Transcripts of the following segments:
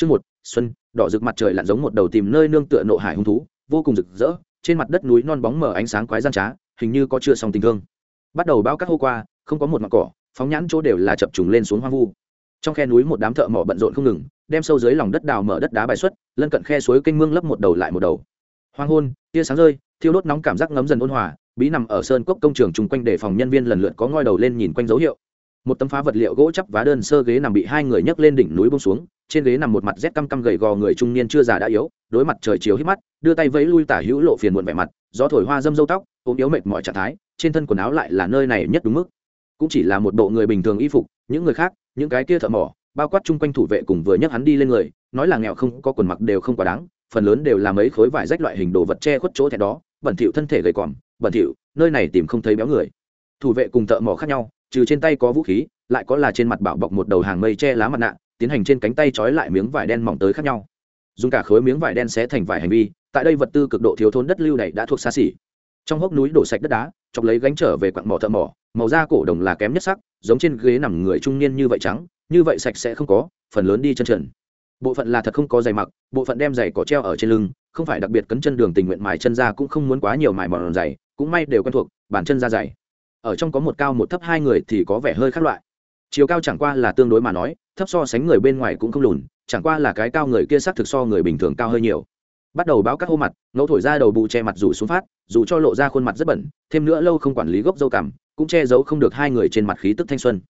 Chương một, xuân, đỏ rực mặt trời lặn giống một đầu tìm nơi nương tựa nộ hải hung thú, vô cùng rực rỡ, trên mặt đất núi non bóng mở ánh sáng quái gian trá, hình như có chưa xong tình thương. Bắt đầu báo cát hô qua, không có một mặt cỏ, phóng nhãn chỗ đều là chập trùng lên xuống hoang vu. Trong khe núi một đám thợ mỏ bận rộn không ngừng, đem sâu dưới lòng đất đào mở đất đá bài xuất, lân cận khe suối kênh mương lấp một đầu lại một đầu. Hoang hôn, tia sáng rơi, thiêu đốt nóng cảm giác ngấm dần ôn hòa, bí nằm ở sơn cốc công trường chung quanh để phòng nhân viên lần lượt có ngoi đầu lên nhìn quanh dấu hiệu một tấm phá vật liệu gỗ chắp vá đơn sơ ghế nằm bị hai người nhấc lên đỉnh núi bông xuống, trên ghế nằm một mặt rét căm căm gầy gò người trung niên chưa già đã yếu, đối mặt trời chiếu hít mắt, đưa tay vẫy lui tả hữu lộ phiền muộn vẻ mặt, gió thổi hoa dâm dâu tóc, ốm yếu mệt mọi trạng thái, trên thân quần áo lại là nơi này nhất đúng mức. Cũng chỉ là một bộ người bình thường y phục, những người khác, những cái kia thợ mỏ, bao quát chung quanh thủ vệ cùng vừa nhấc hắn đi lên người, nói là nghèo không có quần mặc đều không quá đáng, phần lớn đều là mấy khối vải rách loại hình đồ vật che khuất chỗ thẹn đó, bẩn thỉu thân thể gầy còm, bẩn thỉu, nơi này tìm không thấy béo người. Thủ vệ cùng thợ mỏ khác nhau trừ trên tay có vũ khí, lại có là trên mặt bảo bọc một đầu hàng mây che lá mặt nạ, tiến hành trên cánh tay trói lại miếng vải đen mỏng tới khác nhau. Dùng cả khối miếng vải đen xé thành vải hành vi, tại đây vật tư cực độ thiếu thốn đất lưu này đã thuộc xa xỉ. Trong hốc núi đổ sạch đất đá, chọc lấy gánh trở về quặng mỏ thợ mỏ, màu da cổ đồng là kém nhất sắc, giống trên ghế nằm người trung niên như vậy trắng, như vậy sạch sẽ không có, phần lớn đi chân trần. Bộ phận là thật không có giày mặc, bộ phận đem giày có treo ở trên lưng, không phải đặc biệt cấn chân đường tình nguyện mài chân ra cũng không muốn quá nhiều mài mòn giày, cũng may đều quen thuộc, bản chân ra giày ở trong có một cao một thấp hai người thì có vẻ hơi khác loại. Chiều cao chẳng qua là tương đối mà nói, thấp so sánh người bên ngoài cũng không lùn, chẳng qua là cái cao người kia xác thực so người bình thường cao hơi nhiều. Bắt đầu báo các hô mặt, ngẫu thổi ra đầu bù che mặt rủ xuống phát, dù cho lộ ra khuôn mặt rất bẩn, thêm nữa lâu không quản lý gốc dâu cằm, cũng che giấu không được hai người trên mặt khí tức thanh xuân.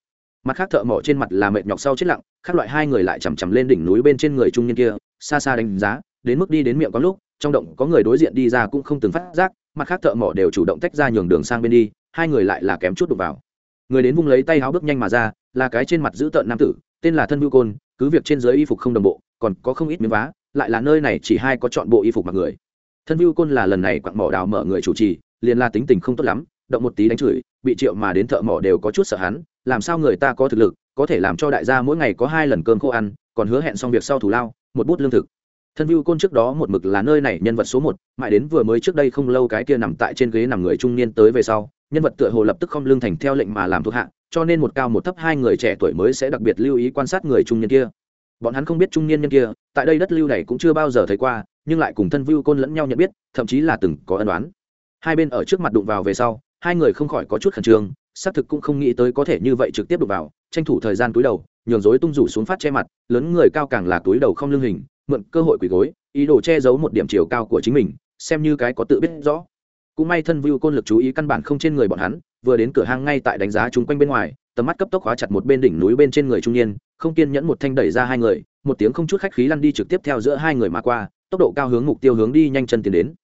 Mặt khác thợ mỏ trên mặt là mệt nhọc sau chết lặng, khác loại hai người lại chằm chằm lên đỉnh núi bên trên người trung niên kia, xa xa đánh giá, đến mức đi đến miệng có lúc, trong động có người đối diện đi ra cũng không từng phát giác, mặt khác thợ mỏ đều chủ động tách ra nhường đường sang bên đi hai người lại là kém chút đụng vào. Người đến vung lấy tay háo bước nhanh mà ra, là cái trên mặt giữ tợn nam tử, tên là thân hữu côn, cứ việc trên giới y phục không đồng bộ, còn có không ít miếng vá, lại là nơi này chỉ hai có chọn bộ y phục mặc người. Thân hữu côn là lần này quặng mỏ đào mở người chủ trì, liền là tính tình không tốt lắm, động một tí đánh chửi, bị triệu mà đến thợ mỏ đều có chút sợ hắn, làm sao người ta có thực lực, có thể làm cho đại gia mỗi ngày có hai lần cơm khô ăn, còn hứa hẹn xong việc sau thủ lao, một bút lương thực. Thân vưu côn trước đó một mực là nơi này nhân vật số một, mãi đến vừa mới trước đây không lâu cái kia nằm tại trên ghế nằm người trung niên tới về sau nhân vật tựa hồ lập tức không lương thành theo lệnh mà làm thuộc hạ, cho nên một cao một thấp hai người trẻ tuổi mới sẽ đặc biệt lưu ý quan sát người trung niên kia. Bọn hắn không biết trung niên nhân kia, tại đây đất lưu này cũng chưa bao giờ thấy qua, nhưng lại cùng thân vưu côn lẫn nhau nhận biết, thậm chí là từng có ân đoán hai bên ở trước mặt đụng vào về sau, hai người không khỏi có chút khẩn trương, xác thực cũng không nghĩ tới có thể như vậy trực tiếp đụng vào, tranh thủ thời gian túi đầu, nhường rối tung rủ xuống phát che mặt, lớn người cao càng là túi đầu không lưng hình, mượn cơ hội quỳ gối, ý đồ che giấu một điểm chiều cao của chính mình, xem như cái có tự biết rõ cũng may thân view côn lực chú ý căn bản không trên người bọn hắn, vừa đến cửa hang ngay tại đánh giá chúng quanh bên ngoài, tầm mắt cấp tốc hóa chặt một bên đỉnh núi bên trên người trung niên, không kiên nhẫn một thanh đẩy ra hai người, một tiếng không chút khách khí lăn đi trực tiếp theo giữa hai người mà qua, tốc độ cao hướng mục tiêu hướng đi nhanh chân tiến đến.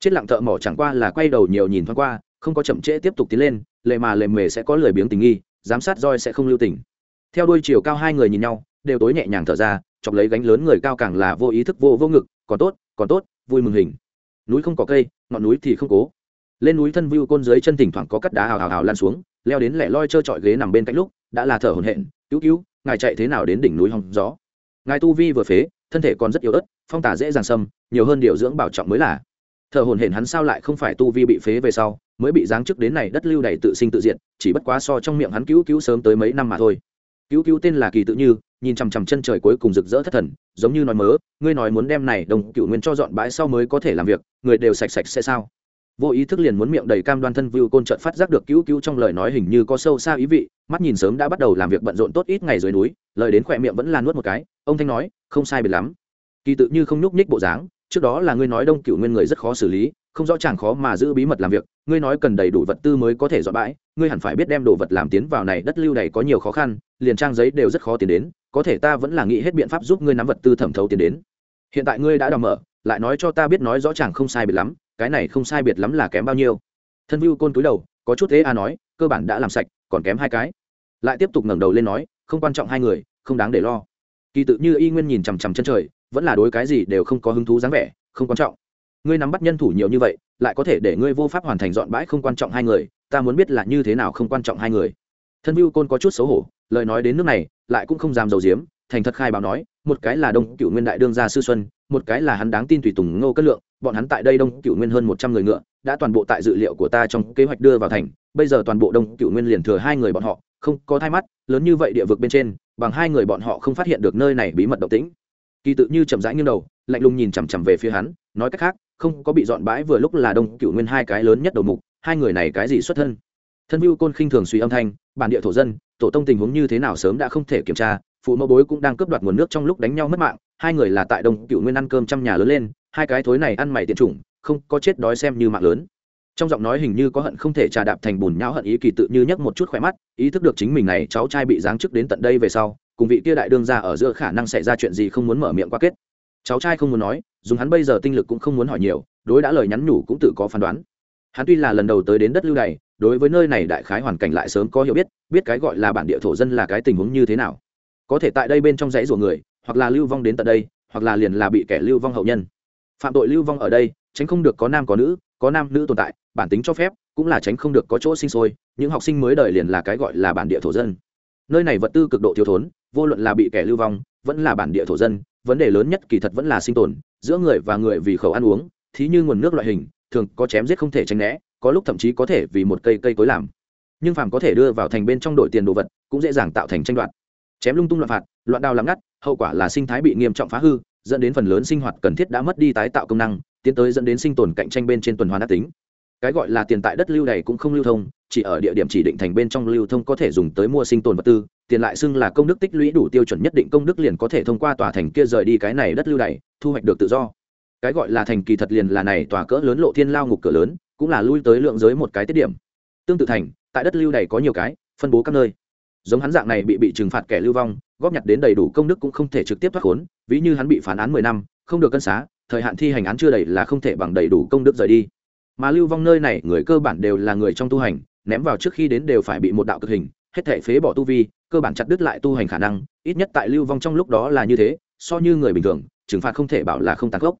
Chết lặng thợ mỏ chẳng qua là quay đầu nhiều nhìn thoáng qua, không có chậm trễ tiếp tục tiến lên, lệ mà lệ mề sẽ có lười biếng tình nghi, giám sát roi sẽ không lưu tình. Theo đuôi chiều cao hai người nhìn nhau, đều tối nhẹ nhàng thở ra, chọc lấy gánh lớn người cao càng là vô ý thức vô vô ngực, còn tốt còn tốt, vui mừng hình. Núi không có cây, ngọn núi thì không cố lên núi thân view côn dưới chân thỉnh thoảng có cắt đá hào hào hào lan xuống, leo đến lẻ loi trơ trọi ghế nằm bên cạnh lúc, đã là thở hổn hển, cứu cứu, ngài chạy thế nào đến đỉnh núi hòng gió? Ngài tu vi vừa phế, thân thể còn rất yếu ớt, phong tả dễ dàng xâm, nhiều hơn điều dưỡng bảo trọng mới là. Thở hổn hển hắn sao lại không phải tu vi bị phế về sau, mới bị giáng chức đến này đất lưu đầy tự sinh tự diệt, chỉ bất quá so trong miệng hắn cứu cứu sớm tới mấy năm mà thôi. Cứu cứu tên là kỳ tự như, nhìn chằm chằm chân trời cuối cùng rực rỡ thất thần, giống như nói mớ, ngươi nói muốn đem này đồng cựu nguyên cho dọn bãi sau mới có thể làm việc, người đều sạch sạch sẽ sao? Vô ý thức liền muốn miệng đầy cam đoan thân view côn trợt phát giác được cứu cứu trong lời nói hình như có sâu xa ý vị, mắt nhìn sớm đã bắt đầu làm việc bận rộn tốt ít ngày dưới núi, lời đến khỏe miệng vẫn là nuốt một cái, ông thanh nói, không sai biệt lắm. Kỳ tự như không nhúc nhích bộ dáng, trước đó là ngươi nói đông cựu nguyên người rất khó xử lý, không rõ chàng khó mà giữ bí mật làm việc, ngươi nói cần đầy đủ vật tư mới có thể dọn bãi, ngươi hẳn phải biết đem đồ vật làm tiến vào này, đất lưu này có nhiều khó khăn, liền trang giấy đều rất khó tiến đến, có thể ta vẫn là nghĩ hết biện pháp giúp ngươi nắm vật tư thẩm thấu tiến đến. Hiện tại ngươi đã đào mở, lại nói cho ta biết nói rõ chàng không sai biệt lắm cái này không sai biệt lắm là kém bao nhiêu. Thân vưu côn túi đầu, có chút thế a nói, cơ bản đã làm sạch, còn kém hai cái. Lại tiếp tục ngẩng đầu lên nói, không quan trọng hai người, không đáng để lo. Kỳ tự như y nguyên nhìn chằm chằm chân trời, vẫn là đối cái gì đều không có hứng thú dáng vẻ, không quan trọng. Ngươi nắm bắt nhân thủ nhiều như vậy, lại có thể để ngươi vô pháp hoàn thành dọn bãi không quan trọng hai người, ta muốn biết là như thế nào không quan trọng hai người. Thân vưu côn có chút xấu hổ, lời nói đến nước này lại cũng không dám giấu diếm thành thật khai báo nói, một cái là đông cựu nguyên đại đương gia sư xuân, một cái là hắn đáng tin tùy tùng ngô cất lượng, bọn hắn tại đây đông cựu nguyên hơn một trăm người ngựa, đã toàn bộ tại dự liệu của ta trong kế hoạch đưa vào thành, bây giờ toàn bộ đông cựu nguyên liền thừa hai người bọn họ, không có thai mắt, lớn như vậy địa vực bên trên, bằng hai người bọn họ không phát hiện được nơi này bí mật động tĩnh. Kỳ tự như chậm rãi nghiêng đầu, lạnh lùng nhìn chằm chằm về phía hắn, nói cách khác, không có bị dọn bãi vừa lúc là đông cựu nguyên hai cái lớn nhất đầu mục, hai người này cái gì xuất thân? Thân mưu côn khinh thường suy âm thanh, bản địa thổ dân, tổ tông tình huống như thế nào sớm đã không thể kiểm tra, phụ mẫu bối cũng đang cướp đoạt nguồn nước trong lúc đánh nhau mất mạng, hai người là tại đông cựu nguyên ăn cơm trăm nhà lớn lên, hai cái thối này ăn mày tiện chủng, không có chết đói xem như mạng lớn. Trong giọng nói hình như có hận không thể trà đạp thành bùn nhão hận ý kỳ tự như nhấc một chút khỏe mắt, ý thức được chính mình này cháu trai bị giáng chức đến tận đây về sau, cùng vị kia đại đương ra ở giữa khả năng xảy ra chuyện gì không muốn mở miệng qua kết. Cháu trai không muốn nói, dùng hắn bây giờ tinh lực cũng không muốn hỏi nhiều, đối đã lời nhắn nhủ cũng tự có phán đoán. Hắn tuy là lần đầu tới đến đất lưu này đối với nơi này đại khái hoàn cảnh lại sớm có hiểu biết biết cái gọi là bản địa thổ dân là cái tình huống như thế nào. Có thể tại đây bên trong dãy ruộng người, hoặc là lưu vong đến tận đây, hoặc là liền là bị kẻ lưu vong hậu nhân. Phạm tội lưu vong ở đây, tránh không được có nam có nữ, có nam nữ tồn tại, bản tính cho phép, cũng là tránh không được có chỗ sinh sôi, những học sinh mới đời liền là cái gọi là bản địa thổ dân. Nơi này vật tư cực độ thiếu thốn, vô luận là bị kẻ lưu vong, vẫn là bản địa thổ dân, vấn đề lớn nhất kỳ thật vẫn là sinh tồn, giữa người và người vì khẩu ăn uống, thí như nguồn nước loại hình, thường có chém giết không thể tránh né có lúc thậm chí có thể vì một cây cây cối làm. Nhưng phàm có thể đưa vào thành bên trong đổi tiền đồ vật, cũng dễ dàng tạo thành tranh đoạt. Chém lung tung loạn phạt, loạn đao làm ngắt, hậu quả là sinh thái bị nghiêm trọng phá hư, dẫn đến phần lớn sinh hoạt cần thiết đã mất đi tái tạo công năng, tiến tới dẫn đến sinh tồn cạnh tranh bên trên tuần hoàn đắc tính. Cái gọi là tiền tại đất lưu này cũng không lưu thông, chỉ ở địa điểm chỉ định thành bên trong lưu thông có thể dùng tới mua sinh tồn vật tư, tiền lại xưng là công đức tích lũy đủ tiêu chuẩn nhất định công đức liền có thể thông qua tòa thành kia rời đi cái này đất lưu này, thu hoạch được tự do. Cái gọi là thành kỳ thật liền là này tòa cỡ lớn lộ thiên lao ngục cửa lớn cũng là lui tới lượng giới một cái tiết điểm. Tương tự thành, tại đất lưu này có nhiều cái, phân bố các nơi. Giống hắn dạng này bị bị trừng phạt kẻ lưu vong, góp nhặt đến đầy đủ công đức cũng không thể trực tiếp thoát khốn, ví như hắn bị phán án mười năm, không được cân xá, thời hạn thi hành án chưa đầy là không thể bằng đầy đủ công đức rời đi. Mà lưu vong nơi này, người cơ bản đều là người trong tu hành, ném vào trước khi đến đều phải bị một đạo cực hình, hết thể phế bỏ tu vi, cơ bản chặt đứt lại tu hành khả năng, ít nhất tại lưu vong trong lúc đó là như thế, so như người bình thường, trừng phạt không thể bảo là không tàn gốc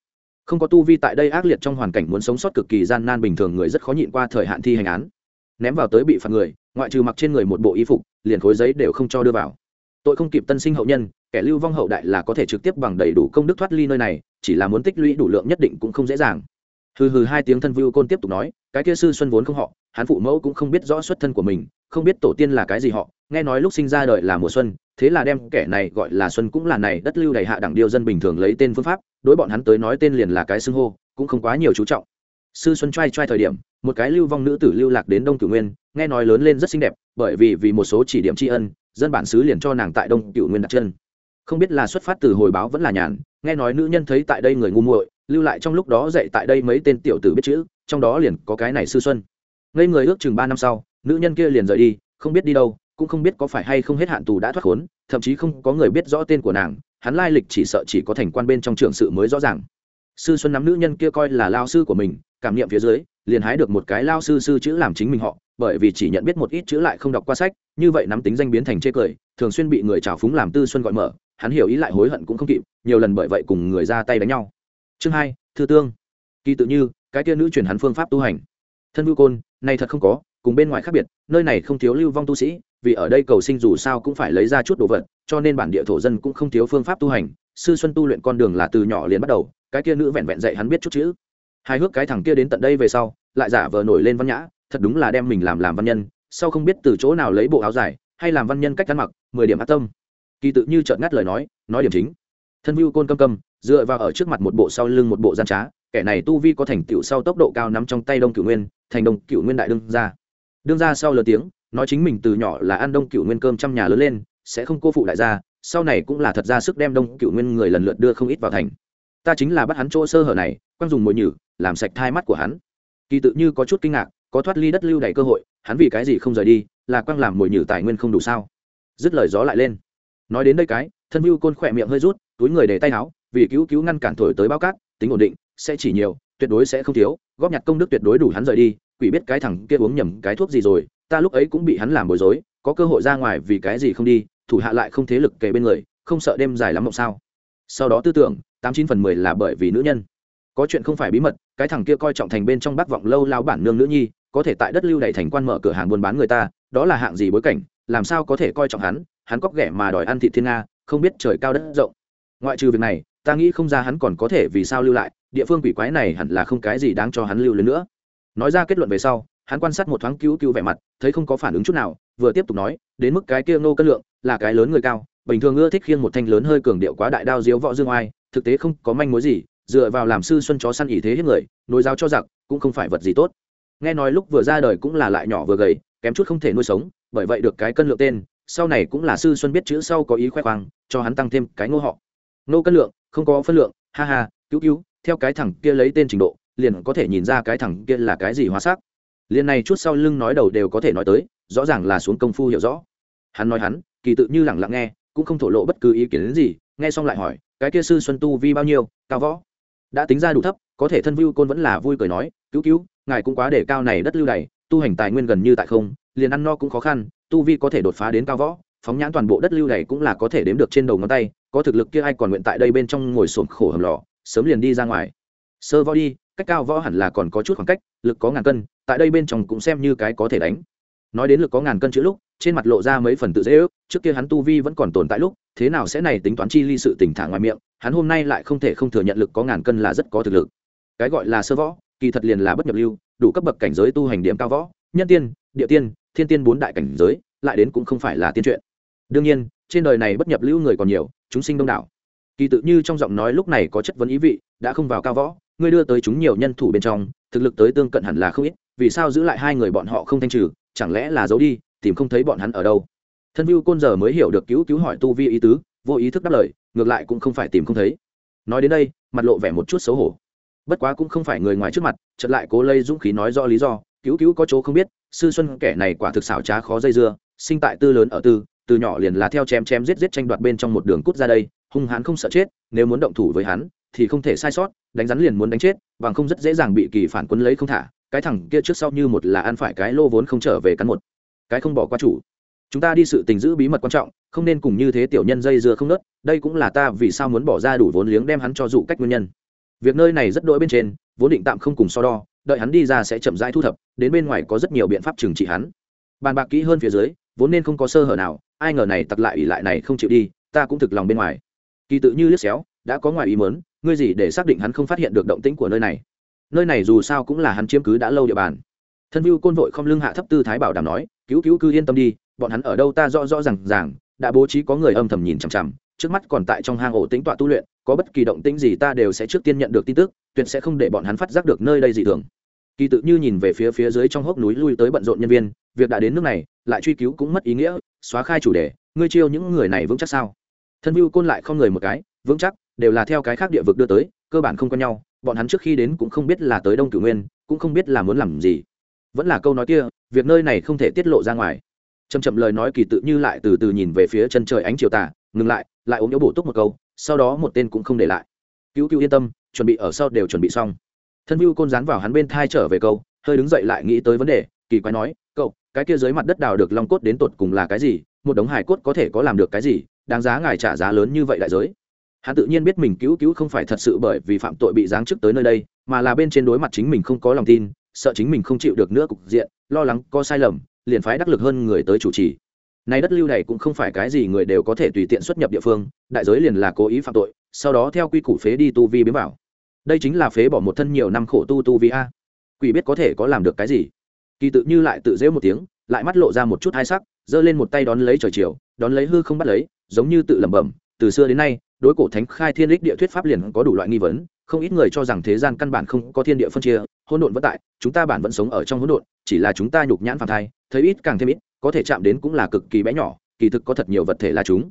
không có tu vi tại đây ác liệt trong hoàn cảnh muốn sống sót cực kỳ gian nan bình thường người rất khó nhịn qua thời hạn thi hành án. Ném vào tới bị phạt người, ngoại trừ mặc trên người một bộ y phục, liền khối giấy đều không cho đưa vào. Tội không kịp tân sinh hậu nhân, kẻ lưu vong hậu đại là có thể trực tiếp bằng đầy đủ công đức thoát ly nơi này, chỉ là muốn tích lũy đủ lượng nhất định cũng không dễ dàng. Hừ hừ hai tiếng thân vưu côn tiếp tục nói, cái kia sư xuân vốn không họ hắn phụ mẫu cũng không biết rõ xuất thân của mình, không biết tổ tiên là cái gì họ, nghe nói lúc sinh ra đời là mùa xuân, thế là đem kẻ này gọi là xuân cũng là này đất lưu đầy hạ đẳng điêu dân bình thường lấy tên phương pháp, đối bọn hắn tới nói tên liền là cái xưng hô, cũng không quá nhiều chú trọng. Sư xuân trai trai thời điểm, một cái lưu vong nữ tử lưu lạc đến đông cửu nguyên, nghe nói lớn lên rất xinh đẹp, bởi vì vì một số chỉ điểm tri ân, dân bản xứ liền cho nàng tại đông cửu nguyên đặt chân. Không biết là xuất phát từ hồi báo vẫn là nhàn, nghe nói nữ nhân thấy tại đây người ngu muội, lưu lại trong lúc đó dạy tại đây mấy tên tiểu tử biết chữ, trong đó liền có cái này sư xuân ngây người ước chừng ba năm sau, nữ nhân kia liền rời đi, không biết đi đâu, cũng không biết có phải hay không hết hạn tù đã thoát khốn, thậm chí không có người biết rõ tên của nàng, hắn lai lịch chỉ sợ chỉ có thành quan bên trong trường sự mới rõ ràng. Sư xuân nắm nữ nhân kia coi là lao sư của mình, cảm nghiệm phía dưới, liền hái được một cái lao sư sư chữ làm chính mình họ, bởi vì chỉ nhận biết một ít chữ lại không đọc qua sách, như vậy nắm tính danh biến thành chê cười, thường xuyên bị người trào phúng làm tư xuân gọi mở, hắn hiểu ý lại hối hận cũng không kịp, nhiều lần bởi vậy cùng người ra tay đánh nhau. Chương hai, thư tương. Kỳ tự như, cái kia nữ truyền hắn phương pháp tu hành. Thân vưu côn này thật không có, cùng bên ngoài khác biệt, nơi này không thiếu lưu vong tu sĩ, vì ở đây cầu sinh dù sao cũng phải lấy ra chút đồ vật, cho nên bản địa thổ dân cũng không thiếu phương pháp tu hành. Sư xuân tu luyện con đường là từ nhỏ liền bắt đầu, cái kia nữ vẹn vẹn dạy hắn biết chút chữ. Hai hước cái thằng kia đến tận đây về sau, lại giả vờ nổi lên văn nhã, thật đúng là đem mình làm làm văn nhân, sau không biết từ chỗ nào lấy bộ áo dài, hay làm văn nhân cách ăn mặc, mười điểm ác tâm. Kỳ tự như trợn ngắt lời nói nói điểm chính. Thân Vu côn câm câm, dựa vào ở trước mặt một bộ sau lưng một bộ gian trá kẻ này tu vi có thành tựu sau tốc độ cao nắm trong tay đông cửu nguyên, thành đông cửu nguyên đại đương ra đương ra sau lớn tiếng, nói chính mình từ nhỏ là ăn đông cửu nguyên cơm trăm nhà lớn lên, sẽ không cô phụ đại gia, sau này cũng là thật ra sức đem đông cửu nguyên người lần lượt đưa không ít vào thành. Ta chính là bắt hắn chỗ sơ hở này, quăng dùng mồi nhử, làm sạch thai mắt của hắn. Kỳ tự như có chút kinh ngạc, có thoát ly đất lưu đầy cơ hội, hắn vì cái gì không rời đi, là quăng làm mồi nhử tài nguyên không đủ sao? Dứt lời gió lại lên. Nói đến đây cái, thân mưu côn khỏe miệng hơi rút, túi người để tay áo, vì cứu cứu ngăn cản thổi tới bao cát, tính ổn định sẽ chỉ nhiều, tuyệt đối sẽ không thiếu. Góp nhặt công đức tuyệt đối đủ hắn rời đi, quỷ biết cái thằng kia uống nhầm cái thuốc gì rồi, ta lúc ấy cũng bị hắn làm bối rối, có cơ hội ra ngoài vì cái gì không đi, thủ hạ lại không thế lực kề bên người, không sợ đêm dài lắm mộng sao. Sau đó tư tưởng, tám chín phần mười là bởi vì nữ nhân. Có chuyện không phải bí mật, cái thằng kia coi trọng thành bên trong bác vọng lâu lao bản nương nữ nhi, có thể tại đất lưu đầy thành quan mở cửa hàng buôn bán người ta, đó là hạng gì bối cảnh, làm sao có thể coi trọng hắn hắn cóc ghẻ mà đòi ăn thịt thiên nga, không biết trời cao đất rộng. Ngoại trừ việc này, ta nghĩ không ra hắn còn có thể vì sao lưu lại địa phương quỷ quái này hẳn là không cái gì đáng cho hắn lưu lên nữa. Nói ra kết luận về sau, hắn quan sát một thoáng cứu cứu vẻ mặt, thấy không có phản ứng chút nào, vừa tiếp tục nói, đến mức cái kia ngô cân lượng, là cái lớn người cao, bình thường ưa thích khiêng một thanh lớn hơi cường điệu quá đại đao diếu võ dương oai, thực tế không có manh mối gì, dựa vào làm sư xuân chó săn ý thế hết người nối giáo cho giặc, cũng không phải vật gì tốt. Nghe nói lúc vừa ra đời cũng là lại nhỏ vừa gầy, kém chút không thể nuôi sống, bởi vậy được cái cân lượng tên, sau này cũng là sư xuân biết chữ sau có ý khoe khoang, cho hắn tăng thêm cái ngô họ. Nô cân lượng, không có phân lượng, ha ha, cứu cứu theo cái thằng kia lấy tên trình độ, liền có thể nhìn ra cái thằng kia là cái gì hóa sắc. Liền này chút sau lưng nói đầu đều có thể nói tới, rõ ràng là xuống công phu hiểu rõ. Hắn nói hắn, kỳ tự như lẳng lặng nghe, cũng không thổ lộ bất cứ ý kiến đến gì, nghe xong lại hỏi, cái kia sư xuân tu vi bao nhiêu, cao võ? Đã tính ra đủ thấp, có thể thân vưu côn vẫn là vui cười nói, cứu cứu, ngài cũng quá để cao này đất lưu này tu hành tài nguyên gần như tại không, liền ăn no cũng khó khăn, tu vi có thể đột phá đến cao võ, phóng nhãn toàn bộ đất lưu này cũng là có thể đếm được trên đầu ngón tay, có thực lực kia ai còn nguyện tại đây bên trong ngồi sồn khổ hầm lò sớm liền đi ra ngoài. Sơ võ đi, cách cao võ hẳn là còn có chút khoảng cách, lực có ngàn cân, tại đây bên trong cũng xem như cái có thể đánh. Nói đến lực có ngàn cân chữ lúc, trên mặt lộ ra mấy phần tự dễ ước, trước kia hắn tu vi vẫn còn tồn tại lúc, thế nào sẽ này tính toán chi ly sự tỉnh thả ngoài miệng, hắn hôm nay lại không thể không thừa nhận lực có ngàn cân là rất có thực lực. Cái gọi là sơ võ, kỳ thật liền là bất nhập lưu, đủ cấp bậc cảnh giới tu hành điểm cao võ, nhân tiên, địa tiên, thiên tiên bốn đại cảnh giới, lại đến cũng không phải là tiên truyện đương nhiên, trên đời này bất nhập lưu người còn nhiều, chúng sinh đông đảo kỳ tự như trong giọng nói lúc này có chất vấn ý vị, đã không vào cao võ, ngươi đưa tới chúng nhiều nhân thủ bên trong, thực lực tới tương cận hẳn là không ít, vì sao giữ lại hai người bọn họ không thanh trừ, chẳng lẽ là giấu đi, tìm không thấy bọn hắn ở đâu? Thân viu côn giờ mới hiểu được cứu cứu hỏi tu vi ý tứ, vô ý thức đáp lời, ngược lại cũng không phải tìm không thấy. Nói đến đây, mặt lộ vẻ một chút xấu hổ. Bất quá cũng không phải người ngoài trước mặt, chợt lại cố lây dũng khí nói rõ lý do, cứu cứu có chỗ không biết, sư xuân kẻ này quả thực xảo trá khó dây dưa, sinh tại tư lớn ở tư, từ nhỏ liền là theo chém chém giết giết tranh đoạt bên trong một đường cút ra đây hung hãn không sợ chết, nếu muốn động thủ với hắn, thì không thể sai sót, đánh rắn liền muốn đánh chết, bằng không rất dễ dàng bị kỳ phản quân lấy không thả. Cái thằng kia trước sau như một là ăn phải cái lô vốn không trở về cắn một. Cái không bỏ qua chủ. Chúng ta đi sự tình giữ bí mật quan trọng, không nên cùng như thế tiểu nhân dây dưa không nớt, đây cũng là ta vì sao muốn bỏ ra đủ vốn liếng đem hắn cho dụ cách nguyên nhân. Việc nơi này rất đỗi bên trên, vốn định tạm không cùng so đo, đợi hắn đi ra sẽ chậm rãi thu thập, đến bên ngoài có rất nhiều biện pháp trừng trị hắn. Bàn bạc kỹ hơn phía dưới, vốn nên không có sơ hở nào, ai ngờ này tặc lại ỷ lại này không chịu đi, ta cũng thực lòng bên ngoài kỳ tự như liếc xéo, đã có ngoài ý mớn ngươi gì để xác định hắn không phát hiện được động tĩnh của nơi này? Nơi này dù sao cũng là hắn chiếm cứ đã lâu địa bàn. Thân viu côn vội không lưng hạ thấp tư thái bảo đảm nói, cứu cứu cứ yên tâm đi, bọn hắn ở đâu ta rõ rõ rằng ràng, đã bố trí có người âm thầm nhìn chằm chằm, trước mắt còn tại trong hang ổ tính tọa tu luyện, có bất kỳ động tĩnh gì ta đều sẽ trước tiên nhận được tin tức, tuyệt sẽ không để bọn hắn phát giác được nơi đây dị thường. Kỳ tự như nhìn về phía phía dưới trong hốc núi lui tới bận rộn nhân viên, việc đã đến nước này, lại truy cứu cũng mất ý nghĩa, xóa khai chủ đề, ngươi chiêu những người này vững chắc sao? Thân vưu côn lại không người một cái, vững chắc, đều là theo cái khác địa vực đưa tới, cơ bản không có nhau, bọn hắn trước khi đến cũng không biết là tới đông cử nguyên, cũng không biết là muốn làm gì. Vẫn là câu nói kia, việc nơi này không thể tiết lộ ra ngoài. Chầm chậm lời nói kỳ tự như lại từ từ nhìn về phía chân trời ánh chiều tà, ngừng lại lại ốm yếu bổ túc một câu, sau đó một tên cũng không để lại. Cứu cứu yên tâm, chuẩn bị ở sau đều chuẩn bị xong. Thân vưu côn dán vào hắn bên thai trở về câu, hơi đứng dậy lại nghĩ tới vấn đề, kỳ quái nói, cậu, cái kia dưới mặt đất đào được long cốt đến tột cùng là cái gì? Một đống hải cốt có thể có làm được cái gì? Đáng giá ngài trả giá lớn như vậy đại giới. Hắn tự nhiên biết mình cứu cứu không phải thật sự bởi vì phạm tội bị giáng chức tới nơi đây, mà là bên trên đối mặt chính mình không có lòng tin, sợ chính mình không chịu được nữa cục diện, lo lắng, có sai lầm, liền phái đắc lực hơn người tới chủ trì. Này đất lưu này cũng không phải cái gì người đều có thể tùy tiện xuất nhập địa phương, đại giới liền là cố ý phạm tội, sau đó theo quy củ phế đi tu vi biến bảo. Đây chính là phế bỏ một thân nhiều năm khổ tu tu vi a. Quỷ biết có thể có làm được cái gì? Kỳ tự như lại tự dễ một tiếng, lại mắt lộ ra một chút hai sắc giơ lên một tay đón lấy trời chiều, đón lấy hư không bắt lấy, giống như tự lẩm bẩm, từ xưa đến nay, đối cổ thánh khai thiên đích địa thuyết pháp liền có đủ loại nghi vấn, không ít người cho rằng thế gian căn bản không có thiên địa phân chia, hỗn độn vẫn tại, chúng ta bản vẫn sống ở trong hỗn độn, chỉ là chúng ta nhục nhãn phàm thai, thấy ít càng thêm ít, có thể chạm đến cũng là cực kỳ bé nhỏ, kỳ thực có thật nhiều vật thể là chúng.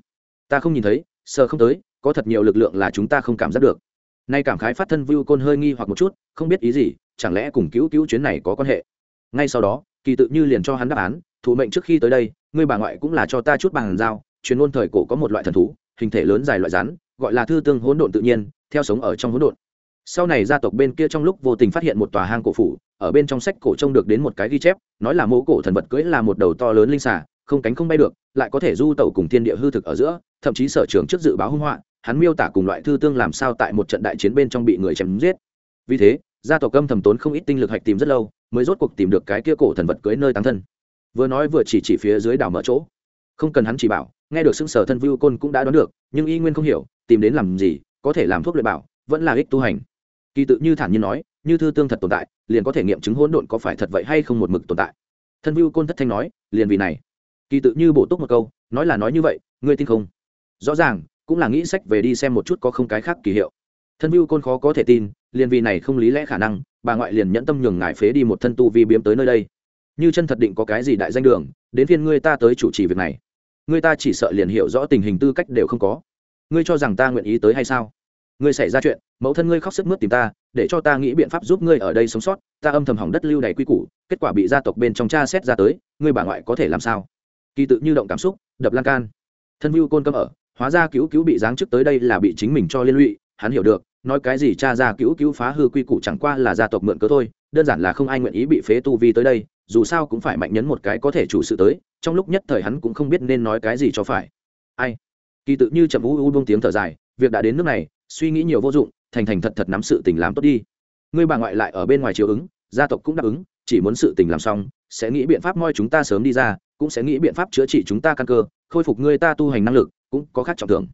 Ta không nhìn thấy sợ không tới, có thật nhiều lực lượng là chúng ta không cảm giác được. Nay cảm khái phát thân view côn hơi nghi hoặc một chút, không biết ý gì, chẳng lẽ cùng cứu cứu chuyến này có quan hệ? Ngay sau đó, kỳ tự như liền cho hắn đáp án thủ mệnh trước khi tới đây, ngươi bà ngoại cũng là cho ta chút bằng dao chuyên môn thời cổ có một loại thần thú, hình thể lớn dài loại rắn, gọi là thư tương hỗn độn tự nhiên, theo sống ở trong hỗn độn. Sau này gia tộc bên kia trong lúc vô tình phát hiện một tòa hang cổ phủ, ở bên trong sách cổ trông được đến một cái ghi chép, nói là mẫu cổ thần vật cưỡi là một đầu to lớn linh xà, không cánh không bay được, lại có thể du tẩu cùng thiên địa hư thực ở giữa, thậm chí sở trường trước dự báo hung họa, hắn miêu tả cùng loại thư tương làm sao tại một trận đại chiến bên trong bị người chém giết. Vì thế, gia tộc âm thầm tốn không ít tinh lực hạch tìm rất lâu, mới rốt cuộc tìm được cái kia cổ thần vật cưới nơi tăng thân vừa nói vừa chỉ chỉ phía dưới đảo mở chỗ. Không cần hắn chỉ bảo, nghe được xưng sở thân vưu côn cũng đã đoán được, nhưng y nguyên không hiểu, tìm đến làm gì, có thể làm thuốc luyện bảo, vẫn là ích tu hành. Kỳ tự như thản nhiên nói, như thư tương thật tồn tại, liền có thể nghiệm chứng hỗn độn có phải thật vậy hay không một mực tồn tại. Thân vưu côn thất thanh nói, liền vì này. Kỳ tự như bổ túc một câu, nói là nói như vậy, ngươi tin không? Rõ ràng, cũng là nghĩ sách về đi xem một chút có không cái khác kỳ hiệu. Thân vưu côn khó có thể tin, liền vì này không lý lẽ khả năng, bà ngoại liền nhẫn tâm nhường ngài phế đi một thân tu vi biếm tới nơi đây như chân thật định có cái gì đại danh đường, đến phiên ngươi ta tới chủ trì việc này. Ngươi ta chỉ sợ liền hiểu rõ tình hình tư cách đều không có. Ngươi cho rằng ta nguyện ý tới hay sao? Ngươi xảy ra chuyện, mẫu thân ngươi khóc sức mướt tìm ta, để cho ta nghĩ biện pháp giúp ngươi ở đây sống sót, ta âm thầm hỏng đất lưu đầy quy củ, kết quả bị gia tộc bên trong cha xét ra tới, ngươi bà ngoại có thể làm sao? Kỳ tự như động cảm xúc, đập lan can. Thân mưu côn cấm ở, hóa ra cứu cứu bị giáng chức tới đây là bị chính mình cho liên lụy, hắn hiểu được, nói cái gì cha ra cứu cứu phá hư quy củ chẳng qua là gia tộc mượn cớ thôi, đơn giản là không ai nguyện ý bị phế tu vi tới đây dù sao cũng phải mạnh nhấn một cái có thể chủ sự tới, trong lúc nhất thời hắn cũng không biết nên nói cái gì cho phải. Ai? Kỳ tự như chậm u u buông tiếng thở dài, việc đã đến nước này, suy nghĩ nhiều vô dụng, thành thành thật thật nắm sự tình làm tốt đi. Ngươi bà ngoại lại ở bên ngoài chiều ứng, gia tộc cũng đáp ứng, chỉ muốn sự tình làm xong, sẽ nghĩ biện pháp moi chúng ta sớm đi ra, cũng sẽ nghĩ biện pháp chữa trị chúng ta căn cơ, khôi phục ngươi ta tu hành năng lực, cũng có khác trọng thưởng.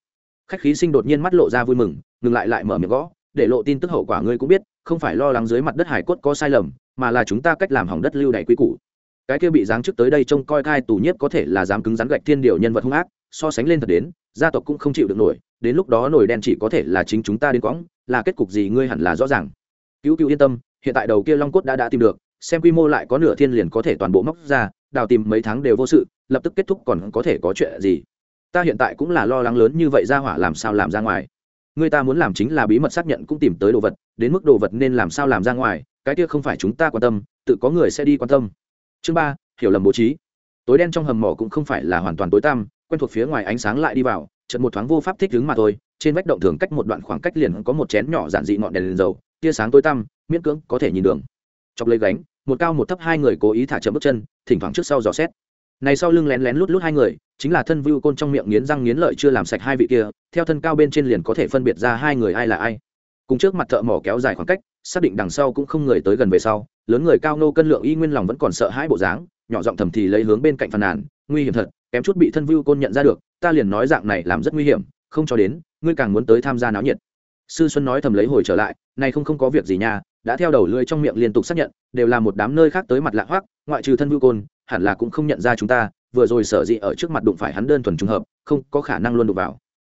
Khách khí sinh đột nhiên mắt lộ ra vui mừng, ngừng lại lại mở miệng gõ, để lộ tin tức hậu quả ngươi cũng biết, không phải lo lắng dưới mặt đất hải cốt có sai lầm mà là chúng ta cách làm hỏng đất lưu đày quy củ. Cái kia bị giáng chức tới đây trông coi thai tù nhiếp có thể là dám cứng rắn gạch thiên điều nhân vật hung ác, so sánh lên thật đến, gia tộc cũng không chịu được nổi, đến lúc đó nổi đen chỉ có thể là chính chúng ta đến quõng, là kết cục gì ngươi hẳn là rõ ràng. Cứu cứu yên tâm, hiện tại đầu kia long cốt đã đã tìm được, xem quy mô lại có nửa thiên liền có thể toàn bộ móc ra, đào tìm mấy tháng đều vô sự, lập tức kết thúc còn có thể có chuyện gì. Ta hiện tại cũng là lo lắng lớn như vậy ra hỏa làm sao làm ra ngoài. Người ta muốn làm chính là bí mật xác nhận cũng tìm tới đồ vật, đến mức đồ vật nên làm sao làm ra ngoài cái kia không phải chúng ta quan tâm, tự có người sẽ đi quan tâm. Chương ba, hiểu lầm bố trí. Tối đen trong hầm mỏ cũng không phải là hoàn toàn tối tăm, quen thuộc phía ngoài ánh sáng lại đi vào trận một thoáng vô pháp thích đứng mà thôi, trên vách động thường cách một đoạn khoảng cách liền có một chén nhỏ giản dị ngọn đèn liền dầu, tia sáng tối tăm, miễn cưỡng có thể nhìn đường. Chọc lấy gánh, một cao một thấp hai người cố ý thả chậm bước chân, thỉnh thoảng trước sau dò xét. Này sau lưng lén lén lút lút hai người, chính là thân vưu côn trong miệng nghiến răng nghiến lợi chưa làm sạch hai vị kia, theo thân cao bên trên liền có thể phân biệt ra hai người ai là ai cùng trước mặt thợ mỏ kéo dài khoảng cách, xác định đằng sau cũng không người tới gần về sau, lớn người cao nô cân lượng y nguyên lòng vẫn còn sợ hãi bộ dáng, nhỏ giọng thầm thì lấy hướng bên cạnh phàn nàn, nguy hiểm thật, kém chút bị thân vưu côn nhận ra được, ta liền nói dạng này làm rất nguy hiểm, không cho đến, ngươi càng muốn tới tham gia náo nhiệt. Sư xuân nói thầm lấy hồi trở lại, này không không có việc gì nha, đã theo đầu lưỡi trong miệng liên tục xác nhận, đều là một đám nơi khác tới mặt lạ hoắc, ngoại trừ thân vưu côn, hẳn là cũng không nhận ra chúng ta, vừa rồi sở dĩ ở trước mặt đụng phải hắn đơn thuần trùng hợp, không có khả năng luôn đụng vào.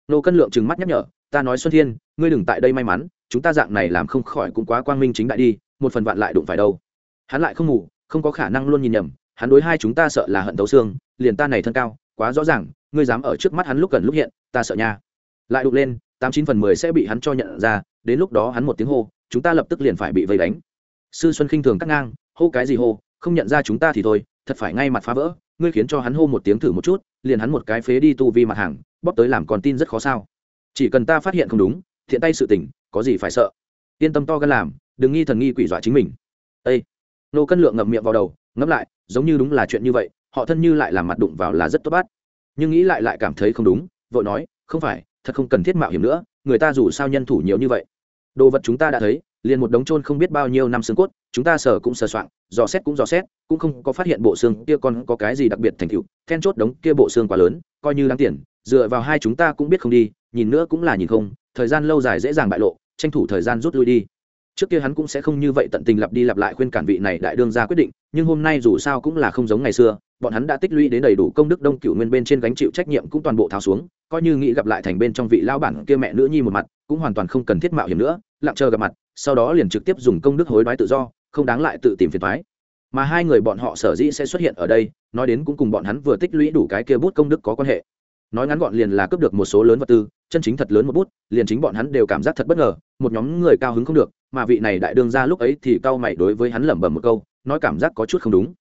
Nô cân lượng trừng mắt nhắc nhở ta nói xuân thiên, ngươi đừng tại đây may mắn, chúng ta dạng này làm không khỏi cũng quá quang minh chính đại đi, một phần vạn lại đụng phải đâu. Hắn lại không ngủ không có khả năng luôn nhìn nhầm, hắn đối hai chúng ta sợ là hận tấu xương, liền ta này thân cao, quá rõ ràng, ngươi dám ở trước mắt hắn lúc gần lúc hiện, ta sợ nha. Lại đụng lên, tám chín phần mười sẽ bị hắn cho nhận ra, đến lúc đó hắn một tiếng hô, chúng ta lập tức liền phải bị vây đánh. Sư xuân khinh thường cắt ngang, hô cái gì hô, không nhận ra chúng ta thì thôi, thật phải ngay mặt phá vỡ, ngươi khiến cho hắn hô một tiếng thử một chút, liền hắn một cái phế đi tu vi mặt hàng, bóp tới làm còn tin rất khó sao chỉ cần ta phát hiện không đúng, thiện tay sự tình, có gì phải sợ? Yên tâm to gan làm, đừng nghi thần nghi quỷ dọa chính mình. Â nô cân lượng ngậm miệng vào đầu, ngẫm lại, giống như đúng là chuyện như vậy, họ thân như lại làm mặt đụng vào là rất tốt bát nhưng nghĩ lại lại cảm thấy không đúng, vội nói, không phải, thật không cần thiết mạo hiểm nữa, người ta dù sao nhân thủ nhiều như vậy. Đồ vật chúng ta đã thấy, liền một đống trôn không biết bao nhiêu năm xương cốt, chúng ta sờ cũng sờ soạn dò xét cũng dò xét, cũng không có phát hiện bộ xương kia còn có cái gì đặc biệt thành tựu, then chốt đống kia bộ xương quá lớn, coi như đáng tiền dựa vào hai chúng ta cũng biết không đi, nhìn nữa cũng là nhìn không, thời gian lâu dài dễ dàng bại lộ, tranh thủ thời gian rút lui đi. Trước kia hắn cũng sẽ không như vậy tận tình lặp đi lặp lại khuyên cản vị này đại đương ra quyết định, nhưng hôm nay dù sao cũng là không giống ngày xưa, bọn hắn đã tích lũy đến đầy đủ công đức đông cựu nguyên bên trên gánh chịu trách nhiệm cũng toàn bộ tháo xuống, coi như nghĩ gặp lại thành bên trong vị lao bản kia mẹ nữ nhi một mặt, cũng hoàn toàn không cần thiết mạo hiểm nữa, lặng chờ gặp mặt, sau đó liền trực tiếp dùng công đức hối đoái tự do, không đáng lại tự tìm phiền thoái mà hai người bọn họ sở dĩ sẽ xuất hiện ở đây, nói đến cũng cùng bọn hắn vừa tích lũy đủ cái kia bút công đức có quan hệ nói ngắn gọn liền là cướp được một số lớn vật tư, chân chính thật lớn một bút, liền chính bọn hắn đều cảm giác thật bất ngờ, một nhóm người cao hứng không được, mà vị này đại đương ra lúc ấy thì cao mày đối với hắn lẩm bẩm một câu, nói cảm giác có chút không đúng.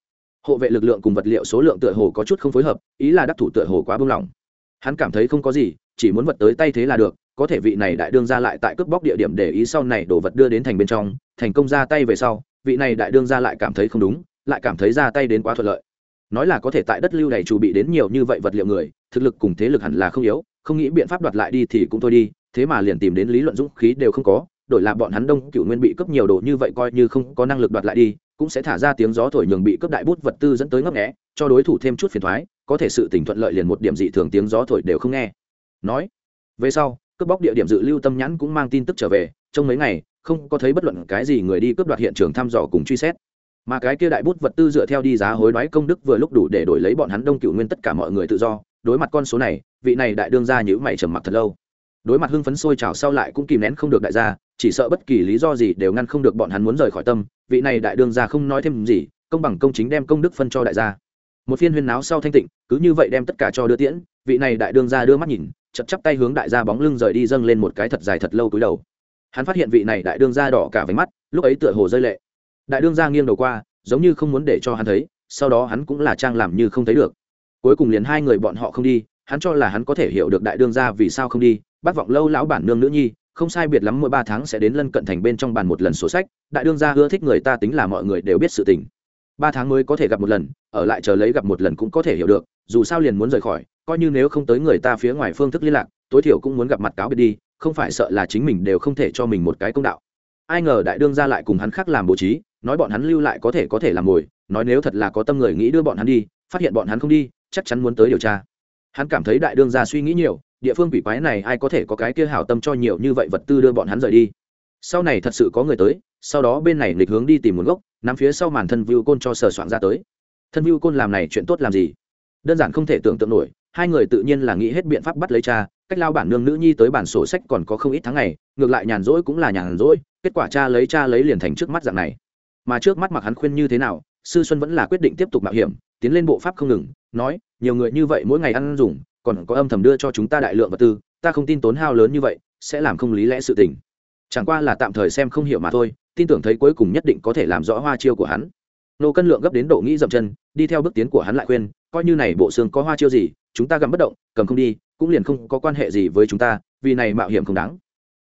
Hộ vệ lực lượng cùng vật liệu số lượng tựa hồ có chút không phối hợp, ý là đắc thủ tựa hồ quá buông lỏng. Hắn cảm thấy không có gì, chỉ muốn vật tới tay thế là được, có thể vị này đại đương ra lại tại cướp bóc địa điểm để ý sau này đổ vật đưa đến thành bên trong, thành công ra tay về sau, vị này đại đương ra lại cảm thấy không đúng, lại cảm thấy ra tay đến quá thuận lợi nói là có thể tại đất lưu này chủ bị đến nhiều như vậy vật liệu người, thực lực cùng thế lực hẳn là không yếu, không nghĩ biện pháp đoạt lại đi thì cũng thôi đi, thế mà liền tìm đến lý luận dũng khí đều không có, đổi là bọn hắn đông cựu nguyên bị cướp nhiều đồ như vậy coi như không có năng lực đoạt lại đi, cũng sẽ thả ra tiếng gió thổi nhường bị cướp đại bút vật tư dẫn tới ngấp nghẽ cho đối thủ thêm chút phiền thoái, có thể sự tỉnh thuận lợi liền một điểm dị thường tiếng gió thổi đều không nghe. Nói, về sau, cướp bóc địa điểm dự lưu tâm nhãn cũng mang tin tức trở về, trong mấy ngày, không có thấy bất luận cái gì người đi cướp đoạt hiện trường thăm dò cùng truy xét mà cái kia đại bút vật tư dựa theo đi giá hối đoái công đức vừa lúc đủ để đổi lấy bọn hắn đông cựu nguyên tất cả mọi người tự do, đối mặt con số này, vị này đại đương gia nhữ mày trầm mặc thật lâu. Đối mặt hưng phấn sôi trào sau lại cũng kìm nén không được đại gia, chỉ sợ bất kỳ lý do gì đều ngăn không được bọn hắn muốn rời khỏi tâm, vị này đại đương gia không nói thêm gì, công bằng công chính đem công đức phân cho đại gia. Một phiên huyên náo sau thanh tịnh, cứ như vậy đem tất cả cho đưa tiễn, vị này đại đương gia đưa mắt nhìn chật chắp tay hướng đại gia bóng lưng rời đi dâng lên một cái thật dài thật lâu cúi đầu. Hắn phát hiện vị này đại đương gia đỏ cả váy mắt, lúc ấy tựa hồ rơi lệ đại đương gia nghiêng đầu qua, giống như không muốn để cho hắn thấy, sau đó hắn cũng là trang làm như không thấy được. Cuối cùng liền hai người bọn họ không đi, hắn cho là hắn có thể hiểu được đại đương gia vì sao không đi bác vọng lâu lão bản nương nữ nhi, không sai biệt lắm mỗi ba tháng sẽ đến lân cận thành bên trong bàn một lần sổ sách, đại đương gia ưa thích người ta tính là mọi người đều biết sự tình. Ba tháng mới có thể gặp một lần, ở lại chờ lấy gặp một lần cũng có thể hiểu được, dù sao liền muốn rời khỏi, coi như nếu không tới người ta phía ngoài phương thức liên lạc, tối thiểu cũng muốn gặp mặt cáo biệt đi, không phải sợ là chính mình đều không thể cho mình một cái công đạo. Ai ngờ đại đương gia lại cùng hắn khác làm bố trí nói bọn hắn lưu lại có thể có thể làm mồi, nói nếu thật là có tâm người nghĩ đưa bọn hắn đi, phát hiện bọn hắn không đi, chắc chắn muốn tới điều tra. Hắn cảm thấy đại đương gia suy nghĩ nhiều, địa phương quỷ quái này ai có thể có cái kia hảo tâm cho nhiều như vậy vật tư đưa bọn hắn rời đi. Sau này thật sự có người tới, sau đó bên này lịch hướng đi tìm nguồn gốc, nắm phía sau màn thân view côn cho sờ soạn ra tới. Thân view côn làm này chuyện tốt làm gì? Đơn giản không thể tưởng tượng nổi, hai người tự nhiên là nghĩ hết biện pháp bắt lấy cha, cách lao bản nương nữ nhi tới bản sổ sách còn có không ít tháng ngày, ngược lại nhàn rỗi cũng là nhàn rỗi, kết quả cha lấy cha lấy liền thành trước mắt dạng này mà trước mắt mặc hắn khuyên như thế nào, sư xuân vẫn là quyết định tiếp tục mạo hiểm, tiến lên bộ pháp không ngừng, nói, nhiều người như vậy mỗi ngày ăn dùng, còn có âm thầm đưa cho chúng ta đại lượng vật tư, ta không tin tốn hao lớn như vậy, sẽ làm không lý lẽ sự tình. Chẳng qua là tạm thời xem không hiểu mà thôi, tin tưởng thấy cuối cùng nhất định có thể làm rõ hoa chiêu của hắn. Nô cân lượng gấp đến độ nghĩ dậm chân, đi theo bước tiến của hắn lại khuyên, coi như này bộ xương có hoa chiêu gì, chúng ta gặm bất động, cầm không đi, cũng liền không có quan hệ gì với chúng ta, vì này mạo hiểm không đáng.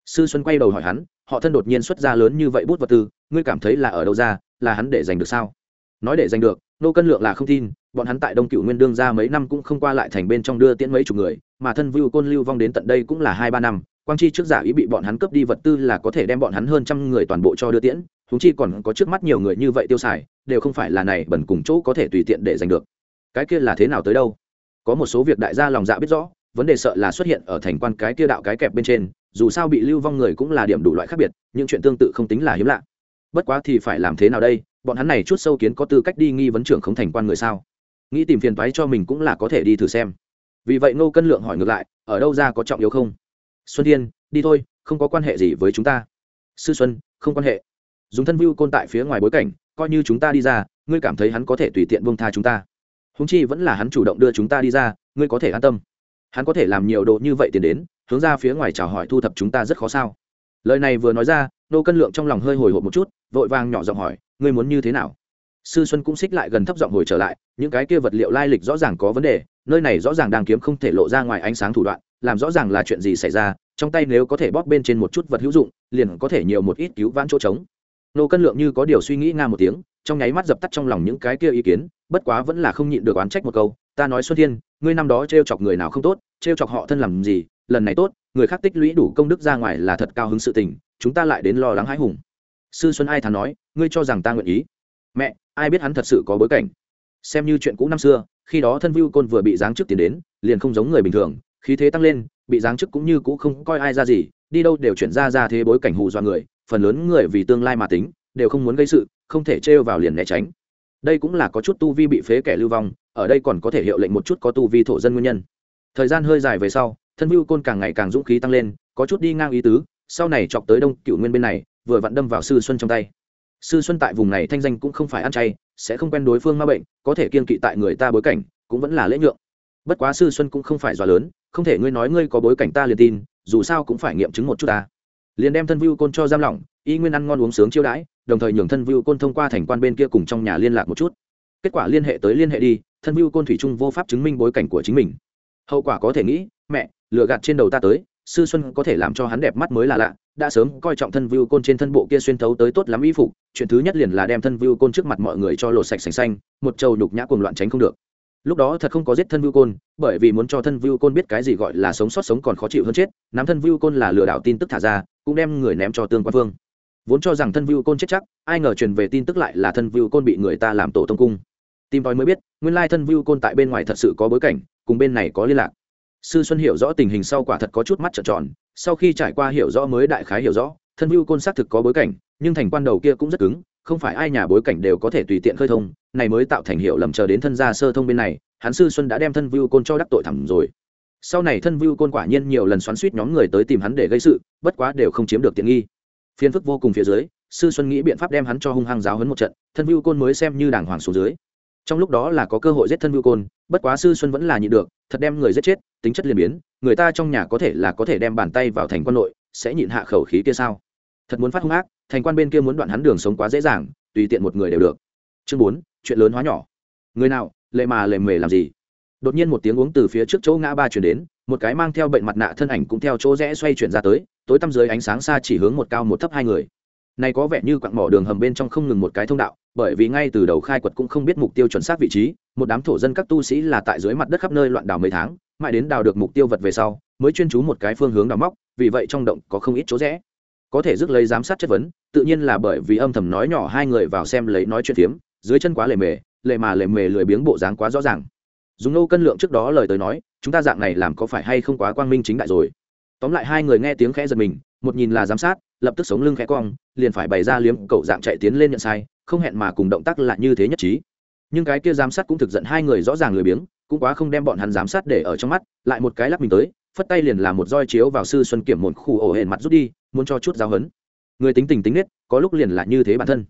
Sư xuân quay đầu hỏi hắn, họ thân đột nhiên xuất ra lớn như vậy bút vật tư ngươi cảm thấy là ở đâu ra, là hắn để giành được sao? Nói để giành được, nô cân lượng là không tin, bọn hắn tại đông cựu nguyên đương ra mấy năm cũng không qua lại thành bên trong đưa tiễn mấy chục người, mà thân vưu côn lưu vong đến tận đây cũng là hai ba năm, quang chi trước giả ý bị bọn hắn cướp đi vật tư là có thể đem bọn hắn hơn trăm người toàn bộ cho đưa tiễn thúng chi còn có trước mắt nhiều người như vậy tiêu xài, đều không phải là này bẩn cùng chỗ có thể tùy tiện để giành được. Cái kia là thế nào tới đâu? Có một số việc đại gia lòng dạ biết rõ, vấn đề sợ là xuất hiện ở thành quan cái kia đạo cái kẹp bên trên, dù sao bị lưu vong người cũng là điểm đủ loại khác biệt, những chuyện tương tự không tính là hiếm lạ bất quá thì phải làm thế nào đây? Bọn hắn này chút sâu kiến có tư cách đi nghi vấn trưởng không thành quan người sao? Nghĩ tìm phiền toái cho mình cũng là có thể đi thử xem. Vì vậy ngô cân lượng hỏi ngược lại, ở đâu ra có trọng yếu không? Xuân thiên đi thôi, không có quan hệ gì với chúng ta. Sư xuân, không quan hệ. Dùng thân view côn tại phía ngoài bối cảnh, coi như chúng ta đi ra, ngươi cảm thấy hắn có thể tùy tiện buông tha chúng ta. Húng chi vẫn là hắn chủ động đưa chúng ta đi ra, ngươi có thể an tâm. Hắn có thể làm nhiều đồ như vậy tiền đến, hướng ra phía ngoài chào hỏi thu thập chúng ta rất khó sao. Lời này vừa nói ra nô cân lượng trong lòng hơi hồi hộp một chút, vội vàng nhỏ giọng hỏi, ngươi muốn như thế nào? Sư xuân cũng xích lại gần thấp giọng hồi trở lại, những cái kia vật liệu lai lịch rõ ràng có vấn đề, nơi này rõ ràng đang kiếm không thể lộ ra ngoài ánh sáng thủ đoạn, làm rõ ràng là chuyện gì xảy ra, trong tay nếu có thể bóp bên trên một chút vật hữu dụng, liền có thể nhiều một ít cứu vãn chỗ trống. Nô cân lượng như có điều suy nghĩ nga một tiếng, trong nháy mắt dập tắt trong lòng những cái kia ý kiến, bất quá vẫn là không nhịn được oán trách một câu, ta nói xuân thiên, ngươi năm đó t chọc người nào không tốt t chọc họ thân làm gì, lần này tốt, người khác tích lũy đủ công đức ra ngoài là thật cao hứng sự tình chúng ta lại đến lo lắng hãi hùng. Sư xuân ai thà nói, ngươi cho rằng ta nguyện ý. Mẹ, ai biết hắn thật sự có bối cảnh? Xem như chuyện cũ năm xưa, khi đó thân vưu côn vừa bị giáng chức tiền đến, liền không giống người bình thường, khí thế tăng lên, bị giáng chức cũng như cũ không coi ai ra gì, đi đâu đều chuyển ra ra thế bối cảnh hù dọa người, phần lớn người vì tương lai mà tính, đều không muốn gây sự, không thể trêu vào liền né tránh. Đây cũng là có chút tu vi bị phế kẻ lưu vong, ở đây còn có thể hiệu lệnh một chút có tu vi thổ dân nguyên nhân. Thời gian hơi dài về sau, thân vưu côn càng ngày càng dũng khí tăng lên, có chút đi ngang ý tứ sau này chọc tới đông cựu nguyên bên này, vừa vặn đâm vào sư xuân trong tay. Sư xuân tại vùng này thanh danh cũng không phải ăn chay, sẽ không quen đối phương ma bệnh, có thể kiên kỵ tại người ta bối cảnh, cũng vẫn là lễ nhượng. Bất quá sư xuân cũng không phải dọa lớn, không thể ngươi nói ngươi có bối cảnh ta liền tin, dù sao cũng phải nghiệm chứng một chút ta. Liền đem thân vưu côn cho giam lỏng, y nguyên ăn ngon uống sướng chiêu đãi, đồng thời nhường thân vưu côn thông qua thành quan bên kia cùng trong nhà liên lạc một chút. Kết quả liên hệ tới liên hệ đi, thân vưu côn thủy trung vô pháp chứng minh bối cảnh của chính mình. Hậu quả có thể nghĩ, mẹ lựa gạt trên đầu ta tới sư xuân có thể làm cho hắn đẹp mắt mới là lạ, đã sớm coi trọng thân view côn trên thân bộ kia xuyên thấu tới tốt lắm y phục, chuyện thứ nhất liền là đem thân view côn trước mặt mọi người cho lột sạch sành xanh, một trầu nhục nhã cuồng loạn tránh không được. Lúc đó thật không có giết thân view côn, bởi vì muốn cho thân view côn biết cái gì gọi là sống sót sống còn khó chịu hơn chết, nắm thân view côn là lừa đảo tin tức thả ra, cũng đem người ném cho tương quan vương. Vốn cho rằng thân view côn chết chắc, ai ngờ truyền về tin tức lại là thân view côn bị người ta làm tổ tông cung. Tìm tòi mới biết, nguyên lai thân view côn tại bên ngoài thật sự có bối cảnh, cùng bên này có liên lạc sư xuân hiểu rõ tình hình sau quả thật có chút mắt trợn tròn, sau khi trải qua hiểu rõ mới đại khái hiểu rõ, thân view côn xác thực có bối cảnh, nhưng thành quan đầu kia cũng rất cứng, không phải ai nhà bối cảnh đều có thể tùy tiện khơi thông, này mới tạo thành hiệu lầm chờ đến thân gia sơ thông bên này, hắn sư xuân đã đem thân vưu côn cho đắc tội thẳng rồi. Sau này thân vưu côn quả nhiên nhiều lần xoắn suýt nhóm người tới tìm hắn để gây sự, bất quá đều không chiếm được tiện nghi. Phiền phức vô cùng phía dưới, sư xuân nghĩ biện pháp đem hắn cho hung hăng giáo hấn một trận, thân vưu côn mới xem như đàng hoàng xuống dưới. Trong lúc đó là có cơ hội giết thân vưu côn bất quá sư xuân vẫn là nhịn được, thật đem người giết chết, tính chất liền biến, người ta trong nhà có thể là có thể đem bàn tay vào thành quan nội, sẽ nhịn hạ khẩu khí kia sao? Thật muốn phát hung ác, thành quan bên kia muốn đoạn hắn đường sống quá dễ dàng, tùy tiện một người đều được. Chương bốn, chuyện lớn hóa nhỏ. Người nào, lệ mà lệ mề làm gì? Đột nhiên một tiếng uống từ phía trước chỗ ngã ba chuyển đến, một cái mang theo bệnh mặt nạ thân ảnh cũng theo chỗ rẽ xoay chuyển ra tới, tối tăm dưới ánh sáng xa chỉ hướng một cao một thấp hai người. Này có vẻ như quặng mỏ đường hầm bên trong không ngừng một cái thông đạo bởi vì ngay từ đầu khai quật cũng không biết mục tiêu chuẩn xác vị trí, một đám thổ dân các tu sĩ là tại dưới mặt đất khắp nơi loạn đào mấy tháng, mãi đến đào được mục tiêu vật về sau, mới chuyên chú một cái phương hướng đào móc, vì vậy trong động có không ít chỗ rẽ. Có thể rước lấy giám sát chất vấn, tự nhiên là bởi vì âm thầm nói nhỏ hai người vào xem lấy nói chuyện phiếm, dưới chân quá lề mề, lề mà lề mề lười biếng bộ dáng quá rõ ràng. Dùng nô cân lượng trước đó lời tới nói, chúng ta dạng này làm có phải hay không quá quang minh chính đại rồi? Tóm lại hai người nghe tiếng khẽ giật mình, một nhìn là giám sát, lập tức sống lưng khẽ cong, liền phải bày ra liếm, cậu dạng chạy tiến lên nhận sai không hẹn mà cùng động tác là như thế nhất trí. Nhưng cái kia giám sát cũng thực giận hai người rõ ràng lười biếng, cũng quá không đem bọn hắn giám sát để ở trong mắt, lại một cái lắc mình tới, phất tay liền làm một roi chiếu vào sư xuân kiểm một khu ổ hển mặt rút đi, muốn cho chút giáo hấn người tính tình tính nết, có lúc liền là như thế bản thân.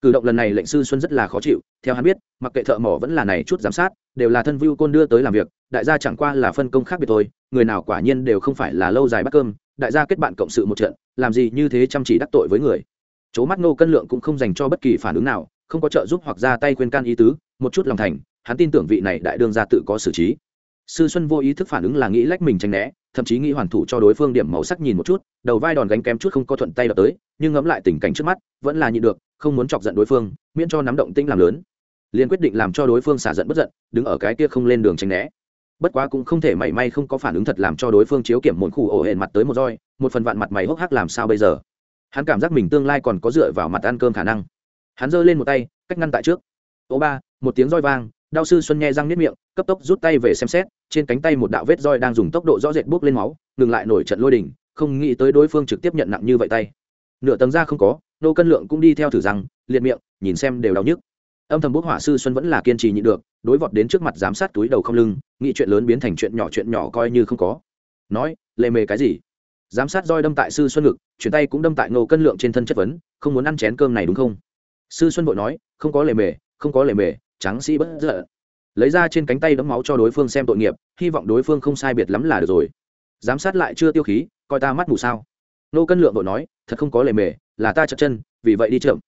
Cử động lần này lệnh sư xuân rất là khó chịu, theo hắn biết, mặc kệ thợ mỏ vẫn là này chút giám sát, đều là thân vưu côn đưa tới làm việc, đại gia chẳng qua là phân công khác biệt thôi, người nào quả nhiên đều không phải là lâu dài bắt cơm, đại gia kết bạn cộng sự một trận, làm gì như thế chăm chỉ đắc tội với người chố mắt nô cân lượng cũng không dành cho bất kỳ phản ứng nào, không có trợ giúp hoặc ra tay khuyên can ý tứ, một chút lòng thành, hắn tin tưởng vị này đại đương gia tự có xử trí. Sư xuân vô ý thức phản ứng là nghĩ lách mình tranh né, thậm chí nghĩ hoàn thủ cho đối phương điểm màu sắc nhìn một chút, đầu vai đòn gánh kém chút không có thuận tay đập tới, nhưng ngẫm lại tình cảnh trước mắt, vẫn là nhịn được, không muốn chọc giận đối phương, miễn cho nắm động tĩnh làm lớn. Liền quyết định làm cho đối phương xả giận bất giận, đứng ở cái kia không lên đường tranh né. Bất quá cũng không thể mảy may không có phản ứng thật làm cho đối phương chiếu kiểm một khu ổ hển mặt tới một roi, một phần vạn mặt mày hốc hác làm sao bây giờ? Hắn cảm giác mình tương lai còn có dựa vào mặt ăn cơm khả năng. Hắn giơ lên một tay, cách ngăn tại trước. Ô ba, một tiếng roi vang đao sư xuân nghe răng nếp miệng, cấp tốc rút tay về xem xét, trên cánh tay một đạo vết roi đang dùng tốc độ rõ rệt buốc lên máu, ngừng lại nổi trận lôi đình. không nghĩ tới đối phương trực tiếp nhận nặng như vậy tay. Nửa tầng da không có, nô cân lượng cũng đi theo thử rằng liệt miệng, nhìn xem đều đau nhức. Âm thầm bốc hỏa sư xuân vẫn là kiên trì nhịn được, đối vọt đến trước mặt giám sát túi đầu không lưng, nghĩ chuyện lớn biến thành chuyện nhỏ chuyện nhỏ coi như không có. Nói, lệ mề cái gì? Giám sát roi đâm tại sư xuân ngực chuyển tay cũng đâm tại nô cân lượng trên thân chất vấn, không muốn ăn chén cơm này đúng không? Sư xuân vội nói, không có lề mề, không có lề mề trắng sĩ bất giận lấy ra trên cánh tay đấm máu cho đối phương xem tội nghiệp, hy vọng đối phương không sai biệt lắm là được rồi. Giám sát lại chưa tiêu khí, coi ta mắt mù sao. Nô cân lượng vội nói, thật không có lề mề, là ta chật chân, vì vậy đi chậm.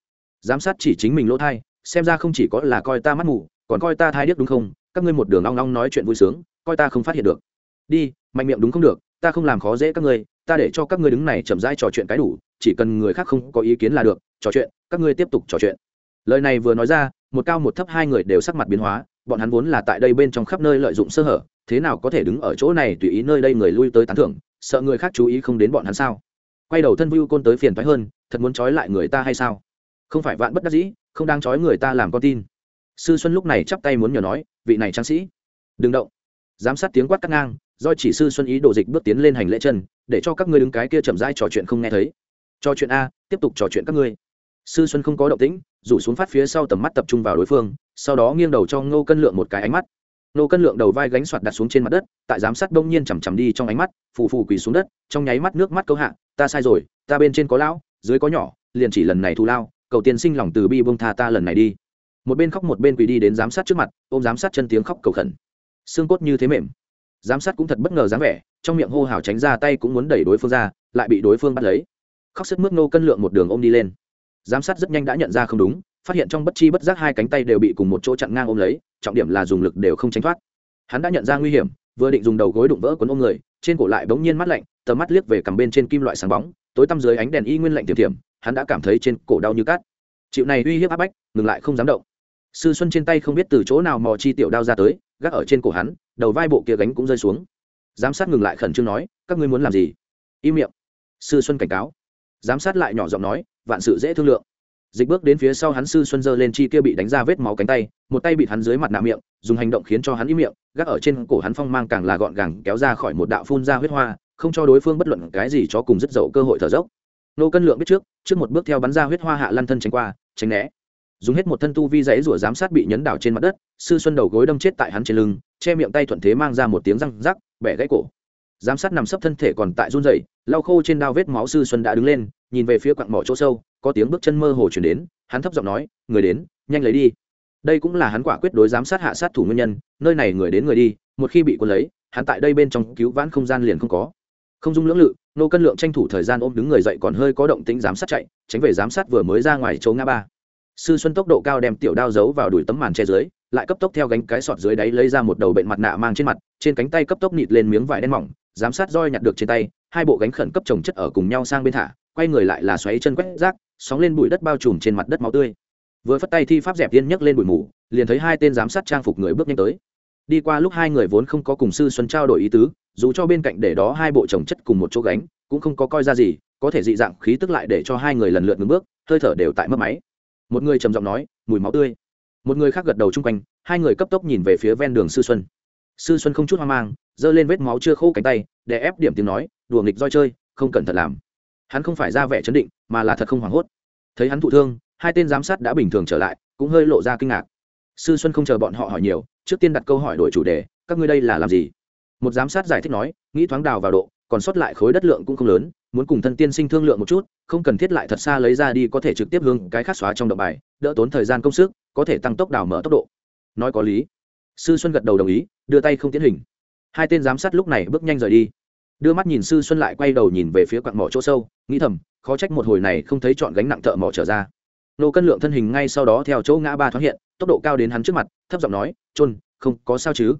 Giám sát chỉ chính mình lỗ thai, xem ra không chỉ có là coi ta mắt mù, còn coi ta thai điếc đúng không? Các ngươi một đường long long nói chuyện vui sướng, coi ta không phát hiện được. Đi, mạnh miệng đúng không được ta không làm khó dễ các ngươi, ta để cho các ngươi đứng này chậm rãi trò chuyện cái đủ, chỉ cần người khác không có ý kiến là được, trò chuyện, các ngươi tiếp tục trò chuyện. Lời này vừa nói ra, một cao một thấp hai người đều sắc mặt biến hóa, bọn hắn vốn là tại đây bên trong khắp nơi lợi dụng sơ hở, thế nào có thể đứng ở chỗ này tùy ý nơi đây người lui tới tán thưởng, sợ người khác chú ý không đến bọn hắn sao? Quay đầu thân vưu côn tới phiền thoái hơn, thật muốn trói lại người ta hay sao? Không phải vạn bất đắc dĩ, không đang trói người ta làm con tin. Sư xuân lúc này chắp tay muốn nhờ nói, vị này tráng sĩ, đừng động. Giám sát tiếng quát cắt ngang do chỉ sư xuân ý đồ dịch bước tiến lên hành lễ chân, để cho các ngươi đứng cái kia chậm rãi trò chuyện không nghe thấy. Trò chuyện a, tiếp tục trò chuyện các ngươi. Sư xuân không có động tĩnh, rủ xuống phát phía sau tầm mắt tập trung vào đối phương, sau đó nghiêng đầu cho ngô cân lượng một cái ánh mắt. Ngô cân lượng đầu vai gánh soạt đặt xuống trên mặt đất, tại giám sát bỗng nhiên chằm chằm đi trong ánh mắt, phù phù quỳ xuống đất, trong nháy mắt nước mắt câu hạ, ta sai rồi, ta bên trên có lão, dưới có nhỏ, liền chỉ lần này thu lao, cầu tiên sinh lòng từ bi bông tha ta lần này đi. Một bên khóc một bên quỳ đi đến giám sát trước mặt, ôm giám sát chân tiếng khóc cầu khẩn. Xương cốt như thế mềm giám sát cũng thật bất ngờ dáng vẻ, trong miệng hô hào tránh ra tay cũng muốn đẩy đối phương ra, lại bị đối phương bắt lấy. Khóc sức mướt nô cân lượng một đường ôm đi lên. Giám sát rất nhanh đã nhận ra không đúng, phát hiện trong bất chi bất giác hai cánh tay đều bị cùng một chỗ chặn ngang ôm lấy, trọng điểm là dùng lực đều không tránh thoát. Hắn đã nhận ra nguy hiểm, vừa định dùng đầu gối đụng vỡ cuốn ôm người, trên cổ lại bỗng nhiên mắt lạnh, tầm mắt liếc về cằm bên trên kim loại sáng bóng, tối tăm dưới ánh đèn y nguyên lạnh tiềm tiềm, hắn đã cảm thấy trên cổ đau như cát. Chịu này uy hiếp áp bách, ngừng lại không dám động. Sư xuân trên tay không biết từ chỗ nào mò chi tiểu đao ra tới, gác ở trên cổ hắn đầu vai bộ kia gánh cũng rơi xuống. Giám sát ngừng lại khẩn trương nói, các ngươi muốn làm gì? Im miệng. Sư xuân cảnh cáo. Giám sát lại nhỏ giọng nói, vạn sự dễ thương lượng. Dịch bước đến phía sau hắn, sư xuân giơ lên chi kia bị đánh ra vết máu cánh tay, một tay bị hắn dưới mặt nạ miệng, dùng hành động khiến cho hắn im miệng, gác ở trên cổ hắn phong mang càng là gọn gàng kéo ra khỏi một đạo phun ra huyết hoa, không cho đối phương bất luận cái gì cho cùng rất dậu cơ hội thở dốc. Nô cân lượng biết trước trước một bước theo bắn ra huyết hoa hạ lăn thân tránh qua, tránh né. Dùng hết một thân tu vi dãy rủa giám sát bị nhấn đảo trên mặt đất, sư xuân đầu gối đâm chết tại hắn trên lưng che miệng tay thuận thế mang ra một tiếng răng rắc, bẻ gãy cổ. Giám sát nằm sấp thân thể còn tại run rẩy, lau khô trên đao vết máu sư xuân đã đứng lên, nhìn về phía quặng mỏ chỗ sâu, có tiếng bước chân mơ hồ chuyển đến, hắn thấp giọng nói, người đến, nhanh lấy đi. Đây cũng là hắn quả quyết đối giám sát hạ sát thủ nguyên nhân, nơi này người đến người đi, một khi bị quân lấy, hắn tại đây bên trong cứu vãn không gian liền không có. Không dung lưỡng lự, nô cân lượng tranh thủ thời gian ôm đứng người dậy còn hơi có động tĩnh giám sát chạy, tránh về giám sát vừa mới ra ngoài chỗ ngã ba. Sư xuân tốc độ cao đem tiểu đao giấu vào đuổi tấm màn che dưới lại cấp tốc theo gánh cái sọt dưới đáy lấy ra một đầu bệnh mặt nạ mang trên mặt, trên cánh tay cấp tốc nịt lên miếng vải đen mỏng, giám sát roi nhặt được trên tay, hai bộ gánh khẩn cấp trồng chất ở cùng nhau sang bên thả, quay người lại là xoáy chân quét rác, sóng lên bụi đất bao trùm trên mặt đất máu tươi. Vừa phất tay thi pháp dẹp tiên nhấc lên bụi mù, liền thấy hai tên giám sát trang phục người bước nhanh tới. Đi qua lúc hai người vốn không có cùng sư xuân trao đổi ý tứ, dù cho bên cạnh để đó hai bộ trồng chất cùng một chỗ gánh, cũng không có coi ra gì, có thể dị dạng khí tức lại để cho hai người lần lượt ngừng bước, hơi thở đều tại mất máy. Một người trầm giọng nói, mùi máu tươi một người khác gật đầu chung quanh, hai người cấp tốc nhìn về phía ven đường sư xuân. Sư xuân không chút hoang mang, giơ lên vết máu chưa khô cánh tay, để ép điểm tiếng nói, đùa nghịch roi chơi, không cẩn thận làm. Hắn không phải ra vẻ chấn định, mà là thật không hoảng hốt. Thấy hắn thụ thương, hai tên giám sát đã bình thường trở lại, cũng hơi lộ ra kinh ngạc. Sư xuân không chờ bọn họ hỏi nhiều, trước tiên đặt câu hỏi đổi chủ đề, các ngươi đây là làm gì? Một giám sát giải thích nói, nghĩ thoáng đào vào độ còn sót lại khối đất lượng cũng không lớn, muốn cùng thân tiên sinh thương lượng một chút, không cần thiết lại thật xa lấy ra đi có thể trực tiếp hướng cái khác xóa trong động bài, đỡ tốn thời gian công sức, có thể tăng tốc đào mở tốc độ. Nói có lý. Sư xuân gật đầu đồng ý, đưa tay không tiến hình. Hai tên giám sát lúc này bước nhanh rời đi. Đưa mắt nhìn sư xuân lại quay đầu nhìn về phía quặng mỏ chỗ sâu, nghĩ thầm, khó trách một hồi này không thấy chọn gánh nặng thợ mỏ trở ra. Nô cân lượng thân hình ngay sau đó theo chỗ ngã ba thoáng hiện, tốc độ cao đến hắn trước mặt, thấp giọng nói trôn không có sao chứ?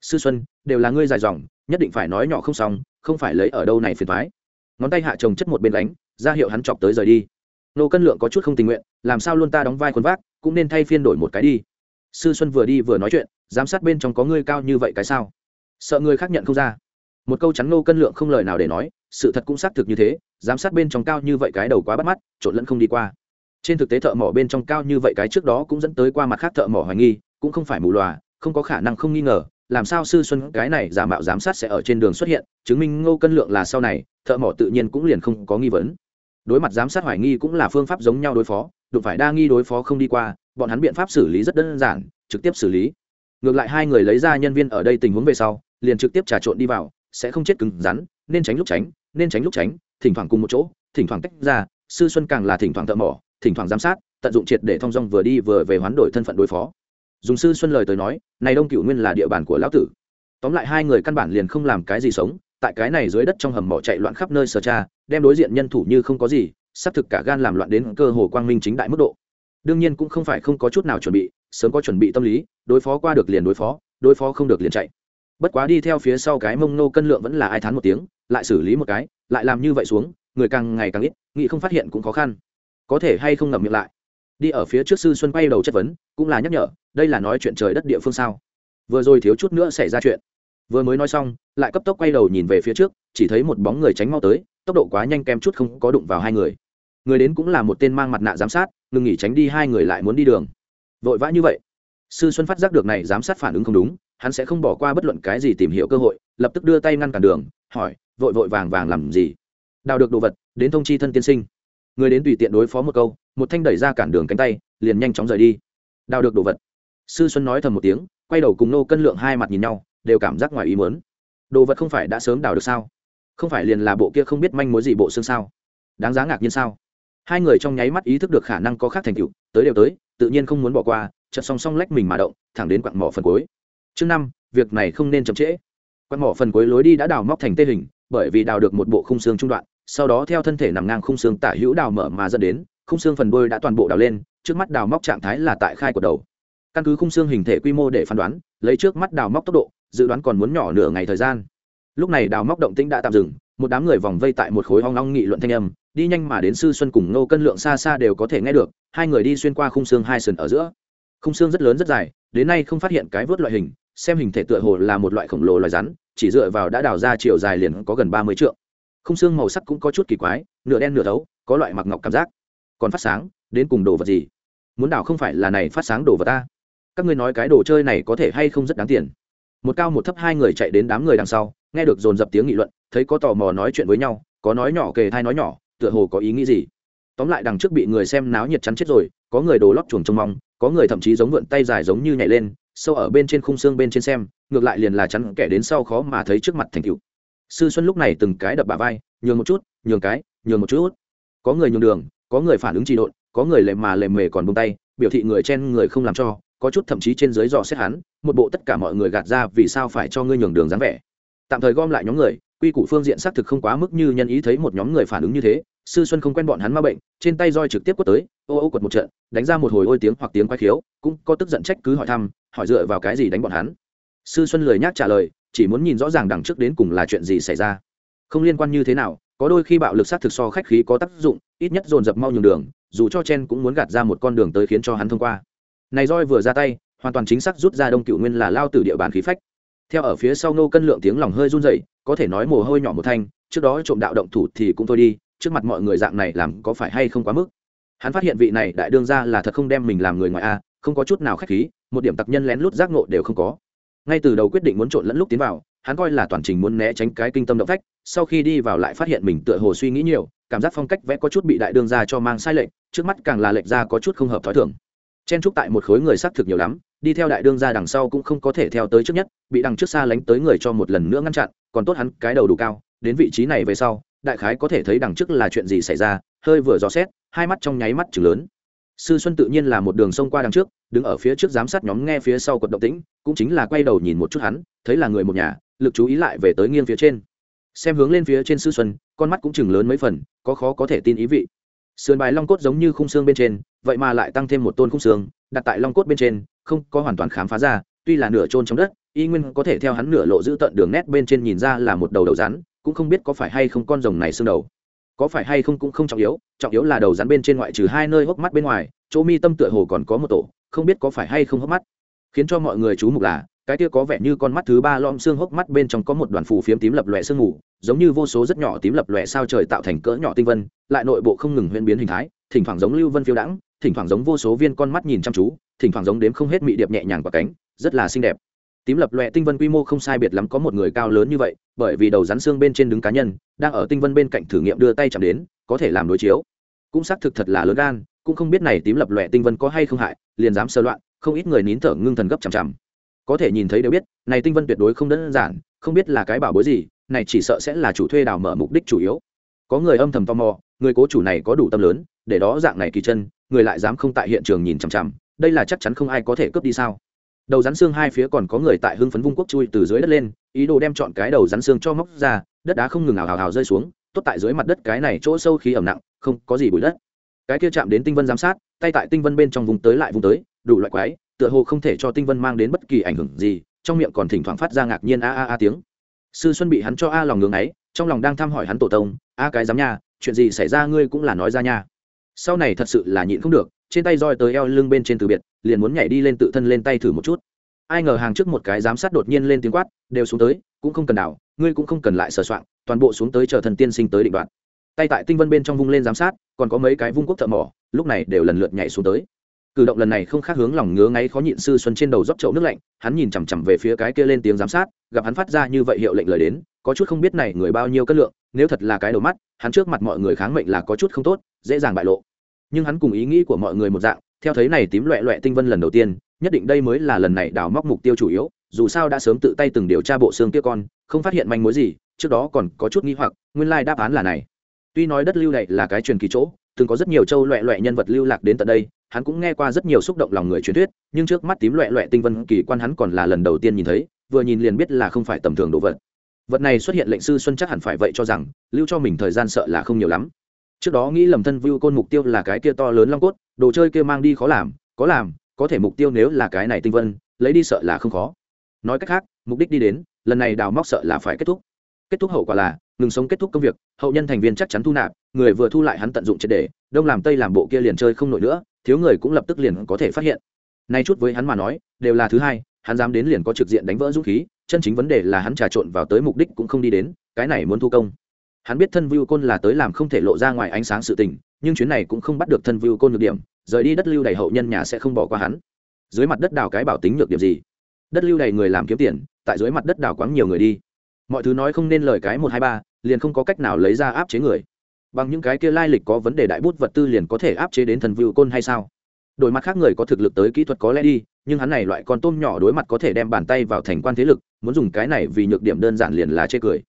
Sư xuân, đều là ngươi dài dòng nhất định phải nói nhỏ không xong, không phải lấy ở đâu này phiền thoái ngón tay hạ chồng chất một bên đánh ra hiệu hắn chọc tới rời đi. Nô cân lượng có chút không tình nguyện, làm sao luôn ta đóng vai khuôn vác, cũng nên thay phiên đổi một cái đi. Sư xuân vừa đi vừa nói chuyện, giám sát bên trong có ngươi cao như vậy cái sao? Sợ người khác nhận không ra. Một câu chắn nô cân lượng không lời nào để nói, sự thật cũng xác thực như thế, giám sát bên trong cao như vậy cái đầu quá bắt mắt, trộn lẫn không đi qua. Trên thực tế thợ mỏ bên trong cao như vậy cái trước đó cũng dẫn tới qua mặt khác thợ mỏ hoài nghi, cũng không phải mù lòa không có khả năng không nghi ngờ làm sao sư xuân cái này giả mạo giám sát sẽ ở trên đường xuất hiện, chứng minh ngô cân lượng là sau này, thợ mỏ tự nhiên cũng liền không có nghi vấn. Đối mặt giám sát hoài nghi cũng là phương pháp giống nhau đối phó, đụng phải đa nghi đối phó không đi qua, bọn hắn biện pháp xử lý rất đơn giản, trực tiếp xử lý. Ngược lại hai người lấy ra nhân viên ở đây tình huống về sau, liền trực tiếp trà trộn đi vào, sẽ không chết cứng rắn, nên tránh lúc tránh, nên tránh lúc tránh, thỉnh thoảng cùng một chỗ, thỉnh thoảng tách ra, sư xuân càng là thỉnh thoảng thợ mỏ, thỉnh thoảng giám sát, tận dụng triệt để thong dong vừa đi vừa về hoán đổi thân phận đối phó dùng sư xuân lời tới nói, này đông cựu nguyên là địa bàn của lão tử. Tóm lại hai người căn bản liền không làm cái gì sống, tại cái này dưới đất trong hầm mỏ chạy loạn khắp nơi sờ cha đem đối diện nhân thủ như không có gì sắp thực cả gan làm loạn đến cơ hồ quang minh chính đại mức độ. Đương nhiên cũng không phải không có chút nào chuẩn bị, sớm có chuẩn bị tâm lý, đối phó qua được liền đối phó đối phó không được liền chạy. Bất quá đi theo phía sau cái mông nô cân lượng vẫn là ai thán một tiếng, lại xử lý một cái, lại làm như vậy xuống, người càng ngày càng ít, nghĩ không phát hiện cũng khó khăn. Có thể hay không ngậm miệng lại đi ở phía trước sư xuân quay đầu chất vấn, cũng là nhắc nhở, đây là nói chuyện trời đất địa phương sao? Vừa rồi thiếu chút nữa xảy ra chuyện. Vừa mới nói xong, lại cấp tốc quay đầu nhìn về phía trước, chỉ thấy một bóng người tránh mau tới, tốc độ quá nhanh kem chút không có đụng vào hai người. Người đến cũng là một tên mang mặt nạ giám sát, ngừng nghỉ tránh đi hai người lại muốn đi đường. Vội vã như vậy. Sư xuân phát giác được này giám sát phản ứng không đúng, hắn sẽ không bỏ qua bất luận cái gì tìm hiểu cơ hội, lập tức đưa tay ngăn cản đường, hỏi, vội vội vàng vàng làm gì? Đào được đồ vật, đến thông chi thân tiên sinh. Người đến tùy tiện đối phó một câu một thanh đẩy ra cản đường cánh tay, liền nhanh chóng rời đi. Đào được đồ vật. Sư xuân nói thầm một tiếng, quay đầu cùng nô cân lượng hai mặt nhìn nhau, đều cảm giác ngoài ý muốn. Đồ vật không phải đã sớm đào được sao? Không phải liền là bộ kia không biết manh mối gì bộ xương sao? Đáng giá ngạc nhiên sao? Hai người trong nháy mắt ý thức được khả năng có khác thành tựu, tới đều tới, tự nhiên không muốn bỏ qua, chợt song song lách mình mà động, thẳng đến quặng mỏ phần cuối. Chương năm, việc này không nên chậm trễ. Quặng mỏ phần cuối lối đi đã đào móc thành tê hình, bởi vì đào được một bộ khung xương trung đoạn, sau đó theo thân thể nằm ngang khung xương tả hữu đào mở mà dẫn đến khung xương phần đôi đã toàn bộ đào lên, trước mắt đào móc trạng thái là tại khai của đầu. Căn cứ khung xương hình thể quy mô để phán đoán, lấy trước mắt đào móc tốc độ, dự đoán còn muốn nhỏ nửa ngày thời gian. Lúc này đào móc động tĩnh đã tạm dừng, một đám người vòng vây tại một khối hoang long nghị luận thanh âm, đi nhanh mà đến sư xuân cùng nô cân lượng xa xa đều có thể nghe được, hai người đi xuyên qua khung xương hai sườn ở giữa. Khung xương rất lớn rất dài, đến nay không phát hiện cái vớt loại hình, xem hình thể tựa hồ là một loại khổng lồ loài rắn, chỉ dựa vào đã đào ra chiều dài liền có gần ba mươi trượng. Khung xương màu sắc cũng có chút kỳ quái, nửa đen nửa thấu, có loại mặc ngọc cảm giác còn phát sáng, đến cùng đồ vật gì? Muốn đảo không phải là này phát sáng đồ vật ta. Các ngươi nói cái đồ chơi này có thể hay không rất đáng tiền? Một cao một thấp hai người chạy đến đám người đằng sau, nghe được dồn dập tiếng nghị luận, thấy có tò mò nói chuyện với nhau, có nói nhỏ kề thai nói nhỏ, tựa hồ có ý nghĩ gì. Tóm lại đằng trước bị người xem náo nhiệt chắn chết rồi, có người đồ lót chuồng trông mong, có người thậm chí giống vượn tay dài giống như nhảy lên, sâu ở bên trên khung xương bên trên xem, ngược lại liền là chắn kẻ đến sau khó mà thấy trước mặt thành cựu sư xuân lúc này từng cái đập bà vai, nhường một chút, nhường cái, nhường một chút. Có người nhường đường có người phản ứng trị độn, có người lề mà lề mề còn bông tay, biểu thị người chen người không làm cho, có chút thậm chí trên dưới dò xét hắn, một bộ tất cả mọi người gạt ra vì sao phải cho ngươi nhường đường dáng vẻ. Tạm thời gom lại nhóm người, quy củ phương diện xác thực không quá mức như nhân ý thấy một nhóm người phản ứng như thế, sư xuân không quen bọn hắn ma bệnh, trên tay roi trực tiếp quất tới, ô ô quật một trận, đánh ra một hồi ôi tiếng hoặc tiếng quay khiếu, cũng có tức giận trách cứ hỏi thăm, hỏi dựa vào cái gì đánh bọn hắn. Sư xuân lười nhác trả lời, chỉ muốn nhìn rõ ràng đằng trước đến cùng là chuyện gì xảy ra. Không liên quan như thế nào, có đôi khi bạo lực sát thực so khách khí có tác dụng ít nhất dồn dập mau nhường đường, dù cho chen cũng muốn gạt ra một con đường tới khiến cho hắn thông qua. Này roi vừa ra tay, hoàn toàn chính xác rút ra đông cựu nguyên là lao từ địa bàn khí phách. Theo ở phía sau nô cân lượng tiếng lòng hơi run rẩy, có thể nói mồ hôi nhỏ một thanh, trước đó trộm đạo động thủ thì cũng thôi đi, trước mặt mọi người dạng này làm có phải hay không quá mức. Hắn phát hiện vị này đại đương ra là thật không đem mình làm người ngoài a, không có chút nào khách khí, một điểm tặc nhân lén lút giác ngộ đều không có. Ngay từ đầu quyết định muốn trộn lẫn lúc tiến vào, hắn coi là toàn trình muốn né tránh cái kinh tâm động phách, sau khi đi vào lại phát hiện mình tựa hồ suy nghĩ nhiều cảm giác phong cách vẽ có chút bị đại đương ra cho mang sai lệch, trước mắt càng là lệch ra có chút không hợp t h ó i thường. Chen trúc tại một khối người xác thực nhiều lắm, đi theo đại đương ra đằng sau cũng không có thể theo tới trước nhất, bị đằng trước xa lánh tới người cho một lần nữa ngăn chặn, còn tốt hắn cái đầu đủ cao, đến vị trí này về sau, đại khái có thể thấy đằng trước là chuyện gì xảy ra, hơi vừa dò xét, hai mắt trong nháy mắt chừng lớn. Sư xuân tự nhiên là một đường sông qua đằng trước, đứng ở phía trước giám sát nhóm nghe phía sau quật động tĩnh, cũng chính là quay đầu nhìn một chút hắn, thấy là người một nhà, lực chú ý lại về tới nghiêng phía trên xem hướng lên phía trên sư xuân, con mắt cũng chừng lớn mấy phần, có khó có thể tin ý vị. Sườn bài long cốt giống như khung xương bên trên, vậy mà lại tăng thêm một tôn khung xương, đặt tại long cốt bên trên, không có hoàn toàn khám phá ra, tuy là nửa trôn trong đất, y nguyên có thể theo hắn nửa lộ giữ tận đường nét bên trên nhìn ra là một đầu đầu rắn, cũng không biết có phải hay không con rồng này xương đầu. Có phải hay không cũng không trọng yếu trọng yếu là đầu rắn bên trên ngoại trừ hai nơi hốc mắt bên ngoài, chỗ mi tâm tựa hồ còn có một tổ, không biết có phải hay không hốc mắt. Khiến cho mọi người chú mục là cái kia có vẻ như con mắt thứ ba lom xương hốc mắt bên trong có một đoàn phù phiếm tím lập lòe sương mù, giống như vô số rất nhỏ tím lập lòe sao trời tạo thành cỡ nhỏ tinh vân, lại nội bộ không ngừng huyễn biến hình thái, thỉnh thoảng giống lưu vân phiêu đãng, thỉnh thoảng giống vô số viên con mắt nhìn chăm chú, thỉnh thoảng giống đếm không hết mị điệp nhẹ nhàng và cánh, rất là xinh đẹp. Tím lập lòe tinh vân quy mô không sai biệt lắm có một người cao lớn như vậy, bởi vì đầu rắn xương bên trên đứng cá nhân, đang ở tinh vân bên cạnh thử nghiệm đưa tay chạm đến, có thể làm đối chiếu. Cũng xác thực thật là lớn gan, cũng không biết này tím lập lòe tinh vân có hay không hại, liền dám sơ loạn, không ít người nín thở ngưng thần gấp chằm chằm có thể nhìn thấy đều biết, này tinh vân tuyệt đối không đơn giản, không biết là cái bảo bối gì, này chỉ sợ sẽ là chủ thuê đào mở mục đích chủ yếu. Có người âm thầm tò mò, người cố chủ này có đủ tâm lớn, để đó dạng này kỳ chân, người lại dám không tại hiện trường nhìn chằm chằm, đây là chắc chắn không ai có thể cướp đi sao? Đầu rắn xương hai phía còn có người tại hưng phấn vung quốc chui từ dưới đất lên, ý đồ đem chọn cái đầu rắn xương cho móc ra, đất đá không ngừng ảo hào hào rơi xuống, tốt tại dưới mặt đất cái này chỗ sâu khí ẩm nặng, không có gì bụi đất. Cái kia chạm đến tinh vân giám sát, tay tại tinh vân bên trong vùng tới lại vùng tới, đủ loại quái tựa hồ không thể cho tinh vân mang đến bất kỳ ảnh hưởng gì, trong miệng còn thỉnh thoảng phát ra ngạc nhiên a a a tiếng. Sư xuân bị hắn cho a lòng ngưng ấy, trong lòng đang thăm hỏi hắn tổ tông, a cái dám nha, chuyện gì xảy ra ngươi cũng là nói ra nha. Sau này thật sự là nhịn không được, trên tay roi tới eo lưng bên trên từ biệt, liền muốn nhảy đi lên tự thân lên tay thử một chút. Ai ngờ hàng trước một cái giám sát đột nhiên lên tiếng quát, đều xuống tới, cũng không cần đảo, ngươi cũng không cần lại sờ soạn toàn bộ xuống tới chờ thần tiên sinh tới định đoạn tay tại tinh vân bên trong vung lên giám sát, còn có mấy cái vung quốc thợ mỏ, lúc này đều lần lượt nhảy xuống tới cử động lần này không khác hướng lòng ngứa ngáy khó nhịn sư xuân trên đầu dốc chậu nước lạnh, hắn nhìn chằm chằm về phía cái kia lên tiếng giám sát, gặp hắn phát ra như vậy hiệu lệnh lời đến, có chút không biết này người bao nhiêu cân lượng, nếu thật là cái đầu mắt, hắn trước mặt mọi người kháng mệnh là có chút không tốt, dễ dàng bại lộ. Nhưng hắn cùng ý nghĩ của mọi người một dạng, theo thấy này tím loẹ loẹ tinh vân lần đầu tiên, nhất định đây mới là lần này đào móc mục tiêu chủ yếu, dù sao đã sớm tự tay từng điều tra bộ xương kia con, không phát hiện manh mối gì, trước đó còn có chút nghi hoặc, nguyên lai đáp án là này. Tuy nói đất lưu này là cái truyền kỳ chỗ, từng có rất nhiều châu loẹ loẹ nhân vật lưu lạc đến tận đây hắn cũng nghe qua rất nhiều xúc động lòng người truyền thuyết, nhưng trước mắt tím loẹ loẹ tinh vân kỳ quan hắn còn là lần đầu tiên nhìn thấy, vừa nhìn liền biết là không phải tầm thường đồ vật. Vật này xuất hiện lệnh sư xuân chắc hẳn phải vậy cho rằng, lưu cho mình thời gian sợ là không nhiều lắm. Trước đó nghĩ lầm thân vưu côn mục tiêu là cái kia to lớn long cốt, đồ chơi kia mang đi khó làm, có làm, có thể mục tiêu nếu là cái này tinh vân, lấy đi sợ là không khó. Nói cách khác, mục đích đi đến, lần này đào móc sợ là phải kết thúc. Kết thúc hậu quả là, ngừng sống kết thúc công việc, hậu nhân thành viên chắc chắn thu nạp người vừa thu lại hắn tận dụng triệt để, đông làm tây làm bộ kia liền chơi không nổi nữa thiếu người cũng lập tức liền có thể phát hiện. Nay chút với hắn mà nói đều là thứ hai hắn dám đến liền có trực diện đánh vỡ dũng khí chân chính vấn đề là hắn trà trộn vào tới mục đích cũng không đi đến cái này muốn thu công. Hắn biết thân vưu côn là tới làm không thể lộ ra ngoài ánh sáng sự tình nhưng chuyến này cũng không bắt được thân vưu côn nhược điểm rời đi đất lưu đầy hậu nhân nhà sẽ không bỏ qua hắn. Dưới mặt đất đào cái bảo tính nhược điểm gì? Đất lưu đầy người làm kiếm tiền tại dưới mặt đất đào quáng nhiều người đi. Mọi thứ nói không nên lời cái một hai ba liền không có cách nào lấy ra áp chế người bằng những cái kia lai lịch có vấn đề đại bút vật tư liền có thể áp chế đến thần vưu côn hay sao? Đổi mặt khác người có thực lực tới kỹ thuật có lẽ đi, nhưng hắn này loại con tôm nhỏ đối mặt có thể đem bàn tay vào thành quan thế lực, muốn dùng cái này vì nhược điểm đơn giản liền là chê cười.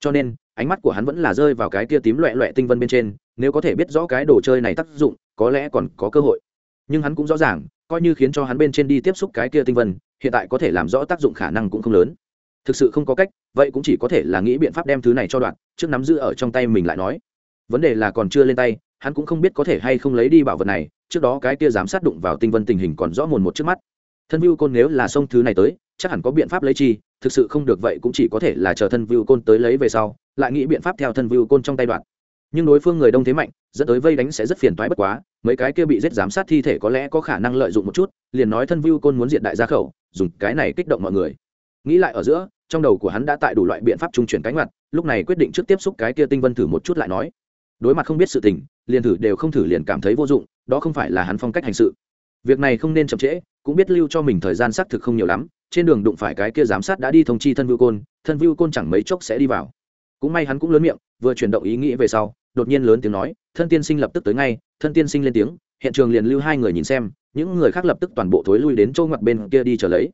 Cho nên, ánh mắt của hắn vẫn là rơi vào cái kia tím loẹ loẹ tinh vân bên trên, nếu có thể biết rõ cái đồ chơi này tác dụng, có lẽ còn có cơ hội. Nhưng hắn cũng rõ ràng, coi như khiến cho hắn bên trên đi tiếp xúc cái kia tinh vân, hiện tại có thể làm rõ tác dụng khả năng cũng không lớn. Thực sự không có cách, vậy cũng chỉ có thể là nghĩ biện pháp đem thứ này cho đoạn, trước nắm giữ ở trong tay mình lại nói vấn đề là còn chưa lên tay, hắn cũng không biết có thể hay không lấy đi bảo vật này, trước đó cái kia giám sát đụng vào tinh vân tình hình còn rõ mồn một trước mắt. Thân view côn nếu là xông thứ này tới, chắc hẳn có biện pháp lấy chi, thực sự không được vậy cũng chỉ có thể là chờ thân view côn tới lấy về sau, lại nghĩ biện pháp theo thân view côn trong tay đoạn. Nhưng đối phương người đông thế mạnh, dẫn tới vây đánh sẽ rất phiền toái bất quá, mấy cái kia bị giết giám sát thi thể có lẽ có khả năng lợi dụng một chút, liền nói thân view côn muốn diện đại gia khẩu, dùng cái này kích động mọi người. Nghĩ lại ở giữa, trong đầu của hắn đã tại đủ loại biện pháp trung chuyển cánh mặt lúc này quyết định trước tiếp xúc cái kia tinh vân thử một chút lại nói đối mặt không biết sự tình, liền thử đều không thử liền cảm thấy vô dụng, đó không phải là hắn phong cách hành sự. Việc này không nên chậm trễ, cũng biết lưu cho mình thời gian xác thực không nhiều lắm, trên đường đụng phải cái kia giám sát đã đi thông chi thân vưu côn, thân vưu côn chẳng mấy chốc sẽ đi vào. Cũng may hắn cũng lớn miệng, vừa chuyển động ý nghĩ về sau, đột nhiên lớn tiếng nói, thân tiên sinh lập tức tới ngay, thân tiên sinh lên tiếng, hiện trường liền lưu hai người nhìn xem, những người khác lập tức toàn bộ thối lui đến chỗ ngoặt bên kia đi trở lấy.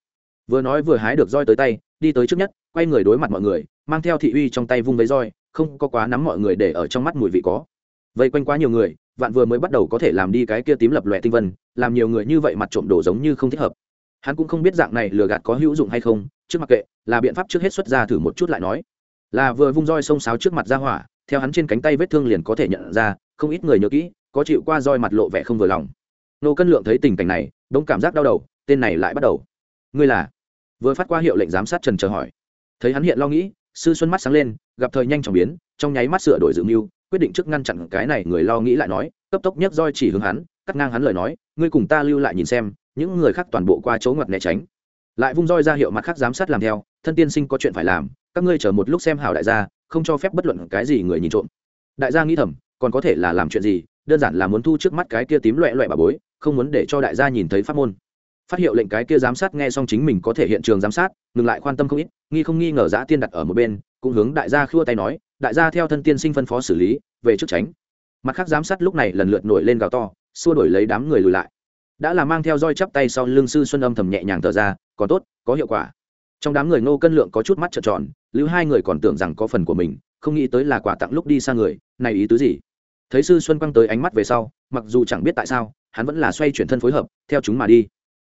Vừa nói vừa hái được roi tới tay, đi tới trước nhất, quay người đối mặt mọi người, mang theo thị uy trong tay vung lấy roi không có quá nắm mọi người để ở trong mắt mùi vị có. Vây quanh quá nhiều người, vạn vừa mới bắt đầu có thể làm đi cái kia tím lập lòe tinh vân, làm nhiều người như vậy mặt trộm đổ giống như không thích hợp. Hắn cũng không biết dạng này lừa gạt có hữu dụng hay không, trước mặt kệ, là biện pháp trước hết xuất ra thử một chút lại nói. Là vừa vung roi xông sáo trước mặt ra hỏa, theo hắn trên cánh tay vết thương liền có thể nhận ra, không ít người nhớ kỹ, có chịu qua roi mặt lộ vẻ không vừa lòng. Nô cân lượng thấy tình cảnh này đông cảm giác đau đầu, tên này lại bắt đầu. Ngươi là? Vừa phát qua hiệu lệnh giám sát trần chờ hỏi. Thấy hắn hiện lo nghĩ sư xuân mắt sáng lên, gặp thời nhanh chóng biến, trong nháy mắt sửa đổi dự mưu, quyết định trước ngăn chặn cái này người lo nghĩ lại nói, cấp tốc nhất roi chỉ hướng hắn, cắt ngang hắn lời nói, ngươi cùng ta lưu lại nhìn xem, những người khác toàn bộ qua chỗ ngoặt né tránh. Lại vung roi ra hiệu mặt khác giám sát làm theo, thân tiên sinh có chuyện phải làm, các ngươi chờ một lúc xem hảo đại gia, không cho phép bất luận cái gì người nhìn trộm. Đại gia nghĩ thầm, còn có thể là làm chuyện gì, đơn giản là muốn thu trước mắt cái kia tím loẹ loẹ bà bối, không muốn để cho đại gia nhìn thấy pháp môn phát hiệu lệnh cái kia giám sát nghe xong chính mình có thể hiện trường giám sát, ngừng lại quan tâm không ít, nghi không nghi ngờ giã tiên đặt ở một bên, cũng hướng đại gia khua tay nói, đại gia theo thân tiên sinh phân phó xử lý, về trước tránh. Mặt khác giám sát lúc này lần lượt nổi lên gào to, xua đổi lấy đám người lùi lại. Đã là mang theo roi chắp tay sau lưng sư xuân âm thầm nhẹ nhàng thở ra, còn tốt, có hiệu quả. Trong đám người ngô cân lượng có chút mắt trợn tròn, lưu hai người còn tưởng rằng có phần của mình, không nghĩ tới là quà tặng lúc đi xa người, này ý tứ gì? Thấy sư xuân quăng tới ánh mắt về sau, mặc dù chẳng biết tại sao, hắn vẫn là xoay chuyển thân phối hợp, theo chúng mà đi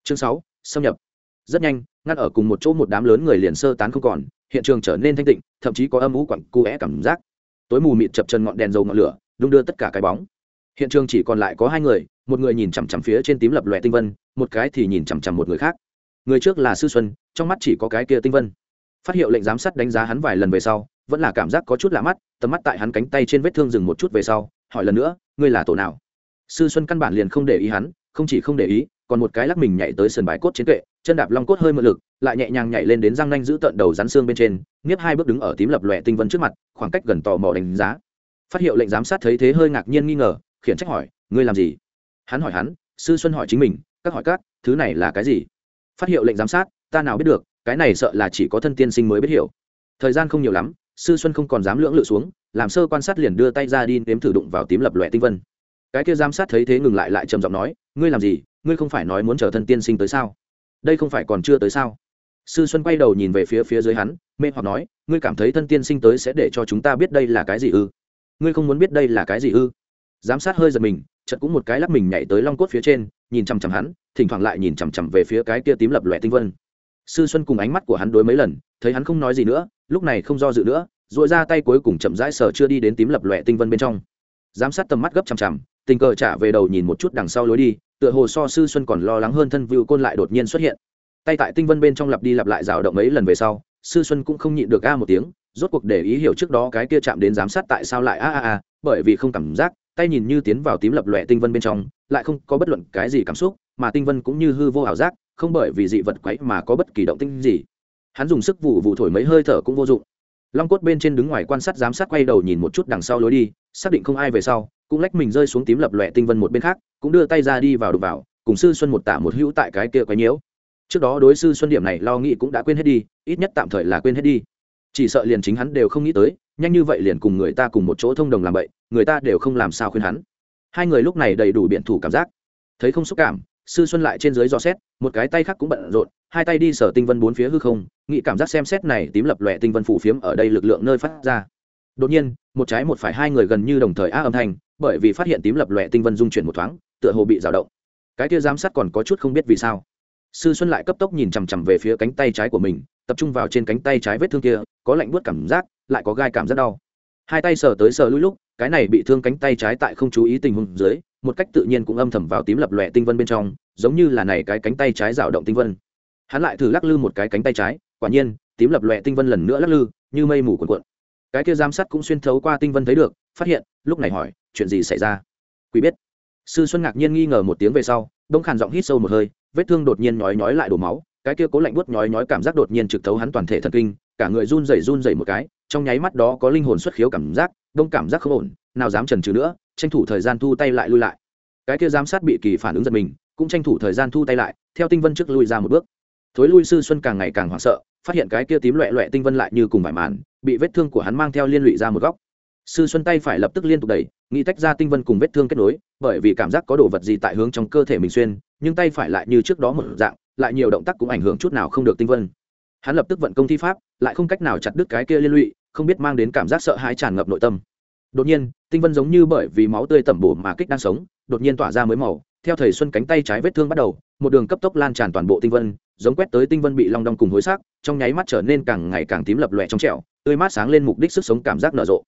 chương sáu, xâm nhập. Rất nhanh, ngăn ở cùng một chỗ một đám lớn người liền sơ tán không còn, hiện trường trở nên thanh tịnh, thậm chí có âm ú quặng cu é cảm giác. Tối mù mịt chập chân ngọn đèn dầu ngọn lửa, đung đưa tất cả cái bóng. Hiện trường chỉ còn lại có hai người, một người nhìn chằm chằm phía trên tím lập lòe tinh vân, một cái thì nhìn chằm chằm một người khác. Người trước là sư xuân, trong mắt chỉ có cái kia tinh vân. Phát hiệu lệnh giám sát đánh giá hắn vài lần về sau, vẫn là cảm giác có chút lạ mắt, tầm mắt tại hắn cánh tay trên vết thương dừng một chút về sau, hỏi lần nữa, ngươi là tổ nào? Sư xuân căn bản liền không để ý hắn, không chỉ không để ý còn một cái lắc mình nhảy tới sườn bài cốt chiến kệ, chân đạp long cốt hơi mượn lực, lại nhẹ nhàng nhảy lên đến răng nanh giữ tận đầu rắn xương bên trên, nghiếp hai bước đứng ở tím lập lòe tinh vân trước mặt, khoảng cách gần tò mò đánh giá. Phát hiệu lệnh giám sát thấy thế hơi ngạc nhiên nghi ngờ, khiển trách hỏi, ngươi làm gì? Hắn hỏi hắn, sư xuân hỏi chính mình, các hỏi các, thứ này là cái gì? Phát hiệu lệnh giám sát, ta nào biết được, cái này sợ là chỉ có thân tiên sinh mới biết hiểu. Thời gian không nhiều lắm, sư xuân không còn dám lưỡng lự xuống, làm sơ quan sát liền đưa tay ra đi nếm thử đụng vào tím lập lòe tinh vân. Cái kia giám sát thấy thế ngừng lại lại trầm giọng nói ngươi làm gì? Ngươi không phải nói muốn chờ thân tiên sinh tới sao? Đây không phải còn chưa tới sao? Sư xuân quay đầu nhìn về phía phía dưới hắn, mê hoặc nói, ngươi cảm thấy thân tiên sinh tới sẽ để cho chúng ta biết đây là cái gì ư? Ngươi không muốn biết đây là cái gì ư? Giám sát hơi giật mình, chợt cũng một cái lắc mình nhảy tới long cốt phía trên, nhìn chằm chằm hắn, thỉnh thoảng lại nhìn chằm chằm về phía cái kia tím lập lòe tinh vân. Sư xuân cùng ánh mắt của hắn đối mấy lần, thấy hắn không nói gì nữa, lúc này không do dự nữa dội ra tay cuối cùng chậm rãi sờ chưa đi đến tím lập lòe tinh vân bên trong. Giám sát tầm mắt gấp chằm chằm tình cờ trả về đầu nhìn một chút đằng sau lối đi, tựa hồ so sư xuân còn lo lắng hơn thân vưu côn lại đột nhiên xuất hiện. Tay tại tinh vân bên trong lặp đi lặp lại rào động mấy lần về sau, sư xuân cũng không nhịn được a một tiếng, rốt cuộc để ý hiểu trước đó cái kia chạm đến giám sát tại sao lại a a a, bởi vì không cảm giác, tay nhìn như tiến vào tím lập lòe tinh vân bên trong, lại không có bất luận cái gì cảm xúc, mà tinh vân cũng như hư vô ảo giác, không bởi vì dị vật quấy mà có bất kỳ động tinh gì. Hắn dùng sức vụ vụ thổi mấy hơi thở cũng vô dụng long cốt bên trên đứng ngoài quan sát giám sát quay đầu nhìn một chút đằng sau lối đi, xác định không ai về sau, cũng lách mình rơi xuống tím lập lòe tinh vân một bên khác, cũng đưa tay ra đi vào đục vào, cùng sư xuân một tả một hữu tại cái kia quấy nhiễu. Trước đó đối sư xuân điểm này lo nghĩ cũng đã quên hết đi, ít nhất tạm thời là quên hết đi. Chỉ sợ liền chính hắn đều không nghĩ tới, nhanh như vậy liền cùng người ta cùng một chỗ thông đồng làm vậy người ta đều không làm sao khuyên hắn. Hai người lúc này đầy đủ biện thủ cảm giác. Thấy không xúc cảm sư xuân lại trên dưới dò xét, một cái tay khác cũng bận rộn, hai tay đi sở tinh vân bốn phía hư không, nghĩ cảm giác xem xét này tím lập lòe tinh vân phủ phiếm ở đây lực lượng nơi phát ra. Đột nhiên, một trái một phải hai người gần như đồng thời á âm thanh, bởi vì phát hiện tím lập lòe tinh vân dung chuyển một thoáng, tựa hồ bị rào động. Cái kia giám sát còn có chút không biết vì sao. Sư xuân lại cấp tốc nhìn chằm chằm về phía cánh tay trái của mình, tập trung vào trên cánh tay trái vết thương kia, có lạnh buốt cảm giác, lại có gai cảm rất đau hai tay sờ tới sờ lui lúc, cái này bị thương cánh tay trái tại không chú ý tình huống dưới, một cách tự nhiên cũng âm thầm vào tím lập lòe tinh vân bên trong, giống như là này cái cánh tay trái rào động tinh vân. Hắn lại thử lắc lư một cái cánh tay trái, quả nhiên, tím lập lòe tinh vân lần nữa lắc lư, như mây mù cuộn cuộn. Cái kia giám sát cũng xuyên thấu qua tinh vân thấy được, phát hiện, lúc này hỏi, chuyện gì xảy ra? Quý biết. Sư xuân ngạc nhiên nghi ngờ một tiếng về sau đông khàn giọng hít sâu một hơi, vết thương đột nhiên nhói nhói lại đổ máu, cái kia cố lạnh buốt nhói nhói cảm giác đột nhiên trực thấu hắn toàn thể thần kinh, cả người run rẩy run rẩy một cái trong nháy mắt đó có linh hồn xuất khiếu cảm giác, đông cảm giác không ổn, nào dám trần trừ nữa, tranh thủ thời gian thu tay lại lui lại. Cái kia giám sát bị kỳ phản ứng giật mình, cũng tranh thủ thời gian thu tay lại, theo tinh vân trước lui ra một bước. Thối lui sư xuân càng ngày càng hoảng sợ, phát hiện cái kia tím loẹ loẹ tinh vân lại như cùng vải màn, bị vết thương của hắn mang theo liên lụy ra một góc. Sư xuân tay phải lập tức liên tục đẩy, nghĩ tách ra tinh vân cùng vết thương kết nối, bởi vì cảm giác có đồ vật gì tại hướng trong cơ thể mình xuyên, nhưng tay phải lại như trước đó một dạng, lại nhiều động tác cũng ảnh hưởng chút nào không được tinh vân. Hắn lập tức vận công thi pháp, lại không cách nào chặt đứt cái kia liên lụy không biết mang đến cảm giác sợ hãi tràn ngập nội tâm. Đột nhiên, tinh vân giống như bởi vì máu tươi tẩm bổ mà kích đang sống, đột nhiên tỏa ra mới màu. Theo thầy xuân cánh tay trái vết thương bắt đầu, một đường cấp tốc lan tràn toàn bộ tinh vân, giống quét tới tinh vân bị long đong cùng hối xác, trong nháy mắt trở nên càng ngày càng tím lập lòe trong trẻo, tươi mát sáng lên mục đích sức sống cảm giác nở rộ.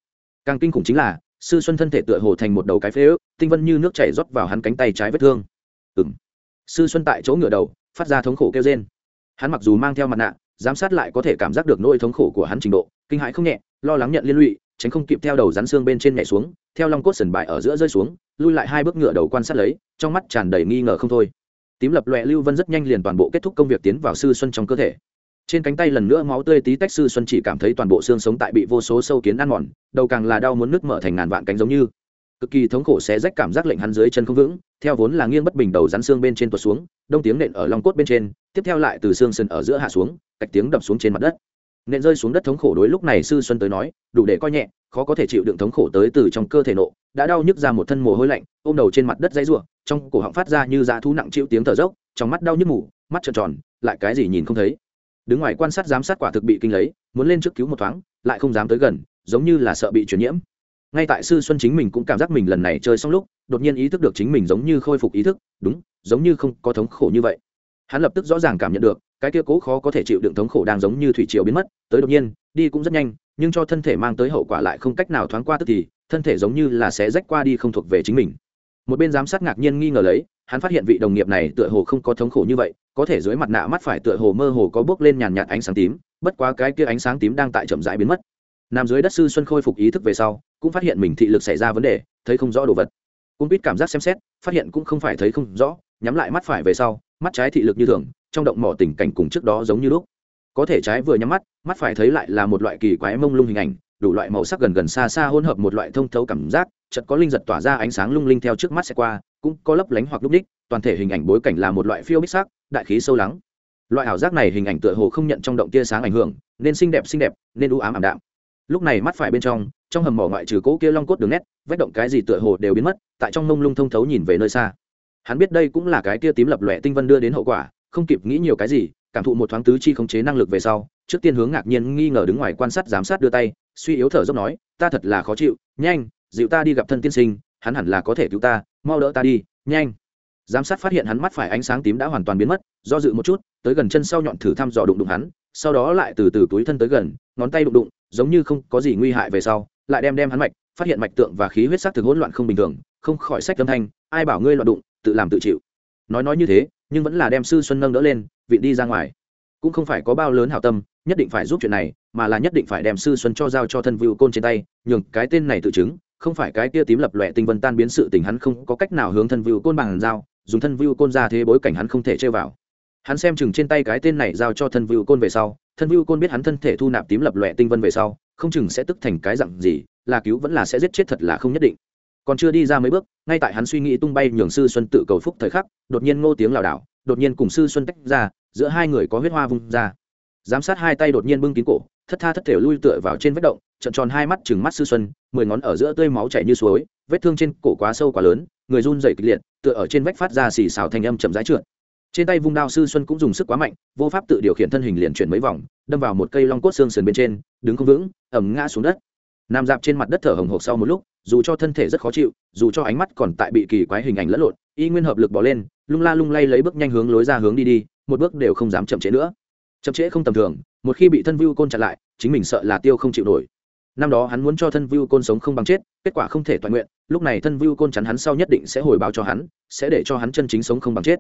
Càng kinh khủng chính là, sư xuân thân thể tựa hồ thành một đầu cái phế ức tinh vân như nước chảy rót vào hắn cánh tay trái vết thương. Ừng sư xuân tại chỗ ngựa đầu, phát ra thống khổ kêu trên hắn mặc dù mang theo mặt nạ giám sát lại có thể cảm giác được nỗi thống khổ của hắn trình độ, kinh hãi không nhẹ, lo lắng nhận liên lụy, tránh không kịp theo đầu rắn xương bên trên nhảy xuống, theo long cốt sần bại ở giữa rơi xuống, lui lại hai bước ngựa đầu quan sát lấy, trong mắt tràn đầy nghi ngờ không thôi. Tím lập loẹ lưu vân rất nhanh liền toàn bộ kết thúc công việc tiến vào sư xuân trong cơ thể. Trên cánh tay lần nữa máu tươi tí tách sư xuân chỉ cảm thấy toàn bộ xương sống tại bị vô số sâu kiến ăn mòn, đầu càng là đau muốn nước mở thành ngàn vạn cánh giống như cực kỳ thống khổ xé rách cảm giác lệnh hắn dưới chân không vững, theo vốn là nghiêng bất bình đầu rắn xương bên trên tuột xuống, đông tiếng nện ở lòng cốt bên trên, tiếp theo lại từ xương sần ở giữa hạ xuống, cạch tiếng đập xuống trên mặt đất. Nện rơi xuống đất thống khổ đối lúc này sư xuân tới nói, đủ để coi nhẹ, khó có thể chịu đựng thống khổ tới từ trong cơ thể nộ, đã đau nhức ra một thân mồ hôi lạnh, ôm đầu trên mặt đất dãy rủa, trong cổ họng phát ra như dã thú nặng chịu tiếng thở dốc, trong mắt đau nhức mù, mắt trợn tròn, lại cái gì nhìn không thấy. Đứng ngoài quan sát giám sát quả thực bị kinh lấy, muốn lên trước cứu một thoáng, lại không dám tới gần, giống như là sợ bị truyền nhiễm ngay tại sư xuân chính mình cũng cảm giác mình lần này chơi xong lúc, đột nhiên ý thức được chính mình giống như khôi phục ý thức, đúng, giống như không có thống khổ như vậy. Hắn lập tức rõ ràng cảm nhận được, cái kia cố khó có thể chịu đựng thống khổ đang giống như thủy triều biến mất, tới đột nhiên, đi cũng rất nhanh, nhưng cho thân thể mang tới hậu quả lại không cách nào thoáng qua tức thì, thân thể giống như là sẽ rách qua đi không thuộc về chính mình. Một bên giám sát ngạc nhiên nghi ngờ lấy, hắn phát hiện vị đồng nghiệp này tựa hồ không có thống khổ như vậy, có thể dưới mặt nạ mắt phải tựa hồ mơ hồ có bước lên nhàn nhạt ánh sáng tím, bất quá cái kia ánh sáng tím đang tại chậm rãi biến mất. Nằm dưới đất sư xuân khôi phục ý thức về sau cũng phát hiện mình thị lực xảy ra vấn đề, thấy không rõ đồ vật. Cung biết cảm giác xem xét, phát hiện cũng không phải thấy không rõ, nhắm lại mắt phải về sau, mắt trái thị lực như thường, trong động mỏ tình cảnh cùng trước đó giống như lúc. Có thể trái vừa nhắm mắt mắt phải thấy lại là một loại kỳ quái mông lung hình ảnh, đủ loại màu sắc gần gần xa xa hỗn hợp một loại thông thấu cảm giác, chợt có linh giật tỏa ra ánh sáng lung linh theo trước mắt sẽ qua, cũng có lấp lánh hoặc lúc đích, toàn thể hình ảnh bối cảnh là một loại phiêu bích sắc, đại khí sâu lắng. Loại ảo giác này hình ảnh tựa hồ không nhận trong động tia sáng ảnh hưởng, nên xinh đẹp xinh đẹp, nên u ám ảm đạm. Lúc này mắt phải bên trong trong hầm mỏ ngoại trừ cỗ kia long cốt đường nét, vách động cái gì tựa hồ đều biến mất, tại trong mông lung thông thấu nhìn về nơi xa. Hắn biết đây cũng là cái kia tím lập lòe tinh vân đưa đến hậu quả, không kịp nghĩ nhiều cái gì, cảm thụ một thoáng tứ chi khống chế năng lực về sau, trước tiên hướng ngạc nhiên nghi ngờ đứng ngoài quan sát giám sát đưa tay, suy yếu thở dốc nói, ta thật là khó chịu, nhanh, dịu ta đi gặp thân tiên sinh, hắn hẳn là có thể cứu ta, mau đỡ ta đi, nhanh. Giám sát phát hiện hắn mắt phải ánh sáng tím đã hoàn toàn biến mất, do dự một chút, tới gần chân sau nhọn thử thăm dò đụng đụng hắn, sau đó lại từ từ túi thân tới gần, ngón tay đụng đụng, giống như không có gì nguy hại về sau lại đem đem hắn mạch, phát hiện mạch tượng và khí huyết sắc thực hỗn loạn không bình thường, không khỏi sách âm thanh, ai bảo ngươi loạn đụng, tự làm tự chịu. Nói nói như thế, nhưng vẫn là đem sư xuân nâng đỡ lên vị đi ra ngoài. Cũng không phải có bao lớn hảo tâm, nhất định phải giúp chuyện này, mà là nhất định phải đem sư xuân cho giao cho thân vưu côn trên tay, nhường cái tên này tự chứng, không phải cái kia tím lập lòe tinh vân tan biến sự tình hắn không có cách nào hướng thân vưu côn bằng giao, dùng thân vưu côn ra thế bối cảnh hắn không thể chơi vào. Hắn xem chừng trên tay cái tên này giao cho thân vưu côn về sau, thân vưu côn biết hắn thân thể thu nạp tím lập lòe tinh vân về sau không chừng sẽ tức thành cái dặn gì, là cứu vẫn là sẽ giết chết thật là không nhất định. Còn chưa đi ra mấy bước, ngay tại hắn suy nghĩ tung bay nhường sư xuân tự cầu phúc thời khắc, đột nhiên ngô tiếng lảo đảo, đột nhiên cùng sư xuân tách ra, giữa hai người có huyết hoa vung ra. Giám sát hai tay đột nhiên bưng kín cổ, thất tha thất thể lui tựa vào trên vết động, trận tròn hai mắt chừng mắt sư xuân, mười ngón ở giữa tươi máu chảy như suối, vết thương trên cổ quá sâu quá lớn, người run dày kịch liệt, tựa ở trên vách phát ra xì xào thành âm chậm rãi trượt. Trên tay vung đao sư xuân cũng dùng sức quá mạnh, vô pháp tự điều khiển thân hình liền chuyển mấy vòng đâm vào một cây long cốt xương sườn bên trên, đứng không vững ẩm ngã xuống đất. Nằm dạp trên mặt đất thở hồng hộc sau một lúc, dù cho thân thể rất khó chịu, dù cho ánh mắt còn tại bị kỳ quái hình ảnh lẫn lộn, y nguyên hợp lực bỏ lên, lung la lung lay lấy bước nhanh hướng lối ra hướng đi đi, một bước đều không dám chậm trễ nữa. Chậm trễ không tầm thường, một khi bị thân vưu côn chặn lại, chính mình sợ là tiêu không chịu nổi. Năm đó hắn muốn cho thân vưu côn sống không bằng chết, kết quả không thể toàn nguyện, lúc này thân vưu côn chắn hắn sau nhất định sẽ hồi báo cho hắn, sẽ để cho hắn chân chính sống không bằng chết.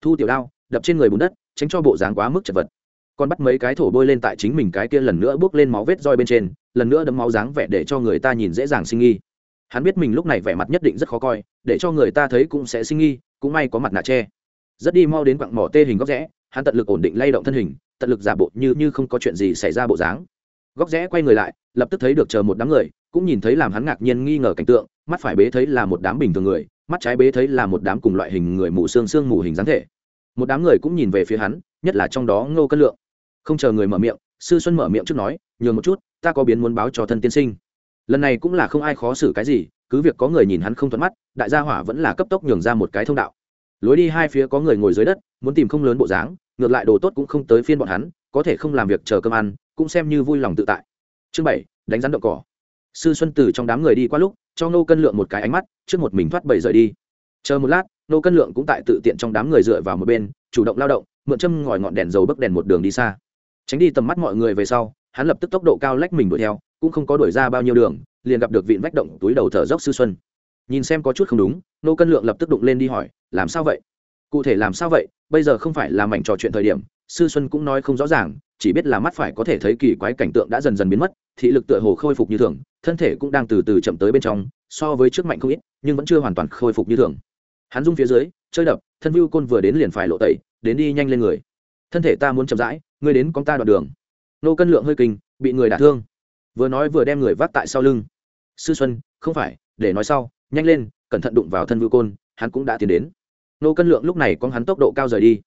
Thu tiểu đao, đập trên người bùn đất, tránh cho bộ dáng quá mức chật vật còn bắt mấy cái thổ bôi lên tại chính mình cái kia lần nữa bước lên máu vết roi bên trên, lần nữa đấm máu dáng vẻ để cho người ta nhìn dễ dàng sinh nghi. Hắn biết mình lúc này vẻ mặt nhất định rất khó coi, để cho người ta thấy cũng sẽ sinh nghi, cũng may có mặt nạ tre rất đi mau đến quặng mỏ tê hình góc rẽ, hắn tận lực ổn định lay động thân hình, tận lực giả bộ như như không có chuyện gì xảy ra bộ dáng. Góc rẽ quay người lại, lập tức thấy được chờ một đám người, cũng nhìn thấy làm hắn ngạc nhiên nghi ngờ cảnh tượng, mắt phải bế thấy là một đám bình thường người, mắt trái bế thấy là một đám cùng loại hình người mù xương xương mù hình dáng thể. Một đám người cũng nhìn về phía hắn, nhất là trong đó ngô cân lượng không chờ người mở miệng, sư xuân mở miệng trước nói, nhường một chút, ta có biến muốn báo cho thân tiên sinh. Lần này cũng là không ai khó xử cái gì, cứ việc có người nhìn hắn không thuận mắt, đại gia hỏa vẫn là cấp tốc nhường ra một cái thông đạo. Lối đi hai phía có người ngồi dưới đất, muốn tìm không lớn bộ dáng, ngược lại đồ tốt cũng không tới phiên bọn hắn, có thể không làm việc chờ cơm ăn, cũng xem như vui lòng tự tại. Chương bảy, đánh rắn đậu cỏ. Sư xuân từ trong đám người đi qua lúc, cho nô cân lượng một cái ánh mắt, trước một mình thoát bầy rời đi. Chờ một lát nô cân lượng cũng tại tự tiện trong đám người dựa vào một bên, chủ động lao động, mượn châm ngòi ngọn đèn dầu bấc đèn một đường đi xa tránh đi tầm mắt mọi người về sau, hắn lập tức tốc độ cao lách mình đuổi theo, cũng không có đuổi ra bao nhiêu đường, liền gặp được vịn vách động túi đầu thở dốc sư xuân. Nhìn xem có chút không đúng, nô cân lượng lập tức đụng lên đi hỏi, làm sao vậy? Cụ thể làm sao vậy? Bây giờ không phải là mảnh trò chuyện thời điểm. Sư xuân cũng nói không rõ ràng, chỉ biết là mắt phải có thể thấy kỳ quái cảnh tượng đã dần dần biến mất, thị lực tựa hồ khôi phục như thường, thân thể cũng đang từ từ chậm tới bên trong, so với trước mạnh không ít, nhưng vẫn chưa hoàn toàn khôi phục như thường. Hắn rung phía dưới, chơi đập, thân vưu côn vừa đến liền phải lộ tẩy, đến đi nhanh lên người thân thể ta muốn chậm rãi, ngươi đến con ta đoạn đường. Nô cân lượng hơi kinh, bị người đả thương. Vừa nói vừa đem người vác tại sau lưng. Sư xuân, không phải, để nói sau, nhanh lên, cẩn thận đụng vào thân vưu côn, hắn cũng đã tiến đến. Nô cân lượng lúc này con hắn tốc độ cao rời đi.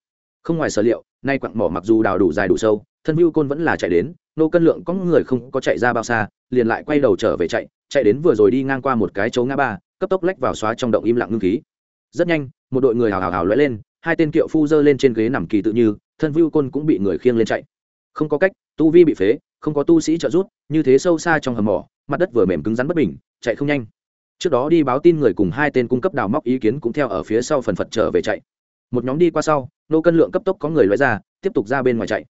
Không ngoài sở liệu, nay quặng mỏ mặc dù đào đủ dài đủ sâu, thân vưu côn vẫn là chạy đến, nô cân lượng có người không có chạy ra bao xa, liền lại quay đầu trở về chạy chạy đến vừa rồi đi ngang qua một cái chỗ ngã ba, cấp tốc lách vào xóa trong động im lặng ngưng khí. Rất nhanh, một đội người hào hào hào lóe lên hai tên kiệu phu dơ lên trên ghế nằm kỳ tự như, thân vưu côn cũng bị người khiêng lên chạy. Không có cách, tu vi bị phế, không có tu sĩ trợ giúp, như thế sâu xa trong hầm mỏ, mặt đất vừa mềm cứng rắn bất bình, chạy không nhanh. Trước đó đi báo tin người cùng hai tên cung cấp đào móc ý kiến cũng theo ở phía sau phần phật trở về chạy. Một nhóm đi qua sau, nô cân lượng cấp tốc có người loại ra, tiếp tục ra bên ngoài chạy.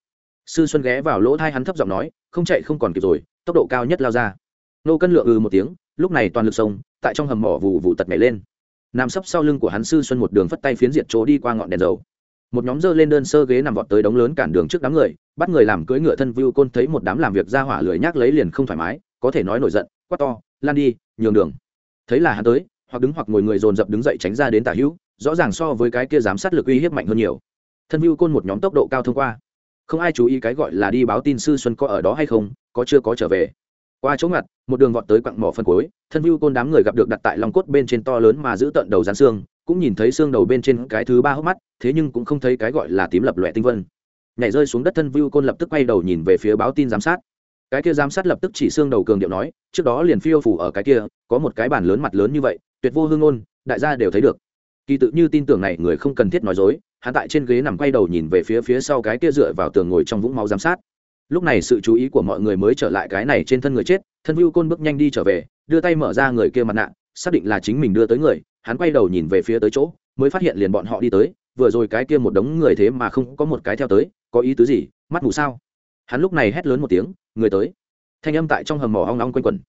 Sư xuân ghé vào lỗ thai hắn thấp giọng nói, không chạy không còn kịp rồi, tốc độ cao nhất lao ra. Nô cân lượng ừ một tiếng, lúc này toàn lực sông tại trong hầm mỏ vụ vụ tật nhảy lên nằm sấp sau lưng của hắn sư xuân một đường phất tay phiến diệt chỗ đi qua ngọn đèn dầu. Một nhóm dơ lên đơn sơ ghế nằm vọt tới đống lớn cản đường trước đám người, bắt người làm cưỡi ngựa thân vưu côn thấy một đám làm việc ra hỏa lười nhác lấy liền không thoải mái, có thể nói nổi giận, quát to, lan đi, nhường đường. Thấy là hắn tới, hoặc đứng hoặc ngồi người dồn dập đứng dậy tránh ra đến tả hữu, rõ ràng so với cái kia giám sát lực uy hiếp mạnh hơn nhiều. Thân vưu côn một nhóm tốc độ cao thông qua. Không ai chú ý cái gọi là đi báo tin sư xuân có ở đó hay không, có chưa có trở về qua chỗ ngặt, một đường vọt tới quặng mỏ phân cuối, thân view côn đám người gặp được đặt tại lòng cốt bên trên to lớn mà giữ tận đầu rán xương, cũng nhìn thấy xương đầu bên trên cái thứ ba hốc mắt, thế nhưng cũng không thấy cái gọi là tím lập lòe tinh vân. Nhảy rơi xuống đất thân view côn lập tức quay đầu nhìn về phía báo tin giám sát. Cái kia giám sát lập tức chỉ xương đầu cường điệu nói, trước đó liền phiêu phủ ở cái kia, có một cái bàn lớn mặt lớn như vậy, tuyệt vô hương ôn đại gia đều thấy được. Kỳ tự như tin tưởng này người không cần thiết nói dối, hắn tại trên ghế nằm quay đầu nhìn về phía phía sau cái kia dựa vào tường ngồi trong vũng máu giám sát lúc này sự chú ý của mọi người mới trở lại cái này trên thân người chết, thân view côn bước nhanh đi trở về, đưa tay mở ra người kia mặt nạ, xác định là chính mình đưa tới người, hắn quay đầu nhìn về phía tới chỗ, mới phát hiện liền bọn họ đi tới, vừa rồi cái kia một đống người thế mà không có một cái theo tới, có ý tứ gì, mắt mù sao? Hắn lúc này hét lớn một tiếng, người tới! Thanh âm tại trong hầm mỏ hoang long quanh quẩn.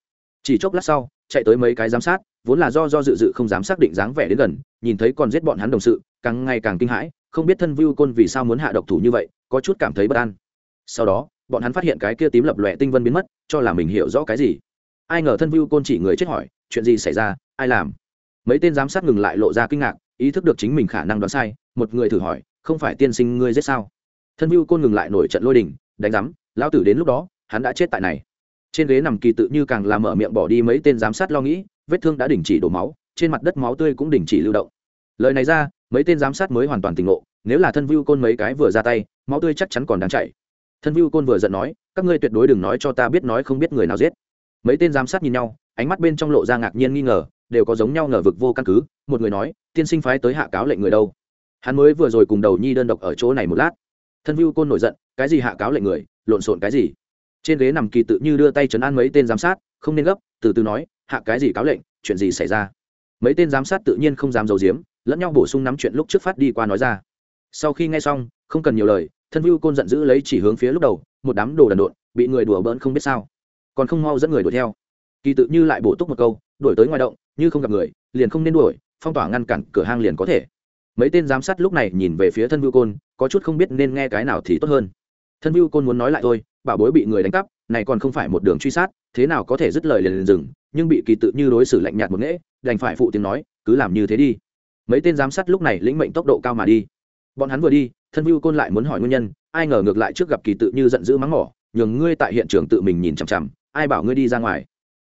Chỉ chốc lát sau, chạy tới mấy cái giám sát, vốn là do do dự dự không dám xác định dáng vẻ đến gần, nhìn thấy còn giết bọn hắn đồng sự, càng ngày càng kinh hãi, không biết thân Vu côn vì sao muốn hạ độc thủ như vậy, có chút cảm thấy bất an. Sau đó bọn hắn phát hiện cái kia tím lập lòe tinh vân biến mất, cho là mình hiểu rõ cái gì. Ai ngờ thân vu côn chỉ người chết hỏi, chuyện gì xảy ra, ai làm? Mấy tên giám sát ngừng lại lộ ra kinh ngạc, ý thức được chính mình khả năng đoán sai, một người thử hỏi, không phải tiên sinh ngươi giết sao? Thân vu côn ngừng lại nổi trận lôi đình, đánh giám, lão tử đến lúc đó, hắn đã chết tại này. Trên ghế nằm kỳ tự như càng làm mở miệng bỏ đi mấy tên giám sát lo nghĩ, vết thương đã đình chỉ đổ máu, trên mặt đất máu tươi cũng đình chỉ lưu động. Lời này ra, mấy tên giám sát mới hoàn toàn tỉnh ngộ, nếu là thân vu côn mấy cái vừa ra tay, máu tươi chắc chắn còn đang chảy thân Vu côn vừa giận nói, các ngươi tuyệt đối đừng nói cho ta biết nói không biết người nào giết. Mấy tên giám sát nhìn nhau, ánh mắt bên trong lộ ra ngạc nhiên nghi ngờ, đều có giống nhau ngờ vực vô căn cứ, một người nói, tiên sinh phái tới hạ cáo lệnh người đâu? Hắn mới vừa rồi cùng đầu nhi đơn độc ở chỗ này một lát. Thân Vu côn nổi giận, cái gì hạ cáo lệnh người, lộn xộn cái gì? Trên ghế nằm kỳ tự như đưa tay chấn an mấy tên giám sát, không nên gấp, từ từ nói, hạ cái gì cáo lệnh, chuyện gì xảy ra? Mấy tên giám sát tự nhiên không dám giấu giếm, lẫn nhau bổ sung nắm chuyện lúc trước phát đi qua nói ra. Sau khi nghe xong, không cần nhiều lời thân vưu côn giận dữ lấy chỉ hướng phía lúc đầu, một đám đồ đần độn, bị người đùa bỡn không biết sao. Còn không mau dẫn người đuổi theo. Kỳ tự như lại bổ túc một câu, đuổi tới ngoài động, như không gặp người, liền không nên đuổi, phong tỏa ngăn cản cửa hang liền có thể. Mấy tên giám sát lúc này nhìn về phía thân vưu côn, có chút không biết nên nghe cái nào thì tốt hơn. Thân vưu côn muốn nói lại thôi, bảo bối bị người đánh cắp, này còn không phải một đường truy sát, thế nào có thể dứt lời liền liền dừng, nhưng bị kỳ tự như đối xử lạnh nhạt một nghễ, đành phải phụ tiếng nói, cứ làm như thế đi. Mấy tên giám sát lúc này lĩnh mệnh tốc độ cao mà đi. Bọn hắn vừa đi thân vưu côn lại muốn hỏi nguyên nhân, ai ngờ ngược lại trước gặp kỳ tự như giận dữ mắng mỏ, nhường ngươi tại hiện trường tự mình nhìn chằm chằm, ai bảo ngươi đi ra ngoài.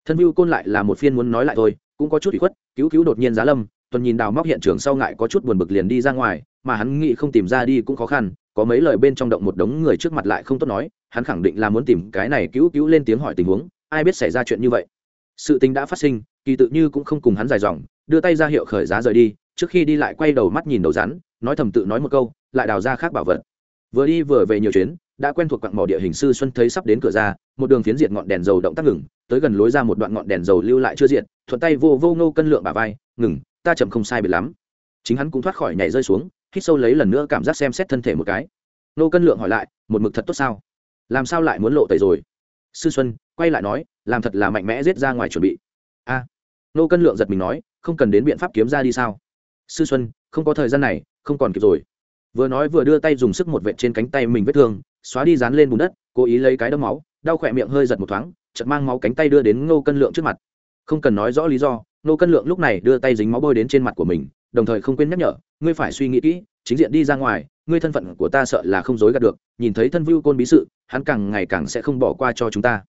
Thân vưu côn lại là một phiên muốn nói lại thôi, cũng có chút bị khuất, cứu cứu đột nhiên giá lâm, tuần nhìn đào móc hiện trường sau ngại có chút buồn bực liền đi ra ngoài, mà hắn nghĩ không tìm ra đi cũng khó khăn, có mấy lời bên trong động một đống người trước mặt lại không tốt nói, hắn khẳng định là muốn tìm cái này cứu cứu lên tiếng hỏi tình huống, ai biết xảy ra chuyện như vậy. Sự tình đã phát sinh, kỳ tự như cũng không cùng hắn dài dòng, đưa tay ra hiệu khởi giá rời đi, trước khi đi lại quay đầu mắt nhìn đầu rắn, nói thầm tự nói một câu lại đào ra khác bảo vật. Vừa đi vừa về nhiều chuyến, đã quen thuộc quặng mỏ địa hình sư xuân thấy sắp đến cửa ra, một đường phiến diệt ngọn đèn dầu động tác ngừng, tới gần lối ra một đoạn ngọn đèn dầu lưu lại chưa diệt, thuận tay vô vô ngô cân lượng bà vai, ngừng, ta chậm không sai biệt lắm. Chính hắn cũng thoát khỏi nhảy rơi xuống, hít sâu lấy lần nữa cảm giác xem xét thân thể một cái. Nô cân lượng hỏi lại, một mực thật tốt sao? Làm sao lại muốn lộ tẩy rồi? Sư xuân quay lại nói, làm thật là mạnh mẽ giết ra ngoài chuẩn bị. A. Nô cân lượng giật mình nói, không cần đến biện pháp kiếm ra đi sao? Sư xuân, không có thời gian này, không còn kịp rồi vừa nói vừa đưa tay dùng sức một vệt trên cánh tay mình vết thương, xóa đi dán lên bùn đất, cố ý lấy cái đấm máu, đau khỏe miệng hơi giật một thoáng chật mang máu cánh tay đưa đến ngô cân lượng trước mặt. Không cần nói rõ lý do, ngô cân lượng lúc này đưa tay dính máu bôi đến trên mặt của mình, đồng thời không quên nhắc nhở, ngươi phải suy nghĩ kỹ, chính diện đi ra ngoài, ngươi thân phận của ta sợ là không dối gạt được, nhìn thấy thân vưu côn bí sự, hắn càng ngày càng sẽ không bỏ qua cho chúng ta.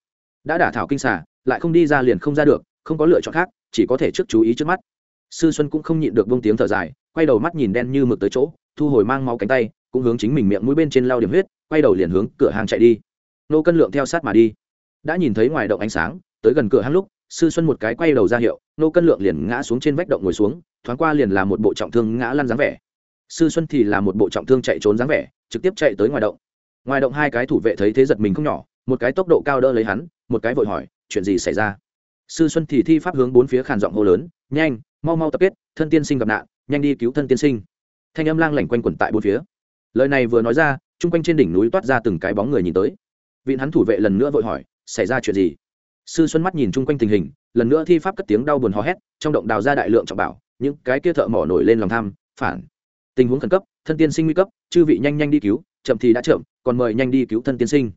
Đã đả thảo kinh xả lại không đi ra liền không ra được, không có lựa chọn khác, chỉ có thể trước chú ý trước mắt. Sư xuân cũng không nhịn được bông tiếng thở dài, quay đầu mắt nhìn đen như mực tới chỗ thu hồi mang máu cánh tay, cũng hướng chính mình miệng mũi bên trên lau điểm huyết, quay đầu liền hướng cửa hàng chạy đi. Nô cân lượng theo sát mà đi. Đã nhìn thấy ngoài động ánh sáng, tới gần cửa hàng lúc, sư xuân một cái quay đầu ra hiệu, nô cân lượng liền ngã xuống trên vách động ngồi xuống, thoáng qua liền là một bộ trọng thương ngã lăn dáng vẻ. Sư xuân thì là một bộ trọng thương chạy trốn dáng vẻ, trực tiếp chạy tới ngoài động. Ngoài động hai cái thủ vệ thấy thế giật mình không nhỏ, một cái tốc độ cao đỡ lấy hắn, một cái vội hỏi, chuyện gì xảy ra? Sư xuân thì thi pháp hướng bốn phía khàn giọng hô lớn, nhanh, mau mau tập kết, thân tiên sinh gặp nạn, nhanh đi cứu thân tiên sinh thanh âm lang lảnh quanh quẩn tại bốn phía. Lời này vừa nói ra, chung quanh trên đỉnh núi toát ra từng cái bóng người nhìn tới. Vịn hắn thủ vệ lần nữa vội hỏi, xảy ra chuyện gì? Sư xuân mắt nhìn chung quanh tình hình, lần nữa thi pháp cất tiếng đau buồn hò hét, trong động đào ra đại lượng trọng bảo, những cái kia thợ mỏ nổi lên lòng tham, phản. Tình huống khẩn cấp, thân tiên sinh nguy cấp, chư vị nhanh nhanh đi cứu, chậm thì đã chậm, còn mời nhanh đi cứu thân tiên sinh.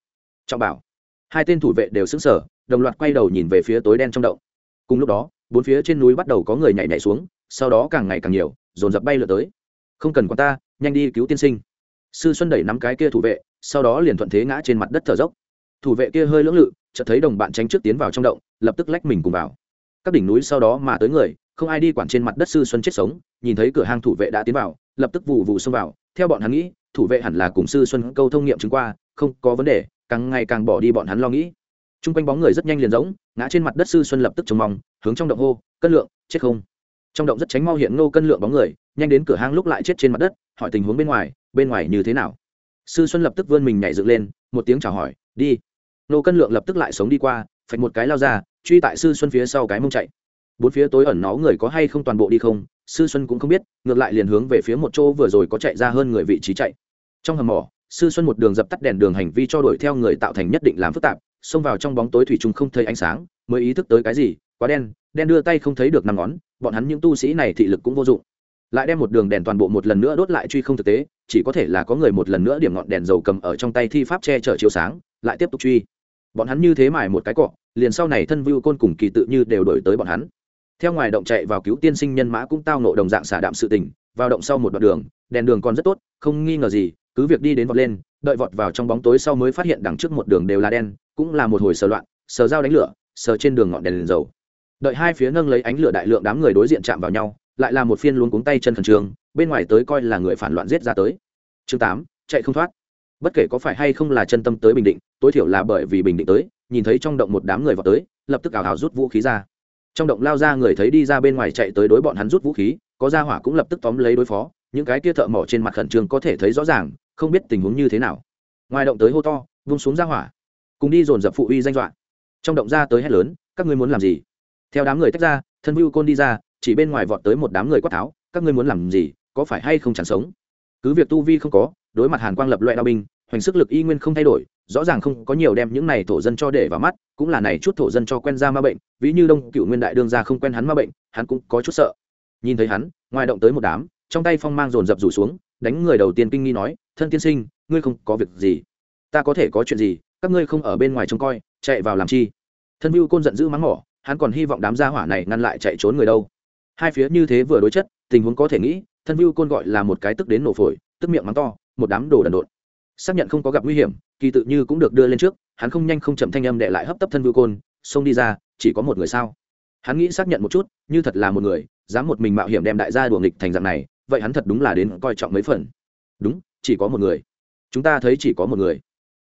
Trọng bảo. Hai tên thủ vệ đều xứng sở đồng loạt quay đầu nhìn về phía tối đen trong động. Cùng lúc đó, bốn phía trên núi bắt đầu có người nhảy nhảy xuống, sau đó càng ngày càng nhiều, dồn dập bay lượt tới không cần quan ta, nhanh đi cứu tiên sinh. Sư xuân đẩy nắm cái kia thủ vệ, sau đó liền thuận thế ngã trên mặt đất thở dốc. Thủ vệ kia hơi lưỡng lự, chợt thấy đồng bạn tránh trước tiến vào trong động, lập tức lách mình cùng vào. Các đỉnh núi sau đó mà tới người, không ai đi quản trên mặt đất sư xuân chết sống, nhìn thấy cửa hang thủ vệ đã tiến vào, lập tức vụ vụ xông vào. Theo bọn hắn nghĩ, thủ vệ hẳn là cùng sư xuân câu thông nghiệm chứng qua, không có vấn đề, càng ngày càng bỏ đi bọn hắn lo nghĩ. T r u n g quanh bóng người rất nhanh liền giống ngã trên mặt đất sư xuân lập tức trông mong, hướng trong động hô, cân lượng, chết không? Trong động rất tránh mau hiện ngô cân lượng bóng người, nhanh đến cửa hang lúc lại chết trên mặt đất, hỏi tình huống bên ngoài bên ngoài như thế nào? Sư xuân lập tức vươn mình nhảy dựng lên, một tiếng chào hỏi, đi. Ngô cân lượng lập tức lại sống đi qua, phạch một cái lao ra, truy tại sư xuân phía sau cái mông chạy. Bốn phía tối ẩn nó người có hay không toàn bộ đi không, sư xuân cũng không biết, ngược lại liền hướng về phía một chỗ vừa rồi có chạy ra hơn người vị trí chạy. Trong hầm mỏ sư xuân một đường dập tắt đèn đường hành vi cho đuổi theo người tạo thành nhất định làm phức tạp, xông vào trong bóng tối thủy chung không thấy ánh sáng, mới ý thức tới cái gì, quá đen đen đưa tay không thấy được năm ngón, bọn hắn những tu sĩ này thị lực cũng vô dụng. Lại đem một đường đèn toàn bộ một lần nữa đốt lại truy không thực tế, chỉ có thể là có người một lần nữa điểm ngọn đèn dầu cầm ở trong tay thi pháp che chở chiếu sáng, lại tiếp tục truy. Bọn hắn như thế mài một cái cọ, liền sau này thân vưu côn cùng kỳ tự như đều đổi tới bọn hắn. Theo ngoài động chạy vào cứu tiên sinh nhân mã cũng tao nộ đồng dạng xả đạm sự tình, vào động sau một đoạn đường, đèn đường còn rất tốt, không nghi ngờ gì cứ việc đi đến vọt lên, đợi vọt vào trong bóng tối sau mới phát hiện đằng trước một đường đều là đen, cũng là một hồi sờ loạn, sờ dao đánh lửa, sờ trên đường ngọn đèn liền dầu. Đợi hai phía nâng lấy ánh lửa đại lượng đám người đối diện chạm vào nhau, lại là một phiên luống cuống tay chân khẩn trương, bên ngoài tới coi là người phản loạn giết ra tới. Chương tám, chạy không thoát. Bất kể có phải hay không là chân tâm tới bình định, tối thiểu là bởi vì bình định tới, nhìn thấy trong động một đám người vào tới, lập tức ảo hào rút vũ khí ra. Trong động lao ra người thấy đi ra bên ngoài chạy tới đối bọn hắn rút vũ khí, có ra hỏa cũng lập tức tóm lấy đối phó những cái kia thợ mỏ trên mặt khẩn trương có thể thấy rõ ràng, không biết tình huống như thế nào. Ngoài động tới hô to, vung xuống ra hỏa. Cùng đi dồn dập phụ uy danh dọa. Trong động ra tới hét lớn, các ngươi muốn làm gì? Theo đám người tách ra, thân vưu côn đi ra, chỉ bên ngoài vọt tới một đám người quát tháo, các ngươi muốn làm gì, có phải hay không chẳng sống? Cứ việc tu vi không có, đối mặt hàn quang lập loại đao binh, hoành sức lực y nguyên không thay đổi, rõ ràng không có nhiều đem những này thổ dân cho để vào mắt, cũng là này chút thổ dân cho quen ra ma bệnh, ví như đông cựu nguyên đại đương ra không quen hắn ma bệnh, hắn cũng có chút sợ. Nhìn thấy hắn, ngoài động tới một đám trong tay phong mang dồn dập rủ xuống, đánh người đầu tiên kinh nghi nói, thân tiên sinh, ngươi không có việc gì. Ta có thể có chuyện gì, các ngươi không ở bên ngoài trông coi, chạy vào làm chi? Thân mưu côn giận dữ mắng mỏ, hắn còn hy vọng đám gia hỏa này ngăn lại chạy trốn người đâu. Hai phía như thế vừa đối chất, tình huống có thể nghĩ, thân mưu côn gọi là một cái tức đến nổ phổi, tức miệng mắng to, một đám đồ đần độn. Xác nhận không có gặp nguy hiểm, kỳ tự như cũng được đưa lên trước, hắn không nhanh không chậm thanh âm đệ lại hấp tấp thân mưu côn, xông đi ra, chỉ có một người sao? Hắn nghĩ xác nhận một chút, như thật là một người, dám một mình mạo hiểm đem đại gia đùa nghịch thành dạng này vậy hắn thật đúng là đến coi trọng mấy phần. Đúng, chỉ có một người. Chúng ta thấy chỉ có một người.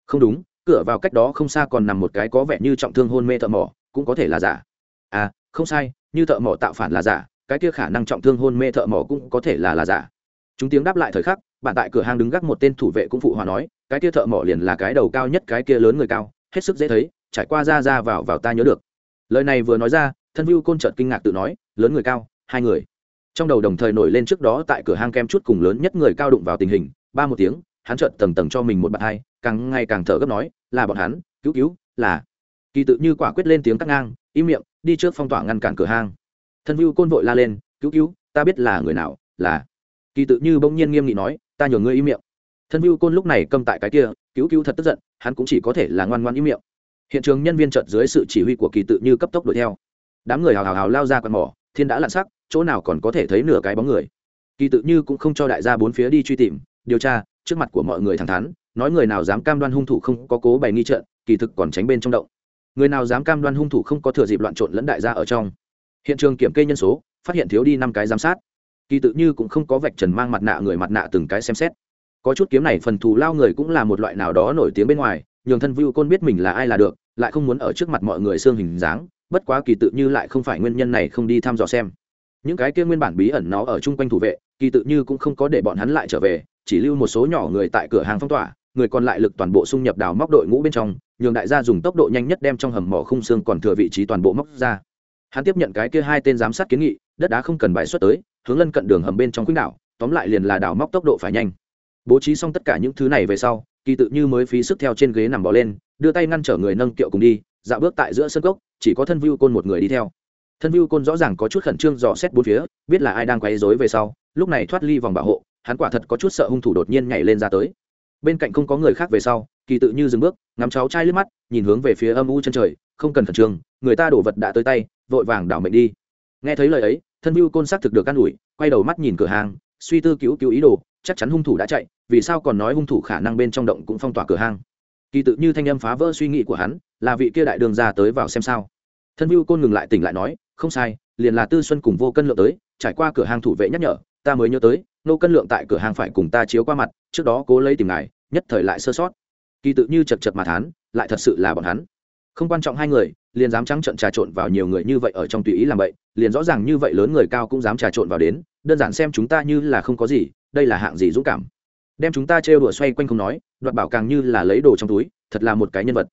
Không đúng, cửa vào cách đó không xa còn nằm một cái có vẻ như trọng thương hôn mê thợ mỏ, cũng có thể là giả. À không sai, như thợ mỏ tạo phản là giả, cái kia khả năng trọng thương hôn mê thợ mỏ cũng có thể là là giả. Chúng tiếng đáp lại thời khắc, bạn tại cửa hàng đứng gác một tên thủ vệ cũng phụ hòa nói, cái kia thợ mỏ liền là cái đầu cao nhất, cái kia lớn người cao, hết sức dễ thấy, trải qua ra ra vào vào ta nhớ được. Lời này vừa nói ra, thân view côn trợt kinh ngạc tự nói, lớn người cao, hai người trong đầu đồng thời nổi lên trước đó tại cửa hang kem chút cùng lớn nhất người cao đụng vào tình hình, ba một tiếng, hắn chợt tầng tầng cho mình một bàn hai, càng ngày càng thở gấp nói, là bọn hắn, cứu cứu, là. Kỳ tự như quả quyết lên tiếng cắt ngang, im miệng, đi trước phong tỏa ngăn cản cửa hang. Thân vưu côn vội la lên, cứu cứu, ta biết là người nào, là. Kỳ tự như bỗng nhiên nghiêm nghị nói, ta nhường ngươi im miệng. Thân vưu côn lúc này câm tại cái kia, cứu cứu thật tức giận, hắn cũng chỉ có thể là ngoan ngoan im miệng. Hiện trường nhân viên trợt dưới sự chỉ huy của kỳ tự như cấp tốc đuổi theo. Đám người hào hào hào lao ra quạt mỏ thiên đã lặn sắc, chỗ nào còn có thể thấy nửa cái bóng người. Kỳ tự như cũng không cho đại gia bốn phía đi truy tìm, điều tra, trước mặt của mọi người thẳng thắn, nói người nào dám cam đoan hung thủ không có cố bày nghi trận, kỳ thực còn tránh bên trong động. Người nào dám cam đoan hung thủ không có thừa dịp loạn trộn lẫn đại gia ở trong. Hiện trường kiểm kê nhân số, phát hiện thiếu đi năm cái giám sát. Kỳ tự như cũng không có vạch trần mang mặt nạ người mặt nạ từng cái xem xét. Có chút kiếm này phần thù lao người cũng là một loại nào đó nổi tiếng bên ngoài, nhường thân vưu côn biết mình là ai là được, lại không muốn ở trước mặt mọi người xương hình dáng bất quá kỳ tự như lại không phải nguyên nhân này không đi thăm dò xem. Những cái kia nguyên bản bí ẩn nó ở chung quanh thủ vệ, kỳ tự như cũng không có để bọn hắn lại trở về, chỉ lưu một số nhỏ người tại cửa hàng phong tỏa, người còn lại lực toàn bộ xung nhập đào móc đội ngũ bên trong, nhường đại gia dùng tốc độ nhanh nhất đem trong hầm mỏ khung xương còn thừa vị trí toàn bộ móc ra. Hắn tiếp nhận cái kia hai tên giám sát kiến nghị, đất đá không cần bài xuất tới, hướng lân cận đường hầm bên trong quýnh đảo, tóm lại liền là đào móc tốc độ phải nhanh. Bố trí xong tất cả những thứ này về sau, kỳ tự như mới phí sức theo trên ghế nằm bò lên, đưa tay ngăn trở người nâng kiệu cùng đi dạo bước tại giữa sân cốc, chỉ có thân view côn một người đi theo. Thân view côn rõ ràng có chút khẩn trương dò xét bốn phía, biết là ai đang quấy rối về sau, lúc này thoát ly vòng bảo hộ, hắn quả thật có chút sợ hung thủ đột nhiên nhảy lên ra tới. Bên cạnh không có người khác về sau, kỳ tự như dừng bước, ngắm cháu trai lướt mắt, nhìn hướng về phía âm u chân trời, không cần khẩn trương, người ta đổ vật đã tới tay, vội vàng đảo mệnh đi. Nghe thấy lời ấy, thân view côn xác thực được can ủi, quay đầu mắt nhìn cửa hàng, suy tư cứu cứu ý đồ, chắc chắn hung thủ đã chạy, vì sao còn nói hung thủ khả năng bên trong động cũng phong tỏa cửa hàng kỳ tự như thanh âm phá vỡ suy nghĩ của hắn, là vị kia đại đường ra tới vào xem sao. Thân view côn ngừng lại tỉnh lại nói, không sai, liền là tư xuân cùng vô cân lượng tới, trải qua cửa hàng thủ vệ nhắc nhở, ta mới nhớ tới, nô cân lượng tại cửa hàng phải cùng ta chiếu qua mặt, trước đó cố lấy tìm ngài, nhất thời lại sơ sót. Kỳ tự như chật chật mà thán, lại thật sự là bọn hắn. Không quan trọng hai người, liền dám trắng trận trà trộn vào nhiều người như vậy ở trong tùy ý làm vậy, liền rõ ràng như vậy lớn người cao cũng dám trà trộn vào đến, đơn giản xem chúng ta như là không có gì, đây là hạng gì dũng cảm đem chúng ta trêu đùa xoay quanh không nói, đoạt bảo càng như là lấy đồ trong túi, thật là một cái nhân vật.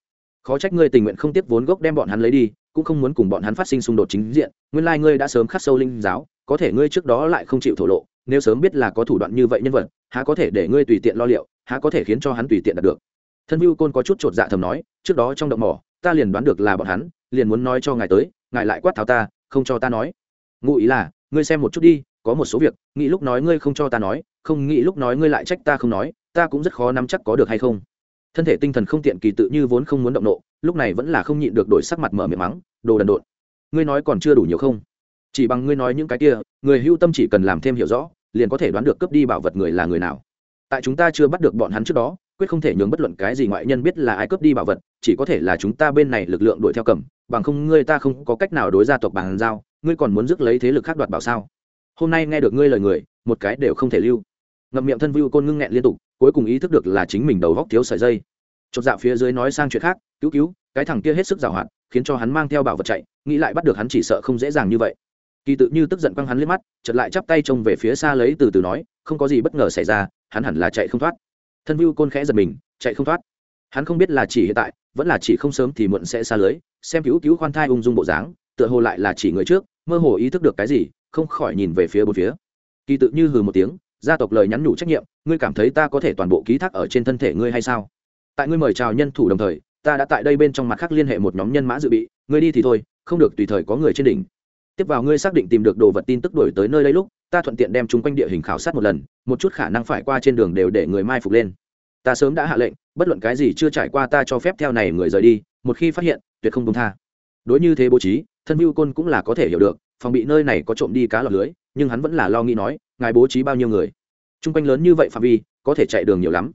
Khó trách ngươi tình nguyện không tiếp vốn gốc đem bọn hắn lấy đi, cũng không muốn cùng bọn hắn phát sinh xung đột chính diện. Nguyên lai ngươi đã sớm khắc sâu linh giáo, có thể ngươi trước đó lại không chịu thổ lộ, nếu sớm biết là có thủ đoạn như vậy nhân vật, há có thể để ngươi tùy tiện lo liệu, há có thể khiến cho hắn tùy tiện đạt được. Thân mưu côn có chút chột dạ thầm nói, trước đó trong động mỏ, ta liền đoán được là bọn hắn, liền muốn nói cho ngài tới, ngài lại quát tháo ta, không cho ta nói. Ngụ ý là, ngươi xem một chút đi, có một số việc, nghĩ lúc nói ngươi không cho ta nói không nghĩ lúc nói ngươi lại trách ta không nói, ta cũng rất khó nắm chắc có được hay không. Thân thể tinh thần không tiện kỳ tự như vốn không muốn động nộ, lúc này vẫn là không nhịn được đổi sắc mặt mở miệng mắng, đồ đần độn. Ngươi nói còn chưa đủ nhiều không? Chỉ bằng ngươi nói những cái kia, người hưu tâm chỉ cần làm thêm hiểu rõ, liền có thể đoán được cướp đi bảo vật người là người nào. Tại chúng ta chưa bắt được bọn hắn trước đó, quyết không thể nhường bất luận cái gì ngoại nhân biết là ai cướp đi bảo vật, chỉ có thể là chúng ta bên này lực lượng đuổi theo cầm, bằng không ngươi ta không có cách nào đối gia tộc bàn giao, ngươi còn muốn rước lấy thế lực khác đoạt bảo sao? Hôm nay nghe được ngươi lời người, một cái đều không thể lưu. Ngậm miệng thân vưu côn ngưng nghẹn liên tục, cuối cùng ý thức được là chính mình đầu góc thiếu sợi dây. Chột dạo phía dưới nói sang chuyện khác, cứu cứu, cái thằng kia hết sức giàu hạn, khiến cho hắn mang theo bảo vật chạy, nghĩ lại bắt được hắn chỉ sợ không dễ dàng như vậy. Kỳ tự như tức giận quăng hắn lên mắt chật lại chắp tay trông về phía xa lấy từ từ nói, không có gì bất ngờ xảy ra, hắn hẳn là chạy không thoát. Thân vưu côn khẽ giật mình, chạy không thoát? Hắn không biết là chỉ hiện tại, vẫn là chỉ không sớm thì muộn sẽ xa lưới, xem cứu cứu khoan thai ung dung bộ dáng, tựa hồ lại là chỉ người trước, mơ hồ ý thức được cái gì không khỏi nhìn về phía bốn phía. Kỳ tự như hừ một tiếng, gia tộc lời nhắn nhủ trách nhiệm, ngươi cảm thấy ta có thể toàn bộ ký thác ở trên thân thể ngươi hay sao? Tại ngươi mời chào nhân thủ đồng thời, ta đã tại đây bên trong mặt khác liên hệ một nhóm nhân mã dự bị, ngươi đi thì thôi, không được tùy thời có người trên đỉnh. Tiếp vào ngươi xác định tìm được đồ vật tin tức đổi tới nơi đây lúc, ta thuận tiện đem chúng quanh địa hình khảo sát một lần, một chút khả năng phải qua trên đường đều để người mai phục lên. Ta sớm đã hạ lệnh, bất luận cái gì chưa trải qua ta cho phép theo này người rời đi, một khi phát hiện, tuyệt không công tha. Đối như thế bố trí thân mưu côn cũng là có thể hiểu được, phòng bị nơi này có trộm đi cá lọc lưới, nhưng hắn vẫn là lo nghĩ nói, ngài bố trí bao nhiêu người? T r u n g quanh lớn như vậy phạm vi, có thể chạy đường nhiều lắm.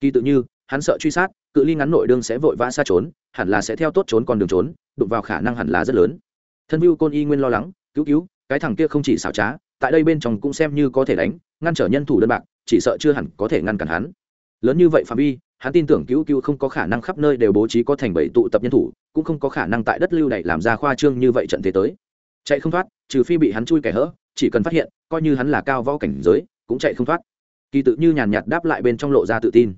Kỳ tự như, hắn sợ truy sát, cự ly ngắn nội đương sẽ vội vã xa trốn, hẳn là sẽ theo tốt trốn con đường trốn, đụng vào khả năng hẳn là rất lớn. Thân mưu côn y nguyên lo lắng, cứu cứu, cái thằng kia không chỉ xảo trá, tại đây bên trong cũng xem như có thể đánh, ngăn trở nhân thủ đơn bạc, chỉ sợ chưa hẳn có thể ngăn cản hắn. Lớn như vậy phạm vi, hắn tin tưởng cứu cứu không có khả năng khắp nơi đều bố trí có thành bảy tụ tập nhân thủ cũng không có khả năng tại đất lưu này làm ra khoa trương như vậy trận thế tới. Chạy không thoát, trừ phi bị hắn chui kẻ hỡ chỉ cần phát hiện, coi như hắn là cao võ cảnh giới, cũng chạy không thoát. Kỳ tự như nhàn nhạt đáp lại bên trong lộ ra tự tin.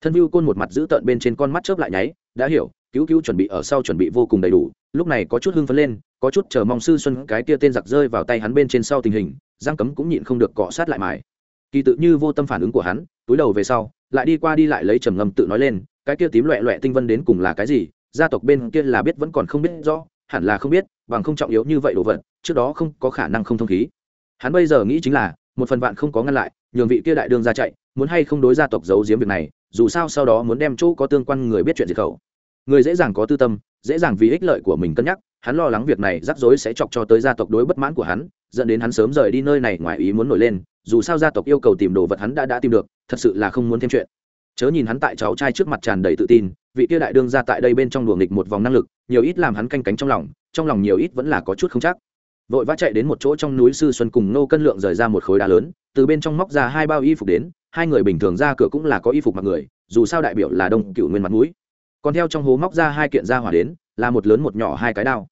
Thân view côn một mặt giữ tợn bên trên con mắt chớp lại nháy, đã hiểu, cứu cứu chuẩn bị ở sau chuẩn bị vô cùng đầy đủ, lúc này có chút hưng phấn lên, có chút chờ mong sư xuân cái kia tên giặc rơi vào tay hắn bên trên sau tình hình giang cấm cũng nhịn không được cọ sát lại mài kỳ tự như vô tâm phản ứng của hắn, túi đầu về sau, lại đi qua đi lại lấy trầm ngâm tự nói lên, cái kia tím loẹ loẹ tinh vân đến cùng là cái gì gia tộc bên kia là biết vẫn còn không biết rõ, hẳn là không biết, bằng không trọng yếu như vậy đồ vật, trước đó không có khả năng không thông khí. Hắn bây giờ nghĩ chính là, một phần vạn không có ngăn lại, nhường vị kia đại đương ra chạy, muốn hay không đối gia tộc giấu giếm việc này, dù sao sau đó muốn đem chỗ có tương quan người biết chuyện diệt khẩu. Người dễ dàng có tư tâm, dễ dàng vì ích lợi của mình cân nhắc, hắn lo lắng việc này rắc rối sẽ chọc cho tới gia tộc đối bất mãn của hắn, dẫn đến hắn sớm rời đi nơi này ngoài ý muốn nổi lên, dù sao gia tộc yêu cầu tìm đồ vật hắn đã đã tìm được, thật sự là không muốn thêm chuyện. Chớ nhìn hắn tại cháu trai trước mặt tràn đầy tự tin vị kia đại đương ra tại đây bên trong đùa nghịch một vòng năng lực, nhiều ít làm hắn canh cánh trong lòng trong lòng nhiều ít vẫn là có chút không chắc. Vội vã chạy đến một chỗ trong núi sư xuân cùng nô cân lượng rời ra một khối đá lớn, từ bên trong móc ra hai bao y phục đến, hai người bình thường ra cửa cũng là có y phục mặc người, dù sao đại biểu là đông cựu nguyên mặt mũi. Còn theo trong hố móc ra hai kiện ra hỏa đến, là một lớn một nhỏ hai cái đao.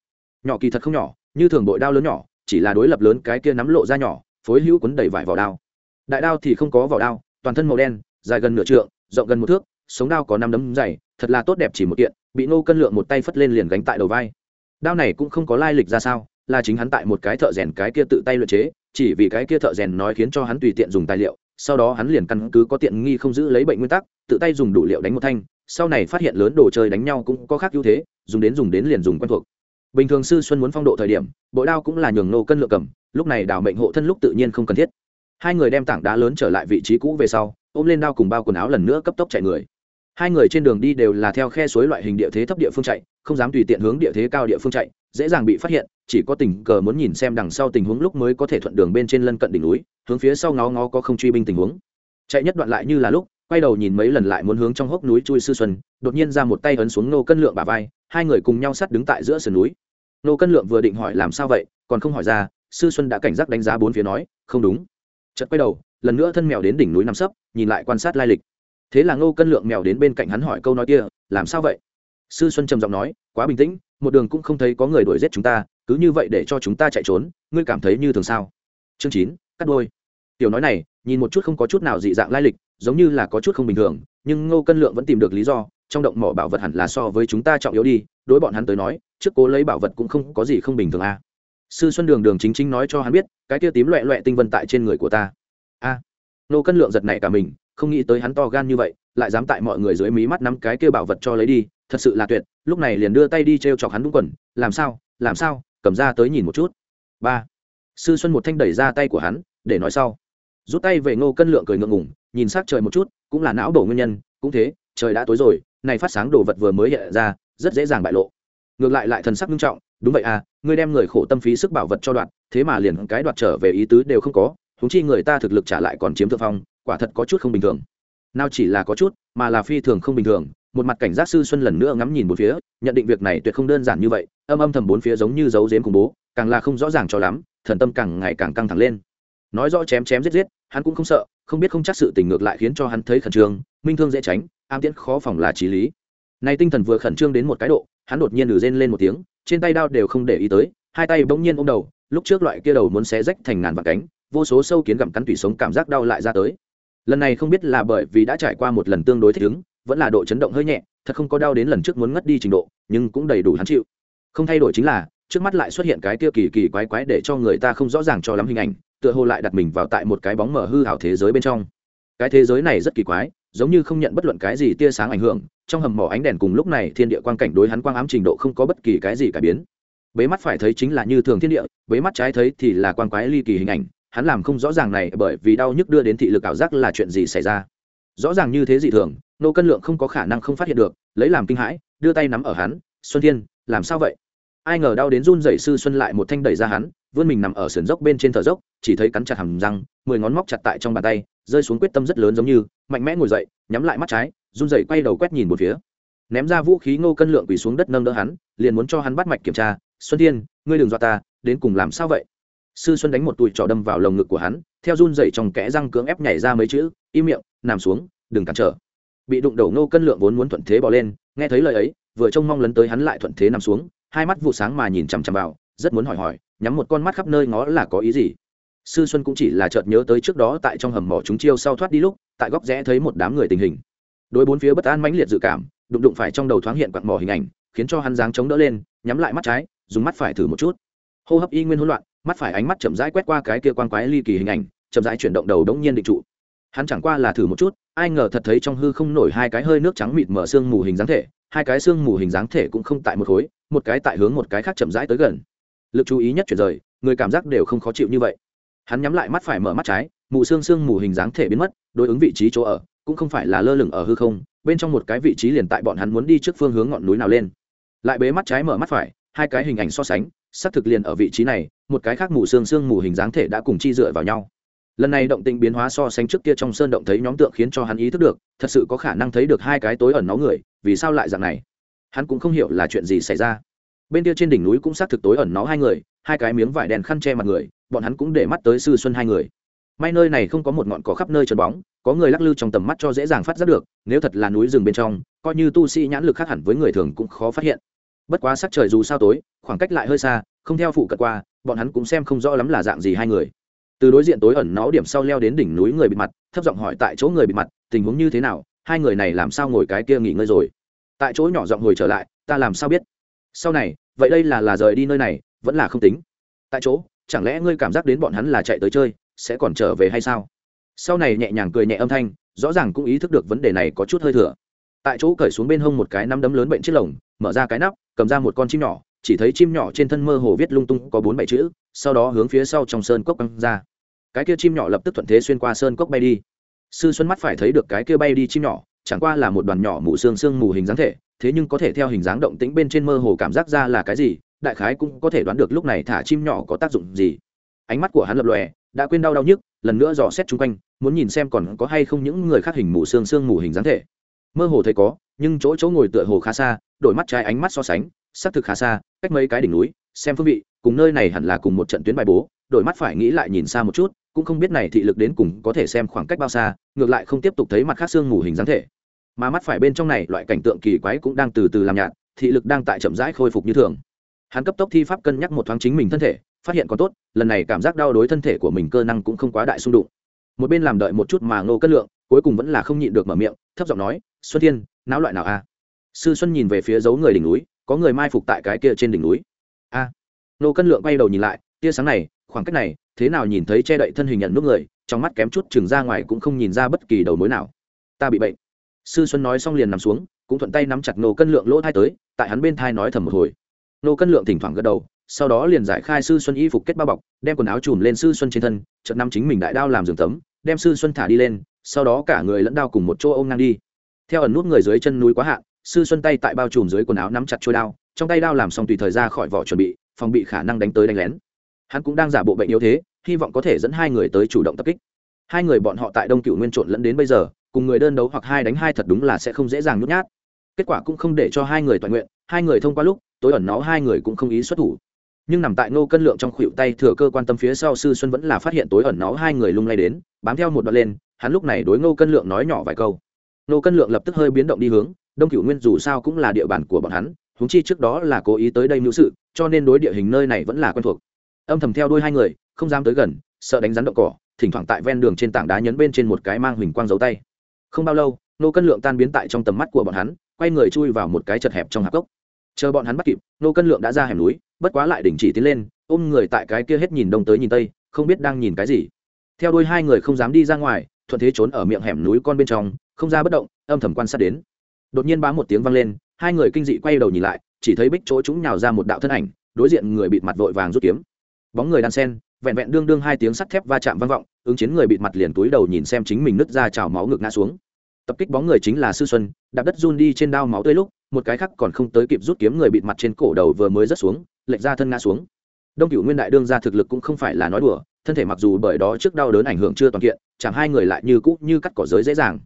Nhỏ kỳ thật không nhỏ, như thường bội đao lớn nhỏ, chỉ là đối lập lớn cái kia nắm lộ ra nhỏ, phối hữu quấn đầy vải vỏ đao. Đại đao thì không có vỏ đao, toàn thân màu đen, dài gần nửa trượng, rộng gần một thước, sống đao có năm đấm dày thật là tốt đẹp chỉ một kiện, bị nô cân lượng một tay phất lên liền gánh tại đầu vai. Đao này cũng không có lai lịch ra sao, là chính hắn tại một cái thợ rèn cái kia tự tay luyện chế, chỉ vì cái kia thợ rèn nói khiến cho hắn tùy tiện dùng tài liệu, sau đó hắn liền căn cứ có tiện nghi không giữ lấy bệnh nguyên tắc, tự tay dùng đủ liệu đánh một thanh, sau này phát hiện lớn đồ chơi đánh nhau cũng có khác ưu thế, dùng đến dùng đến liền dùng quen thuộc. Bình thường sư xuân muốn phong độ thời điểm bội đao cũng là nhường nô cân lượng cầm, lúc này đào mệnh hộ thân lúc tự nhiên không cần thiết. Hai người đem tảng đá lớn trở lại vị trí cũ về sau, ôm lên đao cùng bao quần áo lần nữa cấp tốc chạy người hai người trên đường đi đều là theo khe suối loại hình địa thế thấp địa phương chạy, không dám tùy tiện hướng địa thế cao địa phương chạy, dễ dàng bị phát hiện, chỉ có tình cờ muốn nhìn xem đằng sau tình huống lúc mới có thể thuận đường bên trên lân cận đỉnh núi, hướng phía sau ngó ngó có không truy binh tình huống. Chạy nhất đoạn lại như là lúc, quay đầu nhìn mấy lần lại muốn hướng trong hốc núi chui sư xuân, đột nhiên ra một tay ấn xuống nô cân lượng bà vai, hai người cùng nhau sắt đứng tại giữa sườn núi. Nô cân lượng vừa định hỏi làm sao vậy, còn không hỏi ra, sư xuân đã cảnh giác đánh giá bốn phía nói, không đúng. Chợt quay đầu, lần nữa thân mèo đến đỉnh núi nằm sấp, nhìn lại quan sát lai lịch thế là ngô cân lượng mèo đến bên cạnh hắn hỏi câu nói kia, làm sao vậy sư xuân trầm giọng nói, quá bình tĩnh, một đường cũng không thấy có người đuổi giết chúng ta, cứ như vậy để cho chúng ta chạy trốn, ngươi cảm thấy như thường sao chương chín, cắt đôi tiểu nói này, nhìn một chút không có chút nào dị dạng lai lịch, giống như là có chút không bình thường, nhưng ngô cân lượng vẫn tìm được lý do, trong động mỏ bảo vật hẳn là so với chúng ta trọng yếu đi, đối bọn hắn tới nói, trước cố lấy bảo vật cũng không có gì không bình thường à. sư xuân đường đường chính chính nói cho hắn biết, cái kia tím loẹ loẹ tinh vân tại trên người của ta a à. nô cân lượng giật này cả mình không nghĩ tới hắn to gan như vậy, lại dám tại mọi người dưới mí mắt nắm cái kia bảo vật cho lấy đi, thật sự là tuyệt, lúc này liền đưa tay đi t r e o chọc hắn đúng quần, làm sao? Làm sao? Cầm ra tới nhìn một chút. Ba. Sư xuân một thanh đẩy ra tay của hắn, để nói sau. Rút tay về ngô cân lượng cười ngượng ngủng nhìn s á c trời một chút, cũng là não đổ nguyên nhân, cũng thế, trời đã tối rồi, này phát sáng đồ vật vừa mới hiện ra, rất dễ dàng bại lộ. Ngược lại lại thần sắc nghiêm trọng, đúng vậy à ngươi đem người khổ tâm phí sức bảo vật cho đoạn, thế mà liền cái đoạt trở về ý tứ đều không có húng chi người ta thực lực trả lại còn chiếm thượng phong quả thật có chút không bình thường. Nào chỉ là có chút, mà là phi thường không bình thường. Một mặt cảnh giác sư xuân lần nữa ngắm nhìn bốn phía, nhận định việc này tuyệt không đơn giản như vậy. Âm âm thầm bốn phía giống như dấu dếm khủng bố, càng là không rõ ràng cho lắm, thần tâm càng ngày càng căng thẳng lên. Nói rõ chém chém giết giết, hắn cũng không sợ, không biết không chắc sự tình ngược lại khiến cho hắn thấy khẩn trương, minh thương dễ tránh, am tiễn khó phòng là trí lý. Nay tinh thần vừa khẩn trương đến một cái độ, hắn đột nhiên lử rên lên một tiếng, trên tay đao đều không để ý tới, hai tay bỗng nhiên ôm đầu, lúc trước loại kia đầu muốn xé rách thành ngàn vạn cánh, vô số sâu kiến gặm cắn tủy sống cảm giác đau lại ra tới lần này không biết là bởi vì đã trải qua một lần tương đối thích ứng, vẫn là độ chấn động hơi nhẹ, thật không có đau đến lần trước muốn ngất đi trình độ, nhưng cũng đầy đủ hắn chịu. Không thay đổi chính là, trước mắt lại xuất hiện cái tiêu kỳ kỳ quái quái để cho người ta không rõ ràng cho lắm hình ảnh, tựa hồ lại đặt mình vào tại một cái bóng mở hư hảo thế giới bên trong. Cái thế giới này rất kỳ quái, giống như không nhận bất luận cái gì tia sáng ảnh hưởng, trong hầm mỏ ánh đèn cùng lúc này thiên địa quang cảnh đối hắn quang ám trình độ không có bất kỳ cái gì cải biến. Bế mắt phải thấy chính là như thường thiên địa, bế mắt trái thấy thì là quang quái ly kỳ hình ảnh hắn làm không rõ ràng này bởi vì đau nhức đưa đến thị lực ảo giác là chuyện gì xảy ra. Rõ ràng như thế dị thường, nô cân lượng không có khả năng không phát hiện được, lấy làm kinh hãi, đưa tay nắm ở hắn, xuân thiên, làm sao vậy? Ai ngờ đau đến run dậy sư xuân lại một thanh đẩy ra hắn, vươn mình nằm ở sườn dốc bên trên thở dốc, chỉ thấy cắn chặt hầm răng, mười ngón móc chặt tại trong bàn tay, rơi xuống quyết tâm rất lớn giống như, mạnh mẽ ngồi dậy, nhắm lại mắt trái, run dậy quay đầu quét nhìn một phía. Ném ra vũ khí ngô cân lượng quỳ xuống đất nâng đỡ hắn, liền muốn cho hắn bắt mạch kiểm tra, xuân thiên, ngươi đừng dọa ta, đến cùng làm sao vậy? Sư xuân đánh một tùi trò đâm vào lồng ngực của hắn, theo run dậy trong kẽ răng cưỡng ép nhảy ra mấy chữ, im miệng, nằm xuống, đừng cản trở. Bị đụng đầu nô cân lượng vốn muốn thuận thế bỏ lên, nghe thấy lời ấy, vừa trông mong lấn tới hắn lại thuận thế nằm xuống, hai mắt vụ sáng mà nhìn chằm chằm vào, rất muốn hỏi hỏi, nhắm một con mắt khắp nơi ngó là có ý gì. Sư xuân cũng chỉ là chợt nhớ tới trước đó tại trong hầm mỏ chúng chiêu sau thoát đi lúc, tại góc rẽ thấy một đám người tình hình. Đối bốn phía bất an mãnh liệt dự cảm, đụng đụng phải trong đầu thoáng hiện quặn mỏ hình ảnh, khiến cho hắn dáng chống đỡ lên, nhắm lại mắt trái, dùng mắt phải thử một chút hô hấp y nguyên hỗn loạn, mắt phải ánh mắt chậm rãi quét qua cái kia quan quái ly kỳ hình ảnh, chậm rãi chuyển động đầu đống nhiên định trụ. Hắn chẳng qua là thử một chút, ai ngờ thật thấy trong hư không nổi hai cái hơi nước trắng mịt mở xương mù hình dáng thể, hai cái xương mù hình dáng thể cũng không tại một khối, một cái tại hướng một cái khác chậm rãi tới gần. Lực chú ý nhất chuyển rời, người cảm giác đều không khó chịu như vậy. Hắn nhắm lại mắt phải mở mắt trái, mù xương xương mù hình dáng thể biến mất, đối ứng vị trí chỗ ở, cũng không phải là lơ lửng ở hư không, bên trong một cái vị trí liền tại bọn hắn muốn đi trước phương hướng ngọn núi nào lên. Lại bế mắt trái mở mắt phải hai cái hình ảnh so sánh, xác thực liền ở vị trí này, một cái khác mù xương xương mù hình dáng thể đã cùng chi dựa vào nhau. Lần này động tĩnh biến hóa so sánh trước kia trong sơn động thấy nhóm tượng khiến cho hắn ý thức được, thật sự có khả năng thấy được hai cái tối ẩn nó người, vì sao lại dạng này? Hắn cũng không hiểu là chuyện gì xảy ra. Bên kia trên đỉnh núi cũng xác thực tối ẩn nó hai người, hai cái miếng vải đèn khăn che mặt người, bọn hắn cũng để mắt tới sư xuân hai người. May nơi này không có một ngọn cỏ khắp nơi trần bóng, có người lắc lư trong tầm mắt cho dễ dàng phát giác được, nếu thật là núi rừng bên trong, coi như tu sĩ nhãn lực khác hẳn với người thường cũng khó phát hiện bất quá sắc trời dù sao tối, khoảng cách lại hơi xa, không theo phụ cận qua, bọn hắn cũng xem không rõ lắm là dạng gì hai người. Từ đối diện tối ẩn nó điểm sau leo đến đỉnh núi người bị mặt, thấp giọng hỏi tại chỗ người bị mặt, tình huống như thế nào, hai người này làm sao ngồi cái kia nghỉ ngơi rồi? Tại chỗ nhỏ giọng hồi trở lại, ta làm sao biết? Sau này, vậy đây là là rời đi nơi này, vẫn là không tính. Tại chỗ, chẳng lẽ ngươi cảm giác đến bọn hắn là chạy tới chơi, sẽ còn trở về hay sao? Sau này nhẹ nhàng cười nhẹ âm thanh, rõ ràng cũng ý thức được vấn đề này có chút hơi thừa tại chỗ cởi xuống bên hông một cái nắm đấm lớn bệnh chiếc lồng, mở ra cái nắp, cầm ra một con chim nhỏ, chỉ thấy chim nhỏ trên thân mơ hồ viết lung tung có bốn bảy chữ, sau đó hướng phía sau trong sơn cốc băng ra. Cái kia chim nhỏ lập tức thuận thế xuyên qua sơn cốc bay đi. Sư xuân mắt phải thấy được cái kia bay đi chim nhỏ, chẳng qua là một đoàn nhỏ mù xương xương mù hình dáng thể, thế nhưng có thể theo hình dáng động tĩnh bên trên mơ hồ cảm giác ra là cái gì, đại khái cũng có thể đoán được lúc này thả chim nhỏ có tác dụng gì. Ánh mắt của hắn lập lòe, đã quên đau đau nhức, lần nữa dò xét chung quanh, muốn nhìn xem còn có hay không những người khác hình mù xương xương mù hình dáng thể mơ hồ thấy có, nhưng chỗ chỗ ngồi tựa hồ khá xa, đổi mắt trái ánh mắt so sánh, xác thực khá xa, cách mấy cái đỉnh núi, xem phương vị, cùng nơi này hẳn là cùng một trận tuyến bài bố, đổi mắt phải nghĩ lại nhìn xa một chút, cũng không biết này thị lực đến cùng có thể xem khoảng cách bao xa, ngược lại không tiếp tục thấy mặt khác xương mù hình dáng thể. Mà mắt phải bên trong này, loại cảnh tượng kỳ quái cũng đang từ từ làm nhạt, thị lực đang tại chậm rãi khôi phục như thường. Hắn cấp tốc thi pháp cân nhắc một thoáng chính mình thân thể, phát hiện còn tốt, lần này cảm giác đau đối thân thể của mình cơ năng cũng không quá đại xung đụng. Một bên làm đợi một chút mà ngô cất lượng, cuối cùng vẫn là không nhịn được mở miệng, thấp giọng nói xuân thiên não loại nào a sư xuân nhìn về phía dấu người đỉnh núi, có người mai phục tại cái kia trên đỉnh núi. A. À. nô cân lượng quay đầu nhìn lại, tia sáng này, khoảng cách này, thế nào nhìn thấy che đậy thân hình nhận nút người, trong mắt kém chút chừng ra ngoài cũng không nhìn ra bất kỳ đầu mối nào. Ta bị bệnh. Sư xuân nói xong liền nằm xuống, cũng thuận tay nắm chặt nô cân lượng lỗ thai tới, tại hắn bên thai nói thầm một hồi. Nô cân lượng thỉnh thoảng gật đầu, sau đó liền giải khai sư xuân y phục kết bao bọc, đem quần áo chùm lên sư xuân trên thân, chợt năm chính mình đại đao làm giường tấm, đem sư xuân thả đi lên, sau đó cả người lẫn đao cùng một chỗ ôm ngang đi theo ẩn nút người dưới chân núi quá hạn, sư xuân tay tại bao trùm dưới quần áo nắm chặt trôi đao, trong tay đao làm xong tùy thời ra khỏi vỏ chuẩn bị, phòng bị khả năng đánh tới đánh lén. Hắn cũng đang giả bộ bệnh yếu thế, hy vọng có thể dẫn hai người tới chủ động tập kích. Hai người bọn họ tại đông cựu nguyên trộn lẫn đến bây giờ, cùng người đơn đấu hoặc hai đánh hai thật đúng là sẽ không dễ dàng nhút nhát. Kết quả cũng không để cho hai người toàn nguyện, hai người thông qua lúc, tối ẩn nó hai người cũng không ý xuất thủ. Nhưng nằm tại nô cân lượng trong khuỵu tay thừa cơ quan tâm phía sau sư xuân vẫn là phát hiện tối ẩn nó hai người lung lay đến, bám theo một đoạn lên, hắn lúc này đối ngô cân lượng nói nhỏ vài câu nô cân lượng lập tức hơi biến động đi hướng, đông cửu nguyên dù sao cũng là địa bàn của bọn hắn húng chi trước đó là cố ý tới đây mưu sự, cho nên đối địa hình nơi này vẫn là quen thuộc. Âm thầm theo đuôi hai người, không dám tới gần, sợ đánh rắn động cỏ, thỉnh thoảng tại ven đường trên tảng đá nhấn bên trên một cái mang huỳnh quang dấu tay. Không bao lâu, nô cân lượng tan biến tại trong tầm mắt của bọn hắn, quay người chui vào một cái chật hẹp trong hạp cốc. Chờ bọn hắn bắt kịp, nô cân lượng đã ra hẻm núi, bất quá lại đình chỉ tiến lên, ôm người tại cái kia hết nhìn đông tới nhìn tây, không biết đang nhìn cái gì. Theo đuôi hai người không dám đi ra ngoài, thuận thế trốn ở miệng hẻm núi con bên trong không ra bất động, âm thầm quan sát đến. Đột nhiên bám một tiếng vang lên, hai người kinh dị quay đầu nhìn lại, chỉ thấy bích chỗ chúng nhào ra một đạo thân ảnh, đối diện người bịt mặt vội vàng rút kiếm. Bóng người đan sen, vẹn vẹn đương đương hai tiếng sắt thép va chạm vang vọng, ứng chiến người bịt mặt liền túi đầu nhìn xem chính mình nứt ra trào máu ngực ngã xuống. Tập kích bóng người chính là sư xuân, đạp đất run đi trên đao máu tươi lúc, một cái khác còn không tới kịp rút kiếm người bịt mặt trên cổ đầu vừa mới rớt xuống, lệch ra thân ngã xuống. Đông cửu nguyên đại đương ra thực lực cũng không phải là nói đùa, thân thể mặc dù bởi đó trước đau đớn ảnh hưởng chưa toàn kiện, chẳng hai người lại như cũ như cắt cỏ giới dễ dàng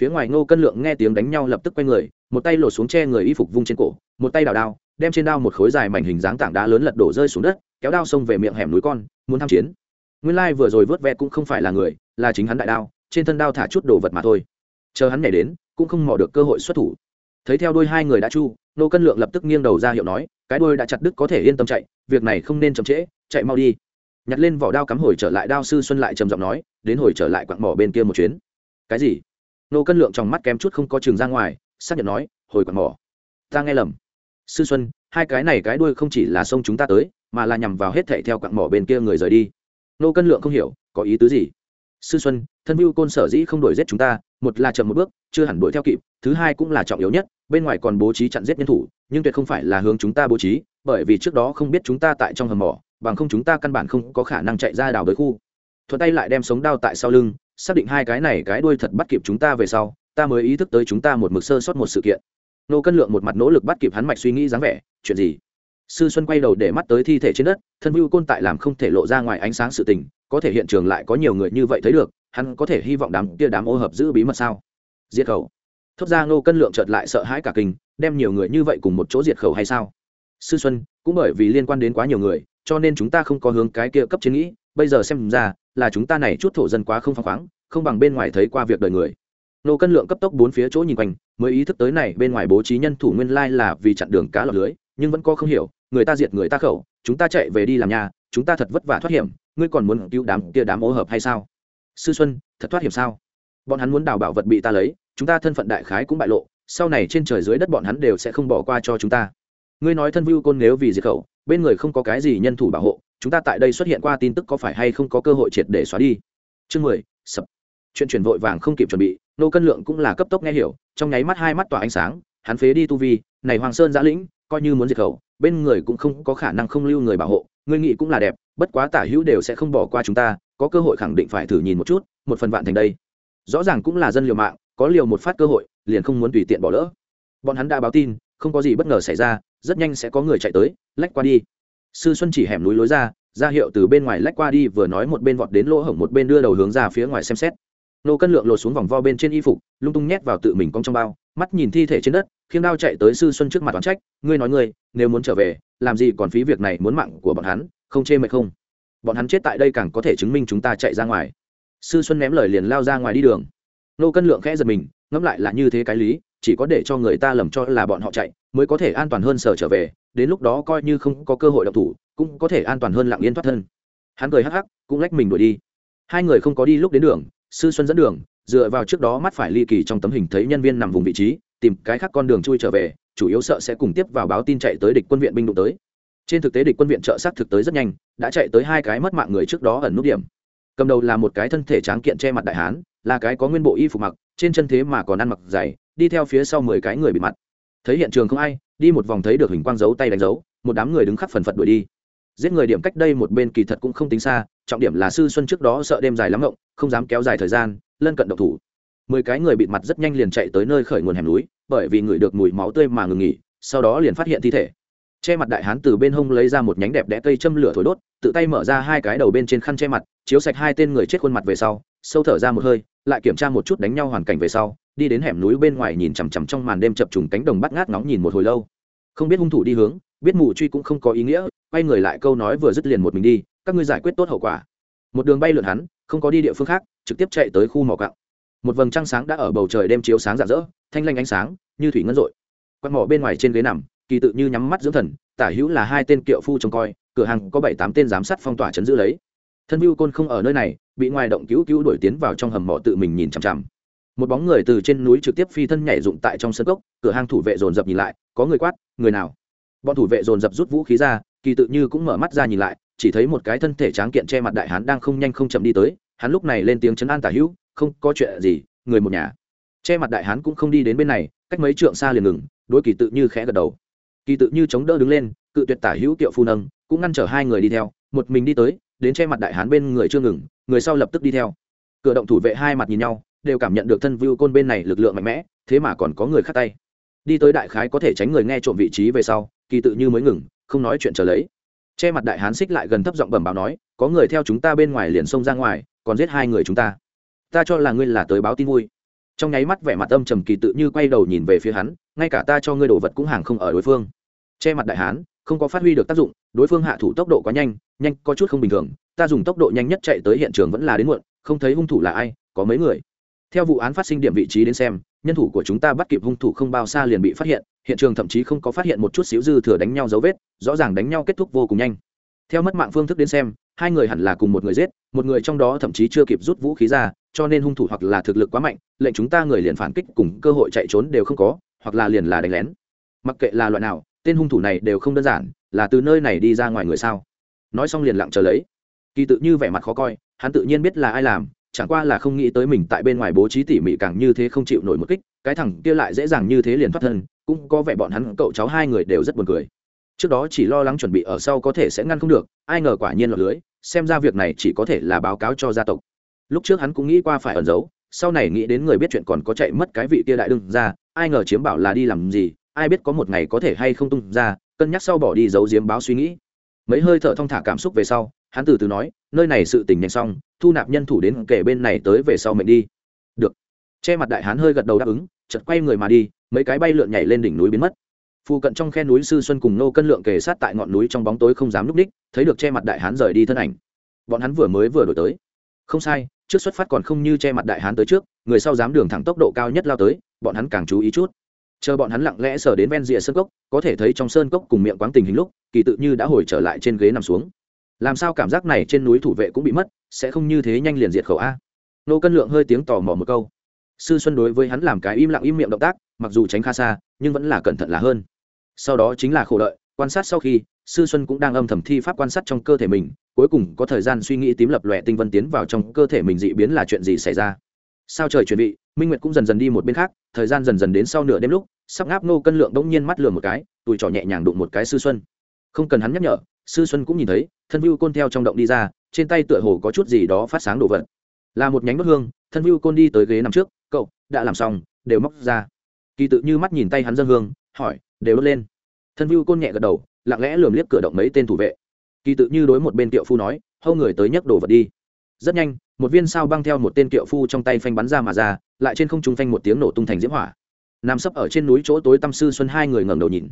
phía ngoài ngô cân lượng nghe tiếng đánh nhau lập tức quay người, một tay lột xuống che người y phục vung trên cổ, một tay đào đao, đem trên đao một khối dài mảnh hình dáng tảng đá lớn lật đổ rơi xuống đất, kéo đao xông về miệng hẻm núi con, muốn tham chiến. Nguyên lai vừa rồi vớt ve cũng không phải là người, là chính hắn đại đao, trên thân đao thả chút đồ vật mà thôi. Chờ hắn nhảy đến, cũng không mò được cơ hội xuất thủ. Thấy theo đôi hai người đã chu nô cân lượng lập tức nghiêng đầu ra hiệu nói, cái đôi đã chặt đứt có thể yên tâm chạy, việc này không nên chậm trễ, chạy mau đi. Nhặt lên vỏ đao cắm hồi trở lại đao sư xuân lại trầm giọng nói, đến hồi trở lại quặng mỏ bên kia một chuyến. Cái gì? Nô cân lượng trong mắt kém chút không có trường ra ngoài, xác nhận nói, hồi quạt mỏ. Ta nghe lầm. Sư xuân, hai cái này cái đuôi không chỉ là sông chúng ta tới, mà là nhằm vào hết thệ theo quặng mỏ bên kia người rời đi. Nô cân lượng không hiểu, có ý tứ gì? Sư xuân, thân mưu côn sở dĩ không đuổi giết chúng ta, một là chậm một bước, chưa hẳn đuổi theo kịp, thứ hai cũng là trọng yếu nhất, bên ngoài còn bố trí chặn giết nhân thủ, nhưng tuyệt không phải là hướng chúng ta bố trí, bởi vì trước đó không biết chúng ta tại trong hầm mỏ, bằng không chúng ta căn bản không có khả năng chạy ra đào đới khu. Thuận tay lại đem sống đao tại sau lưng xác định hai cái này cái đuôi thật bắt kịp chúng ta về sau, ta mới ý thức tới chúng ta một mực sơ sót một sự kiện. Nô cân lượng một mặt nỗ lực bắt kịp hắn mạch suy nghĩ dáng vẻ, chuyện gì? Sư xuân quay đầu để mắt tới thi thể trên đất, thân vưu côn tại làm không thể lộ ra ngoài ánh sáng sự tình, có thể hiện trường lại có nhiều người như vậy thấy được, hắn có thể hy vọng đám kia đám ô hợp giữ bí mật sao? Diệt khẩu. Thốt ra nô cân lượng chợt lại sợ hãi cả kinh, đem nhiều người như vậy cùng một chỗ diệt khẩu hay sao? Sư xuân, cũng bởi vì liên quan đến quá nhiều người, cho nên chúng ta không có hướng cái kia cấp chiến nghĩ bây giờ xem ra, là chúng ta này chút thổ dân quá không phăng khoáng, không bằng bên ngoài thấy qua việc đời người. Nô cân lượng cấp tốc bốn phía chỗ nhìn quanh, mới ý thức tới này bên ngoài bố trí nhân thủ nguyên lai là vì chặn đường cá lọc lưới, nhưng vẫn có không hiểu, người ta diệt người ta khẩu, chúng ta chạy về đi làm nhà, chúng ta thật vất vả thoát hiểm, ngươi còn muốn cứu đám kia đám ô hợp hay sao? Sư xuân, thật thoát hiểm sao? Bọn hắn muốn đào bảo vật bị ta lấy, chúng ta thân phận đại khái cũng bại lộ, sau này trên trời dưới đất bọn hắn đều sẽ không bỏ qua cho chúng ta. Ngươi nói thân vưu côn nếu vì diệt khẩu bên người không có cái gì nhân thủ bảo hộ, chúng ta tại đây xuất hiện qua tin tức có phải hay không có cơ hội triệt để xóa đi? Chương mười, sập. Chuyện chuyển vội vàng không kịp chuẩn bị, nô cân lượng cũng là cấp tốc nghe hiểu, trong nháy mắt hai mắt tỏa ánh sáng, hắn phế đi tu vi, này hoàng sơn giã lĩnh, coi như muốn diệt khẩu, bên người cũng không có khả năng không lưu người bảo hộ người nghĩ cũng là đẹp, bất quá tả hữu đều sẽ không bỏ qua chúng ta, có cơ hội khẳng định phải thử nhìn một chút, một phần vạn thành đây. Rõ ràng cũng là dân liều mạng, có liều một phát cơ hội, liền không muốn tùy tiện bỏ lỡ. Bọn hắn đã báo tin, không có gì bất ngờ xảy ra rất nhanh sẽ có người chạy tới, lách qua đi. Sư xuân chỉ hẻm núi lối ra ra hiệu từ bên ngoài lách qua đi, vừa nói một bên vọt đến lỗ hổng một bên đưa đầu hướng ra phía ngoài xem xét. Nô cân lượng lột xuống vòng vo bên trên y phục, lung tung nhét vào tự mình cong trong bao, mắt nhìn thi thể trên đất khiêng đao chạy tới sư xuân trước mặt đoán trách, ngươi nói ngươi, nếu muốn trở về, làm gì còn phí việc này muốn mạng của bọn hắn, không chê mệt không? Bọn hắn chết tại đây càng có thể chứng minh chúng ta chạy ra ngoài. Sư xuân ném lời liền lao ra ngoài đi đường. Nô cân lượng khẽ giật mình, ngẫm lại là như thế cái lý chỉ có để cho người ta lầm cho là bọn họ chạy, mới có thể an toàn hơn sở trở về, đến lúc đó coi như không có cơ hội độc thủ, cũng có thể an toàn hơn lặng yên thoát thân. Hắn cười hắc hắc, cũng lách mình đuổi đi. Hai người không có đi lúc đến đường, sư xuân dẫn đường, dựa vào trước đó mắt phải ly kỳ trong tấm hình thấy nhân viên nằm vùng vị trí, tìm cái khác con đường chui trở về, chủ yếu sợ sẽ cùng tiếp vào báo tin chạy tới địch quân viện binh đụng tới. Trên thực tế địch quân viện trợ sát thực tới rất nhanh, đã chạy tới hai cái mất mạng người trước đó ẩn nút điểm. Cầm đầu là một cái thân thể tráng kiện che mặt đại hán, là cái có nguyên bộ y phục mặc, trên chân thế mà còn ăn mặc dày đi theo phía sau mười cái người bị mặt. Thấy hiện trường không ai, đi một vòng thấy được hình quang dấu tay đánh dấu, một đám người đứng khắp phần phật đuổi đi. Giết người điểm cách đây một bên kỳ thật cũng không tính xa, trọng điểm là sư xuân trước đó sợ đêm dài lắm ngộng, không dám kéo dài thời gian, lân cận độc thủ. Mười cái người bịt mặt rất nhanh liền chạy tới nơi khởi nguồn hẻm núi, bởi vì người được mùi máu tươi mà ngừng nghỉ, sau đó liền phát hiện thi thể. Che mặt đại hán từ bên hông lấy ra một nhánh đẹp đẽ cây châm lửa thổi đốt, tự tay mở ra hai cái đầu bên trên khăn che mặt, chiếu sạch hai tên người chết khuôn mặt về sau, sâu thở ra một hơi, lại kiểm tra một chút đánh nhau hoàn cảnh về sau đi đến hẻm núi bên ngoài nhìn chằm chằm trong màn đêm chập trùng cánh đồng bắt ngát ngóng nhìn một hồi lâu. Không biết hung thủ đi hướng, biết mù truy cũng không có ý nghĩa, quay người lại câu nói vừa dứt liền một mình đi, các ngươi giải quyết tốt hậu quả. Một đường bay lượn hắn, không có đi địa phương khác, trực tiếp chạy tới khu mỏ cạo một vầng trăng sáng đã ở bầu trời đêm chiếu sáng rạng rỡ, thanh lanh ánh sáng, như thủy ngân rội quạt mỏ bên ngoài trên ghế nằm, kỳ tự như nhắm mắt dưỡng thần, tả hữu là hai tên kiệu phu trông coi, cửa hàng có bảy tám tên giám sát phong tỏa chấn giữ lấy. Thân mưu côn không ở nơi này, bị ngoài động cứu cứu đuổi tiến vào trong hầm mỏ tự mình nhìn chằm chằm một bóng người từ trên núi trực tiếp phi thân nhảy dụng tại trong sân cốc, cửa hang thủ vệ dồn dập nhìn lại, có người quát, người nào? Bọn thủ vệ dồn dập rút vũ khí ra, kỳ tự như cũng mở mắt ra nhìn lại, chỉ thấy một cái thân thể tráng kiện che mặt đại hán đang không nhanh không chậm đi tới, hắn lúc này lên tiếng chấn an tả hữu, không có chuyện gì, người một nhà. Che mặt đại hán cũng không đi đến bên này, cách mấy trượng xa liền ngừng, đối kỳ tự như khẽ gật đầu. Kỳ tự như chống đỡ đứng lên, cự tuyệt tả hữu tiệu phu nâng, cũng ngăn trở hai người đi theo, một mình đi tới, đến che mặt đại hán bên người chưa ngừng, người sau lập tức đi theo. Cửa động thủ vệ hai mặt nhìn nhau đều cảm nhận được thân view côn bên này lực lượng mạnh mẽ, thế mà còn có người khác tay. Đi tới đại khái có thể tránh người nghe trộm vị trí về sau, kỳ tự như mới ngừng, không nói chuyện trở lấy. Che mặt đại hán xích lại gần thấp giọng bẩm báo nói, có người theo chúng ta bên ngoài liền xông ra ngoài, còn giết hai người chúng ta. Ta cho là ngươi là tới báo tin vui. Trong nháy mắt vẻ mặt âm trầm kỳ tự như quay đầu nhìn về phía hắn, ngay cả ta cho ngươi đồ vật cũng hàng không ở đối phương. Che mặt đại hán, không có phát huy được tác dụng, đối phương hạ thủ tốc độ quá nhanh nhanh có chút không bình thường, ta dùng tốc độ nhanh nhất chạy tới hiện trường vẫn là đến muộn, không thấy hung thủ là ai, có mấy người theo vụ án phát sinh điểm vị trí đến xem, nhân thủ của chúng ta bắt kịp hung thủ không bao xa liền bị phát hiện hiện trường thậm chí không có phát hiện một chút xíu dư thừa đánh nhau dấu vết, rõ ràng đánh nhau kết thúc vô cùng nhanh. Theo mất mạng phương thức đến xem, hai người hẳn là cùng một người giết, một người trong đó thậm chí chưa kịp rút vũ khí ra, cho nên hung thủ hoặc là thực lực quá mạnh, lệnh chúng ta người liền phản kích cùng cơ hội chạy trốn đều không có, hoặc là liền là đánh lén. Mặc kệ là loại nào, tên hung thủ này đều không đơn giản, là từ nơi này đi ra ngoài người sao? Nói xong liền lặng chờ lấy. Kỳ tự như vẻ mặt khó coi, hắn tự nhiên biết là ai làm chẳng qua là không nghĩ tới mình tại bên ngoài bố trí tỉ mỉ càng như thế không chịu nổi một kích, cái thằng kia lại dễ dàng như thế liền thoát thân, cũng có vẻ bọn hắn, cậu cháu hai người đều rất buồn cười. Trước đó chỉ lo lắng chuẩn bị ở sau có thể sẽ ngăn không được, ai ngờ quả nhiên lọt lưới, xem ra việc này chỉ có thể là báo cáo cho gia tộc. Lúc trước hắn cũng nghĩ qua phải ẩn giấu, sau này nghĩ đến người biết chuyện còn có chạy mất cái vị kia đại đương ra ai ngờ chiếm bảo là đi làm gì, ai biết có một ngày có thể hay không tung ra, cân nhắc sau bỏ đi giấu diếm báo suy nghĩ. Mấy hơi thở thong thả cảm xúc về sau hắn từ từ nói, nơi này sự tình nhanh xong, thu nạp nhân thủ đến kể bên này tới về sau mệnh đi. Được. Che mặt đại hán hơi gật đầu đáp ứng chật quay người mà đi, mấy cái bay lượn nhảy lên đỉnh núi biến mất. Phu cận trong khe núi sư xuân cùng nô cân lượng kề sát tại ngọn núi trong bóng tối không dám núp đích, thấy được che mặt đại hán rời đi thân ảnh. Bọn hắn vừa mới vừa đổi tới. Không sai, trước xuất phát còn không như che mặt đại hán tới trước, người sau dám đường thẳng tốc độ cao nhất lao tới, bọn hắn càng chú ý chút. Chờ bọn hắn lặng lẽ sờ đến ven rìa sơn cốc, có thể thấy trong sơn cốc cùng miệng quáng tình hình lúc, kỳ tự như đã hồi trở lại trên ghế nằm xuống làm sao cảm giác này trên núi thủ vệ cũng bị mất, sẽ không như thế nhanh liền diệt khẩu a. Nô cân lượng hơi tiếng tò mò một câu. Sư xuân đối với hắn làm cái im lặng im miệng động tác, mặc dù tránh khá xa, nhưng vẫn là cẩn thận là hơn. Sau đó chính là khổ đợi, quan sát sau khi, sư xuân cũng đang âm thầm thi pháp quan sát trong cơ thể mình, cuối cùng có thời gian suy nghĩ tím lập lòe tinh vân tiến vào trong cơ thể mình dị biến là chuyện gì xảy ra. Sao trời chuẩn bị minh nguyệt cũng dần dần đi một bên khác, thời gian dần dần đến sau nửa đêm lúc, sắp ngáp nô cân lượng đ ỗ n g nhiên mắt lừa một cái tụi trỏ nhẹ nhàng đụng một cái sư xuân. Không cần hắn nhắc nhở sư xuân cũng nhìn thấy, thân vưu côn theo trong động đi ra, trên tay tựa hồ có chút gì đó phát sáng đồ vật. Là một nhánh bất hương, thân vưu côn đi tới ghế nằm trước, cậu, đã làm xong, đều móc ra. Kỳ tự như mắt nhìn tay hắn dân hương, hỏi, đều đốt lên? Thân vưu côn nhẹ gật đầu, lặng lẽ lườm liếc cửa động mấy tên thủ vệ. Kỳ tự như đối một bên tiệu phu nói, hâu người tới nhấc đồ vật đi. Rất nhanh, một viên sao băng theo một tên kiệu phu trong tay phanh bắn ra mà ra, lại trên không trung phanh một tiếng nổ tung thành diễm hỏa. Nằm sấp ở trên núi chỗ tối tâm sư xuân hai người ngẩng đầu nhìn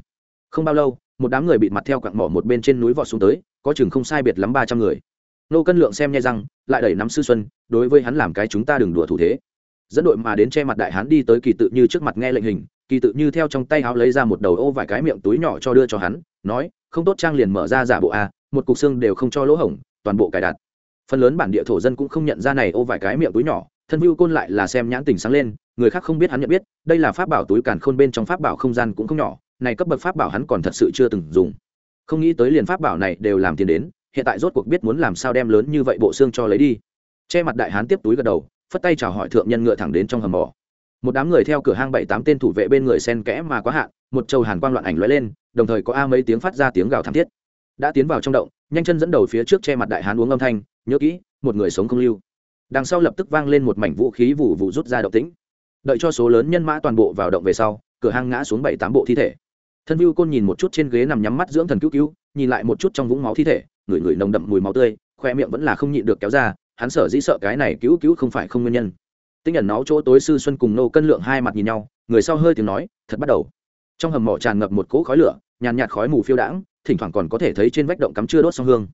không bao lâu, một đám người bị mặt theo quặng mỏ một bên trên núi vọt xuống tới, có chừng không sai biệt lắm ba trăm người. Nô cân lượng xem nhai răng lại đẩy nắm sư xuân, đối với hắn làm cái chúng ta đừng đùa thủ thế. Dẫn đội mà đến che mặt đại hán đi tới kỳ tự như trước mặt nghe lệnh hình, kỳ tự như theo trong tay áo lấy ra một đầu ô vài cái miệng túi nhỏ cho đưa cho hắn, nói, không tốt trang liền mở ra giả bộ a, một cục xương đều không cho lỗ hổng, toàn bộ cài đặt. Phần lớn bản địa thổ dân cũng không nhận ra này ô vài cái miệng túi nhỏ, thân vưu côn lại là xem nhãn tình sáng lên, người khác không biết hắn nhận biết, đây là pháp bảo túi càn khôn bên trong pháp bảo không gian cũng không nhỏ này cấp bậc pháp bảo hắn còn thật sự chưa từng dùng. Không nghĩ tới liền pháp bảo này đều làm tiền đến, hiện tại rốt cuộc biết muốn làm sao đem lớn như vậy bộ xương cho lấy đi. Che mặt đại hán tiếp túi gật đầu, phất tay chào hỏi thượng nhân ngựa thẳng đến trong hầm mỏ. Một đám người theo cửa hang bảy tám tên thủ vệ bên người sen kẽ mà quá hạn, một trầu hàn quang loạn ảnh lóe lên, đồng thời có a mấy tiếng phát ra tiếng gào thảm thiết. Đã tiến vào trong động, nhanh chân dẫn đầu phía trước che mặt đại hán uống âm thanh, nhớ kỹ, một người sống không lưu. Đằng sau lập tức vang lên một mảnh vũ khí vụ vụ rút ra động tĩnh. Đợi cho số lớn nhân mã toàn bộ vào động về sau, cửa hang ngã xuống bảy tám bộ thi thể thân vưu côn nhìn một chút trên ghế nằm nhắm mắt dưỡng thần cứu cứu, nhìn lại một chút trong vũng máu thi thể, ngửi ngửi nồng đậm mùi máu tươi, khoe miệng vẫn là không nhịn được kéo ra, hắn sở dĩ sợ cái này cứu cứu không phải không nguyên nhân. Tinh ẩn náu chỗ tối sư xuân cùng nô cân lượng hai mặt nhìn nhau, người sau hơi tiếng nói, thật bắt đầu. Trong hầm mỏ tràn ngập một cỗ khói lửa, nhàn nhạt khói mù phiêu đãng, thỉnh thoảng còn có thể thấy trên vách động cắm chưa đốt xong hương.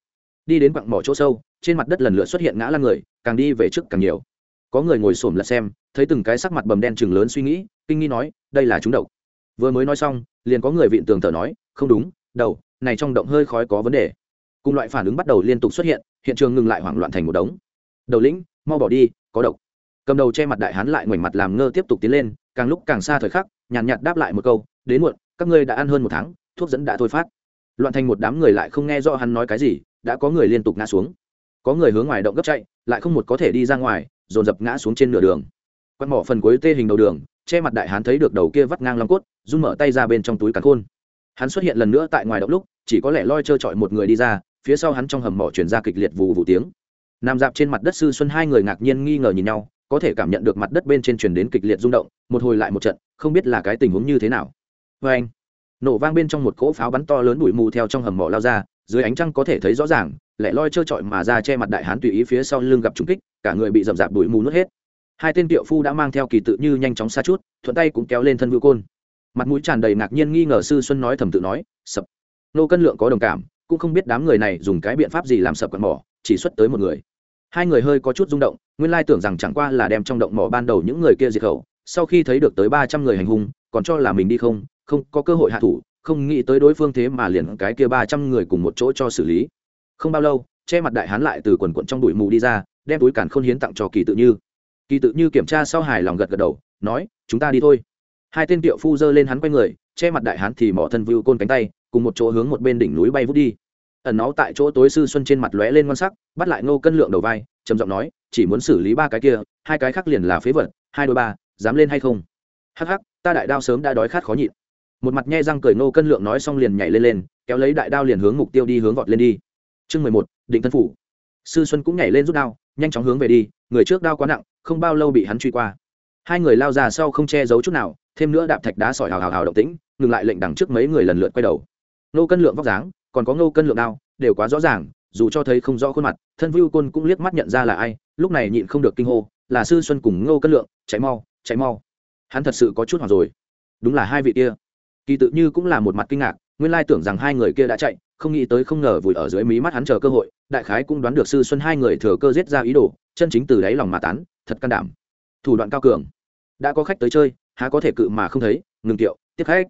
Đi đến quặng mỏ chỗ sâu, trên mặt đất lần lượt xuất hiện ngã lăn người, càng đi về trước càng nhiều. Có người ngồi xổm lật xem, thấy từng cái sắc mặt bầm đen chừng lớn suy nghĩ, kinh nghi nói, đây là chúng độc vừa mới nói xong liền có người vịn tường thở nói không đúng đầu này trong động hơi khói có vấn đề. Cùng loại phản ứng bắt đầu liên tục xuất hiện hiện trường ngừng lại hoảng loạn thành một đống. Đầu lĩnh mau bỏ đi có độc. Cầm đầu che mặt đại hán lại ngoảnh mặt làm ngơ tiếp tục tiến lên càng lúc càng xa thời khắc nhàn nhạt, nhạt đáp lại một câu đến muộn các ngươi đã ăn hơn một tháng thuốc dẫn đã thôi phát. Loạn thành một đám người lại không nghe rõ hắn nói cái gì đã có người liên tục ngã xuống. Có người hướng ngoài động gấp chạy lại không một có thể đi ra ngoài dồn dập ngã xuống trên nửa đường. Quạt mỏ phần cuối tê hình đầu đường che mặt đại hán thấy được đầu kia vắt ngang long cốt, run mở tay ra bên trong túi cắn khôn. Hắn xuất hiện lần nữa tại ngoài động lúc, chỉ có lẽ loi trơ trọi một người đi ra, phía sau hắn trong hầm mỏ chuyển ra kịch liệt vù vù tiếng. Nằm dạp trên mặt đất sư xuân hai người ngạc nhiên nghi ngờ nhìn nhau, có thể cảm nhận được mặt đất bên trên truyền đến kịch liệt rung động, một hồi lại một trận, không biết là cái tình huống như thế nào. Vê anh, nổ vang bên trong một cỗ pháo bắn to lớn bụi mù theo trong hầm mỏ lao ra, dưới ánh trăng có thể thấy rõ ràng, lẻ loi trơ trọi mà ra che mặt đại hán tùy ý phía sau lưng gặp trúng kích, cả người bị dầm dạp bụi mù nuốt hết hai tên tiệu phu đã mang theo kỳ tự như nhanh chóng xa chút, thuận tay cũng kéo lên thân vưu côn. Mặt mũi tràn đầy ngạc nhiên nghi ngờ sư xuân nói thầm tự nói, sập. Nô cân lượng có đồng cảm, cũng không biết đám người này dùng cái biện pháp gì làm sập quạt mỏ, chỉ xuất tới một người. Hai người hơi có chút rung động, nguyên lai tưởng rằng chẳng qua là đem trong động mỏ ban đầu những người kia diệt khẩu, sau khi thấy được tới ba trăm người hành hung, còn cho là mình đi không không có cơ hội hạ thủ, không nghĩ tới đối phương thế mà liền cái kia ba trăm người cùng một chỗ cho xử lý. Không bao lâu, che mặt đại hán lại từ quần quận trong đùi mù đi ra, đem túi càn khôn hiến tặng cho kỳ tự như kỳ tự như kiểm tra sau hài lòng gật gật đầu, nói, chúng ta đi thôi. Hai tên tiệu phu giơ lên hắn quay người, che mặt đại hán thì mỏ thân vưu côn cánh tay, cùng một chỗ hướng một bên đỉnh núi bay vút đi. Ẩn náu tại chỗ tối sư xuân trên mặt lóe lên ngon sắc, bắt lại ngô cân lượng đầu vai, trầm giọng nói, chỉ muốn xử lý ba cái kia, hai cái khác liền là phế vật, hai đôi ba, dám lên hay không? Hắc hắc, ta đại đao sớm đã đói khát khó nhịn. Một mặt nhe răng cười ngô cân lượng nói xong liền nhảy lên lên, kéo lấy đại đao liền hướng mục tiêu đi hướng vọt lên đi. Chương mười một, định thân phủ. Sư xuân cũng nhảy lên rút đao, nhanh chóng hướng về đi người trước đao quá nặng, không bao lâu bị hắn truy qua. Hai người lao ra sau không che giấu chút nào, thêm nữa đạp thạch đá sỏi hào hào hào động tĩnh, ngừng lại lệnh đằng trước mấy người lần lượt quay đầu. Nô cân lượng vóc dáng, còn có ngô cân lượng đao, đều quá rõ ràng, dù cho thấy không rõ khuôn mặt, thân vưu côn cũng liếc mắt nhận ra là ai, lúc này nhịn không được kinh hô, là sư xuân cùng ngô cân lượng, chạy mau chạy mau. Hắn thật sự có chút hoảng rồi. Đúng là hai vị kia. Kỳ tự như cũng là một mặt kinh ngạc, nguyên lai tưởng rằng hai người kia đã chạy không nghĩ tới không ngờ vùi ở dưới mí mắt hắn chờ cơ hội, đại khái cũng đoán được sư xuân hai người thừa cơ giết ra ý đồ, chân chính từ đáy lòng mà tán, thật can đảm. Thủ đoạn cao cường. Đã có khách tới chơi, há có thể cự mà không thấy, ngừng tiệu, tiếp khách.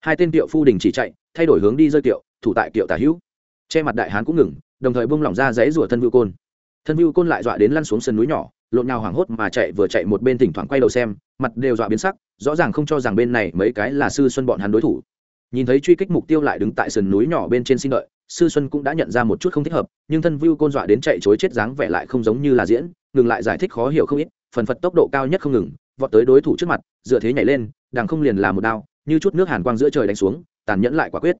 Hai tên tiệu phu đình chỉ chạy, thay đổi hướng đi rơi tiệu, thủ tại tiệu tả hữu. Che mặt đại hán cũng ngừng, đồng thời bung lỏng ra giấy rủa thân vưu côn. Thân vưu côn lại dọa đến lăn xuống sườn núi nhỏ, lộn nhào hoảng hốt mà chạy vừa chạy một bên thỉnh thoảng quay đầu xem, mặt đều dọa biến sắc, rõ ràng không cho rằng bên này mấy cái là sư xuân bọn hắn đối thủ nhìn thấy truy kích mục tiêu lại đứng tại sườn núi nhỏ bên trên xin đợi, sư xuân cũng đã nhận ra một chút không thích hợp, nhưng thân vu côn dọa đến chạy chối chết dáng vẻ lại không giống như là diễn, ngừng lại giải thích khó hiểu không ít, phần phật tốc độ cao nhất không ngừng, vọt tới đối thủ trước mặt, dựa thế nhảy lên, đằng không liền là một đao, như chút nước hàn quang giữa trời đánh xuống, tàn nhẫn lại quả quyết.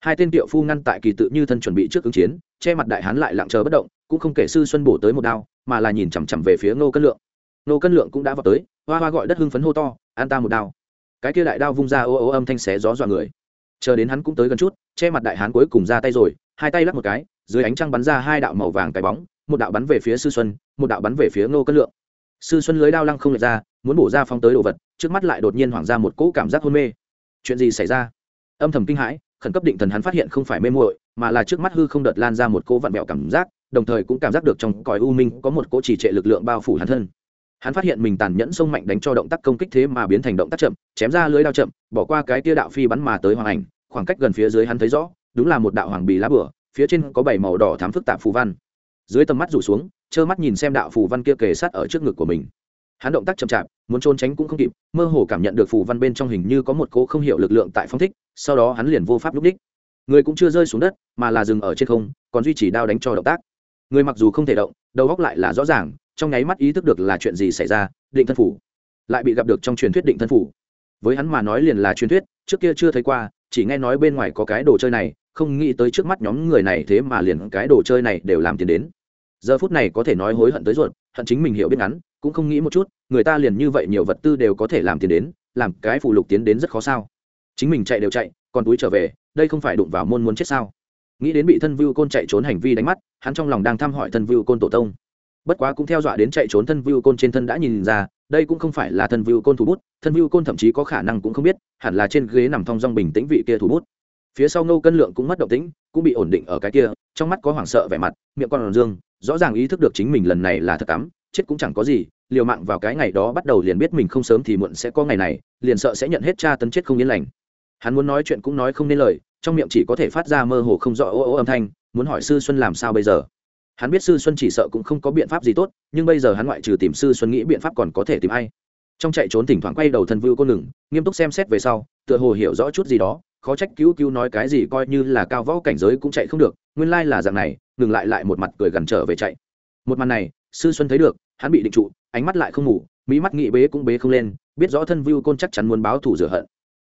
Hai tên tiệu phu ngăn tại kỳ tự như thân chuẩn bị trước ứng chiến, che mặt đại hán lại lặng chờ bất động, cũng không kể sư xuân bổ tới một đao, mà là nhìn chằm chằm về phía ngô cân lượng. Ngô cân lượng cũng đã vào tới, hoa hoa gọi đất hưng phấn hô to, an ta một đao. Cái kia đại đao vung ra ô ô âm thanh xé gió dọa người chờ đến hắn cũng tới gần chút, che mặt đại hán cuối cùng ra tay rồi, hai tay lắc một cái, dưới ánh trăng bắn ra hai đạo màu vàng cái bóng, một đạo bắn về phía sư xuân, một đạo bắn về phía ngô cân lượng. Sư xuân lưới đao lăng không lệch ra, muốn bổ ra phong tới đồ vật, trước mắt lại đột nhiên hoảng ra một cỗ cảm giác hôn mê. Chuyện gì xảy ra? Âm thầm kinh hãi, khẩn cấp định thần hắn phát hiện không phải mê muội, mà là trước mắt hư không đợt lan ra một cỗ vặn vẹo cảm giác, đồng thời cũng cảm giác được trong cõi u minh có một cỗ trì trệ lực lượng bao phủ hắn thân hắn phát hiện mình tàn nhẫn sông mạnh đánh cho động tác công kích thế mà biến thành động tác chậm, chém ra lưới đao chậm, bỏ qua cái tia đạo phi bắn mà tới hoàng ảnh. Khoảng cách gần phía dưới hắn thấy rõ, đúng là một đạo hoàng bì lá bửa, phía trên có bảy màu đỏ thám phức tạp phù văn. Dưới tầm mắt rủ xuống, trơ mắt nhìn xem đạo phù văn kia kề sát ở trước ngực của mình. Hắn động tác chậm chạp, muốn trốn tránh cũng không kịp, mơ hồ cảm nhận được phù văn bên trong hình như có một cỗ không hiểu lực lượng tại phong thích, sau đó hắn liền vô pháp lúc đích. Người cũng chưa rơi xuống đất, mà là dừng ở trên không, còn duy trì đao đánh cho động tác. Người mặc dù không thể động, đầu góc lại là rõ ràng trong nháy mắt ý thức được là chuyện gì xảy ra, định thân phủ. Lại bị gặp được trong truyền thuyết định thân phủ. Với hắn mà nói liền là truyền thuyết, trước kia chưa thấy qua, chỉ nghe nói bên ngoài có cái đồ chơi này, không nghĩ tới trước mắt nhóm người này thế mà liền cái đồ chơi này đều làm tiền đến. Giờ phút này có thể nói hối hận tới ruột, hận chính mình hiểu biết ngắn cũng không nghĩ một chút, người ta liền như vậy nhiều vật tư đều có thể làm tiền đến, làm cái phụ lục tiến đến rất khó sao. Chính mình chạy đều chạy, còn túi trở về, đây không phải đụng vào môn muốn chết sao? Nghĩ đến bị thân vưu côn chạy trốn hành vi đánh mắt, hắn trong lòng đang thăm hỏi thân vưu côn tổ tông bất quá cũng theo dọa đến chạy trốn thân Vu côn trên thân đã nhìn ra, đây cũng không phải là thân Vu côn thủ bút, thân Vu côn thậm chí có khả năng cũng không biết, hẳn là trên ghế nằm thong dong bình tĩnh vị kia thủ bút. Phía sau nô cân lượng cũng mất động tĩnh, cũng bị ổn định ở cái kia, trong mắt có hoảng sợ vẻ mặt, miệng con dương, rõ ràng ý thức được chính mình lần này là thật tắm chết cũng chẳng có gì, liều mạng vào cái ngày đó bắt đầu liền biết mình không sớm thì muộn sẽ có ngày này, liền sợ sẽ nhận hết tra tấn chết không yên lành. Hắn muốn nói chuyện cũng nói không nên lời, trong miệng chỉ có thể phát ra mơ hồ không rõ ô ô âm thanh, muốn hỏi sư xuân làm sao bây giờ hắn biết sư xuân chỉ sợ cũng không có biện pháp gì tốt, nhưng bây giờ hắn ngoại trừ tìm sư xuân nghĩ biện pháp còn có thể tìm ai. Trong chạy trốn thỉnh thoảng quay đầu thân vưu cô ngừng nghiêm túc xem xét về sau, tựa hồ hiểu rõ chút gì đó, khó trách cứu cứu nói cái gì coi như là cao võ cảnh giới cũng chạy không được, nguyên lai là dạng này, ngừng lại lại một mặt cười gần trở về chạy. Một màn này, sư xuân thấy được, hắn bị định trụ, ánh mắt lại không ngủ, mỹ mắt nghị bế cũng bế không lên, biết rõ thân vưu côn chắc chắn muốn báo thủ rửa hận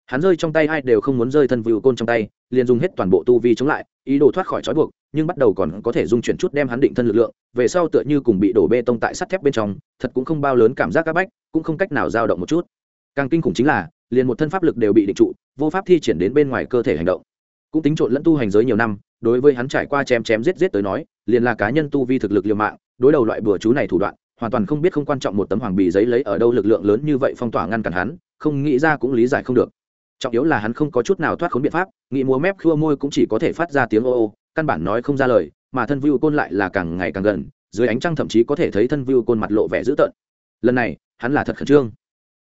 hắn rơi trong tay ai đều không muốn rơi thân vưu côn trong tay, liền dùng hết toàn bộ tu vi chống lại, ý đồ thoát khỏi trói buộc, nhưng bắt đầu còn có thể dung chuyển chút đem hắn định thân lực lượng, về sau tựa như cùng bị đổ bê tông tại sắt thép bên trong, thật cũng không bao lớn cảm giác áp bách, cũng không cách nào dao động một chút. Càng kinh khủng chính là, liền một thân pháp lực đều bị định trụ, vô pháp thi triển đến bên ngoài cơ thể hành động. Cũng tính trộn lẫn tu hành giới nhiều năm, đối với hắn trải qua chém chém giết giết tới nói, liền là cá nhân tu vi thực lực liều mạng, đối đầu loại bừa chú này thủ đoạn, hoàn toàn không biết không quan trọng một tấm hoàng bì giấy lấy ở đâu lực lượng lớn như vậy phong tỏa ngăn cản hắn, không nghĩ ra cũng lý giải không được trọng yếu là hắn không có chút nào thoát khốn biện pháp, nghĩ múa mép khua môi cũng chỉ có thể phát ra tiếng ô ô, căn bản nói không ra lời, mà thân view côn lại là càng ngày càng gần, dưới ánh trăng thậm chí có thể thấy thân view côn mặt lộ vẻ dữ tợn. Lần này, hắn là thật khẩn trương.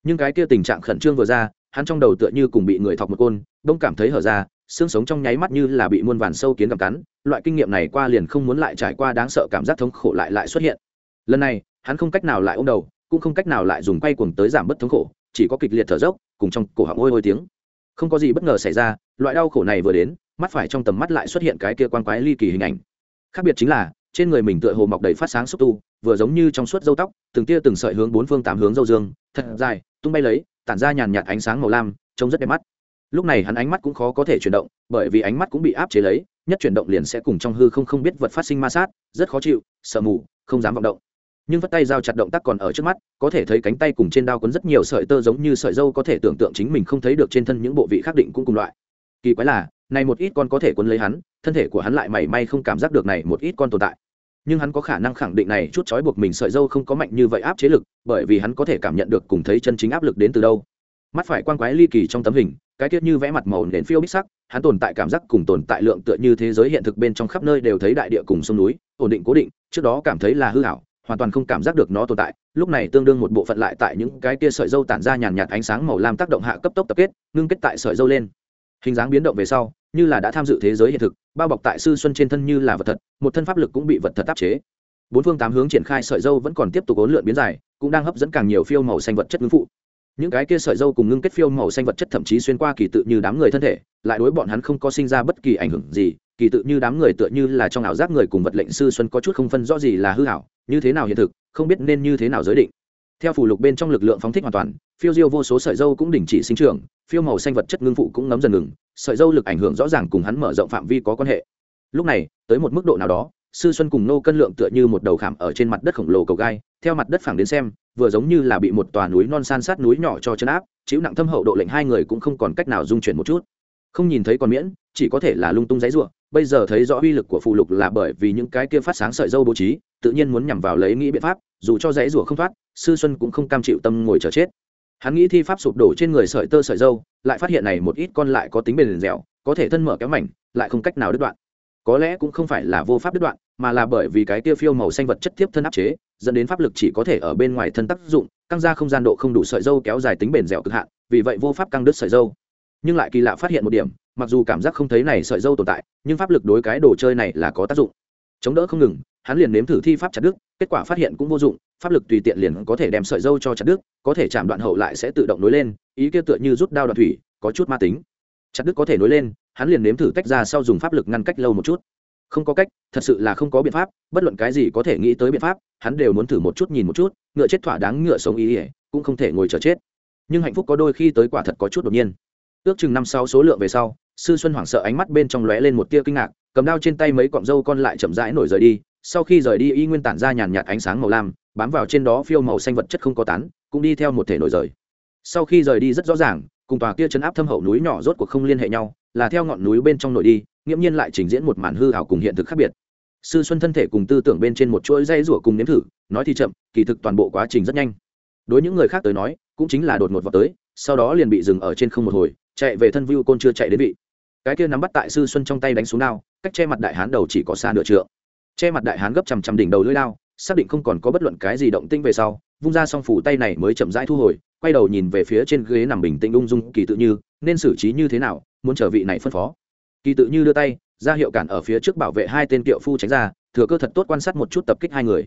Nhưng cái kia tình trạng khẩn trương vừa ra, hắn trong đầu tựa như cùng bị người thọc một côn, đông cảm thấy hở ra, xương sống trong nháy mắt như là bị muôn vàn sâu kiến gặm cắn, loại kinh nghiệm này qua liền không muốn lại trải qua đáng sợ cảm giác thống khổ lại lại xuất hiện. Lần này, hắn không cách nào lại ôm đầu, cũng không cách nào lại dùng quay cuồng tới giảm bớt thống khổ, chỉ có kịch liệt thở dốc, cùng trong cổ họng ôi ôi tiếng không có gì bất ngờ xảy ra, loại đau khổ này vừa đến, mắt phải trong tầm mắt lại xuất hiện cái kia quan quái ly kỳ hình ảnh. Khác biệt chính là, trên người mình tựa hồ mọc đầy phát sáng xúc tu, vừa giống như trong suốt dâu tóc, từng tia từng sợi hướng bốn phương tám hướng dâu dương, thật dài, tung bay lấy, tản ra nhàn nhạt ánh sáng màu lam, trông rất đẹp mắt. Lúc này hắn ánh mắt cũng khó có thể chuyển động, bởi vì ánh mắt cũng bị áp chế lấy, nhất chuyển động liền sẽ cùng trong hư không không biết vật phát sinh ma sát, rất khó chịu, sợ mù, không dám vọng động nhưng vắt tay dao chặt động tác còn ở trước mắt, có thể thấy cánh tay cùng trên đao quấn rất nhiều sợi tơ giống như sợi dâu có thể tưởng tượng chính mình không thấy được trên thân những bộ vị khác định cũng cùng loại. Kỳ quái là, này một ít con có thể quấn lấy hắn, thân thể của hắn lại mảy may không cảm giác được này một ít con tồn tại. Nhưng hắn có khả năng khẳng định này chút trói buộc mình sợi dâu không có mạnh như vậy áp chế lực, bởi vì hắn có thể cảm nhận được cùng thấy chân chính áp lực đến từ đâu. Mắt phải quan quái ly kỳ trong tấm hình, cái tiết như vẽ mặt màu nền phiêu bích sắc, hắn tồn tại cảm giác cùng tồn tại lượng tựa như thế giới hiện thực bên trong khắp nơi đều thấy đại địa cùng sông núi, ổn định cố định, trước đó cảm thấy là hư hảo hoàn toàn không cảm giác được nó tồn tại. Lúc này tương đương một bộ phận lại tại những cái kia sợi dâu tản ra nhàn nhạt ánh sáng màu lam tác động hạ cấp tốc tập kết, ngưng kết tại sợi dâu lên. Hình dáng biến động về sau, như là đã tham dự thế giới hiện thực, bao bọc tại sư xuân trên thân như là vật thật, một thân pháp lực cũng bị vật thật áp chế. Bốn phương tám hướng triển khai sợi dâu vẫn còn tiếp tục ốn lượn biến dài, cũng đang hấp dẫn càng nhiều phiêu màu xanh vật chất ngưng phụ. Những cái kia sợi dâu cùng ngưng kết phiêu màu xanh vật chất thậm chí xuyên qua kỳ tự như đám người thân thể, lại đối bọn hắn không có sinh ra bất kỳ ảnh hưởng gì kỳ tự như đám người tựa như là trong ảo giác người cùng vật lệnh sư xuân có chút không phân rõ gì là hư hảo như thế nào hiện thực, không biết nên như thế nào giới định. Theo phủ lục bên trong lực lượng phóng thích hoàn toàn, phiêu diêu vô số sợi dâu cũng đình chỉ sinh trưởng, phiêu màu xanh vật chất ngưng phụ cũng ngấm dần ngừng, sợi dâu lực ảnh hưởng rõ ràng cùng hắn mở rộng phạm vi có quan hệ. Lúc này, tới một mức độ nào đó, sư xuân cùng nô cân lượng tựa như một đầu khảm ở trên mặt đất khổng lồ cầu gai, theo mặt đất phẳng đến xem, vừa giống như là bị một tòa núi non san sát núi nhỏ cho chân áp, chịu nặng thâm hậu độ lệnh hai người cũng không còn cách nào dung chuyển một chút. Không nhìn thấy còn miễn, chỉ có thể là lung tung giấy ruộng bây giờ thấy rõ uy lực của phù lục là bởi vì những cái kia phát sáng sợi dâu bố trí, tự nhiên muốn nhằm vào lấy nghĩ biện pháp, dù cho dãy rủa không thoát, sư xuân cũng không cam chịu tâm ngồi chờ chết. Hắn nghĩ thi pháp sụp đổ trên người sợi tơ sợi dâu, lại phát hiện này một ít con lại có tính bền dẻo, có thể thân mở kéo mảnh, lại không cách nào đứt đoạn. Có lẽ cũng không phải là vô pháp đứt đoạn, mà là bởi vì cái tiêu phiêu màu xanh vật chất tiếp thân áp chế, dẫn đến pháp lực chỉ có thể ở bên ngoài thân tác dụng, căng ra không gian độ không đủ sợi dâu kéo dài tính bền dẻo cực hạn, vì vậy vô pháp căng đứt sợi dâu. Nhưng lại kỳ lạ phát hiện một điểm mặc dù cảm giác không thấy này sợi dâu tồn tại, nhưng pháp lực đối cái đồ chơi này là có tác dụng. Chống đỡ không ngừng, hắn liền nếm thử thi pháp chặt đứt, kết quả phát hiện cũng vô dụng, pháp lực tùy tiện liền có thể đem sợi dâu cho chặt đứt, có thể chạm đoạn hậu lại sẽ tự động nối lên, ý kia tựa như rút đao đoạn thủy, có chút ma tính. Chặt đứt có thể nối lên, hắn liền nếm thử tách ra sau dùng pháp lực ngăn cách lâu một chút. Không có cách, thật sự là không có biện pháp, bất luận cái gì có thể nghĩ tới biện pháp, hắn đều muốn thử một chút nhìn một chút, ngựa chết thỏa đáng ngựa sống ý ỉa cũng không thể ngồi chờ chết. Nhưng hạnh phúc có đôi khi tới quả thật có chút đột nhiên. Ước chừng năm sáu số lượng về sau sư xuân hoảng sợ ánh mắt bên trong lóe lên một tia kinh ngạc, cầm đao trên tay mấy cọng râu con lại chậm rãi nổi rời đi. Sau khi rời đi, y nguyên tản ra nhàn nhạt ánh sáng màu lam, bám vào trên đó phiêu màu xanh vật chất không có tán, cũng đi theo một thể nổi rời. Sau khi rời đi rất rõ ràng, cùng tòa kia chấn áp thâm hậu núi nhỏ rốt cuộc không liên hệ nhau, là theo ngọn núi bên trong nổi đi, nghiễm nhiên lại trình diễn một màn hư hảo cùng hiện thực khác biệt. Sư xuân thân thể cùng tư tưởng bên trên một chuỗi dây rủa cùng nếm thử, nói thì chậm, kỳ thực toàn bộ quá trình rất nhanh. Đối những người khác tới nói, cũng chính là đột ngột vào tới, sau đó liền bị dừng ở trên không một hồi, chạy về thân view côn chưa chạy đến vị cái kia nắm bắt tại sư xuân trong tay đánh xuống đao, cách che mặt đại hán đầu chỉ có xa nửa trượng. Che mặt đại hán gấp chằm chằm đỉnh đầu lưỡi lao xác định không còn có bất luận cái gì động tinh về sau, vung ra xong phủ tay này mới chậm rãi thu hồi, quay đầu nhìn về phía trên ghế nằm bình tĩnh ung dung kỳ tự như, nên xử trí như thế nào, muốn trở vị này phân phó. Kỳ tự như đưa tay, ra hiệu cản ở phía trước bảo vệ hai tên kiệu phu tránh ra, thừa cơ thật tốt quan sát một chút tập kích hai người.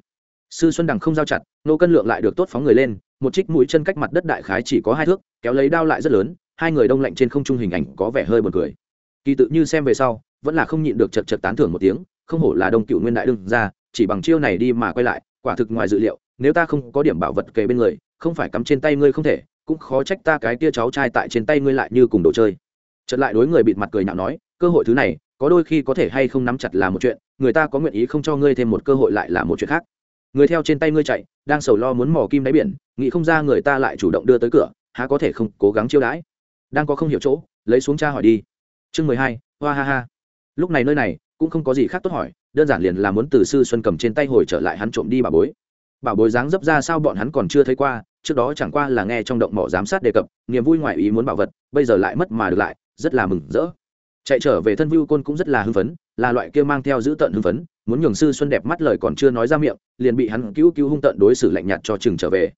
Sư xuân đằng không giao chặt, nô cân lượng lại được tốt phóng người lên, một trích mũi chân cách mặt đất đại khái chỉ có hai thước, kéo lấy đao lại rất lớn, hai người đông lạnh trên không trung hình ảnh có vẻ hơi buồn cười kỳ tự như xem về sau, vẫn là không nhịn được chật chật tán thưởng một tiếng, không hổ là đông cựu nguyên đại đương ra chỉ bằng chiêu này đi mà quay lại, quả thực ngoài dự liệu, nếu ta không có điểm bảo vật kề bên người, không phải cắm trên tay ngươi không thể, cũng khó trách ta cái tia cháu trai tại trên tay ngươi lại như cùng đồ chơi. Chật lại đối người bịt mặt cười nhạo nói, cơ hội thứ này, có đôi khi có thể hay không nắm chặt là một chuyện, người ta có nguyện ý không cho ngươi thêm một cơ hội lại là một chuyện khác. Người theo trên tay ngươi chạy, đang sầu lo muốn mò kim đáy biển, nghĩ không ra người ta lại chủ động đưa tới cửa, há có thể không cố gắng chiêu đãi. Đang có không hiểu chỗ, lấy xuống cha hỏi đi chương mười hai, hoa ha ha. Lúc này nơi này, cũng không có gì khác tốt hỏi, đơn giản liền là muốn từ sư xuân cầm trên tay hồi trở lại hắn trộm đi bà bối. Bảo bối dáng dấp ra sao bọn hắn còn chưa thấy qua, trước đó chẳng qua là nghe trong động mỏ giám sát đề cập, niềm vui ngoại ý muốn bảo vật, bây giờ lại mất mà được lại, rất là mừng rỡ. Chạy trở về thân vưu côn cũng rất là hưng phấn, là loại kia mang theo giữ tận hưng phấn, muốn nhường sư xuân đẹp mắt lời còn chưa nói ra miệng, liền bị hắn cứu cứu hung tận đối xử lạnh nhạt cho chừng trở về.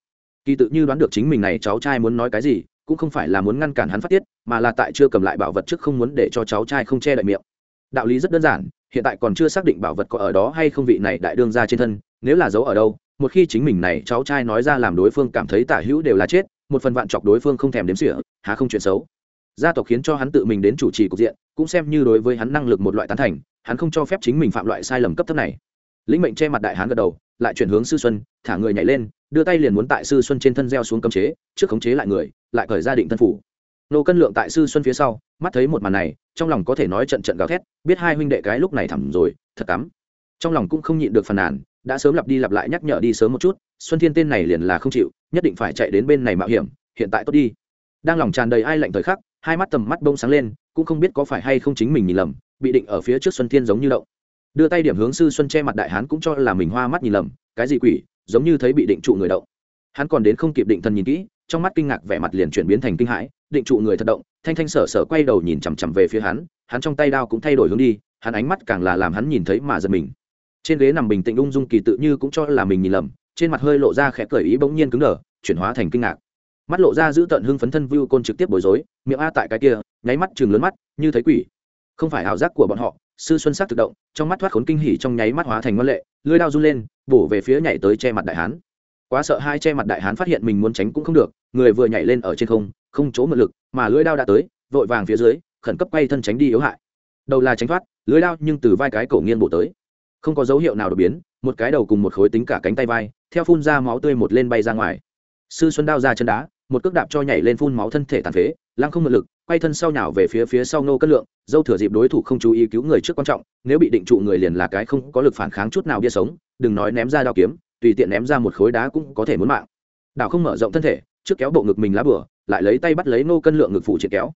Kỳ tự như đoán được chính mình này cháu trai muốn nói cái gì cũng không phải là muốn ngăn cản hắn phát tiết, mà là tại chưa cầm lại bảo vật trước không muốn để cho cháu trai không che đậy miệng. Đạo lý rất đơn giản, hiện tại còn chưa xác định bảo vật có ở đó hay không vị này đại đương ra trên thân, nếu là giấu ở đâu, một khi chính mình này cháu trai nói ra làm đối phương cảm thấy tả hữu đều là chết, một phần vạn chọc đối phương không thèm đếm xỉa, há không chuyện xấu. Gia tộc khiến cho hắn tự mình đến chủ trì cục diện, cũng xem như đối với hắn năng lực một loại tán thành, hắn không cho phép chính mình phạm loại sai lầm cấp thấp này. Lĩnh mệnh che mặt đại hán gật đầu, lại chuyển hướng sư xuân, thả người nhảy lên đưa tay liền muốn tại sư xuân trên thân gieo xuống cấm chế, trước khống chế lại người, lại khởi ra định thân phủ. Nô cân lượng tại sư xuân phía sau, mắt thấy một màn này, trong lòng có thể nói trận trận gào thét, biết hai huynh đệ cái lúc này thẳm rồi, thật cắm. Trong lòng cũng không nhịn được phàn nàn, đã sớm lặp đi lặp lại nhắc nhở đi sớm một chút, xuân thiên tên này liền là không chịu, nhất định phải chạy đến bên này mạo hiểm, hiện tại tốt đi. Đang lòng tràn đầy ai lạnh thời khắc, hai mắt tầm mắt bông sáng lên, cũng không biết có phải hay không chính mình nhìn lầm, bị định ở phía trước xuân thiên giống như động. Đưa tay điểm hướng sư xuân che mặt đại hán cũng cho là mình hoa mắt nhìn lầm, cái gì quỷ giống như thấy bị định trụ người động. Hắn còn đến không kịp định thần nhìn kỹ, trong mắt kinh ngạc vẻ mặt liền chuyển biến thành kinh hãi, định trụ người thật động, thanh thanh sở sở quay đầu nhìn chằm chằm về phía hắn hắn trong tay đao cũng thay đổi hướng đi, hắn ánh mắt càng là làm hắn nhìn thấy mà giật mình. Trên ghế nằm bình tĩnh ung dung kỳ tự như cũng cho là mình nhìn lầm, trên mặt hơi lộ ra khẽ cởi ý bỗng nhiên cứng đờ, chuyển hóa thành kinh ngạc. Mắt lộ ra giữ tận hưng phấn thân vưu côn trực tiếp bối rối, miệng a tại cái kia, nháy mắt chừng lớn mắt, như thấy quỷ. Không phải ảo giác của bọn họ sư xuân sắc tự động, trong mắt thoát khốn kinh hỉ trong nháy mắt hóa thành ngân lệ, lưỡi đao run lên, bổ về phía nhảy tới che mặt đại hán. Quá sợ hai che mặt đại hán phát hiện mình muốn tránh cũng không được, người vừa nhảy lên ở trên không không chỗ mượn lực, mà lưỡi đao đã tới, vội vàng phía dưới, khẩn cấp quay thân tránh đi yếu hại. Đầu là tránh thoát, lưỡi đao nhưng từ vai cái cổ nghiêng bổ tới. Không có dấu hiệu nào đột biến, một cái đầu cùng một khối tính cả cánh tay vai, theo phun ra máu tươi một lên bay ra ngoài. Sư xuân đao ra chân đá, một cước đạp cho nhảy lên phun máu thân thể tàn phế, lăng không mượn lực quay thân sau nhào về phía phía sau nô cất lượng, dâu thừa dịp đối thủ không chú ý cứu người trước quan trọng, nếu bị định trụ người liền là cái không có lực phản kháng chút nào bia sống, đừng nói ném ra đao kiếm, tùy tiện ném ra một khối đá cũng có thể muốn mạng. Đảo không mở rộng thân thể, trước kéo bộ ngực mình lá bửa lại lấy tay bắt lấy nô cân lượng ngực phụ triệt kéo.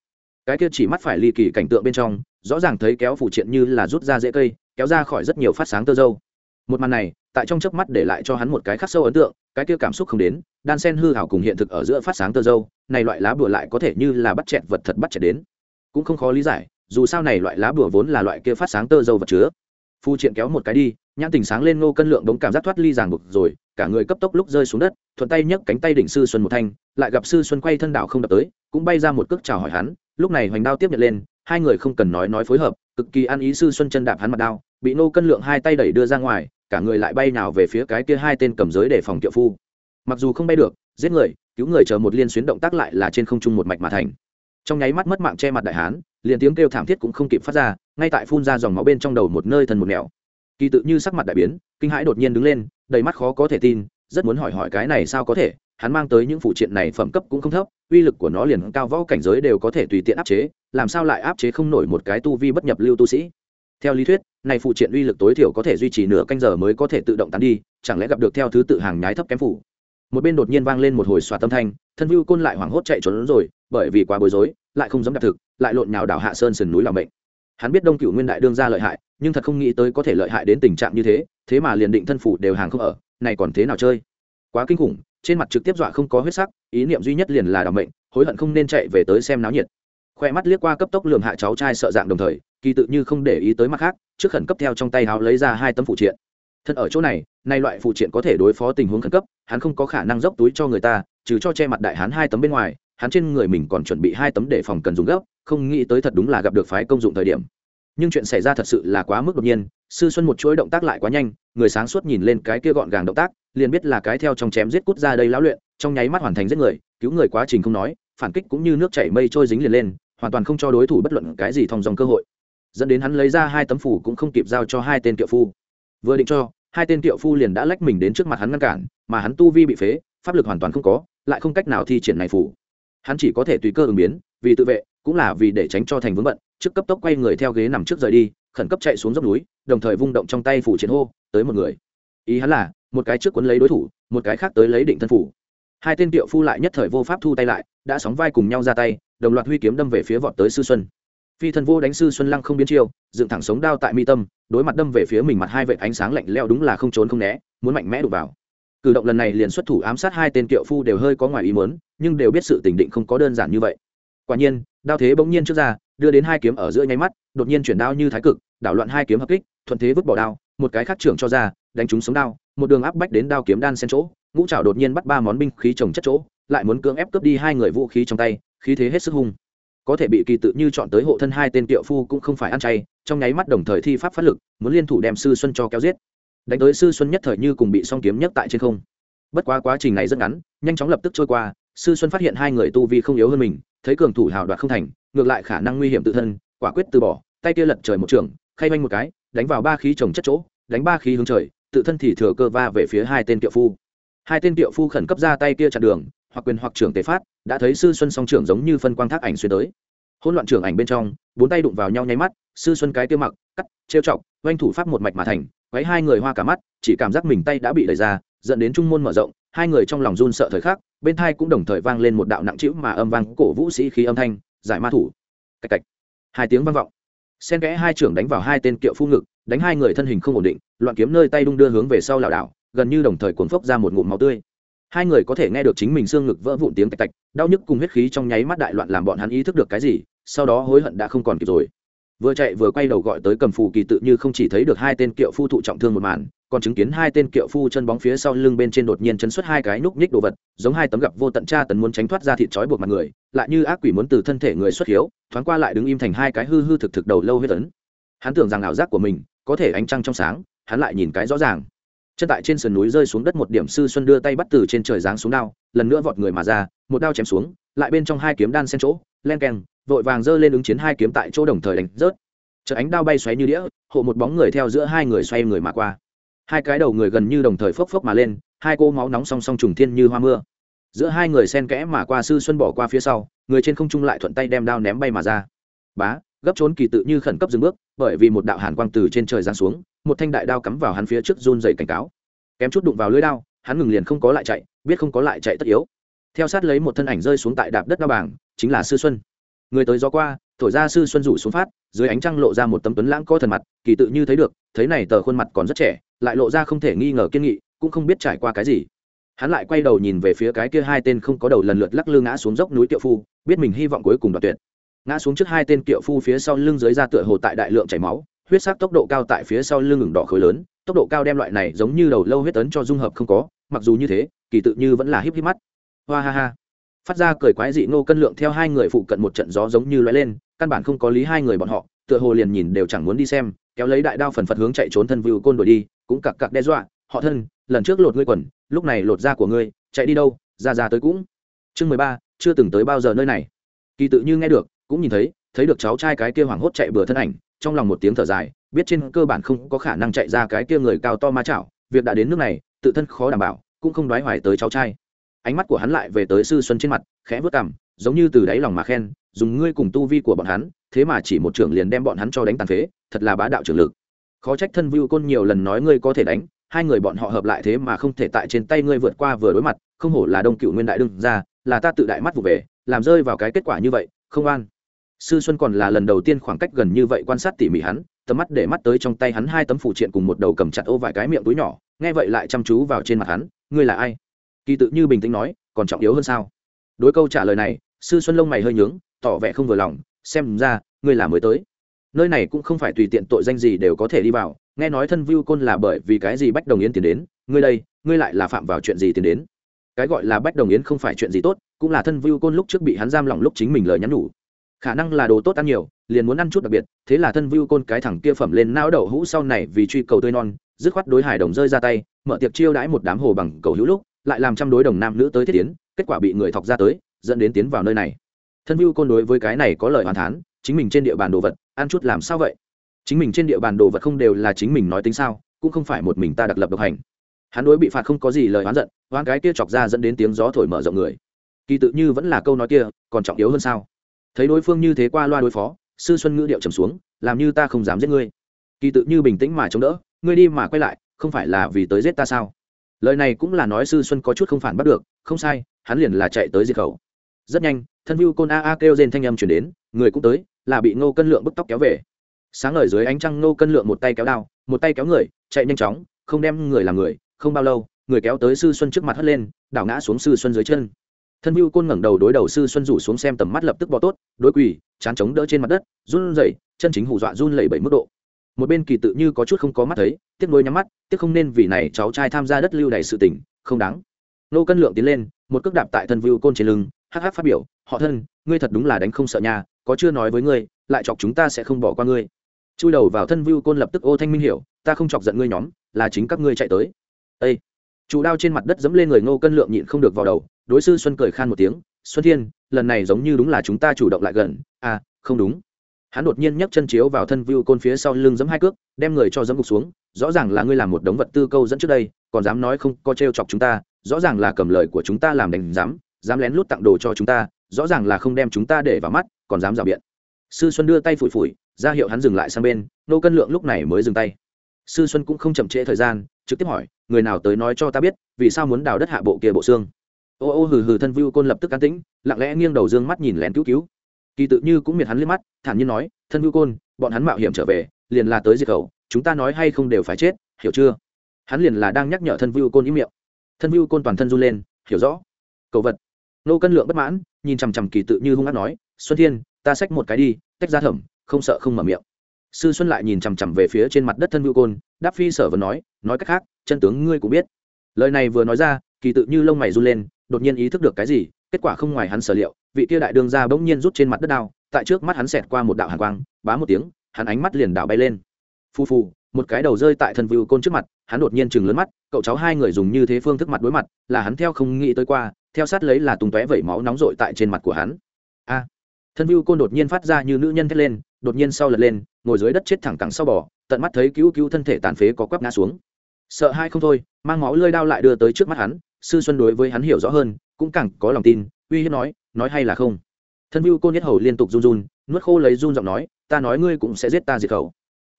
Cái kia chỉ mắt phải ly kỳ cảnh tượng bên trong, rõ ràng thấy kéo phụ triện như là rút ra dễ cây, kéo ra khỏi rất nhiều phát sáng tơ dâu. Một màn này, tại trong chớp mắt để lại cho hắn một cái khắc sâu ấn tượng, cái kia cảm xúc không đến đan sen hư hảo cùng hiện thực ở giữa phát sáng tơ dâu, này loại lá bùa lại có thể như là bắt chẹt vật thật bắt chẹt đến. Cũng không khó lý giải, dù sao này loại lá bùa vốn là loại kia phát sáng tơ dâu vật chứa. Phu triện kéo một cái đi, nhãn tình sáng lên ngô cân lượng đống cảm giác thoát ly ràng buộc rồi, cả người cấp tốc lúc rơi xuống đất, thuận tay nhấc cánh tay đỉnh sư xuân một thanh, lại gặp sư xuân quay thân đảo không đập tới, cũng bay ra một cước chào hỏi hắn, lúc này hoành đao tiếp nhận lên, hai người không cần nói nói phối hợp, cực kỳ ăn ý sư xuân chân đạp hắn mặt đao, bị nô cân lượng hai tay đẩy đưa ra ngoài, cả người lại bay nào về phía cái kia hai tên cầm giới để phòng kiệu phu mặc dù không bay được, giết người, cứu người chờ một liên xuyến động tác lại là trên không trung một mạch mà thành. Trong nháy mắt mất mạng che mặt đại hán, liền tiếng kêu thảm thiết cũng không kịp phát ra, ngay tại phun ra dòng máu bên trong đầu một nơi thân một nẻo. Kỳ tự như sắc mặt đại biến, kinh hãi đột nhiên đứng lên, đầy mắt khó có thể tin, rất muốn hỏi hỏi cái này sao có thể, hắn mang tới những phụ triện này phẩm cấp cũng không thấp, uy lực của nó liền cao võ cảnh giới đều có thể tùy tiện áp chế, làm sao lại áp chế không nổi một cái tu vi bất nhập lưu tu sĩ? Theo lý thuyết, này phụ triện uy lực tối thiểu có thể duy trì nửa canh giờ mới có thể tự động tán đi, chẳng lẽ gặp được theo thứ tự hàng nhái thấp kém phủ? Một bên đột nhiên vang lên một hồi xoa tâm thanh, thân vưu côn lại hoảng hốt chạy trốn rồi, bởi vì quá bối rối, lại không dám đặt thực, lại lộn nhào đảo hạ sơn sườn núi làm bệnh hắn biết đông cựu nguyên đại đương ra lợi hại, nhưng thật không nghĩ tới có thể lợi hại đến tình trạng như thế thế mà liền định thân phủ đều hàng không ở, này còn thế nào chơi? Quá kinh khủng, trên mặt trực tiếp dọa không có huyết sắc, ý niệm duy nhất liền là đảm mệnh, hối hận không nên chạy về tới xem náo nhiệt. Khoe mắt liếc qua cấp tốc lường hạ cháu trai sợ dạng đồng thời, kỳ tự như không để ý tới mặt khác, trước khẩn cấp theo trong tay háo lấy ra hai tấm phụ triện thật ở chỗ này, nay loại phụ triện có thể đối phó tình huống khẩn cấp, hắn không có khả năng dốc túi cho người ta, trừ cho che mặt đại hắn hai tấm bên ngoài, hắn trên người mình còn chuẩn bị hai tấm để phòng cần dùng gấp, không nghĩ tới thật đúng là gặp được phái công dụng thời điểm. Nhưng chuyện xảy ra thật sự là quá mức đột nhiên, sư xuân một chuỗi động tác lại quá nhanh, người sáng suốt nhìn lên cái kia gọn gàng động tác, liền biết là cái theo trong chém giết cút ra đây lão luyện, trong nháy mắt hoàn thành giết người, cứu người quá trình không nói, phản kích cũng như nước chảy mây trôi dính liền lên, hoàn toàn không cho đối thủ bất luận cái gì thong dòng cơ hội. Dẫn đến hắn lấy ra hai tấm phủ cũng không kịp giao cho hai tên kiệu phu vừa định cho, hai tên tiệu phu liền đã lách mình đến trước mặt hắn ngăn cản, mà hắn tu vi bị phế, pháp lực hoàn toàn không có, lại không cách nào thi triển này phủ. Hắn chỉ có thể tùy cơ ứng biến, vì tự vệ, cũng là vì để tránh cho thành vướng bận, trước cấp tốc quay người theo ghế nằm trước rời đi, khẩn cấp chạy xuống dốc núi, đồng thời vung động trong tay phủ chiến hô, tới một người. Ý hắn là, một cái trước quấn lấy đối thủ, một cái khác tới lấy định thân phủ. Hai tên tiệu phu lại nhất thời vô pháp thu tay lại, đã sóng vai cùng nhau ra tay, đồng loạt huy kiếm đâm về phía vọt tới sư xuân phi thần vô đánh sư xuân lăng không biến chiêu, dựng thẳng sống đao tại mi tâm, đối mặt đâm về phía mình mặt hai vệ ánh sáng lạnh leo đúng là không trốn không né, muốn mạnh mẽ đục vào. Cử động lần này liền xuất thủ ám sát hai tên kiệu phu đều hơi có ngoài ý muốn, nhưng đều biết sự tình định không có đơn giản như vậy. Quả nhiên, đao thế bỗng nhiên trước ra, đưa đến hai kiếm ở giữa nháy mắt, đột nhiên chuyển đao như thái cực, đảo loạn hai kiếm hợp kích, thuận thế vứt bỏ đao, một cái khác trưởng cho ra, đánh trúng sống đao, một đường áp bách đến đao kiếm đan xen chỗ, ngũ trảo đột nhiên bắt ba món binh khí trồng chất chỗ, lại muốn cưỡng ép cướp đi hai người vũ khí trong tay, khí thế hết sức hung có thể bị kỳ tự như chọn tới hộ thân hai tên tiệu phu cũng không phải ăn chay, trong nháy mắt đồng thời thi pháp phát lực, muốn liên thủ đem sư xuân cho kéo giết. Đánh tới sư xuân nhất thời như cùng bị song kiếm nhất tại trên không. Bất quá quá trình này rất ngắn, nhanh chóng lập tức trôi qua, sư xuân phát hiện hai người tu vi không yếu hơn mình, thấy cường thủ hào đoạt không thành, ngược lại khả năng nguy hiểm tự thân, quả quyết từ bỏ, tay kia lật trời một trường, khay manh một cái, đánh vào ba khí trồng chất chỗ, đánh ba khí hướng trời, tự thân thì thừa cơ va về phía hai tên tiệu phu. Hai tên tiệu phu khẩn cấp ra tay kia chặn đường hoặc quyền hoặc trưởng tế phát, đã thấy sư xuân song trưởng giống như phân quang thác ảnh xuyên tới. Hỗn loạn trưởng ảnh bên trong, bốn tay đụng vào nhau nháy mắt, sư xuân cái kia mặc, cắt, trêu chọc, oanh thủ pháp một mạch mà thành, quấy hai người hoa cả mắt, chỉ cảm giác mình tay đã bị đẩy ra, dẫn đến trung môn mở rộng, hai người trong lòng run sợ thời khắc, bên thai cũng đồng thời vang lên một đạo nặng trĩu mà âm vang cổ vũ sĩ khí âm thanh, giải ma thủ. Cạch cạch. Hai tiếng vang vọng. Xen kẽ hai trưởng đánh vào hai tên kiệu phu ngực, đánh hai người thân hình không ổn định, loạn kiếm nơi tay đung đưa hướng về sau lảo đảo, gần như đồng thời cuốn phốc ra một ngụm máu tươi hai người có thể nghe được chính mình xương ngực vỡ vụn tiếng tạch tạch, đau nhức cùng huyết khí trong nháy mắt đại loạn làm bọn hắn ý thức được cái gì, sau đó hối hận đã không còn kịp rồi. Vừa chạy vừa quay đầu gọi tới cầm phù kỳ tự như không chỉ thấy được hai tên kiệu phu thụ trọng thương một màn, còn chứng kiến hai tên kiệu phu chân bóng phía sau lưng bên trên đột nhiên chấn xuất hai cái núc nhích đồ vật, giống hai tấm gặp vô tận tra tần muốn tránh thoát ra thịt trói buộc mặt người, lại như ác quỷ muốn từ thân thể người xuất hiếu, thoáng qua lại đứng im thành hai cái hư hư thực thực đầu lâu huyết tấn hắn tưởng rằng ảo giác của mình có thể ánh trăng trong sáng, hắn lại nhìn cái rõ ràng chân tại trên sườn núi rơi xuống đất một điểm sư xuân đưa tay bắt từ trên trời giáng xuống đao, lần nữa vọt người mà ra, một đao chém xuống, lại bên trong hai kiếm đan xen chỗ, len keng, vội vàng giơ lên ứng chiến hai kiếm tại chỗ đồng thời đánh rớt. Chợ ánh đao bay xoáy như đĩa, hộ một bóng người theo giữa hai người xoay người mà qua. Hai cái đầu người gần như đồng thời phốc phốc mà lên, hai cô máu nóng song song trùng thiên như hoa mưa. Giữa hai người sen kẽ mà qua sư xuân bỏ qua phía sau, người trên không trung lại thuận tay đem đao ném bay mà ra. Bá, gấp trốn kỳ tự như khẩn cấp dừng bước, bởi vì một đạo hàn quang từ trên trời giáng xuống một thanh đại đao cắm vào hắn phía trước run dày cảnh cáo. Kém chút đụng vào lưới đao, hắn ngừng liền không có lại chạy, biết không có lại chạy tất yếu. Theo sát lấy một thân ảnh rơi xuống tại đạp đất đao bảng, chính là sư xuân. Người tới gió qua, thổi ra sư xuân rủ xuống phát, dưới ánh trăng lộ ra một tấm tuấn lãng co thần mặt, kỳ tự như thấy được, thấy này tờ khuôn mặt còn rất trẻ, lại lộ ra không thể nghi ngờ kiên nghị, cũng không biết trải qua cái gì. Hắn lại quay đầu nhìn về phía cái kia hai tên không có đầu lần lượt lắc lư ngã xuống dốc núi tiệu phu, biết mình hy vọng cuối cùng đoạt tuyệt. Ngã xuống trước hai tên kiệu phu phía sau lưng dưới ra tựa hồ tại đại lượng chảy máu huyết sắc tốc độ cao tại phía sau lưng ngừng đỏ khối lớn, tốc độ cao đem loại này giống như đầu lâu huyết tấn cho dung hợp không có, mặc dù như thế, kỳ tự như vẫn là híp híp mắt. Hoa ha ha. Phát ra cười quái dị ngô cân lượng theo hai người phụ cận một trận gió giống như lóe lên, căn bản không có lý hai người bọn họ, tựa hồ liền nhìn đều chẳng muốn đi xem, kéo lấy đại đao phần phật hướng chạy trốn thân vưu côn đuổi đi, cũng cặc cặc đe dọa, họ thân, lần trước lột ngươi quần, lúc này lột da của ngươi, chạy đi đâu, ra ra tới cũng. Chương mười ba, chưa từng tới bao giờ nơi này. Kỳ tự như nghe được, cũng nhìn thấy thấy được cháu trai cái kia hoảng hốt chạy bừa thân ảnh trong lòng một tiếng thở dài, biết trên cơ bản không có khả năng chạy ra cái kia người cao to ma chảo, việc đã đến nước này, tự thân khó đảm bảo, cũng không đoái hoài tới cháu trai. Ánh mắt của hắn lại về tới sư xuân trên mặt, khẽ vớt cảm giống như từ đáy lòng mà khen, dùng ngươi cùng tu vi của bọn hắn, thế mà chỉ một trưởng liền đem bọn hắn cho đánh tàn phế, thật là bá đạo trưởng lực. Khó trách thân vưu côn nhiều lần nói ngươi có thể đánh, hai người bọn họ hợp lại thế mà không thể tại trên tay ngươi vượt qua vừa đối mặt, không hổ là đông cựu nguyên đại đương ra là ta tự đại mắt vụ về, làm rơi vào cái kết quả như vậy, không an sư xuân còn là lần đầu tiên khoảng cách gần như vậy quan sát tỉ mỉ hắn, tầm mắt để mắt tới trong tay hắn hai tấm phụ triện cùng một đầu cầm chặt ô vài cái miệng túi nhỏ, nghe vậy lại chăm chú vào trên mặt hắn, ngươi là ai? Kỳ tự như bình tĩnh nói, còn trọng yếu hơn sao? Đối câu trả lời này, sư xuân lông mày hơi nhướng, tỏ vẻ không vừa lòng, xem ra, ngươi là mới tới. Nơi này cũng không phải tùy tiện tội danh gì đều có thể đi vào, nghe nói thân view côn là bởi vì cái gì bách đồng yến tiến đến, ngươi đây, ngươi lại là phạm vào chuyện gì tiến đến? Cái gọi là bách đồng yến không phải chuyện gì tốt, cũng là thân vưu côn lúc trước bị hắn giam lỏng lúc chính mình lời nhắn nhủ khả năng là đồ tốt ăn nhiều, liền muốn ăn chút đặc biệt, thế là thân vưu côn cái thẳng kia phẩm lên não đậu hũ sau này vì truy cầu tươi non, dứt khoát đối hải đồng rơi ra tay, mở tiệc chiêu đãi một đám hồ bằng cầu hữu lúc, lại làm trăm đối đồng nam nữ tới thiết tiến, kết quả bị người thọc ra tới, dẫn đến tiến vào nơi này. Thân vưu côn đối với cái này có lời hoàn thán, chính mình trên địa bàn đồ vật, ăn chút làm sao vậy? Chính mình trên địa bàn đồ vật không đều là chính mình nói tính sao, cũng không phải một mình ta đặc lập độc hành. Hắn đối bị phạt không có gì lời oán giận, oán cái kia chọc ra dẫn đến tiếng gió thổi mở rộng người. Kỳ tự như vẫn là câu nói kia, còn trọng yếu hơn sao? Thấy đối phương như thế qua loa đối phó, sư xuân ngữ điệu trầm xuống, làm như ta không dám giết ngươi. Kỳ tự như bình tĩnh mà chống đỡ, ngươi đi mà quay lại, không phải là vì tới giết ta sao? Lời này cũng là nói sư xuân có chút không phản bắt được, không sai, hắn liền là chạy tới diệt khẩu. Rất nhanh, thân vưu côn a a kêu trên thanh âm chuyển đến, người cũng tới, là bị ngô cân lượng bức tóc kéo về. Sáng ngời dưới ánh trăng ngô cân lượng một tay kéo đao, một tay kéo người, chạy nhanh chóng, không đem người làm người, không bao lâu, người kéo tới sư xuân trước mặt hất lên, đảo ngã xuống sư xuân dưới chân thân view côn ngẩng đầu đối đầu sư xuân rủ xuống xem tầm mắt lập tức bỏ tốt đối quỳ chán chống đỡ trên mặt đất run rẩy chân chính hù dọa run lẩy bẩy mức độ. Một bên kỳ tự như có chút không có mắt thấy tiếc nuôi nhắm mắt tiếc không nên vì này cháu trai tham gia đất lưu đầy sự tỉnh, không đáng. Nô cân lượng tiến lên một cước đạp tại thân view côn trên lưng hắc hắc phát biểu họ thân ngươi thật đúng là đánh không sợ nhà có chưa nói với ngươi lại chọc chúng ta sẽ không bỏ qua ngươi. Chui đầu vào thân view côn lập tức ô thanh minh hiểu ta không chọc giận ngươi nhóm là chính các ngươi chạy tới. Ây chủ đao trên mặt đất dẫm lên người ngô cân lượng nhịn không được vào đầu đối sư xuân cười khan một tiếng, xuân thiên, lần này giống như đúng là chúng ta chủ động lại gần. À không đúng. Hắn đột nhiên nhấc chân chiếu vào thân view côn phía sau lưng giẫm hai cước, đem người cho giẫm gục xuống, rõ ràng là ngươi làm một đống vật tư câu dẫn trước đây, còn dám nói không có trêu chọc chúng ta, rõ ràng là cầm lời của chúng ta làm đành dám dám lén lút tặng đồ cho chúng ta, rõ ràng là không đem chúng ta để vào mắt, còn dám rào biện. Sư xuân đưa tay phủi phủi, ra hiệu hắn dừng lại sang bên, nô cân lượng lúc này mới dừng tay. Sư xuân cũng không chậm trễ thời gian, trực tiếp hỏi, người nào tới nói cho ta biết, vì sao muốn đào đất hạ bộ kia bộ xương? Ô ô hừ hừ thân vưu côn lập tức an tĩnh lặng lẽ nghiêng đầu dương mắt nhìn lén cứu cứu. Kỳ tự như cũng miệt hắn liếc mắt thản nhiên nói thân vưu côn bọn hắn mạo hiểm trở về liền là tới diệt khẩu, chúng ta nói hay không đều phải chết hiểu chưa? Hắn liền là đang nhắc nhở thân vưu côn ý miệng. Thân vưu côn toàn thân run lên hiểu rõ. Cầu vật. Nô cân lượng bất mãn nhìn chằm chằm kỳ tự như hung hát nói xuân thiên ta xách một cái đi tách ra thẩm không sợ không mở miệng. Sư xuân lại nhìn chằm chằm về phía trên mặt đất thân vưu côn đáp phi sở vừa nói nói cách khác chân tướng ngươi cũng biết. Lời này vừa nói ra kỳ tự như lông mày run lên đột nhiên ý thức được cái gì, kết quả không ngoài hắn sở liệu, vị kia đại đương ra bỗng nhiên rút trên mặt đất đao, tại trước mắt hắn xẹt qua một đạo hàn quang, bá một tiếng, hắn ánh mắt liền đảo bay lên. Phù phù, một cái đầu rơi tại thân vưu côn trước mặt, hắn đột nhiên chừng lớn mắt, cậu cháu hai người dùng như thế phương thức mặt đối mặt, là hắn theo không nghĩ tới qua, theo sát lấy là tung tóe vẩy máu nóng rội tại trên mặt của hắn. A! Thân vưu côn đột nhiên phát ra như nữ nhân thét lên, đột nhiên sau lật lên, ngồi dưới đất chết thẳng cẳng sau bỏ tận mắt thấy cứu cứu thân thể tàn phế có quắp ngã xuống. Sợ hai không thôi, mang máu lơi đao lại đưa tới trước mắt hắn sư xuân đối với hắn hiểu rõ hơn, cũng càng có lòng tin, uy hiếp nói nói hay là không. Thân vưu côn nhất hầu liên tục run run, nuốt khô lấy run giọng nói, ta nói ngươi cũng sẽ giết ta diệt khẩu.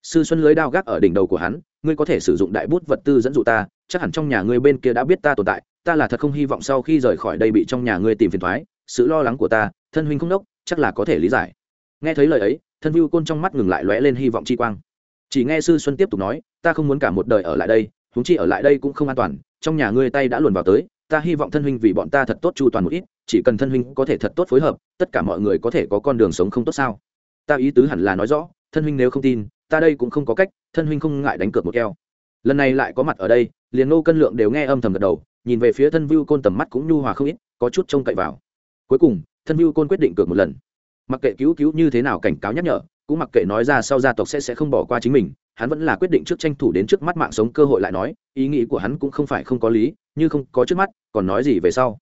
Sư xuân lưới đao gác ở đỉnh đầu của hắn, ngươi có thể sử dụng đại bút vật tư dẫn dụ ta, chắc hẳn trong nhà ngươi bên kia đã biết ta tồn tại, ta là thật không hy vọng sau khi rời khỏi đây bị trong nhà ngươi tìm phiền thoái sự lo lắng của ta, thân huynh không đốc, chắc là có thể lý giải. Nghe thấy lời ấy, thân vưu côn trong mắt ngừng lại lóe lên hy vọng chi quang. Chỉ nghe sư xuân tiếp tục nói, ta không muốn cả một đời ở lại đây huống chi ở lại đây cũng không an toàn, trong nhà ngươi tay đã luồn vào tới, ta hy vọng thân huynh vì bọn ta thật tốt chu toàn một ít, chỉ cần thân huynh có thể thật tốt phối hợp, tất cả mọi người có thể có con đường sống không tốt sao? Ta ý tứ hẳn là nói rõ, thân huynh nếu không tin, ta đây cũng không có cách, thân huynh không ngại đánh cược một keo. Lần này lại có mặt ở đây, liền nô cân lượng đều nghe âm thầm gật đầu, nhìn về phía thân vưu côn tầm mắt cũng nhu hòa không ít, có chút trông cậy vào. Cuối cùng, thân vưu côn quyết định cược một lần. Mặc kệ cứu cứu như thế nào cảnh cáo nhắc nhở, cũng mặc kệ nói ra sau gia tộc sẽ sẽ không bỏ qua chính mình hắn vẫn là quyết định trước tranh thủ đến trước mắt mạng sống cơ hội lại nói, ý nghĩ của hắn cũng không phải không có lý, như không có trước mắt, còn nói gì về sau?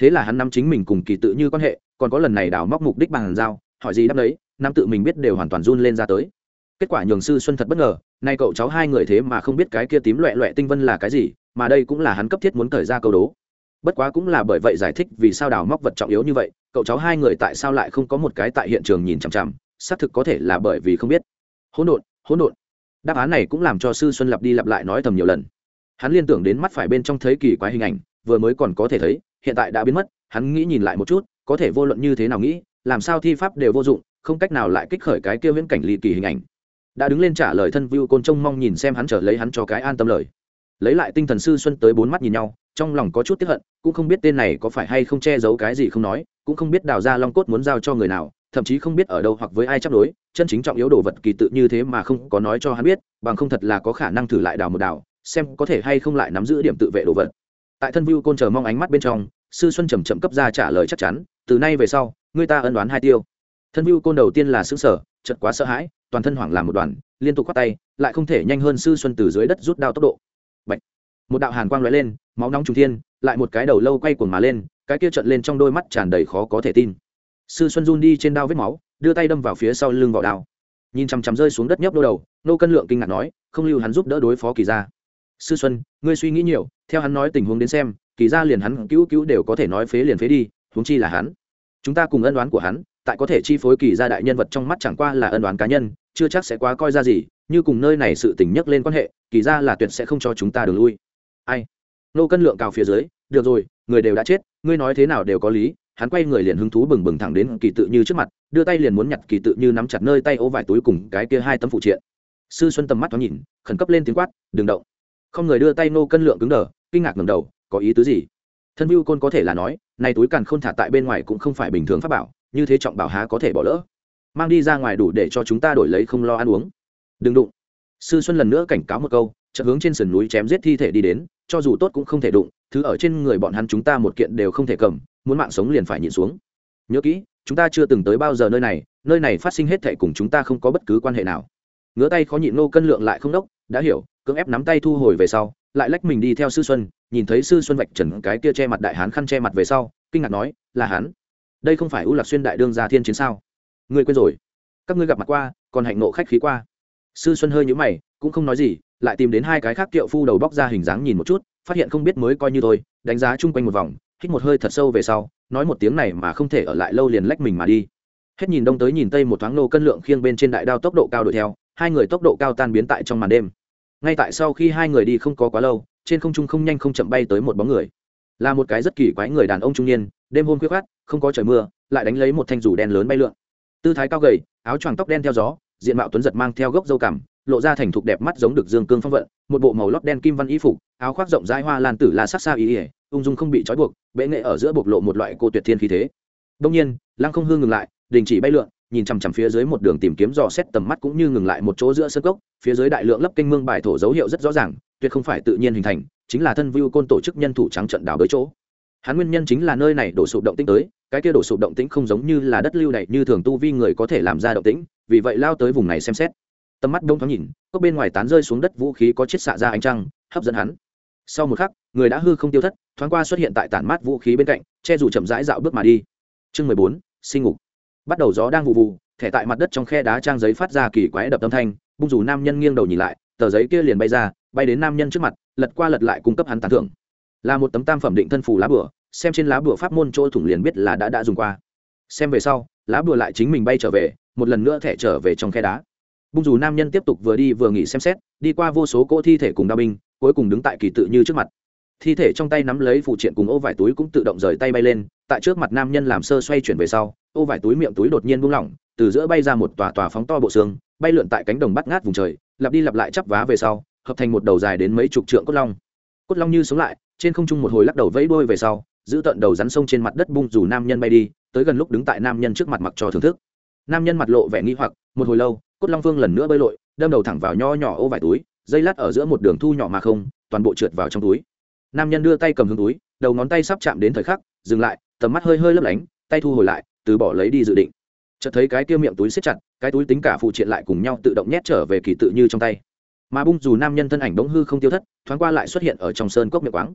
Thế là hắn nắm chính mình cùng kỳ tự như quan hệ, còn có lần này đào móc mục đích bằng dao hỏi gì đáp đấy nam tự mình biết đều hoàn toàn run lên ra tới. Kết quả nhường sư xuân thật bất ngờ, nay cậu cháu hai người thế mà không biết cái kia tím loẹ loẹ tinh vân là cái gì, mà đây cũng là hắn cấp thiết muốn thời ra câu đố. Bất quá cũng là bởi vậy giải thích vì sao đào móc vật trọng yếu như vậy, cậu cháu hai người tại sao lại không có một cái tại hiện trường nhìn chằm chằm, xác thực có thể là bởi vì không biết. Hỗn độn hỗn độn đáp án này cũng làm cho sư xuân lặp đi lặp lại nói thầm nhiều lần. Hắn liên tưởng đến mắt phải bên trong thấy kỳ quái hình ảnh, vừa mới còn có thể thấy, hiện tại đã biến mất, hắn nghĩ nhìn lại một chút, có thể vô luận như thế nào nghĩ, làm sao thi pháp đều vô dụng, không cách nào lại kích khởi cái kia viễn cảnh ly kỳ hình ảnh. Đã đứng lên trả lời thân vu côn trông mong nhìn xem hắn trở lấy hắn cho cái an tâm lời. Lấy lại tinh thần sư xuân tới bốn mắt nhìn nhau, trong lòng có chút tiếp hận, cũng không biết tên này có phải hay không che giấu cái gì không nói, cũng không biết đào ra long cốt muốn giao cho người nào thậm chí không biết ở đâu hoặc với ai chấp đối, chân chính trọng yếu đồ vật kỳ tự như thế mà không có nói cho hắn biết, bằng không thật là có khả năng thử lại đào một đào, xem có thể hay không lại nắm giữ điểm tự vệ đồ vật. Tại thân view côn chờ mong ánh mắt bên trong, sư xuân chậm chậm cấp ra trả lời chắc chắn, từ nay về sau, người ta ân đoán hai tiêu. Thân view côn đầu tiên là xứng sở chật quá sợ hãi, toàn thân hoảng làm một đoàn, liên tục khoát tay, lại không thể nhanh hơn sư xuân từ dưới đất rút đao tốc độ. Bạch. một đạo hàn quang lóe lên, máu nóng trùng thiên, lại một cái đầu lâu quay cuồng mà lên, cái kia trận lên trong đôi mắt tràn đầy khó có thể tin sư xuân run đi trên đao vết máu, đưa tay đâm vào phía sau lưng vỏ đao. Nhìn chằm chằm rơi xuống đất nhấp đôi đầu, nô cân lượng kinh ngạc nói, không lưu hắn giúp đỡ đối phó kỳ gia. Sư xuân, ngươi suy nghĩ nhiều, theo hắn nói tình huống đến xem, kỳ gia liền hắn cứu cứu đều có thể nói phế liền phế đi, huống chi là hắn. Chúng ta cùng ân đoán của hắn, tại có thể chi phối kỳ gia đại nhân vật trong mắt chẳng qua là ân đoán cá nhân, chưa chắc sẽ quá coi ra gì, như cùng nơi này sự tình nhắc lên quan hệ, kỳ gia là tuyệt sẽ không cho chúng ta đường lui. Ai? Nô cân lượng cào phía dưới, được rồi, người đều đã chết, ngươi nói thế nào đều có lý hắn quay người liền hứng thú bừng bừng thẳng đến kỳ tự như trước mặt, đưa tay liền muốn nhặt kỳ tự như nắm chặt nơi tay ô vải túi cùng cái kia hai tấm phụ triện. Sư xuân tầm mắt thoáng nhìn, khẩn cấp lên tiếng quát, đừng động. Không người đưa tay nô cân lượng cứng đờ, kinh ngạc ngầm đầu, có ý tứ gì? Thân view côn có thể là nói, này túi càn không thả tại bên ngoài cũng không phải bình thường pháp bảo, như thế trọng bảo há có thể bỏ lỡ? Mang đi ra ngoài đủ để cho chúng ta đổi lấy không lo ăn uống. Đừng đụng. Sư xuân lần nữa cảnh cáo một câu, chợt hướng trên sườn núi chém giết thi thể đi đến, cho dù tốt cũng không thể đụng, thứ ở trên người bọn hắn chúng ta một kiện đều không thể cầm muốn mạng sống liền phải nhịn xuống. Nhớ kỹ, chúng ta chưa từng tới bao giờ nơi này nơi này phát sinh hết thệ cùng chúng ta không có bất cứ quan hệ nào. Ngứa tay khó nhịn nô cân lượng lại không đốc, đã hiểu, cưỡng ép nắm tay thu hồi về sau, lại lách mình đi theo sư xuân, nhìn thấy sư xuân vạch trần cái kia che mặt đại hán khăn che mặt về sau, kinh ngạc nói, là hắn? Đây không phải u lạc xuyên đại đương gia thiên chiến sao? Ngươi quên rồi. Các ngươi gặp mặt qua, còn hạnh nộ khách khí qua. Sư xuân hơi nhũ mày, cũng không nói gì, lại tìm đến hai cái khác kiệu phu đầu bóc ra hình dáng nhìn một chút, phát hiện không biết mới coi như thôi, đánh giá chung quanh một vòng hít một hơi thật sâu về sau, nói một tiếng này mà không thể ở lại lâu liền lách mình mà đi. Hết nhìn đông tới nhìn tây một thoáng nô cân lượng khiêng bên trên đại đao tốc độ cao đuổi theo, hai người tốc độ cao tan biến tại trong màn đêm. Ngay tại sau khi hai người đi không có quá lâu, trên không trung không nhanh không chậm bay tới một bóng người. Là một cái rất kỳ quái người đàn ông trung niên, đêm hôm khuya khát không có trời mưa, lại đánh lấy một thanh rủ đen lớn bay lượn. Tư thái cao gầy, áo choàng tóc đen theo gió, diện mạo tuấn giật mang theo gốc dâu cằm, lộ ra thành thục đẹp mắt giống được dương cương phong vận, một bộ màu lót đen kim văn y phục, áo khoác rộng rãi hoa lan tử là sắc xa ý ỉa ung dung không bị trói buộc, bệ nghệ ở giữa bộc lộ một loại cô tuyệt thiên khí thế. Đông nhiên, lăng không hương ngừng lại, đình chỉ bay lượn, nhìn chằm chằm phía dưới một đường tìm kiếm dò xét tầm mắt cũng như ngừng lại một chỗ giữa sân cốc, phía dưới đại lượng lấp kênh mương bài thổ dấu hiệu rất rõ ràng, tuyệt không phải tự nhiên hình thành, chính là thân view côn tổ chức nhân thủ trắng trận đảo bới chỗ. Hắn nguyên nhân chính là nơi này đổ sụp động tĩnh tới, cái kia đổ sụp động tĩnh không giống như là đất lưu này như thường tu vi người có thể làm ra động tĩnh, vì vậy lao tới vùng này xem xét. Tầm mắt đông thoáng nhìn, cốc bên ngoài tán rơi xuống đất vũ khí có chiết xạ ra ánh trăng, hấp dẫn hắn. Sau một khắc người đã hư không tiêu thất, thoáng qua xuất hiện tại tản mát vũ khí bên cạnh, che dù chậm rãi dạo bước mà đi. Chương mười bốn, sinh ngục. Bắt đầu gió đang vụ vụ, thẻ tại mặt đất trong khe đá trang giấy phát ra kỳ quái đập âm thanh, bung dù nam nhân nghiêng đầu nhìn lại, tờ giấy kia liền bay ra, bay đến nam nhân trước mặt, lật qua lật lại cung cấp hắn tán thưởng. Là một tấm tam phẩm định thân phù lá bửa, xem trên lá bửa pháp môn chỗ thủng liền biết là đã đã dùng qua. Xem về sau, lá bửa lại chính mình bay trở về, một lần nữa thẻ trở về trong khe đá. Bung dù nam nhân tiếp tục vừa đi vừa nghỉ xem xét, đi qua vô số cỗ thi thể cùng đao binh, cuối cùng đứng tại kỳ tự như trước mặt thi thể trong tay nắm lấy phụ triện cùng ô vải túi cũng tự động rời tay bay lên, tại trước mặt nam nhân làm sơ xoay chuyển về sau, ô vải túi miệng túi đột nhiên buông lỏng, từ giữa bay ra một tòa tòa phóng to bộ xương, bay lượn tại cánh đồng bắt ngát vùng trời, lặp đi lặp lại chắp vá về sau, hợp thành một đầu dài đến mấy chục trượng cốt long. Cốt long như sống lại, trên không trung một hồi lắc đầu vẫy đôi về sau, giữ tận đầu rắn sông trên mặt đất bung dù nam nhân bay đi, tới gần lúc đứng tại nam nhân trước mặt mặc cho thưởng thức. Nam nhân mặt lộ vẻ nghi hoặc, một hồi lâu, cốt long vương lần nữa bơi lội, đâm đầu thẳng vào nho nhỏ ô vải túi, dây lát ở giữa một đường thu nhỏ mà không, toàn bộ trượt vào trong túi nam nhân đưa tay cầm hướng túi, đầu ngón tay sắp chạm đến thời khắc, dừng lại, tầm mắt hơi hơi lấp lánh, tay thu hồi lại, từ bỏ lấy đi dự định. Chợt thấy cái kia miệng túi siết chặt, cái túi tính cả phụ triện lại cùng nhau tự động nhét trở về kỳ tự như trong tay. Mà bung dù nam nhân thân ảnh bỗng hư không tiêu thất, thoáng qua lại xuất hiện ở trong sơn cốc miệng quáng.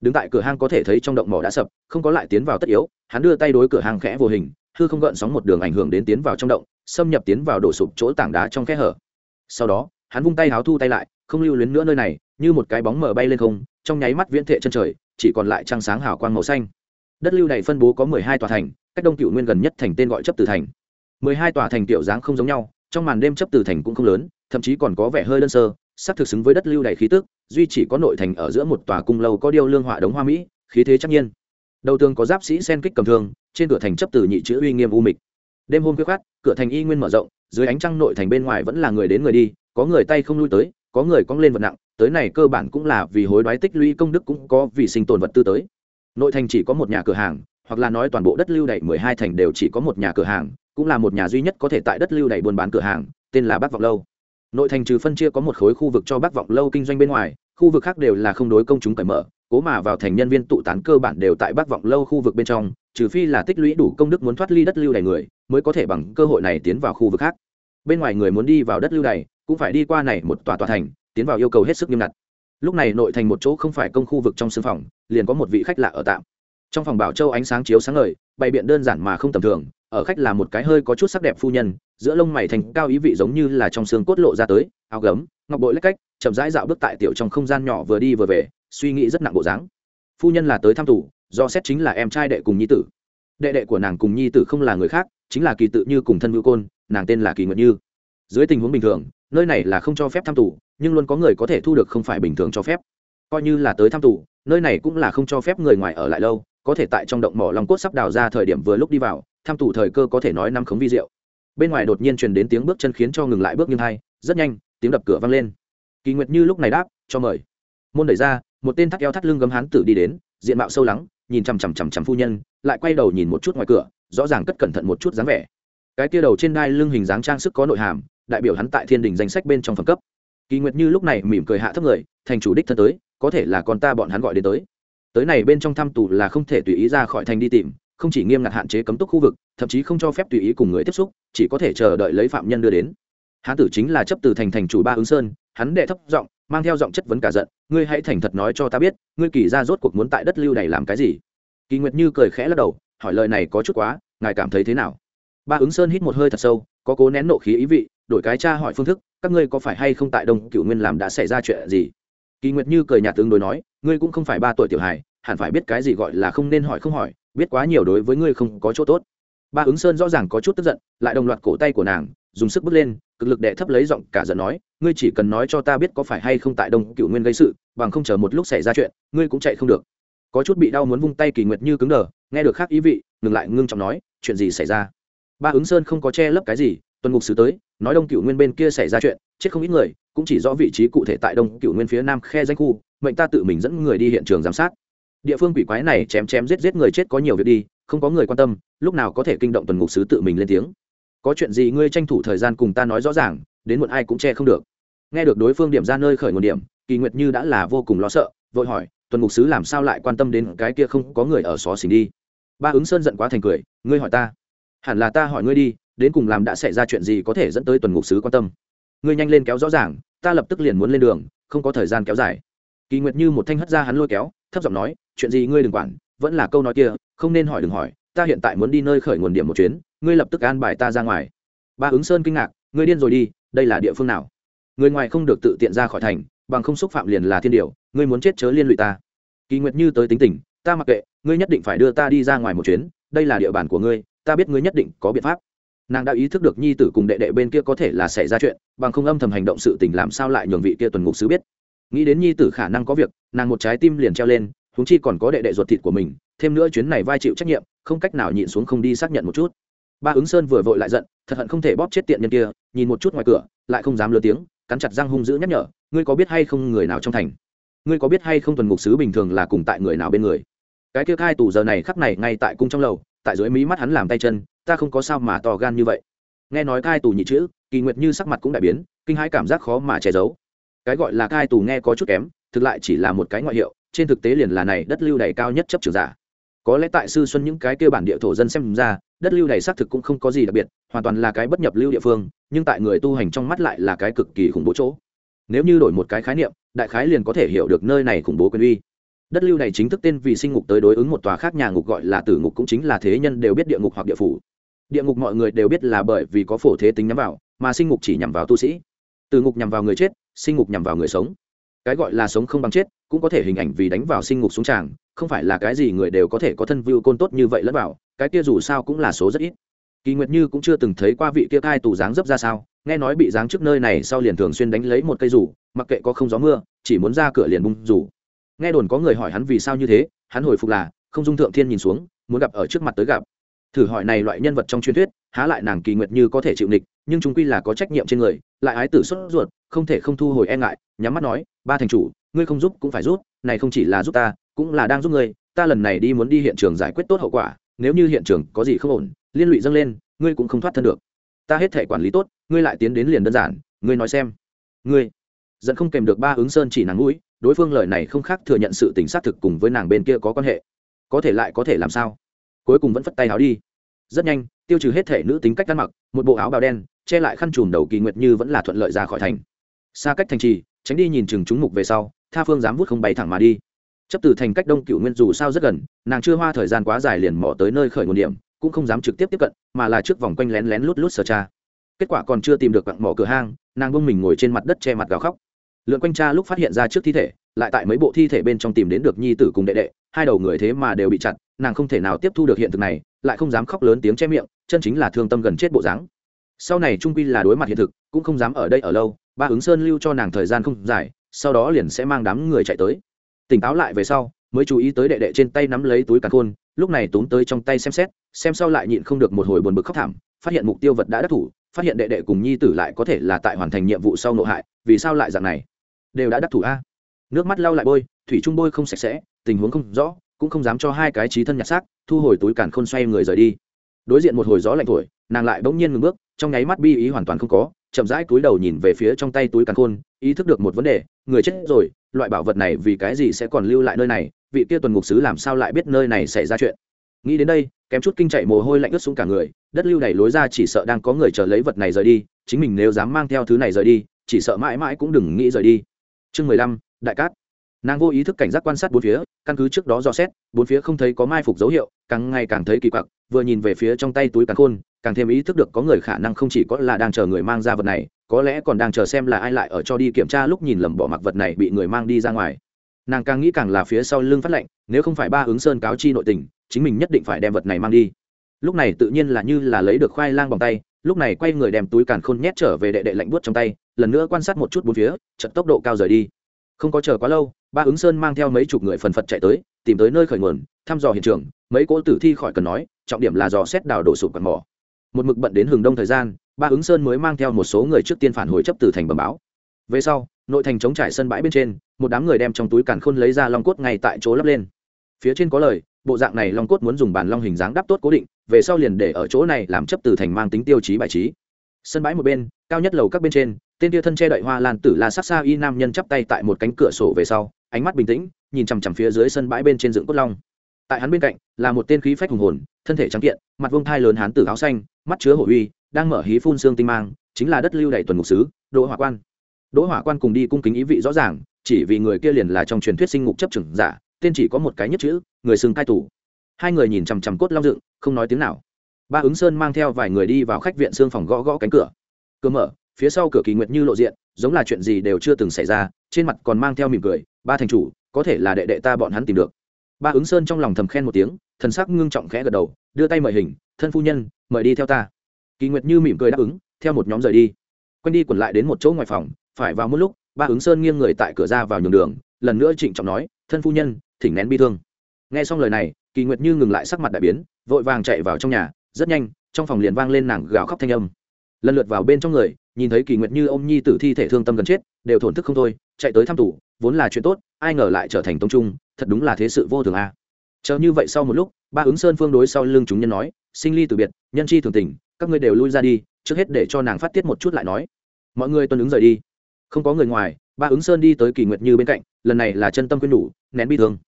Đứng tại cửa hang có thể thấy trong động mỏ đã sập, không có lại tiến vào tất yếu, hắn đưa tay đối cửa hang khẽ vô hình, hư không gợn sóng một đường ảnh hưởng đến tiến vào trong động, xâm nhập tiến vào đổ sụp chỗ tảng đá trong kẽ hở. Sau đó hắn vung tay háo thu tay lại, không lưu luyến nữa nơi này, như một cái bóng mờ bay lên không, trong nháy mắt viễn thệ chân trời, chỉ còn lại trăng sáng hào quang màu xanh. Đất lưu này phân bố có mười hai tòa thành, cách đông cựu nguyên gần nhất thành tên gọi chấp từ thành. Mười hai tòa thành tiểu dáng không giống nhau, trong màn đêm chấp từ thành cũng không lớn, thậm chí còn có vẻ hơi đơn sơ sắc thực xứng với đất lưu đầy khí tức, duy chỉ có nội thành ở giữa một tòa cung lâu có điêu lương họa đống hoa mỹ, khí thế chắc nhiên. Đầu tường có giáp sĩ sen kích cầm thương, trên cửa thành chấp từ nhị chữ uy nghiêm u mịch. Đêm hôm khuya khát cửa thành y nguyên mở rộng, dưới ánh trăng nội thành bên ngoài vẫn là người đến người đi có người tay không lui tới, có người cong lên vật nặng, tới này cơ bản cũng là vì hối đoái tích lũy công đức cũng có vì sinh tồn vật tư tới. Nội thành chỉ có một nhà cửa hàng, hoặc là nói toàn bộ đất lưu đày mười hai thành đều chỉ có một nhà cửa hàng, cũng là một nhà duy nhất có thể tại đất lưu đày buôn bán cửa hàng, tên là bắc vọng lâu. Nội thành trừ phân chia có một khối khu vực cho bắc vọng lâu kinh doanh bên ngoài, khu vực khác đều là không đối công chúng cởi mở, cố mà vào thành nhân viên tụ tán cơ bản đều tại bắc vọng lâu khu vực bên trong, trừ phi là tích lũy đủ công đức muốn thoát ly đất lưu đầy người, mới có thể bằng cơ hội này tiến vào khu vực khác bên ngoài người muốn đi vào đất lưu này cũng phải đi qua này một tòa tòa thành, tiến vào yêu cầu hết sức nghiêm ngặt. Lúc này nội thành một chỗ không phải công khu vực trong sưng phòng, liền có một vị khách lạ ở tạm. Trong phòng bảo châu ánh sáng chiếu sáng ngời, bày biện đơn giản mà không tầm thường, ở khách là một cái hơi có chút sắc đẹp phu nhân, giữa lông mày thành cao ý vị giống như là trong xương cốt lộ ra tới, áo gấm, ngọc bội lách cách, chậm rãi dạo bước tại tiểu trong không gian nhỏ vừa đi vừa về, suy nghĩ rất nặng bộ dáng. Phu nhân là tới thăm tù, do xét chính là em trai đệ cùng nhi tử. Đệ đệ của nàng cùng nhi tử không là người khác, chính là kỳ tự như cùng thân ngữ côn nàng tên là kỳ nguyệt như. Dưới tình huống bình thường, nơi này là không cho phép thăm tù, nhưng luôn có người có thể thu được không phải bình thường cho phép. Coi như là tới thăm tù, nơi này cũng là không cho phép người ngoài ở lại lâu, có thể tại trong động mỏ lòng cốt sắp đào ra thời điểm vừa lúc đi vào thăm tù thời cơ có thể nói năm khống vi diệu. Bên ngoài đột nhiên truyền đến tiếng bước chân khiến cho ngừng lại bước như hai, rất nhanh, tiếng đập cửa vang lên. Kỳ nguyệt như lúc này đáp, cho mời. Môn đẩy ra, một tên thắt eo thắt lưng gấm hán tử đi đến, diện mạo sâu lắng, nhìn chằm chằm chằm chằm phu nhân, lại quay đầu nhìn một chút ngoài cửa, rõ ràng cất cẩn thận một chút dáng vẻ cái kia đầu trên đai lưng hình dáng trang sức có nội hàm, đại biểu hắn tại thiên đình danh sách bên trong phẩm cấp. Kỳ nguyệt như lúc này mỉm cười hạ thấp người, thành chủ đích thân tới, có thể là con ta bọn hắn gọi đến tới. Tới này bên trong thăm tù là không thể tùy ý ra khỏi thành đi tìm, không chỉ nghiêm ngặt hạn chế cấm túc khu vực, thậm chí không cho phép tùy ý cùng người tiếp xúc, chỉ có thể chờ đợi lấy phạm nhân đưa đến. Hán tử chính là chấp từ thành thành chủ ba ứng sơn, hắn đệ thấp giọng, mang theo giọng chất vấn cả giận, ngươi hãy thành thật nói cho ta biết, ngươi kỳ ra rốt cuộc muốn tại đất lưu này làm cái gì? Kỳ nguyệt như cười khẽ lắc đầu, hỏi lời này có chút quá, ngài cảm thấy thế nào? Ba ứng sơn hít một hơi thật sâu, có cố nén nộ khí ý vị, đổi cái cha hỏi phương thức, các ngươi có phải hay không tại đông cựu nguyên làm đã xảy ra chuyện gì? Kỳ nguyệt như cười nhạt tương đối nói, ngươi cũng không phải ba tuổi tiểu hài, hẳn phải biết cái gì gọi là không nên hỏi không hỏi, biết quá nhiều đối với ngươi không có chỗ tốt. Ba ứng sơn rõ ràng có chút tức giận, lại đồng loạt cổ tay của nàng, dùng sức bước lên, cực lực đệ thấp lấy giọng cả giận nói, ngươi chỉ cần nói cho ta biết có phải hay không tại đông cựu nguyên gây sự, bằng không chờ một lúc xảy ra chuyện, ngươi cũng chạy không được. Có chút bị đau muốn vung tay kỳ nguyệt như cứng đờ, nghe được khác ý vị, ngừng lại ngưng trọng nói, chuyện gì xảy ra? Ba ứng sơn không có che lấp cái gì, tuần ngục sứ tới, nói đông cựu nguyên bên kia xảy ra chuyện, chết không ít người, cũng chỉ rõ vị trí cụ thể tại đông cựu nguyên phía nam khe danh khu, mệnh ta tự mình dẫn người đi hiện trường giám sát. Địa phương quỷ quái này chém chém giết giết người chết có nhiều việc đi, không có người quan tâm, lúc nào có thể kinh động tuần ngục sứ tự mình lên tiếng. Có chuyện gì ngươi tranh thủ thời gian cùng ta nói rõ ràng, đến muộn ai cũng che không được. Nghe được đối phương điểm ra nơi khởi nguồn điểm, kỳ nguyệt như đã là vô cùng lo sợ, vội hỏi, tuần ngục sứ làm sao lại quan tâm đến cái kia không có người ở xó xỉnh đi? Ba ứng sơn giận quá thành cười, ngươi hỏi ta hẳn là ta hỏi ngươi đi, đến cùng làm đã xảy ra chuyện gì có thể dẫn tới tuần ngục sứ quan tâm? Ngươi nhanh lên kéo rõ ràng, ta lập tức liền muốn lên đường, không có thời gian kéo dài. Kỳ nguyệt như một thanh hất ra hắn lôi kéo, thấp giọng nói, chuyện gì ngươi đừng quản, vẫn là câu nói kia, không nên hỏi đừng hỏi, ta hiện tại muốn đi nơi khởi nguồn điểm một chuyến, ngươi lập tức an bài ta ra ngoài. Ba ứng sơn kinh ngạc, ngươi điên rồi đi, đây là địa phương nào? Người ngoài không được tự tiện ra khỏi thành, bằng không xúc phạm liền là thiên điều, ngươi muốn chết chớ liên lụy ta. Kỳ nguyệt như tới tính tình, ta mặc kệ, ngươi nhất định phải đưa ta đi ra ngoài một chuyến, đây là địa bàn của ngươi ta biết ngươi nhất định có biện pháp. Nàng đã ý thức được nhi tử cùng đệ đệ bên kia có thể là xảy ra chuyện, bằng không âm thầm hành động sự tình làm sao lại nhường vị kia tuần ngục sứ biết. Nghĩ đến nhi tử khả năng có việc, nàng một trái tim liền treo lên húng chi còn có đệ đệ ruột thịt của mình, thêm nữa chuyến này vai chịu trách nhiệm, không cách nào nhịn xuống không đi xác nhận một chút. Ba ứng sơn vừa vội lại giận, thật hận không thể bóp chết tiện nhân kia, nhìn một chút ngoài cửa, lại không dám lừa tiếng, cắn chặt răng hung dữ nhắc nhở, ngươi có biết hay không người nào trong thành? Ngươi có biết hay không tuần ngục sứ bình thường là cùng tại người nào bên người? Cái kia hai tù giờ này khắc này ngay tại cung trong lầu tại dưới mí mắt hắn làm tay chân, ta không có sao mà to gan như vậy. Nghe nói cai tù nhị chữ, kỳ nguyệt như sắc mặt cũng đại biến, kinh hãi cảm giác khó mà che giấu. Cái gọi là cai tù nghe có chút kém, thực lại chỉ là một cái ngoại hiệu, trên thực tế liền là này đất lưu đầy cao nhất chấp trường giả. Có lẽ tại sư xuân những cái kêu bản địa thổ dân xem ra, đất lưu đầy xác thực cũng không có gì đặc biệt, hoàn toàn là cái bất nhập lưu địa phương, nhưng tại người tu hành trong mắt lại là cái cực kỳ khủng bố chỗ. Nếu như đổi một cái khái niệm, đại khái liền có thể hiểu được nơi này khủng bố quyền uy đất lưu này chính thức tên vì sinh ngục tới đối ứng một tòa khác nhà ngục gọi là tử ngục cũng chính là thế nhân đều biết địa ngục hoặc địa phủ. Địa ngục mọi người đều biết là bởi vì có phổ thế tính nhắm vào, mà sinh ngục chỉ nhằm vào tu sĩ. Tử ngục nhằm vào người chết, sinh ngục nhằm vào người sống. Cái gọi là sống không bằng chết cũng có thể hình ảnh vì đánh vào sinh ngục xuống tràng, không phải là cái gì người đều có thể có thân view côn tốt như vậy lẫn vào, cái kia dù sao cũng là số rất ít. Kỳ nguyệt như cũng chưa từng thấy qua vị kia cai tù dáng dấp ra sao, nghe nói bị dáng trước nơi này sau liền thường xuyên đánh lấy một cây rủ mặc kệ có không gió mưa, chỉ muốn ra cửa liền bung rủ nghe đồn có người hỏi hắn vì sao như thế, hắn hồi phục là, không dung thượng thiên nhìn xuống, muốn gặp ở trước mặt tới gặp. Thử hỏi này loại nhân vật trong truyền thuyết, há lại nàng kỳ nguyệt như có thể chịu nịch nhưng chúng quy là có trách nhiệm trên người, lại ái tử xuất ruột, không thể không thu hồi e ngại, nhắm mắt nói, ba thành chủ, ngươi không giúp cũng phải giúp, này không chỉ là giúp ta, cũng là đang giúp ngươi, ta lần này đi muốn đi hiện trường giải quyết tốt hậu quả, nếu như hiện trường có gì không ổn, liên lụy dâng lên, ngươi cũng không thoát thân được. Ta hết thể quản lý tốt, ngươi lại tiến đến liền đơn giản, ngươi nói xem. Ngươi? Giận không kèm được ba ứng sơn chỉ nàng mũi đối phương lời này không khác thừa nhận sự tình xác thực cùng với nàng bên kia có quan hệ. Có thể lại có thể làm sao? Cuối cùng vẫn phất tay áo đi. Rất nhanh, tiêu trừ hết thể nữ tính cách ăn mặc, một bộ áo bào đen, che lại khăn trùm đầu kỳ nguyệt như vẫn là thuận lợi ra khỏi thành. Xa cách thành trì, tránh đi nhìn chừng chúng mục về sau, tha phương dám vút không bay thẳng mà đi. Chấp từ thành cách đông cựu nguyên dù sao rất gần, nàng chưa hoa thời gian quá dài liền mỏ tới nơi khởi nguồn điểm, cũng không dám trực tiếp tiếp cận, mà là trước vòng quanh lén lén lút lút sờ cha kết quả còn chưa tìm được quặng mỏ cửa hang, nàng bông mình ngồi trên mặt đất che mặt gào khóc lượn quanh cha lúc phát hiện ra trước thi thể, lại tại mấy bộ thi thể bên trong tìm đến được nhi tử cùng đệ đệ, hai đầu người thế mà đều bị chặt, nàng không thể nào tiếp thu được hiện thực này, lại không dám khóc lớn tiếng che miệng, chân chính là thương tâm gần chết bộ dáng. Sau này trung quy là đối mặt hiện thực, cũng không dám ở đây ở lâu, ba ứng sơn lưu cho nàng thời gian không dài, sau đó liền sẽ mang đám người chạy tới. Tỉnh táo lại về sau, mới chú ý tới đệ đệ trên tay nắm lấy túi càn khôn, lúc này túm tới trong tay xem xét, xem sau lại nhịn không được một hồi buồn bực khóc thảm, phát hiện mục tiêu vật đã đắc thủ, phát hiện đệ đệ cùng nhi tử lại có thể là tại hoàn thành nhiệm vụ sau nội hại, vì sao lại dạng này? Đều đã đắc thủ a. Nước mắt lau lại bôi, thủy trung bôi không sạch sẽ, tình huống không rõ, cũng không dám cho hai cái trí thân nhặt xác, thu hồi túi càn khôn xoay người rời đi. Đối diện một hồi gió lạnh thổi, nàng lại bỗng nhiên ngừng bước, trong nháy mắt bi ý hoàn toàn không có, chậm rãi túi đầu nhìn về phía trong tay túi càn khôn, ý thức được một vấn đề, người chết rồi, loại bảo vật này vì cái gì sẽ còn lưu lại nơi này, vị kia tuần ngục sứ làm sao lại biết nơi này xảy ra chuyện? Nghĩ đến đây, kém chút kinh chạy mồ hôi lạnh ướt xuống cả người, đất lưu đẩy lối ra chỉ sợ đang có người chờ lấy vật này rời đi, chính mình nếu dám mang theo thứ này rời đi, chỉ sợ mãi mãi cũng đừng nghĩ rời đi chương mười lăm, đại cát. Nàng vô ý thức cảnh giác quan sát bốn phía, căn cứ trước đó dò xét, bốn phía không thấy có mai phục dấu hiệu, càng ngày càng thấy kỳ quặc, vừa nhìn về phía trong tay túi càng khôn, càng thêm ý thức được có người khả năng không chỉ có là đang chờ người mang ra vật này, có lẽ còn đang chờ xem là ai lại ở cho đi kiểm tra lúc nhìn lầm bỏ mặc vật này bị người mang đi ra ngoài. Nàng càng nghĩ càng là phía sau lưng phát lệnh, nếu không phải ba ứng sơn cáo chi nội tình, chính mình nhất định phải đem vật này mang đi. Lúc này tự nhiên là như là lấy được khoai lang bằng tay, lúc này quay người đem túi càn khôn nhét trở về đệ đệ lạnh buốt trong tay lần nữa quan sát một chút bốn phía trận tốc độ cao rời đi. Không có chờ quá lâu, ba ứng sơn mang theo mấy chục người phần phật chạy tới, tìm tới nơi khởi nguồn, thăm dò hiện trường, mấy cỗ tử thi khỏi cần nói, trọng điểm là dò xét đào đổ sụp quạt mỏ. Một mực bận đến hừng đông thời gian, ba ứng sơn mới mang theo một số người trước tiên phản hồi chấp từ thành bầm báo. Về sau, nội thành chống trải sân bãi bên trên, một đám người đem trong túi càn khôn lấy ra long cốt ngay tại chỗ lắp lên. Phía trên có lời, bộ dạng này long cốt muốn dùng bàn long hình dáng đắp tốt cố định, về sau liền để ở chỗ này làm chấp từ thành mang tính tiêu chí bài trí. Sân bãi một bên, cao nhất lầu các bên trên tên tia thân che đậy hoa lan tử la sắc xa y nam nhân chắp tay tại một cánh cửa sổ về sau, ánh mắt bình tĩnh, nhìn chằm chằm phía dưới sân bãi bên trên dựng cốt long. Tại hắn bên cạnh, là một tên khí phách hùng hồn, thân thể trắng kiện, mặt vương thai lớn hán tử áo xanh, mắt chứa hổ uy, đang mở hí phun xương tinh mang, chính là đất lưu đẩy tuần ngục sứ, đỗ hỏa quan. Đỗ hỏa quan cùng đi cung kính ý vị rõ ràng, chỉ vì người kia liền là trong truyền thuyết sinh ngục chấp trưởng giả, tên chỉ có một cái nhất chữ, người xưng cai tủ hai người nhìn chằm chằm cốt long dựng, không nói tiếng nào. Ba ứng sơn mang theo vài người đi vào khách viện xương phòng gõ gõ cánh cửa. Cửa mở phía sau cửa kỳ nguyệt như lộ diện, giống là chuyện gì đều chưa từng xảy ra, trên mặt còn mang theo mỉm cười, ba thành chủ, có thể là đệ đệ ta bọn hắn tìm được. Ba ứng sơn trong lòng thầm khen một tiếng, thần sắc ngưng trọng khẽ gật đầu, đưa tay mời hình, thân phu nhân, mời đi theo ta. Kỳ nguyệt như mỉm cười đáp ứng, theo một nhóm rời đi. Quanh đi quẩn lại đến một chỗ ngoài phòng, phải vào một lúc, ba ứng sơn nghiêng người tại cửa ra vào nhường đường, lần nữa trịnh trọng nói, thân phu nhân, thỉnh nén bi thương. Nghe xong lời này, kỳ nguyệt như ngừng lại sắc mặt đại biến, vội vàng chạy vào trong nhà, rất nhanh, trong phòng liền vang lên nàng gào khóc thanh âm lần lượt vào bên trong người, nhìn thấy kỳ nguyệt như ôm nhi tử thi thể thương tâm gần chết, đều thổn thức không thôi, chạy tới thăm tủ vốn là chuyện tốt, ai ngờ lại trở thành tông trung, thật đúng là thế sự vô thường a. Chờ như vậy sau một lúc, ba ứng sơn phương đối sau lưng chúng nhân nói, sinh ly từ biệt, nhân chi thường tình, các ngươi đều lui ra đi, trước hết để cho nàng phát tiết một chút lại nói. Mọi người tuân ứng rời đi. Không có người ngoài, ba ứng sơn đi tới kỳ nguyệt như bên cạnh, lần này là chân tâm quyên đủ, nén bi thương.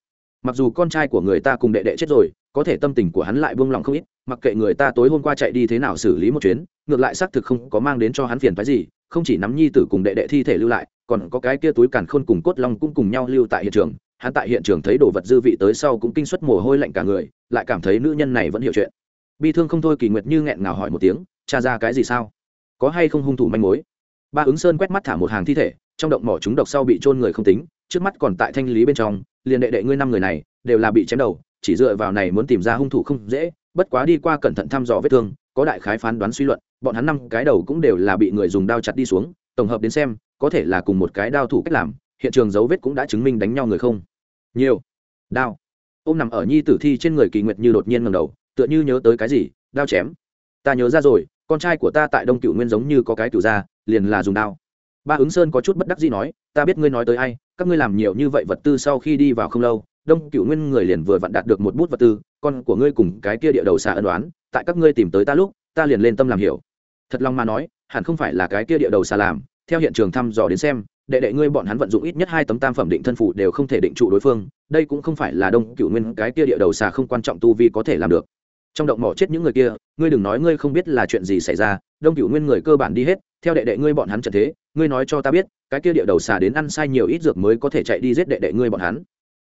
Mặc dù con trai của người ta cùng đệ đệ chết rồi, có thể tâm tình của hắn lại buông lòng không ít mặc kệ người ta tối hôm qua chạy đi thế nào xử lý một chuyến, ngược lại xác thực không có mang đến cho hắn phiền phái gì, không chỉ nắm nhi tử cùng đệ đệ thi thể lưu lại, còn có cái kia túi càn khôn cùng cốt long cũng cùng nhau lưu tại hiện trường. Hắn tại hiện trường thấy đồ vật dư vị tới sau cũng kinh suất mồ hôi lạnh cả người, lại cảm thấy nữ nhân này vẫn hiểu chuyện. Bi thương không thôi kỳ nguyệt như nghẹn ngào hỏi một tiếng, cha ra cái gì sao? Có hay không hung thủ manh mối? Ba ứng sơn quét mắt thả một hàng thi thể, trong động mỏ chúng độc sau bị trôn người không tính, trước mắt còn tại thanh lý bên trong, liền đệ đệ ngươi năm người này, đều là bị chém đầu, chỉ dựa vào này muốn tìm ra hung thủ không dễ bất quá đi qua cẩn thận thăm dò vết thương, có đại khái phán đoán suy luận, bọn hắn năm cái đầu cũng đều là bị người dùng đao chặt đi xuống, tổng hợp đến xem, có thể là cùng một cái đao thủ cách làm, hiện trường dấu vết cũng đã chứng minh đánh nhau người không. Nhiều. Đao. Ô m nằm ở nhi tử thi trên người kỳ nguyệt như đột nhiên ngầm đầu, tựa như nhớ tới cái gì, đao chém. Ta nhớ ra rồi, con trai của ta tại đông cựu nguyên giống như có cái cựu ra, liền là dùng đao ba ứng sơn có chút bất đắc gì nói, ta biết ngươi nói tới ai, các ngươi làm nhiều như vậy vật tư sau khi đi vào không lâu, đông cựu nguyên người liền vừa vặn đạt được một bút vật tư, con của ngươi cùng cái kia địa đầu xà ân đoán tại các ngươi tìm tới ta lúc, ta liền lên tâm làm hiểu. Thật lòng mà nói, hẳn không phải là cái kia địa đầu xà làm, theo hiện trường thăm dò đến xem, đệ đệ ngươi bọn hắn vận dụng ít nhất hai tấm tam phẩm định thân phụ đều không thể định trụ đối phương, đây cũng không phải là đông cựu nguyên cái kia địa đầu xà không quan trọng tu vi có thể làm được. Trong động mỏ chết những người kia, ngươi đừng nói ngươi không biết là chuyện gì xảy ra, đông cựu nguyên người cơ bản đi hết theo đệ đệ ngươi bọn hắn trận thế, ngươi nói cho ta biết, cái kia địa đầu xà đến ăn sai nhiều ít dược mới có thể chạy đi giết đệ đệ ngươi bọn hắn.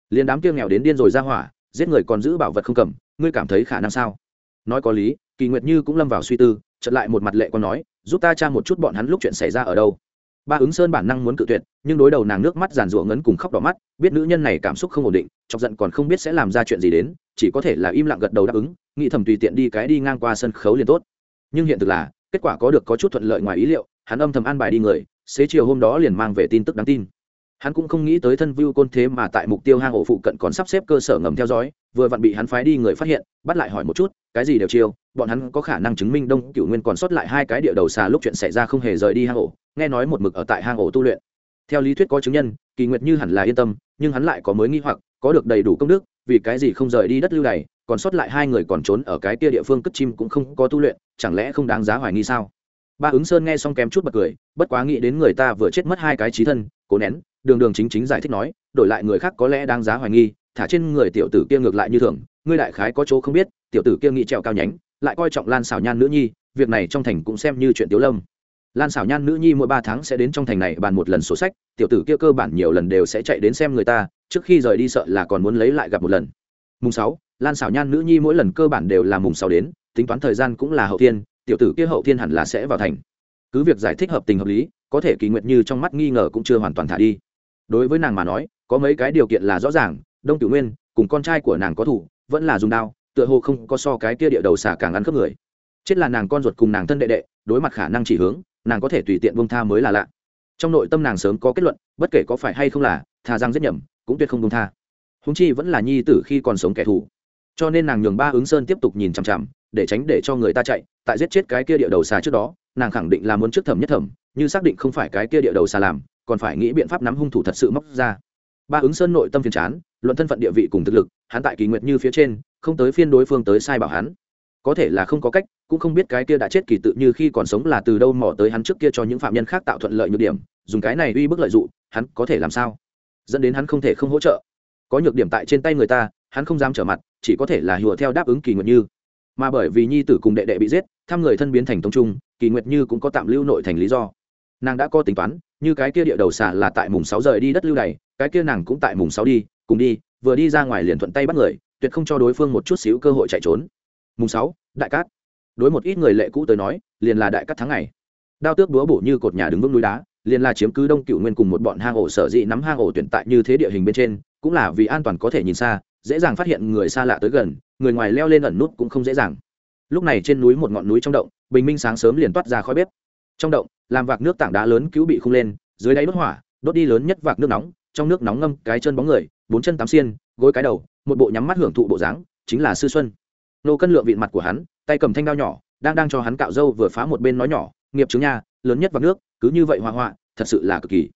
Liền đám kia nghèo đến điên rồi ra hỏa, giết người còn giữ bảo vật không cầm, ngươi cảm thấy khả năng sao? Nói có lý, kỳ nguyệt như cũng lâm vào suy tư, chợt lại một mặt lệ còn nói, giúp ta tra một chút bọn hắn lúc chuyện xảy ra ở đâu. Ba ứng sơn bản năng muốn cự tuyệt, nhưng đối đầu nàng nước mắt giàn rủa ngấn cùng khóc đỏ mắt, biết nữ nhân này cảm xúc không ổn định, chọc giận còn không biết sẽ làm ra chuyện gì đến, chỉ có thể là im lặng gật đầu đáp ứng, nghĩ thầm tùy tiện đi cái đi ngang qua sân khấu liền tốt. Nhưng hiện thực là kết quả có được có chút thuận lợi ngoài ý liệu, hắn âm thầm an bài đi người, xế chiều hôm đó liền mang về tin tức đáng tin. Hắn cũng không nghĩ tới thân view côn thế mà tại mục tiêu hang ổ phụ cận còn sắp xếp cơ sở ngầm theo dõi, vừa vặn bị hắn phái đi người phát hiện, bắt lại hỏi một chút, cái gì đều chiêu, bọn hắn có khả năng chứng minh đông cửu nguyên còn sót lại hai cái địa đầu xà lúc chuyện xảy ra không hề rời đi hang ổ, nghe nói một mực ở tại hang ổ tu luyện. Theo lý thuyết có chứng nhân, kỳ nguyệt như hẳn là yên tâm, nhưng hắn lại có mới nghi hoặc, có được đầy đủ công đức, vì cái gì không rời đi đất lưu này còn sót lại hai người còn trốn ở cái kia địa phương cất chim cũng không có tu luyện chẳng lẽ không đáng giá hoài nghi sao? Ba ứng sơn nghe xong kém chút bật cười, bất quá nghĩ đến người ta vừa chết mất hai cái trí thân, cố nén, đường đường chính chính giải thích nói, đổi lại người khác có lẽ đáng giá hoài nghi, thả trên người tiểu tử kia ngược lại như thường, ngươi đại khái có chỗ không biết, tiểu tử kia nghĩ trèo cao nhánh, lại coi trọng lan xảo nhan nữ nhi, việc này trong thành cũng xem như chuyện tiếu lâm. Lan xảo nhan nữ nhi mỗi ba tháng sẽ đến trong thành này bàn một lần sổ sách, tiểu tử kia cơ bản nhiều lần đều sẽ chạy đến xem người ta, trước khi rời đi sợ là còn muốn lấy lại gặp một lần. Mùng sáu, lan xảo nhan nữ nhi mỗi lần cơ bản đều là mùng sáu đến tính toán thời gian cũng là hậu thiên, tiểu tử kia hậu thiên hẳn là sẽ vào thành. Cứ việc giải thích hợp tình hợp lý, có thể kỳ nguyệt như trong mắt nghi ngờ cũng chưa hoàn toàn thả đi. Đối với nàng mà nói, có mấy cái điều kiện là rõ ràng, đông tiểu nguyên, cùng con trai của nàng có thủ, vẫn là dùng đao, tựa hồ không có so cái kia địa đầu xả càng ăn khớp người. Chết là nàng con ruột cùng nàng thân đệ đệ, đối mặt khả năng chỉ hướng, nàng có thể tùy tiện bông tha mới là lạ. Trong nội tâm nàng sớm có kết luận, bất kể có phải hay không là, thà rằng giết nhầm, cũng tuyệt không bông tha. Húng chi vẫn là nhi tử khi còn sống kẻ thù. Cho nên nàng nhường ba ứng sơn tiếp tục nhìn chằm chằm để tránh để cho người ta chạy, tại giết chết cái kia địa đầu xà trước đó, nàng khẳng định là muốn trước thẩm nhất thẩm, như xác định không phải cái kia địa đầu xà làm, còn phải nghĩ biện pháp nắm hung thủ thật sự móc ra. Ba ứng sơn nội tâm phiền chán, luận thân phận địa vị cùng thực lực, hắn tại kỳ nguyệt như phía trên, không tới phiên đối phương tới sai bảo hắn. Có thể là không có cách, cũng không biết cái kia đã chết kỳ tự như khi còn sống là từ đâu mò tới hắn trước kia cho những phạm nhân khác tạo thuận lợi nhược điểm, dùng cái này uy bức lợi dụng hắn có thể làm sao? Dẫn đến hắn không thể không hỗ trợ. Có nhược điểm tại trên tay người ta, hắn không dám trở mặt, chỉ có thể là hùa theo đáp ứng kỳ nguyệt như mà bởi vì nhi tử cùng đệ đệ bị giết, thăm người thân biến thành tông trung, kỳ nguyệt như cũng có tạm lưu nội thành lý do. Nàng đã có tính toán, như cái kia địa đầu xà là tại mùng sáu rời đi đất lưu này cái kia nàng cũng tại mùng sáu đi, cùng đi, vừa đi ra ngoài liền thuận tay bắt người, tuyệt không cho đối phương một chút xíu cơ hội chạy trốn. Mùng sáu, đại cát. Đối một ít người lệ cũ tới nói, liền là đại cát tháng ngày. Đao tước búa bổ như cột nhà đứng vững núi đá, liền là chiếm cứ đông cựu nguyên cùng một bọn hang ổ sở dị nắm hang ổ tuyển tại như thế địa hình bên trên, cũng là vì an toàn có thể nhìn xa dễ dàng phát hiện người xa lạ tới gần, người ngoài leo lên ẩn nút cũng không dễ dàng. Lúc này trên núi một ngọn núi trong động, bình minh sáng sớm liền toát ra khói bếp. Trong động, làm vạc nước tảng đá lớn cứu bị khung lên, dưới đáy đốt hỏa, đốt đi lớn nhất vạc nước nóng, trong nước nóng ngâm cái chân bóng người, bốn chân tám xiên, gối cái đầu, một bộ nhắm mắt hưởng thụ bộ dáng, chính là sư xuân. Nô cân lượng vịn mặt của hắn, tay cầm thanh đao nhỏ, đang đang cho hắn cạo râu vừa phá một bên nói nhỏ, nghiệp chứng nha, lớn nhất vạc nước, cứ như vậy hoa hoa, thật sự là cực kỳ.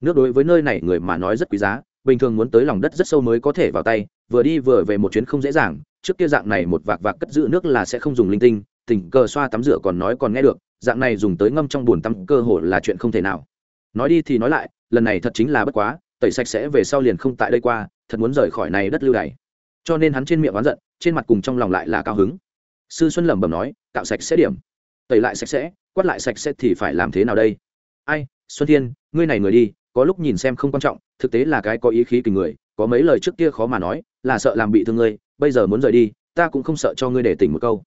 Nước đối với nơi này người mà nói rất quý giá bình thường muốn tới lòng đất rất sâu mới có thể vào tay, vừa đi vừa về một chuyến không dễ dàng, trước kia dạng này một vạc vạc cất giữ nước là sẽ không dùng linh tinh, tình cờ xoa tắm rửa còn nói còn nghe được, dạng này dùng tới ngâm trong bùn tắm cơ hồ là chuyện không thể nào. Nói đi thì nói lại, lần này thật chính là bất quá, tẩy sạch sẽ về sau liền không tại đây qua, thật muốn rời khỏi này đất lưu đày. Cho nên hắn trên miệng oán giận, trên mặt cùng trong lòng lại là cao hứng. Sư xuân lẩm bẩm nói, cạo sạch sẽ điểm. Tẩy lại sạch sẽ, quát lại sạch sẽ thì phải làm thế nào đây? Ai, xuân thiên, ngươi này người đi có lúc nhìn xem không quan trọng, thực tế là cái có ý khí kình người, có mấy lời trước kia khó mà nói, là sợ làm bị thương ngươi, bây giờ muốn rời đi, ta cũng không sợ cho ngươi để tỉnh một câu.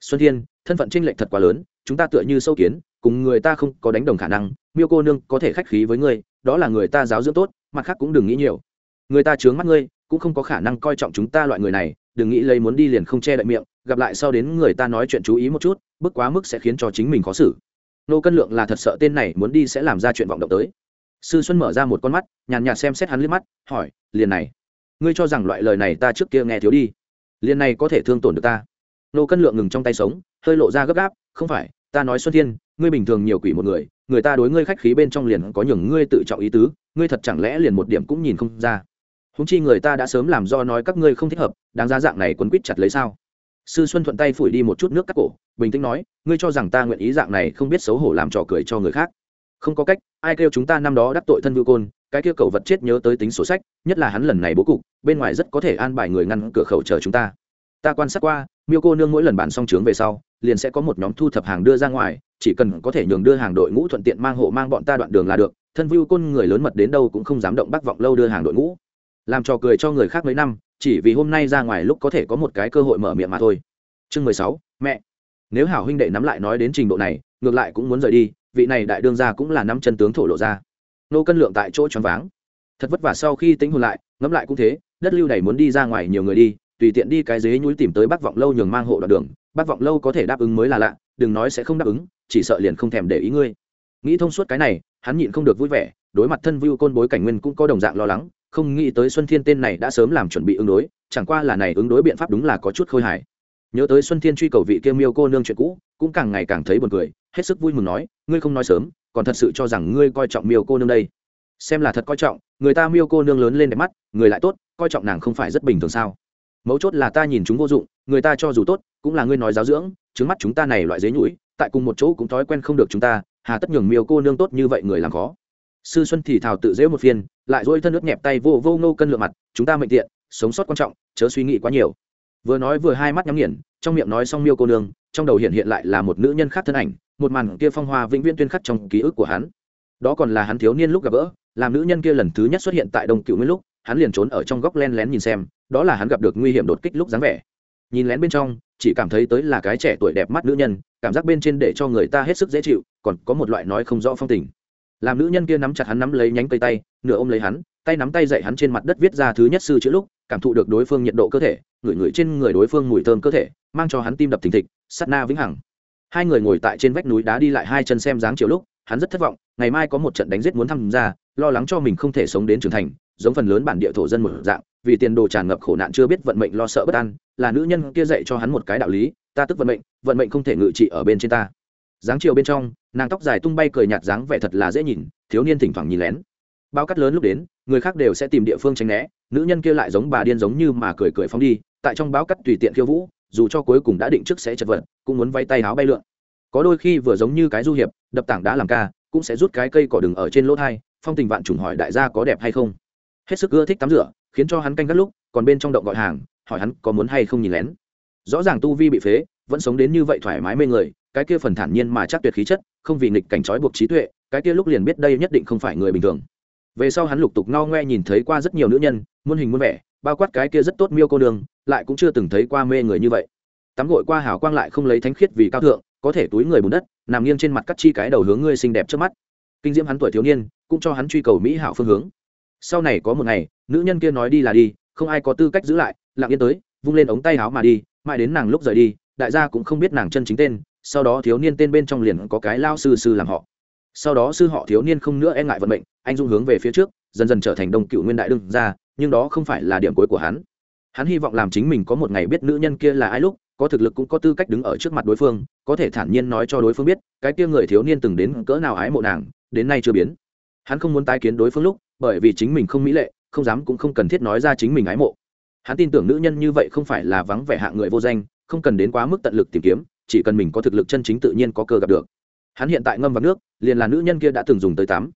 Xuân thiên, thân phận tranh lệch thật quá lớn, chúng ta tựa như sâu kiến, cùng người ta không có đánh đồng khả năng, miêu cô nương có thể khách khí với ngươi, đó là người ta giáo dưỡng tốt, mặt khác cũng đừng nghĩ nhiều. Người ta chướng mắt ngươi, cũng không có khả năng coi trọng chúng ta loại người này, đừng nghĩ lấy muốn đi liền không che đậy miệng, gặp lại sau đến người ta nói chuyện chú ý một chút, bức quá mức sẽ khiến cho chính mình khó xử. Nô cân lượng là thật sợ tên này muốn đi sẽ làm ra chuyện vọng động tới sư xuân mở ra một con mắt, nhàn nhạt xem xét hắn liếc mắt, hỏi, liền này, ngươi cho rằng loại lời này ta trước kia nghe thiếu đi, liền này có thể thương tổn được ta? Nô cân lượng ngừng trong tay sống, hơi lộ ra gấp gáp, không phải, ta nói xuân thiên, ngươi bình thường nhiều quỷ một người người ta đối ngươi khách khí bên trong liền có nhường ngươi tự trọng ý tứ, ngươi thật chẳng lẽ liền một điểm cũng nhìn không ra? Húng chi người ta đã sớm làm do nói các ngươi không thích hợp, đáng giá dạng này quấn quýt chặt lấy sao? Sư xuân thuận tay phủi đi một chút nước cắt cổ, bình tĩnh nói, ngươi cho rằng ta nguyện ý dạng này không biết xấu hổ làm trò cười cho người khác? Không có cách ai kêu chúng ta năm đó đắc tội thân vưu côn, cái kia cầu vật chết nhớ tới tính sổ sách, nhất là hắn lần này bố cục, bên ngoài rất có thể an bài người ngăn cửa khẩu chờ chúng ta. Ta quan sát qua, miêu cô nương mỗi lần bàn xong trướng về sau, liền sẽ có một nhóm thu thập hàng đưa ra ngoài, chỉ cần có thể nhường đưa hàng đội ngũ thuận tiện mang hộ mang bọn ta đoạn đường là được, thân vưu côn người lớn mật đến đâu cũng không dám động bắc vọng lâu đưa hàng đội ngũ. Làm trò cười cho người khác mấy năm, chỉ vì hôm nay ra ngoài lúc có thể có một cái cơ hội mở miệng mà thôi. Chương mười sáu, mẹ. Nếu hảo huynh đệ nắm lại nói đến trình độ này, ngược lại cũng muốn rời đi vị này đại đương gia cũng là năm chân tướng thổ lộ ra. Nô cân lượng tại chỗ choáng váng. Thật vất vả sau khi tính hồn lại, ngẫm lại cũng thế, đất lưu này muốn đi ra ngoài nhiều người đi, tùy tiện đi cái dế nhúi tìm tới bác vọng lâu nhường mang hộ đoạn đường. Bác vọng lâu có thể đáp ứng mới là lạ, đừng nói sẽ không đáp ứng, chỉ sợ liền không thèm để ý ngươi. Nghĩ thông suốt cái này, hắn nhịn không được vui vẻ, đối mặt thân vưu côn bối cảnh nguyên cũng có đồng dạng lo lắng, không nghĩ tới xuân thiên tên này đã sớm làm chuẩn bị ứng đối, chẳng qua là này ứng đối biện pháp đúng là có chút khôi hài nhớ tới xuân thiên truy cầu vị kia miêu cô nương chuyện cũ, cũng càng ngày càng thấy buồn cười, hết sức vui mừng nói, ngươi không nói sớm, còn thật sự cho rằng ngươi coi trọng miêu cô nương đây. Xem là thật coi trọng, người ta miêu cô nương lớn lên đẹp mắt, người lại tốt, coi trọng nàng không phải rất bình thường sao? Mấu chốt là ta nhìn chúng vô dụng, người ta cho dù tốt, cũng là ngươi nói giáo dưỡng, trứng mắt chúng ta này loại dế nhũi, tại cùng một chỗ cũng thói quen không được chúng ta, hà tất nhường miêu cô nương tốt như vậy người làm khó. Sư xuân thì thào tự dễ một phiên lại dỗi thân nước nhẹp tay vô vô ngô cân lượng mặt, chúng ta mệnh tiện, sống sót quan trọng, chớ suy nghĩ quá nhiều vừa nói vừa hai mắt nhắm nghiền, trong miệng nói xong miêu cô nương, trong đầu hiện hiện lại là một nữ nhân khác thân ảnh, một màn kia phong hoa vĩnh viễn tuyên khắc trong ký ức của hắn. Đó còn là hắn thiếu niên lúc gặp gỡ, làm nữ nhân kia lần thứ nhất xuất hiện tại đông cựu nguyên lúc, hắn liền trốn ở trong góc len lén nhìn xem, đó là hắn gặp được nguy hiểm đột kích lúc dáng vẻ. Nhìn lén bên trong, chỉ cảm thấy tới là cái trẻ tuổi đẹp mắt nữ nhân, cảm giác bên trên để cho người ta hết sức dễ chịu, còn có một loại nói không rõ phong tình. Làm nữ nhân kia nắm chặt hắn nắm lấy nhánh cây tay, nửa ôm lấy hắn, tay nắm tay dậy hắn trên mặt đất viết ra thứ nhất sư chữ lúc cảm thụ được đối phương nhiệt độ cơ thể, ngửi ngửi trên người đối phương mùi thơm cơ thể, mang cho hắn tim đập thình thịch sắt na vĩnh hằng. Hai người ngồi tại trên vách núi đá đi lại hai chân xem dáng chiều lúc, hắn rất thất vọng, ngày mai có một trận đánh giết muốn tham gia, lo lắng cho mình không thể sống đến trưởng thành, giống phần lớn bản địa thổ dân một dạng, vì tiền đồ tràn ngập khổ nạn chưa biết vận mệnh lo sợ bất an, là nữ nhân kia dạy cho hắn một cái đạo lý, ta tức vận mệnh vận mệnh không thể ngự trị ở bên trên ta. Dáng chiều bên trong, nàng tóc dài tung bay cười nhạt dáng vẻ thật là dễ nhìn, thiếu niên thỉnh thoảng nhìn lén. Bao cắt lớn lúc đến người khác đều sẽ tìm địa phương tránh né, nữ nhân kia lại giống bà điên giống như mà cười cười phóng đi, tại trong báo cắt tùy tiện khiêu vũ, dù cho cuối cùng đã định trước sẽ chật vật, cũng muốn vay tay áo bay lượn. Có đôi khi vừa giống như cái du hiệp, đập tảng đá làm ca, cũng sẽ rút cái cây cỏ đừng ở trên lỗ thai, phong tình vạn trùng hỏi đại gia có đẹp hay không. Hết sức ưa thích tắm rửa, khiến cho hắn canh các lúc, còn bên trong động gọi hàng, hỏi hắn có muốn hay không nhìn lén. Rõ ràng tu vi bị phế, vẫn sống đến như vậy thoải mái mê người, cái kia phần thản nhiên mà chắc tuyệt khí chất, không vì nghịch cảnh trói buộc trí tuệ, cái kia lúc liền biết đây nhất định không phải người bình thường về sau hắn lục tục ngao ngoe nhìn thấy qua rất nhiều nữ nhân, muôn hình muôn vẻ, bao quát cái kia rất tốt miêu cô đường lại cũng chưa từng thấy qua mê người như vậy. Tắm gội qua hào quang lại không lấy thánh khiết vì cao thượng, có thể túi người bùn đất, nằm nghiêng trên mặt cắt chi cái đầu hướng ngươi xinh đẹp trước mắt. Kinh diễm hắn tuổi thiếu niên, cũng cho hắn truy cầu mỹ hảo phương hướng. Sau này có một ngày, nữ nhân kia nói đi là đi, không ai có tư cách giữ lại, lặng yên tới, vung lên ống tay áo mà đi, mãi đến nàng lúc rời đi, đại gia cũng không biết nàng chân chính tên, sau đó thiếu niên tên bên trong liền có cái lao sư sư làm họ sau đó sư họ thiếu niên không nữa e ngại vận mệnh, anh dung hướng về phía trước, dần dần trở thành đông cựu nguyên đại đương ra nhưng đó không phải là điểm cuối của hắn. Hắn hy vọng làm chính mình có một ngày biết nữ nhân kia là ai lúc, có thực lực cũng có tư cách đứng ở trước mặt đối phương, có thể thản nhiên nói cho đối phương biết, cái kia người thiếu niên từng đến cỡ nào ái mộ nàng, đến nay chưa biến. Hắn không muốn tái kiến đối phương lúc, bởi vì chính mình không mỹ lệ, không dám cũng không cần thiết nói ra chính mình ái mộ. Hắn tin tưởng nữ nhân như vậy không phải là vắng vẻ hạng người vô danh, không cần đến quá mức tận lực tìm kiếm, chỉ cần mình có thực lực chân chính tự nhiên có cơ gặp được hắn hiện tại ngâm vào nước, liền là nữ nhân kia đã từng dùng tới tắm.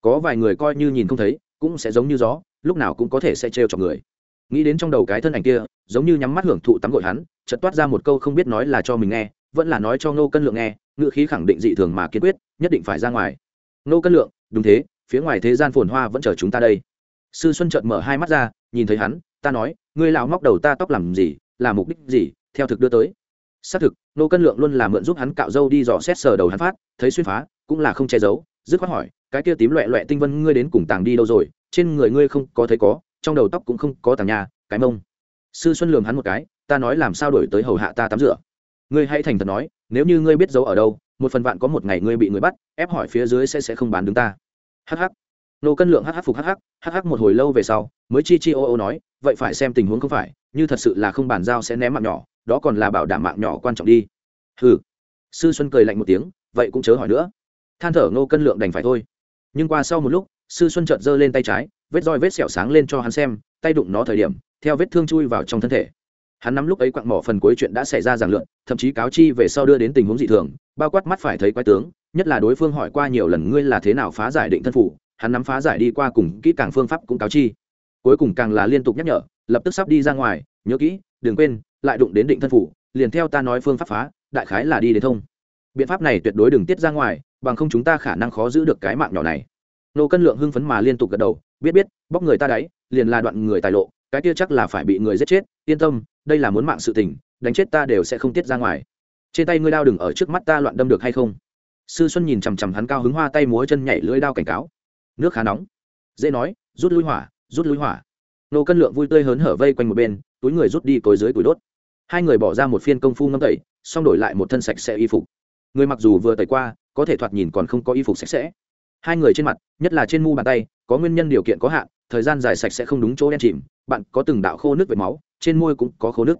Có vài người coi như nhìn không thấy, cũng sẽ giống như gió, lúc nào cũng có thể sẽ trêu cho người. Nghĩ đến trong đầu cái thân ảnh kia, giống như nhắm mắt hưởng thụ tắm gội hắn, chợt toát ra một câu không biết nói là cho mình nghe, vẫn là nói cho ngô cân lượng nghe ngự khí khẳng định dị thường mà kiên quyết, nhất định phải ra ngoài. Ngô cân lượng, đúng thế, phía ngoài thế gian phồn hoa vẫn chờ chúng ta đây. Sư xuân chợt mở hai mắt ra, nhìn thấy hắn, ta nói, ngươi lão móc đầu ta tóc làm gì, là mục đích gì, theo thực đưa tới? Xác thực, nô cân lượng luôn là mượn giúp hắn cạo râu đi dò xét sờ đầu hắn phát, thấy xuyên phá, cũng là không che giấu, dứt khoát hỏi, cái kia tím loẹ loẹ tinh vân ngươi đến cùng tàng đi đâu rồi? Trên người ngươi không có thấy có, trong đầu tóc cũng không có tàng nhà cái mông. Sư xuân lường hắn một cái, ta nói làm sao đổi tới hầu hạ ta tắm rửa? Ngươi hãy thành thật nói, nếu như ngươi biết giấu ở đâu, một phần vạn có một ngày ngươi bị người bắt, ép hỏi phía dưới sẽ sẽ không bán đứng ta. Hh nô cân lượng hh phục hh hh một hồi lâu về sau, mới chi chi ô ô nói, vậy phải xem tình huống không phải, như thật sự là không bàn giao sẽ ném mạng nhỏ đó còn là bảo đảm mạng nhỏ quan trọng đi. Hừ. Sư xuân cười lạnh một tiếng, vậy cũng chớ hỏi nữa. Than thở ngô cân lượng đành phải thôi. Nhưng qua sau một lúc, sư xuân chợt giơ lên tay trái, vết roi vết sẹo sáng lên cho hắn xem, tay đụng nó thời điểm, theo vết thương chui vào trong thân thể. Hắn nắm lúc ấy quặng mỏ phần cuối chuyện đã xảy ra giảng lượn thậm chí cáo chi về sau đưa đến tình huống dị thường, bao quát mắt phải thấy quái tướng, nhất là đối phương hỏi qua nhiều lần ngươi là thế nào phá giải định thân phủ, hắn nắm phá giải đi qua cùng kỹ càng phương pháp cũng cáo chi. Cuối cùng càng là liên tục nhắc nhở, lập tức sắp đi ra ngoài, nhớ kỹ, đừng quên lại đụng đến định thân phủ, liền theo ta nói phương pháp phá, đại khái là đi đến thông. Biện pháp này tuyệt đối đừng tiết ra ngoài, bằng không chúng ta khả năng khó giữ được cái mạng nhỏ này. Nô cân lượng hưng phấn mà liên tục gật đầu, biết biết, bóc người ta đáy, liền là đoạn người tài lộ, cái kia chắc là phải bị người giết chết, yên tâm, đây là muốn mạng sự tình, đánh chết ta đều sẽ không tiết ra ngoài. Trên tay ngươi đao đừng ở trước mắt ta loạn đâm được hay không? Sư xuân nhìn chằm chằm hắn cao hứng hoa tay múa chân nhảy lưỡi đao cảnh cáo. Nước khá nóng. Dễ nói, rút lui hỏa, rút lui hỏa nô cân lượng vui tươi hớn hở vây quanh một bên, túi người rút đi cối dưới túi đốt. Hai người bỏ ra một phiên công phu ngâm tẩy, xong đổi lại một thân sạch sẽ y phục. Người mặc dù vừa tẩy qua, có thể thoạt nhìn còn không có y phục sạch sẽ. Hai người trên mặt, nhất là trên mu bàn tay, có nguyên nhân điều kiện có hạn, thời gian dài sạch sẽ không đúng chỗ đen chìm, bạn có từng đạo khô nước vệt máu, trên môi cũng có khô nước.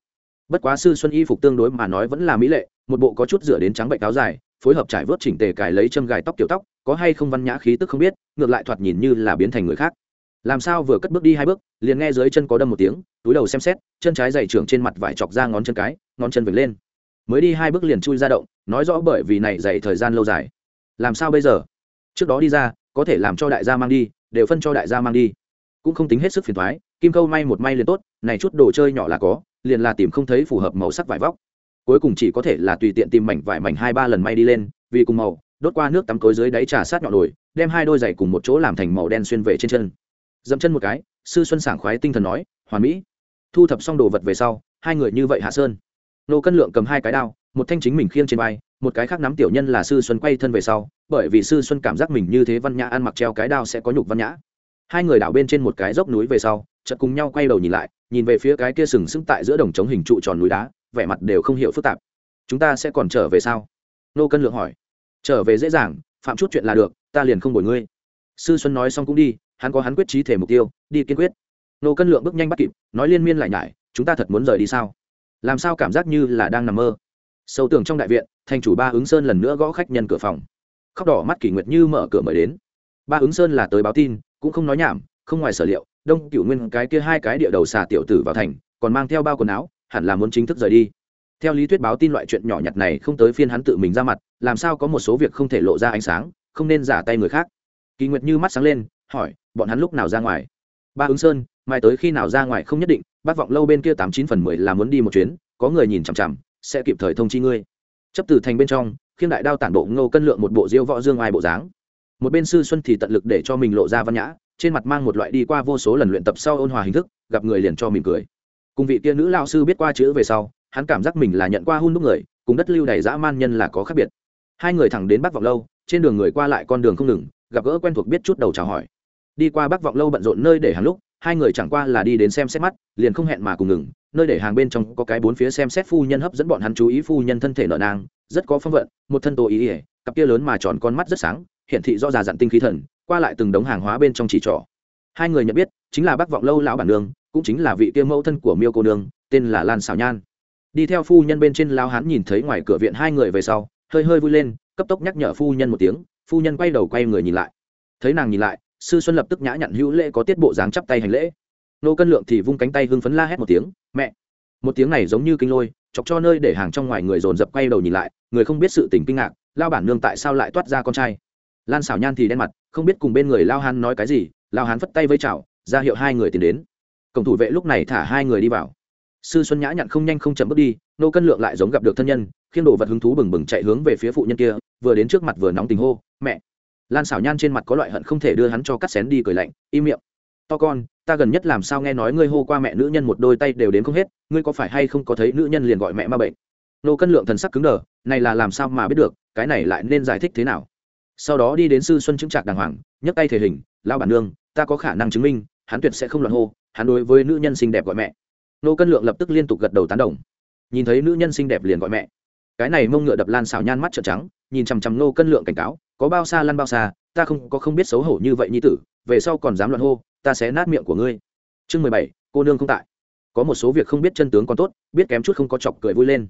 Bất quá sư xuân y phục tương đối mà nói vẫn là mỹ lệ, một bộ có chút rửa đến trắng bệnh áo dài, phối hợp trải vớt chỉnh tề cài lấy châm gài tóc kiểu tóc, có hay không văn nhã khí tức không biết, ngược lại thoạt nhìn như là biến thành người khác làm sao vừa cất bước đi hai bước, liền nghe dưới chân có đâm một tiếng, túi đầu xem xét, chân trái dày trưởng trên mặt vải chọc ra ngón chân cái, ngón chân vệt lên. Mới đi hai bước liền chui ra động, nói rõ bởi vì này dày thời gian lâu dài. Làm sao bây giờ? Trước đó đi ra, có thể làm cho đại gia mang đi, đều phân cho đại gia mang đi. Cũng không tính hết sức phiền thoái kim câu may một may liền tốt, này chút đồ chơi nhỏ là có, liền là tìm không thấy phù hợp màu sắc vải vóc. Cuối cùng chỉ có thể là tùy tiện tìm mảnh vải mảnh hai ba lần may đi lên, vì cùng màu, đốt qua nước tắm cối dưới đáy trà sát nhọn nồi đem hai đôi giày cùng một chỗ làm thành màu đen xuyên về trên chân dẫm chân một cái, sư xuân sảng khoái tinh thần nói, hoàn mỹ. Thu thập xong đồ vật về sau, hai người như vậy hạ sơn. Nô cân lượng cầm hai cái đao, một thanh chính mình khiêng trên vai, một cái khác nắm tiểu nhân là sư xuân quay thân về sau, bởi vì sư xuân cảm giác mình như thế văn nhã ăn mặc treo cái đao sẽ có nhục văn nhã. Hai người đảo bên trên một cái dốc núi về sau, chợt cùng nhau quay đầu nhìn lại, nhìn về phía cái kia sừng sững tại giữa đồng trống hình trụ tròn núi đá, vẻ mặt đều không hiểu phức tạp. Chúng ta sẽ còn trở về sao? Nô cân lượng hỏi. Trở về dễ dàng, phạm chút chuyện là được, ta liền không bồi ngươi sư xuân nói xong cũng đi, hắn có hắn quyết trí thể mục tiêu, đi kiên quyết. Nô cân lượng bước nhanh bắt kịp, nói liên miên lại nhải, chúng ta thật muốn rời đi sao? Làm sao cảm giác như là đang nằm mơ? Sâu tường trong đại viện, thành chủ ba ứng sơn lần nữa gõ khách nhân cửa phòng. Khóc đỏ mắt kỷ nguyệt như mở cửa mời đến. Ba ứng sơn là tới báo tin, cũng không nói nhảm, không ngoài sở liệu, đông cửu nguyên cái kia hai cái địa đầu xà tiểu tử vào thành, còn mang theo bao quần áo, hẳn là muốn chính thức rời đi. Theo lý thuyết báo tin loại chuyện nhỏ nhặt này không tới phiên hắn tự mình ra mặt, làm sao có một số việc không thể lộ ra ánh sáng, không nên giả tay người khác kỳ nguyệt như mắt sáng lên, hỏi, bọn hắn lúc nào ra ngoài? Ba ứng sơn, mai tới khi nào ra ngoài không nhất định, bác vọng lâu bên kia tám chín phần mười là muốn đi một chuyến, có người nhìn chằm chằm, sẽ kịp thời thông chi ngươi. Chấp từ thành bên trong, khiêm đại đao tản bộ ngô cân lượng một bộ diêu võ dương ai bộ dáng. Một bên sư xuân thì tận lực để cho mình lộ ra văn nhã, trên mặt mang một loại đi qua vô số lần luyện tập sau ôn hòa hình thức, gặp người liền cho mỉm cười. Cùng vị kia nữ lao sư biết qua chữ về sau, hắn cảm giác mình là nhận qua hôn đúc người, cùng đất lưu đầy dã man nhân là có khác biệt. Hai người thẳng đến bắc vọng lâu, trên đường người qua lại con đường không ngừng gặp gỡ quen thuộc biết chút đầu chào hỏi. Đi qua bác vọng lâu bận rộn nơi để hàng lúc, hai người chẳng qua là đi đến xem xét mắt, liền không hẹn mà cùng ngừng, nơi để hàng bên trong có cái bốn phía xem xét phu nhân hấp dẫn bọn hắn chú ý phu nhân thân thể nợ nang, rất có phong vận, một thân tô ý ỉa, cặp kia lớn mà tròn con mắt rất sáng hiện thị do già dặn tinh khí thần, qua lại từng đống hàng hóa bên trong chỉ trỏ. Hai người nhận biết, chính là bác vọng lâu lão bản nương, cũng chính là vị kia mẫu thân của miêu cô nương, tên là lan xảo nhan. Đi theo phu nhân bên trên lao hắn nhìn thấy ngoài cửa viện hai người về sau, hơi hơi vui lên, cấp tốc nhắc nhở phu nhân một tiếng phu nhân quay đầu quay người nhìn lại. Thấy nàng nhìn lại sư xuân lập tức nhã nhặn hữu lễ có tiết bộ dáng chắp tay hành lễ. Nô cân lượng thì vung cánh tay hưng phấn la hét một tiếng mẹ! Một tiếng này giống như kinh lôi chọc cho nơi để hàng trong ngoài người dồn dập quay đầu nhìn lại người không biết sự tình kinh ngạc lao bản nương tại sao lại toát ra con trai? Lan xảo nhan thì đen mặt không biết cùng bên người lao hán nói cái gì lao hán phất tay với chảo, ra hiệu hai người tiến đến. Cổng thủ vệ lúc này thả hai người đi vào sư xuân nhã nhặn không nhanh không chậm bước đi, nô cân lượng lại giống gặp được thân nhân khiến đồ vật hứng thú bừng bừng chạy hướng về phía phụ nhân kia, vừa đến trước mặt vừa nóng tình hô, mẹ! Lan xảo nhan trên mặt có loại hận không thể đưa hắn cho cắt xén đi cười lạnh, im miệng. To con, ta gần nhất làm sao nghe nói ngươi hô qua mẹ nữ nhân một đôi tay đều đến không hết, ngươi có phải hay không có thấy nữ nhân liền gọi mẹ ma bệnh? Nô cân lượng thần sắc cứng đờ, này là làm sao mà biết được, cái này lại nên giải thích thế nào? Sau đó đi đến sư xuân chứng trạc đàng hoàng, nhấc tay thể hình lao bản nương, ta có khả năng chứng minh, hắn tuyệt sẽ không loạn hô, hắn đối với nữ nhân xinh đẹp gọi mẹ nô cân lượng lập tức liên tục gật đầu tán đồng. Nhìn thấy nữ nhân xinh đẹp liền gọi mẹ. Cái này mông ngựa đập lan xào nhan mắt trợn trắng, nhìn chằm chằm nô cân lượng cảnh cáo, có bao xa lăn bao xa, ta không có không biết xấu hổ như vậy nhi tử, về sau còn dám loạn hô, ta sẽ nát miệng của ngươi. Chương mười bảy, cô nương không tại. Có một số việc không biết chân tướng còn tốt, biết kém chút không có chọc cười vui lên.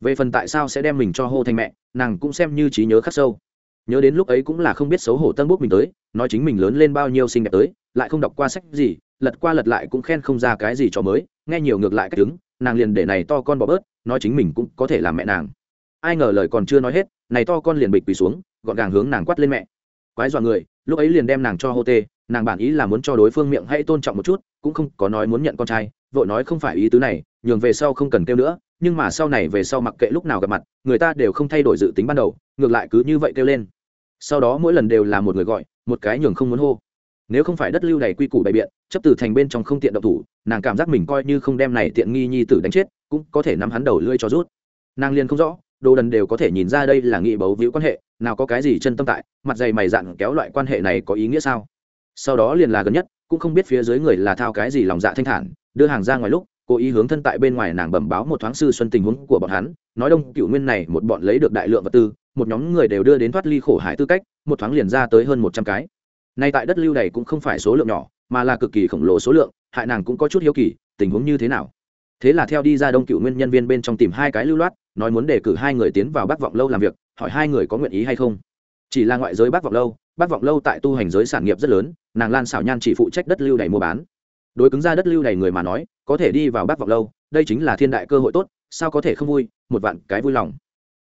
Về phần tại sao sẽ đem mình cho hô thành mẹ, nàng cũng xem như trí nhớ khắc sâu. Nhớ đến lúc ấy cũng là không biết xấu hổ tân bút mình tới, nói chính mình lớn lên bao nhiêu xinh đẹp tới, lại không đọc qua sách gì, lật qua lật lại cũng khen không ra cái gì cho mới nghe nhiều ngược lại cách đứng, nàng liền để này to con bỏ bớt, nói chính mình cũng có thể làm mẹ nàng. Ai ngờ lời còn chưa nói hết, này to con liền bịch quỳ xuống, gọn gàng hướng nàng quát lên mẹ. Quái dọa người, lúc ấy liền đem nàng cho hô tê, nàng bản ý là muốn cho đối phương miệng hãy tôn trọng một chút, cũng không có nói muốn nhận con trai, vội nói không phải ý tứ này, nhường về sau không cần kêu nữa, nhưng mà sau này về sau mặc kệ lúc nào gặp mặt, người ta đều không thay đổi dự tính ban đầu, ngược lại cứ như vậy kêu lên. Sau đó mỗi lần đều là một người gọi, một cái nhường không muốn hô nếu không phải đất lưu này quy củ bày biện, chấp từ thành bên trong không tiện động thủ, nàng cảm giác mình coi như không đem này tiện nghi nhi tử đánh chết, cũng có thể nắm hắn đầu lưỡi cho rút. Nàng liền không rõ, đồ đần đều có thể nhìn ra đây là nghị bấu víu quan hệ, nào có cái gì chân tâm tại, mặt dày mày dặn kéo loại quan hệ này có ý nghĩa sao? Sau đó liền là gần nhất, cũng không biết phía dưới người là thao cái gì lòng dạ thanh thản, đưa hàng ra ngoài lúc, cố ý hướng thân tại bên ngoài nàng bẩm báo một thoáng sư xuân tình huống của bọn hắn, nói đông, cựu nguyên này một bọn lấy được đại lượng vật tư, một nhóm người đều đưa đến thoát ly khổ hải tư cách, một thoáng liền ra tới hơn một trăm cái nay tại đất lưu này cũng không phải số lượng nhỏ, mà là cực kỳ khổng lồ số lượng, hại nàng cũng có chút hiếu kỳ, tình huống như thế nào? Thế là theo đi ra đông cựu nguyên nhân viên bên trong tìm hai cái lưu loát, nói muốn đề cử hai người tiến vào bác vọng lâu làm việc, hỏi hai người có nguyện ý hay không. Chỉ là ngoại giới bác vọng lâu bác vọng lâu tại tu hành giới sản nghiệp rất lớn, nàng lan xảo nhan chỉ phụ trách đất lưu này mua bán. Đối cứng ra đất lưu này người mà nói, có thể đi vào bác vọng lâu, đây chính là thiên đại cơ hội tốt, sao có thể không vui, một vạn cái vui lòng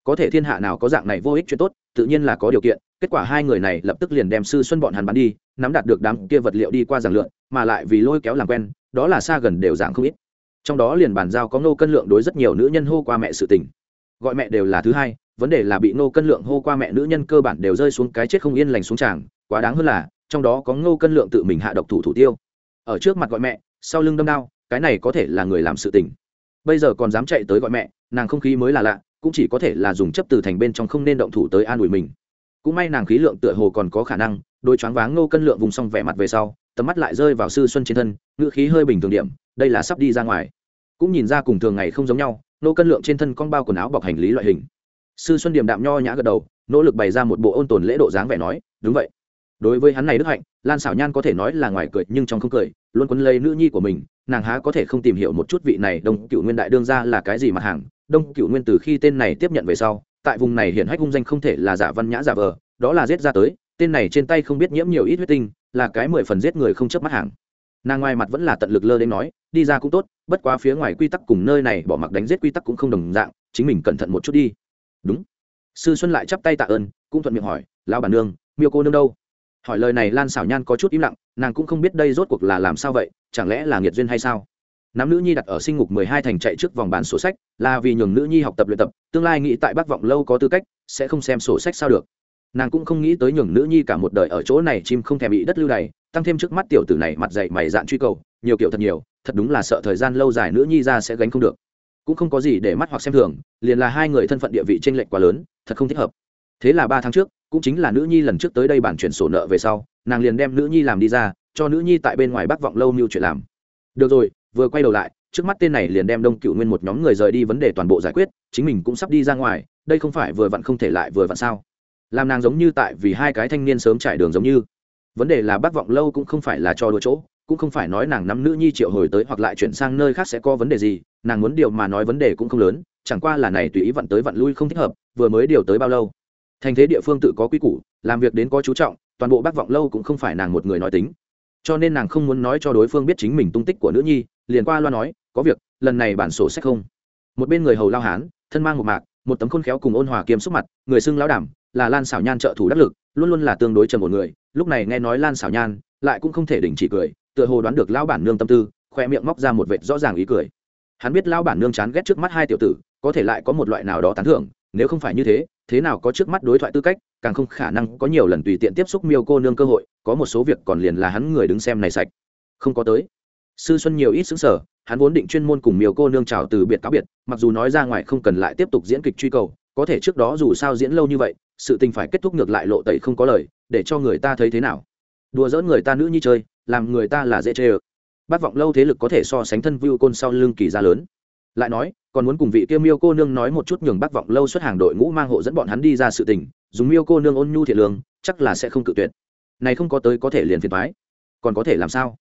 có thể thiên hạ nào có dạng này vô ích chuyện tốt, tự nhiên là có điều kiện, kết quả hai người này lập tức liền đem sư xuân bọn hắn bán đi, nắm đạt được đám kia vật liệu đi qua giảng lượn, mà lại vì lôi kéo làm quen, đó là xa gần đều dạng không ít. Trong đó liền bàn giao có nô cân lượng đối rất nhiều nữ nhân hô qua mẹ sự tình. Gọi mẹ đều là thứ hai, vấn đề là bị nô cân lượng hô qua mẹ nữ nhân cơ bản đều rơi xuống cái chết không yên lành xuống tràng, quá đáng hơn là, trong đó có nô cân lượng tự mình hạ độc thủ thủ tiêu. Ở trước mặt gọi mẹ, sau lưng đâm đao, cái này có thể là người làm sự tình. Bây giờ còn dám chạy tới gọi mẹ, nàng không khí mới là lạ cũng chỉ có thể là dùng chấp từ thành bên trong không nên động thủ tới an ủi mình. Cũng may nàng khí lượng tựa hồ còn có khả năng, đôi choáng váng ngô cân lượng vùng xong vẻ mặt về sau, tầm mắt lại rơi vào sư xuân trên thân, ngữ khí hơi bình thường điểm, đây là sắp đi ra ngoài. Cũng nhìn ra cùng thường ngày không giống nhau nô cân lượng trên thân con bao quần áo bọc hành lý loại hình. Sư xuân điềm đạm nho nhã gật đầu, nỗ lực bày ra một bộ ôn tồn lễ độ dáng vẻ nói, đúng vậy. Đối với hắn này đức hạnh, lan xảo nhan có thể nói là ngoài cười, nhưng trong không cười, luôn quấn lấy nữ nhi của mình, nàng há có thể không tìm hiểu một chút vị này đông cựu nguyên đại đương ra là cái gì mặt hàng đông cựu nguyên từ khi tên này tiếp nhận về sau, tại vùng này hiện hách hung danh không thể là giả văn nhã giả vờ, đó là giết ra tới, tên này trên tay không biết nhiễm nhiều ít huyết tinh, là cái mười phần giết người không chớp mắt hàng. Nàng ngoài mặt vẫn là tận lực lơ đến nói, đi ra cũng tốt, bất quá phía ngoài quy tắc cùng nơi này bỏ mặc đánh giết quy tắc cũng không đồng dạng, chính mình cẩn thận một chút đi. Đúng. Sư xuân lại chắp tay tạ ơn, cũng thuận miệng hỏi lao bản nương, miêu cô nương đâu? Hỏi lời này lan xảo nhan có chút im lặng, nàng cũng không biết đây rốt cuộc là làm sao vậy, chẳng lẽ là nghiệt duyên hay sao? Nắm nữ nhi đặt ở sinh ngục mười hai thành chạy trước vòng bán sổ sách, là vì nhường nữ nhi học tập luyện tập, tương lai nghĩ tại bác vọng lâu có tư cách, sẽ không xem sổ sách sao được. Nàng cũng không nghĩ tới nhường nữ nhi cả một đời ở chỗ này chim không thèm bị đất lưu này tăng thêm trước mắt tiểu tử này mặt dày mày dạn truy cầu, nhiều kiểu thật nhiều, thật đúng là sợ thời gian lâu dài nữ nhi ra sẽ gánh không được. Cũng không có gì để mắt hoặc xem thường, liền là hai người thân phận địa vị t r ê n lệch quá lớn, thật không thích hợp. Thế là ba tháng trước, cũng chính là nữ nhi lần trước tới đây bản chuyển sổ nợ về sau, nàng liền đem nữ nhi làm đi ra, cho nữ nhi tại bên ngoài bắc vọng lâu mưu chuyện làm. Được rồi vừa quay đầu lại, trước mắt tên này liền đem đông cựu nguyên một nhóm người rời đi vấn đề toàn bộ giải quyết, chính mình cũng sắp đi ra ngoài, đây không phải vừa vặn không thể lại vừa vặn sao? Làm nàng giống như tại vì hai cái thanh niên sớm trải đường giống như. Vấn đề là bác vọng lâu cũng không phải là cho đùa chỗ, cũng không phải nói nàng nắm nữ nhi triệu hồi tới hoặc lại chuyển sang nơi khác sẽ có vấn đề gì, nàng muốn điều mà nói vấn đề cũng không lớn, chẳng qua là này tùy ý vặn tới vặn lui không thích hợp, vừa mới điều tới bao lâu. Thành thế địa phương tự có quy củ, làm việc đến có chú trọng, toàn bộ bác vọng lâu cũng không phải nàng một người nói tính cho nên nàng không muốn nói cho đối phương biết chính mình tung tích của nữ nhi, liền qua loa nói, có việc, lần này bản sổ sách không. Một bên người hầu lao hán, thân mang một mạc, một tấm khôn khéo cùng ôn hòa kiếm xúc mặt, người xưng lão đảm, là lan xảo nhan trợ thủ đắc lực, luôn luôn là tương đối trầm một người, lúc này nghe nói lan xảo nhan, lại cũng không thể đình chỉ cười, tựa hồ đoán được lão bản nương tâm tư, khoe miệng móc ra một vệt rõ ràng ý cười. Hắn biết lão bản nương chán ghét trước mắt hai tiểu tử, có thể lại có một loại nào đó tán thưởng, nếu không phải như thế thế nào có trước mắt đối thoại tư cách, càng không khả năng có nhiều lần tùy tiện tiếp xúc miêu cô nương cơ hội, có một số việc còn liền là hắn người đứng xem này sạch. Không có tới. Sư xuân nhiều ít xứng sở hắn vốn định chuyên môn cùng miêu cô nương chào từ biệt cáo biệt, mặc dù nói ra ngoài không cần lại tiếp tục diễn kịch truy cầu, có thể trước đó dù sao diễn lâu như vậy, sự tình phải kết thúc ngược lại lộ tẩy không có lời, để cho người ta thấy thế nào. Đùa dỡ người ta nữ nhi chơi, làm người ta là dễ chê ơ. Bát vọng lâu thế lực có thể so sánh thân vưu côn sau lưng kỳ ra lớn. Lại nói còn muốn cùng vị kia miêu cô nương nói một chút nhường bác vọng lâu xuất hàng đội ngũ mang hộ dẫn bọn hắn đi ra sự tình, dùng miêu cô nương ôn nhu thiệt lương, chắc là sẽ không cự tuyệt. Này không có tới có thể liền phiền thoái còn có thể làm sao?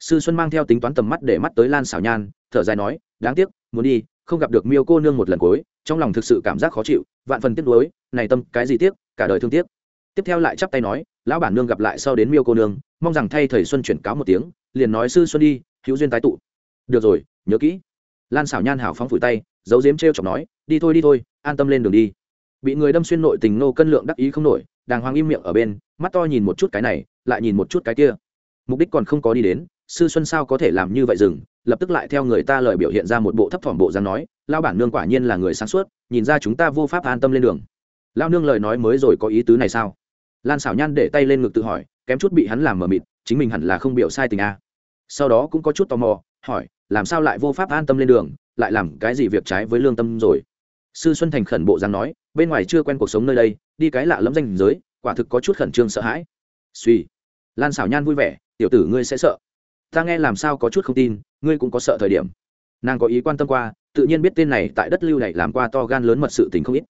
Sư xuân mang theo tính toán tầm mắt để mắt tới lan xảo nhan, thở dài nói, đáng tiếc, muốn đi, không gặp được miêu cô nương một lần cuối, trong lòng thực sự cảm giác khó chịu, vạn phần tiếc nuối, này tâm, cái gì tiếc, cả đời thương tiếc. Tiếp theo lại chắp tay nói, lão bản nương gặp lại sau đến miêu cô nương, mong rằng thay thầy xuân chuyển cáo một tiếng, liền nói, sư xuân đi, hữu duyên tái tụ. Được rồi, nhớ kỹ lan xảo nhan hảo phóng phủi tay, giấu diếm t r chọc nói, đi thôi đi thôi, an tâm lên đường đi. Bị người đâm xuyên nội tình nô cân lượng đắc ý không nổi, đàng hoàng im miệng ở bên, mắt to nhìn một chút cái này, lại nhìn một chút cái kia. Mục đích còn không có đi đến, sư xuân sao có thể làm như vậy dừng, lập tức lại theo người ta lời biểu hiện ra một bộ thấp thỏm bộ dáng nói lao bản nương quả nhiên là người sáng suốt, nhìn ra chúng ta vô pháp an tâm lên đường. Lao nương lời nói mới rồi có ý tứ này sao? Lan xảo nhan để tay lên ngực tự hỏi, kém chút bị hắn làm mờ mịt, chính mình hẳn là không biểu sai tình a sau đó cũng có chút tò mò, hỏi, làm sao lại vô pháp an tâm lên đường, lại làm cái gì việc trái với lương tâm rồi? Sư xuân thành khẩn bộ dáng nói, bên ngoài chưa quen cuộc sống nơi đây, đi cái lạ lẫm danh giới, quả thực có chút khẩn trương sợ hãi. Suy lan xảo nhan vui vẻ, tiểu tử ngươi sẽ sợ. Ta nghe làm sao có chút không tin, ngươi cũng có sợ thời điểm. Nàng có ý quan tâm qua, tự nhiên biết tên này tại đất lưu này làm qua to gan lớn mật sự tình không ít.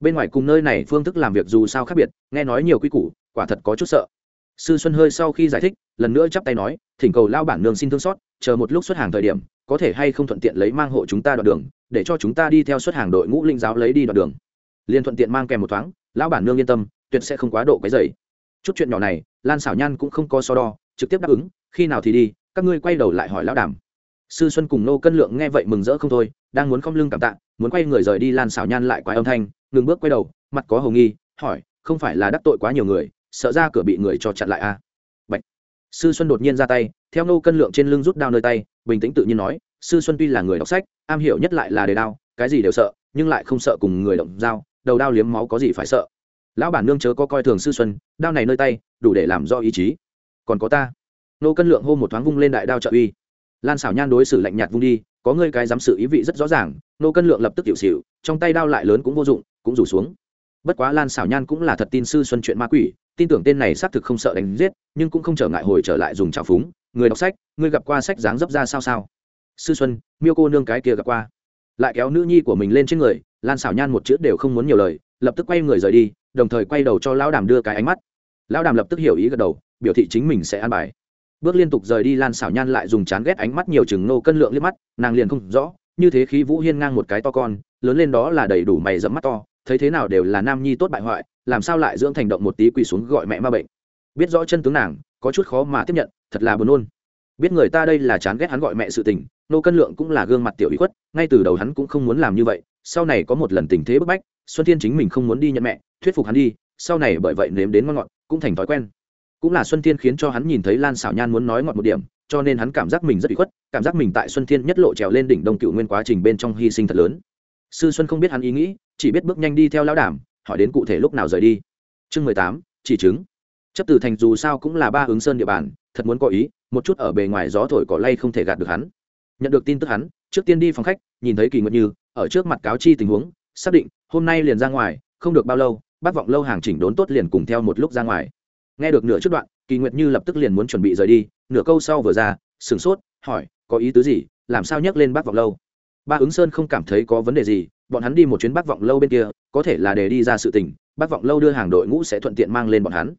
Bên ngoài cùng nơi này phương thức làm việc dù sao khác biệt, nghe nói nhiều quy củ, quả thật có chút sợ sư xuân hơi sau khi giải thích, lần nữa chắp tay nói, thỉnh cầu lao bản nương xin thương xót, chờ một lúc xuất hàng thời điểm, có thể hay không thuận tiện lấy mang hộ chúng ta đoạn đường, để cho chúng ta đi theo xuất hàng đội ngũ linh giáo lấy đi đoạn đường liền thuận tiện mang kèm một thoáng, lão bản nương yên tâm, tuyệt sẽ không quá độ cái dày chút chuyện nhỏ này, lan xảo nhan cũng không có so đo, trực tiếp đáp ứng, khi nào thì đi, các ngươi quay đầu lại hỏi lão đảm. sư xuân cùng nô cân lượng nghe vậy mừng rỡ không thôi, đang muốn không lưng cảm tạ, muốn quay người rời đi, lan xảo nhan lại quái âm thanh, ngừng bước quay đầu, mặt có hầu nghi, hỏi, không phải là đắc tội quá nhiều người sợ ra cửa bị người cho chặn lại à? Bạch. sư xuân đột nhiên ra tay, theo nô cân lượng trên lưng rút đao nơi tay, bình tĩnh tự nhiên nói, sư xuân tuy là người đọc sách, am hiểu nhất lại là đề đao, cái gì đều sợ, nhưng lại không sợ cùng người động dao, đầu đao liếm máu có gì phải sợ. Lão bản nương chớ có coi thường sư xuân, đao này nơi tay, đủ để làm do ý chí. Còn có ta. Nô cân lượng hô một thoáng vung lên đại đao trợ uy. Lan xảo nhan đối xử lạnh nhạt vung đi, có ngươi cái dám sự ý vị rất rõ ràng, nô cân lượng lập tức tiểu xỉu, trong tay đao lại lớn cũng vô dụng, cũng rủ xuống. Bất quá lan xảo nhan cũng là thật tin sư xuân chuyện ma quỷ tin tưởng tên này xác thực không sợ đánh giết, nhưng cũng không trở ngại hồi trở lại dùng trào phúng. Người đọc sách, người gặp qua sách dáng dấp ra sao sao? Sư xuân, miêu cô nương cái kia gặp qua. Lại kéo nữ nhi của mình lên trên người, lan xảo nhan một chữ đều không muốn nhiều lời, lập tức quay người rời đi, đồng thời quay đầu cho lão đàm đưa cái ánh mắt. Lão đàm lập tức hiểu ý gật đầu, biểu thị chính mình sẽ an bài. Bước liên tục rời đi, lan xảo nhan lại dùng chán ghét ánh mắt nhiều chừng nô cân lượng liếc mắt, nàng liền không rõ, như thế khí vũ hiên ngang một cái to con, lớn lên đó là đầy đủ mày dẫm mắt to thấy thế nào đều là nam nhi tốt bại hoại, làm sao lại dưỡng thành động một tí quỳ xuống gọi mẹ ma bệnh. Biết rõ chân tướng nàng, có chút khó mà tiếp nhận, thật là buồn nôn. Biết người ta đây là chán ghét hắn gọi mẹ sự tình, nô cân lượng cũng là gương mặt tiểu ý khuất, ngay từ đầu hắn cũng không muốn làm như vậy, sau này có một lần tình thế bức bách, xuân thiên chính mình không muốn đi nhận mẹ, thuyết phục hắn đi, sau này bởi vậy nếm đến ngon ngọt, cũng thành thói quen. Cũng là xuân thiên khiến cho hắn nhìn thấy lan xảo nhan muốn nói ngọt một điểm, cho nên hắn cảm giác mình rất bị khuất, cảm giác mình tại xuân thiên nhất lộ trèo lên đỉnh đông cựu nguyên quá trình bên trong hy sinh thật lớn. Sư xuân không biết hắn ý nghĩ chỉ biết bước nhanh đi theo lão đảm hỏi đến cụ thể lúc nào rời đi. Chương mười tám, chỉ chứng. Chấp từ thành dù sao cũng là ba ứng sơn địa bàn, thật muốn có ý, một chút ở bề ngoài gió thổi cỏ lay không thể gạt được hắn. Nhận được tin tức hắn, trước tiên đi phòng khách, nhìn thấy kỳ nguyệt như, ở trước mặt cáo chi tình huống, xác định, hôm nay liền ra ngoài, không được bao lâu bác vọng lâu hàng chỉnh đốn tốt liền cùng theo một lúc ra ngoài. Nghe được nửa chút đoạn, kỳ nguyệt như lập tức liền muốn chuẩn bị rời đi, nửa câu sau vừa ra, sửng sốt, hỏi, có ý tứ gì, làm sao nhắc lên bác vọng lâu? Ba ứng sơn không cảm thấy có vấn đề gì bọn hắn đi một chuyến bác vọng lâu bên kia, có thể là để đi ra sự tình bác vọng lâu đưa hàng đội ngũ sẽ thuận tiện mang lên bọn hắn.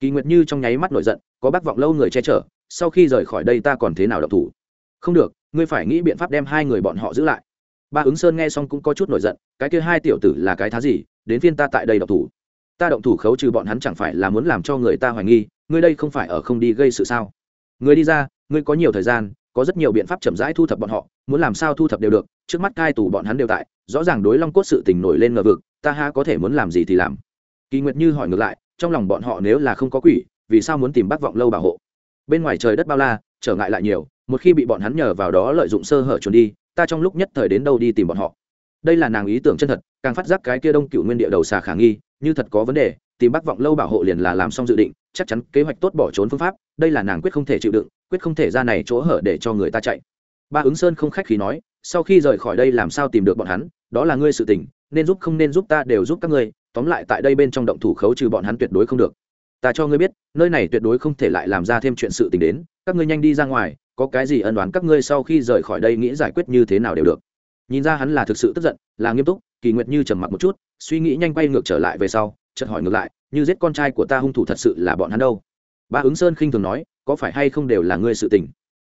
Kỳ nguyệt như trong nháy mắt nổi giận, có bác vọng lâu người che chở, sau khi rời khỏi đây ta còn thế nào độc thủ? Không được, ngươi phải nghĩ biện pháp đem hai người bọn họ giữ lại. Ba ứng sơn nghe xong cũng có chút nổi giận, cái kia hai tiểu tử là cái thá gì, đến phiên ta tại đây độc thủ. Ta động thủ khấu trừ bọn hắn chẳng phải là muốn làm cho người ta hoài nghi, ngươi đây không phải ở không đi gây sự sao? Người đi ra, ngươi có nhiều thời gian có rất nhiều biện pháp chậm rãi thu thập bọn họ, muốn làm sao thu thập đều được, trước mắt cai tù bọn hắn đều tại, rõ ràng đối long cốt sự tình nổi lên ngờ vực, ta ha có thể muốn làm gì thì làm. Kỳ nguyệt như hỏi ngược lại, trong lòng bọn họ nếu là không có quỷ, vì sao muốn tìm bác vọng lâu bảo hộ? Bên ngoài trời đất bao la, trở ngại lại nhiều, một khi bị bọn hắn nhờ vào đó lợi dụng sơ hở trốn đi, ta trong lúc nhất thời đến đâu đi tìm bọn họ? Đây là nàng ý tưởng chân thật, càng phát giác cái kia đông cựu nguyên địa đầu xà khả nghi, như thật có vấn đề, tìm bác vọng lâu bảo hộ liền là làm xong dự định chắc chắn kế hoạch tốt bỏ trốn phương pháp, đây là nàng quyết không thể chịu đựng, quyết không thể ra này chỗ hở để cho người ta chạy. Ba ứng sơn không khách khí nói, sau khi rời khỏi đây làm sao tìm được bọn hắn, đó là ngươi sự tình, nên giúp không nên giúp ta đều giúp các ngươi, tóm lại tại đây bên trong động thủ khấu trừ bọn hắn tuyệt đối không được. Ta cho ngươi biết, nơi này tuyệt đối không thể lại làm ra thêm chuyện sự tình đến, các ngươi nhanh đi ra ngoài, có cái gì ân đoán các ngươi sau khi rời khỏi đây nghĩ giải quyết như thế nào đều được. Nhìn ra hắn là thực sự tức giận, là nghiêm túc, kỳ nguyệt như trầm mặc một chút, suy nghĩ nhanh quay ngược trở lại về sau, chợt hỏi ngược lại như giết con trai của ta hung thủ thật sự là bọn hắn đâu. Ba ứng sơn khinh thường nói, có phải hay không đều là ngươi sự tình?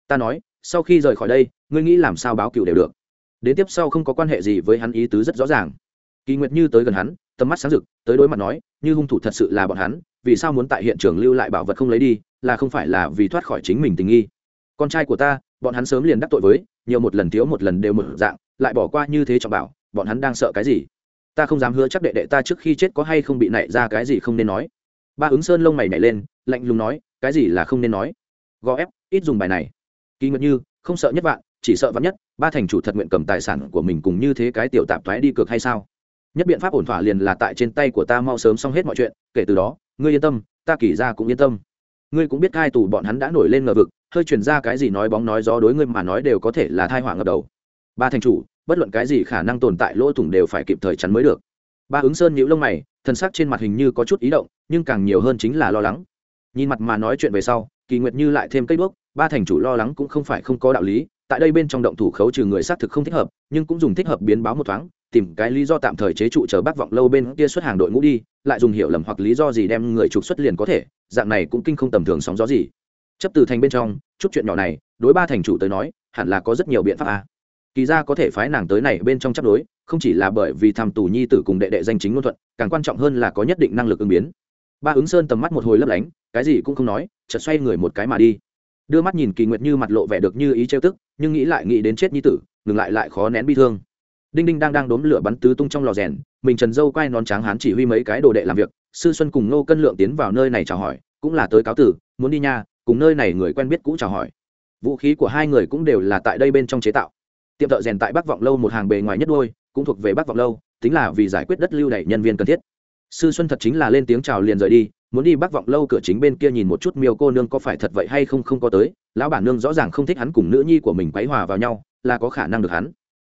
Ta nói, sau khi rời khỏi đây, ngươi nghĩ làm sao báo cựu đều được. Đến tiếp sau không có quan hệ gì với hắn, ý tứ rất rõ ràng. Kỳ nguyệt như tới gần hắn, tầm mắt sáng rực, tới đối mặt nói, như hung thủ thật sự là bọn hắn, vì sao muốn tại hiện trường lưu lại bảo vật không lấy đi, là không phải là vì thoát khỏi chính mình tình nghi? Con trai của ta, bọn hắn sớm liền đắc tội với, nhiều một lần thiếu một lần đều một dạng, lại bỏ qua như thế trọng bảo, bọn hắn đang sợ cái gì? Ta không dám hứa chắc đệ đệ ta trước khi chết có hay không bị nảy ra cái gì không nên nói. Ba ứng sơn lông mày nhảy lên, lạnh lùng nói, cái gì là không nên nói? Gò ép, ít dùng bài này. Kỳ nguyện như, không sợ nhất vạn, chỉ sợ vạn nhất, ba thành chủ thật nguyện cầm tài sản của mình cùng như thế cái tiểu tạp thoái đi cược hay sao? Nhất biện pháp ổn thỏa liền là tại trên tay của ta mau sớm xong hết mọi chuyện, kể từ đó, ngươi yên tâm, ta kỳ ra cũng yên tâm. Ngươi cũng biết cai tù bọn hắn đã nổi lên ngờ vực, hơi chuyển ra cái gì nói bóng nói gió đối ngươi mà nói đều có thể là thai họa ngập đầu. Ba thành chủ bất luận cái gì khả năng tồn tại lỗ thủng đều phải kịp thời chắn mới được. Ba ứng sơn nhíu lông mày thân sắc trên mặt hình như có chút ý động, nhưng càng nhiều hơn chính là lo lắng. Nhìn mặt mà nói chuyện về sau, kỳ nguyệt như lại thêm cây bước ba thành chủ lo lắng cũng không phải không có đạo lý, tại đây bên trong động thủ khấu trừ người xác thực không thích hợp, nhưng cũng dùng thích hợp biến báo một thoáng, tìm cái lý do tạm thời chế trụ chờ bác vọng lâu bên kia xuất hàng đội ngũ đi, lại dùng hiểu lầm hoặc lý do gì đem người trục xuất liền có thể, dạng này cũng kinh không tầm thường sóng gió gì. Chấp từ thành bên trong, chút chuyện nhỏ này, đối ba thành chủ tới nói, hẳn là có rất nhiều biện pháp à kỳ ra có thể phái nàng tới này bên trong chấp đối, không chỉ là bởi vì tham tù nhi tử cùng đệ đệ danh chính ngôn thuận, càng quan trọng hơn là có nhất định năng lực ứng biến. Ba ứng sơn tầm mắt một hồi lấp lánh, cái gì cũng không nói, chợt xoay người một cái mà đi. Đưa mắt nhìn kỳ nguyệt như mặt lộ vẻ được như ý trêu tức, nhưng nghĩ lại nghĩ đến chết nhi tử, ngừng lại lại khó nén bi thương. Đinh đinh đang đang đốm lửa bắn tứ tung trong lò rèn, mình trần dâu quay nón tráng hán chỉ huy mấy cái đồ đệ làm việc, sư xuân cùng nô cân lượng tiến vào nơi này chào hỏi, cũng là tới cáo tử, muốn đi nha, cùng nơi này người quen biết cũ chào hỏi. Vũ khí của hai người cũng đều là tại đây bên trong chế tạo tiệm thợ rèn tại bắc vọng lâu một hàng bề ngoài nhất đôi, cũng thuộc về bắc vọng lâu, tính là vì giải quyết đất lưu đẩy nhân viên cần thiết. Sư xuân thật chính là lên tiếng chào liền rời đi, muốn đi bắc vọng lâu cửa chính bên kia nhìn một chút miêu cô nương có phải thật vậy hay không không có tới, lão bản nương rõ ràng không thích hắn cùng nữ nhi của mình quấy hòa vào nhau, là có khả năng được hắn.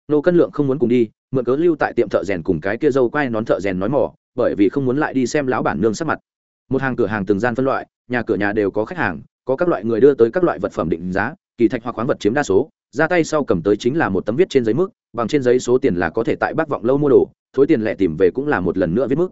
Nô cân lượng không muốn cùng đi, mượn cớ lưu tại tiệm thợ rèn cùng cái kia dâu quay nón thợ rèn nói mỏ, bởi vì không muốn lại đi xem lão bản nương sắc mặt. Một hàng cửa hàng từng gian phân loại, nhà cửa nhà đều có khách hàng, có các loại người đưa tới các loại vật phẩm định giá, kỳ thạch hoặc khoáng vật chiếm đa số ra tay sau cầm tới chính là một tấm viết trên giấy mức, bằng trên giấy số tiền là có thể tại bác vọng lâu mua đồ, thối tiền lẻ tìm về cũng là một lần nữa viết mức.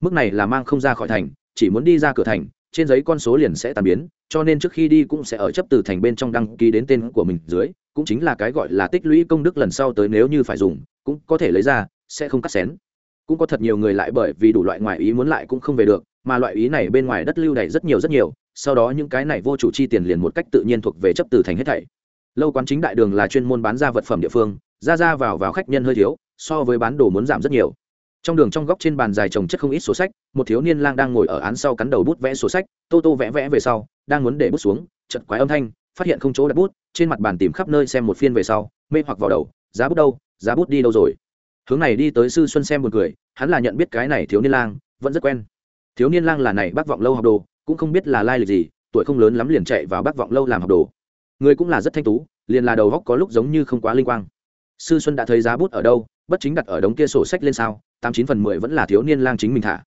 Mức này là mang không ra khỏi thành, chỉ muốn đi ra cửa thành, trên giấy con số liền sẽ tàn biến, cho nên trước khi đi cũng sẽ ở chấp từ thành bên trong đăng ký đến tên của mình dưới, cũng chính là cái gọi là tích lũy công đức lần sau tới nếu như phải dùng, cũng có thể lấy ra, sẽ không cắt xén. Cũng có thật nhiều người lại bởi vì đủ loại ngoại ý muốn lại cũng không về được, mà loại ý này bên ngoài đất lưu đầy rất nhiều rất nhiều, sau đó những cái này vô chủ chi tiền liền một cách tự nhiên thuộc về chấp từ thành hết thảy lâu quán chính đại đường là chuyên môn bán ra vật phẩm địa phương, ra ra vào vào khách nhân hơi thiếu, so với bán đồ muốn giảm rất nhiều. Trong đường trong góc trên bàn dài trồng chất không ít sổ sách, một thiếu niên lang đang ngồi ở án sau cắn đầu bút vẽ sổ sách, tô tô vẽ vẽ về sau, đang muốn để bút xuống chật quái âm thanh, phát hiện không chỗ đặt bút, trên mặt bàn tìm khắp nơi xem một phiên về sau, mê hoặc vào đầu, giá bút đâu, giá bút đi đâu rồi? Hướng này đi tới sư xuân xem một người hắn là nhận biết cái này thiếu niên lang, vẫn rất quen. Thiếu niên lang là này bác vọng lâu học đồ, cũng không biết là lai lịch gì, tuổi không lớn lắm liền chạy vào bác vọng lâu làm học đồ người cũng là rất thanh tú, liền là đầu góc có lúc giống như không quá linh quang. Sư xuân đã thấy giá bút ở đâu, bất chính đặt ở đống kia sổ sách lên sao, tám chín phần mười vẫn là thiếu niên lang chính mình thả.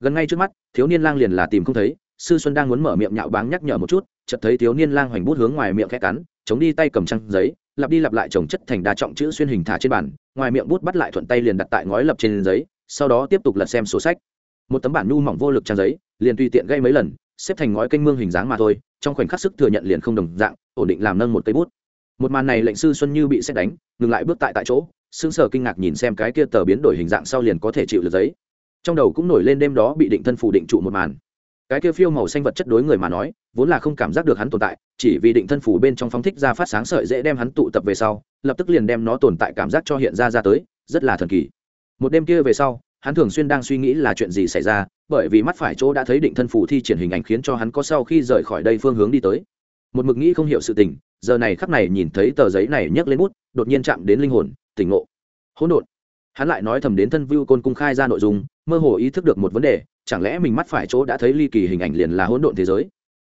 Gần ngay trước mắt, thiếu niên lang liền là tìm không thấy, sư xuân đang muốn mở miệng nhạo báng nhắc nhở một chút, chợt thấy thiếu niên lang hoành bút hướng ngoài miệng khẽ cắn, chống đi tay cầm trăng giấy, lặp đi lặp lại trồng chất thành đa trọng chữ xuyên hình thả trên bàn, ngoài miệng bút bắt lại thuận tay liền đặt tại ngói lập trên giấy, sau đó tiếp tục lật xem sổ sách. Một tấm bản nhu mỏng vô lực trang giấy, liền tùy tiện gây mấy lần xếp thành ngói kênh mương hình dáng mà thôi, trong khoảnh khắc sức thừa nhận liền không đồng dạng, ổn định làm nâng một cây bút. Một màn này lệnh sư xuân như bị xét đánh, ngừng lại bước tại tại chỗ, sững sờ kinh ngạc nhìn xem cái kia tờ biến đổi hình dạng sau liền có thể chịu được giấy. Trong đầu cũng nổi lên đêm đó bị định thân phủ định trụ một màn. Cái kia phiêu màu xanh vật chất đối người mà nói, vốn là không cảm giác được hắn tồn tại, chỉ vì định thân phủ bên trong phóng thích ra phát sáng sợi dễ đem hắn tụ tập về sau, lập tức liền đem nó tồn tại cảm giác cho hiện ra ra tới, rất là thần kỳ. Một đêm kia về sau, hắn thường xuyên đang suy nghĩ là chuyện gì xảy ra bởi vì mắt phải chỗ đã thấy định thân phủ thi triển hình ảnh khiến cho hắn có sau khi rời khỏi đây phương hướng đi tới. Một mực nghĩ không hiểu sự tình, giờ này khắc này nhìn thấy tờ giấy này nhấc lên bút, đột nhiên chạm đến linh hồn, tỉnh ngộ. Hỗn độn. Hắn lại nói thầm đến thân view côn cung khai ra nội dung, mơ hồ ý thức được một vấn đề, chẳng lẽ mình mắt phải chỗ đã thấy ly kỳ hình ảnh liền là hỗn độn thế giới?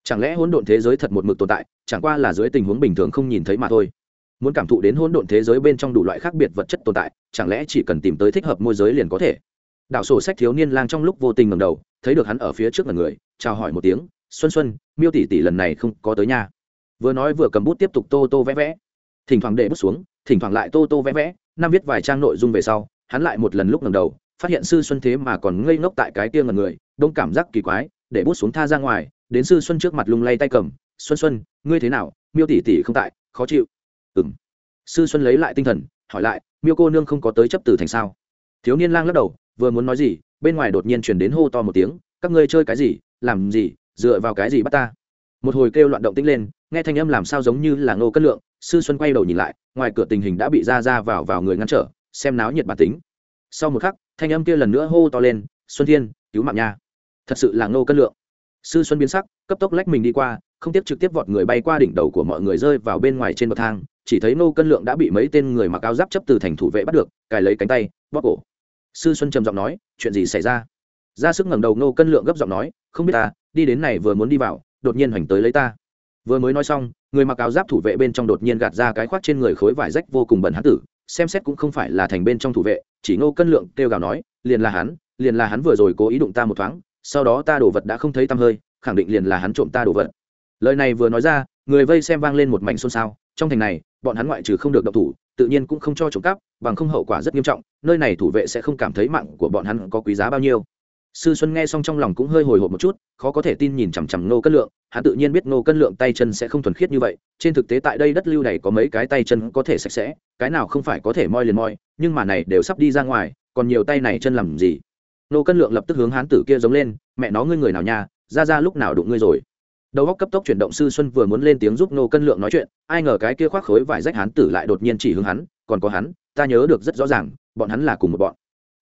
Chẳng lẽ hỗn độn thế giới thật một mực tồn tại, chẳng qua là dưới tình huống bình thường không nhìn thấy mà thôi. Muốn cảm thụ đến hỗn độn thế giới bên trong đủ loại khác biệt vật chất tồn tại, chẳng lẽ chỉ cần tìm tới thích hợp môi giới liền có thể? Đảo sổ sách thiếu niên lang trong lúc vô tình ngầm đầu, thấy được hắn ở phía trước là người, chào hỏi một tiếng, xuân xuân, miêu tỷ tỷ lần này không có tới nhà. Vừa nói vừa cầm bút tiếp tục tô tô vẽ vẽ. Thỉnh thoảng để bút xuống, thỉnh thoảng lại tô tô vẽ vẽ, năm viết vài trang nội dung về sau, hắn lại một lần lúc ngầm đầu, phát hiện sư xuân thế mà còn ngây ngốc tại cái kia ngần người, đông cảm giác kỳ quái, để bút xuống tha ra ngoài, đến sư xuân trước mặt lung lay tay cầm, xuân xuân, ngươi thế nào? Miêu tỷ tỷ không tại, khó chịu. Ừng sư xuân lấy lại tinh thần, hỏi lại, miêu cô nương không có tới chấp từ thành sao? Thiếu niên lang lắc đầu vừa muốn nói gì, bên ngoài đột nhiên chuyển đến hô to một tiếng, các ngươi chơi cái gì? Làm gì? Dựa vào cái gì bắt ta? Một hồi kêu loạn động tĩnh lên, nghe thanh âm làm sao giống như là ngô cất lượng, sư xuân quay đầu nhìn lại, ngoài cửa tình hình đã bị ra ra vào vào người ngăn trở, xem náo nhiệt bản tính. Sau một khắc, thanh âm kia lần nữa hô to lên, xuân thiên, cứu mạng nha. Thật sự là ngô cất lượng. Sư xuân biến sắc, cấp tốc lách mình đi qua, không tiếp trực tiếp vọt người bay qua đỉnh đầu của mọi người rơi vào bên ngoài trên bậc thang, chỉ thấy ngô cân lượng đã bị mấy tên người mặc áo giáp chấp từ thành thủ vệ bắt được, cài lấy cánh tay, bóp cổ sư xuân trầm giọng nói, chuyện gì xảy ra? Ra sức ngẩng đầu ngô cân lượng gấp giọng nói, không biết ta, đi đến này vừa muốn đi vào, đột nhiên hoành tới lấy ta. Vừa mới nói xong, người mặc áo giáp thủ vệ bên trong đột nhiên gạt ra cái khoác trên người khối vải rách vô cùng bẩn hán tử, xem xét cũng không phải là thành bên trong thủ vệ, chỉ ngô cân lượng kêu gào nói, liền là hắn, liền là hắn vừa rồi cố ý đụng ta một thoáng, sau đó ta đổ vật đã không thấy tăm hơi, khẳng định liền là hắn trộm ta đổ vật. Lời này vừa nói ra, người vây xem vang lên một mảnh xôn xao trong thành này, bọn hắn ngoại trừ không được động thủ, tự nhiên cũng không cho trộm cắp, bằng không hậu quả rất nghiêm trọng, nơi này thủ vệ sẽ không cảm thấy mạng của bọn hắn có quý giá bao nhiêu. Sư xuân nghe xong trong lòng cũng hơi hồi hộp một chút, khó có thể tin nhìn chằm chằm nô cân lượng, hắn tự nhiên biết nô cân lượng tay chân sẽ không thuần khiết như vậy, trên thực tế tại đây đất lưu này có mấy cái tay chân có thể sạch sẽ, cái nào không phải có thể moi liền moi, nhưng mà này đều sắp đi ra ngoài, còn nhiều tay này chân làm gì? Nô cân lượng lập tức hướng hán tử kia giống lên, mẹ nó ngươi người nào nha, ra ra lúc nào đụng ngươi rồi? Đầu góc cấp tốc chuyển động sư xuân vừa muốn lên tiếng giúp nô cân lượng nói chuyện, ai ngờ cái kia khoác khối vải rách hán tử lại đột nhiên chỉ hướng hắn, còn có hắn, ta nhớ được rất rõ ràng, bọn hắn là cùng một bọn.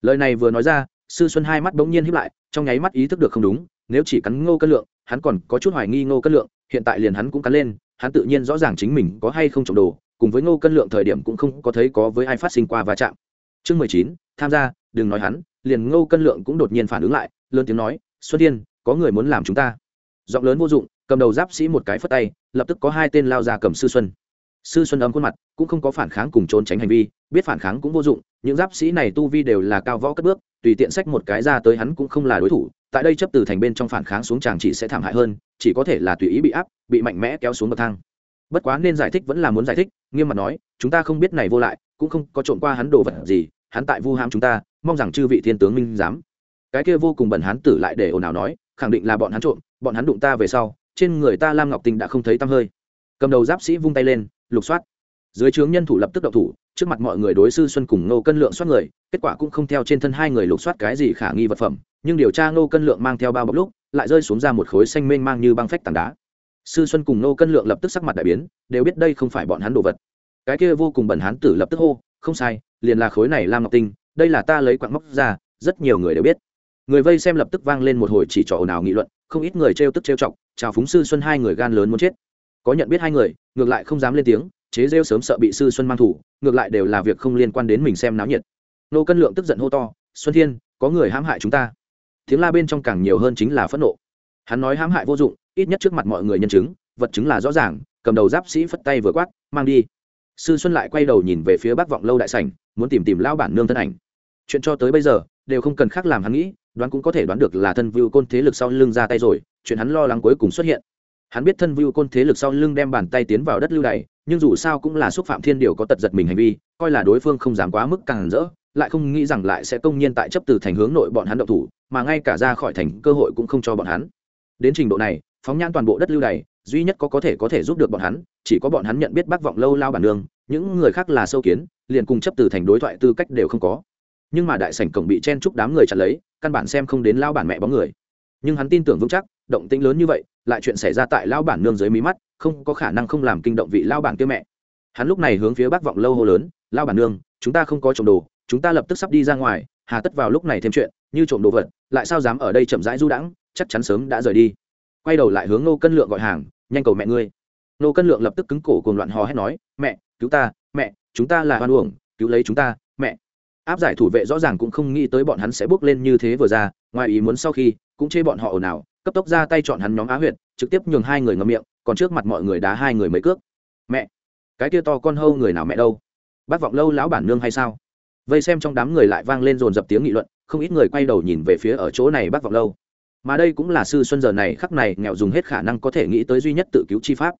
Lời này vừa nói ra, sư xuân hai mắt bỗng nhiên hiếp lại, trong nháy mắt ý thức được không đúng, nếu chỉ cắn ngô cân lượng, hắn còn có chút hoài nghi ngô cân lượng, hiện tại liền hắn cũng cắn lên, hắn tự nhiên rõ ràng chính mình có hay không trộm đồ, cùng với ngô cân lượng thời điểm cũng không có thấy có với ai phát sinh qua va chạm. Chương mười chín, tham gia, đừng nói hắn, liền ngô cân lượng cũng đột nhiên phản ứng lại, lớn tiếng nói, xuân thiên, có người muốn làm chúng ta. Giọng lớn vô dụng cầm đầu giáp sĩ một cái phất tay, lập tức có hai tên lao ra cầm sư xuân. Sư xuân ấm khuôn mặt, cũng không có phản kháng cùng trốn tránh hành vi, biết phản kháng cũng vô dụng, những giáp sĩ này tu vi đều là cao võ cất bước, tùy tiện sách một cái ra tới hắn cũng không là đối thủ, tại đây chấp từ thành bên trong phản kháng xuống chàng chỉ sẽ thảm hại hơn, chỉ có thể là tùy ý bị áp, bị mạnh mẽ kéo xuống bậc thang. Bất quá nên giải thích vẫn là muốn giải thích, nghiêm mặt nói, chúng ta không biết này vô lại, cũng không có trộm qua hắn đồ vật gì, hắn tại vu ham chúng ta, mong rằng chư vị thiên tướng minh dám cái kia vô cùng bẩn hắn tử lại để ồn ào nói, khẳng định là bọn hắn trộm, bọn hắn đụng ta về sau trên người ta lam ngọc tinh đã không thấy tăm hơi. Cầm đầu giáp sĩ vung tay lên, lục soát. Dưới trướng nhân thủ lập tức đậu thủ, trước mặt mọi người đối sư xuân cùng ngô cân lượng soát người, kết quả cũng không theo trên thân hai người lục soát cái gì khả nghi vật phẩm, nhưng điều tra ngô cân lượng mang theo bao bọc lúc, lại rơi xuống ra một khối xanh mênh mang như băng phách tảng đá. Sư xuân cùng ngô cân lượng lập tức sắc mặt đại biến, đều biết đây không phải bọn hắn đồ vật. Cái kia vô cùng bẩn hán tử lập tức hô, không sai, liền là khối này lam ngọc tinh đây là ta lấy quặng móc ra, rất nhiều người đều biết. Người vây xem lập tức vang lên một hồi chỉ trỏ ồn ào nghị luận, không ít người trêu tức trêu chọc chào phúng sư xuân hai người gan lớn muốn chết. Có nhận biết hai người, ngược lại không dám lên tiếng, chế rêu sớm sợ bị sư xuân mang thủ, ngược lại đều là việc không liên quan đến mình xem náo nhiệt. Nô cân lượng tức giận hô to, xuân thiên, có người hãm hại chúng ta. Tiếng la bên trong càng nhiều hơn chính là phẫn nộ. Hắn nói hãm hại vô dụng, ít nhất trước mặt mọi người nhân chứng, vật chứng là rõ ràng, cầm đầu giáp sĩ phất tay vừa quát, mang đi. Sư xuân lại quay đầu nhìn về phía bắc vọng lâu đại sảnh, muốn tìm tìm lao bản nương thân ảnh. Chuyện cho tới bây giờ, đều không cần khác làm hắn nghĩ đoán cũng có thể đoán được là thân vưu côn thế lực sau lưng ra tay rồi, chuyện hắn lo lắng cuối cùng xuất hiện. Hắn biết thân vưu côn thế lực sau lưng đem bàn tay tiến vào đất lưu đày, nhưng dù sao cũng là xúc phạm thiên điều có tật giật mình hành vi, coi là đối phương không dám quá mức càng rỡ, lại không nghĩ rằng lại sẽ công nhiên tại chấp từ thành hướng nội bọn hắn động thủ, mà ngay cả ra khỏi thành cơ hội cũng không cho bọn hắn. Đến trình độ này, phóng nhãn toàn bộ đất lưu đày, duy nhất có có thể có thể giúp được bọn hắn, chỉ có bọn hắn nhận biết bác vọng lâu lao bản nương, những người khác là sâu kiến, liền cùng chấp từ thành đối thoại tư cách đều không có. Nhưng mà đại sảnh cổng bị chen chúc đám người chặt lấy căn bản xem không đến lao bản mẹ bóng người. Nhưng hắn tin tưởng vững chắc, động tĩnh lớn như vậy, lại chuyện xảy ra tại lao bản nương dưới mí mắt, không có khả năng không làm kinh động vị lao bản kia mẹ. Hắn lúc này hướng phía bắc vọng lâu hô lớn lao bản nương, chúng ta không có trộm đồ, chúng ta lập tức sắp đi ra ngoài, hà tất vào lúc này thêm chuyện, như trộm đồ vật, lại sao dám ở đây chậm rãi du đãng, chắc chắn sớm đã rời đi. Quay đầu lại hướng nô cân lượng gọi hàng, nhanh cầu mẹ ngươi. Nô cân lượng lập tức cứng cổ cuồng loạn hò hét nói, mẹ, cứu ta, mẹ, chúng ta là hoan uổng, cứu lấy chúng ta, mẹ áp giải thủ vệ rõ ràng cũng không nghĩ tới bọn hắn sẽ bước lên như thế vừa ra, ngoài ý muốn sau khi, cũng chê bọn họ ồn ào, cấp tốc ra tay chọn hắn nhóm á huyệt, trực tiếp nhường hai người ngâm miệng, còn trước mặt mọi người đá hai người mấy cước. Mẹ, cái kia to con hâu người nào mẹ đâu? Bác vọng lâu lão bản nương hay sao? Vây xem trong đám người lại vang lên dồn dập tiếng nghị luận, không ít người quay đầu nhìn về phía ở chỗ này bác vọng lâu. Mà đây cũng là sư xuân giờ này khắc này nghèo dùng hết khả năng có thể nghĩ tới duy nhất tự cứu chi pháp.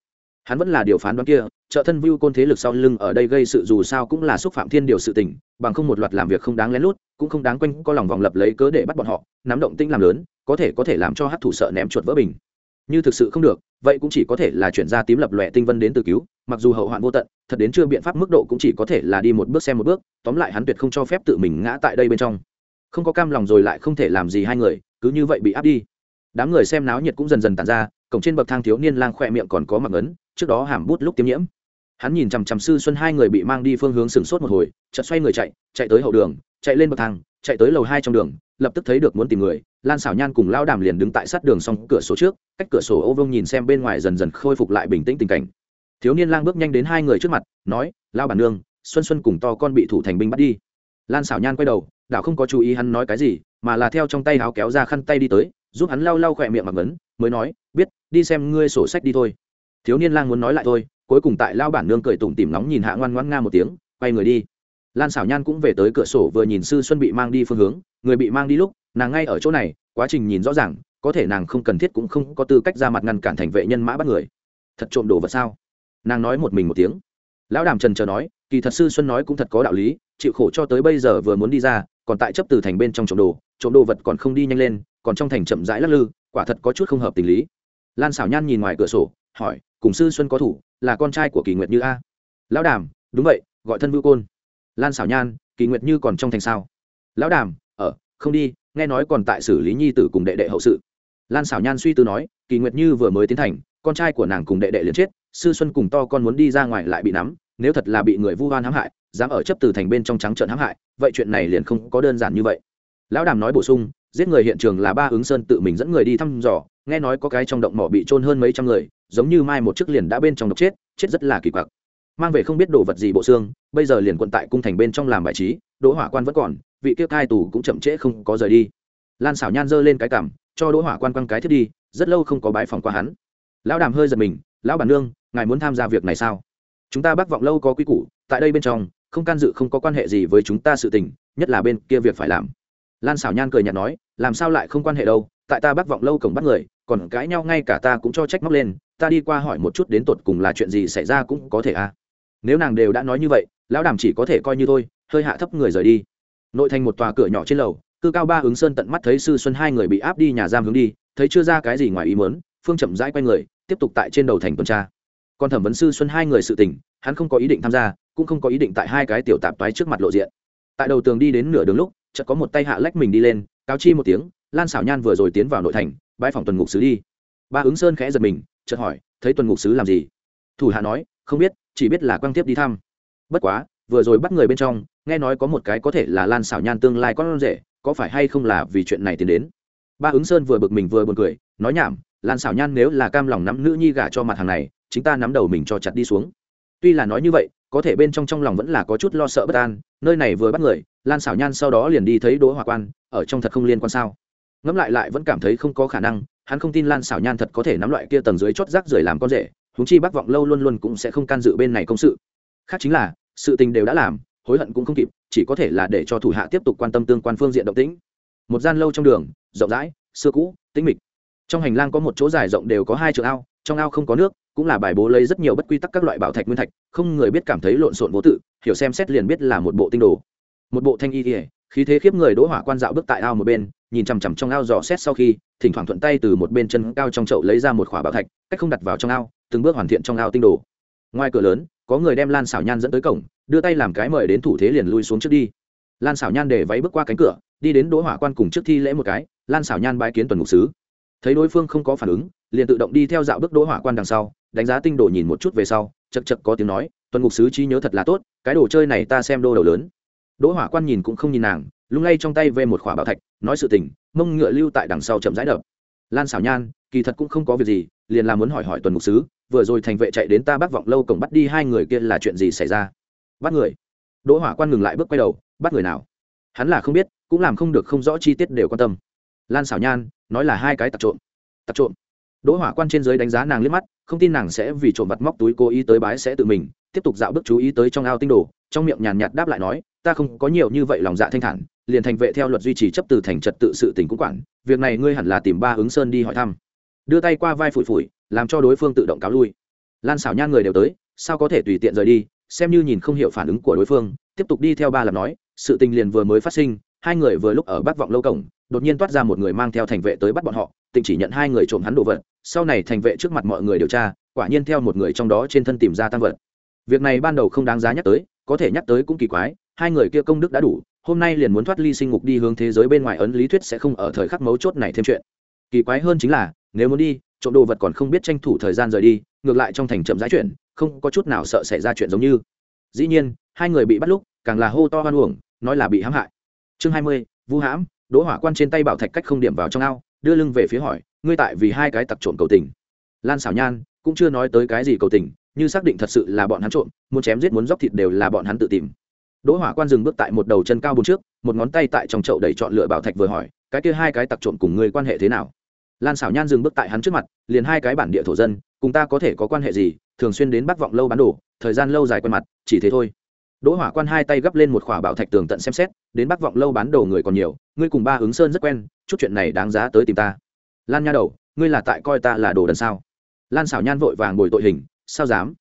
Hắn vẫn là điều phán đoán kia, trợ thân vưu côn thế lực sau lưng ở đây gây sự dù sao cũng là xúc phạm thiên điều sự tình bằng không một loạt làm việc không đáng lén lút, cũng không đáng quanh có lòng vòng lập lấy cớ để bắt bọn họ, nắm động tinh làm lớn, có thể có thể làm cho hát thủ sợ ném chuột vỡ bình. Như thực sự không được, vậy cũng chỉ có thể là chuyển ra tím lập lòe tinh vân đến từ cứu, mặc dù hậu hoạn vô tận, thật đến chưa biện pháp mức độ cũng chỉ có thể là đi một bước xem một bước, tóm lại hắn tuyệt không cho phép tự mình ngã tại đây bên trong. Không có cam lòng rồi lại không thể làm gì hai người, cứ như vậy bị áp đi. Đám người xem náo nhiệt cũng dần dần tàn ra, cổng trên bậc thang thiếu niên lang khỏe miệng còn có mặc ấn, trước đó hàm bút lúc tiêm nhiễm hắn nhìn chằm chằm sư xuân, hai người bị mang đi phương hướng sửng sốt một hồi, chợt xoay người chạy chạy tới hậu đường, chạy lên bậc thang, chạy tới lầu hai trong đường, lập tức thấy được muốn tìm người. Lan xảo nhan cùng lao đàm liền đứng tại sát đường xong cửa sổ trước, cách cửa sổ ô vông nhìn xem bên ngoài dần dần khôi phục lại bình tĩnh tình cảnh. Thiếu niên lang bước nhanh đến hai người trước mặt, nói lao bản nương, xuân xuân cùng to con bị thủ thành binh bắt đi. Lan xảo nhan quay đầu, đảo không có chú ý hắn nói cái gì, mà là theo trong tay áo kéo ra khăn tay đi tới, giúp hắn lau lau khỏe miệng mặc vấn mới nói, biết, đi xem ngươi sổ sách đi thôi. Thiếu niên lang muốn nói lại thôi cuối cùng tại lao bản nương cười tủm tỉm nóng nhìn hạ ngoan ngoan nga một tiếng, quay người đi. Lan xảo nhan cũng về tới cửa sổ vừa nhìn sư xuân bị mang đi phương hướng, người bị mang đi lúc, nàng ngay ở chỗ này, quá trình nhìn rõ ràng, có thể nàng không cần thiết cũng không có tư cách ra mặt ngăn cản thành vệ nhân mã bắt người. Thật trộm đồ vật sao? Nàng nói một mình một tiếng. Lão đàm trần chờ nói, kỳ thật sư xuân nói cũng thật có đạo lý, chịu khổ cho tới bây giờ vừa muốn đi ra, còn tại chấp từ thành bên trong trộm đồ trộm đồ vật còn không đi nhanh lên, còn trong thành chậm rãi lắc lư, quả thật có chút không hợp tình lý. Lan xảo nhan nhìn ngoài cửa sổ, hỏi, cùng sư xuân có thủ là con trai của kỳ nguyệt như a. Lão đàm, đúng vậy, gọi thân vưu côn. Lan xảo nhan, kỳ nguyệt như còn trong thành sao? Lão đàm ở không đi, nghe nói còn tại xử lý nhi tử cùng đệ đệ hậu sự. Lan xảo nhan suy tư nói, kỳ nguyệt như vừa mới tiến thành, con trai của nàng cùng đệ đệ liền chết, sư xuân cùng to con muốn đi ra ngoài lại bị nắm, nếu thật là bị người vu oan hãm hại, dám ở chấp từ thành bên trong trắng trợn hãm hại, vậy chuyện này liền không có đơn giản như vậy. Lão đàm nói bổ sung, giết người hiện trường là ba ứng sơn tự mình dẫn người đi thăm dò, nghe nói có cái trong động mỏ bị trôn hơn mấy trăm người giống như mai một chiếc liền đã bên trong độc chết chết rất là kỳ quặc. Mang về không biết đồ vật gì bộ xương, bây giờ liền quận tại cung thành bên trong làm bài trí, đỗ hỏa quan vẫn còn, vị kia cai tù cũng chậm trễ không có rời đi. Lan xảo nhan giơ lên cái cảm cho đỗ hỏa quan quăng cái thiết đi, rất lâu không có bái phòng qua hắn. Lão đàm hơi giật mình, lão bản nương, ngài muốn tham gia việc này sao? Chúng ta bác vọng lâu có quy củ, tại đây bên trong, không can dự không có quan hệ gì với chúng ta sự tình, nhất là bên kia việc phải làm. Lan xảo nhan cười nhạt nói, làm sao lại không quan hệ đâu, tại ta bác vọng lâu cổng bắt người, còn cãi nhau ngay cả ta cũng cho trách móc lên ta đi qua hỏi một chút đến tột cùng là chuyện gì xảy ra cũng có thể à. Nếu nàng đều đã nói như vậy, lão đàm chỉ có thể coi như thôi, hơi hạ thấp người rời đi. Nội thành một tòa cửa nhỏ trên lầu, cư cao ba ứng sơn tận mắt thấy sư xuân hai người bị áp đi nhà giam hướng đi, thấy chưa ra cái gì ngoài ý mớn phương chậm rãi quay người, tiếp tục tại trên đầu thành tuần tra. Còn thẩm vấn sư xuân hai người sự tình, hắn không có ý định tham gia, cũng không có ý định tại hai cái tiểu tạp toái trước mặt lộ diện. Tại đầu tường đi đến nửa đường lúc, chợt có một tay hạ lách mình đi lên, cáo chi một tiếng, lan xảo nhan vừa rồi tiến vào nội thành bãi phòng tuần ngục sứ đi. Ba ứng sơn khẽ giật mình chợt hỏi, thấy tuần ngục sứ làm gì? Thủ hạ nói, không biết, chỉ biết là quang tiếp đi thăm. Bất quá, vừa rồi bắt người bên trong, nghe nói có một cái có thể là lan xảo nhan tương lai con rể, có phải hay không là vì chuyện này tiến đến? Ba ứng sơn vừa bực mình vừa buồn cười, nói nhảm, lan xảo nhan nếu là cam lòng nắm nữ nhi gả cho mặt hàng này, chính ta nắm đầu mình cho chặt đi xuống. Tuy là nói như vậy, có thể bên trong trong lòng vẫn là có chút lo sợ bất an, nơi này vừa bắt người, lan xảo nhan sau đó liền đi thấy đỗ hòa quan, ở trong thật không liên quan sao? Ngẫm lại lại vẫn cảm thấy không có khả năng hắn không tin lan xảo nhan thật có thể nắm loại kia tầng dưới chót rác rưởi làm con rể húng chi bác vọng lâu luôn luôn cũng sẽ không can dự bên này công sự. Khác chính là, sự tình đều đã làm, hối hận cũng không kịp, chỉ có thể là để cho thủ hạ tiếp tục quan tâm tương quan phương diện động tĩnh. Một gian lâu trong đường, rộng rãi, xưa cũ, tĩnh mịch. Trong hành lang có một chỗ dài rộng đều có hai chỗ ao, trong ao không có nước, cũng là bài bố lấy rất nhiều bất quy tắc các loại bảo thạch nguyên thạch, không người biết cảm thấy lộn xộn vô tự, hiểu xem xét liền biết là một bộ tinh đồ. Một bộ thanh y ỉa khí thế khiếp người đỗ hỏa quan dạo bước tại ao một bên nhìn chằm chằm trong ao dò xét sau khi, thỉnh thoảng thuận tay từ một bên chân cao trong chậu lấy ra một khỏa bảo thạch, cách không đặt vào trong ao, từng bước hoàn thiện trong ao tinh đồ. Ngoài cửa lớn, có người đem lan xảo nhan dẫn tới cổng, đưa tay làm cái mời đến thủ thế liền lui xuống trước đi. Lan xảo nhan để váy bước qua cánh cửa, đi đến đỗ hỏa quan cùng trước thi lễ một cái, lan xảo nhan bái kiến tuần ngục sứ. Thấy đối phương không có phản ứng, liền tự động đi theo dạo bước đỗ hỏa quan đằng sau, đánh giá tinh đồ nhìn một chút về sau chật chật có tiếng nói, tuần ngục sứ trí nhớ thật là tốt, cái đồ chơi này ta xem đô đầu lớn. Đỗ hỏa quan nhìn cũng không nhìn nàng lung lay trong tay về một khỏa bảo thạch, nói sự tình, mông ngựa lưu tại đằng sau chậm rãi đập. Lan xảo nhan, kỳ thật cũng không có việc gì, liền là muốn hỏi hỏi tuần ngục sứ, vừa rồi thành vệ chạy đến ta bác vọng lâu cổng bắt đi hai người kia là chuyện gì xảy ra? Bắt người. Đỗ hỏa quan ngừng lại bước quay đầu, bắt người nào? Hắn là không biết, cũng làm không được không rõ chi tiết đều quan tâm. Lan xảo nhan, nói là hai cái tặc trộm. Tặc trộm. Đỗ hỏa quan trên dưới đánh giá nàng liếc mắt, không tin nàng sẽ vì trộm vặt móc túi cố ý tới bái sẽ tự mình, tiếp tục dạo bước chú ý tới trong ao tinh đồ, trong miệng nhàn nhạt đáp lại nói, ta không có nhiều như vậy lòng dạ thanh thản liền thành vệ theo luật duy trì chấp từ thành trật tự sự tình cũng quản, việc này ngươi hẳn là tìm ba ứng sơn đi hỏi thăm. Đưa tay qua vai phủi phủi, làm cho đối phương tự động cáo lui. Lan xảo nhan người đều tới, sao có thể tùy tiện rời đi, xem như nhìn không hiểu phản ứng của đối phương, tiếp tục đi theo ba làm nói, sự tình liền vừa mới phát sinh, hai người vừa lúc ở bắc vọng lâu cổng, đột nhiên toát ra một người mang theo thành vệ tới bắt bọn họ tỉnh chỉ nhận hai người trộm hắn đồ vật, sau này thành vệ trước mặt mọi người điều tra, quả nhiên theo một người trong đó trên thân tìm ra tăng vật. Việc này ban đầu không đáng giá nhắc tới, có thể nhắc tới cũng kỳ quái, hai người kia công đức đã đủ hôm nay liền muốn thoát ly sinh ngục đi hướng thế giới bên ngoài ấn lý thuyết sẽ không ở thời khắc mấu chốt này thêm chuyện. Kỳ quái hơn chính là, nếu muốn đi, trộm đồ vật còn không biết tranh thủ thời gian rời đi, ngược lại trong thành chậm giải chuyện không có chút nào sợ xảy ra chuyện giống như. Dĩ nhiên, hai người bị bắt lúc, càng là hô to hoan uổng, nói là bị hãm hại. Chương hai mươi vũ hãm, đỗ hỏa quan trên tay bảo thạch cách không điểm vào trong ao, đưa lưng về phía hỏi, ngươi tại vì hai cái tặc trộm cầu tình. Lan xảo nhan cũng chưa nói tới cái gì cầu tình, như xác định thật sự là bọn hắn trộm, muốn chém giết muốn dóc thịt đều là bọn hắn tự tìm đỗ hỏa quan dừng bước tại một đầu chân cao bốn trước, một ngón tay tại trong chậu đầy chọn lựa bảo thạch vừa hỏi, cái kia hai cái tặc trộm cùng ngươi quan hệ thế nào? Lan xảo nhan dừng bước tại hắn trước mặt, liền hai cái bản địa thổ dân, cùng ta có thể có quan hệ gì, thường xuyên đến bắc vọng lâu bán đồ, thời gian lâu dài quen mặt, chỉ thế thôi. Đỗ hỏa quan hai tay gấp lên một khỏa bảo thạch tường tận xem xét, đến bắc vọng lâu bán đồ người còn nhiều, ngươi cùng ba Hướng sơn rất quen, chút chuyện này đáng giá tới tìm ta. Lan nha đầu, ngươi là tại coi ta là đồ đần sao? Lan xảo nhan vội vàng bồi tội hình, sao dám?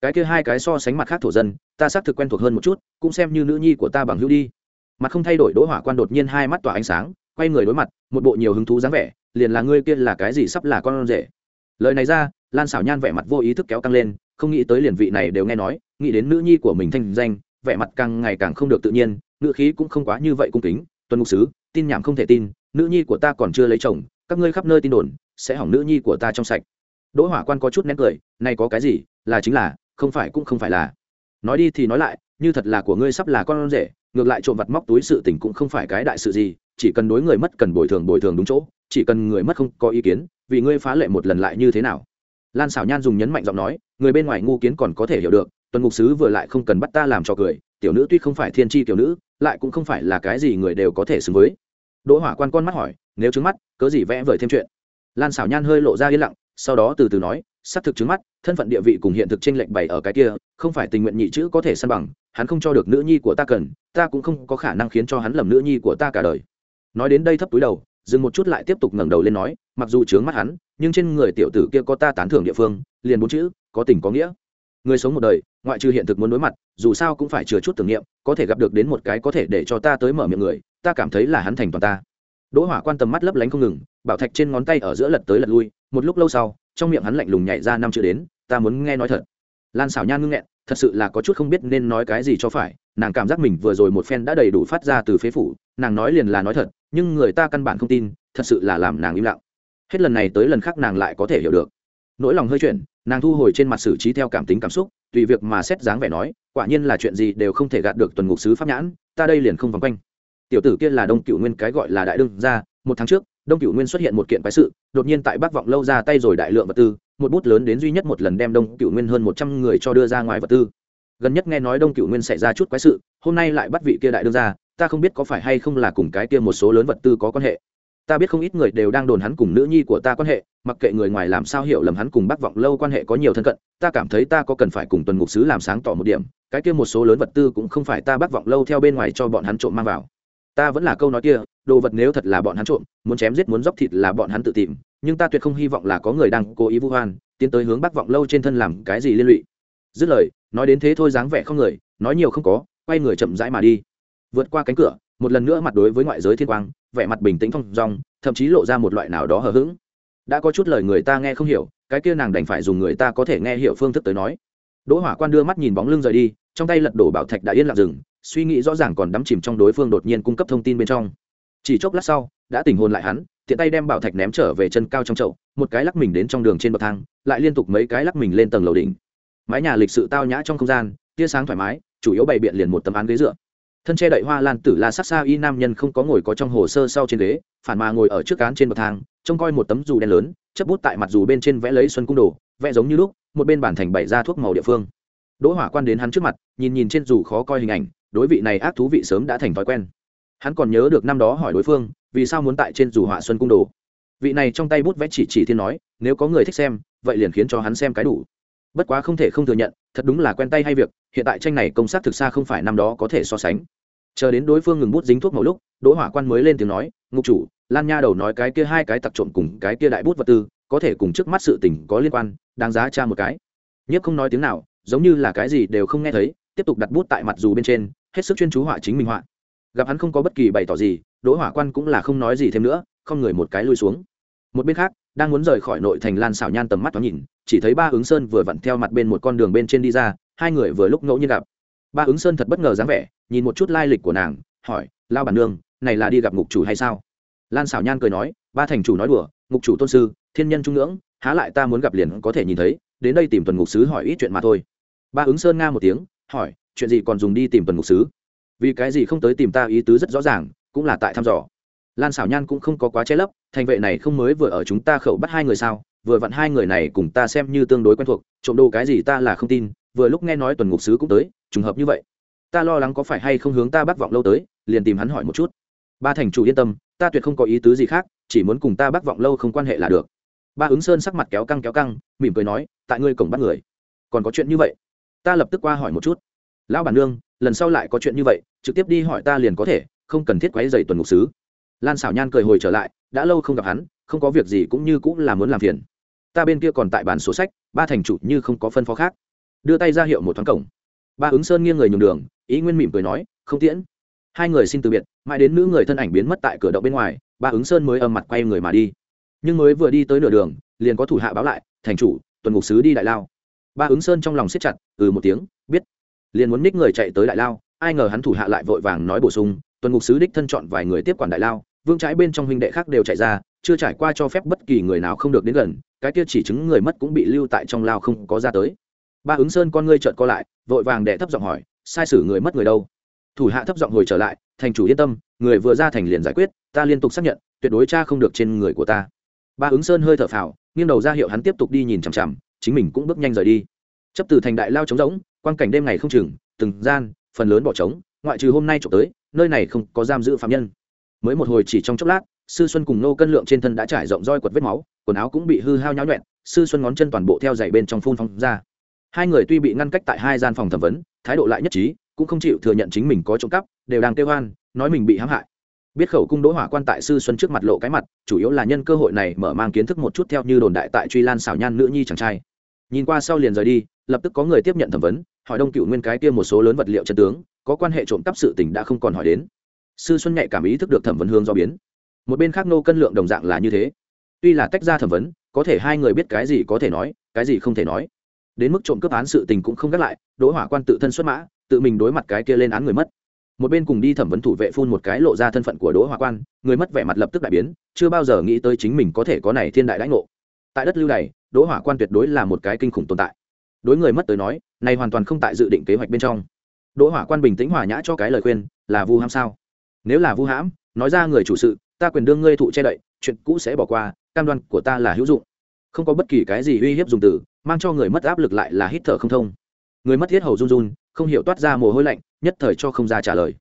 Cái kia hai cái so sánh mặt khác thổ dân, ta xác thực quen thuộc hơn một chút, cũng xem như nữ nhi của ta bằng hữu đi. Mặt không thay đổi đỗ hỏa quan đột nhiên hai mắt tỏa ánh sáng, quay người đối mặt, một bộ nhiều hứng thú dáng vẻ, liền là ngươi kia là cái gì sắp là con rể. Lời này ra, lan xảo nhan vẻ mặt vô ý thức kéo căng lên, không nghĩ tới liền vị này đều nghe nói, nghĩ đến nữ nhi của mình thanh danh, vẻ mặt càng ngày càng không được tự nhiên, ngữ khí cũng không quá như vậy cung kính tuân ngục sứ, tin nhảm không thể tin, nữ nhi của ta còn chưa lấy chồng, các ngươi khắp nơi tin đồn, sẽ hỏng nữ nhi của ta trong sạch. Đỗ hỏa quan có chút nén cười, này có cái gì, là chính là không phải cũng không phải là. Nói đi thì nói lại, như thật là của ngươi sắp là con rể, ngược lại trộm vặt móc túi sự tình cũng không phải cái đại sự gì, chỉ cần đối người mất cần bồi thường bồi thường đúng chỗ, chỉ cần người mất không có ý kiến, vì ngươi phá lệ một lần lại như thế nào? Lan xảo nhan dùng nhấn mạnh giọng nói, người bên ngoài ngu kiến còn có thể hiểu được, tuần ngục sứ vừa lại không cần bắt ta làm cho cười, tiểu nữ tuy không phải thiên tri tiểu nữ, lại cũng không phải là cái gì người đều có thể xứng với. Đỗ hỏa quan con mắt hỏi, nếu trứng mắt, cớ gì vẽ vời thêm chuyện? Lan xảo nhan hơi lộ ra yên lặng, sau đó từ từ nói xác thực trứng mắt, thân phận địa vị cùng hiện thực trên lệch bày ở cái kia, không phải tình nguyện nhị chữ có thể săn bằng, hắn không cho được nữ nhi của ta cần, ta cũng không có khả năng khiến cho hắn lầm nữ nhi của ta cả đời. Nói đến đây thấp túi đầu, dừng một chút lại tiếp tục ngẩng đầu lên nói, mặc dù trướng mắt hắn, nhưng trên người tiểu tử kia có ta tán thưởng địa phương, liền bốn chữ, có tình có nghĩa. Người sống một đời, ngoại trừ hiện thực muốn đối mặt, dù sao cũng phải chừa chút tưởng niệm, có thể gặp được đến một cái có thể để cho ta tới mở miệng người, ta cảm thấy là hắn thành toàn ta. Đỗ hỏa quan tầm mắt lấp lánh không ngừng, bảo thạch trên ngón tay ở giữa lật tới lật lui, một lúc lâu sau trong miệng hắn lạnh lùng nhảy ra năm chữ đến, ta muốn nghe nói thật. Lan xảo nhan ngưng nghẹn, thật sự là có chút không biết nên nói cái gì cho phải, nàng cảm giác mình vừa rồi một phen đã đầy đủ phát ra từ phế phủ, nàng nói liền là nói thật, nhưng người ta căn bản không tin, thật sự là làm nàng im lặng. Hết lần này tới lần khác nàng lại có thể hiểu được. Nỗi lòng hơi chuyển, nàng thu hồi trên mặt xử trí theo cảm tính cảm xúc, tùy việc mà xét dáng vẻ nói, quả nhiên là chuyện gì đều không thể gạt được tuần ngục sứ pháp nhãn, ta đây liền không vòng quanh. Tiểu tử kia là đông cựu nguyên cái gọi là đại đương gia, một tháng trước đông Cửu nguyên xuất hiện một kiện quái sự đột nhiên tại bắc vọng lâu ra tay rồi đại lượng vật tư một bút lớn đến duy nhất một lần đem đông Cửu nguyên hơn một trăm người cho đưa ra ngoài vật tư. Gần nhất nghe nói đông Cửu nguyên xảy ra chút quái sự hôm nay lại bắt vị kia đại đương ra, ta không biết có phải hay không là cùng cái kia một số lớn vật tư có quan hệ. Ta biết không ít người đều đang đồn hắn cùng nữ nhi của ta quan hệ mặc kệ người ngoài làm sao hiểu lầm hắn cùng bắc vọng lâu quan hệ có nhiều thân cận ta cảm thấy ta có cần phải cùng tuần ngục sứ làm sáng tỏ một điểm cái kia một số lớn vật tư cũng không phải ta bắc vọng lâu theo bên ngoài cho bọn hắn trộm mang vào ta vẫn là câu nói kia, đồ vật nếu thật là bọn hắn trộm, muốn chém giết muốn dóc thịt là bọn hắn tự tìm, nhưng ta tuyệt không hy vọng là có người đang cố ý vu hoan, tiến tới hướng bắc vọng lâu trên thân làm cái gì liên lụy. Dứt lời, nói đến thế thôi dáng vẻ không người, nói nhiều không có, quay người chậm rãi mà đi. Vượt qua cánh cửa, một lần nữa mặt đối với ngoại giới thiên quang, vẻ mặt bình tĩnh thong dong, thậm chí lộ ra một loại nào đó hờ hững. Đã có chút lời người ta nghe không hiểu, cái kia nàng đành phải dùng người ta có thể nghe hiểu phương thức tới nói. Đỗ hỏa quan đưa mắt nhìn bóng lưng rời đi, trong tay lật đổ bảo thạch đã yên lặng dừng suy nghĩ rõ ràng còn đắm chìm trong đối phương đột nhiên cung cấp thông tin bên trong. Chỉ chốc lát sau, đã tỉnh hồn lại hắn, tiện tay đem bảo thạch ném trở về chân cao trong chậu, một cái lắc mình đến trong đường trên bậc thang, lại liên tục mấy cái lắc mình lên tầng lầu đỉnh. Mái nhà lịch sự tao nhã trong không gian, tia sáng thoải mái, chủ yếu bày biện liền một tấm án ghế dựa. Thân che đậy hoa lan tử la sát xa y nam nhân không có ngồi có trong hồ sơ sau trên ghế, phản mà ngồi ở trước cán trên bậc thang, trông coi một tấm dù đen lớn chấp bút tại mặt dù bên trên vẽ lấy xuân cung đồ, vẽ giống như lúc, một bên bản thành bày ra thuốc màu địa phương. Đỗ hỏa quan đến hắn trước mặt, nhìn nhìn trên dù khó coi hình ảnh đối vị này ác thú vị sớm đã thành thói quen. Hắn còn nhớ được năm đó hỏi đối phương, vì sao muốn tại trên dù họa xuân cung đồ. Vị này trong tay bút vẽ chỉ chỉ thiên nói, nếu có người thích xem, vậy liền khiến cho hắn xem cái đủ. Bất quá không thể không thừa nhận, thật đúng là quen tay hay việc, hiện tại tranh này công sát thực xa không phải năm đó có thể so sánh. Chờ đến đối phương ngừng bút dính thuốc một lúc, đỗ hỏa quan mới lên tiếng nói, ngục chủ, lan nha đầu nói cái kia hai cái tặc trộm cùng cái kia đại bút vật tư, có thể cùng trước mắt sự tình có liên quan, đáng giá tra một cái. Nhất không nói tiếng nào, giống như là cái gì đều không nghe thấy, tiếp tục đặt bút tại mặt dù bên trên hết sức chuyên chú họa chính mình họa. Gặp hắn không có bất kỳ bày tỏ gì, đỗ hỏa quan cũng là không nói gì thêm nữa, không người một cái lui xuống. Một bên khác, đang muốn rời khỏi nội thành lan xảo nhan tầm mắt thoáng nhìn, chỉ thấy ba ứng sơn vừa vặn theo mặt bên một con đường bên trên đi ra, hai người vừa lúc ngẫu nhiên gặp. Ba ứng sơn thật bất ngờ dáng vẻ, nhìn một chút lai lịch của nàng, hỏi lao bản nương, này là đi gặp ngục chủ hay sao? Lan xảo nhan cười nói, ba thành chủ nói đùa, ngục chủ tôn sư, thiên nhân trung ngưỡng, há lại ta muốn gặp liền có thể nhìn thấy, đến đây tìm tuần ngục sứ hỏi ít chuyện mà thôi. Ba ứng sơn nga một tiếng, hỏi chuyện gì còn dùng đi tìm tuần ngục sứ? Vì cái gì không tới tìm ta ý tứ rất rõ ràng, cũng là tại thăm dò. Lan xảo nhan cũng không có quá che lấp, thành vệ này không mới vừa ở chúng ta khẩu bắt hai người sao? Vừa vặn hai người này cùng ta xem như tương đối quen thuộc, trộm đồ cái gì ta là không tin, vừa lúc nghe nói tuần ngục sứ cũng tới, trùng hợp như vậy. Ta lo lắng có phải hay không hướng ta bắt vọng lâu tới, liền tìm hắn hỏi một chút. Ba thành chủ yên tâm, ta tuyệt không có ý tứ gì khác, chỉ muốn cùng ta bắt vọng lâu không quan hệ là được. Ba ứng sơn sắc mặt kéo căng kéo căng, mỉm cười nói, tại ngươi cổng bắt người. Còn có chuyện như vậy? Ta lập tức qua hỏi một chút lão bản nương, lần sau lại có chuyện như vậy, trực tiếp đi hỏi ta liền có thể, không cần thiết quấy dày tuần ngục sứ. Lan xảo nhan cười hồi trở lại, đã lâu không gặp hắn, không có việc gì cũng như cũng là muốn làm phiền. Ta bên kia còn tại bàn sổ sách, ba thành chủ như không có phân phó khác. Đưa tay ra hiệu một thoáng cổng. Ba ứng sơn nghiêng người nhường đường, ý nguyên mỉm cười nói, không tiễn. Hai người xin từ biệt, mãi đến nữ người thân ảnh biến mất tại cửa động bên ngoài, ba ứng sơn mới âm mặt quay người mà đi. Nhưng mới vừa đi tới nửa đường, liền có thủ hạ báo lại, thành chủ, tuần ngục sứ đi đại lao. Ba ứng sơn trong lòng siết chặt ừ một tiếng, biết liền muốn ních người chạy tới đại lao, ai ngờ hắn thủ hạ lại vội vàng nói bổ sung, tuần ngục sứ đích thân chọn vài người tiếp quản đại lao, vương trái bên trong huynh đệ khác đều chạy ra, chưa trải qua cho phép bất kỳ người nào không được đến gần, cái kia chỉ chứng người mất cũng bị lưu tại trong lao không có ra tới. Ba ứng sơn con ngươi trợn co lại, vội vàng đệ thấp giọng hỏi, sai sử người mất người đâu? Thủ hạ thấp giọng hồi trở lại, thành chủ yên tâm, người vừa ra thành liền giải quyết, ta liên tục xác nhận, tuyệt đối cha không được trên người của ta. Ba ứng sơn hơi thở phào, nghiêng đầu ra hiệu hắn tiếp tục đi nhìn chằm chằm, chính mình cũng bước nhanh rời đi chấp từ thành đại lao trống rỗng, quang cảnh đêm ngày không chừng, từng gian, phần lớn bỏ trống, ngoại trừ hôm nay trộm tới, nơi này không có giam giữ phạm nhân. Mới một hồi chỉ trong chốc lát, sư xuân cùng nô cân lượng trên thân đã trải rộng roi quật vết máu, quần áo cũng bị hư hao nháo nhuẹn sư xuân ngón chân toàn bộ theo dày bên trong phun phong ra. Hai người tuy bị ngăn cách tại hai gian phòng thẩm vấn, thái độ lại nhất trí, cũng không chịu thừa nhận chính mình có trộm cắp, đều đang kêu hoan nói mình bị hãm hại. Biết khẩu cung đỗ hỏa quan tại sư xuân trước mặt lộ cái mặt, chủ yếu là nhân cơ hội này mở mang kiến thức một chút theo như đồn đại tại truy lan xảo nhan nữ nhi chàng trai. Nhìn qua sau liền rời đi lập tức có người tiếp nhận thẩm vấn, hỏi đông cựu nguyên cái kia một số lớn vật liệu chân tướng, có quan hệ trộm cắp sự tình đã không còn hỏi đến. Sư xuân nhạy cảm ý thức được thẩm vấn hương do biến. Một bên khác nô cân lượng đồng dạng là như thế. Tuy là tách ra thẩm vấn, có thể hai người biết cái gì có thể nói, cái gì không thể nói. Đến mức trộm cướp án sự tình cũng không gác lại, đỗ hỏa quan tự thân xuất mã, tự mình đối mặt cái kia lên án người mất. Một bên cùng đi thẩm vấn thủ vệ phun một cái lộ ra thân phận của đỗ hỏa quan, người mất vẻ mặt lập tức đại biến, chưa bao giờ nghĩ tới chính mình có thể có này thiên đại đãi ngộ. Tại đất lưu này, đỗ hỏa quan tuyệt đối là một cái kinh khủng tồn tại đối người mất tới nói, này hoàn toàn không tại dự định kế hoạch bên trong. Đỗ hỏa quan bình tĩnh hòa nhã cho cái lời khuyên, là vu hãm sao? Nếu là vu hãm, nói ra người chủ sự, ta quyền đương ngươi thụ che đậy, chuyện cũ sẽ bỏ qua, cam đoan của ta là hữu dụng. Không có bất kỳ cái gì uy hiếp dùng từ, mang cho người mất áp lực lại là hít thở không thông. Người mất thiết hầu run run, không hiểu toát ra mồ hôi lạnh, nhất thời cho không ra trả lời.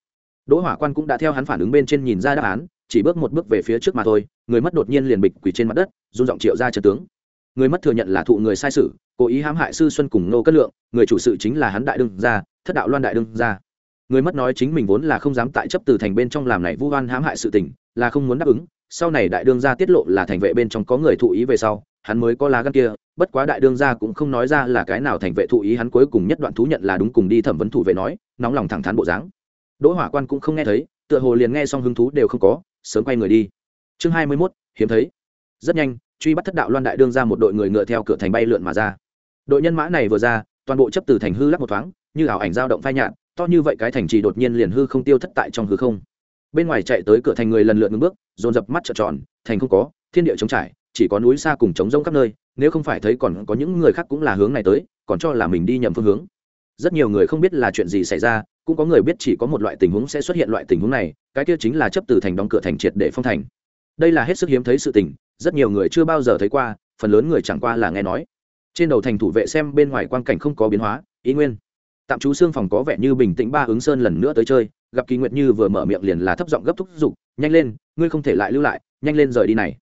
Đỗ hỏa quan cũng đã theo hắn phản ứng bên trên nhìn ra đáp án, chỉ bước một bước về phía trước mà thôi, người mất đột nhiên liền bịch quỳ trên mặt đất, run giọng triệu ra trật tướng người mất thừa nhận là thụ người sai sử, cố ý hãm hại sư xuân cùng nô cất lượng người chủ sự chính là hắn đại đương gia thất đạo loan đại đương gia. Người mất nói chính mình vốn là không dám tại chấp từ thành bên trong làm này vu oan hãm hại sự tình là không muốn đáp ứng sau này đại đương gia tiết lộ là thành vệ bên trong có người thụ ý về sau hắn mới có lá gan kia bất quá đại đương gia cũng không nói ra là cái nào thành vệ thụ ý hắn cuối cùng nhất đoạn thú nhận là đúng cùng đi thẩm vấn thủ vệ nói nóng lòng thẳng thắn bộ dáng. Đỗ hỏa quan cũng không nghe thấy tựa hồ liền nghe xong hứng thú đều không có sớm quay người đi. Chương hai mươi 21, hiếm thấy. Rất nhanh truy bắt thất đạo loan đại đương ra một đội người ngựa theo cửa thành bay lượn mà ra. Đội nhân mã này vừa ra, toàn bộ chấp từ thành hư lắc một thoáng, như ảo ảnh dao động phai nhạt, to như vậy cái thành trì đột nhiên liền hư không tiêu thất tại trong hư không. Bên ngoài chạy tới cửa thành người lần lượt ngưng bước, dồn dập mắt trợn tròn, thành không có, thiên địa trống trải, chỉ có núi xa cùng trống rông khắp nơi, nếu không phải thấy còn có những người khác cũng là hướng này tới, còn cho là mình đi nhầm phương hướng. Rất nhiều người không biết là chuyện gì xảy ra, cũng có người biết chỉ có một loại tình huống sẽ xuất hiện loại tình huống này, cái kia chính là chấp từ thành đóng cửa thành triệt để phong thành. Đây là hết sức hiếm thấy sự tình rất nhiều người chưa bao giờ thấy qua, phần lớn người chẳng qua là nghe nói. Trên đầu thành thủ vệ xem bên ngoài quan cảnh không có biến hóa ý nguyên. Tạm trú xương phòng có vẻ như bình tĩnh ba ứng sơn lần nữa tới chơi, gặp kỳ nguyệt như vừa mở miệng liền là thấp giọng gấp thúc giục, nhanh lên, ngươi không thể lại lưu lại, nhanh lên rời đi này.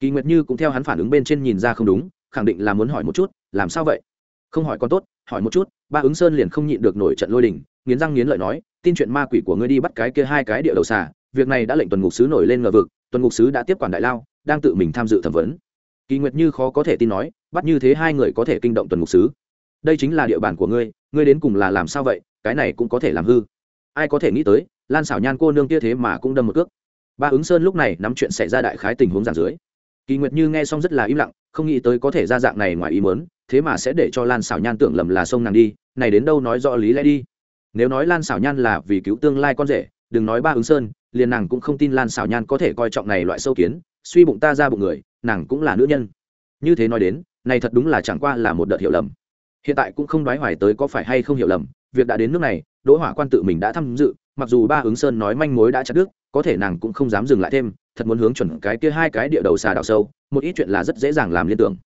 Kỳ nguyệt như cũng theo hắn phản ứng bên trên nhìn ra không đúng, khẳng định là muốn hỏi một chút, làm sao vậy? Không hỏi còn tốt, hỏi một chút. Ba ứng sơn liền không nhịn được nổi trận lôi đình, nghiến răng nghiến lợi nói, tin chuyện ma quỷ của ngươi đi bắt cái kia hai cái địa đầu xà, việc này đã lệnh tuần ngục sứ nổi lên ngờ vực, tuần ngục sứ đã tiếp quản đại lao đang tự mình tham dự thẩm vấn. Kỳ nguyệt như khó có thể tin nói, bắt như thế hai người có thể kinh động tuần ngục sứ. Đây chính là địa bàn của ngươi ngươi đến cùng là làm sao vậy, cái này cũng có thể làm hư. Ai có thể nghĩ tới, lan xảo nhan cô nương kia thế mà cũng đâm một cước. Ba ứng sơn lúc này nắm chuyện xảy ra đại khái tình huống giảng dưới. Kỳ nguyệt như nghe xong rất là im lặng, không nghĩ tới có thể ra dạng này ngoài ý mớn thế mà sẽ để cho lan xảo nhan tưởng lầm là sông nàng đi, này đến đâu nói rõ lý lẽ đi. Nếu nói lan xảo nhan là vì cứu tương lai con rể, đừng nói ba ứng sơn, liền nàng cũng không tin lan xảo nhan có thể coi trọng này loại sâu kiến suy bụng ta ra bụng người, nàng cũng là nữ nhân. Như thế nói đến, này thật đúng là chẳng qua là một đợt hiểu lầm. Hiện tại cũng không đoái hoài tới có phải hay không hiểu lầm, việc đã đến nước này, đỗ hỏa quan tự mình đã tham dự, mặc dù ba ứng sơn nói manh mối đã chặt đứt, có thể nàng cũng không dám dừng lại thêm, thật muốn hướng chuẩn cái kia hai cái địa đầu xà đào sâu, một ít chuyện là rất dễ dàng làm liên tưởng.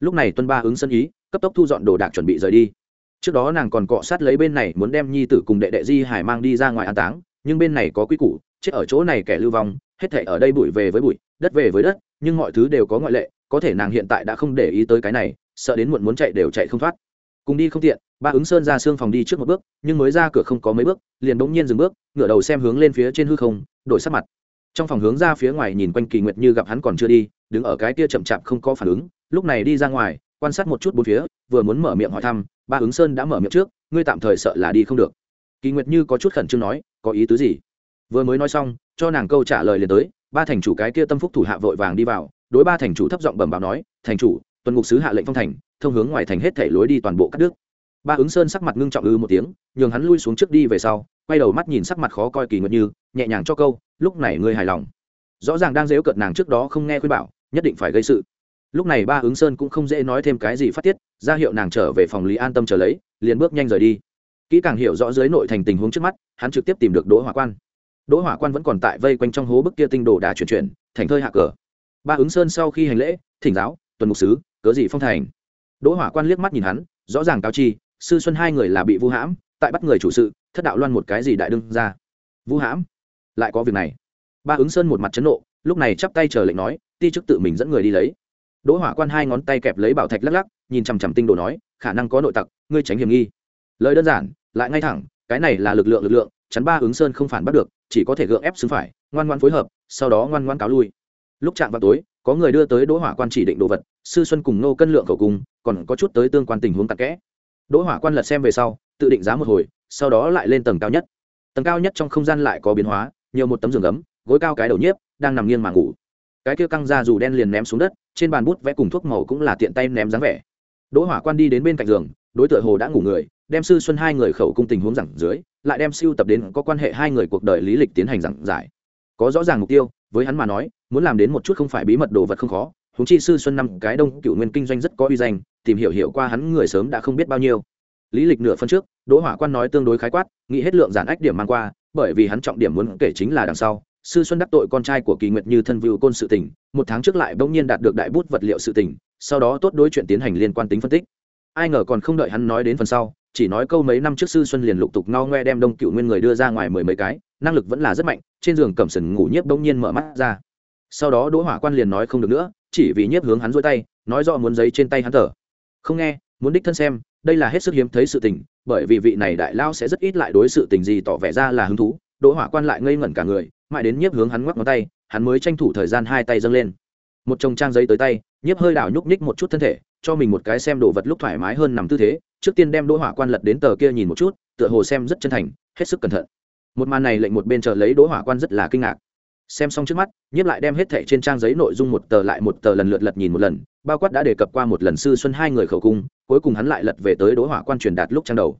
Lúc này tuân ba ứng sân ý, cấp tốc thu dọn đồ đạc chuẩn bị rời đi. Trước đó nàng còn cọ sát lấy bên này muốn đem nhi tử cùng đệ đệ di hải mang đi ra ngoài an táng, nhưng bên này có quy củ, chết ở chỗ này kẻ lưu vong, hết thể ở đây bụi về với bụi đất về với đất, nhưng mọi thứ đều có ngoại lệ, có thể nàng hiện tại đã không để ý tới cái này, sợ đến muộn muốn chạy đều chạy không thoát. Cùng đi không tiện, ba ứng sơn ra xương phòng đi trước một bước, nhưng mới ra cửa không có mấy bước, liền bỗng nhiên dừng bước, ngửa đầu xem hướng lên phía trên hư không, đổi sắc mặt. Trong phòng hướng ra phía ngoài nhìn quanh kỳ nguyệt như gặp hắn còn chưa đi, đứng ở cái kia chậm chạp không có phản ứng, lúc này đi ra ngoài, quan sát một chút bốn phía, vừa muốn mở miệng hỏi thăm, ba ứng sơn đã mở miệng trước, ngươi tạm thời sợ là đi không được. Kỳ nguyệt như có chút khẩn trương nói, có ý tứ gì? Vừa mới nói xong, cho nàng câu trả lời liền tới ba thành chủ cái kia tâm phúc thủ hạ vội vàng đi vào, đối ba thành chủ thấp giọng bẩm báo nói, thành chủ, tuần ngục sứ hạ lệnh phong thành, thông hướng ngoài thành hết thể lối đi toàn bộ cắt đứt. Ba ứng sơn sắc mặt ngưng trọng ư một tiếng, nhường hắn lui xuống trước đi về sau, quay đầu mắt nhìn sắc mặt khó coi kỳ nguyệt như, nhẹ nhàng cho câu, lúc này ngươi hài lòng? Rõ ràng đang dếu cợt nàng trước đó không nghe khuyên bảo, nhất định phải gây sự. Lúc này ba ứng sơn cũng không dễ nói thêm cái gì phát tiết, ra hiệu nàng trở về phòng lý an tâm chờ lấy, liền bước nhanh rời đi. Kỹ càng hiểu rõ dưới nội thành tình huống trước mắt, hắn trực tiếp tìm được đỗ hỏa quan đỗ hỏa quan vẫn còn tại vây quanh trong hố bức kia tinh đồ đà chuyển chuyển, thành thơi hạ cờ. Ba ứng sơn sau khi hành lễ, thỉnh giáo, tuần mục sứ, cớ gì phong thành. Đỗ hỏa quan liếc mắt nhìn hắn, rõ ràng cáo chi, sư xuân hai người là bị vu hãm, tại bắt người chủ sự, thất đạo loan một cái gì đại đương ra. Vu hãm? Lại có việc này. Ba ứng sơn một mặt chấn nộ, lúc này chắp tay chờ lệnh nói, ti chức tự mình dẫn người đi lấy. Đỗ hỏa quan hai ngón tay kẹp lấy bảo thạch lắc lắc, nhìn chằm chằm tinh đồ nói, khả năng có nội tặc, ngươi tránh hiểm nghi. Lời đơn giản, lại ngay thẳng, cái này là lực lượng lực lượng, chắn ba ứng sơn không phản bắt được chỉ có thể gượng ép xứng phải, ngoan ngoan phối hợp, sau đó ngoan ngoan cáo lui. Lúc chạm vào tối, có người đưa tới đỗ hỏa quan chỉ định đồ vật, sư xuân cùng nô cân lượng khẩu cung còn có chút tới tương quan tình huống tạc kẽ. Đỗ hỏa quan lật xem về sau, tự định giá một hồi, sau đó lại lên tầng cao nhất. Tầng cao nhất trong không gian lại có biến hóa, nhiều một tấm giường ấm gối cao cái đầu nhiếp, đang nằm nghiêng mà ngủ. Cái kia căng ra dù đen liền ném xuống đất, trên bàn bút vẽ cùng thuốc màu cũng là tiện tay ném dáng vẻ. Đỗ hỏa quan đi đến bên cạnh giường, đối tượng hồ đã ngủ người, đem sư xuân hai người khẩu cung tình huống giảng dưới lại đem siêu tập đến có quan hệ hai người cuộc đời lý lịch tiến hành giảng giải. Có rõ ràng mục tiêu, với hắn mà nói, muốn làm đến một chút không phải bí mật đồ vật không khó húng chi sư xuân năm cái đông cựu nguyên kinh doanh rất có uy danh, tìm hiểu hiểu qua hắn người sớm đã không biết bao nhiêu. Lý lịch nửa phân trước, đỗ hỏa quan nói tương đối khái quát, nghĩ hết lượng giản ách điểm mang qua, bởi vì hắn trọng điểm muốn kể chính là đằng sau, sư xuân đắc tội con trai của kỳ nguyệt như thân vưu côn sự tình, một tháng trước lại bỗng nhiên đạt được đại bút vật liệu sự tình, sau đó tốt đối chuyện tiến hành liên quan tính phân tích. Ai ngờ còn không đợi hắn nói đến phần sau chỉ nói câu mấy năm trước sư xuân liền lục tục ngao ngoe đem đông cựu nguyên người đưa ra ngoài mười mấy cái, năng lực vẫn là rất mạnh, trên giường cẩm sừng ngủ nhiếp bỗng nhiên mở mắt ra. Sau đó đỗ hỏa quan liền nói không được nữa, chỉ vì nhiếp hướng hắn rối tay, nói rõ muốn giấy trên tay hắn thở. Không nghe, muốn đích thân xem, đây là hết sức hiếm thấy sự tình, bởi vì vị này đại lao sẽ rất ít lại đối sự tình gì tỏ vẻ ra là hứng thú. Đỗ hỏa quan lại ngây ngẩn cả người, mãi đến nhiếp hướng hắn ngoắc ngón tay, hắn mới tranh thủ thời gian hai tay dâng lên. Một chồng trang giấy tới tay, nhiếp hơi đảo nhúc nhích một chút thân thể, cho mình một cái xem đồ vật lúc thoải mái hơn nằm tư thế trước tiên đem đỗ hỏa quan lật đến tờ kia nhìn một chút, tựa hồ xem rất chân thành, hết sức cẩn thận. Một màn này lệnh một bên chờ lấy đỗ hỏa quan rất là kinh ngạc. Xem xong trước mắt, nhiếp lại đem hết thẻ trên trang giấy nội dung một tờ lại một tờ lần lượt lật nhìn một lần, bao quát đã đề cập qua một lần sư xuân hai người khẩu cung, cuối cùng hắn lại lật về tới đỗ hỏa quan truyền đạt lúc trang đầu.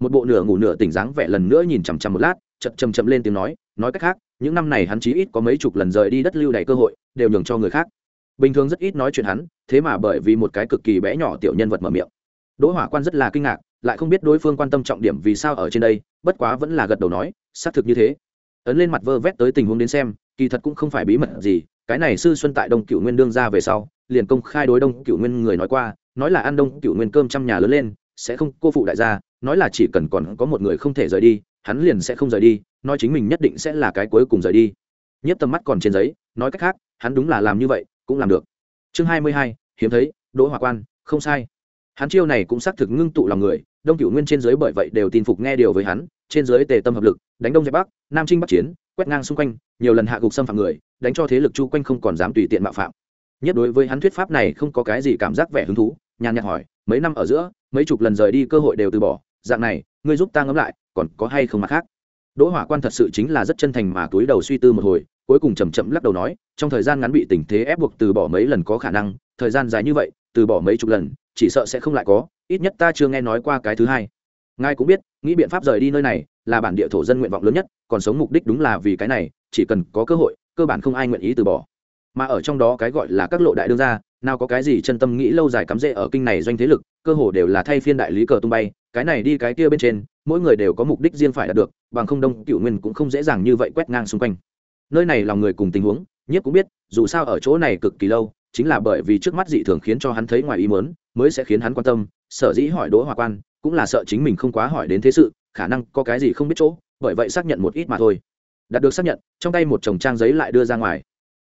Một bộ nửa ngủ nửa tỉnh dáng vẻ lần nữa nhìn chằm chằm một lát, chậm chậm chậm lên tiếng nói nói cách khác, những năm này hắn chí ít có mấy chục lần rời đi đất lưu đầy cơ hội, đều nhường cho người khác. Bình thường rất ít nói chuyện hắn, thế mà bởi vì một cái cực kỳ bé nhỏ tiểu nhân vật mở miệng đỗ hỏa quan rất là kinh ngạc, lại không biết đối phương quan tâm trọng điểm vì sao ở trên đây, bất quá vẫn là gật đầu nói, xác thực như thế. Ấn lên mặt vơ vét tới tình huống đến xem, kỳ thật cũng không phải bí mật gì, cái này sư xuân tại đông cựu nguyên đương ra về sau, liền công khai đối đông cựu nguyên người nói qua, nói là ăn đông cựu nguyên cơm trăm nhà lớn lên, sẽ không, cô phụ đại gia, nói là chỉ cần còn có một người không thể rời đi, hắn liền sẽ không rời đi, nói chính mình nhất định sẽ là cái cuối cùng rời đi. Nhất tầm mắt còn trên giấy, nói cách khác, hắn đúng là làm như vậy, cũng làm được. Chương hai mươi hai, hiếm thấy, đỗ hỏa quan, không sai hắn chiêu này cũng xác thực ngưng tụ lòng người, đông cựu nguyên trên dưới bởi vậy đều tin phục nghe điều với hắn, trên dưới tề tâm hợp lực, đánh đông giải bắc, nam trinh bắc chiến, quét ngang xung quanh, nhiều lần hạ gục xâm phạm người, đánh cho thế lực chu quanh không còn dám tùy tiện mạo phạm. Nhất đối với hắn thuyết pháp này không có cái gì cảm giác vẻ hứng thú, nhàn nhạt hỏi, mấy năm ở giữa, mấy chục lần rời đi cơ hội đều từ bỏ, dạng này, ngươi giúp ta ngẫm lại, còn có hay không mặt khác? Đỗ hỏa quan thật sự chính là rất chân thành mà túi đầu suy tư một hồi, cuối cùng chầm chậm lắc đầu nói, trong thời gian ngắn bị tình thế ép buộc từ bỏ mấy lần có khả năng, thời gian dài như vậy, từ bỏ mấy chục lần chỉ sợ sẽ không lại có, ít nhất ta chưa nghe nói qua cái thứ hai. Ngài cũng biết, nghĩ biện pháp rời đi nơi này là bản địa thổ dân nguyện vọng lớn nhất, còn sống mục đích đúng là vì cái này, chỉ cần có cơ hội, cơ bản không ai nguyện ý từ bỏ. Mà ở trong đó cái gọi là các lộ đại đương gia, nào có cái gì chân tâm nghĩ lâu dài cắm rễ ở kinh này doanh thế lực, cơ hồ đều là thay phiên đại lý cờ tung bay, cái này đi cái kia bên trên, mỗi người đều có mục đích riêng phải đạt được, bằng không đông cựu nguyên cũng không dễ dàng như vậy quét ngang xung quanh. Nơi này lòng người cùng tình huống nhất cũng biết, dù sao ở chỗ này cực kỳ lâu, chính là bởi vì trước mắt dị thường khiến cho hắn thấy ngoài ý mớn mới sẽ khiến hắn quan tâm, sở dĩ hỏi đỗ hòa quan, cũng là sợ chính mình không quá hỏi đến thế sự, khả năng có cái gì không biết chỗ, bởi vậy xác nhận một ít mà thôi. Đạt được xác nhận, trong tay một chồng trang giấy lại đưa ra ngoài.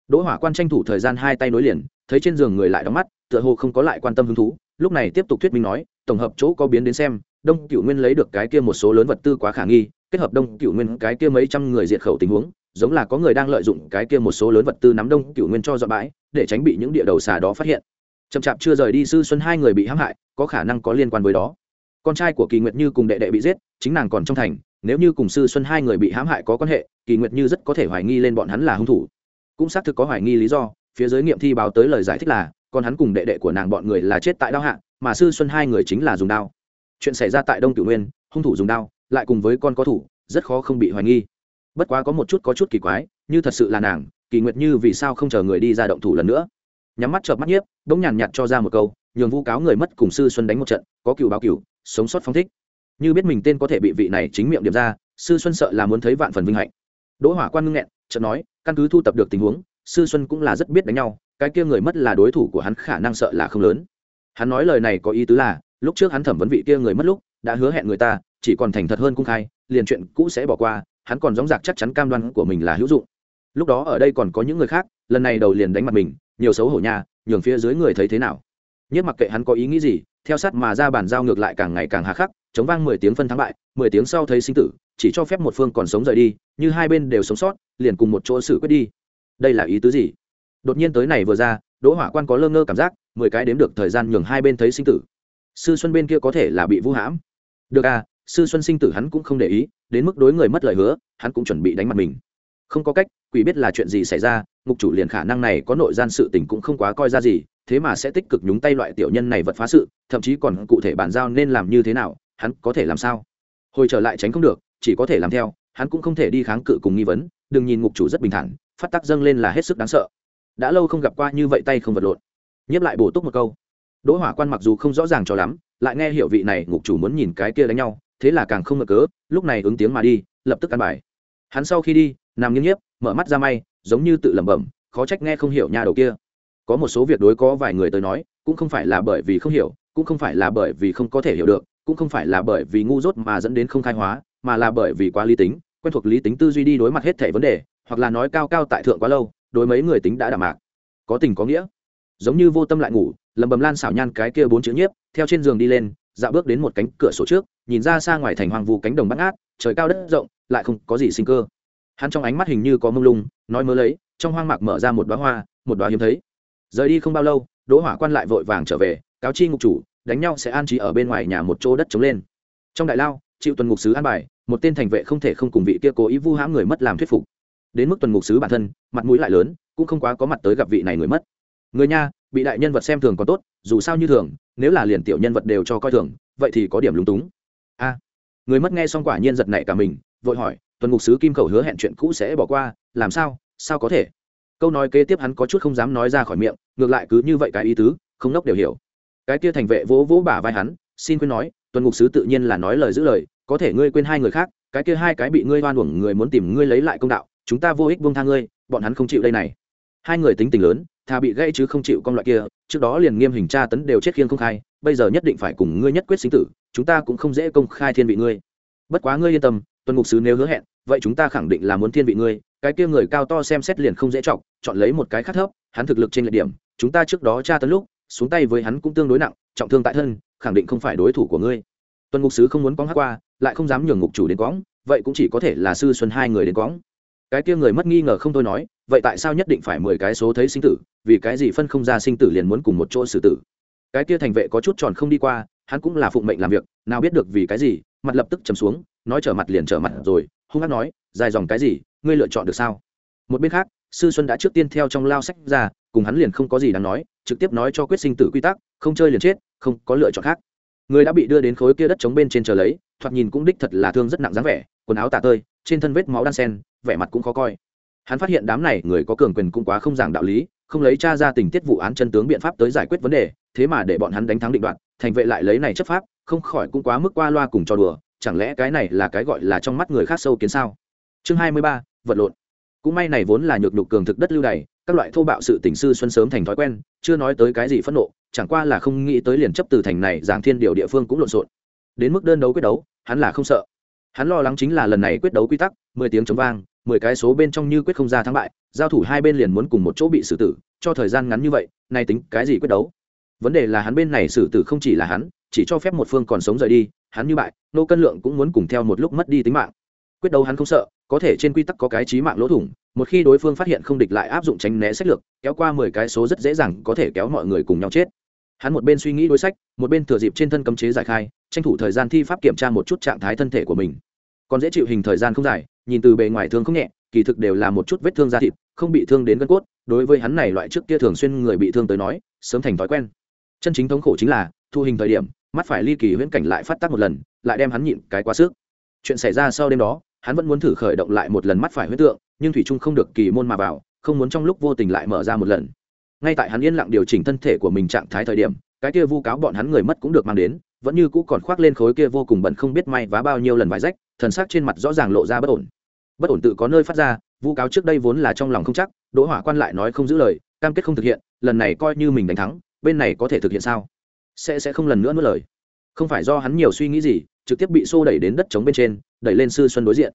Đỗ hỏa quan tranh thủ thời gian hai tay nối liền, thấy trên giường người lại đóng mắt, tựa hồ không có lại quan tâm hứng thú, lúc này tiếp tục thuyết minh nói, tổng hợp chỗ có biến đến xem, đông cựu nguyên lấy được cái kia một số lớn vật tư quá khả nghi, kết hợp đông cựu nguyên cái kia mấy trăm người diệt khẩu tình huống, giống là có người đang lợi dụng cái kia một số lớn vật tư nắm đông cựu nguyên cho dọn bãi, để tránh bị những địa đầu xà đó phát hiện chậm chạp chưa rời đi sư xuân hai người bị hãm hại, có khả năng có liên quan với đó. Con trai của kỳ nguyệt như cùng đệ đệ bị giết, chính nàng còn trong thành, nếu như cùng sư xuân hai người bị hãm hại có quan hệ, kỳ nguyệt như rất có thể hoài nghi lên bọn hắn là hung thủ. Cũng xác thực có hoài nghi lý do, phía dưới nghiệm thi báo tới lời giải thích là, con hắn cùng đệ đệ của nàng bọn người là chết tại đao hạ, mà sư xuân hai người chính là dùng đao. Chuyện xảy ra tại đông cửu nguyên, hung thủ dùng đao, lại cùng với con có thủ, rất khó không bị hoài nghi. Bất quá có một chút có chút kỳ quái, như thật sự là nàng, kỳ nguyệt như vì sao không chờ người đi ra động thủ lần nữa? Nhắm mắt chợp mắt nhiếp bỗng nhàn nhạt cho ra một câu, nhường vu cáo người mất cùng sư xuân đánh một trận, có cựu báo cựu, sống sót phong thích. Như biết mình tên có thể bị vị này chính miệng điểm ra, sư xuân sợ là muốn thấy vạn phần vinh hạnh. Đỗ hỏa quan ngưng nghẹn, chợt nói, căn cứ thu tập được tình huống, sư xuân cũng là rất biết đánh nhau, cái kia người mất là đối thủ của hắn, khả năng sợ là không lớn. Hắn nói lời này có ý tứ là, lúc trước hắn thẩm vấn vị kia người mất lúc, đã hứa hẹn người ta, chỉ còn thành thật hơn cung khai, liền chuyện cũ sẽ bỏ qua, hắn còn dóng dạc chắc chắn cam đoan của mình là hữu dụng. Lúc đó ở đây còn có những người khác, lần này đầu liền đánh mặt mình nhiều xấu hổ nha, nhường phía dưới người thấy thế nào. Nhất mặc kệ hắn có ý nghĩ gì theo sát mà ra bàn giao ngược lại càng ngày càng hà khắc chống vang mười tiếng phân thắng bại mười tiếng sau thấy sinh tử chỉ cho phép một phương còn sống rời đi như hai bên đều sống sót liền cùng một chỗ xử quyết đi. Đây là ý tứ gì? Đột nhiên tới này vừa ra đỗ hỏa quan có lơ ngơ cảm giác mười cái đếm được thời gian nhường hai bên thấy sinh tử. Sư xuân bên kia có thể là bị vũ hãm. Được à sư xuân sinh tử hắn cũng không để ý đến mức đối người mất lời hứa hắn cũng chuẩn bị đánh mặt mình. Không có cách quỷ biết là chuyện gì xảy ra ngục chủ liền khả năng này có nội gian sự tình cũng không quá coi ra gì, thế mà sẽ tích cực nhúng tay loại tiểu nhân này vật phá sự, thậm chí còn cụ thể bàn giao nên làm như thế nào, hắn có thể làm sao? Hồi trở lại tránh không được, chỉ có thể làm theo, hắn cũng không thể đi kháng cự cùng nghi vấn, đừng nhìn ngục chủ rất bình thản, phát tác dâng lên là hết sức đáng sợ. Đã lâu không gặp qua như vậy tay không vật lộn. Nhấp lại bổ túc một câu. Đỗ hỏa quan mặc dù không rõ ràng cho lắm, lại nghe hiểu vị này ngục chủ muốn nhìn cái kia đánh nhau, thế là càng không ngờ cớ, lúc này ứng tiếng mà đi, lập tức ăn bài. Hắn sau khi đi, nằm nghiêng nhiếp mở mắt ra may giống như tự lẩm bẩm, khó trách nghe không hiểu nhà đầu kia. Có một số việc đối có vài người tới nói, cũng không phải là bởi vì không hiểu, cũng không phải là bởi vì không có thể hiểu được, cũng không phải là bởi vì ngu dốt mà dẫn đến không khai hóa, mà là bởi vì quá lý tính, quen thuộc lý tính tư duy đi đối mặt hết thể vấn đề, hoặc là nói cao cao tại thượng quá lâu, đối mấy người tính đã đạm mạc. Có tình có nghĩa. Giống như vô tâm lại ngủ lầm bầm lan xảo nhan cái kia bốn chữ nhiếp, theo trên giường đi lên dạo bước đến một cánh cửa sổ trước, nhìn ra xa ngoài thành hoàng vu cánh đồng bắt ngát, trời cao đất rộng, lại không có gì sinh cơ hắn trong ánh mắt hình như có mông lung, nói mơ lấy, trong hoang mạc mở ra một đoá hoa, một đoá hiếm thấy. Rời đi không bao lâu, đỗ hỏa quan lại vội vàng trở về, cáo chi ngục chủ, đánh nhau sẽ an trí ở bên ngoài nhà một chỗ đất trống lên. Trong đại lao, chịu tuần ngục sứ an bài, một tên thành vệ không thể không cùng vị kia cố ý vu hãm người mất làm thuyết phục. Đến mức tuần ngục sứ bản thân, mặt mũi lại lớn, cũng không quá có mặt tới gặp vị này người mất. Người nha, bị đại nhân vật xem thường còn tốt, dù sao như thường, nếu là liền tiểu nhân vật đều cho coi thường, vậy thì có điểm lúng túng. A, người mất nghe xong quả nhiên giật nảy cả mình, vội hỏi tuần ngục sứ kim khẩu hứa hẹn chuyện cũ sẽ bỏ qua, làm sao sao có thể? Câu nói kế tiếp hắn có chút không dám nói ra khỏi miệng, ngược lại cứ như vậy cái ý tứ, không nốc đều hiểu. Cái kia thành vệ vỗ vỗ bả vai hắn, xin quên nói, tuần ngục sứ tự nhiên là nói lời giữ lời, có thể ngươi quên hai người khác, cái kia hai cái bị ngươi oan uổng người muốn tìm ngươi lấy lại công đạo, chúng ta vô ích buông tha ngươi, bọn hắn không chịu đây này. Hai người tính tình lớn thà bị gây chứ không chịu con loại kia, trước đó liền nghiêm hình tra tấn đều chết khiêng không khai, bây giờ nhất định phải cùng ngươi nhất quyết sinh tử, chúng ta cũng không dễ công khai thiên vị ngươi. Bất quá ngươi yên tâm tuần ngục sứ nếu hứa hẹn, vậy chúng ta khẳng định là muốn thiên vị ngươi, cái kia người cao to xem xét liền không dễ chọc, chọn lấy một cái khác thấp, hắn thực lực trên lệ điểm, chúng ta trước đó tra tấn lúc, xuống tay với hắn cũng tương đối nặng, trọng thương tại thân, khẳng định không phải đối thủ của ngươi. Tuần ngục sứ không muốn cóng hát qua, lại không dám nhường ngục chủ đến cóng, vậy cũng chỉ có thể là sư xuân hai người đến cóng. Cái kia người mất nghi ngờ không tôi nói, vậy tại sao nhất định phải mười cái số thấy sinh tử, vì cái gì phân không ra sinh tử liền muốn cùng một chỗ xử tử? Cái kia thành vệ có chút tròn không đi qua, hắn cũng là phụng mệnh làm việc, nào biết được vì cái gì, mặt lập tức chầm xuống nói trở mặt liền trở mặt rồi, hung hát nói, dài dòng cái gì, ngươi lựa chọn được sao? Một bên khác, sư xuân đã trước tiên theo trong lao sách ra, cùng hắn liền không có gì đáng nói, trực tiếp nói cho quyết sinh tử quy tắc, không chơi liền chết, không có lựa chọn khác. Người đã bị đưa đến khối kia đất chống bên trên chờ lấy, thoạt nhìn cũng đích thật là thương rất nặng dáng vẻ, quần áo tả tơi, trên thân vết máu đan sen, vẻ mặt cũng khó coi. Hắn phát hiện đám này người có cường quyền cũng quá không giảng đạo lý, không lấy cha ra tình tiết vụ án chân tướng biện pháp tới giải quyết vấn đề, thế mà để bọn hắn đánh thắng định đoạn thành vệ lại lấy này chấp pháp, không khỏi cũng quá mức qua loa cùng cho đùa chẳng lẽ cái này là cái gọi là trong mắt người khác sâu kiến sao? Chương hai mươi ba, vật lộn. Cũng may này vốn là nhược nhục cường thực đất lưu đày, các loại thô bạo sự tỉnh sư xuân sớm thành thói quen, chưa nói tới cái gì phẫn nộ, chẳng qua là không nghĩ tới liền chấp từ thành này giảng thiên điều địa phương cũng lộn xộn. Đến mức đơn đấu quyết đấu, hắn là không sợ. Hắn lo lắng chính là lần này quyết đấu quy tắc, mười tiếng chống vang, mười cái số bên trong như quyết không ra thắng bại, giao thủ hai bên liền muốn cùng một chỗ bị xử tử, cho thời gian ngắn như vậy nay tính cái gì quyết đấu? Vấn đề là hắn bên này xử tử không chỉ là hắn, chỉ cho phép một phương còn sống rời đi hắn như bại, nô cân lượng cũng muốn cùng theo một lúc mất đi tính mạng. Quyết đấu hắn không sợ, có thể trên quy tắc có cái trí mạng lỗ thủng, một khi đối phương phát hiện không địch lại áp dụng tránh né sách lược, kéo qua mười cái số rất dễ dàng có thể kéo mọi người cùng nhau chết. Hắn một bên suy nghĩ đối sách, một bên thừa dịp trên thân cấm chế giải khai, tranh thủ thời gian thi pháp kiểm tra một chút trạng thái thân thể của mình. Còn dễ chịu hình thời gian không dài, nhìn từ bề ngoài thương không nhẹ, kỳ thực đều là một chút vết thương da thịt, không bị thương đến gân cốt, đối với hắn này loại trước kia thường xuyên người bị thương tới nói, sớm thành thói quen. Chân chính thống khổ chính là, thu hình thời điểm mắt phải ly kỳ huyễn cảnh lại phát tác một lần, lại đem hắn nhịn cái quá sức. Chuyện xảy ra sau đêm đó, hắn vẫn muốn thử khởi động lại một lần mắt phải huyễn tượng, nhưng thủy trung không được kỳ môn mà vào, không muốn trong lúc vô tình lại mở ra một lần. Ngay tại hắn yên lặng điều chỉnh thân thể của mình trạng thái thời điểm, cái kia vu cáo bọn hắn người mất cũng được mang đến, vẫn như cũ còn khoác lên khối kia vô cùng bẩn không biết may vá bao nhiêu lần vải rách, thần sắc trên mặt rõ ràng lộ ra bất ổn. Bất ổn tự có nơi phát ra, vu cáo trước đây vốn là trong lòng không chắc, đỗ hỏa quan lại nói không giữ lời, cam kết không thực hiện, lần này coi như mình đánh thắng, bên này có thể thực hiện sao? Sẽ sẽ không lần nữa nuốt lời. Không phải do hắn nhiều suy nghĩ gì, trực tiếp bị xô đẩy đến đất trống bên trên, đẩy lên sư xuân đối diện.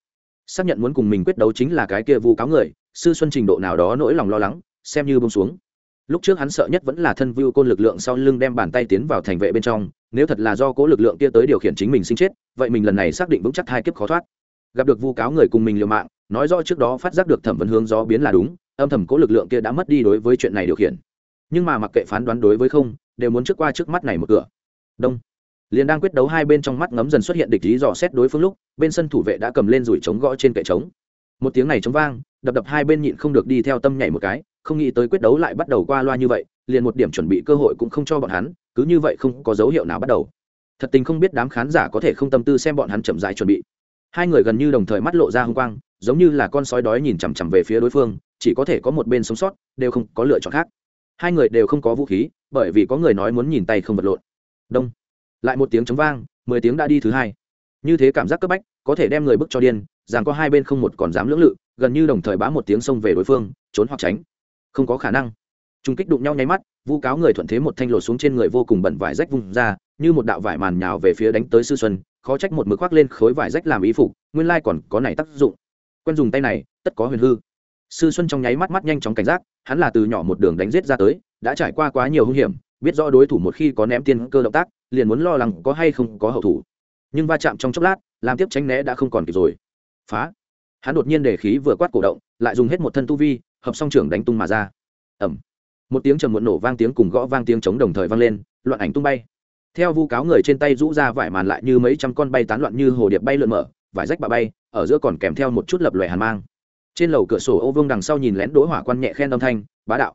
Xác nhận muốn cùng mình quyết đấu chính là cái kia vu cáo người, sư xuân trình độ nào đó nỗi lòng lo lắng, xem như bông xuống. Lúc trước hắn sợ nhất vẫn là thân vưu côn lực lượng sau lưng đem bàn tay tiến vào thành vệ bên trong, nếu thật là do cố lực lượng kia tới điều khiển chính mình sinh chết, vậy mình lần này xác định vững chắc hai kiếp khó thoát. Gặp được vu cáo người cùng mình liều mạng, nói rõ trước đó phát giác được thẩm vấn hướng gió biến là đúng, âm thầm cố lực lượng kia đã mất đi đối với chuyện này điều khiển. Nhưng mà mặc kệ phán đoán đối với không đều muốn trước qua trước mắt này một cửa. Đông. Liền đang quyết đấu hai bên trong mắt ngấm dần xuất hiện địch ý dò xét đối phương lúc, bên sân thủ vệ đã cầm lên rủi trống gõ trên kệ trống. Một tiếng này trống vang, đập đập hai bên nhịn không được đi theo tâm nhảy một cái, không nghĩ tới quyết đấu lại bắt đầu qua loa như vậy, liền một điểm chuẩn bị cơ hội cũng không cho bọn hắn, cứ như vậy không có dấu hiệu nào bắt đầu. Thật tình không biết đám khán giả có thể không tâm tư xem bọn hắn chậm dài chuẩn bị. Hai người gần như đồng thời mắt lộ ra h ư n g quang, giống như là con sói đói nhìn chằm chằm về phía đối phương, chỉ có thể có một bên sống sót, đều không có lựa chọn khác hai người đều không có vũ khí, bởi vì có người nói muốn nhìn tay không vật lộn. Đông. Lại một tiếng chống vang, mười tiếng đã đi thứ hai. Như thế cảm giác cấp bách, có thể đem người bức cho điên, rằng có hai bên không một còn dám lưỡng lự, gần như đồng thời bá một tiếng xông về đối phương, trốn hoặc tránh. Không có khả năng. Trung kích đụng nhau nháy mắt, vu cáo người thuận thế một thanh lột xuống trên người vô cùng bẩn vải rách vùng ra, như một đạo vải màn nhào về phía đánh tới sư xuân, khó trách một mực khoác lên khối vải rách làm ý phục, nguyên lai còn có này tác dụng. Quen dùng tay này, tất có huyền hư sư xuân trong nháy mắt mắt nhanh chóng cảnh giác, hắn là từ nhỏ một đường đánh giết ra tới, đã trải qua quá nhiều hung hiểm, biết rõ đối thủ một khi có ném tiên cơ động tác, liền muốn lo lắng có hay không có hậu thủ. Nhưng va chạm trong chốc lát, làm tiếp tránh né đã không còn kịp rồi. Phá! Hắn đột nhiên để khí vừa quát cổ động, lại dùng hết một thân tu vi, hợp song trưởng đánh tung mà ra. Ẩm một tiếng trầm muộn nổ vang tiếng cùng gõ vang tiếng chống đồng thời vang lên, loạn ảnh tung bay. Theo vu cáo người trên tay rũ ra vải màn lại như mấy trăm con bay tán loạn như hồ điệp bay lượn mở, vải rách bạ bay, ở giữa còn kèm theo một chút lập lòe hàn mang trên lầu cửa sổ ô vương đằng sau nhìn lén đỗ hỏa quan nhẹ khen âm thanh, bá đạo.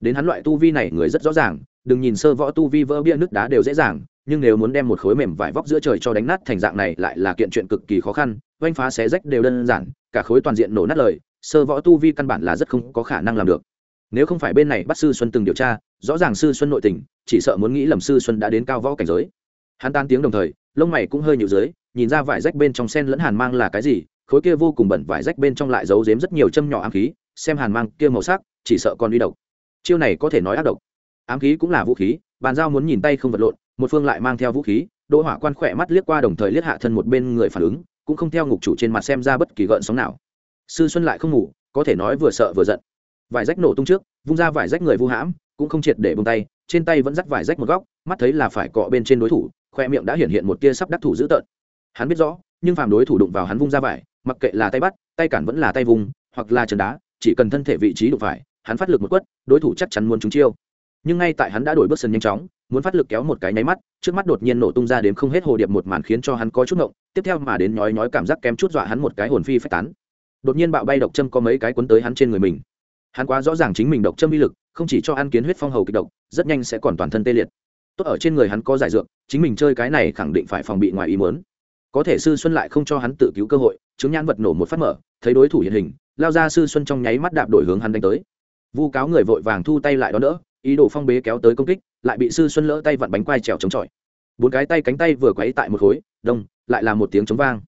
Đến hắn loại tu vi này người rất rõ ràng, đừng nhìn sơ võ tu vi vỡ bia nước đá đều dễ dàng, nhưng nếu muốn đem một khối mềm vải vóc giữa trời cho đánh nát thành dạng này lại là kiện chuyện cực kỳ khó khăn, oanh phá xé rách đều đơn giản, cả khối toàn diện nổ nát lời, sơ võ tu vi căn bản là rất không có khả năng làm được. Nếu không phải bên này bắt sư xuân từng điều tra, rõ ràng sư xuân nội tình, chỉ sợ muốn nghĩ lầm sư xuân đã đến cao võ cảnh giới. Hắn tan tiếng đồng thời, lông mày cũng hơi nhịu dưới, nhìn ra vải rách bên trong sen lẫn hàn mang là cái gì khối kia vô cùng bẩn vải rách bên trong lại giấu giếm rất nhiều châm nhỏ ám khí, xem hàn mang kia màu sắc, chỉ sợ còn uy độc. Chiêu này có thể nói ác độc. Ám khí cũng là vũ khí, bàn giao muốn nhìn tay không vật lộn, một phương lại mang theo vũ khí, đỗ hỏa quan khỏe mắt liếc qua đồng thời liếc hạ thân một bên người phản ứng, cũng không theo ngục chủ trên mặt xem ra bất kỳ gợn sóng nào. Sư xuân lại không ngủ, có thể nói vừa sợ vừa giận. Vải rách nổ tung trước, vung ra vải rách người vu hãm, cũng không triệt để bông tay, trên tay vẫn dắt vải rách một góc, mắt thấy là phải cọ bên trên đối thủ, khoe miệng đã hiện hiện một tia sắp đắc thủ dữ tợn. Hắn biết rõ, nhưng phàm đối thủ đụng vào hắn vung ra vải mặc kệ là tay bắt, tay cản vẫn là tay vùng, hoặc là trần đá, chỉ cần thân thể vị trí đụng phải, hắn phát lực một quất, đối thủ chắc chắn muốn trúng chiêu. Nhưng ngay tại hắn đã đổi bước sân nhanh chóng, muốn phát lực kéo một cái nháy mắt, trước mắt đột nhiên nổ tung ra đến không hết hồ điệp một màn khiến cho hắn có chút ngộng, tiếp theo mà đến nhói nhói cảm giác kém chút dọa hắn một cái hồn phi phách tán. Đột nhiên bạo bay độc châm có mấy cái cuốn tới hắn trên người mình. Hắn quá rõ ràng chính mình độc châm uy lực, không chỉ cho ăn kiến huyết phong hầu kịch độc, rất nhanh sẽ còn toàn thân tê liệt. Tốt ở trên người hắn có giải dượng chính mình chơi cái này khẳng định phải phòng bị ngoài ý muốn. Có thể sư xuân lại không cho hắn tự cứu cơ hội chứng nhãn vật nổ một phát mở, thấy đối thủ hiện hình, lao ra sư xuân trong nháy mắt đạp đổi hướng hắn đánh tới. Vu cáo người vội vàng thu tay lại đó đỡ, ý đồ phong bế kéo tới công kích, lại bị sư xuân lỡ tay vặn bánh quai trèo chống chọi. Bốn cái tay cánh tay vừa quấy tại một khối, đông, lại là một tiếng chống vang.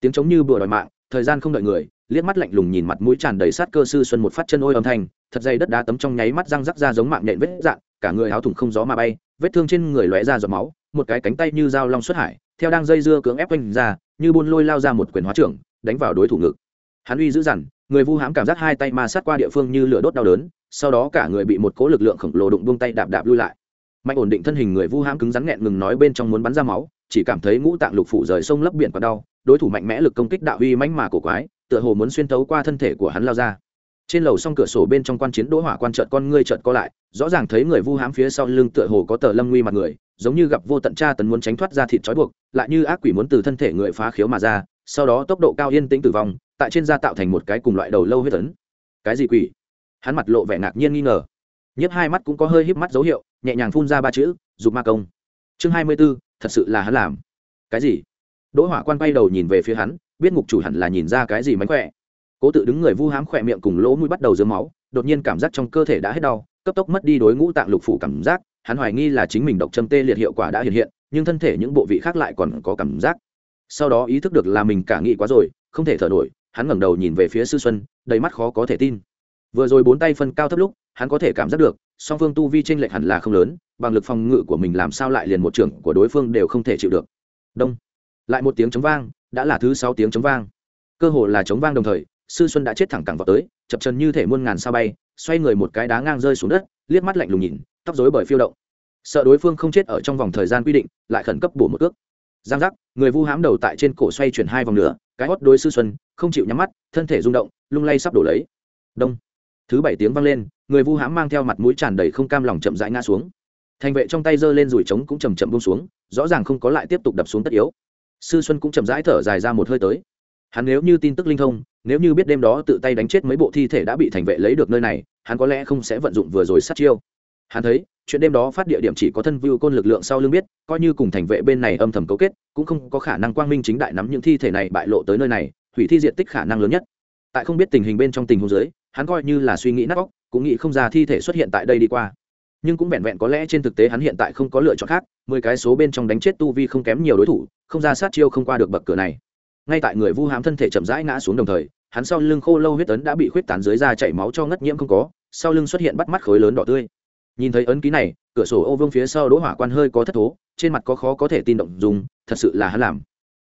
Tiếng chống như bừa đòi mạng, thời gian không đợi người, liếc mắt lạnh lùng nhìn mặt mũi tràn đầy sát cơ sư xuân một phát chân ôi âm thanh, thật dày đất đá tấm trong nháy mắt răng rắc ra giống mạng nhện vết dạn cả người áo thủng không gió mà bay, vết thương trên người lóe ra giọt máu, một cái cánh tay như dao long xuất hải, theo đang dây dưa cưỡng ép quanh ra, như buôn lôi lao ra một quyền hóa trưởng đánh vào đối thủ ngực. Hắn uy dữ dằn, người vu hám cảm giác hai tay ma sát qua địa phương như lửa đốt đau đớn, sau đó cả người bị một cỗ lực lượng khổng lồ đụng buông tay đạp đạp lui lại. Mạnh ổn định thân hình người vu hám cứng rắn nghẹn ngừng nói bên trong muốn bắn ra máu, chỉ cảm thấy ngũ tạng lục phủ rời sông lấp biển còn đau, đối thủ mạnh mẽ lực công kích đạo uy mãnh mà cổ quái, tựa hồ muốn xuyên thấu qua thân thể của hắn lao ra. Trên lầu song cửa sổ bên trong quan chiến đỗ hỏa quan trợt con ngươi trợt co lại, rõ ràng thấy người vu hám phía sau lưng tựa hồ có tờ lâm nguy mặt người, giống như gặp vô tận tra tấn muốn tránh thoát ra thịt trói buộc, lại như ác quỷ muốn từ thân thể người phá khiếu mà ra sau đó tốc độ cao yên tĩnh tử vong, tại trên da tạo thành một cái cùng loại đầu lâu huyết tấn cái gì quỷ? Hắn mặt lộ vẻ ngạc nhiên nghi ngờ. Nhấp hai mắt cũng có hơi híp mắt dấu hiệu, nhẹ nhàng phun ra ba chữ, dục ma công. Chương hai mươi b ố thật sự là hắn làm. Cái gì? Đỗ hỏa quan bay đầu nhìn về phía hắn, biết ngục chủ hẳn là nhìn ra cái gì mánh khỏe. Cố tự đứng người vu hám khỏe miệng cùng lỗ mũi bắt đầu dướng máu, đột nhiên cảm giác trong cơ thể đã hết đau, cấp tốc mất đi đối ngũ tạng lục phủ cảm giác. Hắn hoài nghi là chính mình độc châm tê liệt hiệu quả đã hiện hiện, nhưng thân thể những bộ vị khác lại còn có cảm giác sau đó ý thức được là mình cả nghĩ quá rồi, không thể thở nổi, hắn ngẩng đầu nhìn về phía sư xuân, đầy mắt khó có thể tin. Vừa rồi bốn tay phân cao thấp lúc, hắn có thể cảm giác được, song phương tu vi tranh lệch hẳn là không lớn, bằng lực phòng ngự của mình làm sao lại liền một trưởng của đối phương đều không thể chịu được. Đông. Lại một tiếng chống vang, đã là thứ sáu tiếng chống vang. Cơ hồ là chống vang đồng thời, sư xuân đã chết thẳng cẳng vào tới, chập chân như thể muôn ngàn sao bay, xoay người một cái đá ngang rơi xuống đất, liếc mắt lạnh lùng nhìn, tóc dối bởi phiêu động. Sợ đối phương không chết ở trong vòng thời gian quy định, lại khẩn cấp bổ một ước giang giác, người vu hãm đầu tại trên cổ xoay chuyển hai vòng nửa cái hót đôi sư xuân, không chịu nhắm mắt, thân thể rung động, lung lay sắp đổ lấy. Đông. Thứ bảy tiếng vang lên, người vu hãm mang theo mặt mũi tràn đầy không cam lòng chậm rãi ngã xuống. Thành vệ trong tay giơ lên rủi trống cũng chầm chậm bông xuống, rõ ràng không có lại tiếp tục đập xuống tất yếu. Sư xuân cũng chậm rãi thở dài ra một hơi tới. Hắn nếu như tin tức linh thông, nếu như biết đêm đó tự tay đánh chết mấy bộ thi thể đã bị thành vệ lấy được nơi này, hắn có lẽ không sẽ vận dụng vừa rồi sát chiêu. Hắn thấy chuyện đêm đó phát địa điểm chỉ có thân view côn lực lượng sau lưng biết, coi như cùng thành vệ bên này âm thầm cấu kết, cũng không có khả năng quang minh chính đại nắm những thi thể này bại lộ tới nơi này, hủy thi diện tích khả năng lớn nhất. Tại không biết tình hình bên trong tình huống dưới, hắn coi như là suy nghĩ nát óc, cũng nghĩ không ra thi thể xuất hiện tại đây đi qua. Nhưng cũng vẹn vẹn có lẽ trên thực tế hắn hiện tại không có lựa chọn khác, mười cái số bên trong đánh chết tu vi không kém nhiều đối thủ, không ra sát chiêu không qua được bậc cửa này. Ngay tại người vu hám thân thể chậm rãi ngã xuống đồng thời, hắn sau lưng khô lâu huyết tấn đã bị khuyết tán dưới da chảy máu cho ngất nhiễm không có, sau lưng xuất hiện bắt mắt khối lớn đỏ tươi nhìn thấy ấn ký này, cửa sổ ô vương phía sau đỗ hỏa quan hơi có thất thố, trên mặt có khó có thể tin động dùng, thật sự là hắn làm.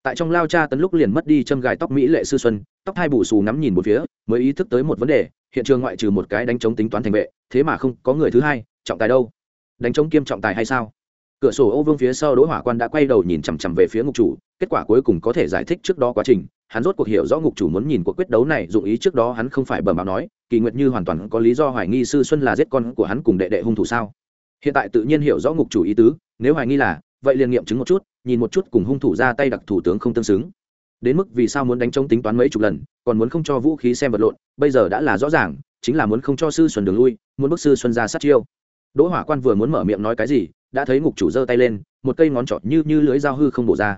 Tại trong lao cha tấn lúc liền mất đi châm gài tóc mỹ lệ sư xuân, tóc hai bù xù ngắm nhìn một phía, mới ý thức tới một vấn đề, hiện trường ngoại trừ một cái đánh chống tính toán thành vệ, thế mà không có người thứ hai, trọng tài đâu? Đánh chống kiêm trọng tài hay sao? Cửa sổ ô vương phía sau đỗ hỏa quan đã quay đầu nhìn chằm chằm về phía ngục chủ, kết quả cuối cùng có thể giải thích trước đó quá trình, hắn rốt cuộc hiểu rõ ngục chủ muốn nhìn cuộc quyết đấu này, dụng ý trước đó hắn không phải bẩm báo nói kỳ nguyệt như hoàn toàn có lý do hoài nghi sư xuân là giết con của hắn cùng đệ đệ hung thủ sao? Hiện tại tự nhiên hiểu rõ ngục chủ ý tứ, nếu hoài nghi là, vậy liền nghiệm chứng một chút, nhìn một chút cùng hung thủ ra tay đặc thủ tướng không tương xứng. Đến mức vì sao muốn đánh trống tính toán mấy chục lần, còn muốn không cho vũ khí xem vật lộn, bây giờ đã là rõ ràng, chính là muốn không cho sư xuân đường lui, muốn bức sư xuân ra sát chiêu. Đỗ hỏa quan vừa muốn mở miệng nói cái gì, đã thấy ngục chủ giơ tay lên, một cây ngón trọt như như lưới dao hư không bổ ra.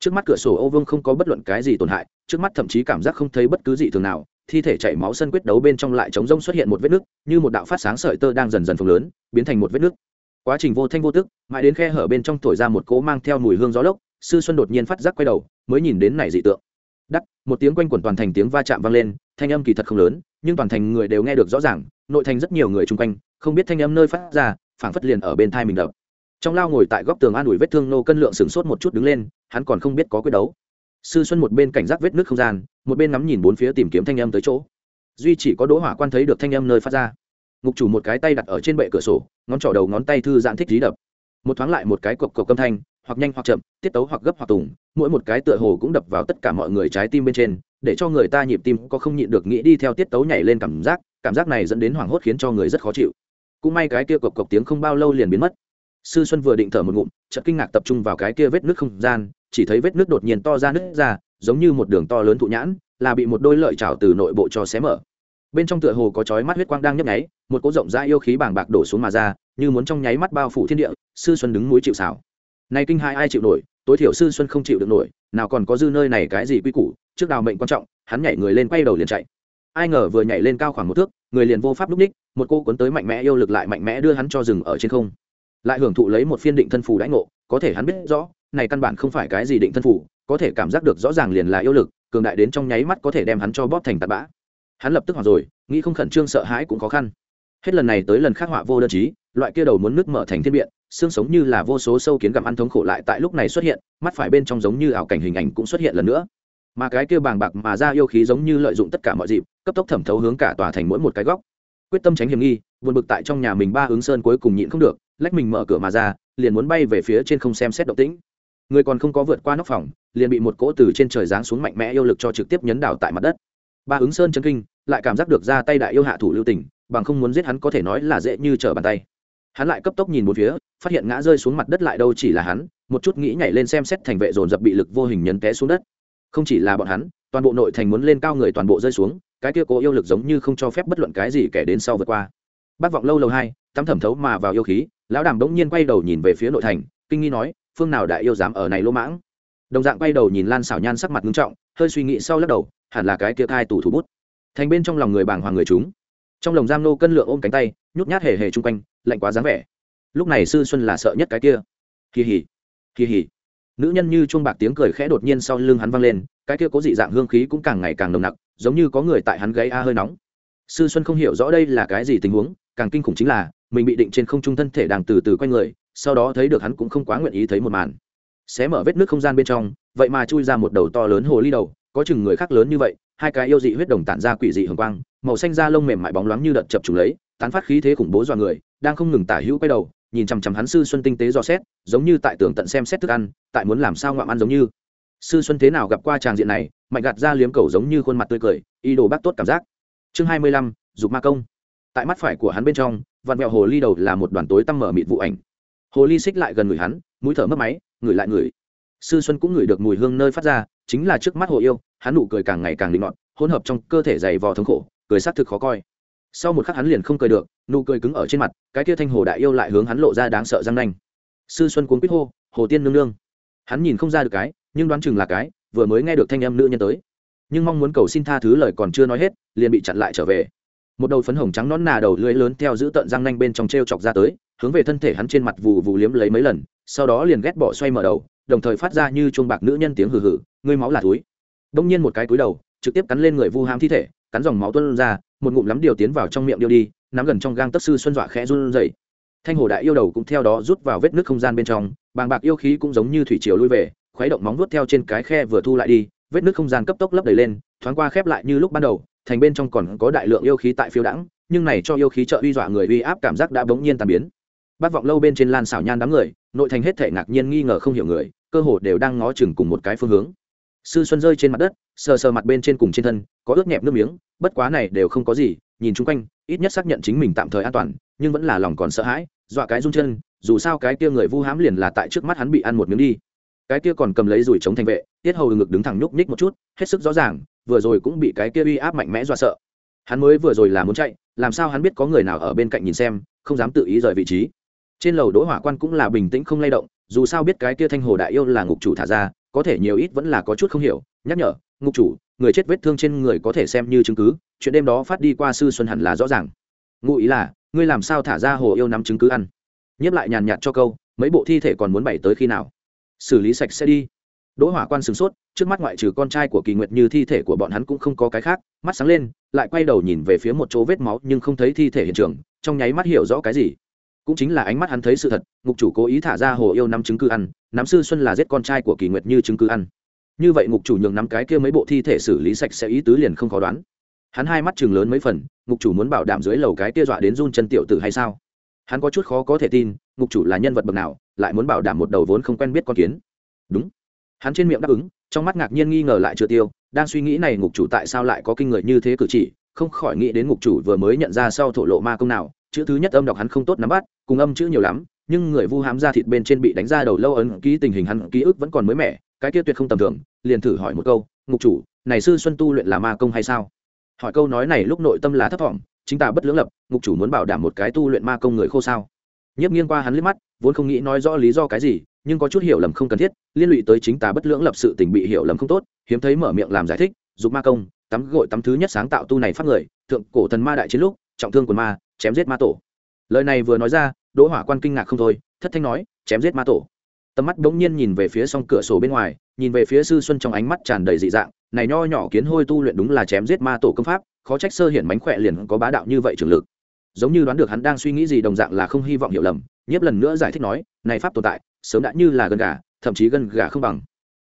Trước mắt cửa sổ ô vương không có bất luận cái gì tổn hại, trước mắt thậm chí cảm giác không thấy bất cứ gì thường nào thi thể chảy máu sân quyết đấu bên trong lại trống rông xuất hiện một vết nứt như một đạo phát sáng sợi tơ đang dần dần phồng lớn, biến thành một vết nứt quá trình vô thanh vô tức, mãi đến khe hở bên trong thổi ra một cỗ mang theo mùi hương gió lốc, sư xuân đột nhiên phát giác quay đầu, mới nhìn đến này dị tượng. Đắt một tiếng quanh quẩn toàn thành tiếng va chạm vang lên, thanh âm kỳ thật không lớn, nhưng toàn thành người đều nghe được rõ ràng, nội thành rất nhiều người chung quanh, không biết thanh âm nơi phát ra, phảng phất liền ở bên thai mình đập. Trong lao ngồi tại góc tường an ủi vết thương nô cân lượng sửng sốt một chút đứng lên, hắn còn không biết có quyết đấu sư xuân một bên cảnh giác vết nước không gian, một bên ngắm nhìn bốn phía tìm kiếm thanh âm tới chỗ. Duy chỉ có đỗ hỏa quan thấy được thanh âm nơi phát ra. Ngục chủ một cái tay đặt ở trên bệ cửa sổ, ngón trỏ đầu ngón tay thư giãn thích dí đập. Một thoáng lại một cái cộc cộc âm thanh, hoặc nhanh hoặc chậm, tiết tấu hoặc gấp hoặc tùng, mỗi một cái tựa hồ cũng đập vào tất cả mọi người trái tim bên trên, để cho người ta nhịp tim có không nhịn được nghĩ đi theo tiết tấu nhảy lên cảm giác cảm giác này dẫn đến hoảng hốt khiến cho người rất khó chịu. Cũng may cái kia cộc cộc tiếng không bao lâu liền biến mất sư xuân vừa định thở một ngụm, chợt kinh ngạc tập trung vào cái kia vết nước không gian, chỉ thấy vết nước đột nhiên to ra nứt ra, giống như một đường to lớn thụ nhãn, là bị một đôi lợi chảo từ nội bộ cho xé mở. Bên trong tựa hồ có chói mắt huyết quang đang nhấp nháy, một cỗ rộng rãi yêu khí bàng bạc đổ xuống mà ra, như muốn trong nháy mắt bao phủ thiên địa, sư xuân đứng núi chịu xảo nay kinh hai ai chịu nổi, tối thiểu sư xuân không chịu được nổi, nào còn có dư nơi này cái gì quy củ, trước đào mệnh quan trọng, hắn nhảy người lên quay đầu liền chạy. Ai ngờ vừa nhảy lên cao khoảng một thước, người liền vô pháp lúc ních, một cô cuốn tới mạnh mẽ yêu lực lại mạnh mẽ đưa hắn cho rừng ở trên không lại hưởng thụ lấy một phiên định thân phù đãi ngộ, có thể hắn biết rõ, này căn bản không phải cái gì định thân phù, có thể cảm giác được rõ ràng liền là yêu lực, cường đại đến trong nháy mắt có thể đem hắn cho bóp thành tạt bã. Hắn lập tức hoặc rồi, nghĩ không khẩn trương sợ hãi cũng khó khăn. Hết lần này tới lần khác họa vô đơn chí, loại kia đầu muốn nước mở thành thiên biện, xương sống như là vô số sâu kiến gặm ăn thống khổ lại tại lúc này xuất hiện, mắt phải bên trong giống như ảo cảnh hình ảnh cũng xuất hiện lần nữa. Mà cái kia bàng bạc mà ra yêu khí giống như lợi dụng tất cả mọi dịp, cấp tốc thẩm thấu hướng cả tòa thành mỗi một cái góc. Quyết tâm tránh hiểm nghi vượt bực tại trong nhà mình ba hướng sơn cuối cùng nhịn không được lách mình mở cửa mà ra, liền muốn bay về phía trên không xem xét động tĩnh. Người còn không có vượt qua nóc phòng, liền bị một cỗ từ trên trời giáng xuống mạnh mẽ yêu lực cho trực tiếp nhấn đảo tại mặt đất. Ba ứng sơn chân kinh, lại cảm giác được ra tay đại yêu hạ thủ lưu tình, bằng không muốn giết hắn có thể nói là dễ như trở bàn tay. Hắn lại cấp tốc nhìn một phía, phát hiện ngã rơi xuống mặt đất lại đâu chỉ là hắn, một chút nghĩ nhảy lên xem xét thành vệ dồn dập bị lực vô hình nhấn té xuống đất. Không chỉ là bọn hắn, toàn bộ nội thành muốn lên cao người toàn bộ rơi xuống, cái kia cố yêu lực giống như không cho phép bất luận cái gì kẻ đến sau vượt qua bác vọng lâu lâu hai, tắm thẩm thấu mà vào yêu khí, lão đàm đống nhiên quay đầu nhìn về phía nội thành, kinh nghi nói, phương nào đại yêu dám ở này lỗ mãng? Đồng dạng quay đầu nhìn lan xảo nhan sắc mặt nghiêm trọng, hơi suy nghĩ sau lắc đầu, hẳn là cái kia thai tủ thủ bút. Thành bên trong lòng người bàng hoàng người chúng. Trong lồng giam nô cân lượng ôm cánh tay, nhút nhát hề hề chung quanh, lạnh quá dáng vẻ. Lúc này sư xuân là sợ nhất cái kia. Kỳ hỉ kỳ hỉ nữ nhân như chuông bạc tiếng cười khẽ đột nhiên sau lưng hắn vang lên, cái kia có dị dạng hương khí cũng càng ngày càng nồng nặc, giống như có người tại hắn gáy a hơi nóng. Sư xuân không hiểu rõ đây là cái gì tình huống càng kinh khủng chính là, mình bị định trên không trung thân thể đang từ từ quay người, sau đó thấy được hắn cũng không quá nguyện ý thấy một màn. Xé mở vết nước không gian bên trong, vậy mà chui ra một đầu to lớn hồ ly đầu, có chừng người khác lớn như vậy, hai cái yêu dị huyết đồng tản ra quỷ dị hồng quang, màu xanh da lông mềm mại bóng loáng như đợt chập trùng lấy, tán phát khí thế khủng bố dọa người, đang không ngừng tả hữu quay đầu, nhìn chằm chằm hắn sư xuân tinh tế dò xét, giống như tại tưởng tận xem xét thức ăn, tại muốn làm sao ngoạm ăn giống như. Sư xuân thế nào gặp qua tràng diện này, mạnh gạt ra liếm cầu giống như khuôn mặt tươi cười y đồ bác tốt cảm giác. Chương hai mươi lăm, dục ma công tại mắt phải của hắn bên trong, vặn vẹo hồ ly đầu là một đoàn tối tăm mở mịt vụ ảnh. Hồ ly xích lại gần người hắn, mũi thở mất máy, người lại người. Sư xuân cũng ngửi được mùi hương nơi phát ra, chính là trước mắt hồ yêu, hắn nụ cười càng ngày càng linh mọn hỗn hợp trong cơ thể dày vò thống khổ, cười s thực khó coi. Sau một khắc hắn liền không cười được, nụ cười cứng ở trên mặt, cái kia thanh hồ đại yêu lại hướng hắn lộ ra đáng sợ răng nanh. Sư xuân cuốn quýt hô, hồ tiên nương nương. Hắn nhìn không ra được cái, nhưng đoán chừng là cái, vừa mới nghe được thanh âm nữ nhân tới. Nhưng mong muốn cầu xin tha thứ lời còn chưa nói hết, liền bị chặn lại trở về một đầu phấn hồng trắng nón nà đầu lưỡi lớn theo giữ tận răng nanh bên trong t r e o chọc ra tới, hướng về thân thể hắn trên mặt vù vù liếm lấy mấy lần, sau đó liền ghét bỏ xoay mở đầu, đồng thời phát ra như chuông bạc nữ nhân tiếng hừ hừ, ngươi máu là túi. Đông nhiên một cái túi đầu, trực tiếp cắn lên người vu ham thi thể, cắn dòng máu tuân ra, một ngụm lắm điều tiến vào trong miệng điêu đi, nắm gần trong gang tất sư xuân dọa khẽ run rẩy. Thanh hồ đại yêu đầu cũng theo đó rút vào vết nước không gian bên trong, bàng bạc yêu khí cũng giống như thủy triều lui về, khuấy động móng vuốt theo trên cái khe vừa thu lại đi, vết nước không gian cấp tốc lấp đầy lên, thoáng qua khép lại như lúc ban đầu thành bên trong còn có đại lượng yêu khí tại phiêu đãng, nhưng này cho yêu khí trợ uy dọa người uy áp cảm giác đã bỗng nhiên tàn biến. Bác vọng lâu bên trên lan xảo nhan đám người, nội thành hết thể ngạc nhiên nghi ngờ không hiểu người, cơ hồ đều đang ngó chừng cùng một cái phương hướng. Sư xuân rơi trên mặt đất, sờ sờ mặt bên trên cùng trên thân, có ướt nhẹp nước miếng, bất quá này đều không có gì, nhìn chung quanh, ít nhất xác nhận chính mình tạm thời an toàn, nhưng vẫn là lòng còn sợ hãi, dọa cái run chân, dù sao cái kia người vu hám liền là tại trước mắt hắn bị ăn một miếng đi. Cái kia còn cầm lấy rủi chống thành vệ, tiết hầu ngực đứng thẳng nhúc nhích một chút, hết sức rõ ràng vừa rồi cũng bị cái kia uy áp mạnh mẽ dọa sợ. Hắn mới vừa rồi là muốn chạy, làm sao hắn biết có người nào ở bên cạnh nhìn xem, không dám tự ý rời vị trí. Trên lầu đỗ hỏa quan cũng là bình tĩnh không lay động, dù sao biết cái kia thanh hồ đại yêu là ngục chủ thả ra, có thể nhiều ít vẫn là có chút không hiểu, nhắc nhở, ngục chủ, người chết vết thương trên người có thể xem như chứng cứ, chuyện đêm đó phát đi qua sư xuân hẳn là rõ ràng. Ngụ ý là, ngươi làm sao thả ra hồ yêu nắm chứng cứ ăn? Nhấp lại nhàn nhạt cho câu, mấy bộ thi thể còn muốn bày tới khi nào? Xử lý sạch sẽ đi. Đỗ hỏa quan sửng sốt trước mắt ngoại trừ con trai của kỳ nguyệt như thi thể của bọn hắn cũng không có cái khác, mắt sáng lên, lại quay đầu nhìn về phía một chỗ vết máu nhưng không thấy thi thể hiện trường, trong nháy mắt hiểu rõ cái gì. Cũng chính là ánh mắt hắn thấy sự thật, ngục chủ cố ý thả ra hồ yêu năm chứng cứ ăn nắm sư xuân là giết con trai của kỳ nguyệt như chứng cứ ăn. Như vậy ngục chủ nhường nắm cái kia mấy bộ thi thể xử lý sạch sẽ ý tứ liền không khó đoán. Hắn hai mắt chừng lớn mấy phần, ngục chủ muốn bảo đảm dưới lầu cái kia dọa đến run chân tiểu tử hay sao? Hắn có chút khó có thể tin, ngục chủ là nhân vật bậc nào, lại muốn bảo đảm một đầu vốn không quen biết con kiến. Đúng. Hắn trên miệng đáp ứng trong mắt ngạc nhiên nghi ngờ lại chưa tiêu, đang suy nghĩ này ngục chủ tại sao lại có kinh người như thế cử chỉ, không khỏi nghĩ đến ngục chủ vừa mới nhận ra sau thổ lộ ma công nào, chữ thứ nhất âm đọc hắn không tốt nắm bắt, cùng âm chữ nhiều lắm, nhưng người vu hám ra thịt bên trên bị đánh ra đầu lâu ấn ký tình hình hắn ký ức vẫn còn mới mẻ, cái kia tuyệt không tầm thường, liền thử hỏi một câu, ngục chủ, này sư xuân tu luyện là ma công hay sao? Hỏi câu nói này lúc nội tâm là thấp thỏm, chính ta bất lưỡng lập, ngục chủ muốn bảo đảm một cái tu luyện ma công người khô sao? Nhiếp nghiêng qua hắn liếc mắt, vốn không nghĩ nói rõ lý do cái gì nhưng có chút hiểu lầm không cần thiết, liên lụy tới chính ta bất lưỡng lập sự tình bị hiểu lầm không tốt, hiếm thấy mở miệng làm giải thích, dục ma công, tắm gội tắm thứ nhất sáng tạo tu này pháp người, thượng cổ thần ma đại chiến lúc, trọng thương quần ma, chém giết ma tổ. Lời này vừa nói ra, đỗ hỏa quan kinh ngạc không thôi, thất thanh nói, chém giết ma tổ. Tầm mắt bỗng nhiên nhìn về phía s cửa sổ bên ngoài, nhìn về phía sư xuân trong ánh mắt tràn đầy dị dạng, này nho nhỏ kiến hôi tu luyện đúng là chém giết ma tổ công pháp, khó trách sơ hiển mánh khỏe liền có bá đạo như vậy trường lực. Giống như đoán được hắn đang suy nghĩ gì đồng dạng là không hy vọng hiểu lầm, nhiếp lần nữa giải thích nói, này pháp tồn tại sớm đã như là gần gà, thậm chí gần gà không bằng.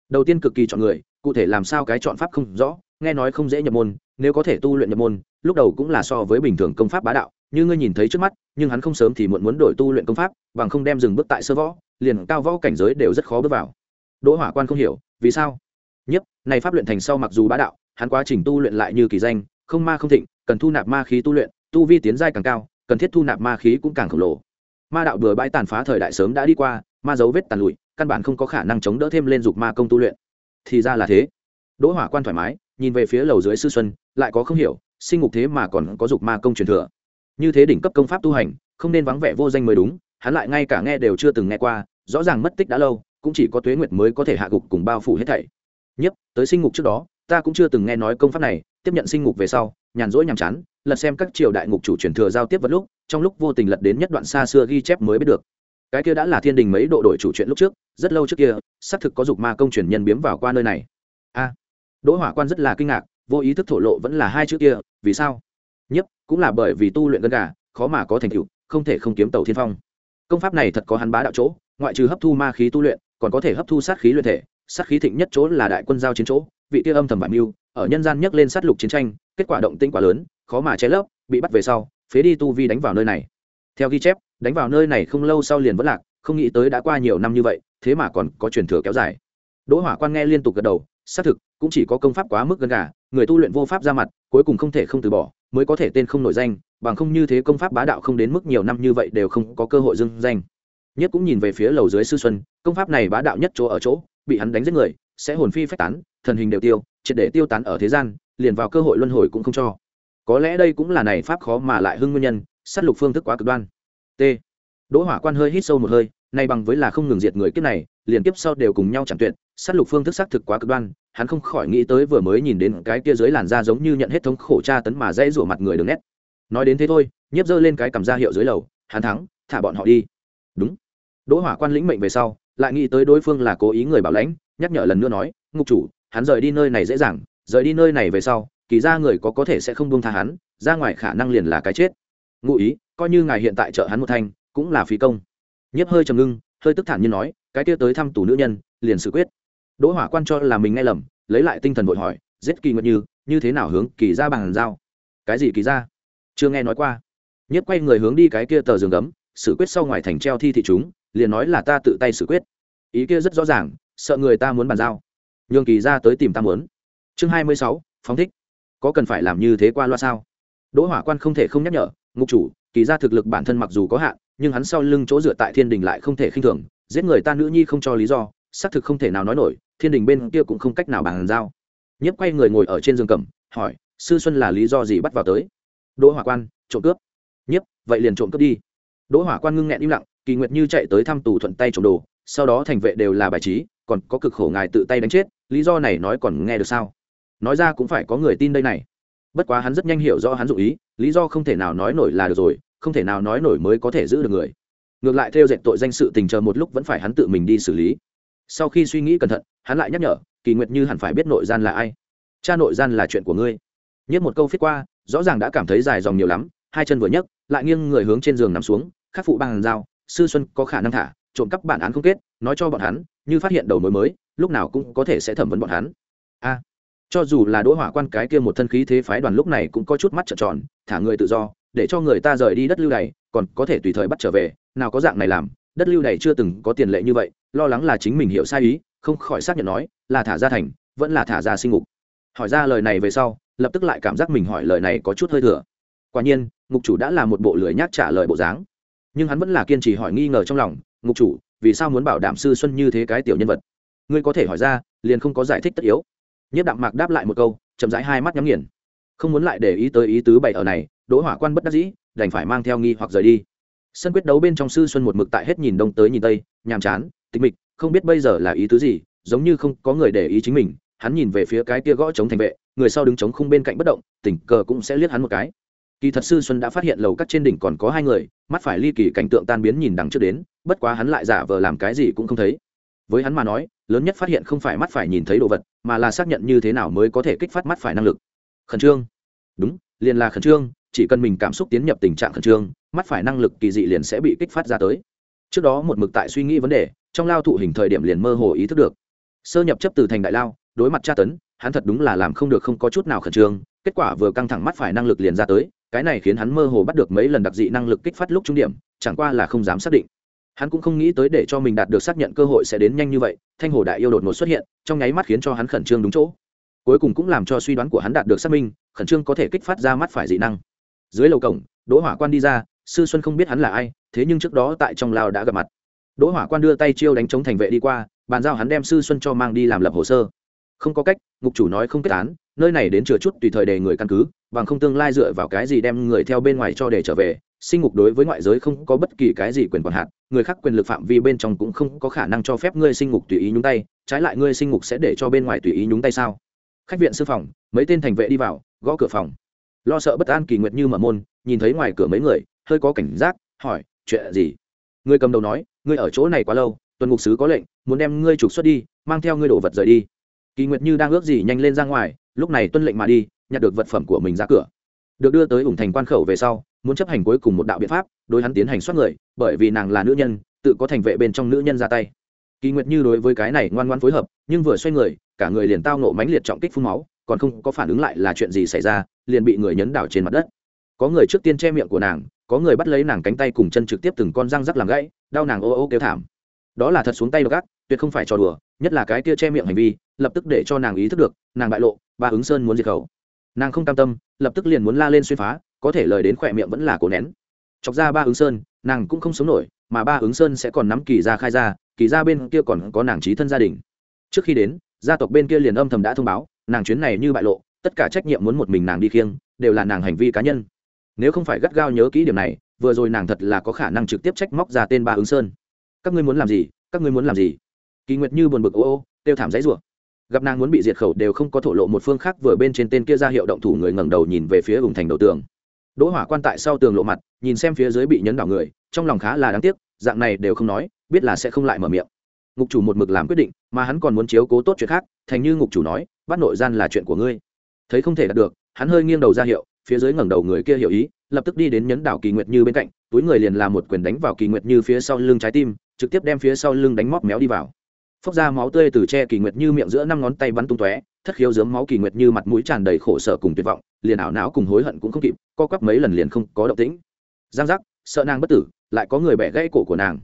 Đầu tiên cực kỳ chọn người, cụ thể làm sao cái chọn pháp không rõ, nghe nói không dễ nhập môn, nếu có thể tu luyện nhập môn, lúc đầu cũng là so với bình thường công pháp bá đạo, như ngươi nhìn thấy trước mắt, nhưng hắn không sớm thì muộn muốn đổi tu luyện công pháp, bằng không đem dừng bước tại sơ võ, liền cao võ cảnh giới đều rất khó bước vào. Đỗ hỏa quan không hiểu, vì sao? Nhất, này pháp luyện thành sau mặc dù bá đạo, hắn quá trình tu luyện lại như kỳ danh, không ma không thịnh, cần thu nạp ma khí tu luyện, tu vi tiến giai càng cao, cần thiết thu nạp ma khí cũng càng khổng lồ. Ma đạo bừa bãi tàn phá thời đại sớm đã đi qua ma dấu vết tàn lụi, căn bản không có khả năng chống đỡ thêm lên dục ma công tu luyện. Thì ra là thế. Đỗ hỏa quan thoải mái, nhìn về phía lầu dưới sư xuân, lại có không hiểu, sinh ngục thế mà còn có dục ma công truyền thừa. Như thế đỉnh cấp công pháp tu hành, không nên vắng vẻ vô danh mới đúng, hắn lại ngay cả nghe đều chưa từng nghe qua, rõ ràng mất tích đã lâu, cũng chỉ có tuế nguyệt mới có thể hạ gục cùng bao phủ hết thảy. Nhất tới sinh ngục trước đó, ta cũng chưa từng nghe nói công pháp này, tiếp nhận sinh ngục về sau, nhàn rỗi nhàm chán, lật xem các triều đại ngục chủ truyền thừa giao tiếp vật lúc, trong lúc vô tình lật đến nhất đoạn xa xưa ghi chép mới biết được cái kia đã là thiên đình mấy độ đổi chủ chuyện lúc trước, rất lâu trước kia, xác thực có dục ma công truyền nhân biếm vào qua nơi này. A. Đỗ hỏa quan rất là kinh ngạc, vô ý thức thổ lộ vẫn là hai chữ kia, vì sao? Nhất, cũng là bởi vì tu luyện gân gà, khó mà có thành tựu, không thể không kiếm tàu thiên phong. Công pháp này thật có hắn bá đạo chỗ, ngoại trừ hấp thu ma khí tu luyện, còn có thể hấp thu sát khí luyện thể, sát khí thịnh nhất chỗ là đại quân giao chiến chỗ, vị kia âm thầm bản mưu, ở nhân gian nhấc lên sát lục chiến tranh, kết quả động tĩnh quá lớn, khó mà che lấp, bị bắt về sau, phế đi tu vi đánh vào nơi này. Theo ghi chép đánh vào nơi này không lâu sau liền vẫn lạc, không nghĩ tới đã qua nhiều năm như vậy, thế mà còn có truyền thừa kéo dài. Đỗ hỏa quan nghe liên tục gật đầu, xác thực, cũng chỉ có công pháp quá mức gần gà, người tu luyện vô pháp ra mặt, cuối cùng không thể không từ bỏ, mới có thể tên không nổi danh, bằng không như thế công pháp bá đạo không đến mức nhiều năm như vậy đều không có cơ hội dưng danh. Nhất cũng nhìn về phía lầu dưới sư xuân, công pháp này bá đạo nhất chỗ ở chỗ, bị hắn đánh giết người, sẽ hồn phi phách tán, thần hình đều tiêu, triệt để tiêu tán ở thế gian, liền vào cơ hội luân hồi cũng không cho. Có lẽ đây cũng là này pháp khó mà lại hưng nguyên nhân, sát lục phương thức quá cực đoan t. Đỗ hỏa quan hơi hít sâu một hơi, nay bằng với là không ngừng diệt người kiếp này, liền kiếp sau đều cùng nhau chẳng tuyệt, sát lục phương thức xác thực quá cực đoan, hắn không khỏi nghĩ tới vừa mới nhìn đến cái kia dưới làn da giống như nhận hết thống khổ tra tấn mà dãy rủa mặt người đường nét. Nói đến thế thôi nhiếp dơ lên cái cầm ra hiệu dưới lầu, hắn thắng, thả bọn họ đi. Đúng. Đỗ hỏa quan lĩnh mệnh về sau, lại nghĩ tới đối phương là cố ý người bảo lãnh, nhắc nhở lần nữa nói, ngục chủ, hắn rời đi nơi này dễ dàng, rời đi nơi này về sau, kỳ ra người có có thể sẽ không buông tha hắn, ra ngoài khả năng liền là cái chết ngụ ý, coi như ngài hiện tại trợ hắn một thanh, cũng là phí công. Nhiếp hơi trầm ngưng, hơi tức thản như nói, cái kia tới thăm tù nữ nhân, liền xử quyết. Đỗ hỏa quan cho là mình nghe lầm, lấy lại tinh thần vội hỏi, giết kỳ nguyệt như như thế nào hướng kỳ ra bàn giao? cái gì kỳ ra chưa nghe nói qua. Nhất quay người hướng đi cái kia tờ giường gấm, xử quyết sau ngoài thành treo thi thị chúng, liền nói là ta tự tay xử quyết. Ý kia rất rõ ràng, sợ người ta muốn bàn giao. Nhường kỳ ra tới tìm ta muốn. Chương hai mươi sáu, phóng thích. Có cần phải làm như thế qua loa sao? Đỗ hỏa quan không thể không nhắc nhở ngục chủ, kỳ ra thực lực bản thân mặc dù có hạn, nhưng hắn sau lưng chỗ dựa tại thiên đình lại không thể khinh thường, giết người ta nữ nhi không cho lý do, xác thực không thể nào nói nổi, thiên đình bên kia cũng không cách nào bàn giao. Nhiếp quay người ngồi ở trên giường cầm, hỏi, sư xuân là lý do gì bắt vào tới? Đỗ hỏa quan, trộm cướp. Nhiếp, vậy liền trộm cướp đi. Đỗ hỏa quan ngưng nghẹn im lặng, kỳ nguyệt như chạy tới thăm tù thuận tay trộm đồ, sau đó thành vệ đều là bài trí, còn có cực khổ ngài tự tay đánh chết, lý do này nói còn nghe được sao? Nói ra cũng phải có người tin đây này bất quá hắn rất nhanh hiểu rõ hắn dụ ý, lý do không thể nào nói nổi là được rồi, không thể nào nói nổi mới có thể giữ được người. Ngược lại theo dệt tội danh sự tình chờ một lúc vẫn phải hắn tự mình đi xử lý. Sau khi suy nghĩ cẩn thận, hắn lại nhắc nhở, kỳ nguyệt như hẳn phải biết nội gian là ai. Cha nội gian là chuyện của ngươi. Nhất một câu viết qua, rõ ràng đã cảm thấy dài dòng nhiều lắm, hai chân vừa nhấc, lại nghiêng người hướng trên giường nằm xuống, khắc phụ bằng dao, sư xuân có khả năng thả, trộm cắp bản án không kết, nói cho bọn hắn, như phát hiện đầu mối mới, lúc nào cũng có thể sẽ thẩm vấn bọn hắn. A cho dù là đỗ hỏa quan cái kia một thân khí thế phái đoàn lúc này cũng có chút mắt trợn tròn, thả người tự do, để cho người ta rời đi đất lưu này còn có thể tùy thời bắt trở về, nào có dạng này làm, đất lưu này chưa từng có tiền lệ như vậy, lo lắng là chính mình hiểu sai ý, không khỏi xác nhận nói, là thả ra thành, vẫn là thả ra sinh ngục. Hỏi ra lời này về sau, lập tức lại cảm giác mình hỏi lời này có chút hơi thừa. Quả nhiên, ngục chủ đã là một bộ lưỡi nhác trả lời bộ dáng. Nhưng hắn vẫn là kiên trì hỏi nghi ngờ trong lòng, ngục chủ, vì sao muốn bảo đảm sư xuân như thế cái tiểu nhân vật? Ngươi có thể hỏi ra, liền không có giải thích tất yếu nhất đạm mạc đáp lại một câu, chậm rãi hai mắt nhắm nghiền. Không muốn lại để ý tới ý tứ bày ở này, đỗ hỏa quan bất đắc dĩ, đành phải mang theo nghi hoặc rời đi. Sân quyết đấu bên trong sư xuân một mực tại hết nhìn đông tới nhìn tây, nhàm chán, tịch mịch, không biết bây giờ là ý tứ gì, giống như không có người để ý chính mình, hắn nhìn về phía cái kia gõ chống thành vệ, người sau đứng chống không bên cạnh bất động, tình cờ cũng sẽ liếc hắn một cái. Kỳ thật sư xuân đã phát hiện lầu cắt trên đỉnh còn có hai người, mắt phải ly kỳ cảnh tượng tan biến nhìn đằng trước đến, bất quá hắn lại giả vờ làm cái gì cũng không thấy. Với hắn mà nói, lớn nhất phát hiện không phải mắt phải nhìn thấy đồ vật mà là xác nhận như thế nào mới có thể kích phát mắt phải năng lực. Khẩn trương. Đúng, liền là khẩn trương, chỉ cần mình cảm xúc tiến nhập tình trạng khẩn trương, mắt phải năng lực kỳ dị liền sẽ bị kích phát ra tới. Trước đó một mực tại suy nghĩ vấn đề, trong lao thụ hình thời điểm liền mơ hồ ý thức được. Sơ nhập chấp từ thành đại lao, đối mặt tra tấn, hắn thật đúng là làm không được không có chút nào khẩn trương, kết quả vừa căng thẳng mắt phải năng lực liền ra tới, cái này khiến hắn mơ hồ bắt được mấy lần đặc dị năng lực kích phát lúc trung điểm, chẳng qua là không dám xác định hắn cũng không nghĩ tới để cho mình đạt được xác nhận cơ hội sẽ đến nhanh như vậy, thanh hồ đại yêu đột ngột xuất hiện, trong nháy mắt khiến cho hắn khẩn trương đúng chỗ. Cuối cùng cũng làm cho suy đoán của hắn đạt được xác minh, khẩn trương có thể kích phát ra mắt phải dị năng. Dưới lầu cổng, đỗ hỏa quan đi ra, sư xuân không biết hắn là ai, thế nhưng trước đó tại trong lao đã gặp mặt. Đỗ hỏa quan đưa tay chiêu đánh chống thành vệ đi qua, bàn giao hắn đem sư xuân cho mang đi làm lập hồ sơ. Không có cách, ngục chủ nói không kết án, nơi này đến chừa chút tùy thời đề người căn cứ, bằng không tương lai dựa vào cái gì đem người theo bên ngoài cho để trở về, sinh ngục đối với ngoại giới không có bất kỳ cái gì quyền quản hạt người khác quyền lực phạm vi bên trong cũng không có khả năng cho phép ngươi sinh ngục tùy ý nhúng tay, trái lại ngươi sinh ngục sẽ để cho bên ngoài tùy ý nhúng tay sao? Khách viện sư phòng, mấy tên thành vệ đi vào, gõ cửa phòng. Lo sợ bất an kỳ nguyệt như mở môn, nhìn thấy ngoài cửa mấy người, hơi có cảnh giác, hỏi, chuyện gì? Người cầm đầu nói, ngươi ở chỗ này quá lâu, tuần ngục sứ có lệnh, muốn đem ngươi trục xuất đi, mang theo ngươi đổ vật rời đi. Kỳ nguyệt như đang ước gì nhanh lên ra ngoài, lúc này tuân lệnh mà đi, nhặt được vật phẩm của mình ra cửa. Được đưa tới ủng thành quan khẩu về sau muốn chấp hành cuối cùng một đạo biện pháp, đối hắn tiến hành soát người, bởi vì nàng là nữ nhân, tự có thành vệ bên trong nữ nhân ra tay. Kỳ nguyệt như đối với cái này ngoan ngoan phối hợp, nhưng vừa xoay người, cả người liền tao nộ mánh liệt trọng kích phun máu, còn không có phản ứng lại là chuyện gì xảy ra, liền bị người nhấn đảo trên mặt đất. Có người trước tiên che miệng của nàng, có người bắt lấy nàng cánh tay cùng chân trực tiếp từng con răng rắc làm gãy, đau nàng ô ô kêu thảm. Đó là thật xuống tay gác tuyệt không phải trò đùa, nhất là cái kia che miệng hành vi, lập tức để cho nàng ý thức được, nàng bại lộ, ba ứng sơn muốn diệt khẩu. Nàng không cam tâm, lập tức liền muốn la lên xuyên phá có thể lời đến khỏe miệng vẫn là cổ nén. Chọc ra ba ứng sơn, nàng cũng không sống nổi, mà ba ứng sơn sẽ còn nắm kỳ ra khai ra kỳ ra bên kia còn có nàng trí thân gia đình. Trước khi đến, gia tộc bên kia liền âm thầm đã thông báo, nàng chuyến này như bại lộ, tất cả trách nhiệm muốn một mình nàng đi khiêng, đều là nàng hành vi cá nhân. Nếu không phải gắt gao nhớ kỹ điểm này, vừa rồi nàng thật là có khả năng trực tiếp trách móc ra tên ba ứng sơn. Các ngươi muốn làm gì, các ngươi muốn làm gì? Kỳ nguyệt như buồn bực, ô ô, tiêu thảm dãy rủa gặp nàng muốn bị diệt khẩu đều không có thổ lộ một phương khác, vừa bên trên tên kia ra hiệu động thủ người ngẩng đầu nhìn về phía ủng thành đầu tường đỗ hỏa quan tại sau tường lộ mặt, nhìn xem phía dưới bị nhấn đảo người, trong lòng khá là đáng tiếc, dạng này đều không nói, biết là sẽ không lại mở miệng. Ngục chủ một mực làm quyết định, mà hắn còn muốn chiếu cố tốt chuyện khác, thành như ngục chủ nói, bắt nội gian là chuyện của ngươi. Thấy không thể đạt được, hắn hơi nghiêng đầu ra hiệu, phía dưới ngẩng đầu người kia hiểu ý, lập tức đi đến nhấn đảo kỳ nguyệt như bên cạnh, túi người liền làm một quyền đánh vào kỳ nguyệt như phía sau lưng trái tim, trực tiếp đem phía sau lưng đánh móc méo đi vào. Phốc ra máu tươi từ che kỳ nguyệt như miệng giữa năm ngón tay bắn tung tóe thất khiếu dướng máu kỳ nguyệt như mặt mũi tràn đầy khổ sở cùng tuyệt vọng, liền ảo não cùng hối hận cũng không kịp, co quắp mấy lần liền không có động tĩnh. Giang giác, sợ nàng bất tử, lại có người bẻ gãy cổ của nàng.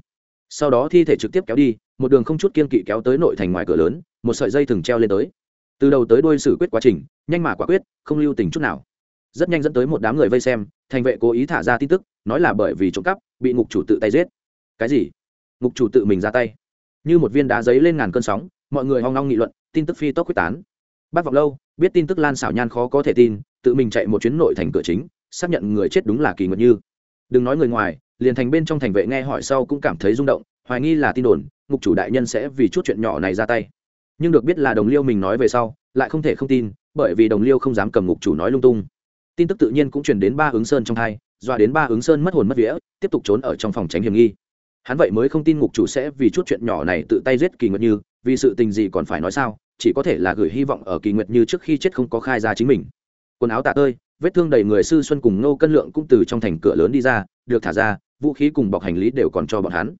Sau đó thi thể trực tiếp kéo đi, một đường không chút kiên kỵ kéo tới nội thành ngoài cửa lớn, một sợi dây thừng treo lên tới. Từ đầu tới đuôi xử quyết quá trình, nhanh mà quả quyết, không lưu tình chút nào. Rất nhanh dẫn tới một đám người vây xem, thành vệ cố ý thả ra tin tức, nói là bởi vì trộm cắp, bị ngục chủ tự tay giết. Cái gì? Ngục chủ tự mình ra tay. Như một viên đá giấy lên ngàn cơn sóng, mọi người hoang long nghị luận, tin tức phi tốc quyết tán bác vọng lâu, biết tin tức lan xảo nhan khó có thể tin, tự mình chạy một chuyến nội thành cửa chính, xác nhận người chết đúng là kỳ nguyệt như. Đừng nói người ngoài, liền thành bên trong thành vệ nghe hỏi sau cũng cảm thấy rung động, hoài nghi là tin đồn, ngục chủ đại nhân sẽ vì chút chuyện nhỏ này ra tay. Nhưng được biết là đồng liêu mình nói về sau, lại không thể không tin, bởi vì đồng liêu không dám cầm ngục chủ nói lung tung. Tin tức tự nhiên cũng truyền đến ba ứng sơn trong hai, dọa đến ba ứng sơn mất hồn mất vía, tiếp tục trốn ở trong phòng tránh hiểm nghi. Hắn vậy mới không tin ngục chủ sẽ vì chút chuyện nhỏ này tự tay giết kỳ nguyệt như, vì sự tình gì còn phải nói sao? Chỉ có thể là gửi hy vọng ở kỳ nguyệt như trước khi chết không có khai ra chính mình. Quần áo tạ tơi, vết thương đầy người sư xuân cùng nô cân lượng cũng từ trong thành cửa lớn đi ra, được thả ra, vũ khí cùng bọc hành lý đều còn cho bọn hắn.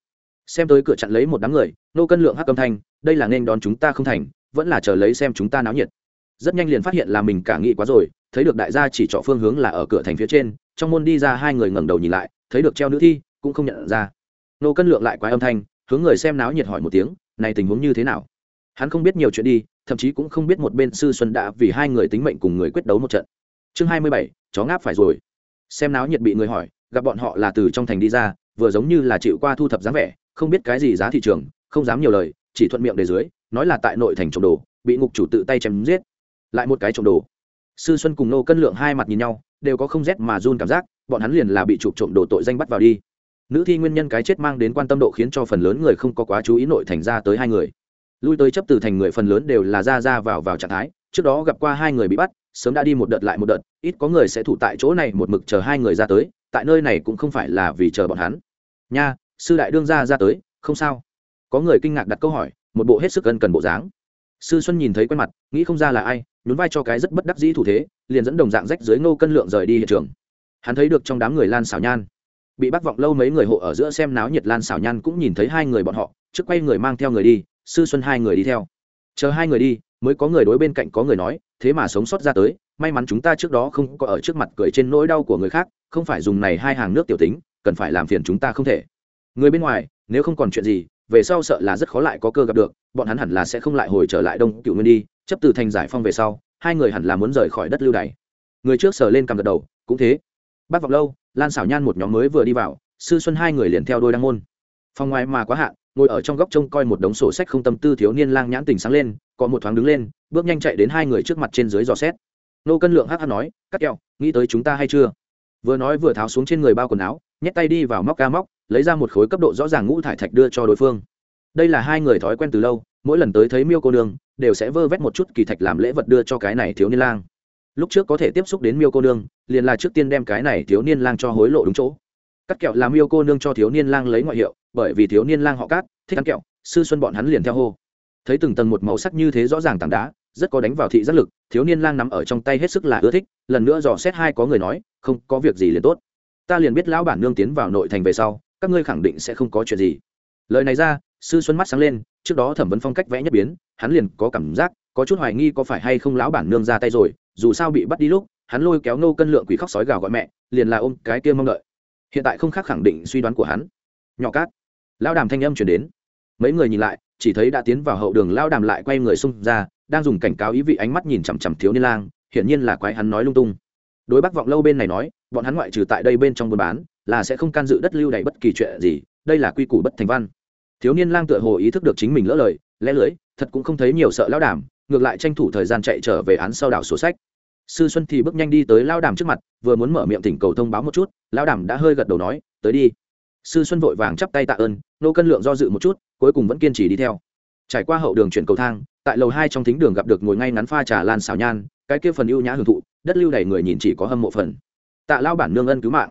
Xem tới cửa chặn lấy một đám người nô cân lượng hắc âm thanh, đây là nên đón chúng ta không thành, vẫn là chờ lấy xem chúng ta náo nhiệt. Rất nhanh liền phát hiện là mình cả nghĩ quá rồi, thấy được đại gia chỉ trọ phương hướng là ở cửa thành phía trên, trong môn đi ra hai người ngẩng đầu nhìn lại, thấy được treo nữ thi, cũng không nhận ra. Nô cân lượng lại quái âm thanh, hướng người xem náo nhiệt hỏi một tiếng, này tình huống như thế nào? Hắn không biết nhiều chuyện đi, thậm chí cũng không biết một bên sư xuân đã vì hai người tính mệnh cùng người quyết đấu một trận. Chương hai mươi bảy, chó ngáp phải rồi. Xem náo nhiệt bị người hỏi, gặp bọn họ là từ trong thành đi ra, vừa giống như là chịu qua thu thập dáng vẻ, không biết cái gì giá thị trường, không dám nhiều lời, chỉ thuận miệng để dưới, nói là tại nội thành trộm đồ, bị ngục chủ tự tay chém giết. Lại một cái trộm đồ. Sư xuân cùng nô cân lượng hai mặt nhìn nhau, đều có không rét mà run cảm giác, bọn hắn liền là bị chụp trộm đồ tội danh bắt vào đi. Nữ thi nguyên nhân cái chết mang đến quan tâm độ khiến cho phần lớn người không có quá chú ý nội thành ra tới hai người lui tới chấp từ thành người phần lớn đều là ra ra vào vào trạng thái, trước đó gặp qua hai người bị bắt, sớm đã đi một đợt lại một đợt, ít có người sẽ thủ tại chỗ này một mực chờ hai người ra tới, tại nơi này cũng không phải là vì chờ bọn hắn. Nha, sư đại đương ra ra tới, không sao. Có người kinh ngạc đặt câu hỏi, một bộ hết sức ân cần bộ dáng. Sư xuân nhìn thấy quen mặt, nghĩ không ra là ai, nhún vai cho cái rất bất đắc dĩ thủ thế, liền dẫn đồng dạng rách dưới ngô cân lượng rời đi hiện trường. Hắn thấy được trong đám người lan xảo nhan. Bị bắt vọng lâu mấy người hộ ở giữa xem náo nhiệt lan xảo nhan cũng nhìn thấy hai người bọn họ, trước quay người mang theo người đi sư xuân hai người đi theo. Chờ hai người đi, mới có người đối bên cạnh có người nói, thế mà sống sót ra tới, may mắn chúng ta trước đó không có ở trước mặt cười trên nỗi đau của người khác, không phải dùng này hai hàng nước tiểu tính, cần phải làm phiền chúng ta không thể. Người bên ngoài, nếu không còn chuyện gì, về sau sợ là rất khó lại có cơ gặp được, bọn hắn hẳn là sẽ không lại hồi trở lại đông cựu nguyên đi, chấp từ thành giải phong về sau, hai người hẳn là muốn rời khỏi đất lưu đày. Người trước sờ lên cầm gật đầu, cũng thế. Bác vọng lâu, lan xảo nhan một nhóm mới vừa đi vào, sư xuân hai người liền theo đôi đăng môn. Phòng ngoài mà quá hạn ngồi ở trong góc trông coi một đống sổ sách không tâm tư thiếu niên lang nhãn tình sáng lên, có một thoáng đứng lên, bước nhanh chạy đến hai người trước mặt trên dưới dò xét. Nô cân lượng hắc hắc nói, cắt kẹo, nghĩ tới chúng ta hay chưa? Vừa nói vừa tháo xuống trên người bao quần áo, nhét tay đi vào móc ca móc, lấy ra một khối cấp độ rõ ràng ngũ thải thạch đưa cho đối phương. Đây là hai người thói quen từ lâu, mỗi lần tới thấy miêu cô nương, đều sẽ vơ vét một chút kỳ thạch làm lễ vật đưa cho cái này thiếu niên lang. Lúc trước có thể tiếp xúc đến miêu cô nương, liền là trước tiên đem cái này thiếu niên lang cho hối lộ đúng chỗ cắt kẹo làm yêu cô nương cho thiếu niên lang lấy ngoại hiệu, bởi vì thiếu niên lang họ cát, thích ăn kẹo, sư xuân bọn hắn liền theo hô. Thấy từng tầng một màu sắc như thế rõ ràng tảng đá, rất có đánh vào thị giác lực, thiếu niên lang nắm ở trong tay hết sức là ưa thích, lần nữa dò xét hai có người nói, không, có việc gì liền tốt. Ta liền biết lão bản nương tiến vào nội thành về sau, các ngươi khẳng định sẽ không có chuyện gì. Lời này ra, sư xuân mắt sáng lên, trước đó thẩm vấn phong cách vẽ nhất biến, hắn liền có cảm giác, có chút hoài nghi có phải hay không lão bản nương ra tay rồi, dù sao bị bắt đi lúc, hắn lôi kéo nô cân lượng quỷ khóc sói gào gọi mẹ, liền là ôm cái kia mong đợi hiện tại không khác khẳng định suy đoán của hắn. Nhỏ cát. Lão đàm thanh âm chuyển đến. Mấy người nhìn lại, chỉ thấy đã tiến vào hậu đường, lão đàm lại quay người xung ra, đang dùng cảnh cáo ý vị ánh mắt nhìn chằm chằm thiếu niên lang, hiển nhiên là quái hắn nói lung tung. Đối bắc vọng lâu bên này nói, bọn hắn ngoại trừ tại đây bên trong buôn bán, là sẽ không can dự đất lưu đầy bất kỳ chuyện gì, đây là quy củ bất thành văn. Thiếu niên lang tựa hồ ý thức được chính mình lỡ lời, lẽ lưới thật cũng không thấy nhiều sợ lão đàm, ngược lại tranh thủ thời gian chạy trở về án sau đảo sổ sách sư xuân thì bước nhanh đi tới lao đàm trước mặt, vừa muốn mở miệng tỉnh cầu thông báo một chút, lao đàm đã hơi gật đầu nói, tới đi. Sư xuân vội vàng chắp tay tạ ơn, nô cân lượng do dự một chút, cuối cùng vẫn kiên trì đi theo. Trải qua hậu đường chuyển cầu thang, tại lầu hai trong thính đường gặp được ngồi ngay ngắn pha trà lan xào nhan, cái kia phần ưu nhã hưởng thụ, đất lưu đầy người nhìn chỉ có hâm mộ phần. Tạ lao bản nương ân cứu mạng.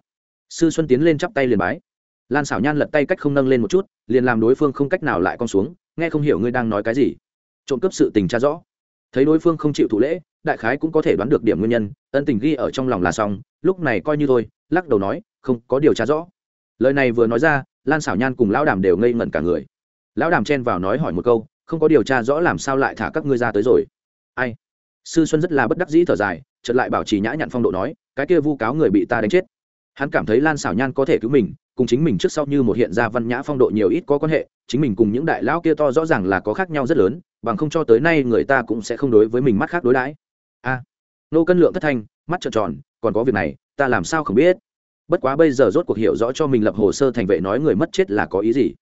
Sư xuân tiến lên chắp tay liền bái. Lan xảo nhan lật tay cách không nâng lên một chút, liền làm đối phương không cách nào lại con xuống, nghe không hiểu ngươi đang nói cái gì. Trộm cướp sự tình tra rõ. Thấy đối phương không chịu thủ lễ đại khái cũng có thể đoán được điểm nguyên nhân, ân tình ghi ở trong lòng là xong, lúc này coi như thôi, lắc đầu nói, không, có điều tra rõ. Lời này vừa nói ra, lan xảo nhan cùng lão đàm đều ngây ngẩn cả người. Lão đàm chen vào nói hỏi một câu, không có điều tra rõ làm sao lại thả các ngươi ra tới rồi. Ai? Sư xuân rất là bất đắc dĩ thở dài, chợt lại bảo trì nhã nhặn phong độ nói, cái kia vu cáo người bị ta đánh chết. Hắn cảm thấy lan xảo nhan có thể cứu mình, cùng chính mình trước sau như một hiện ra văn nhã phong độ nhiều ít có quan hệ, chính mình cùng những đại lão kia to rõ ràng là có khác nhau rất lớn, bằng không cho tới nay người ta cũng sẽ không đối với mình mắt khác đối đãi nô cân lượng thất thanh, mắt trợn tròn, còn có việc này, ta làm sao không biết? Bất quá bây giờ rốt cuộc hiểu rõ cho mình lập hồ sơ thành vệ nói người mất chết là có ý gì.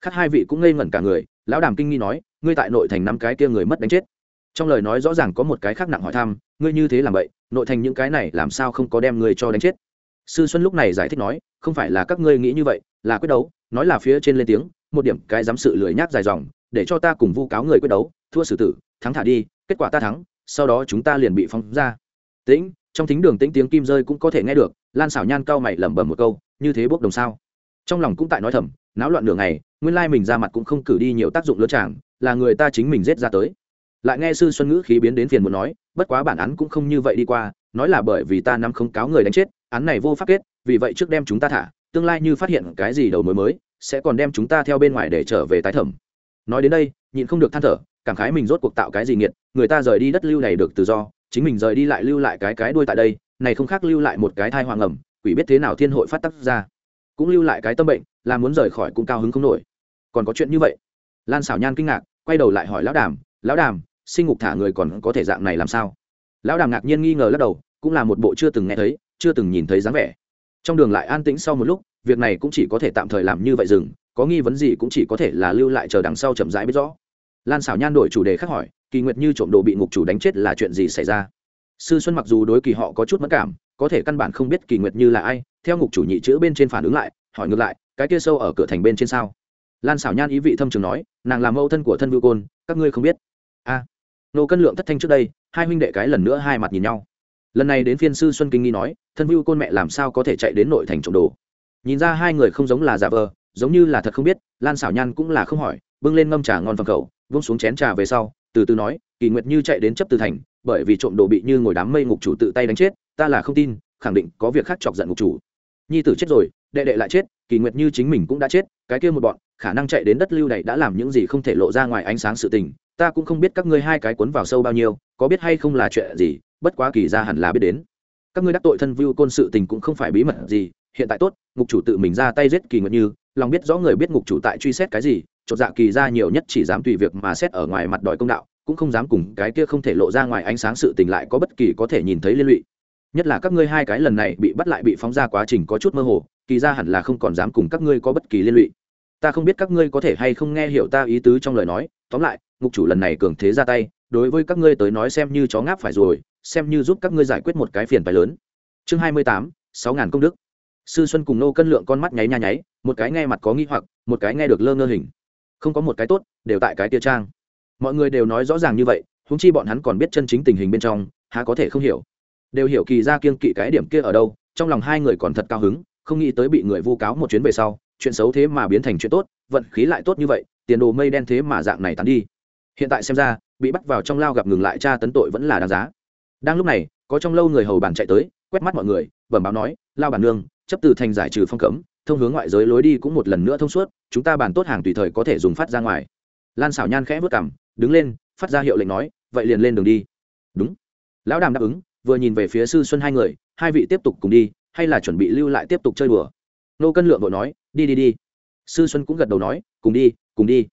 Khác hai vị cũng ngây ngẩn cả người, lão đàm kinh nghi nói, ngươi tại nội thành năm cái kia người mất đánh chết. Trong lời nói rõ ràng có một cái khác nặng hỏi thăm, ngươi như thế làm vậy, nội thành những cái này làm sao không có đem ngươi cho đánh chết? Sư xuân lúc này giải thích nói, không phải là các ngươi nghĩ như vậy, là quyết đấu, nói là phía trên lên tiếng, một điểm cái dám sự lười nhác dài dòng, để cho ta cùng vu cáo người quyết đấu, thua xử tử, thắng thả đi, kết quả ta thắng sau đó chúng ta liền bị phóng ra. Tĩnh, trong thính đường tĩnh tiếng kim rơi cũng có thể nghe được, lan xảo nhan cao mày lẩm bẩm một câu, như thế bốc đồng sao? Trong lòng cũng tại nói thầm, náo loạn nửa ngày, nguyên lai mình ra mặt cũng không cử đi nhiều tác dụng lớn chàng, là người ta chính mình giết ra tới. Lại nghe sư xuân ngữ khí biến đến phiền muốn nói, bất quá bản án cũng không như vậy đi qua, nói là bởi vì ta nắm không cáo người đánh chết, án này vô pháp kết, vì vậy trước đem chúng ta thả, tương lai như phát hiện cái gì đầu mối mới, sẽ còn đem chúng ta theo bên ngoài để trở về tái thẩm. Nói đến đây, nhịn không được than thở, cảm khái mình rốt cuộc tạo cái gì nghiệt người ta rời đi đất lưu này được tự do, chính mình rời đi lại lưu lại cái cái đuôi tại đây, này không khác lưu lại một cái thai hoàng ẩm, quỷ biết thế nào thiên hội phát tác ra. Cũng lưu lại cái tâm bệnh, là muốn rời khỏi cũng cao hứng không nổi. Còn có chuyện như vậy? Lan xảo nhan kinh ngạc, quay đầu lại hỏi lão đàm lão đàm, sinh ngục thả người còn có thể dạng này làm sao? Lão đàm ngạc nhiên nghi ngờ lắc đầu, cũng là một bộ chưa từng nghe thấy, chưa từng nhìn thấy dáng vẻ. Trong đường lại an tĩnh sau một lúc, việc này cũng chỉ có thể tạm thời làm như vậy dừng, có nghi vấn gì cũng chỉ có thể là lưu lại chờ đằng sau chậm rãi biết rõ. Lan xảo nhan đổi chủ đề khác hỏi kỳ nguyệt như trộm đồ bị ngục chủ đánh chết là chuyện gì xảy ra? Sư xuân mặc dù đối kỳ họ có chút mất cảm, có thể căn bản không biết kỳ nguyệt như là ai, theo ngục chủ nhị chữ bên trên phản ứng lại, hỏi ngược lại, cái kia sâu ở cửa thành bên trên sao? Lan xảo nhan ý vị thâm trường nói, nàng làm mẫu thân của thân vưu côn, các ngươi không biết. A. Nô cân lượng thất thanh trước đây, hai huynh đệ cái lần nữa hai mặt nhìn nhau. Lần này đến phiên sư xuân kinh nghi nói, thân vưu côn mẹ làm sao có thể chạy đến nội thành trộm đồ? Nhìn ra hai người không giống là giả vờ, giống như là thật không biết, lan xảo nhan cũng là không hỏi, bưng lên ngâm trà ngon phần khẩu, vung xuống chén trà về sau từ từ nói, kỳ nguyệt như chạy đến chấp từ thành, bởi vì trộm đồ bị như ngồi đám mây ngục chủ tự tay đánh chết, ta là không tin, khẳng định có việc khác chọc giận ngục chủ. Nhi tử chết rồi, đệ đệ lại chết, kỳ nguyệt như chính mình cũng đã chết, cái kia một bọn, khả năng chạy đến đất lưu này đã làm những gì không thể lộ ra ngoài ánh sáng sự tình, ta cũng không biết các ngươi hai cái cuốn vào sâu bao nhiêu, có biết hay không là chuyện gì, bất quá kỳ ra hẳn là biết đến. Các ngươi đắc tội thân vưu côn sự tình cũng không phải bí mật gì, hiện tại tốt, ngục chủ tự mình ra tay giết kỳ nguyệt như, lòng biết rõ người biết ngục chủ tại truy xét cái gì chột dạ kỳ ra nhiều nhất chỉ dám tùy việc mà xét ở ngoài mặt đòi công đạo, cũng không dám cùng cái kia không thể lộ ra ngoài ánh sáng sự tình lại có bất kỳ có thể nhìn thấy liên lụy. Nhất là các ngươi hai cái lần này bị bắt lại bị phóng ra quá trình có chút mơ hồ, kỳ ra hẳn là không còn dám cùng các ngươi có bất kỳ liên lụy. Ta không biết các ngươi có thể hay không nghe hiểu ta ý tứ trong lời nói, tóm lại, ngục chủ lần này cường thế ra tay, đối với các ngươi tới nói xem như chó ngáp phải rồi, xem như giúp các ngươi giải quyết một cái phiền phái lớn. Chương hai mươi tám, sáu ngàn công đức. Sư xuân cùng nô cân lượng con mắt nháy nha nháy, một cái nghe mặt có nghi hoặc, một cái nghe được lơ ngơ hình không có một cái tốt, đều tại cái tia trang. Mọi người đều nói rõ ràng như vậy húng chi bọn hắn còn biết chân chính tình hình bên trong, há có thể không hiểu. Đều hiểu kỳ ra kiên kỵ cái điểm kia ở đâu, trong lòng hai người còn thật cao hứng, không nghĩ tới bị người vu cáo một chuyến về sau, chuyện xấu thế mà biến thành chuyện tốt, vận khí lại tốt như vậy, tiền đồ mây đen thế mà dạng này tán đi. Hiện tại xem ra, bị bắt vào trong lao gặp ngừng lại tra tấn tội vẫn là đáng giá. Đang lúc này, có trong lâu người hầu bàn chạy tới, quét mắt mọi người, bẩm báo nói, lao bản nương, chấp từ thành giải trừ phong cấm thông hướng ngoại giới lối đi cũng một lần nữa thông suốt, chúng ta bàn tốt hàng tùy thời có thể dùng phát ra ngoài. Lan xảo nhan khẽ vớt cảm đứng lên, phát ra hiệu lệnh nói, vậy liền lên đường đi. Đúng. Lão đàm đáp ứng, vừa nhìn về phía sư xuân hai người, hai vị tiếp tục cùng đi, hay là chuẩn bị lưu lại tiếp tục chơi đùa? Nô cân lượng vội nói, đi đi đi. Sư xuân cũng gật đầu nói, cùng đi cùng đi.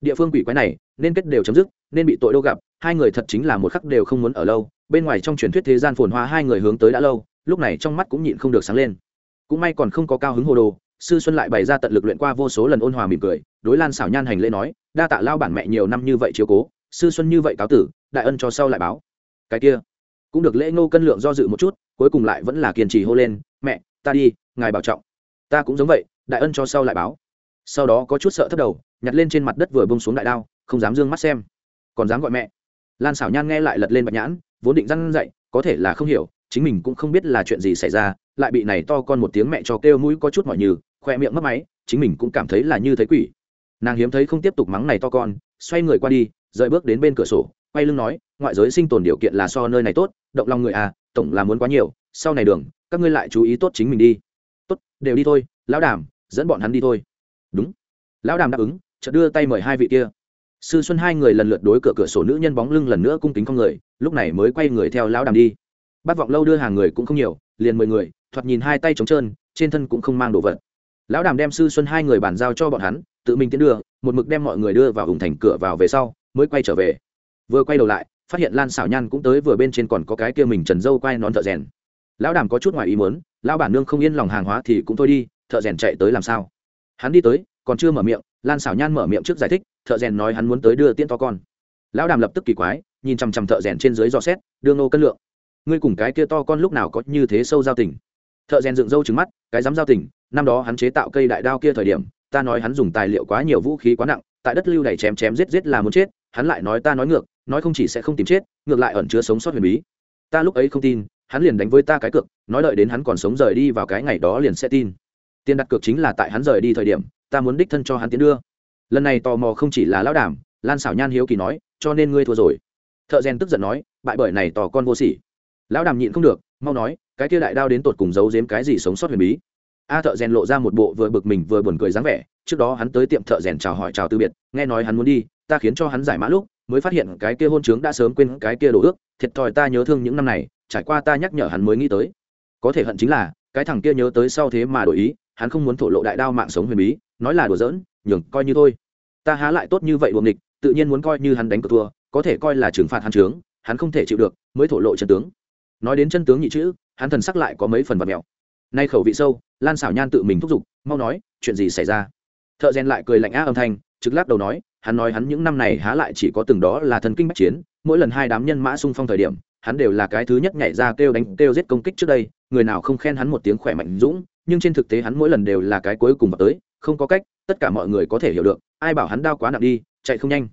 Địa phương quỷ quái này, nên kết đều chấm dứt, nên bị tội đâu gặp, hai người thật chính là một khắc đều không muốn ở lâu, bên ngoài trong truyền thuyết thế gian phồn hoa hai người hướng tới đã lâu, lúc này trong mắt cũng nhịn không được sáng lên cũng may còn không có cao hứng hồ đồ, sư xuân lại bày ra tận lực luyện qua vô số lần ôn hòa mỉm cười, đối lan xảo nhan hành lễ nói, đa tạ lao bản mẹ nhiều năm như vậy chiếu cố, sư xuân như vậy cáo tử, đại ân cho sau lại báo. Cái kia, cũng được lễ ngô cân lượng do dự một chút, cuối cùng lại vẫn là kiên trì hô lên, mẹ, ta đi, ngài bảo trọng. Ta cũng giống vậy, đại ân cho sau lại báo. Sau đó có chút sợ thấp đầu, nhặt lên trên mặt đất vừa bông xuống đại đao, không dám d ư ơ n g mắt xem. Còn dám gọi mẹ? Lan xảo nhan nghe lại lật lên bạch nhãn, vốn định răn dậy có thể là không hiểu chính mình cũng không biết là chuyện gì xảy ra lại bị này to con một tiếng mẹ cho kêu mũi có chút mỏi như, khoe miệng mất máy chính mình cũng cảm thấy là như thấy quỷ. Nàng hiếm thấy không tiếp tục mắng này to con xoay người qua đi rời bước đến bên cửa sổ quay lưng nói ngoại giới sinh tồn điều kiện là so nơi này tốt động lòng người à tổng là muốn quá nhiều sau này đường các ngươi lại chú ý tốt chính mình đi. Tốt đều đi thôi lão đàm dẫn bọn hắn đi thôi. Đúng. Lão đàm đáp ứng chợt đưa tay mời hai vị kia. Sư xuân hai người lần lượt đối cửa cửa sổ nữ nhân bóng lưng lần nữa cung kính con người lúc này mới quay người theo lão đàm đi bát vọng lâu đưa hàng người cũng không nhiều, liền mười người, thoạt nhìn hai tay trống trơn, trên thân cũng không mang đồ vật. Lão đàm đem sư xuân hai người bàn giao cho bọn hắn, tự mình tiến đưa, một mực đem mọi người đưa vào hùng thành cửa vào về sau, mới quay trở về. Vừa quay đầu lại, phát hiện lan xảo nhan cũng tới vừa bên trên còn có cái kia mình trần dâu quay nón thợ rèn. Lão đàm có chút ngoài ý muốn, lão bản nương không yên lòng hàng hóa thì cũng thôi đi, thợ rèn chạy tới làm sao? Hắn đi tới, còn chưa mở miệng, lan xảo nhan mở miệng trước giải thích, thợ rèn nói hắn muốn tới đưa tiễn to con. Lão đàm lập tức kỳ quái, nhìn chằm chằm thợ rèn trên dưới dò xét, đưa nô cân lượng ngươi cùng cái kia to con lúc nào có như thế sâu giao tình? Thợ rèn dựng râu trứng mắt, cái dám giao tình, năm đó hắn chế tạo cây đại đao kia thời điểm, ta nói hắn dùng tài liệu quá nhiều vũ khí quá nặng, tại đất lưu này chém chém giết giết là muốn chết, hắn lại nói ta nói ngược, nói không chỉ sẽ không tìm chết, ngược lại ẩn chứa sống sót huyền bí. Ta lúc ấy không tin, hắn liền đánh với ta cái cược, nói đợi đến hắn còn sống rời đi vào cái ngày đó liền sẽ tin. Tiền đặt cược chính là tại hắn rời đi thời điểm, ta muốn đích thân cho hắn tiến đưa. Lần này tò mò không chỉ là lão đảm lan xảo nhan hiếu kỳ nói, cho nên ngươi thua rồi. Thợ rèn tức giận nói, bại bởi này tò con vô sỉ lão đàm nhịn không được, mau nói, cái kia đại đao đến tột cùng giấu giếm cái gì sống sót huyền bí? A thợ rèn lộ ra một bộ vừa bực mình vừa buồn cười dáng vẻ, trước đó hắn tới tiệm thợ rèn chào hỏi chào từ biệt, nghe nói hắn muốn đi, ta khiến cho hắn giải mã lúc, mới phát hiện cái kia hôn trướng đã sớm quên cái kia đồ ước, thiệt thòi ta nhớ thương những năm này, trải qua ta nhắc nhở hắn mới nghĩ tới. Có thể hận chính là, cái thằng kia nhớ tới sau thế mà đổi ý, hắn không muốn thổ lộ đại đao mạng sống huyền bí, nói là đùa giỡn, nhường coi như thôi. Ta há lại tốt như vậy buồng địch tự nhiên muốn coi như hắn đánh cược thua, có thể coi là trừng phạt hắn trướng, hắn không thể chịu được, mới thổ lộ trận tướng nói đến chân tướng nhị chữ, hắn thần sắc lại có mấy phần vật mèo nay khẩu vị sâu, lan xảo nhan tự mình thúc giục, mau nói, chuyện gì xảy ra? Thợ rèn lại cười lạnh á âm thanh, trực lắc đầu nói, hắn nói hắn những năm này há lại chỉ có từng đó là thần kinh bách chiến, mỗi lần hai đám nhân mã xung phong thời điểm, hắn đều là cái thứ nhất nhảy ra kêu đánh, kêu giết công kích trước đây, người nào không khen hắn một tiếng khỏe mạnh dũng, nhưng trên thực tế hắn mỗi lần đều là cái cuối cùng vào tới, không có cách, tất cả mọi người có thể hiểu được, ai bảo hắn đau quá nặng đi, chạy không nhanh.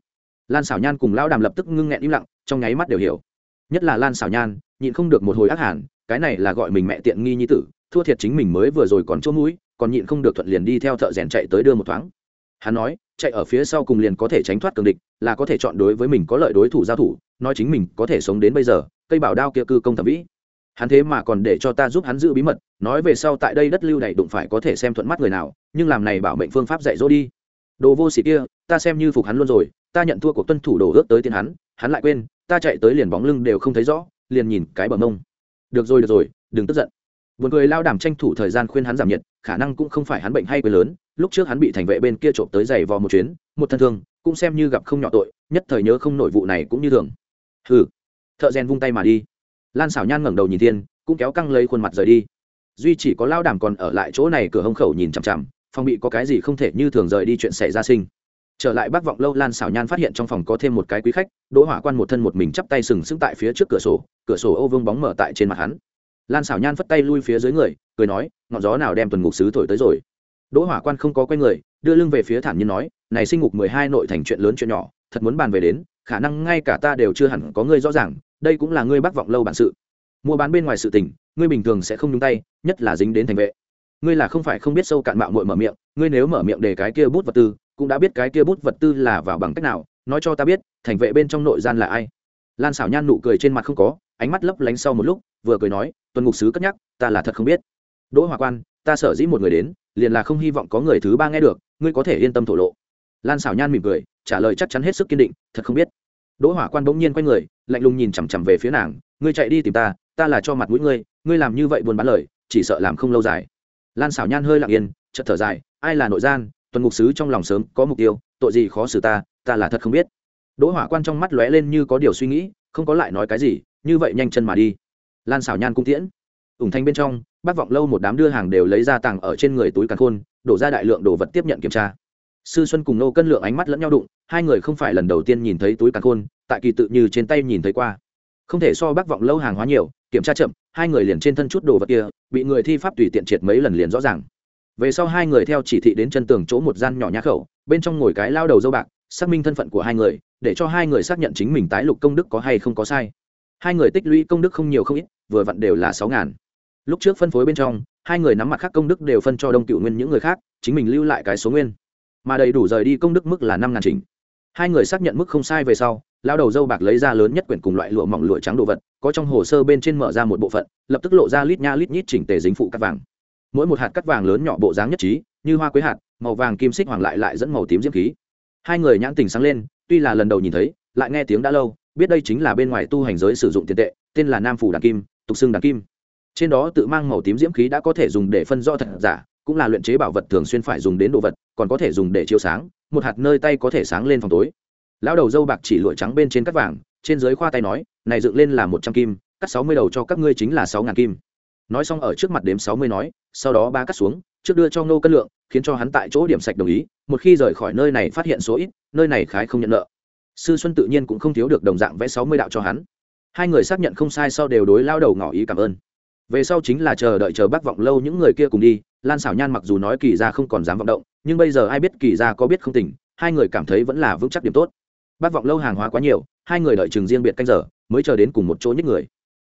Lan xảo nhan cùng lão đàm lập tức ngưng nghẹn im lặng, trong nháy mắt đều hiểu. Nhất là lan xảo nhan nhịn không được một hồi ác hẳn cái này là gọi mình mẹ tiện nghi như tử, thua thiệt chính mình mới vừa rồi còn chỗ mũi, còn nhịn không được thuận liền đi theo thợ rèn chạy tới đưa một thoáng. Hắn nói, chạy ở phía sau cùng liền có thể tránh thoát cường địch, là có thể chọn đối với mình có lợi đối thủ giao thủ, nói chính mình có thể sống đến bây giờ, cây bảo đao kia cư công thẩm vĩ. Hắn thế mà còn để cho ta giúp hắn giữ bí mật, nói về sau tại đây đất lưu này đụng phải có thể xem thuận mắt người nào, nhưng làm này bảo mệnh phương pháp dạy dỗ đi. Đồ vô sĩ kia, ta xem như phục hắn luôn rồi, ta nhận thua cuộc tuân thủ đồ ước tới tiền hắn hắn lại quên, ta chạy tới liền bóng lưng đều không thấy rõ liền nhìn cái bờ mông được rồi được rồi đừng tức giận Buồn cười lao đảm tranh thủ thời gian khuyên hắn giảm nhiệt, khả năng cũng không phải hắn bệnh hay quên lớn, lúc trước hắn bị thành vệ bên kia trộm tới giày vò một chuyến, một thân thương, cũng xem như gặp không nhỏ tội, nhất thời nhớ không nổi vụ này cũng như thường. Hừ. Thợ rèn vung tay mà đi. Lan xảo Nhan ngẩng đầu nhìn thiên, cũng kéo căng lấy khuôn mặt rời đi. Duy chỉ có lao đảm còn ở lại chỗ này cửa hông khẩu nhìn chằm chằm, phòng bị có cái gì không thể như thường rời đi chuyện xảy ra sinh trở lại bác vọng lâu, lan xảo nhan phát hiện trong phòng có thêm một cái quý khách, đỗ hỏa quan một thân một mình chắp tay sừng sững tại phía trước cửa sổ cửa sổ ô vương bóng mở tại trên mặt hắn. Lan xảo nhan phất tay lui phía dưới người, cười nói, ngọn gió nào đem tuần ngục sứ thổi tới rồi? Đỗ hỏa quan không có quay người, đưa lưng về phía thản nhiên nói, này sinh ngục mười hai nội thành chuyện lớn chuyện nhỏ, thật muốn bàn về đến, khả năng ngay cả ta đều chưa hẳn có ngươi rõ ràng, đây cũng là ngươi bác vọng lâu bản sự. Mua bán bên ngoài sự tình, ngươi bình thường sẽ không nhúng tay, nhất là dính đến thành vệ. Ngươi là không phải không biết sâu cạn mạo muội mở miệng, ngươi nếu mở miệng để cái kia bút vật tư cũng đã biết cái kia bút vật tư là vào bằng cách nào, nói cho ta biết, thành vệ bên trong nội gian là ai. Lan xảo nhan nụ cười trên mặt không có, ánh mắt lấp lánh sau một lúc, vừa cười nói, tuần ngục sứ cất nhắc, ta là thật không biết. Đỗ hòa quan, ta sở dĩ một người đến, liền là không hy vọng có người thứ ba nghe được, ngươi có thể yên tâm thổ lộ. Lan xảo nhan mỉm cười, trả lời chắc chắn hết sức kiên định, thật không biết. Đỗ hỏa quan bỗng nhiên quay người, lạnh lùng nhìn chằm chằm về phía nàng, ngươi chạy đi tìm ta ta là cho mặt mũi ngươi ngươi làm như vậy buồn bán lời, chỉ sợ làm không lâu dài. Lan xảo nhan hơi lặng yên, chợt thở dài, ai là nội gian tuần ngục sứ trong lòng sớm có mục tiêu, tội gì khó xử ta ta là thật không biết. Đỗ hỏa quan trong mắt lóe lên như có điều suy nghĩ, không có lại nói cái gì, như vậy nhanh chân mà đi. Lan xảo nhan cung tiễn. Ủng thanh bên trong, bác vọng lâu một đám đưa hàng đều lấy ra tàng ở trên người túi càn khôn, đổ ra đại lượng đồ vật tiếp nhận kiểm tra. Sư xuân cùng nô cân lượng ánh mắt lẫn nhau đụng, hai người không phải lần đầu tiên nhìn thấy túi càn khôn, tại kỳ tự như trên tay nhìn thấy qua. Không thể so bác vọng lâu hàng hóa nhiều, kiểm tra chậm, hai người liền trên thân chút đồ vật kia, bị người thi pháp tùy tiện triệt mấy lần liền rõ ràng về sau hai người theo chỉ thị đến chân tường chỗ một gian nhỏ nhã khẩu, bên trong ngồi cái lao đầu dâu bạc, xác minh thân phận của hai người, để cho hai người xác nhận chính mình tái lục công đức có hay không có sai. Hai người tích lũy công đức không nhiều không ít, vừa vặn đều là sáu ngàn. Lúc trước phân phối bên trong, hai người nắm mặt khác công đức đều phân cho đông cựu nguyên những người khác, chính mình lưu lại cái số nguyên. Mà đầy đủ rời đi công đức mức là năm ngàn trình hai người xác nhận mức không sai về sau, lao đầu dâu bạc lấy ra lớn nhất quyển cùng loại lụa mỏng lụa trắng đồ vật, có trong hồ sơ bên trên mở ra một bộ phận, lập tức lộ ra lít nha lít nhít chỉnh tề dính phụ cắt vàng mỗi một hạt cắt vàng lớn nhỏ bộ dáng nhất trí, như hoa quế hạt, màu vàng kim xích hoàng lại lại dẫn màu tím diễm khí. Hai người nhãn tình sáng lên, tuy là lần đầu nhìn thấy, lại nghe tiếng đã lâu, biết đây chính là bên ngoài tu hành giới sử dụng tiền tệ, tên là nam phủ đàn kim, tục xưng đàn kim. Trên đó tự mang màu tím diễm khí đã có thể dùng để phân do thật giả, cũng là luyện chế bảo vật thường xuyên phải dùng đến đồ vật, còn có thể dùng để chiếu sáng, một hạt nơi tay có thể sáng lên phòng tối. Lão đầu dâu bạc chỉ lụa trắng bên trên cắt vàng, trên dưới khoa tay nói, này dựng lên là một trăm kim, cắt sáu mươi đầu cho các ngươi chính là sáu ngàn kim nói xong ở trước mặt đếm sáu mươi nói, sau đó ba cắt xuống, trước đưa cho ngô cân lượng, khiến cho hắn tại chỗ điểm sạch đồng ý, một khi rời khỏi nơi này phát hiện số ít, nơi này khái không nhận nợ. Sư xuân tự nhiên cũng không thiếu được đồng dạng vẽ sáu mươi đạo cho hắn. Hai người xác nhận không sai sau đều đối lao đầu ngỏ ý cảm ơn. Về sau chính là chờ đợi chờ bác vọng lâu những người kia cùng đi, lan xảo nhan mặc dù nói kỳ ra không còn dám vọng động, nhưng bây giờ ai biết kỳ ra có biết không tỉnh hai người cảm thấy vẫn là vững chắc điểm tốt. Bác vọng lâu hàng hóa quá nhiều, hai người đợi chừng riêng biệt canh giờ, mới chờ đến cùng một chỗ nhất người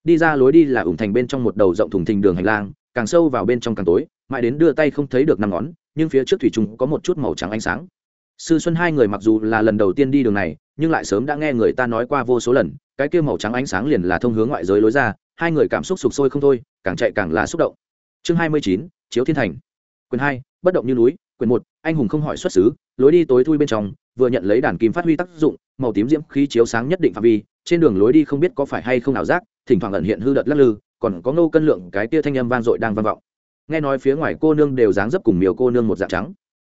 đi ra lối đi là ủng thành bên trong một đầu rộng thùng thình đường hành lang, càng sâu vào bên trong càng tối, mãi đến đưa tay không thấy được năm ngón, nhưng phía trước thủy trùng có một chút màu trắng ánh sáng. Sư xuân hai người mặc dù là lần đầu tiên đi đường này, nhưng lại sớm đã nghe người ta nói qua vô số lần, cái kia màu trắng ánh sáng liền là thông hướng ngoại giới lối ra, hai người cảm xúc sụp sôi không thôi, càng chạy càng là xúc động. Chương hai mươi chín, chiếu thiên thành. Quyền hai, bất động như núi. Quyền một, anh hùng không hỏi xuất xứ, lối đi tối thui bên trong, vừa nhận lấy đàn kim phát huy tác dụng, màu tím diễm khí chiếu sáng nhất định phạm vi, trên đường lối đi không biết có phải hay không nào giác thỉnh thoảng ẩn hiện hư đợt lắc lư, còn có ngô cân lượng cái tia thanh âm vang dội đang vang vọng. Nghe nói phía ngoài cô nương đều dáng dấp cùng miều cô nương một dạng trắng.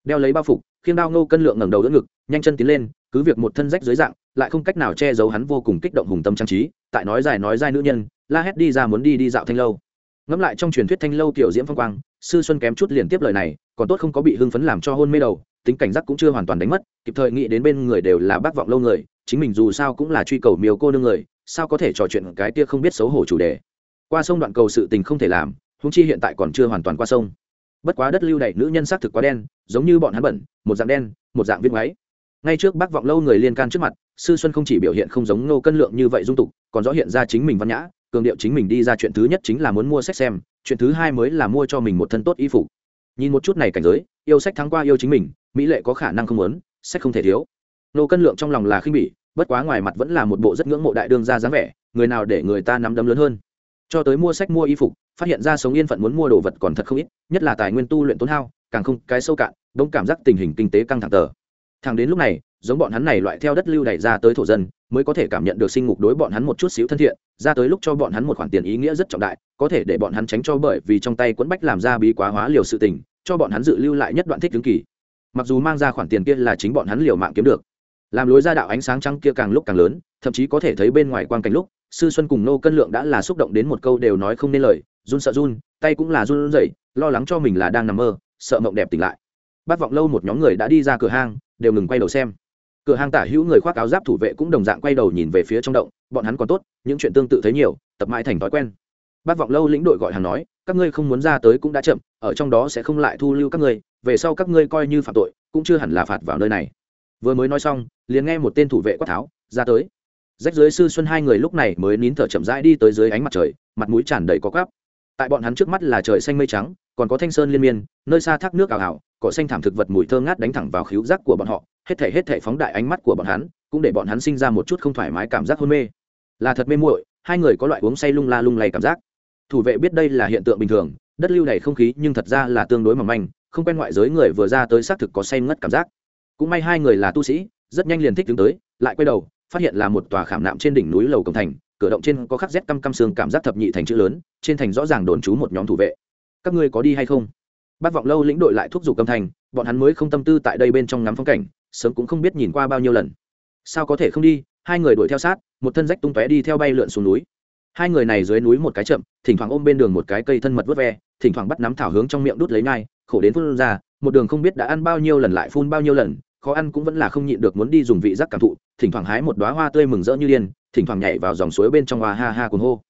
Đeo lấy bao phục, khiêng đao ngô cân lượng ngẩng đầu đỡ ngực, nhanh chân tiến lên, cứ việc một thân rách dưới dạng, lại không cách nào che giấu hắn vô cùng kích động hùng tâm trang trí, tại nói dài nói dài nữ nhân, la hét đi ra muốn đi đi dạo thanh lâu. Ngẫm lại trong truyền thuyết thanh lâu tiểu diễm phong quang, sư xuân kém chút liền tiếp lời này, còn tốt không có bị hưng phấn làm cho hôn mê đầu, tính cảnh giác cũng chưa hoàn toàn đánh mất, kịp thời nghĩ đến bên người đều là bác vọng lâu người, chính mình dù sao cũng là truy cầu miều cô nương người sao có thể trò chuyện cái kia không biết xấu hổ chủ đề? Qua sông đoạn cầu sự tình không thể làm húng chi hiện tại còn chưa hoàn toàn qua sông. Bất quá đất lưu đ nữ nhân xác thực quá đen, giống như bọn hắn bẩn, một dạng đen, một dạng viết máy ngay trước bác vọng lâu người liên can trước mặt, sư xuân không chỉ biểu hiện không giống nô cân lượng như vậy dung tục, còn rõ hiện ra chính mình văn nhã, cường điệu chính mình đi ra chuyện thứ nhất chính là muốn mua sách xem, chuyện thứ hai mới là mua cho mình một thân tốt y phục. Nhìn một chút này cảnh giới, yêu sách thắng qua yêu chính mình, mỹ lệ có khả năng không muốn, sách không thể thiếu. Nô cân lượng trong lòng là khinh bỉ bất quá ngoài mặt vẫn là một bộ rất ngưỡng mộ đại đương ra dáng vẻ, người nào để người ta nắm đấm lớn hơn. Cho tới mua sách, mua y phục, phát hiện ra sống yên phận muốn mua đồ vật còn thật không ít, nhất là tài nguyên tu luyện tốn hao, càng không cái sâu cạn đông cảm giác tình hình kinh tế căng thẳng tờ. Thẳng đến lúc này, giống bọn hắn này loại theo đất lưu đẩy ra tới thổ dân, mới có thể cảm nhận được sinh ngục đối bọn hắn một chút xíu thân thiện, ra tới lúc cho bọn hắn một khoản tiền ý nghĩa rất trọng đại, có thể để bọn hắn tránh cho bởi vì trong tay quẫn bách làm ra bí quá hóa liều sự tình, cho bọn hắn dự lưu lại nhất đoạn thích tướng kỳ. Mặc dù mang ra khoản tiền kia là chính bọn hắn liều mạng kiếm được làm lối ra đạo ánh sáng trăng kia càng lúc càng lớn, thậm chí có thể thấy bên ngoài quang cảnh lúc, sư xuân cùng nô cân lượng đã là xúc động đến một câu đều nói không nên lời, run sợ run, tay cũng là run rẩy, lo lắng cho mình là đang nằm mơ, sợ mộng đẹp tỉnh lại. Bác vọng lâu một nhóm người đã đi ra cửa hang, đều ngừng quay đầu xem. Cửa hang tả hữu người khoác áo giáp thủ vệ cũng đồng dạng quay đầu nhìn về phía trong động, bọn hắn còn tốt, những chuyện tương tự thấy nhiều, tập mãi thành thói quen. Bác vọng lâu lĩnh đội gọi hàng nói, các ngươi không muốn ra tới cũng đã chậm, ở trong đó sẽ không lại thu lưu các ngươi, về sau các ngươi coi như phạm tội, cũng chưa hẳn là phạt vào nơi này vừa mới nói xong, liền nghe một tên thủ vệ quát tháo, ra tới. Rách dưới sư xuân hai người lúc này mới nín thở chậm rãi đi tới dưới ánh mặt trời, mặt mũi tràn đầy có cắp tại bọn hắn trước mắt là trời xanh mây trắng, còn có thanh sơn liên miên, nơi xa thác nước ảo ảo, cỏ xanh thảm thực vật mùi thơ ngát đánh thẳng vào khíu giác của bọn họ, hết thể hết thể phóng đại ánh mắt của bọn hắn, cũng để bọn hắn sinh ra một chút không thoải mái cảm giác hôn mê. Là thật mê muội, hai người có loại uống say lung la lung lay cảm giác. Thủ vệ biết đây là hiện tượng bình thường, đất lưu này không khí nhưng thật ra là tương đối mỏng manh, không quen ngoại giới người vừa ra tới xác thực có say ngất cảm giác cũng may hai người là tu sĩ rất nhanh liền thích đứng tới lại quay đầu phát hiện là một tòa khảm nạm trên đỉnh núi lầu cổng thành cửa động trên có khắc rét căm căm xương cảm giác thập nhị thành chữ lớn trên thành rõ ràng đồn trú một nhóm thủ vệ. Các ngươi có đi hay không? Bác vọng lâu lĩnh đội lại thúc giục cầm thành bọn hắn mới không tâm tư tại đây bên trong ngắm phong cảnh sớm cũng không biết nhìn qua bao nhiêu lần. Sao có thể không đi? Hai người đuổi theo sát một thân rách tung tóe đi theo bay lượn xuống núi. Hai người này dưới núi một cái chậm thỉnh thoảng ôm bên đường một cái cây thân mật vớt ve thỉnh thoảng bắt nắm thảo hướng trong miệng đút lấy ngay, khổ đến phun ra một đường không biết đã ăn bao nhiêu lần lại phun bao nhiêu lần khó ăn cũng vẫn là không nhịn được muốn đi dùng vị giác cảm thụ, thỉnh thoảng hái một đoá hoa tươi mừng rỡ như điên, thỉnh thoảng nhảy vào dòng suối bên trong hoa ha ha cuồng hô.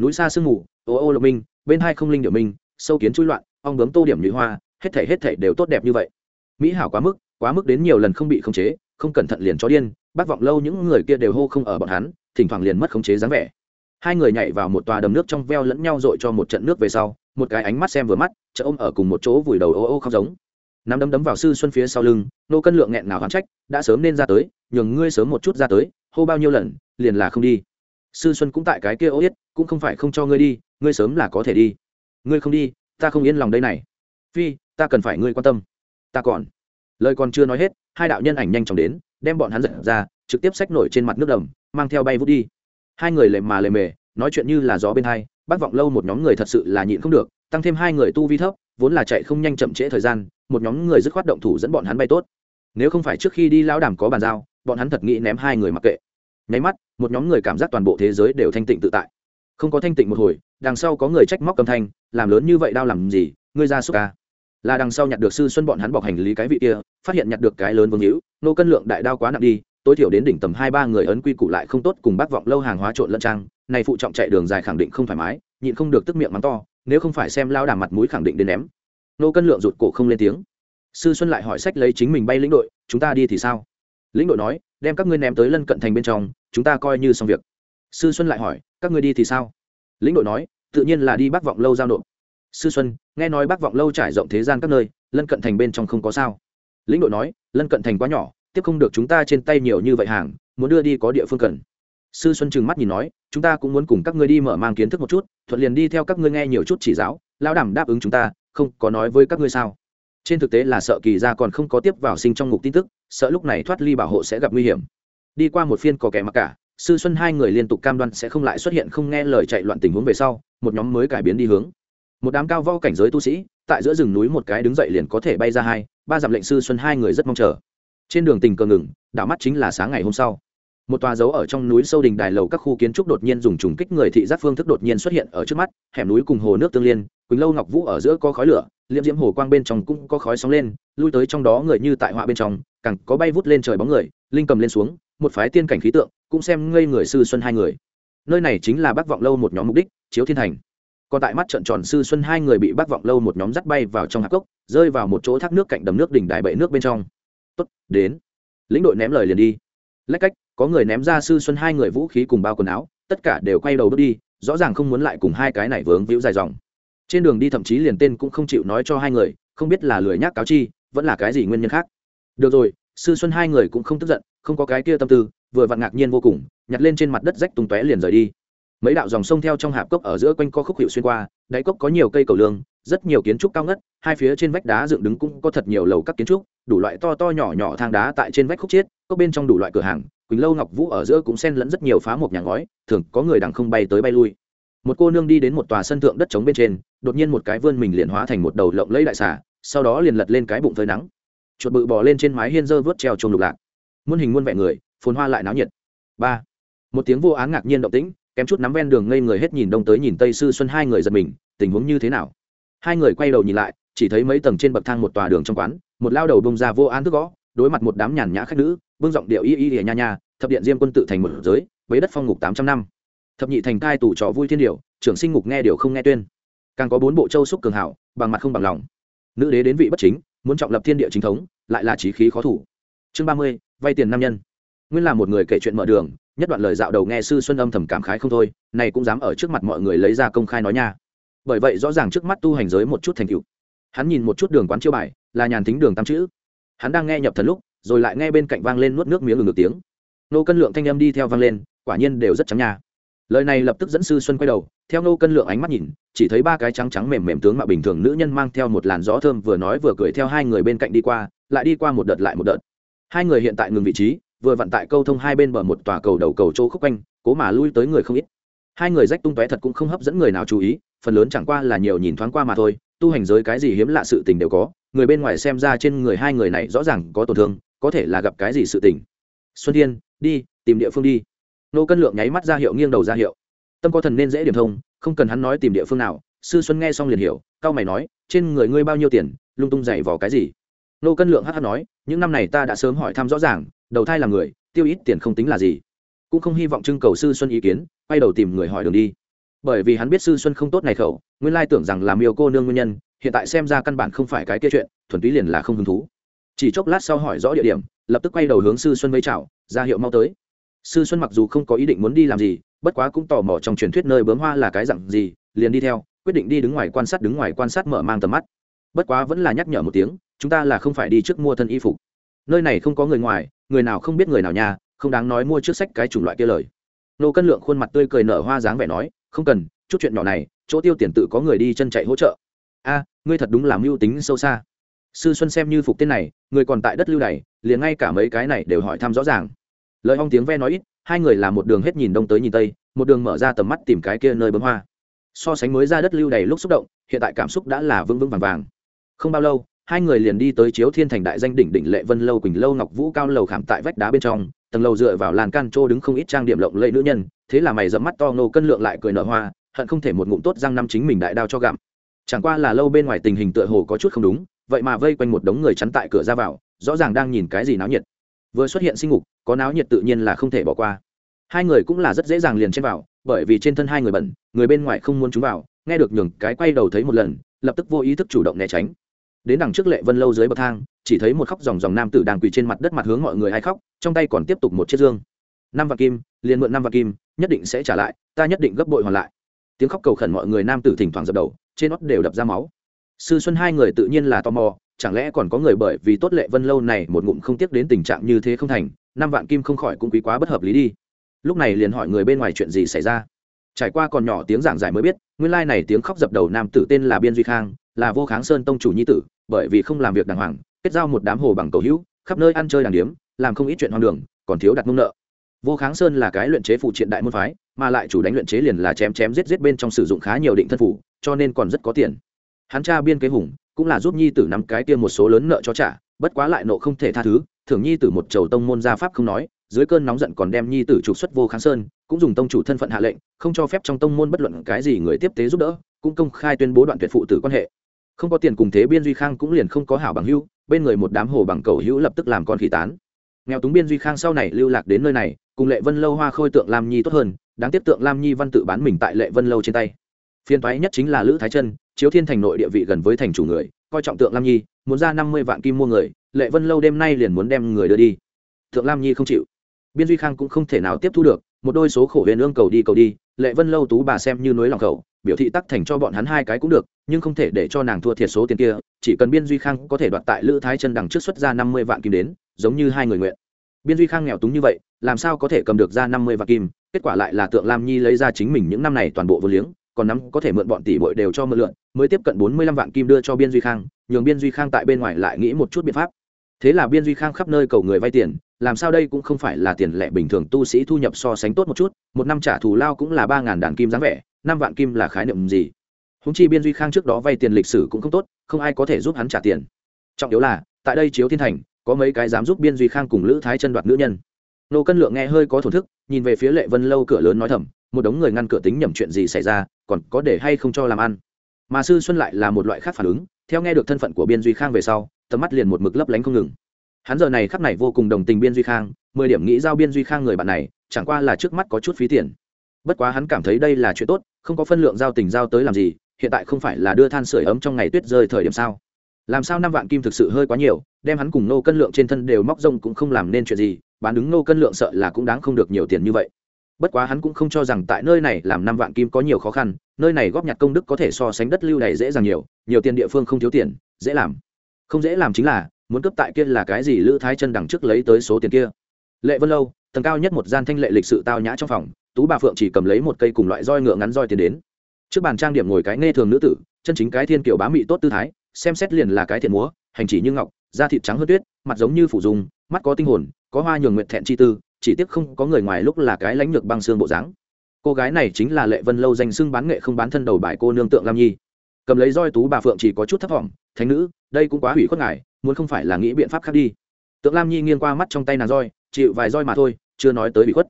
Núi xa sương mù, ô ô lộc minh, bên hai không linh điệu minh, sâu kiến chui loạn, ong bướm tô điểm nhụy hoa, hết thể hết thể đều tốt đẹp như vậy. Mỹ hảo quá mức quá mức đến nhiều lần không bị khống chế, không cẩn thận liền cho điên, bác vọng lâu những người kia đều hô không ở bọn hắn, thỉnh thoảng liền mất khống chế dáng vẻ. Hai người nhảy vào một tòa đầm nước trong veo lẫn nhau dội cho một trận nước về sau, một cái ánh mắt xem vừa mắt, chợ ôm ở cùng một chỗ vùi đầu ô ô không giống nắm đấm đấm vào sư xuân phía sau lưng, nô cân lượng nghẹn nào hoán trách, đã sớm nên ra tới, nhường ngươi sớm một chút ra tới, hô bao nhiêu lần, liền là không đi. Sư xuân cũng tại cái kia ô yết, cũng không phải không cho ngươi đi, ngươi sớm là có thể đi. Ngươi không đi, ta không yên lòng đây này. Phi, ta cần phải ngươi quan tâm. Ta còn. Lời còn chưa nói hết, hai đạo nhân ảnh nhanh chóng đến, đem bọn hắn giật ra, trực tiếp xách nổi trên mặt nước đầm, mang theo bay vút đi. Hai người lề mà lề mề, nói chuyện như là gió bên hai bác vọng lâu một nhóm người thật sự là nhịn không được, tăng thêm hai người tu vi thấp, vốn là chạy không nhanh chậm trễ thời gian một nhóm người dứt khoát động thủ dẫn bọn hắn bay tốt. Nếu không phải trước khi đi lão đàm có bàn giao, bọn hắn thật nghĩ ném hai người mặc kệ. Nháy mắt, một nhóm người cảm giác toàn bộ thế giới đều thanh tịnh tự tại. Không có thanh tịnh một hồi, đằng sau có người trách móc cầm thanh, làm lớn như vậy đau làm gì, ngươi ra xúc ca à? là đằng sau nhặt được sư xuân bọn hắn bọc hành lý cái vị kia, phát hiện nhặt được cái lớn vương hữu, nô cân lượng đại đao quá nặng đi, tối thiểu đến đỉnh tầm hai ba người ấn quy củ lại không tốt cùng bác vọng lâu hàng hóa trộn lẫn trang, này phụ trọng chạy đường dài khẳng định không thoải mái, nhịn không được tức miệng mắng to, nếu không phải xem lao đàm mặt mũi khẳng định đến ném nô cân lượng rụt cổ không lên tiếng. Sư xuân lại hỏi sách lấy chính mình bay lĩnh đội, chúng ta đi thì sao? Lĩnh đội nói, đem các ngươi ném tới lân cận thành bên trong, chúng ta coi như xong việc. Sư xuân lại hỏi, các ngươi đi thì sao? Lĩnh đội nói, tự nhiên là đi bác vọng lâu giao nộp. Sư xuân, nghe nói bác vọng lâu trải rộng thế gian các nơi, lân cận thành bên trong không có sao. Lĩnh đội nói, lân cận thành quá nhỏ, tiếp không được chúng ta trên tay nhiều như vậy hàng, muốn đưa đi có địa phương cần. Sư xuân trừng mắt nhìn nói, chúng ta cũng muốn cùng các ngươi đi mở mang kiến thức một chút, thuận liền đi theo các ngươi nghe nhiều chút chỉ giáo lao đảm đáp ứng chúng ta không có nói với các ngươi sao? Trên thực tế là sợ kỳ ra còn không có tiếp vào sinh trong ngục tin tức, sợ lúc này thoát ly bảo hộ sẽ gặp nguy hiểm. Đi qua một phiên có kẻ mặc cả, sư xuân hai người liên tục cam đoan sẽ không lại xuất hiện không nghe lời chạy loạn tình huống về sau, một nhóm mới cải biến đi hướng. Một đám cao vo cảnh giới tu sĩ, tại giữa rừng núi một cái đứng dậy liền có thể bay ra hai, ba dặm lệnh sư xuân hai người rất mong chờ. Trên đường tình cờ ngừng, đảo mắt chính là sáng ngày hôm sau một tòa dấu ở trong núi sâu đình đài lầu các khu kiến trúc đột nhiên dùng trùng kích người thị giác phương thức đột nhiên xuất hiện ở trước mắt, hẻm núi cùng hồ nước tương liên, quỳnh lâu ngọc vũ ở giữa có khói lửa, liễm diễm hồ quang bên trong cũng có khói sóng lên, lui tới trong đó người như tại họa bên trong, càng có bay vút lên trời bóng người, linh cầm lên xuống, một phái tiên cảnh khí tượng, cũng xem ngây người sư xuân hai người. Nơi này chính là bác vọng lâu một nhóm mục đích, chiếu thiên thành. Còn tại mắt trận tròn, sư xuân hai người bị bác vọng lâu một nhóm dắt bay vào trong hạp cốc, rơi vào một chỗ thác nước cạnh đầm nước đỉnh đài bậy nước bên trong. Tốt, đến. Lĩnh đội ném lời liền đi. Lách cách có người ném ra sư xuân hai người vũ khí cùng bao quần áo, tất cả đều quay đầu bước đi, rõ ràng không muốn lại cùng hai cái này vướng víu dài dòng. Trên đường đi thậm chí liền tên cũng không chịu nói cho hai người, không biết là lười nhác cáo chi, vẫn là cái gì nguyên nhân khác. Được rồi, sư xuân hai người cũng không tức giận, không có cái kia tâm tư, vừa vặn ngạc nhiên vô cùng, nhặt lên trên mặt đất rách tung tóe liền rời đi. Mấy đạo dòng sông theo trong hạp cốc ở giữa quanh co khúc hiệu xuyên qua, đáy cốc có nhiều cây cầu lương, rất nhiều kiến trúc cao ngất, hai phía trên vách đá dựng đứng cũng có thật nhiều lầu các kiến trúc, đủ loại to to nhỏ nhỏ thang đá tại trên vách khúc chiết có bên trong đủ loại cửa hàng quỳnh lâu ngọc vũ ở giữa cũng xen lẫn rất nhiều phá một nhà ngói, thường có người đằng không bay tới bay lui. Một cô nương đi đến một tòa sân thượng đất trống bên trên, đột nhiên một cái vươn mình liền hóa thành một đầu lộng lẫy đại xà, sau đó liền lật lên cái bụng phơi nắng. Chuột bự bò lên trên mái hiên dơ vớt treo trông lục lạc. Muôn hình muôn vẹn người, phồn hoa lại náo nhiệt. Ba. Một tiếng vô án ngạc nhiên động tĩnh, kém chút nắm ven đường ngây người hết nhìn đông tới nhìn tây sư xuân hai người giật mình, tình huống như thế nào? Hai người quay đầu nhìn lại, chỉ thấy mấy tầng trên bậc thang một tòa đường trong quán, một lao đầu bông ra vô án thức gõ, đối mặt một đám nhàn nhã khách nữ vương giọng điệu y y hề nha nha, thập điện diêm quân tự thành một giới với đất phong ngục tám trăm năm. Thập nhị thành cai tù trò vui thiên điều, trưởng sinh ngục nghe điều không nghe tuyên. Càng có bốn bộ châu xúc cường hảo, bằng mặt không bằng lòng. Nữ đế đến vị bất chính, muốn trọng lập thiên địa chính thống, lại là trí khí khó thủ. Chương ba mươi, vay tiền nam nhân. Nguyên là một người kể chuyện mở đường, nhất đoạn lời dạo đầu nghe sư xuân âm thầm cảm khái không thôi, này cũng dám ở trước mặt mọi người lấy ra công khai nói nha. Bởi vậy rõ ràng trước mắt tu hành giới một chút thành cựu hắn nhìn một chút đường quán chiêu bài, là nhàn tính đường tam chữ. Hắn đang nghe nhập thần lúc rồi lại nghe bên cạnh vang lên nuốt nước miếng ngừng ngược tiếng. Nô cân lượng thanh âm đi theo vang lên, quả nhiên đều rất trắng nha. Lời này lập tức dẫn sư xuân quay đầu, theo nô cân lượng ánh mắt nhìn, chỉ thấy ba cái trắng trắng mềm mềm tướng mạo bình thường nữ nhân mang theo một làn gió thơm vừa nói vừa cười theo hai người bên cạnh đi qua, lại đi qua một đợt lại một đợt. Hai người hiện tại ngừng vị trí, vừa vặn tại câu thông hai bên bờ một tòa cầu đầu cầu chỗ khúc quanh, cố mà lui tới người không ít. Hai người rách tung tóe thật cũng không hấp dẫn người nào chú ý, phần lớn chẳng qua là nhiều nhìn thoáng qua mà thôi, tu hành giới cái gì hiếm lạ sự tình đều có, người bên ngoài xem ra trên người hai người này rõ ràng có tổn thương có thể là gặp cái gì sự tình. Xuân thiên, đi, tìm địa phương đi. Nô cân lượng nháy mắt ra hiệu nghiêng đầu ra hiệu. Tâm có thần nên dễ điểm thông, không cần hắn nói tìm địa phương nào. Sư xuân nghe xong liền hiểu, cao mày nói, trên người ngươi bao nhiêu tiền, lung tung dày vào cái gì? Nô cân lượng hh nói, những năm này ta đã sớm hỏi thăm rõ ràng, đầu thai là người, tiêu ít tiền không tính là gì. Cũng không hy vọng trưng cầu sư xuân ý kiến, quay đầu tìm người hỏi đường đi. Bởi vì hắn biết sư xuân không tốt này khẩu, nguyên lai tưởng rằng làm yêu cô nương nguyên nhân, hiện tại xem ra căn bản không phải cái kia chuyện, thuần túy liền là không hứng thú chỉ chốc lát sau hỏi rõ địa điểm, lập tức quay đầu hướng sư xuân vây chào ra hiệu mau tới. Sư xuân mặc dù không có ý định muốn đi làm gì, bất quá cũng tò mò trong truyền thuyết nơi bướm hoa là cái dặn gì, liền đi theo, quyết định đi đứng ngoài quan sát, đứng ngoài quan sát mở mang tầm mắt. Bất quá vẫn là nhắc nhở một tiếng, chúng ta là không phải đi trước mua thân y phục. Nơi này không có người ngoài, người nào không biết người nào nhà không đáng nói mua trước sách cái chủng loại kia lời. Nô cân lượng khuôn mặt tươi cười nở hoa dáng vẻ nói, không cần, chút chuyện nhỏ này, chỗ tiêu tiền tự có người đi chân chạy hỗ trợ. A, ngươi thật đúng làm mưu tính sâu xa sư xuân xem như phục tên này, người còn tại đất lưu này liền ngay cả mấy cái này đều hỏi thăm rõ ràng. Lời hong tiếng ve nói ít, hai người làm một đường hết nhìn đông tới nhìn tây, một đường mở ra tầm mắt tìm cái kia nơi bấm hoa. So sánh mới ra đất lưu đầy lúc xúc động, hiện tại cảm xúc đã là vững vững vàng vàng. Không bao lâu, hai người liền đi tới chiếu thiên thành đại danh đỉnh đỉnh lệ vân lâu quỳnh lâu ngọc vũ cao lầu khảm tại vách đá bên trong, tầng lầu dựa vào làn can trô đứng không ít trang điểm lộng lẫy nữ nhân, thế là mày dẫm mắt to nô cân lượng lại cười nở hoa, hận không thể một ngụm tốt răng năm chính mình đại đao cho gặm. Chẳng qua là lâu bên ngoài tình hình tựa hồ có chút không đúng vậy mà vây quanh một đống người chắn tại cửa ra vào, rõ ràng đang nhìn cái gì náo nhiệt. Vừa xuất hiện sinh ngục, có náo nhiệt tự nhiên là không thể bỏ qua. Hai người cũng là rất dễ dàng liền trên vào, bởi vì trên thân hai người bẩn, người bên ngoài không muốn chúng vào, nghe được nhường cái quay đầu thấy một lần, lập tức vô ý thức chủ động né tránh. Đến đằng trước lệ vân lâu dưới bậc thang, chỉ thấy một khóc dòng dòng nam tử đang quỳ trên mặt đất mặt hướng mọi người hay khóc, trong tay còn tiếp tục một chiếc dương. Năm vạn kim, liền mượn năm vạn kim, nhất định sẽ trả lại, ta nhất định gấp bội hoàn lại. Tiếng khóc cầu khẩn mọi người nam tử thỉnh thoảng dập đầu, trên nót đều đập ra máu sư xuân hai người tự nhiên là tò mò, chẳng lẽ còn có người bởi vì tốt lệ vân lâu này một ngụm không tiếc đến tình trạng như thế không thành, năm vạn kim không khỏi cũng quý quá bất hợp lý đi. Lúc này liền hỏi người bên ngoài chuyện gì xảy ra. Trải qua còn nhỏ tiếng giảng giải mới biết, nguyên lai này tiếng khóc dập đầu nam tử tên là biên duy khang, là vô kháng sơn tông chủ nhi tử, bởi vì không làm việc đàng hoàng, kết giao một đám hồ bằng cầu hữu, khắp nơi ăn chơi đàng điếm, làm không ít chuyện hoang đường, còn thiếu đặt mông nợ. Vô kháng sơn là cái luyện chế phụ triện đại môn phái, mà lại chủ đánh luyện chế liền là chém chém giết giết bên trong sử dụng khá nhiều định thân phủ cho nên còn rất có tiền hắn cha biên kế hùng, cũng là giúp nhi tử nắm cái tiêm một số lớn nợ cho trả, bất quá lại nộ không thể tha thứ thường nhi tử một chầu tông môn gia pháp không nói, dưới cơn nóng giận còn đem nhi tử trục xuất vô kháng sơn, cũng dùng tông chủ thân phận hạ lệnh, không cho phép trong tông môn bất luận cái gì người tiếp tế giúp đỡ, cũng công khai tuyên bố đoạn tuyệt phụ tử quan hệ. Không có tiền cùng thế biên duy khang cũng liền không có hảo bằng hữu, bên người một đám hồ bằng cầu hữu lập tức làm con khỉ tán. Nghèo túng biên duy khang sau này lưu lạc đến nơi này, cùng lệ vân lâu hoa khôi tượng lam nhi tốt hơn, đáng tiếc tượng lam nhi văn tự bán mình tại lệ vân lâu trên tay phiên toái nhất chính là lữ thái chân chiếu thiên thành nội địa vị gần với thành chủ người, coi trọng tượng lam nhi, muốn ra năm mươi vạn kim mua người, lệ vân lâu đêm nay liền muốn đem người đưa đi. Tượng lam nhi không chịu. Biên duy khang cũng không thể nào tiếp thu được, một đôi số khổ huyền ương cầu đi cầu đi, lệ vân lâu tú bà xem như núi lòng khẩu, biểu thị tắc thành cho bọn hắn hai cái cũng được, nhưng không thể để cho nàng thua thiệt số tiền kia, chỉ cần biên duy khang có thể đoạt tại lữ thái chân đằng trước xuất ra năm mươi vạn kim đến, giống như hai người nguyện. Biên duy khang nghèo túng như vậy, làm sao có thể cầm được ra năm mươi vạn kim, kết quả lại là tượng lam nhi lấy ra chính mình những năm này toàn bộ vô liếng còn nắm có thể mượn bọn tỷ bội đều cho mượn lượn, mới tiếp cận bốn mươi lăm vạn kim đưa cho biên duy khang, nhường biên duy khang tại bên ngoài lại nghĩ một chút biện pháp. Thế là biên duy khang khắp nơi cầu người vay tiền, làm sao đây cũng không phải là tiền lệ bình thường tu sĩ thu nhập so sánh tốt một chút, một năm trả thù lao cũng là ba ngàn đàn kim dáng vẻ, năm vạn kim là khái niệm gì? Húng chi biên duy khang trước đó vay tiền lịch sử cũng không tốt, không ai có thể giúp hắn trả tiền. Trọng yếu là, tại đây chiếu thiên thành, có mấy cái dám giúp biên duy khang cùng lữ thái chân đoạt nữ nhân. Nô cân lượng nghe hơi có thổn thức, nhìn về phía lệ vân lâu cửa lớn nói thầm, một đống người ngăn cửa tính nhầm chuyện gì xảy ra còn có để hay không cho làm ăn. Mà sư xuân lại là một loại khác phản ứng, theo nghe được thân phận của biên duy khang về sau, tầm mắt liền một mực lấp lánh không ngừng. Hắn giờ này khắc này vô cùng đồng tình biên duy khang, mười điểm nghĩ giao biên duy khang người bạn này, chẳng qua là trước mắt có chút phí tiền. Bất quá hắn cảm thấy đây là chuyện tốt, không có phân lượng giao tình giao tới làm gì, hiện tại không phải là đưa than sửa ấm trong ngày tuyết rơi thời điểm sao? Làm sao năm vạn kim thực sự hơi quá nhiều, đem hắn cùng nô cân lượng trên thân đều móc rông cũng không làm nên chuyện gì, bán đứng nô cân lượng sợ là cũng đáng không được nhiều tiền như vậy bất quá hắn cũng không cho rằng tại nơi này làm năm vạn kim có nhiều khó khăn, nơi này góp nhặt công đức có thể so sánh đất lưu này dễ dàng nhiều nhiều tiền địa phương không thiếu tiền, dễ làm. Không dễ làm chính là, muốn cấp tại kia là cái gì lữ thái chân đằng trước lấy tới số tiền kia. Lệ vân lâu, tầng cao nhất một gian thanh lệ lịch sự tao nhã trong phòng, tú bà phượng chỉ cầm lấy một cây cùng loại roi ngựa ngắn roi tiền đến. Trước bàn trang điểm ngồi cái nghe thường nữ tử, chân chính cái thiên kiểu bá mị tốt tư thái, xem xét liền là cái thiện múa, hành chỉ như ngọc, da thịt trắng hơn tuyết, mặt giống như phủ dung, mắt có tinh hồn, có hoa nhường nguyện thẹn chi tư chỉ tiếc không có người ngoài lúc là cái lãnh lược băng xương bộ dáng. Cô gái này chính là lệ vân lâu danh xưng bán nghệ không bán thân đầu bài cô nương tượng lam nhi. Cầm lấy roi tú bà phượng chỉ có chút thấp thỏm, thánh nữ, đây cũng quá hủy khuất ngài, muốn không phải là nghĩ biện pháp khác đi. Tượng lam nhi nghiêng qua mắt trong tay nàng roi, chịu vài roi mà thôi, chưa nói tới bị khuất.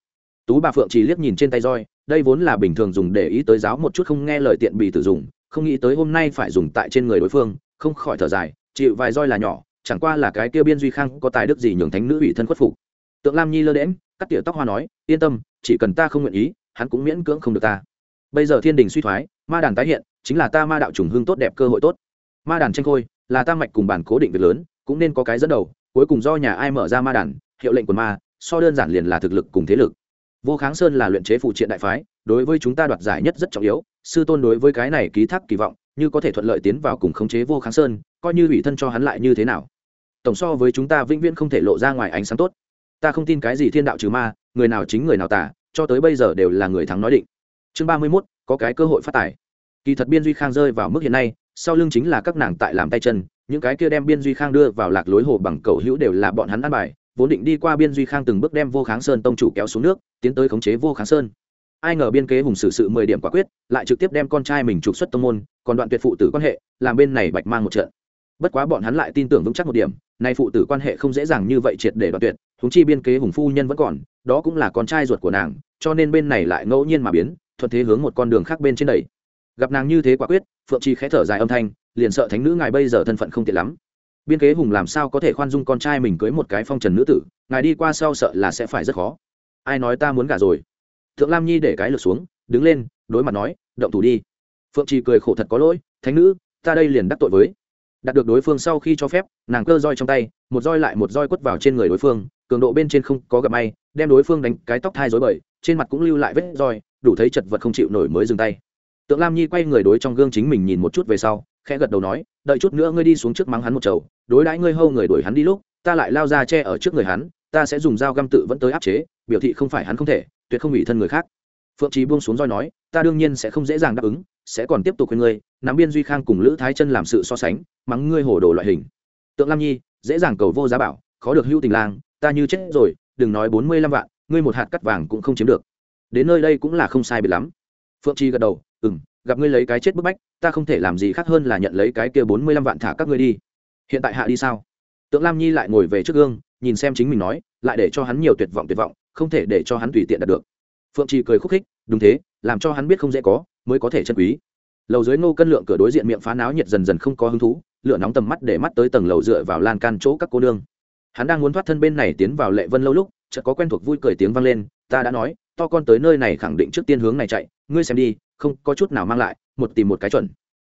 Tú bà phượng chỉ liếc nhìn trên tay roi, đây vốn là bình thường dùng để ý tới giáo một chút không nghe lời tiện bị tử dùng, không nghĩ tới hôm nay phải dùng tại trên người đối phương, không khỏi thở dài, chịu vài roi là nhỏ, chẳng qua là cái kia biên duy khang có tài đức gì nhường thánh nữ ủy thân khuất phục tượng lam nhi lơ đễm cắt tỉa tóc hoa nói, yên tâm, chỉ cần ta không nguyện ý, hắn cũng miễn cưỡng không được ta. Bây giờ thiên đình suy thoái, ma đàn tái hiện, chính là ta ma đạo trùng hương tốt đẹp cơ hội tốt. Ma đàn tranh khôi, là ta mạch cùng bản cố định việc lớn, cũng nên có cái dẫn đầu, cuối cùng do nhà ai mở ra ma đàn, hiệu lệnh quần ma, so đơn giản liền là thực lực cùng thế lực. Vô kháng sơn là luyện chế phụ triện đại phái, đối với chúng ta đoạt giải nhất rất trọng yếu, sư tôn đối với cái này ký thác kỳ vọng, như có thể thuận lợi tiến vào cùng khống chế vô kháng sơn, coi như ủy thân cho hắn lại như thế nào. Tổng so với chúng ta vĩnh viễn không thể lộ ra ngoài ánh sáng tốt ta không tin cái gì thiên đạo trừ ma, người nào chính người nào tả cho tới bây giờ đều là người thắng nói định. Chương ba mươi mốt, có cái cơ hội phát tài. Kỳ thật biên duy khang rơi vào mức hiện nay, sau lưng chính là các nàng tại làm tay chân, những cái kia đem biên duy khang đưa vào lạc lối hồ bằng cầu hữu đều là bọn hắn ăn bài, vốn định đi qua biên duy khang từng bước đem vô kháng sơn tông chủ kéo xuống nước, tiến tới khống chế vô kháng sơn. Ai ngờ biên kế hùng xử sự mười điểm quả quyết, lại trực tiếp đem con trai mình trục xuất tông môn, còn đoạn tuyệt phụ tử quan hệ, làm bên này bạch mang một trận. Bất quá bọn hắn lại tin tưởng vững chắc một điểm, nay phụ tử quan hệ không dễ dàng như vậy triệt để đoạn tuyệt huống chi biên kế hùng phu nhân vẫn còn, đó cũng là con trai ruột của nàng, cho nên bên này lại ngẫu nhiên mà biến, thuận thế hướng một con đường khác bên trên đầy gặp nàng như thế quả quyết, phượng chi khẽ thở dài âm thanh, liền sợ thánh nữ ngài bây giờ thân phận không tiện lắm. Biên kế hùng làm sao có thể khoan dung con trai mình cưới một cái phong trần nữ tử, ngài đi qua sau sợ là sẽ phải rất khó. Ai nói ta muốn gả rồi? Thượng lam nhi để cái lượt xuống, đứng lên, đối mặt nói, động thủ đi. Phượng trì cười khổ thật có lỗi, thánh nữ, ta đây liền đắc tội với. Đạt được đối phương sau khi cho phép, nàng cơ roi trong tay, một roi lại một roi quất vào trên người đối phương cường độ bên trên không có gặp may, đem đối phương đánh cái tóc thai dối bời, trên mặt cũng lưu lại vết roi, đủ thấy chật vật không chịu nổi mới dừng tay. Tượng lam nhi quay người đối trong gương chính mình nhìn một chút về sau, khẽ gật đầu nói, đợi chút nữa ngươi đi xuống trước mắng hắn một chầu, đối đãi ngươi hâu người đuổi hắn đi lúc, ta lại lao ra che ở trước người hắn, ta sẽ dùng dao găm tự vẫn tới áp chế, biểu thị không phải hắn không thể, tuyệt không ủy thân người khác. Phượng trí buông xuống roi nói, ta đương nhiên sẽ không dễ dàng đáp ứng, sẽ còn tiếp tục khuyên ngươi, nắm biên duy khang cùng lữ thái chân làm sự so sánh, mắng ngươi hồ đồ loại hình. Tượng lam nhi, dễ dàng cầu vô giá bảo, khó được hưu tình lang ta như chết rồi, đừng nói bốn mươi lăm vạn, ngươi một hạt cắt vàng cũng không chiếm được. Đến nơi đây cũng là không sai biệt lắm. Phượng chi gật đầu ừ m gặp ngươi lấy cái chết bức bách, ta không thể làm gì khác hơn là nhận lấy cái kia bốn mươi lăm vạn thả các ngươi đi. Hiện tại hạ đi sao? Tượng lam nhi lại ngồi về trước gương, nhìn xem chính mình nói, lại để cho hắn nhiều tuyệt vọng tuyệt vọng, không thể để cho hắn tùy tiện đạt được. Phượng trì cười khúc khích, đúng thế, làm cho hắn biết không dễ có, mới có thể chân quý. Lầu dưới ngô cân lượng cửa đối diện miệng phá náo nhiệt dần dần không có hứng thú, lửa nóng tầm mắt để mắt tới tầng lầu dựa vào lan can chỗ các cô nương hắn đang muốn thoát thân bên này tiến vào lệ vân lâu lúc, chợt có quen thuộc vui cười tiếng vang lên, ta đã nói, to con tới nơi này khẳng định trước tiên hướng này chạy, ngươi xem đi, không có chút nào mang lại, một tìm một cái chuẩn.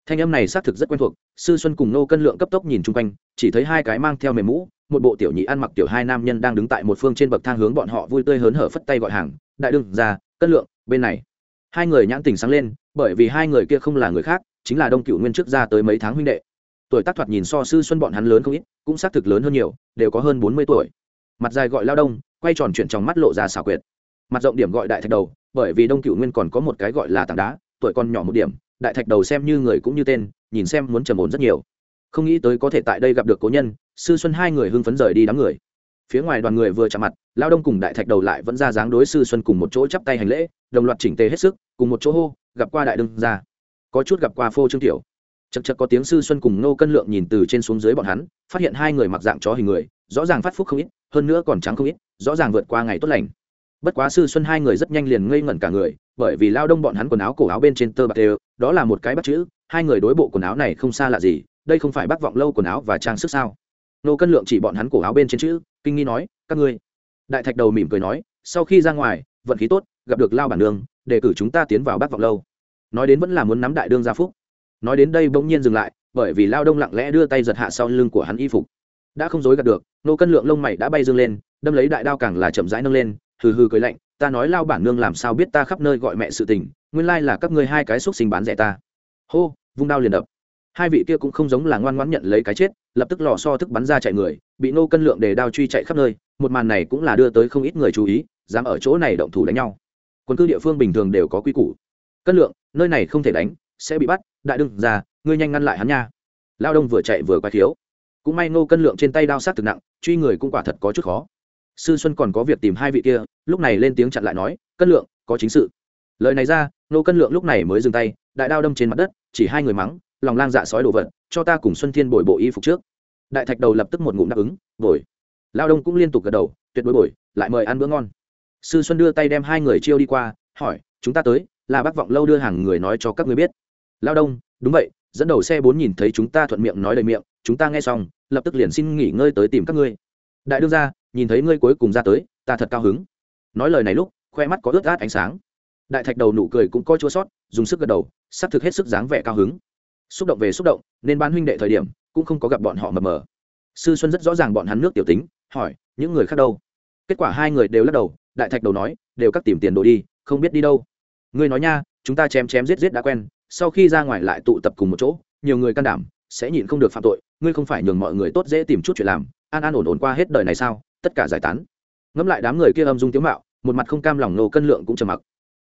Thanh âm này xác thực rất quen thuộc, sư xuân cùng nô cân lượng cấp tốc nhìn chung quanh, chỉ thấy hai cái mang theo mềm mũ, một bộ tiểu nhị ăn mặc tiểu hai nam nhân đang đứng tại một phương trên bậc thang hướng bọn họ vui tươi hớn hở phất tay gọi hàng, đại đương, ra, cân lượng, bên này. Hai người nhãn tình sáng lên, bởi vì hai người kia không là người khác, chính là đông cựu nguyên trước ra tới mấy tháng huynh đệ tuổi tác thoạt nhìn so sư xuân bọn hắn lớn không ít, cũng xác thực lớn hơn nhiều, đều có hơn bốn mươi tuổi. Mặt dài gọi lao đông, quay tròn chuyển trong mắt lộ ra xảo quyệt. Mặt rộng điểm gọi đại thạch đầu, bởi vì đông cựu nguyên còn có một cái gọi là tảng đá, tuổi còn nhỏ một điểm, đại thạch đầu xem như người cũng như tên, nhìn xem muốn trầm ổn rất nhiều. Không nghĩ tới có thể tại đây gặp được cố nhân, sư xuân hai người hưng phấn rời đi đám người. Phía ngoài đoàn người vừa chạm mặt, lao đông cùng đại thạch đầu lại vẫn ra dáng đối sư xuân cùng một chỗ chắp tay hành lễ, đồng loạt chỉnh tề hết sức, cùng một chỗ hô, gặp qua đại đương ra có chút gặp qua phô trương tiểu chật chật có tiếng sư xuân cùng nô cân lượng nhìn từ trên xuống dưới bọn hắn, phát hiện hai người mặc dạng chó hình người, rõ ràng phát phúc không ít, hơn nữa còn trắng không ít, rõ ràng vượt qua ngày tốt lành. Bất quá sư xuân hai người rất nhanh liền ngây ngẩn cả người, bởi vì lao đông bọn hắn quần áo cổ áo bên trên tơ bạc đều, đó là một cái bắt chữ, hai người đối bộ quần áo này không xa lạ gì, đây không phải bác vọng lâu quần áo và trang sức sao? Nô cân lượng chỉ bọn hắn cổ áo bên trên chữ, kinh nghi nói, các ngươi. Đại thạch đầu mỉm cười nói, sau khi ra ngoài, vận khí tốt, gặp được lao bản đường để cử chúng ta tiến vào bác vọng lâu. Nói đến vẫn là muốn nắm đại đương gia phúc nói đến đây bỗng nhiên dừng lại, bởi vì lao đông lặng lẽ đưa tay giật hạ sau lưng của hắn y phục. Đã không dối gạt được, nô cân lượng lông mày đã bay dương lên, đâm lấy đại đao càng là chậm rãi nâng lên, hừ hừ cười lạnh, ta nói lao bản nương làm sao biết ta khắp nơi gọi mẹ sự tình, nguyên lai là các ngươi hai cái xúc sinh bán rẻ ta. Hô, vung đao liền đập. Hai vị kia cũng không giống là ngoan ngoãn nhận lấy cái chết, lập tức lò so thức bắn ra chạy người, bị nô cân lượng để đao truy chạy khắp nơi, một màn này cũng là đưa tới không ít người chú ý, dám ở chỗ này động thủ đánh nhau. Quân cư địa phương bình thường đều có quy củ. Cân lượng, nơi này không thể đánh, sẽ bị bắt đại đương ra, ngươi nhanh ngăn lại hắn nha. Lao đông vừa chạy vừa quay thiếu cũng may Ngô cân lượng trên tay đao sát thực nặng, truy người cũng quả thật có chút khó. Sư xuân còn có việc tìm hai vị kia, lúc này lên tiếng chặn lại nói, cân lượng, có chính sự. Lời này ra, Ngô cân lượng lúc này mới dừng tay, đại đao đâm trên mặt đất, chỉ hai người mắng, lòng lang dạ sói đồ vật, cho ta cùng xuân thiên bồi bộ y phục trước. Đại thạch đầu lập tức một ngụm đáp ứng, bồi. Lao đông cũng liên tục gật đầu, tuyệt đối bồi, lại mời ăn bữa ngon. Sư xuân đưa tay đem hai người chiêu đi qua, hỏi, chúng ta tới, là bác vọng lâu đưa hàng người nói cho các người biết lao đông, đúng vậy, dẫn đầu xe bốn nhìn thấy chúng ta thuận miệng nói đầy miệng, chúng ta nghe xong, lập tức liền xin nghỉ ngơi tới tìm các ngươi. Đại đương ra nhìn thấy ngươi cuối cùng ra tới, ta thật cao hứng. Nói lời này lúc, khoe mắt có ướt át ánh sáng. Đại thạch đầu nụ cười cũng coi chua sót, dùng sức gật đầu, sắp thực hết sức dáng vẻ cao hứng. Xúc động về xúc động, nên ban huynh đệ thời điểm, cũng không có gặp bọn họ mờ mờ. Sư xuân rất rõ ràng bọn hắn nước tiểu tính, hỏi, những người khác đâu? Kết quả hai người đều lắc đầu, đại thạch đầu nói, đều cắt tìm tiền đồ đi, không biết đi đâu. Ngươi nói nha, chúng ta chém chém giết giết đã quen sau khi ra ngoài lại tụ tập cùng một chỗ, nhiều người can đảm, sẽ nhịn không được phạm tội, ngươi không phải nhường mọi người tốt dễ tìm chút chuyện làm, an an ổn ổn qua hết đời này sao, tất cả giải tán. Ngẫm lại đám người kia âm dung tiếng mạo, một mặt không cam lòng nô cân lượng cũng trầm mặc.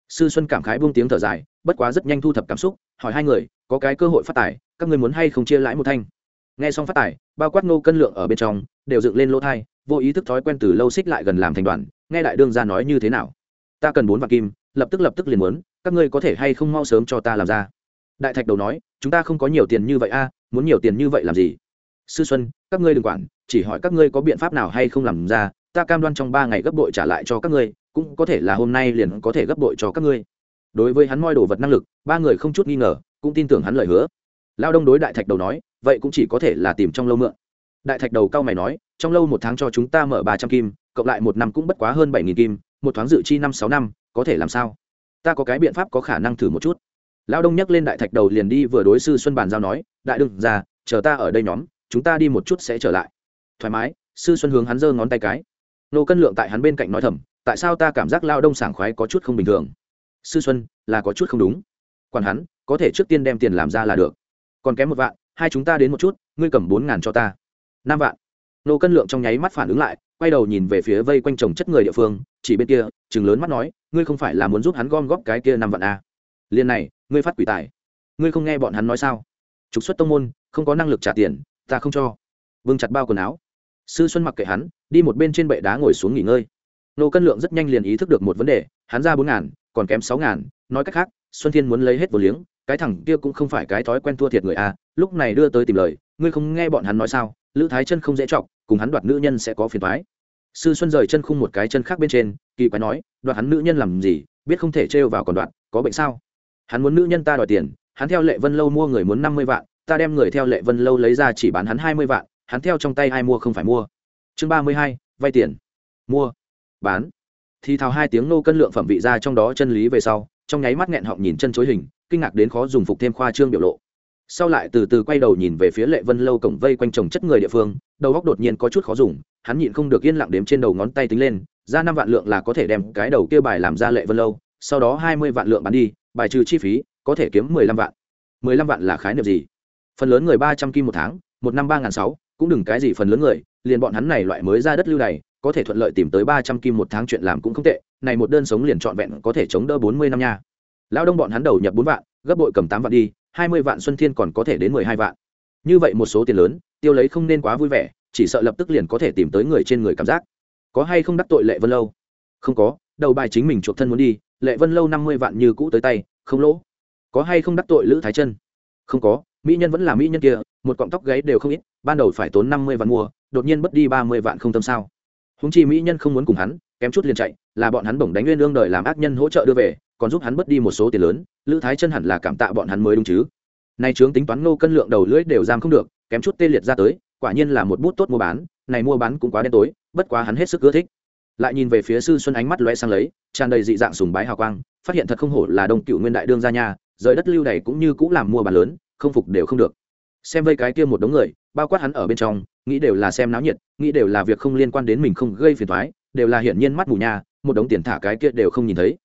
Sư xuân cảm khái buông tiếng thở dài, bất quá rất nhanh thu thập cảm xúc, hỏi hai người, có cái cơ hội phát tài, các người muốn hay không chia lãi một thanh? Nghe xong phát tài, bao quát nô cân lượng ở bên trong, đều dựng lên lỗ thai, vô ý thức thói quen từ lâu xích lại gần làm thành đoàn, nghe đại đương ra nói như thế nào. Ta cần bốn vạn kim, lập tức lập tức liền muốn các ngươi có thể hay không mau sớm cho ta làm ra? Đại thạch đầu nói, chúng ta không có nhiều tiền như vậy a, muốn nhiều tiền như vậy làm gì? Sư xuân, các ngươi đừng quản, chỉ hỏi các ngươi có biện pháp nào hay không làm ra, ta cam đoan trong ba ngày gấp đội trả lại cho các ngươi, cũng có thể là hôm nay liền có thể gấp đội cho các ngươi. Đối với hắn moi đồ vật năng lực, ba người không chút nghi ngờ, cũng tin tưởng hắn lời hứa. Lao đông đối đại thạch đầu nói, vậy cũng chỉ có thể là tìm trong lâu mượn. Đại thạch đầu cao mày nói, trong lâu một tháng cho chúng ta mở ba trăm kim, cộng lại một năm cũng bất quá hơn bảy nghìn kim, một tháng dự chi năm sáu năm, có thể làm sao? Ta có cái biện pháp có khả năng thử một chút. Lao đông nhắc lên đại thạch đầu liền đi vừa đối sư xuân bàn giao nói, đại đừng ra chờ ta ở đây nhóm, chúng ta đi một chút sẽ trở lại. Thoải mái, sư xuân hướng hắn giơ ngón tay cái. Nô cân lượng tại hắn bên cạnh nói thầm, tại sao ta cảm giác lao đông sảng khoái có chút không bình thường? Sư xuân, là có chút không đúng. Còn hắn, có thể trước tiên đem tiền làm ra là được. Còn kém một vạn, hai chúng ta đến một chút, ngươi cầm bốn ngàn cho ta. Năm vạn nô cân lượng trong nháy mắt phản ứng lại, quay đầu nhìn về phía vây quanh chồng chất người địa phương, chỉ bên kia chừng lớn mắt nói, ngươi không phải là muốn giúp hắn gom góp cái kia năm vạn à. liên này, ngươi phát quỷ tài. Ngươi không nghe bọn hắn nói sao? Trục xuất tông môn, không có năng lực trả tiền, ta không cho. Vương chặt bao quần áo. Sư xuân mặc kệ hắn, đi một bên trên bệ đá ngồi xuống nghỉ ngơi. Nô cân lượng rất nhanh liền ý thức được một vấn đề, hắn ra bốn ngàn, còn kém sáu ngàn, nói cách khác, xuân thiên muốn lấy hết vô liếng, cái thằng kia cũng không phải cái thói quen thua thiệt người a lúc này đưa tới tìm lời, ngươi không nghe bọn hắn nói sao? Lữ thái chân không dễ chọc cùng hắn đoạt nữ nhân sẽ có phiền toái. sư xuân rời chân khung một cái chân khác bên trên, kỳ quái nói, đoạt hắn nữ nhân làm gì? Biết không thể trêu vào còn đoạt, có bệnh sao? Hắn muốn nữ nhân ta đòi tiền, hắn theo lệ vân lâu mua người muốn năm mươi vạn, ta đem người theo lệ vân lâu lấy ra chỉ bán hắn hai mươi vạn, hắn theo trong tay ai mua không phải mua. Chương ba mươi hai, vay tiền. Mua, bán. Thì thào hai tiếng nô cân lượng phẩm vị ra trong đó chân lý về sau, trong nháy mắt nghẹn họng nhìn chân chối hình, kinh ngạc đến khó dùng phục thêm khoa trương biểu lộ sau lại từ từ quay đầu nhìn về phía lệ vân lâu cổng vây quanh trồng chất người địa phương, đầu góc đột nhiên có chút khó dùng, hắn nhịn không được yên lặng đếm trên đầu ngón tay tính lên, ra năm vạn lượng là có thể đem cái đầu kia bài làm ra lệ vân lâu, sau đó hai mươi vạn lượng bán đi, bài trừ chi phí, có thể kiếm mười lăm vạn. Mười lăm vạn là khái niệm gì? Phần lớn người ba trăm kim một tháng, một năm ba n g h n sáu, cũng đừng cái gì phần lớn người, liền bọn hắn này loại mới ra đất lưu này có thể thuận lợi tìm tới ba trăm kim một tháng chuyện làm cũng không tệ, này một đơn sống liền trọn vẹn có thể chống đỡ bốn mươi năm nha. Lao đông bọn hắn đầu nhập bốn vạn, gấp bội cầm tám vạn đi hai mươi vạn xuân thiên còn có thể đến mười hai vạn. Như vậy một số tiền lớn, tiêu lấy không nên quá vui vẻ, chỉ sợ lập tức liền có thể tìm tới người trên người cảm giác. Có hay không đắc tội lệ vân lâu? Không có, đầu bài chính mình chuộc thân muốn đi, lệ vân lâu năm mươi vạn như cũ tới tay, không lỗ. Có hay không đắc tội lữ thái chân không có, mỹ nhân vẫn là mỹ nhân kia, một cọng tóc gáy đều không ít, ban đầu phải tốn năm mươi vạn mua, đột nhiên mất đi ba mươi vạn không tâm sao. Húng chi mỹ nhân không muốn cùng hắn, kém chút liền chạy, là bọn hắn bổng đánh nguyên lương đời làm ác nhân hỗ trợ đưa về còn giúp hắn mất đi một số tiền lớn lữ thái chân hẳn là cảm tạ bọn hắn mới đúng chứ. Nay trướng tính toán nô cân lượng đầu lưỡi đều giam không được kém chút tê liệt ra tới quả nhiên là một bút tốt mua bán này mua bán cũng quá đen tối bất quá hắn hết sức ưa thích. Lại nhìn về phía sư xuân ánh mắt lóe sang lấy tràn đầy dị dạng sùng bái hào quang phát hiện thật không hổ là đông cựu nguyên đại đương gia nhà, rời đất lưu này cũng như cũng làm mua bán lớn không phục đều không được. Xem vây cái kia một đống người bao quát hắn ở bên trong nghĩ đều là xem náo nhiệt nghĩ đều là việc không liên quan đến mình không gây phiền thoái đều là hiển nhiên mắt mù nha một đống tiền thả cái kia đều không nhìn thấy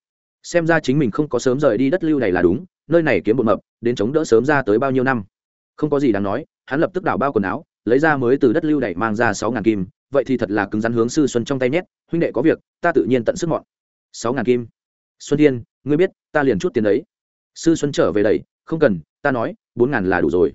xem ra chính mình không có sớm rời đi đất lưu này là đúng, nơi này kiếm bột mập, đến chống đỡ sớm ra tới bao nhiêu năm. Không có gì đáng nói, hắn lập tức đảo bao quần áo, lấy ra mới từ đất lưu đẩy mang ra sáu ngàn kim, vậy thì thật là cứng rắn hướng sư xuân trong tay nhét, huynh đệ có việc, ta tự nhiên tận sức mọn. Sáu ngàn kim. Xuân thiên, ngươi biết, ta liền chút tiền đấy. Sư xuân trở về đầy không cần, ta nói, bốn ngàn là đủ rồi.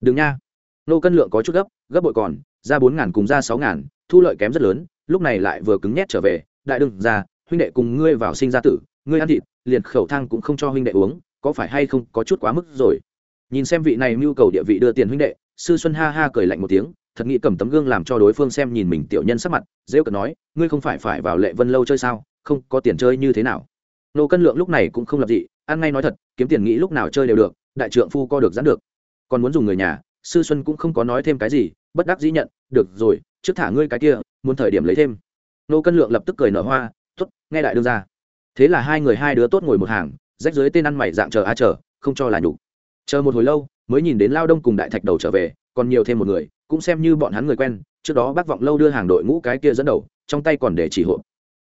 Đừng nha. Nô cân lượng có chút gấp gấp bội còn, ra bốn ngàn cùng ra sáu ngàn, thu lợi kém rất lớn, lúc này lại vừa cứng nhét trở về, đại đừng ra, huynh đệ cùng ngươi vào sinh ra tử ngươi ăn thịt, liền khẩu thang cũng không cho huynh đệ uống, có phải hay không có chút quá mức rồi? Nhìn xem vị này mưu cầu địa vị đưa tiền huynh đệ, sư xuân ha ha cười lạnh một tiếng, thật nghĩ cầm tấm gương làm cho đối phương xem nhìn mình tiểu nhân sắc mặt dễ cợt nói, ngươi không phải phải vào lệ vân lâu chơi sao, không, có tiền chơi như thế nào? Nô cân lượng lúc này cũng không lập dị, ăn ngay nói thật, kiếm tiền nghĩ lúc nào chơi đều được, đại trượng phu co được dán được. Còn muốn dùng người nhà, sư xuân cũng không có nói thêm cái gì, bất đắc dĩ nhận, được rồi, trước thả ngươi cái kia, muốn thời điểm lấy thêm. Nô cân lượng lập tức cười nở hoa t ố t nghe đại đương ra thế là hai người hai đứa tốt ngồi một hàng, rách dưới tên ăn mày dạng chờ a chờ, không cho là nhục. Chờ một hồi lâu, mới nhìn đến lao đông cùng đại thạch đầu trở về, còn nhiều thêm một người, cũng xem như bọn hắn người quen, trước đó bác vọng lâu đưa hàng đội ngũ cái kia dẫn đầu, trong tay còn để chỉ hộ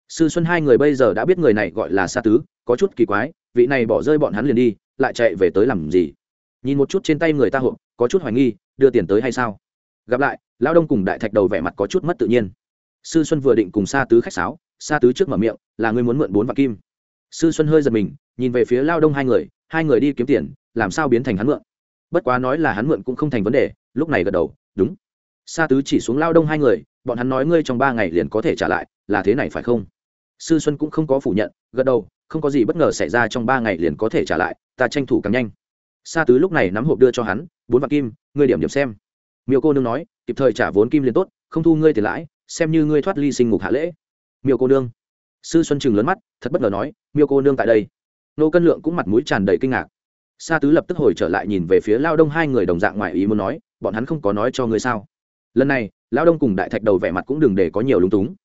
sư xuân hai người bây giờ đã biết người này gọi là sa tứ, có chút kỳ quái, vị này bỏ rơi bọn hắn liền đi, lại chạy về tới làm gì? Nhìn một chút trên tay người ta hộ có chút hoài nghi, đưa tiền tới hay sao? Gặp lại, lao đông cùng đại thạch đầu vẻ mặt có chút mất tự nhiên. Sư xuân vừa định cùng sa tứ khách sáo sa tứ trước mở miệng, là ngươi muốn mượn bốn vạn kim? Sư xuân hơi giật mình, nhìn về phía lao đông hai người hai người đi kiếm tiền, làm sao biến thành hắn mượn? Bất quá nói là hắn mượn cũng không thành vấn đề, lúc này gật đầu, đúng. Sa tứ chỉ xuống lao đông hai người, bọn hắn nói ngươi trong ba ngày liền có thể trả lại, là thế này phải không? Sư xuân cũng không có phủ nhận, gật đầu, không có gì bất ngờ xảy ra trong ba ngày liền có thể trả lại, ta tranh thủ càng nhanh. Sa tứ lúc này nắm hộp đưa cho hắn, bốn vạn kim, ngươi điểm điểm xem. Miêu cô nương nói, kịp thời trả vốn kim liền tốt, không thu ngươi tiền lãi, xem như ngươi thoát ly sinh ngục hạ lễ miêu cô nương. Sư xuân chừng lớn mắt, thật bất ngờ nói, miêu cô nương tại đây. Nô cân lượng cũng mặt mũi tràn đầy kinh ngạc. Sa tứ lập tức hồi trở lại nhìn về phía lao đông hai người đồng dạng ngoài ý muốn nói, bọn hắn không có nói cho ngươi sao? Lần này, lao đông cùng đại thạch đầu vẻ mặt cũng đừng để có nhiều lúng túng.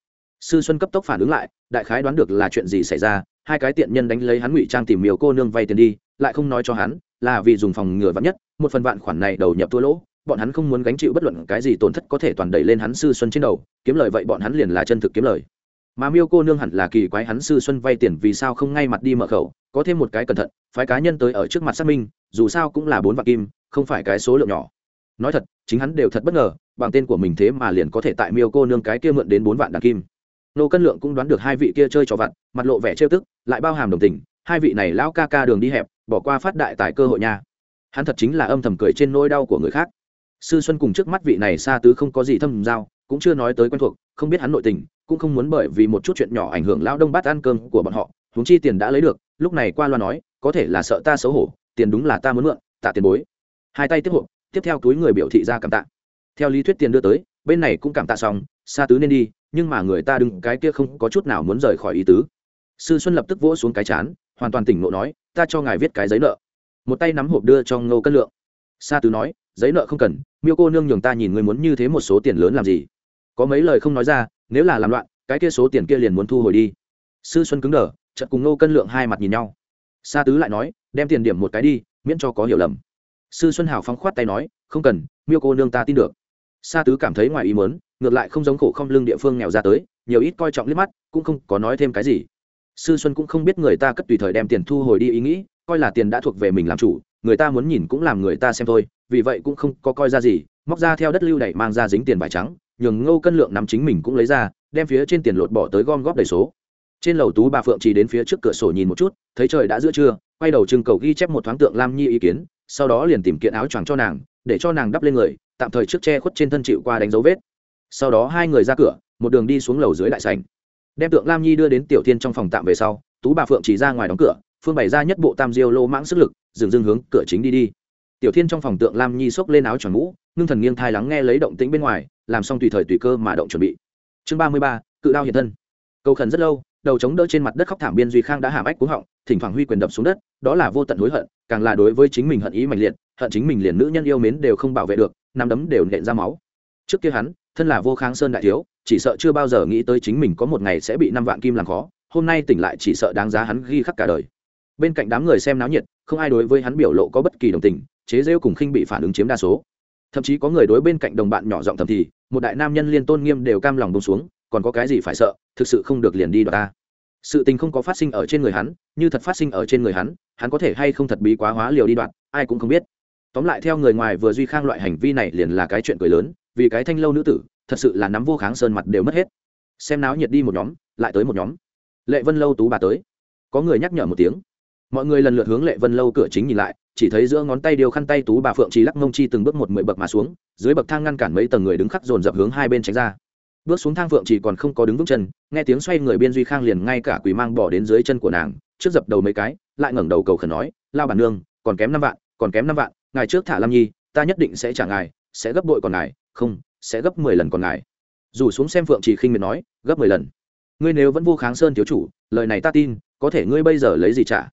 Sư xuân cấp tốc phản ứng lại, đại khái đoán được là chuyện gì xảy ra, hai cái tiện nhân đánh lấy hắn ngụy trang tìm miều cô nương vay tiền đi, lại không nói cho hắn, là vì dùng phòng ngừa vắn nhất, một phần vạn khoản này đầu nhập thua lỗ, bọn hắn không muốn gánh chịu bất luận cái gì tổn thất có thể toàn đẩy lên hắn sư xuân trên đầu, kiếm lời vậy bọn hắn liền là chân thực kiếm lời mà miêu cô nương hẳn là kỳ quái hắn sư xuân vay tiền vì sao không ngay mặt đi mở khẩu, có thêm một cái cẩn thận, phái cá nhân tới ở trước mặt xác minh, dù sao cũng là bốn vạn kim, không phải cái số lượng nhỏ. Nói thật, chính hắn đều thật bất ngờ, bằng tên của mình thế mà liền có thể tại miêu cô nương cái kia mượn đến bốn vạn đàn kim. Nô cân lượng cũng đoán được hai vị kia chơi trò vặt, mặt lộ vẻ trêu tức, lại bao hàm đồng tình, hai vị này lão ca ca đường đi hẹp, bỏ qua phát đại tài cơ hội nha. Hắn thật chính là âm thầm cười trên nỗi đau của người khác. Sư xuân cùng trước mắt vị này xa tứ không có gì thâm giao, cũng chưa nói tới quen thuộc, không biết hắn nội tình cũng không muốn bởi vì một chút chuyện nhỏ ảnh hưởng lão đông bát ăn cơm của bọn họ, huống chi tiền đã lấy được, lúc này qua loa nói, có thể là sợ ta xấu hổ, tiền đúng là ta muốn mượn, tạ tiền bối. Hai tay tiếp hộ tiếp theo túi người biểu thị ra cảm tạ. Theo lý thuyết tiền đưa tới, bên này cũng cảm tạ xong, xa tứ nên đi, nhưng mà người ta đừng cái kia không có chút nào muốn rời khỏi ý tứ. Sư xuân lập tức vỗ xuống cái chán, hoàn toàn tỉnh ngộ nói, ta cho ngài viết cái giấy nợ. Một tay nắm hộp đưa cho ngô cân lượng. Sa tứ nói, giấy nợ không cần, miêu cô nương nhường ta nhìn người muốn như thế một số tiền lớn làm gì. Có mấy lời không nói ra nếu là làm loạn, cái kia số tiền kia liền muốn thu hồi đi. Sư xuân cứng đờ, chợt cùng nô cân lượng hai mặt nhìn nhau. Sa tứ lại nói, đem tiền điểm một cái đi, miễn cho có hiểu lầm. Sư xuân hào phóng khoát tay nói, không cần, miêu cô nương ta tin được. Sa tứ cảm thấy ngoài ý mớn ngược lại không giống khổ không lương địa phương nghèo ra tới, nhiều ít coi trọng liếc mắt, cũng không có nói thêm cái gì. Sư xuân cũng không biết người ta cất tùy thời đem tiền thu hồi đi ý nghĩ, coi là tiền đã thuộc về mình làm chủ, người ta muốn nhìn cũng làm người ta xem thôi, vì vậy cũng không có coi ra gì, móc ra theo đất lưu đẩy mang ra dính tiền vải trắng nhường ngô cân lượng nắm chính mình cũng lấy ra, đem phía trên tiền lột bỏ tới gom góp đầy số. Trên lầu tú bà phượng chỉ đến phía trước cửa sổ nhìn một chút, thấy trời đã giữa trưa, quay đầu trưng cầu ghi chép một thoáng tượng lam nhi ý kiến, sau đó liền tìm kiện áo choàng cho nàng, để cho nàng đắp lên người, tạm thời trước che khuất trên thân chịu qua đánh dấu vết. Sau đó hai người ra cửa, một đường đi xuống lầu dưới đại sành đem tượng lam nhi đưa đến tiểu thiên trong phòng tạm về sau, tú bà phượng chỉ ra ngoài đóng cửa, phương bày ra nhất bộ tam diêu lô mãng sức lực, dừng dưng hướng cửa chính đi đi tiểu thiên trong phòng tượng lam nhi xốc lên áo tròn mũ, ngưng thần nghiêng thai lắng nghe lấy động tĩnh bên ngoài, làm xong tùy thời tùy cơ mà động chuẩn bị. Chương ba mươi ba, cự đao hiện thân. Cầu khẩn rất lâu, đầu chống đỡ trên mặt đất khóc thảm biên duy khang đã hàm ách cúng họng, thỉnh thoảng huy quyền đập xuống đất, đó là vô tận hối hận, càng là đối với chính mình hận ý mạnh liệt, hận chính mình liền nữ nhân yêu mến đều không bảo vệ được, nắm đấm đều nện ra máu. Trước kia hắn, thân là vô kháng sơn đại thiếu, chỉ sợ chưa bao giờ nghĩ tới chính mình có một ngày sẽ bị năm vạn kim làm khó, hôm nay tỉnh lại chỉ sợ đáng giá hắn ghi khắc cả đời. Bên cạnh đám người xem náo nhiệt, không ai đối với hắn biểu lộ có bất kỳ đồng tình chế rêu cùng khinh bị phản ứng chiếm đa số. Thậm chí có người đối bên cạnh đồng bạn nhỏ giọng thầm thì, một đại nam nhân liên tôn nghiêm đều cam lòng bông xuống, còn có cái gì phải sợ, thực sự không được liền đi đoạt ta. Sự tình không có phát sinh ở trên người hắn, như thật phát sinh ở trên người hắn hắn có thể hay không thật bí quá hóa liều đi đoạt, ai cũng không biết. Tóm lại theo người ngoài vừa duy khang loại hành vi này liền là cái chuyện cười lớn, vì cái thanh lâu nữ tử, thật sự là nắm vô kháng sơn mặt đều mất hết. Xem náo nhiệt đi một nhóm, lại tới một nhóm. Lệ vân lâu tú bà tới. Có người nhắc nhở một tiếng mọi người lần lượt hướng lệ vân lâu cửa chính nhìn lại, chỉ thấy giữa ngón tay điều khăn tay tú bà phượng trí lắc mông chi từng bước một mười bậc mà xuống, dưới bậc thang ngăn cản mấy tầng người đứng khắc dồn dập hướng hai bên tránh ra. Bước xuống thang phượng chỉ còn không có đứng vững chân, nghe tiếng xoay người biên duy khang liền ngay cả quỳ mang bỏ đến dưới chân của nàng, trước dập đầu mấy cái, lại ngẩng đầu cầu khẩn nói, lao bản nương, còn kém năm vạn, còn kém năm vạn, ngài trước thả lam nhi, ta nhất định sẽ trả ngài, sẽ gấp bội còn ngài, không, sẽ gấp mười lần còn ngài. Dù xuống xem phượng chỉ khinh miệt nói, gấp mười lần. Ngươi nếu vẫn vô kháng sơn thiếu chủ, lời này ta tin, có thể ngươi bây giờ lấy gì trả?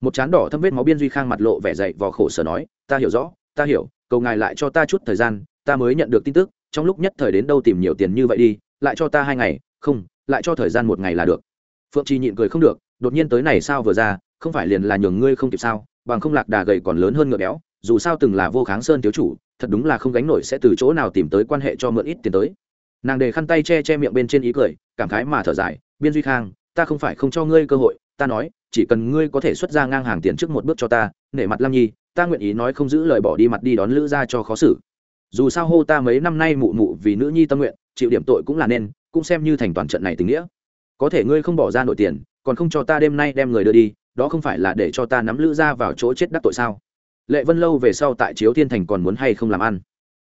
Một chán đỏ thâm vết máu biên duy khang mặt lộ vẻ dậy vò khổ sở nói, ta hiểu rõ, ta hiểu, cầu ngài lại cho ta chút thời gian, ta mới nhận được tin tức, trong lúc nhất thời đến đâu tìm nhiều tiền như vậy đi, lại cho ta hai ngày, không, lại cho thời gian một ngày là được. Phượng trì nhịn cười không được, đột nhiên tới này sao vừa ra, không phải liền là nhường ngươi không kịp sao, bằng không lạc đà gầy còn lớn hơn ngựa béo, dù sao từng là vô kháng sơn thiếu chủ, thật đúng là không gánh nổi sẽ từ chỗ nào tìm tới quan hệ cho mượn ít tiền tới. Nàng đề khăn tay che che miệng bên trên ý cười, cảm khái mà thở dài, biên duy khang ta không phải không cho ngươi cơ hội, ta nói, chỉ cần ngươi có thể xuất ra ngang hàng tiền trước một bước cho ta, nể mặt lam nhi, ta nguyện ý nói không giữ lời bỏ đi mặt đi đón lữ ra cho khó xử. Dù sao hô ta mấy năm nay mụ mụ vì nữ nhi tâm nguyện, chịu điểm tội cũng là nên, cũng xem như thành toàn trận này tình nghĩa. Có thể ngươi không bỏ ra nội tiền, còn không cho ta đêm nay đem người đưa đi, đó không phải là để cho ta nắm lữ ra vào chỗ chết đắc tội sao? Lệ vân lâu về sau tại chiếu thiên thành còn muốn hay không làm ăn?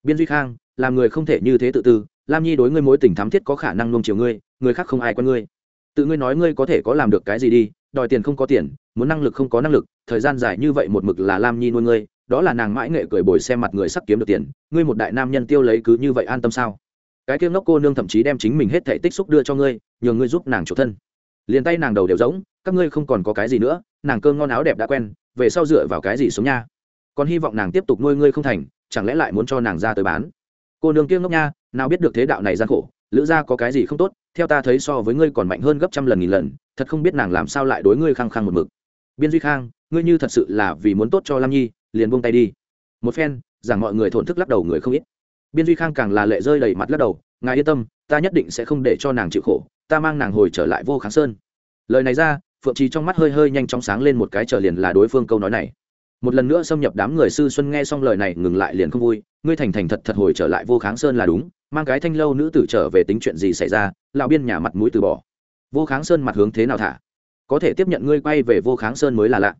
Biên duy khang, làm người không thể như thế tự tư, lam nhi đối ngươi mối tình thắm thiết có khả năng nung chiều ngươi, người khác không ai quen ngươi tự ngươi nói ngươi có thể có làm được cái gì đi, đòi tiền không có tiền, muốn năng lực không có năng lực, thời gian dài như vậy một mực là lam nhi nuôi ngươi, đó là nàng mãi nghệ cười bồi xem mặt người sắp kiếm được tiền, ngươi một đại nam nhân tiêu lấy cứ như vậy an tâm sao? Cái kia ngốc cô nương thậm chí đem chính mình hết thể tích xúc đưa cho ngươi nhờ ngươi giúp nàng chủ thân. Liền tay nàng đầu đều giống các ngươi không còn có cái gì nữa, nàng cơm ngon áo đẹp đã quen, về sau dựa vào cái gì sống nha? Còn hy vọng nàng tiếp tục nuôi ngươi không thành, chẳng lẽ lại muốn cho nàng ra tới bán? Cô nương kia ngốc nha, nào biết được thế đạo này gian khổ lữ gia có cái gì không tốt, theo ta thấy so với ngươi còn mạnh hơn gấp trăm lần nghìn lần, thật không biết nàng làm sao lại đối ngươi khăng khăng một mực. Biên duy khang, ngươi như thật sự là vì muốn tốt cho lam nhi, liền buông tay đi. Một phen rằng mọi người thổn thức lắc đầu người không ít. Biên duy khang càng là lệ rơi đầy mặt lắc đầu, ngài yên tâm, ta nhất định sẽ không để cho nàng chịu khổ, ta mang nàng hồi trở lại vô kháng sơn. Lời này ra, phượng trì trong mắt hơi hơi nhanh chóng sáng lên một cái trở liền là đối phương câu nói này. Một lần nữa xâm nhập đám người sư xuân nghe xong lời này ngừng lại liền không vui, ngươi thành thành thật thật hồi trở lại vô kháng sơn là đúng mang cái thanh lâu nữ tử trở về tính chuyện gì xảy ra, lão biên nhà mặt mũi từ bỏ. Vô kháng sơn mặt hướng thế nào thả? Có thể tiếp nhận ngươi quay về vô kháng sơn mới là lạ.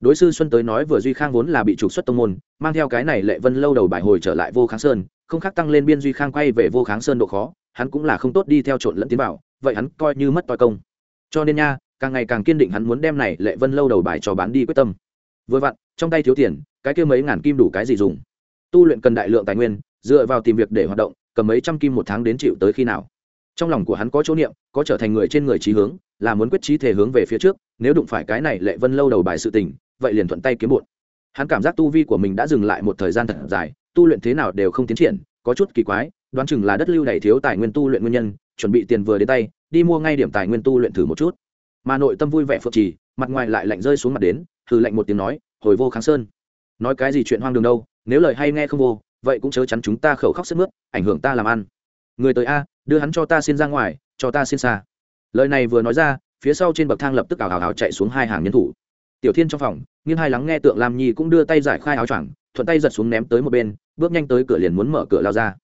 Đối sư xuân tới nói vừa duy khang vốn là bị trục xuất tông môn, mang theo cái này lệ vân lâu đầu bài hồi trở lại vô kháng sơn, không khác tăng lên biên duy khang quay về vô kháng sơn độ khó, hắn cũng là không tốt đi theo trộn lẫn tiến bảo vậy hắn coi như mất toi công. Cho nên nha, càng ngày càng kiên định hắn muốn đem này lệ vân lâu đầu bài cho bán đi quyết tâm. Vừa vặn, trong tay thiếu tiền, cái kia mấy ngàn kim đủ cái gì dùng? Tu luyện cần đại lượng tài nguyên, dựa vào tìm việc để hoạt động cầm mấy trăm kim một tháng đến chịu tới khi nào. Trong lòng của hắn có chỗ niệm, có trở thành người trên người trí hướng, là muốn quyết trí thể hướng về phía trước, nếu đụng phải cái này lệ vân lâu đầu bài sự tình, vậy liền thuận tay kiếm bụn hắn cảm giác tu vi của mình đã dừng lại một thời gian thật dài, tu luyện thế nào đều không tiến triển, có chút kỳ quái, đoán chừng là đất lưu đầy thiếu tài nguyên tu luyện nguyên nhân, chuẩn bị tiền vừa đến tay, đi mua ngay điểm tài nguyên tu luyện thử một chút. Mà nội tâm vui vẻ phượng trì, mặt ngoài lại lạnh rơi xuống mặt đến thử lạnh một tiếng nói, hồi vô kháng sơn. Nói cái gì chuyện hoang đường đâu, nếu lời hay nghe không vô vậy cũng chớ chắn chúng ta khẩu khóc sức mướt, ảnh hưởng ta làm ăn. Người tới a, đưa hắn cho ta xin ra ngoài, cho ta xin xa. Lời này vừa nói ra, phía sau trên bậc thang lập tức ảo hào hào chạy xuống hai hàng nhân thủ. Tiểu thiên trong phòng, nghiêng hai lắng nghe tượng lam nhi cũng đưa tay giải khai áo choàng, thuận tay giật xuống ném tới một bên, bước nhanh tới cửa liền muốn mở cửa lao ra.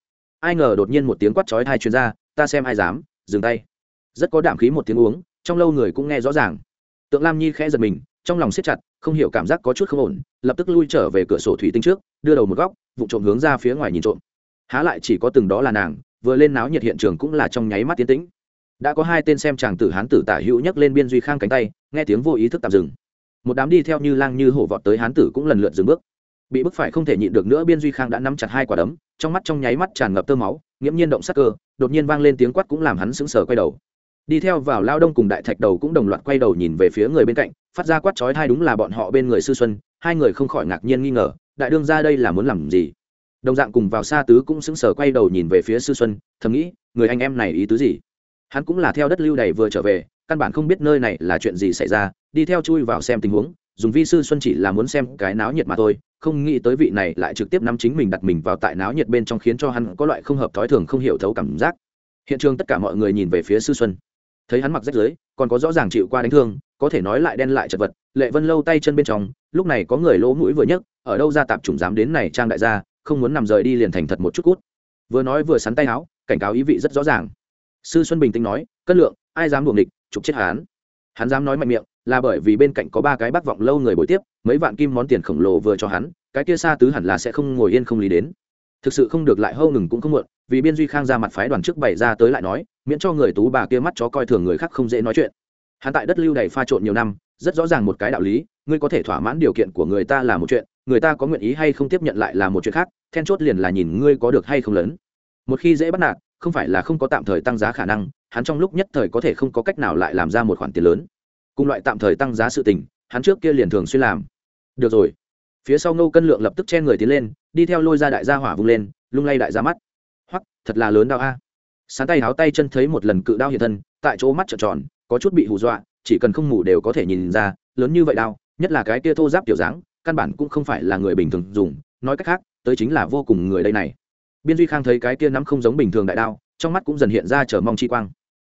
Ai ngờ đột nhiên một tiếng quát chói thai chuyên ra, ta xem ai dám, dừng tay. Rất có đảm khí một tiếng uống, trong lâu người cũng nghe rõ ràng. Tượng lam nhi khẽ giật mình, trong lòng siết chặt, không hiểu cảm giác có chút không ổn, lập tức lui trở về cửa sổ thủy tinh trước, đưa đầu một góc vụ trộm hướng ra phía ngoài nhìn trộm. Há lại chỉ có từng đó là nàng, vừa lên náo nhiệt hiện trường cũng là trong nháy mắt tiến tĩnh. Đã có hai tên xem chàng tử hán tử tả hữu nhấc lên biên duy khang cánh tay, nghe tiếng vô ý thức tạm dừng. Một đám đi theo như lang như hổ vọt tới hán tử cũng lần lượt dừng bước. Bị bức phải không thể nhịn được nữa, biên duy khang đã nắm chặt hai quả đấm, trong mắt trong nháy mắt tràn ngập tơ máu, nghiễm nhiên động sắc cơ, đột nhiên vang lên tiếng quát cũng làm hắn sững sờ quay đầu. Đi theo vào lao đông cùng đại thạch đầu cũng đồng loạt quay đầu nhìn về phía người bên cạnh, phát ra quát chói hai đúng là bọn họ bên người sư xuân, hai người không khỏi ngạc nhiên nghi ngờ đại đương ra đây là muốn làm gì? Đồng dạng cùng vào xa tứ cũng sững sờ quay đầu nhìn về phía sư xuân thầm nghĩ người anh em này ý tứ gì? Hắn cũng là theo đất lưu đầy vừa trở về căn bản không biết nơi này là chuyện gì xảy ra đi theo chui vào xem tình huống dùng vi sư xuân chỉ là muốn xem cái náo nhiệt mà thôi không nghĩ tới vị này lại trực tiếp nắm chính mình đặt mình vào tại náo nhiệt bên trong khiến cho hắn có loại không hợp thói thường không hiểu thấu cảm giác. Hiện trường tất cả mọi người nhìn về phía sư xuân. Thấy hắn mặc rách lưới, còn có rõ ràng chịu qua đánh thương có thể nói lại đen lại chật vật, lệ vân lâu tay chân bên trong, lúc này có người lỗ mũi vừa nhấc, ở đâu ra tạp chủng dám đến này trang đại gia, không muốn nằm rời đi liền thành thật một chút cút. Vừa nói vừa sắn tay áo, cảnh cáo ý vị rất rõ ràng. Sư xuân bình tĩnh nói cân lượng, ai dám đuồng địch trục chết hắn. Hắn dám nói mạnh miệng, là bởi vì bên cạnh có ba cái bác vọng lâu người bồi tiếp, mấy vạn kim món tiền khổng lồ vừa cho hắn, cái kia xa tứ hẳn là sẽ không ngồi yên không lý đến. Thực sự không được lại hâu ngừng cũng không muộn, vì biên duy khang ra mặt phái đoàn trước bày ra tới lại nói, miễn cho người tú bà kia mắt chó coi thường người khác không dễ nói chuyện hắn tại đất lưu đầy pha trộn nhiều năm, rất rõ ràng một cái đạo lý, ngươi có thể thỏa mãn điều kiện của người ta là một chuyện, người ta có nguyện ý hay không tiếp nhận lại là một chuyện khác, then chốt liền là nhìn ngươi có được hay không lớn. Một khi dễ bắt nạt, không phải là không có tạm thời tăng giá khả năng, hắn trong lúc nhất thời có thể không có cách nào lại làm ra một khoản tiền lớn. Cùng loại tạm thời tăng giá sự tình, hắn trước kia liền thường xuyên làm. Được rồi. Phía sau ngô cân lượng lập tức chen người tiến lên, đi theo lôi ra đại gia hỏa vung lên, lung lay đại gia mắt. Hoặc thật là lớn đau a. Sán tay háo tay chân thấy một lần cự đao hiện thân, tại chỗ mắt trợn tròn có chút bị hù dọa, chỉ cần không ngủ đều có thể nhìn ra, lớn như vậy đau, nhất là cái kia thô giáp tiểu dáng, căn bản cũng không phải là người bình thường dùng, nói cách khác, tới chính là vô cùng người đây này. Biên duy khang thấy cái kia nắm không giống bình thường đại đao, trong mắt cũng dần hiện ra chờ mong chi quang.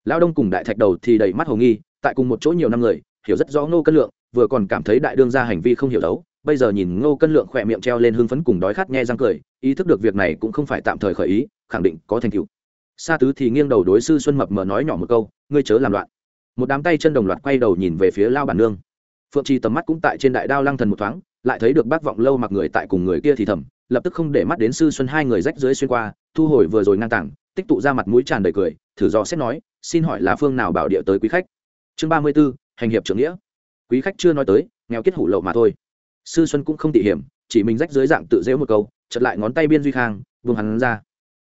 Lão đông cùng đại thạch đầu thì đầy mắt hồ nghi, tại cùng một chỗ nhiều năm người, hiểu rất rõ ngô cân lượng, vừa còn cảm thấy đại đương ra hành vi không hiểu đấu, bây giờ nhìn ngô cân lượng khỏe miệng treo lên hưng phấn cùng đói khát nghe răng cười, ý thức được việc này cũng không phải tạm thời khởi ý, khẳng định có thành tựu. Sa tứ thì nghiêng đầu đối sư xuân mập mờ nói nhỏ một câu, ngươi chớ làm loạn một đám tay chân đồng loạt quay đầu nhìn về phía lao bản nương. Phượng trì tầm mắt cũng tại trên đại đao lăng thần một thoáng, lại thấy được bác vọng lâu mặc người tại cùng người kia thì thầm, lập tức không để mắt đến sư xuân hai người rách dưới xuyên qua, thu hồi vừa rồi ngang tảng, tích tụ ra mặt mũi tràn đầy cười, thử do xét nói, xin hỏi là phương nào bảo địa tới quý khách? Chương ba mươi b ố hành hiệp trưởng nghĩa. Quý khách chưa nói tới, nghèo kết hủ lậu mà thôi. Sư xuân cũng không tỉ hiểm, chỉ mình rách dưới dạng tự dễu một câu chật lại ngón tay biên duy khang vương hắn ra.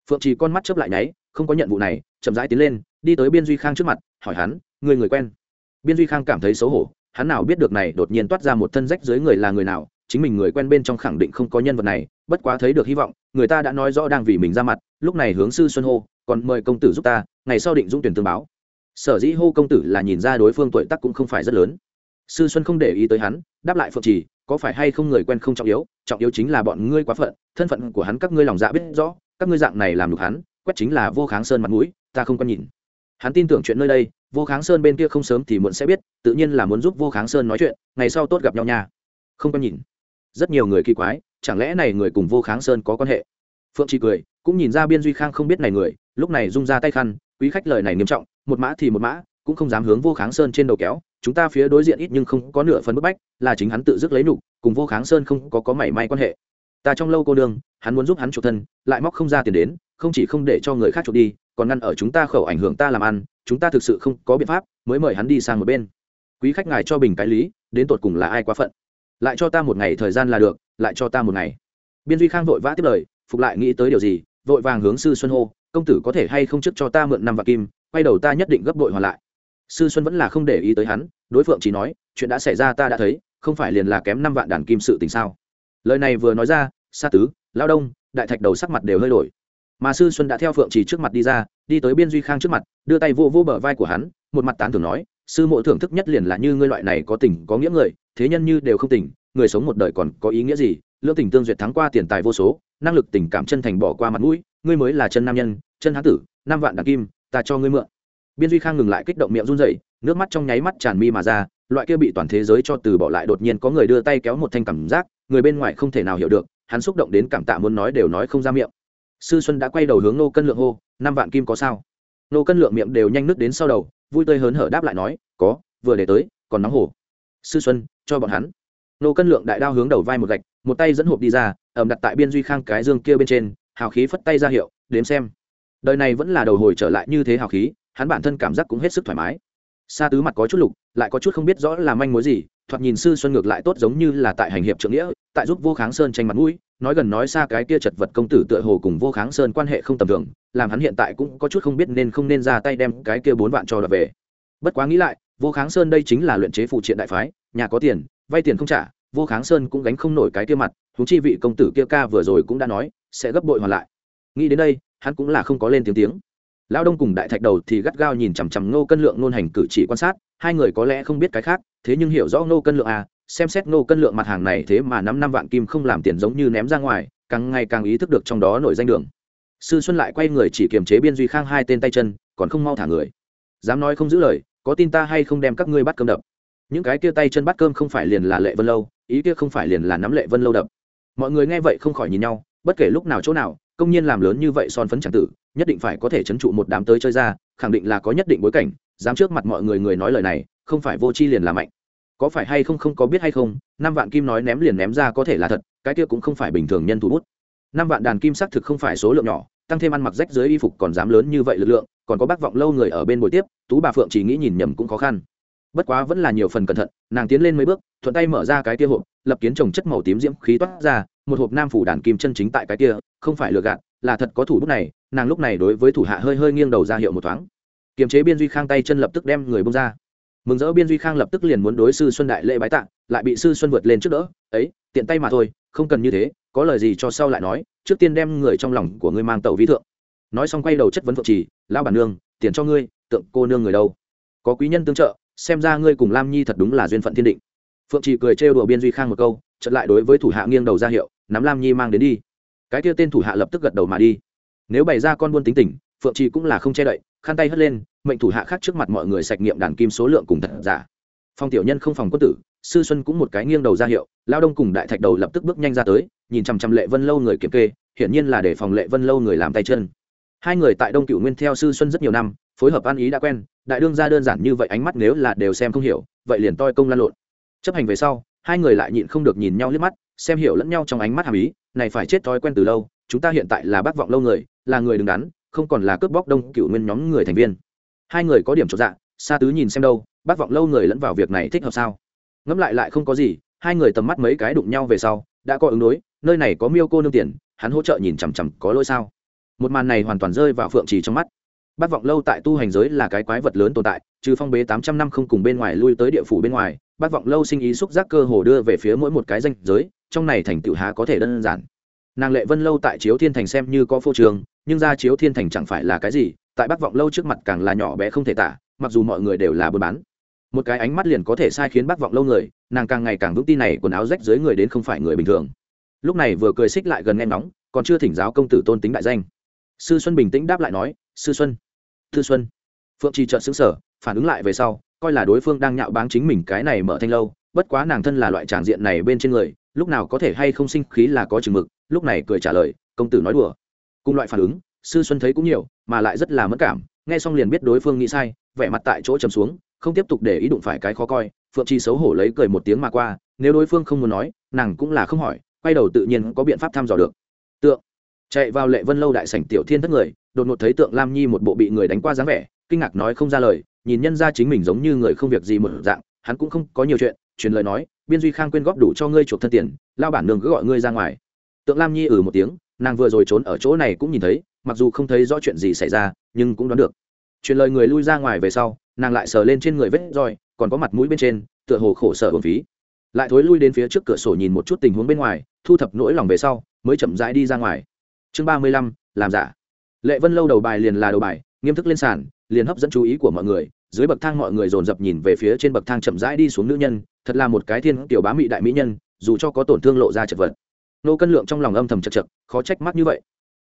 Phượng trì con mắt chớp lại nháy, không có nhận vụ này, chậm rãi tiến lên, đi tới biên duy khang trước mặt, hỏi hắn người người quen. Biên duy khang cảm thấy xấu hổ, hắn nào biết được này đột nhiên toát ra một thân rách dưới người là người nào, chính mình người quen bên trong khẳng định không có nhân vật này, bất quá thấy được hy vọng, người ta đã nói rõ đang vì mình ra mặt, lúc này hướng sư xuân hô, còn mời công tử giúp ta, ngày sau định dung tuyển tương báo. Sở dĩ hô công tử là nhìn ra đối phương tuổi tác cũng không phải rất lớn. Sư xuân không để ý tới hắn, đáp lại phượng trì, có phải hay không người quen không trọng yếu trọng yếu chính là bọn ngươi quá phận, thân phận của hắn các ngươi lòng dạ biết rõ, các ngươi dạng này làm được hắn, quét chính là vô kháng sơn mặt mũi, ta không có nhìn. Hắn tin tưởng chuyện nơi đây vô kháng sơn bên kia không sớm thì muộn sẽ biết, tự nhiên là muốn giúp vô kháng sơn nói chuyện, ngày sau tốt gặp nhau nha. Không có nhìn. Rất nhiều người kỳ quái, chẳng lẽ này người cùng vô kháng sơn có quan hệ? Phượng chỉ cười, cũng nhìn ra biên duy khang không biết này người, lúc này rung ra tay khăn, quý khách lời này nghiêm trọng, một mã thì một mã, cũng không dám hướng vô kháng sơn trên đầu kéo, chúng ta phía đối diện ít nhưng không có nửa phần bức bách, là chính hắn tự dứt lấy nục cùng vô kháng sơn không có có mảy may quan hệ. Ta trong lâu cô đường hắn muốn giúp hắn chuộc thân, lại móc không ra tiền đến, không chỉ không để cho người khác chuộc đi, còn ngăn ở chúng ta khẩu ảnh hưởng ta làm ăn chúng ta thực sự không có biện pháp, mới mời hắn đi sang một bên. Quý khách ngài cho bình cái lý, đến tột cùng là ai quá phận? Lại cho ta một ngày thời gian là được, lại cho ta một ngày. Biên duy khang vội vã tiếp lời, phục lại nghĩ tới điều gì, vội vàng hướng sư xuân hô, công tử có thể hay không trước cho ta mượn năm vạn kim, quay đầu ta nhất định gấp đội hoàn lại. Sư xuân vẫn là không để ý tới hắn, đối phượng chỉ nói, chuyện đã xảy ra ta đã thấy, không phải liền là kém năm vạn đàn kim sự tình sao? Lời này vừa nói ra, sa tứ, lao đông, đại thạch đầu sắc mặt đều hơi đổi. Mà sư xuân đã theo phượng chỉ trước mặt đi ra, đi tới biên duy khang trước mặt đưa tay vô vô bờ vai của hắn, một mặt tán thưởng nói, sư mộ thưởng thức nhất liền là như ngươi loại này có tình, có nghĩa người, thế nhân như đều không tình, người sống một đời còn có ý nghĩa gì? Lương tình tương duyệt thắng qua tiền tài vô số, năng lực tình cảm chân thành bỏ qua mặt mũi, ngươi mới là chân nam nhân, chân hán tử, năm vạn đàn kim, ta cho ngươi mượn. Biên duy khang ngừng lại kích động miệng run rẩy, nước mắt trong nháy mắt tràn mi mà ra, loại kia bị toàn thế giới cho từ bỏ lại đột nhiên có người đưa tay kéo một thanh cảm giác, người bên ngoài không thể nào hiểu được, hắn xúc động đến cảm tạ muốn nói đều nói không ra miệng. Sư xuân đã quay đầu hướng nô cân lượng hô, năm vạn kim có sao? Nô cân lượng miệng đều nhanh nước đến sau đầu, vui tươi hớn hở đáp lại nói, có, vừa để tới, còn nóng hổ. Sư xuân, cho bọn hắn. Nô cân lượng đại đao hướng đầu vai một gạch, một tay dẫn hộp đi ra ẩm đặt tại biên duy khang cái dương kia bên trên, hào khí phất tay ra hiệu, đếm xem. Đời này vẫn là đầu hồi trở lại như thế hào khí, hắn bản thân cảm giác cũng hết sức thoải mái. Sa tứ mặt có chút lục, lại có chút không biết rõ là manh mối gì, thoạt nhìn sư xuân ngược lại tốt giống như là tại hành hiệp trưởng nghĩa, tại giúp vô kháng sơn tranh mặt mũi nói gần nói xa cái kia chật vật công tử tựa hồ cùng vô kháng sơn quan hệ không tầm thường, làm hắn hiện tại cũng có chút không biết nên không nên ra tay đem cái kia bốn vạn cho đập về. Bất quá nghĩ lại, vô kháng sơn đây chính là luyện chế phụ triện đại phái, nhà có tiền, vay tiền không trả, vô kháng sơn cũng gánh không nổi cái kia mặt thú chi vị công tử kia ca vừa rồi cũng đã nói, sẽ gấp bội hoàn lại. Nghĩ đến đây, hắn cũng là không có lên tiếng tiếng. Lão đông cùng đại thạch đầu thì gắt gao nhìn chằm chằm ngô cân lượng nôn hành cử chỉ quan sát, hai người có lẽ không biết cái khác, thế nhưng hiểu rõ ngô cân lượng à xem xét nô cân lượng mặt hàng này thế mà năm năm vạn kim không làm tiền giống như ném ra ngoài, càng ngày càng ý thức được trong đó nổi danh đường. Sư xuân lại quay người chỉ kiềm chế biên duy khang hai tên tay chân, còn không mau thả người. Dám nói không giữ lời, có tin ta hay không đem các ngươi bắt cơm đập? Những cái kia tay chân bắt cơm không phải liền là lệ vân lâu, ý kia không phải liền là nắm lệ vân lâu đập. Mọi người nghe vậy không khỏi nhìn nhau, bất kể lúc nào chỗ nào, công nhiên làm lớn như vậy son phấn c tử, nhất định phải có thể chấn trụ một đám tới chơi ra, khẳng định là có nhất định bối cảnh, dám trước mặt mọi người người nói lời này, không phải vô chi liền là mạnh có phải hay không không có biết hay không, năm vạn kim nói ném liền ném ra có thể là thật, cái kia cũng không phải bình thường nhân thủ bút. Năm vạn đàn kim xác thực không phải số lượng nhỏ, tăng thêm ăn mặc rách dưới y phục còn dám lớn như vậy lực lượng, còn có bác vọng lâu người ở bên buổi tiếp, tú bà phượng chỉ nghĩ nhìn nhầm cũng khó khăn. Bất quá vẫn là nhiều phần cẩn thận, nàng tiến lên mấy bước, thuận tay mở ra cái kia hộp, lập kiến trồng chất màu tím diễm khí toát ra, một hộp nam phủ đàn kim chân chính tại cái kia, không phải lừa gạt, là thật có thủ bút này, nàng lúc này đối với thủ hạ hơi hơi nghiêng đầu ra hiệu một thoáng. Kiềm chế biên duy khang tay chân lập tức đem người bông ra mừng rỡ biên duy khang lập tức liền muốn đối sư xuân đại lễ bái tạ, lại bị sư xuân vượt lên trước đỡ, ấy, tiện tay mà thôi, không cần như thế, có lời gì cho sau lại nói, trước tiên đem người trong lòng của ngươi mang tàu vi thượng. Nói xong quay đầu chất vấn phượng trì lao bản nương, tiền cho ngươi, tượng cô nương người đâu? Có quý nhân tương trợ, xem ra ngươi cùng lam nhi thật đúng là duyên phận thiên định. Phượng trì cười trêu đùa biên duy khang một câu trận lại đối với thủ hạ nghiêng đầu ra hiệu, nắm lam nhi mang đến đi. Cái kia tên thủ hạ lập tức gật đầu mà đi. Nếu bày ra con buôn tính tình phượng trì cũng là không che đậy, khăn tay hất lên, mệnh thủ hạ khác trước mặt mọi người sạch nghiệm đàn kim số lượng cùng thật giả. Phong tiểu nhân không phòng quân tử, sư xuân cũng một cái nghiêng đầu ra hiệu, lao đông cùng đại thạch đầu lập tức bước nhanh ra tới, nhìn chằm chằm lệ vân lâu người kiểm kê, hiển nhiên là để phòng lệ vân lâu người làm tay chân. Hai người tại đông cựu nguyên theo sư xuân rất nhiều năm, phối hợp ăn ý đã quen, đại đương ra đơn giản như vậy ánh mắt nếu là đều xem không hiểu, vậy liền toi công lan lộn. Chấp hành về sau, hai người lại nhịn không được nhìn nhau liếc mắt, xem hiểu lẫn nhau trong ánh mắt hàm ý, này phải chết thói quen từ lâu, chúng ta hiện tại là bác vọng lâu người, là người đứng đắn không còn là cướp bóc đông cựu nguyên nhóm người thành viên. Hai người có điểm trọn dạ xa tứ nhìn xem đâu, bác vọng lâu người lẫn vào việc này thích hợp sao? Ngẫm lại lại không có gì, hai người tầm mắt mấy cái đụng nhau về sau, đã có ứng đối, nơi này có miêu cô nương tiền, hắn hỗ trợ nhìn chằm chằm có lỗi sao? Một màn này hoàn toàn rơi vào phượng trì trong mắt. Bác vọng lâu tại tu hành giới là cái quái vật lớn tồn tại, trừ phong bế tám trăm năm không cùng bên ngoài lui tới địa phủ bên ngoài, bác vọng lâu sinh ý xúc giác cơ hồ đưa về phía mỗi một cái danh giới, trong này thành tựu há có thể đơn giản. Nàng lệ vân lâu tại chiếu thiên thành xem như có phô trường nhưng ra chiếu thiên thành chẳng phải là cái gì, tại bắc vọng lâu trước mặt càng là nhỏ bé không thể tả, mặc dù mọi người đều là buôn bán. Một cái ánh mắt liền có thể sai khiến bác vọng lâu người, nàng càng ngày càng vững tin này quần áo rách dưới người đến không phải người bình thường. Lúc này vừa cười xích lại gần nghe nóng còn chưa thỉnh giáo công tử tôn tính đại danh. Sư xuân bình tĩnh đáp lại nói, sư xuân, thư xuân. Phượng trì trợn xứng sở phản ứng lại về sau, coi là đối phương đang nhạo báng chính mình cái này mở thanh lâu, bất quá nàng thân là loại tràng diện này bên trên người, lúc nào có thể hay không sinh khí là có chừng mực, lúc này cười trả lời, công tử nói đùa cùng loại phản ứng, sư xuân thấy cũng nhiều, mà lại rất là mất cảm, nghe xong liền biết đối phương nghĩ sai, vẻ mặt tại chỗ chầm xuống, không tiếp tục để ý đụng phải cái khó coi, phượng chi xấu hổ lấy cười một tiếng mà qua, nếu đối phương không muốn nói, nàng cũng là không hỏi, quay đầu tự nhiên có biện pháp thăm dò được. Tượng, chạy vào lệ vân lâu đại sảnh tiểu thiên thất người, đột ngột thấy tượng lam nhi một bộ bị người đánh qua dáng vẻ, kinh ngạc nói không ra lời, nhìn nhân ra chính mình giống như người không việc gì một dạng, hắn cũng không có nhiều chuyện, truyền lời nói, biên duy khang quyên góp đủ cho ngươi chuộc thân tiền, lao bản nương cứ gọi ngươi ra ngoài. Tượng lam nhi ừ một tiếng nàng vừa rồi trốn ở chỗ này cũng nhìn thấy, mặc dù không thấy rõ chuyện gì xảy ra, nhưng cũng đoán được. Truyền lời người lui ra ngoài về sau, nàng lại sờ lên trên người vết roi, còn có mặt mũi bên trên, tựa hồ khổ sở hồn phí. Lại thối lui đến phía trước cửa sổ nhìn một chút tình huống bên ngoài, thu thập nỗi lòng về sau, mới chậm rãi đi ra ngoài. Chương ba mươi lăm, làm giả. Lệ vân lâu đầu bài liền là đầu bài, nghiêm thức lên sàn, liền hấp dẫn chú ý của mọi người, dưới bậc thang mọi người dồn dập nhìn về phía trên bậc thang chậm rãi đi xuống nữ nhân, thật là một cái thiên tiểu bá mị đại mỹ nhân, dù cho có tổn thương lộ ra chật vật nô cân lượng trong lòng âm thầm chật chật, khó trách mắt như vậy.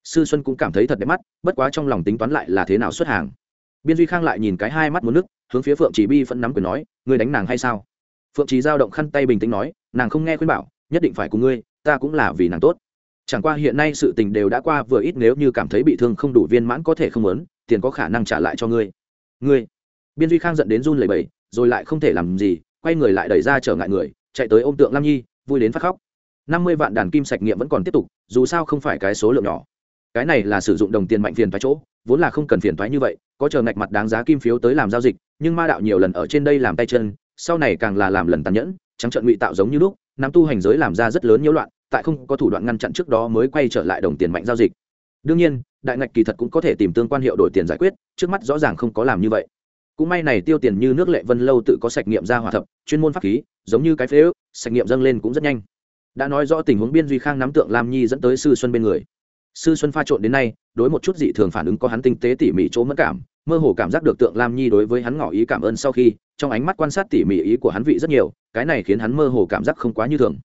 Sư xuân cũng cảm thấy thật đẹp mắt, bất quá trong lòng tính toán lại là thế nào xuất hàng. Biên duy khang lại nhìn cái hai mắt muốn nước, hướng phía phượng chỉ bi vẫn nắm quyền nói người đánh nàng hay sao? Phượng trí giao động khăn tay bình tĩnh nói, nàng không nghe khuyên bảo, nhất định phải cùng ngươi, ta cũng là vì nàng tốt. Chẳng qua hiện nay sự tình đều đã qua vừa ít nếu như cảm thấy bị thương không đủ viên mãn có thể không muốn, tiền có khả năng trả lại cho ngươi. Ngươi? Biên duy khang giận đến run lẩy bẩy, rồi lại không thể làm gì, quay người lại đẩy ra trở ngại người, chạy tới ôm tượng lam nhi, vui đến phát khóc năm mươi vạn đàn kim sạch nghiệm vẫn còn tiếp tục, dù sao không phải cái số lượng nhỏ. Cái này là sử dụng đồng tiền mạnh phiền thoái chỗ, vốn là không cần phiền thoái như vậy, có chờ ngạch mặt đáng giá kim phiếu tới làm giao dịch, nhưng ma đạo nhiều lần ở trên đây làm tay chân, sau này càng là làm lần tàn nhẫn, trắng trận ngụy tạo giống như lúc nam tu hành giới làm ra rất lớn nhiễu loạn, tại không có thủ đoạn ngăn chặn trước đó mới quay trở lại đồng tiền mạnh giao dịch. Đương nhiên, đại ngạch kỳ thật cũng có thể tìm tương quan hiệu đổi tiền giải quyết, trước mắt rõ ràng không có làm như vậy. Cũng may này tiêu tiền như nước lệ vân lâu tự có sạch nghiệm ra hòa thập, chuyên môn pháp khí, giống như cái phế ước, sạch nghiệm dâng lên cũng rất nhanh đã nói rõ tình huống biên duy khang nắm tượng lam nhi dẫn tới sư xuân bên người sư xuân pha trộn đến nay đối một chút dị thường phản ứng có hắn tinh tế tỉ mỉ chỗ mất cảm mơ hồ cảm giác được tượng lam nhi đối với hắn ngỏ ý cảm ơn sau khi trong ánh mắt quan sát tỉ mỉ ý của hắn vị rất nhiều cái này khiến hắn mơ hồ cảm giác không quá như thường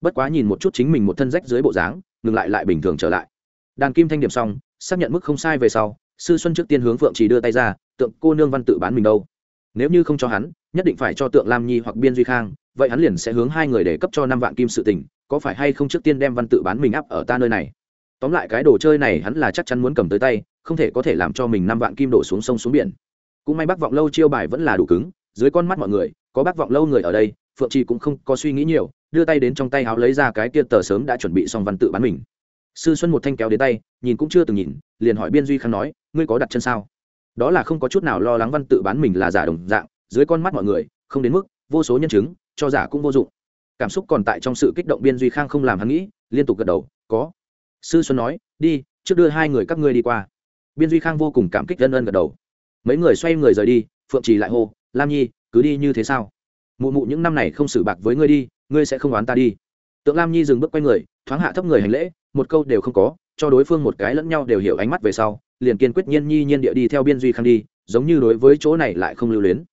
bất quá nhìn một chút chính mình một thân rách dưới bộ dáng ngừng lại lại bình thường trở lại đàn kim thanh điểm xong xác nhận mức không sai về sau sư xuân trước tiên hướng phượng chỉ đưa tay ra tượng cô nương văn tự bán mình đâu nếu như không cho hắn nhất định phải cho tượng lam nhi hoặc biên duy khang vậy hắn liền sẽ hướng hai người để cấp cho năm vạn kim sự tình, có phải hay không trước tiên đem văn tự bán mình áp ở ta nơi này? Tóm lại cái đồ chơi này hắn là chắc chắn muốn cầm tới tay, không thể có thể làm cho mình năm vạn kim đổ xuống sông xuống biển. Cũng may bác vọng lâu chiêu bài vẫn là đủ cứng, dưới con mắt mọi người, có bác vọng lâu người ở đây, phượng trì cũng không có suy nghĩ nhiều, đưa tay đến trong tay háo lấy ra cái kia tờ sớm đã chuẩn bị xong văn tự bán mình. Sư xuân một thanh kéo đến tay, nhìn cũng chưa từng nhìn, liền hỏi biên duy khang nói, ngươi có đặt chân sao? Đó là không có chút nào lo lắng văn tự bán mình là giả đồng dạng, dưới con mắt mọi người, không đến mức vô số nhân chứng cho giả cũng vô dụng. Cảm xúc còn tại trong sự kích động biên duy khang không làm hắn nghĩ, liên tục gật đầu, có. Sư xuân nói, đi, trước đưa hai người các ngươi đi qua. Biên duy khang vô cùng cảm kích ân ân gật đầu. Mấy người xoay người rời đi, phượng trì lại hô, lam nhi, cứ đi như thế sao? Mụ mụ những năm này không xử bạc với ngươi đi, ngươi sẽ không oán ta đi. Tượng lam nhi dừng bước quay người, thoáng hạ thấp người hành lễ, một câu đều không có, cho đối phương một cái lẫn nhau đều hiểu ánh mắt về sau, liền kiên quyết nhiên nhi nhiên địa đi theo biên duy khang đi, giống như đối với chỗ này lại không lưu luyến.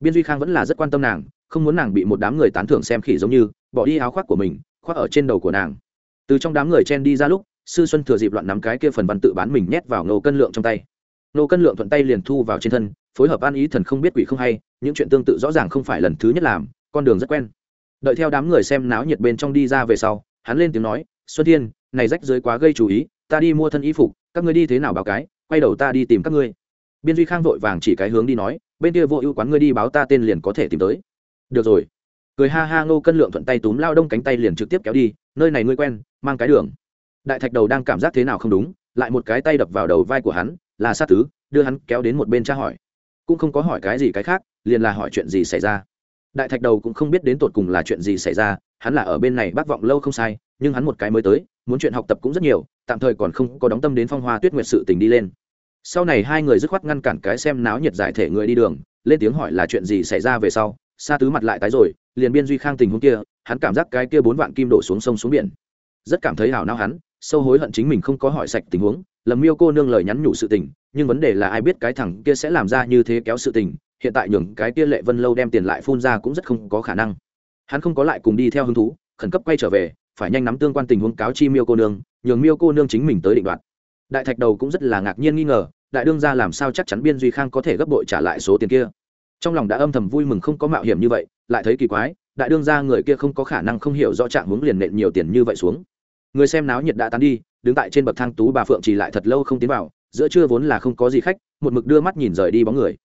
Biên duy khang vẫn là rất quan tâm nàng không muốn nàng bị một đám người tán thưởng xem khỉ giống như, bỏ đi áo khoác của mình, khoác ở trên đầu của nàng. Từ trong đám người chen đi ra lúc, sư xuân thừa dịp loạn nắm cái kia phần văn tự bán mình nhét vào nô cân lượng trong tay. Nô cân lượng thuận tay liền thu vào trên thân, phối hợp an ý thần không biết quỷ không hay, những chuyện tương tự rõ ràng không phải lần thứ nhất làm, con đường rất quen. Đợi theo đám người xem náo nhiệt bên trong đi ra về sau, hắn lên tiếng nói, xuân thiên, này rách dưới quá gây chú ý, ta đi mua thân y phục, các ngươi đi thế nào báo cái, quay đầu ta đi tìm các ngươi. Biên duy khang vội vàng chỉ cái hướng đi nói, bên kia vô ưu quán ngươi đi báo ta tên liền có thể tìm tới được rồi. Cười ha ha ngô cân lượng thuận tay túm lao đông cánh tay liền trực tiếp kéo đi, nơi này ngươi quen, mang cái đường. Đại thạch đầu đang cảm giác thế nào không đúng, lại một cái tay đập vào đầu vai của hắn, là sát tứ. Đưa hắn kéo đến một bên tra hỏi. Cũng không có hỏi cái gì cái khác, liền là hỏi chuyện gì xảy ra. Đại thạch đầu cũng không biết đến tột cùng là chuyện gì xảy ra, hắn là ở bên này bác vọng lâu không sai, nhưng hắn một cái mới tới, muốn chuyện học tập cũng rất nhiều, tạm thời còn không có đóng tâm đến phong hoa tuyết nguyệt sự tình đi lên. Sau này hai người dứt khoát ngăn cản cái xem náo nhiệt giải thể người đi đường, lên tiếng hỏi là chuyện gì xảy ra về sau sa tứ mặt lại tái rồi, liền biên duy khang tình huống kia, hắn cảm giác cái kia bốn vạn kim đổ xuống sông xuống biển. Rất cảm thấy hảo não hắn, sâu hối hận chính mình không có hỏi sạch tình huống lầm miêu cô nương lời nhắn nhủ sự tình, nhưng vấn đề là ai biết cái thằng kia sẽ làm ra như thế kéo sự tình, hiện tại nhường cái kia lệ vân lâu đem tiền lại phun ra cũng rất không có khả năng. Hắn không có lại cùng đi theo hứng thú, khẩn cấp quay trở về, phải nhanh nắm tương quan tình huống cáo chi miêu cô nương, nhường miêu cô nương chính mình tới định đoạt. Đại thạch đầu cũng rất là ngạc nhiên nghi ngờ, đại đương ra làm sao chắc chắn biên duy khang có thể gấp bội trả lại số tiền kia trong lòng đã âm thầm vui mừng không có mạo hiểm như vậy, lại thấy kỳ quái, đại đương ra người kia không có khả năng không hiểu rõ trạng hướng liền nện nhiều tiền như vậy xuống. Người xem náo nhiệt đã tán đi, đứng tại trên bậc thang tú bà phượng chỉ lại thật lâu không tiến vào, giữa trưa vốn là không có gì khách, một mực đưa mắt nhìn rời đi bóng người.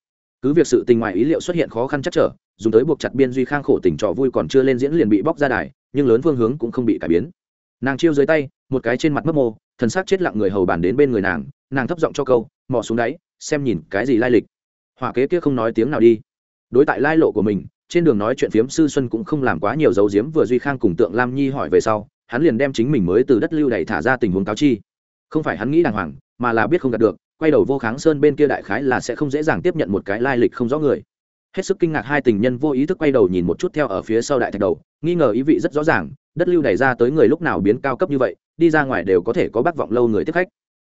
Cứ việc sự tình ngoài ý liệu xuất hiện khó khăn chắc trở, dùng tới buộc chặt biên duy khang khổ tình trò vui còn chưa lên diễn liền bị bóc ra đài, nhưng lớn phương hướng cũng không bị cải biến. Nàng chiêu dưới tay, một cái trên mặt mấp mô, thần sắc chết lặng người hầu bàn đến bên người nàng nàng thấp giọng cho câu, mò xuống đáy, xem nhìn cái gì lai lịch hỏa kế kia không nói tiếng nào đi. Đối tại lai lộ của mình, trên đường nói chuyện phiếm sư xuân cũng không làm quá nhiều dấu diếm, vừa duy khang cùng tượng lam nhi hỏi về sau, hắn liền đem chính mình mới từ đất lưu đẩy thả ra tình huống cáo chi. Không phải hắn nghĩ đàng hoàng, mà là biết không đạt được, quay đầu vô kháng sơn bên kia đại khái là sẽ không dễ dàng tiếp nhận một cái lai lịch không rõ người. Hết sức kinh ngạc hai tình nhân vô ý thức quay đầu nhìn một chút theo ở phía sau đại thạch đầu, nghi ngờ ý vị rất rõ ràng, đất lưu đẩy ra tới người lúc nào biến cao cấp như vậy, đi ra ngoài đều có thể có bác vọng lâu người tiếp khách.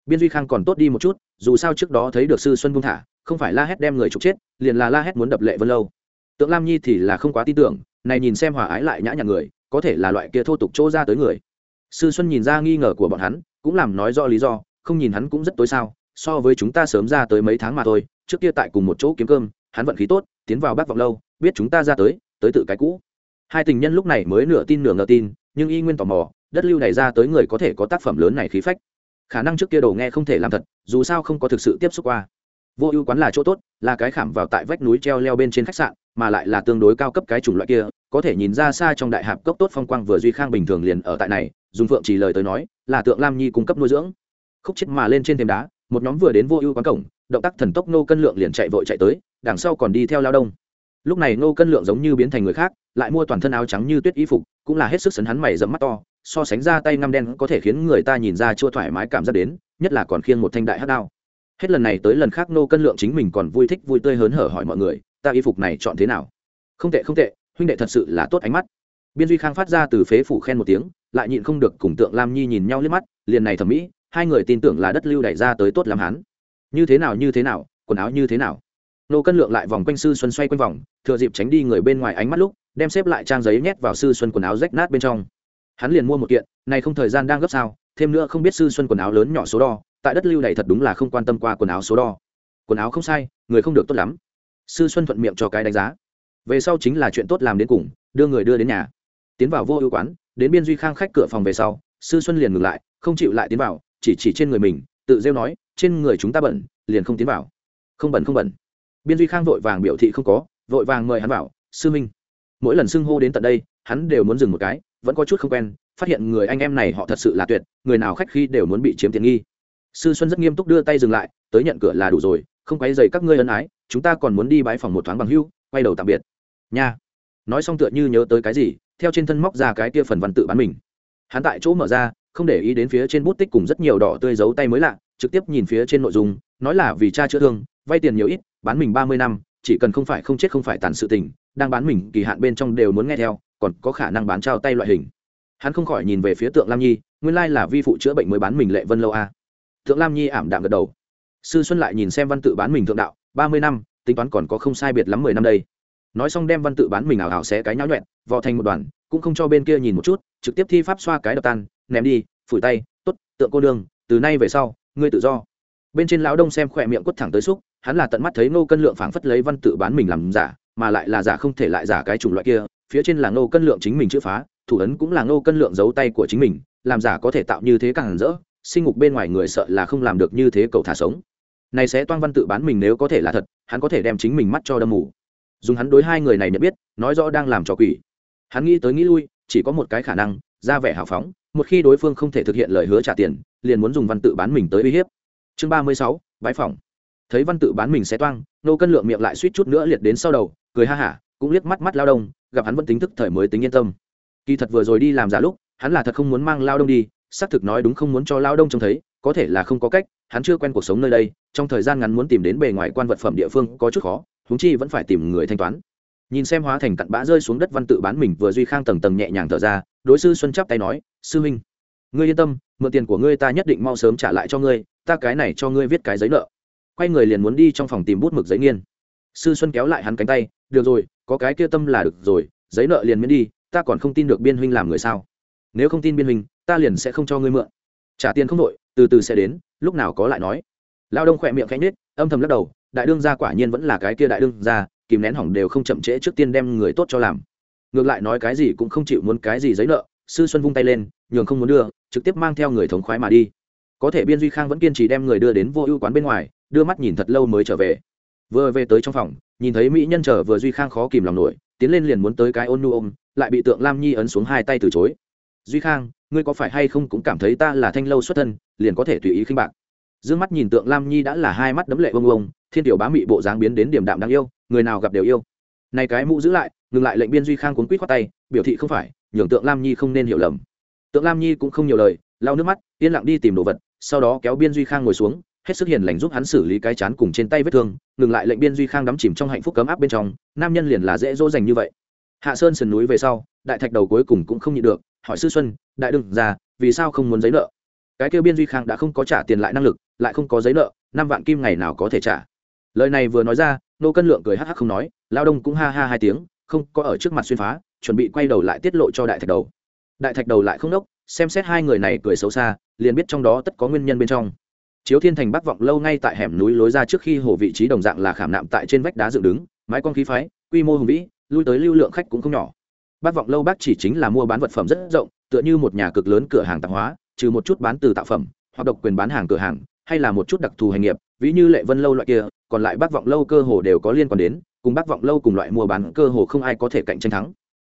Biên duy khang còn tốt đi một chút, dù sao trước đó thấy được sư xuân buông thả không phải la hét đem người trục chết, liền là la hét muốn đập lệ vân lâu. Tượng lam nhi thì là không quá tin tưởng, này nhìn xem hòa ái lại nhã nhặn người, có thể là loại kia thô tục chỗ ra tới người. Sư xuân nhìn ra nghi ngờ của bọn hắn, cũng làm nói rõ lý do, không nhìn hắn cũng rất tối sao, so với chúng ta sớm ra tới mấy tháng mà thôi, trước kia tại cùng một chỗ kiếm cơm, hắn vận khí tốt, tiến vào bác vọng lâu, biết chúng ta ra tới tới tự cái cũ. Hai tình nhân lúc này mới nửa tin nửa ngờ tin, nhưng y nguyên tò mò, đất lưu này ra tới người có thể có tác phẩm lớn này khí phách. Khả năng trước kia đồ nghe không thể làm thật, dù sao không có thực sự tiếp xúc qua vô ưu quán là chỗ tốt, là cái khảm vào tại vách núi treo leo bên trên khách sạn, mà lại là tương đối cao cấp cái chủng loại kia, có thể nhìn ra xa trong đại hạp cốc tốt phong quang vừa duy khang bình thường liền ở tại này, dùng phượng chỉ lời tới nói, là tượng lam nhi cung cấp nuôi dưỡng. Khúc chết mà lên trên thềm đá, một nhóm vừa đến vô ưu quán cổng, động tác thần tốc nô cân lượng liền chạy vội chạy tới, đằng sau còn đi theo lao đông. Lúc này nô cân lượng giống như biến thành người khác, lại mua toàn thân áo trắng như tuyết y phục, cũng là hết sức sấn hắn mày dẫm mắt to, so sánh ra tay ngăm đen có thể khiến người ta nhìn ra chưa thoải mái cảm giác đến, nhất là còn khiêng một thanh đại hát đao hết lần này tới lần khác nô cân lượng chính mình còn vui thích vui tươi hớn hở hỏi mọi người, ta y phục này chọn thế nào? Không tệ không tệ, huynh đệ thật sự là tốt ánh mắt. Biên duy khang phát ra từ phế phủ khen một tiếng, lại nhịn không được cùng tượng lam nhi nhìn nhau liếc mắt, liền này thẩm mỹ, hai người tin tưởng là đất lưu đẩy ra tới tốt làm hắn. Như thế nào, như thế nào, quần áo như thế nào? Nô cân lượng lại vòng quanh sư xuân xoay quanh vòng, thừa dịp tránh đi người bên ngoài ánh mắt lúc, đem xếp lại trang giấy nhét vào sư xuân quần áo rách nát bên trong. Hắn liền mua một kiện, này không thời gian đang gấp sao, thêm nữa không biết sư xuân quần áo lớn nhỏ số đo tại đất lưu này thật đúng là không quan tâm qua quần áo số đo. Quần áo không sai, người không được tốt lắm. Sư xuân thuận miệng cho cái đánh giá. Về sau chính là chuyện tốt làm đến cùng, đưa người đưa đến nhà. Tiến vào vô ưu quán, đến biên duy khang khách cửa phòng về sau, sư xuân liền ngừng lại, không chịu lại tiến vào, chỉ chỉ trên người mình, tự rêu nói, trên người chúng ta bẩn, liền không tiến vào. Không bẩn không bẩn. Biên duy khang vội vàng biểu thị không có, vội vàng mời hắn vào, sư minh. Mỗi lần xưng hô đến tận đây, hắn đều muốn dừng một cái, vẫn có chút không quen, phát hiện người anh em này họ thật sự là tuyệt, người nào khách khi đều muốn bị chiếm tiện nghi sư xuân rất nghiêm túc đưa tay dừng lại, tới nhận cửa là đủ rồi, không quay dày các ngươi ân ái, chúng ta còn muốn đi bãi phòng một thoáng bằng hưu, quay đầu tạm biệt. Nha. Nói xong tựa như nhớ tới cái gì, theo trên thân móc ra cái kia phần văn tự bán mình. Hắn tại chỗ mở ra, không để ý đến phía trên bút tích cùng rất nhiều đỏ tươi giấu tay mới lạ, trực tiếp nhìn phía trên nội dung, nói là vì cha chữa thương, vay tiền nhiều ít, bán mình ba mươi năm, chỉ cần không phải không chết không phải tàn sự tình, đang bán mình kỳ hạn bên trong đều muốn nghe theo, còn có khả năng bán trao tay loại hình. Hắn không khỏi nhìn về phía tượng lam nhi, nguyên lai là vi phụ chữa bệnh mới bán mình lệ vân lâu a tượng lam nhi ảm đạm gật đầu. Sư xuân lại nhìn xem văn tự bán mình thượng đạo, ba mươi năm, tính toán còn có không sai biệt lắm mười năm đây. Nói xong đem văn tự bán mình ảo ảo xé cái nháo nhuẹn, vò thành một đoàn, cũng không cho bên kia nhìn một chút, trực tiếp thi pháp xoa cái đập tan, ném đi, phủi tay t ố t tượng cô đường từ nay về sau, ngươi tự do. Bên trên lão đông xem khỏe miệng quất thẳng tới xúc, hắn là tận mắt thấy nô cân lượng phảng phất lấy văn tự bán mình làm giả, mà lại là giả không thể lại giả cái chủng loại kia, phía trên là nô cân lượng chính mình chữ phá, thủ ấn cũng là nô cân lượng giấu tay của chính mình, làm giả có thể tạo như thế càng rỡ sinh ngục bên ngoài người sợ là không làm được như thế cầu thả sống. Này sẽ toan văn tự bán mình nếu có thể là thật, hắn có thể đem chính mình mắt cho đâm mù. Dùng hắn đối hai người này nhận biết, nói rõ đang làm trò quỷ. Hắn nghĩ tới nghĩ lui, chỉ có một cái khả năng, ra vẻ hào phóng, một khi đối phương không thể thực hiện lời hứa trả tiền, liền muốn dùng văn tự bán mình tới uy hiếp. Chương ba mươi sáu, bãi phòng. Thấy văn tự bán mình sẽ toang, nô cân lượng miệng lại suýt chút nữa liệt đến sau đầu, cười ha hả, cũng liếc mắt mắt lao đông, gặp hắn vẫn tính thức thời mới tính yên tâm. Kỳ thật vừa rồi đi làm giả lúc, hắn là thật không muốn mang lao đông đi xác thực nói đúng không muốn cho lao đông trông thấy, có thể là không có cách, hắn chưa quen cuộc sống nơi đây, trong thời gian ngắn muốn tìm đến bề ngoài quan vật phẩm địa phương có chút khó húng chi vẫn phải tìm người thanh toán. Nhìn xem hóa thành cặn bã rơi xuống đất văn tự bán mình, vừa duy khang tầng tầng nhẹ nhàng thở ra, đối sư xuân chắp tay nói, sư huynh, ngươi yên tâm, mượn tiền của ngươi ta nhất định mau sớm trả lại cho ngươi, ta cái này cho ngươi viết cái giấy nợ. Quay người liền muốn đi trong phòng tìm bút mực giấy nghiên. Sư xuân kéo lại hắn cánh tay, được rồi, có cái kia tâm là được rồi, giấy nợ liền miễn đi, ta còn không tin được biên huynh làm người sao nếu không tin biên hình ta liền sẽ không cho ngươi mượn. Trả tiền không đội từ từ sẽ đến, lúc nào có lại nói. Lao đông khỏe miệng khẽ nết âm thầm lắc đầu, đại đương gia quả nhiên vẫn là cái kia đại đương gia, kìm nén hỏng đều không chậm trễ trước tiên đem người tốt cho làm. Ngược lại nói cái gì cũng không chịu muốn cái gì giấy nợ, sư xuân vung tay lên, nhường không muốn đưa, trực tiếp mang theo người thống khoái mà đi. Có thể biên duy khang vẫn kiên trì đem người đưa đến vô ưu quán bên ngoài, đưa mắt nhìn thật lâu mới trở về. Vừa về tới trong phòng, nhìn thấy mỹ nhân trở vừa duy khang khó kìm lòng nổi, tiến lên liền muốn tới cái ôn nu ôm, lại bị tượng lam nhi ấn xuống hai tay từ chối duy khang, ngươi có phải hay không cũng cảm thấy ta là thanh lâu xuất thân, liền có thể tùy ý khinh bạc? D ư ơ n g mắt nhìn tượng lam nhi đã là hai mắt đấm lệ bông bông thiên tiểu bá mị bộ dáng biến đến điểm đạm đáng yêu, người nào gặp đều yêu. Này cái mũ giữ lại, ngừng lại lệnh biên duy khang cuốn quýt khoát tay, biểu thị không phải, nhường tượng lam nhi không nên hiểu lầm. Tượng lam nhi cũng không nhiều lời, lau nước mắt, yên lặng đi tìm đồ vật, sau đó kéo biên duy khang ngồi xuống, hết sức hiền lành giúp hắn xử lý cái chán cùng trên tay vết thương, ngừng lại lệnh biên duy khang đắm chìm trong hạnh phúc cấm áp bên trong, nam nhân liền là dễ dỗ dành như vậy. Hạ sơn sườn núi về sau, đại thạch đầu cuối cùng cũng không nhịn được hỏi sư xuân, đại đừng ra vì sao không muốn giấy nợ? Cái kêu biên duy khang đã không có trả tiền lại năng lực, lại không có giấy nợ, năm vạn kim ngày nào có thể trả? Lời này vừa nói ra, nô cân lượng cười hắc hắc không nói, lao đông cũng ha ha hai tiếng, không có ở trước mặt xuyên phá, chuẩn bị quay đầu lại tiết lộ cho đại thạch đầu. Đại thạch đầu lại không đốc, xem xét hai người này cười xấu xa, liền biết trong đó tất có nguyên nhân bên trong. Chiếu thiên thành bắc vọng lâu ngay tại hẻm núi lối ra trước khi hồ vị trí đồng dạng là khảm nạm tại trên vách đá dựng đứng, mái con khí phái, quy mô hùng vĩ, lui tới lưu lượng khách cũng không nhỏ bác vọng lâu bác chỉ chính là mua bán vật phẩm rất rộng, tựa như một nhà cực lớn cửa hàng tạp hóa, trừ một chút bán từ tạo phẩm, hoặc độc quyền bán hàng cửa hàng, hay là một chút đặc thù hành nghiệp, ví như lệ vân lâu loại kia, còn lại bác vọng lâu cơ hồ đều có liên quan đến, cùng bác vọng lâu cùng loại mua bán cơ hồ không ai có thể cạnh tranh thắng.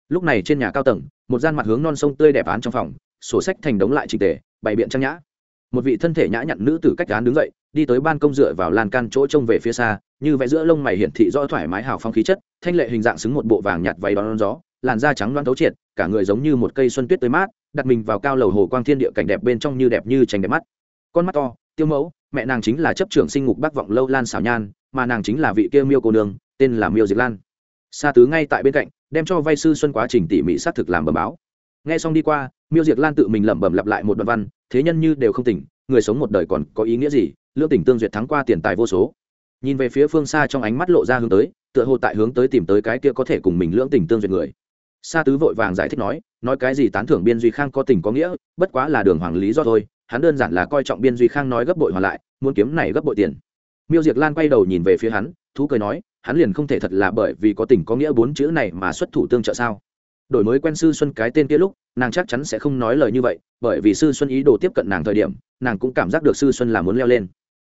Lúc này trên nhà cao tầng, một gian mặt hướng non sông tươi đẹp án trong phòng, sổ sách thành đống lại trình tề, bày biện trang nhã. Một vị thân thể nhã nhặn nữ tử cách án đứng dậy, đi tới ban công dựa vào lan can chỗ trông về phía xa, như vẽ giữa lông mày hiển thị rõ thoải mái hào phong khí chất, thanh lệ hình dạng xứng một bộ vàng nhạt váy đón gió làn da trắng loan thấu triệt, cả người giống như một cây xuân tuyết tươi mát, đặt mình vào cao lầu hồ quang thiên địa cảnh đẹp bên trong như đẹp như tranh đẹp mắt. Con mắt to, tiêu mẫu, mẹ nàng chính là chấp trưởng sinh ngục bác vọng lâu lan xảo nhan, mà nàng chính là vị kia miêu cô nương, tên là miêu diệt lan. Sa tứ ngay tại bên cạnh, đem cho vay sư xuân quá trình tỉ mỉ xác thực làm bẩm báo. Nghe xong đi qua, miêu diệt lan tự mình lẩm bẩm lặp lại một đoạn văn, thế nhân như đều không tỉnh, người sống một đời còn có ý nghĩa gì lương tỉnh tương duyệt thắng qua tiền tài vô số. Nhìn về phía phương xa trong ánh mắt lộ ra hướng tới, tựa hồ tại hướng tới tìm tới cái kia có thể cùng mình lưỡng tình tương duyệt người sa tứ vội vàng giải thích nói nói cái gì tán thưởng biên duy khang có tình có nghĩa, bất quá là đường hoàng lý do thôi, hắn đơn giản là coi trọng biên duy khang nói gấp bội hoàn lại, muốn kiếm này gấp bội tiền. Miêu Diệc lan quay đầu nhìn về phía hắn, thú cười nói, hắn liền không thể thật là bởi vì có tình có nghĩa bốn chữ này mà xuất thủ tương trợ sao? Đổi mới quen sư xuân cái tên kia lúc, nàng chắc chắn sẽ không nói lời như vậy, bởi vì sư xuân ý đồ tiếp cận nàng thời điểm, nàng cũng cảm giác được sư xuân là muốn leo lên.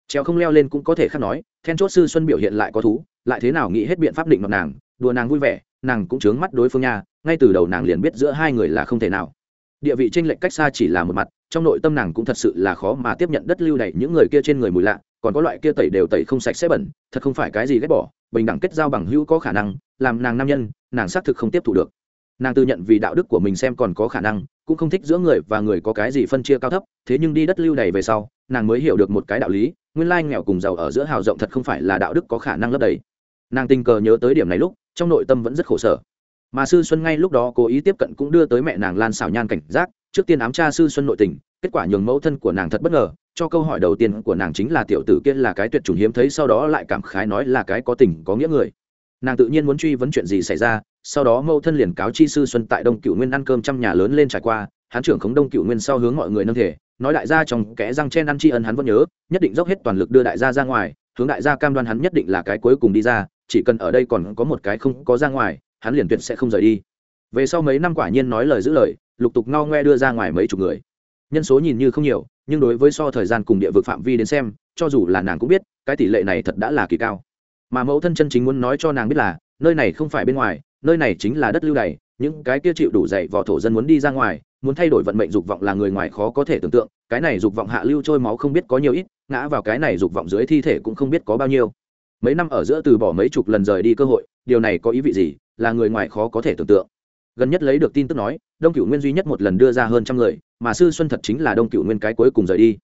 Treo không leo lên cũng có thể khác nói, then chốt sư xuân biểu hiện lại có thú, lại thế nào nghĩ hết biện pháp định mặt nàng, đùa nàng vui vẻ, nàng cũng chướng mắt đối phương nha ngay từ đầu nàng liền biết giữa hai người là không thể nào. Địa vị tranh lệch cách xa chỉ là một mặt, trong nội tâm nàng cũng thật sự là khó mà tiếp nhận đất lưu đày những người kia trên người mùi lạ, còn có loại kia tẩy đều tẩy không sạch sẽ bẩn, thật không phải cái gì ghét bỏ, bình đẳng kết giao bằng hữu có khả năng, làm nàng nam nhân, nàng xác thực không tiếp thu được. Nàng tự nhận vì đạo đức của mình xem còn có khả năng, cũng không thích giữa người và người có cái gì phân chia cao thấp, thế nhưng đi đất lưu đày về sau, nàng mới hiểu được một cái đạo lý, nguyên lai nghèo cùng giàu ở giữa hào rộng thật không phải là đạo đức có khả năng lấp đầy. Nàng tình cờ nhớ tới điểm này lúc, trong nội tâm vẫn rất khổ sở mà sư xuân ngay lúc đó cố ý tiếp cận cũng đưa tới mẹ nàng lan xảo nhan cảnh giác, trước tiên ám tra sư xuân nội tình, kết quả nhường mẫu thân của nàng thật bất ngờ, cho câu hỏi đầu tiên của nàng chính là tiểu tử kia là cái tuyệt chủng hiếm thấy, sau đó lại cảm khái nói là cái có tình, có nghĩa người. Nàng tự nhiên muốn truy vấn chuyện gì xảy ra, sau đó mẫu thân liền cáo chi sư xuân tại đông cựu nguyên ăn cơm trăm nhà lớn lên trải qua, hán trưởng khống đông cựu nguyên sau hướng mọi người nâng thể, nói đại gia trong kẽ răng chen ăn tri ân hắn vẫn nhớ, nhất định dốc hết toàn lực đưa đại gia ra ngoài, hướng đại gia cam đoan hắn nhất định là cái cuối cùng đi ra, chỉ cần ở đây còn có một cái không có ra ngoài hắn liền tuyệt sẽ không rời đi. Về sau mấy năm quả nhiên nói lời giữ lời, lục tục ngao ngoe đưa ra ngoài mấy chục người. Nhân số nhìn như không nhiều, nhưng đối với so thời gian cùng địa vực phạm vi đến xem, cho dù là nàng cũng biết, cái tỷ lệ này thật đã là kỳ cao. Mà mẫu thân chân chính muốn nói cho nàng biết là, nơi này không phải bên ngoài, nơi này chính là đất lưu đày, những cái kia chịu đủ dậy vò thổ dân muốn đi ra ngoài, muốn thay đổi vận mệnh dục vọng là người ngoài khó có thể tưởng tượng, cái này dục vọng hạ lưu trôi máu không biết có nhiều ít, ngã vào cái này dục vọng dưới thi thể cũng không biết có bao nhiêu mấy năm ở giữa từ bỏ mấy chục lần rời đi cơ hội, điều này có ý vị gì, là người ngoài khó có thể tưởng tượng. Gần nhất lấy được tin tức nói, đông cựu nguyên duy nhất một lần đưa ra hơn trăm người, mà sư xuân thật chính là đông cựu nguyên cái cuối cùng rời đi.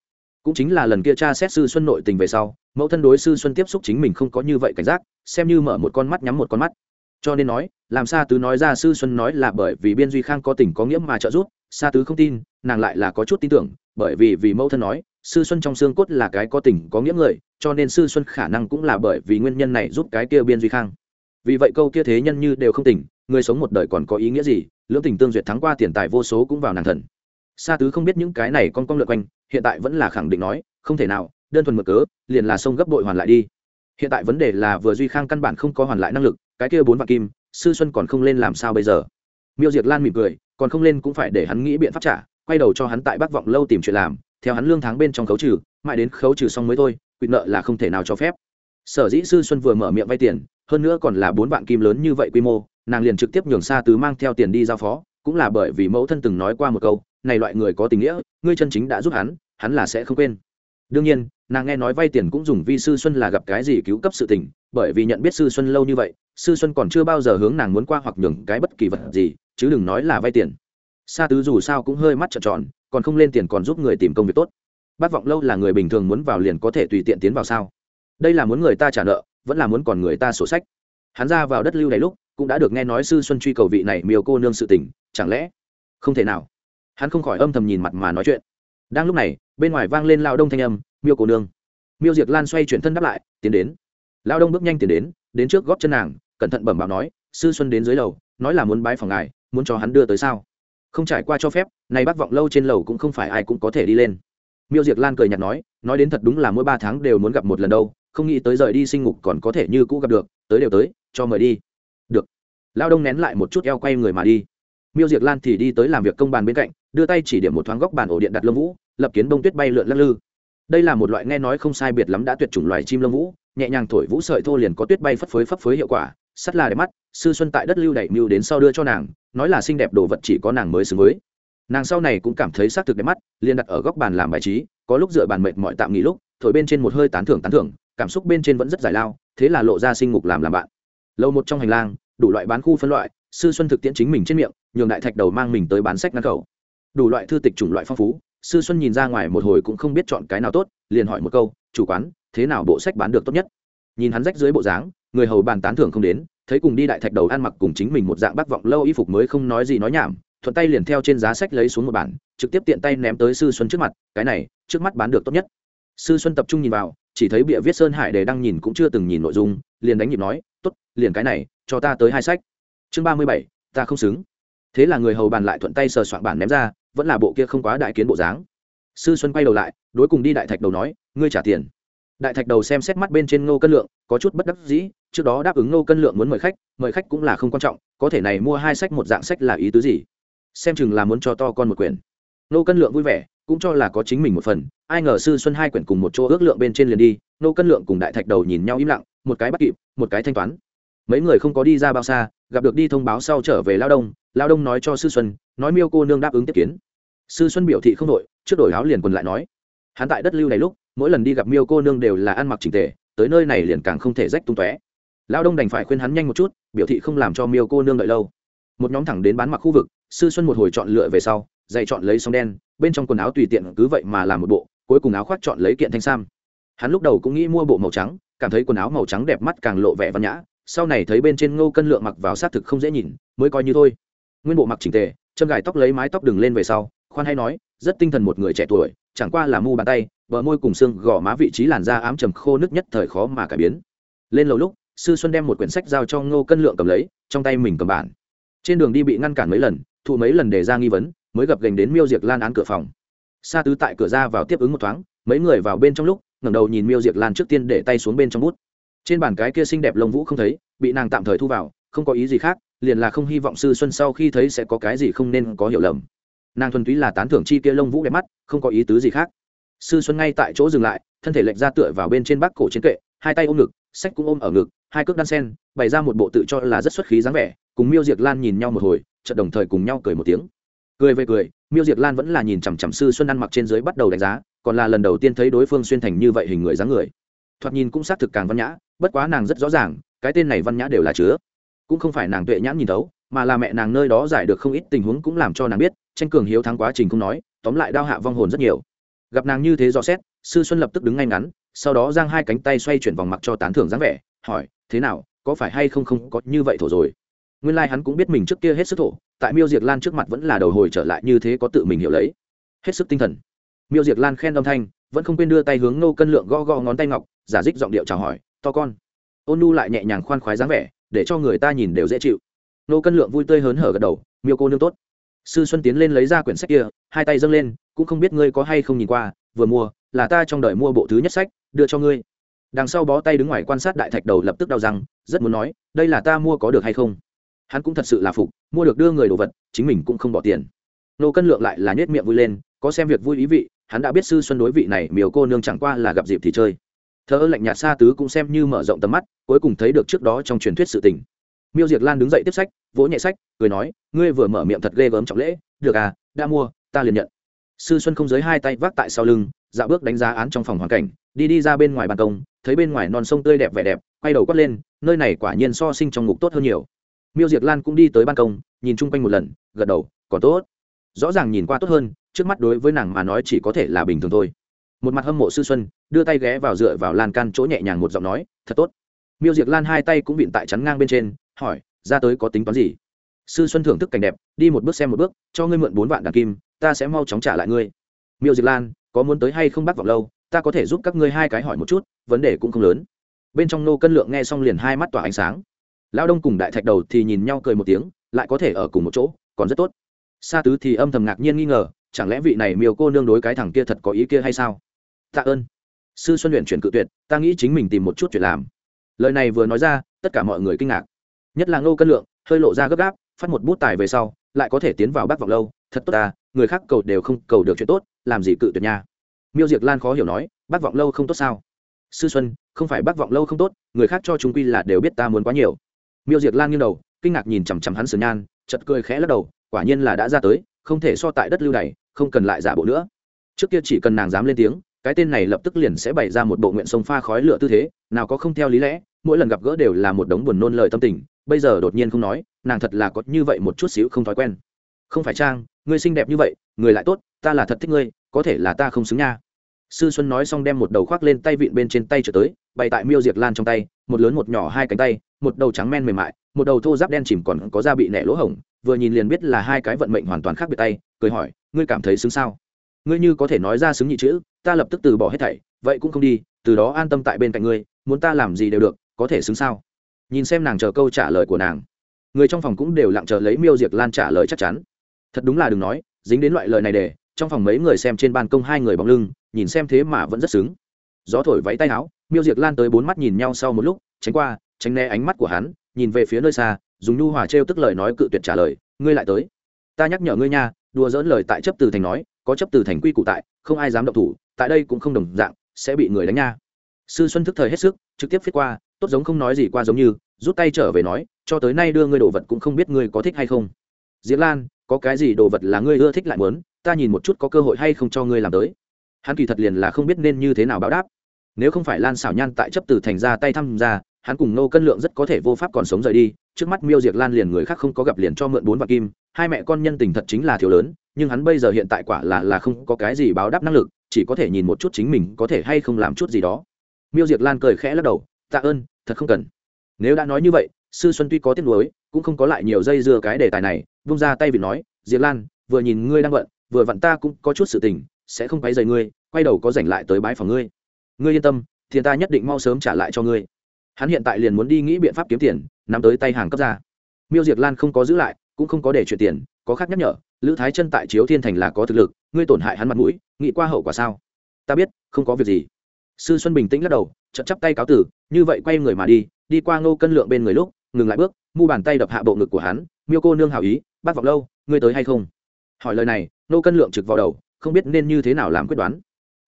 Cũng chính là lần kia cha xét sư xuân nội tình về sau, mẫu thân đối sư xuân tiếp xúc chính mình không có như vậy cảnh giác, xem như mở một con mắt nhắm một con mắt. Cho nên nói, làm sa tứ nói ra sư xuân nói là bởi vì biên duy khang có tình có nghĩa mà trợ giúp, sa tứ không tin, nàng lại là có chút tin tưởng, bởi vì vì mẫu thân nói sư xuân trong xương cốt là cái có tình, có nghĩa người, cho nên sư xuân khả năng cũng là bởi vì nguyên nhân này giúp cái kia biên duy khang. Vì vậy câu kia thế nhân như đều không tỉnh người sống một đời còn có ý nghĩa gì, lưỡng tình tương duyệt thắng qua tiền tài vô số cũng vào nàng thần. Sa tứ không biết những cái này con con lượt quanh, hiện tại vẫn là khẳng định nói, không thể nào, đơn thuần mở cớ, liền là sông gấp bội hoàn lại đi. Hiện tại vấn đề là vừa duy khang căn bản không có hoàn lại năng lực, cái kia bốn vạn kim, sư xuân còn không lên làm sao bây giờ? Miêu diệt lan mỉm cười, còn không lên cũng phải để hắn nghĩ biện pháp trả, quay đầu cho hắn tại bắc vọng lâu tìm chuyện làm theo hắn lương tháng bên trong khấu trừ, mãi đến khấu trừ xong mới thôi quyết nợ là không thể nào cho phép. Sở dĩ sư xuân vừa mở miệng vay tiền, hơn nữa còn là bốn vạn kim lớn như vậy quy mô, nàng liền trực tiếp nhường xa tứ mang theo tiền đi giao phó, cũng là bởi vì mẫu thân từng nói qua một câu, này loại người có tình nghĩa, ngươi chân chính đã giúp hắn hắn là sẽ không quên. Đương nhiên, nàng nghe nói vay tiền cũng dùng vi sư xuân là gặp cái gì cứu cấp sự tình, bởi vì nhận biết sư xuân lâu như vậy, sư xuân còn chưa bao giờ hướng nàng muốn qua hoặc nhường cái bất kỳ vật gì, chứ đừng nói là vay tiền. Sa tứ dù sao cũng hơi mắt trợn tròn còn không lên tiền còn giúp người tìm công việc tốt. Bác vọng lâu là người bình thường muốn vào liền có thể tùy tiện tiến vào sao? Đây là muốn người ta trả nợ, vẫn là muốn còn người ta sổ sách. Hắn ra vào đất lưu đầy lúc, cũng đã được nghe nói sư xuân truy cầu vị này miêu cô nương sự tình, chẳng lẽ không thể nào? Hắn không khỏi âm thầm nhìn mặt mà nói chuyện. Đang lúc này, bên ngoài vang lên lao đông thanh âm, miêu cô nương. Miêu diệt lan xoay chuyển thân đáp lại, tiến đến. Lao đông bước nhanh tiến đến đến trước góp chân nàng, cẩn thận bẩm báo nói, sư xuân đến dưới lầu, nói là muốn bái phòng ngài, muốn cho hắn đưa tới sao? Không trải qua cho phép này bác vọng lâu trên lầu cũng không phải ai cũng có thể đi lên. Miêu diệt lan cười nhạt nói nói đến thật đúng là mỗi ba tháng đều muốn gặp một lần đâu, không nghĩ tới rời đi sinh ngục còn có thể như cũ gặp được, tới đều tới, cho mời đi. Được. Lao đông nén lại một chút eo quay người mà đi. Miêu diệc lan thì đi tới làm việc công bàn bên cạnh, đưa tay chỉ điểm một thoáng góc bàn ổ điện đặt lông vũ, lập kiến bông tuyết bay lượn lắc lư. Đây là một loại nghe nói không sai biệt lắm đã tuyệt chủng loài chim lông vũ, nhẹ nhàng thổi vũ sợi thô liền có tuyết bay phất phới phấp phới hiệu quả, sắt là đẹp mắt, sư xuân tại đất lưu đẩy mưu đến sau đưa cho nàng nói là xinh đẹp đồ vật chỉ có nàng mới xứng với. Nàng sau này cũng cảm thấy xác thực đẹp mắt, liền đặt ở góc bàn làm bài trí, có lúc dựa bàn mệt mọi tạm nghỉ lúc, thổi bên trên một hơi tán thưởng tán thưởng, cảm xúc bên trên vẫn rất giải lao, thế là lộ ra sinh ngục làm làm bạn. Lâu một trong hành lang, đủ loại bán khu phân loại, sư xuân thực tiễn chính mình trên miệng, nhường đại thạch đầu mang mình tới bán sách ngăn khẩu. Đủ loại thư tịch chủng loại phong phú, sư xuân nhìn ra ngoài một hồi cũng không biết chọn cái nào tốt, liền hỏi một câu, chủ quán, thế nào bộ sách bán được tốt nhất? Nhìn hắn rách dưới bộ dáng, người hầu bàn tán thưởng không đến thấy cùng đi đại thạch đầu ăn mặc cùng chính mình một dạng bác vọng lâu y phục mới không nói gì nói nhảm, thuận tay liền theo trên giá sách lấy xuống một bản, trực tiếp tiện tay ném tới sư xuân trước mặt, cái này, trước mắt bán được tốt nhất. Sư xuân tập trung nhìn vào, chỉ thấy bịa viết sơn hải để đang nhìn cũng chưa từng nhìn nội dung, liền đánh nhịp nói, tốt, liền cái này, cho ta tới hai sách. Chương ba mươi bảy, ta không xứng. Thế là người hầu bàn lại thuận tay sờ soạn bản ném ra, vẫn là bộ kia không quá đại kiến bộ dáng. Sư xuân quay đầu lại, đối cùng đi đại thạch đầu nói, ngươi trả tiền đại thạch đầu xem xét mắt bên trên ngô cân lượng, có chút bất đắc dĩ, trước đó đáp ứng ngô cân lượng muốn mời khách mời khách cũng là không quan trọng, có thể này mua hai sách một dạng sách là ý tứ gì? Xem chừng là muốn cho to con một quyển. Ngô cân lượng vui vẻ, cũng cho là có chính mình một phần, ai ngờ sư xuân hai quyển cùng một chỗ ước lượng bên trên liền đi, ngô cân lượng cùng đại thạch đầu nhìn nhau im lặng, một cái bắt kịp, một cái thanh toán. Mấy người không có đi ra bao xa, gặp được đi thông báo sau trở về lao đông lao đông nói cho sư xuân, nói miêu cô nương đáp ứng tiếp kiến. Sư xuân biểu thị không đội trước đổi áo liền quần lại nói. Hắn tại đất lưu này lúc mỗi lần đi gặp miêu cô nương đều là ăn mặc trình tề, tới nơi này liền càng không thể rách tung tóe. Lao đông đành phải khuyên hắn nhanh một chút, biểu thị không làm cho miêu cô nương đợi lâu. Một nhóm thẳng đến bán mặc khu vực, sư xuân một hồi chọn lựa về sau, dạy chọn lấy sóng đen, bên trong quần áo tùy tiện cứ vậy mà làm một bộ, cuối cùng áo khoác chọn lấy kiện thanh sam. Hắn lúc đầu cũng nghĩ mua bộ màu trắng, cảm thấy quần áo màu trắng đẹp mắt càng lộ vẻ văn nhã, sau này thấy bên trên ngô cân lượng mặc vào xác thực không dễ nhìn, mới coi như thôi. Nguyên bộ mặc chỉnh tề, châm gài tóc lấy mái tóc đừng lên về sau, khoan hay nói, rất tinh thần một người trẻ tuổi chẳng qua là mu bàn tay, bờ môi cùng xương gò má vị trí làn da ám trầm khô nước nhất thời khó mà cải biến. Lên lầu lúc, sư xuân đem một quyển sách giao cho ngô cân lượng cầm lấy, trong tay mình cầm bản. Trên đường đi bị ngăn cản mấy lần, thụ mấy lần để ra nghi vấn, mới gặp gành đến miêu diệt lan án cửa phòng. Sa tứ tại cửa ra vào tiếp ứng một thoáng, mấy người vào bên trong lúc, ngẩng đầu nhìn miêu diệt lan trước tiên để tay xuống bên trong bút. Trên bàn cái kia xinh đẹp lông vũ không thấy, bị nàng tạm thời thu vào, không có ý gì khác, liền là không hy vọng sư xuân sau khi thấy sẽ có cái gì không nên có hiểu lầm nàng thuần túy là tán thưởng chi kia lông vũ đẹp mắt, không có ý tứ gì khác. Sư xuân ngay tại chỗ dừng lại, thân thể lệch ra tựa vào bên trên bác cổ chiến kệ, hai tay ôm ngực, sách cũng ôm ở ngực, hai cước đan sen, bày ra một bộ tự cho là rất xuất khí dáng vẻ, cùng miêu diệt lan nhìn nhau một hồi, chợt đồng thời cùng nhau cười một tiếng. Cười về cười, miêu diệt lan vẫn là nhìn chằm chằm sư xuân ăn mặc trên dưới bắt đầu đánh giá, còn là lần đầu tiên thấy đối phương xuyên thành như vậy hình người dáng người. Thoạt nhìn cũng xác thực càng văn nhã, bất quá nàng rất rõ ràng, cái tên này văn nhã đều là chứa. Cũng không phải nàng tuệ nhãn nhìn thấu mà là mẹ nàng nơi đó giải được không ít tình huống cũng làm cho nàng biết, tranh cường hiếu thắng quá trình không nói, tóm lại đao hạ vong hồn rất nhiều. Gặp nàng như thế rõ xét, sư xuân lập tức đứng ngay ngắn, sau đó giang hai cánh tay xoay chuyển vòng mặc cho tán thưởng dáng vẻ, hỏi, thế nào, có phải hay không không có như vậy thổ rồi? Nguyên lai、like、hắn cũng biết mình trước kia hết sức thổ, tại miêu diệt lan trước mặt vẫn là đầu hồi trở lại như thế có tự mình hiểu lấy. Hết sức tinh thần. Miêu diệt lan khen âm thanh, vẫn không quên đưa tay hướng nô cân lượng go go ngón tay ngọc, giả dích giọng điệu chào hỏi, to con. Ôn nu lại nhẹ nhàng khoan khoái dáng vẻ, để cho người ta nhìn đều dễ chịu nô cân lượng vui tươi hớn hở gật đầu miêu cô nương tốt. Sư xuân tiến lên lấy ra quyển sách kia hai tay dâng lên cũng không biết ngươi có hay không nhìn qua vừa mua là ta trong đời mua bộ thứ nhất sách đưa cho ngươi. Đằng sau bó tay đứng ngoài quan sát đại thạch đầu lập tức đau răng, rất muốn nói đây là ta mua có được hay không? Hắn cũng thật sự là phục mua được đưa người đồ vật chính mình cũng không bỏ tiền. Nô cân lượng lại là nhét miệng vui lên có xem việc vui ý vị hắn đã biết sư xuân đối vị này miều cô nương chẳng qua là gặp dịp thì chơi. Thơ lạnh nhạt xa tứ cũng xem như mở rộng tầm mắt cuối cùng thấy được trước đó trong truyền thuyết sự tình miêu diệt lan đứng dậy tiếp sách, vỗ nhẹ sách, cười nói, ngươi vừa mở miệng thật ghê gớm trọng lễ, được à đã mua, ta liền nhận. Sư xuân không giới hai tay vác tại sau lưng, dạo bước đánh giá án trong phòng hoàn cảnh, đi đi ra bên ngoài ban công, thấy bên ngoài non sông tươi đẹp vẻ đẹp, quay đầu quát lên, nơi này quả nhiên so sinh trong ngục tốt hơn nhiều. Miêu diệt lan cũng đi tới ban công, nhìn chung quanh một lần, gật đầu, còn tốt. Rõ ràng nhìn qua tốt hơn, trước mắt đối với nàng mà nói chỉ có thể là bình thường thôi. Một mặt hâm mộ sư xuân, đưa tay ghé vào dựa vào lan can chỗ nhẹ nhàng một giọng nói, thật tốt. Miêu diệt lan hai tay cũng vịn tại chắn ngang bên trên hỏi, ra tới có tính toán gì? Sư xuân thưởng thức cảnh đẹp, đi một bước xem một bước, cho ngươi mượn bốn vạn đàn kim, ta sẽ mau chóng trả lại ngươi. Miêu diệt lan, có muốn tới hay không bắt vọng lâu, ta có thể giúp các ngươi hai cái hỏi một chút, vấn đề cũng không lớn. Bên trong nô cân lượng nghe xong liền hai mắt tỏa ánh sáng. Lao đông cùng đại thạch đầu thì nhìn nhau cười một tiếng, lại có thể ở cùng một chỗ, còn rất tốt. Sa tứ thì âm thầm ngạc nhiên nghi ngờ, chẳng lẽ vị này miêu cô nương đối cái thằng kia thật có ý kia hay sao? Tạ ơn. Sư xuân luyện chuyển cự tuyệt, ta nghĩ chính mình tìm một chút chuyện làm. Lời này vừa nói ra, tất cả mọi người kinh ngạc nhất là ngô cân lượng, hơi lộ ra gấp gáp, phát một bút tài về sau, lại có thể tiến vào bác vọng lâu, thật tốt ta, người khác cầu đều không cầu được chuyện tốt, làm gì cự tuyệt nha. Miêu diệc lan khó hiểu nói bác vọng lâu không tốt sao? Sư xuân, không phải bác vọng lâu không tốt, người khác cho chúng quy là đều biết ta muốn quá nhiều. Miêu diệc lan nghiêng đầu, kinh ngạc nhìn chằm chằm hắn sườn nhan chật cười khẽ lắc đầu, quả nhiên là đã ra tới, không thể so tại đất lưu này, không cần lại giả bộ nữa. Trước kia chỉ cần nàng dám lên tiếng, cái tên này lập tức liền sẽ bày ra một bộ nguyện sông pha khói lửa tư thế, nào có không theo lý lẽ, mỗi lần gặp gỡ đều là một đống buồn nôn lời tâm tình bây giờ đột nhiên không nói, nàng thật là có như vậy một chút xíu không thói quen. Không phải trang, ngươi xinh đẹp như vậy, người lại tốt, ta là thật thích ngươi, có thể là ta không xứng nha. Sư xuân nói xong đem một đầu khoác lên tay vịn bên trên tay trở tới, bày tại miêu diệt lan trong tay, một lớn một nhỏ hai cánh tay, một đầu trắng men mềm mại, một đầu thô giáp đen chìm còn có da bị nẻ lỗ hổng, vừa nhìn liền biết là hai cái vận mệnh hoàn toàn khác biệt tay, cười hỏi, ngươi cảm thấy xứng sao? Ngươi như có thể nói ra xứng nhị chữ, ta lập tức từ bỏ hết thảy, vậy cũng không đi, từ đó an tâm tại bên cạnh ngươi, muốn ta làm gì đều được, có thể xứng sao? Nhìn xem nàng chờ câu trả lời của nàng. Người trong phòng cũng đều lặng chờ lấy miêu Diệc lan trả lời chắc chắn. Thật đúng là đừng nói, dính đến loại lời này để, trong phòng mấy người xem trên ban công hai người bóng lưng, nhìn xem thế mà vẫn rất xứng. Gió thổi váy tay áo, miêu Diệc lan tới bốn mắt nhìn nhau sau một lúc, tránh qua, tránh né ánh mắt của hắn, nhìn về phía nơi xa, dùng nhu hòa trêu tức lời nói cự tuyệt trả lời, ngươi lại tới. Ta nhắc nhở ngươi nha, đùa dỡn lời tại chấp từ thành nói, có chấp từ thành quy củ tại, không ai dám động thủ, tại đây cũng không đồng dạng, sẽ bị người đánh nha. Sư xuân thức thời hết sức, trực tiếp viết qua tốt giống không nói gì qua giống như, rút tay trở về nói, cho tới nay đưa ngươi đồ vật cũng không biết ngươi có thích hay không. Diễn lan, có cái gì đồ vật là ngươi ưa thích lại muốn, ta nhìn một chút có cơ hội hay không cho ngươi làm tới. Hắn kỳ thật liền là không biết nên như thế nào báo đáp. Nếu không phải lan xảo nhan tại chấp từ thành ra tay thăm ra, hắn cùng nô cân lượng rất có thể vô pháp còn sống rời đi, trước mắt miêu diệt lan liền người khác không có gặp liền cho mượn bốn vạn kim, hai mẹ con nhân tình thật chính là thiếu lớn, nhưng hắn bây giờ hiện tại quả là là không có cái gì báo đáp năng lực, chỉ có thể nhìn một chút chính mình có thể hay không làm chút gì đó. Miêu diệt lan cười khẽ lắc đầu tạ ơn, thật không cần. Nếu đã nói như vậy, sư xuân tuy có tiếc nuối, cũng không có lại nhiều dây dưa cái đề tài này, vung ra tay vì nói, diệp lan, vừa nhìn ngươi đang bận, vừa vặn ta cũng có chút sự tình, sẽ không quấy rầy ngươi, quay đầu có rảnh lại tới bái phòng ngươi. Ngươi yên tâm thì ta nhất định mau sớm trả lại cho ngươi. Hắn hiện tại liền muốn đi nghĩ biện pháp kiếm tiền, nắm tới tay hàng cấp ra. Miêu diệp lan không có giữ lại, cũng không có để chuyển tiền, có khác nhắc nhở, lữ thái chân tại chiếu thiên thành là có thực lực, ngươi tổn hại hắn mặt mũi, nghĩ qua hậu quả sao? Ta biết, không có việc gì. Sư xuân bình tĩnh lắc đầu chậm chắp tay cáo tử, như vậy quay người mà đi đi qua ngô cân lượng bên người lúc, ngừng lại bước, mu bàn tay đập hạ bộ ngực của hắn, miêu cô nương hảo ý, bác vọng lâu, ngươi tới hay không? Hỏi lời này, ngô cân lượng trực vào đầu, không biết nên như thế nào làm quyết đoán.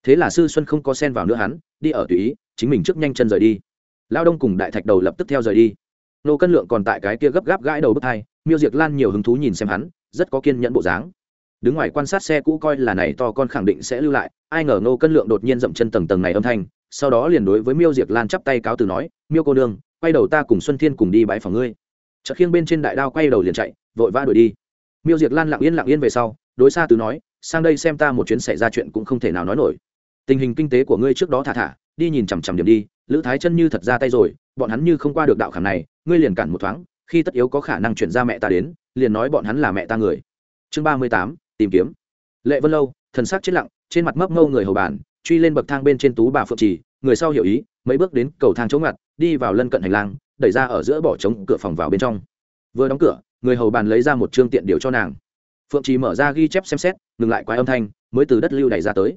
Thế là sư xuân không có xen vào nữa hắn, đi ở tùy ý, chính mình trước nhanh chân rời đi. Lao đông cùng đại thạch đầu lập tức theo rời đi. Nô cân lượng còn tại cái kia gấp gáp gãi đầu bước hai, miêu diệt lan nhiều hứng thú nhìn xem hắn, rất có kiên nhẫn bộ dáng. Đứng ngoài quan sát xe cũ coi là này to con khẳng định sẽ lưu lại, ai ngờ nô cân lượng đột nhiên dậm chân tầng tầng này âm thanh sau đó liền đối với miêu diệt lan chắp tay cáo từ nói, miêu cô nương, quay đầu ta cùng xuân thiên cùng đi bãi phòng ngươi. Chợt khiêng bên trên đại đao quay đầu liền chạy, vội vã đuổi đi. Miêu diệt lan lặng yên lặng yên về sau, đối xa từ nói, sang đây xem ta một chuyến xảy ra chuyện cũng không thể nào nói nổi. Tình hình kinh tế của ngươi trước đó thả thả, đi nhìn chằm chằm điểm đi, lữ thái chân như thật ra tay rồi, bọn hắn như không qua được đạo khảm này, ngươi liền cản một thoáng, khi tất yếu có khả năng chuyển ra mẹ ta đến, liền nói bọn hắn là mẹ ta người. Chương ba mươi tám, tìm kiếm. Lệ vân lâu, thần sắc chết lặng, trên mặt mấp ngâu người hầu bàn truy lên bậc thang bên trên tú bà phượng trì, người sau hiểu ý, mấy bước đến cầu thang chống ngặt, đi vào lân cận hành lang, đẩy ra ở giữa bỏ trống cửa phòng vào bên trong. Vừa đóng cửa, người hầu bàn lấy ra một chương tiện điều cho nàng. Phượng trì mở ra ghi chép xem xét, ngừng lại quái âm thanh, mới từ đất lưu đẩy ra tới.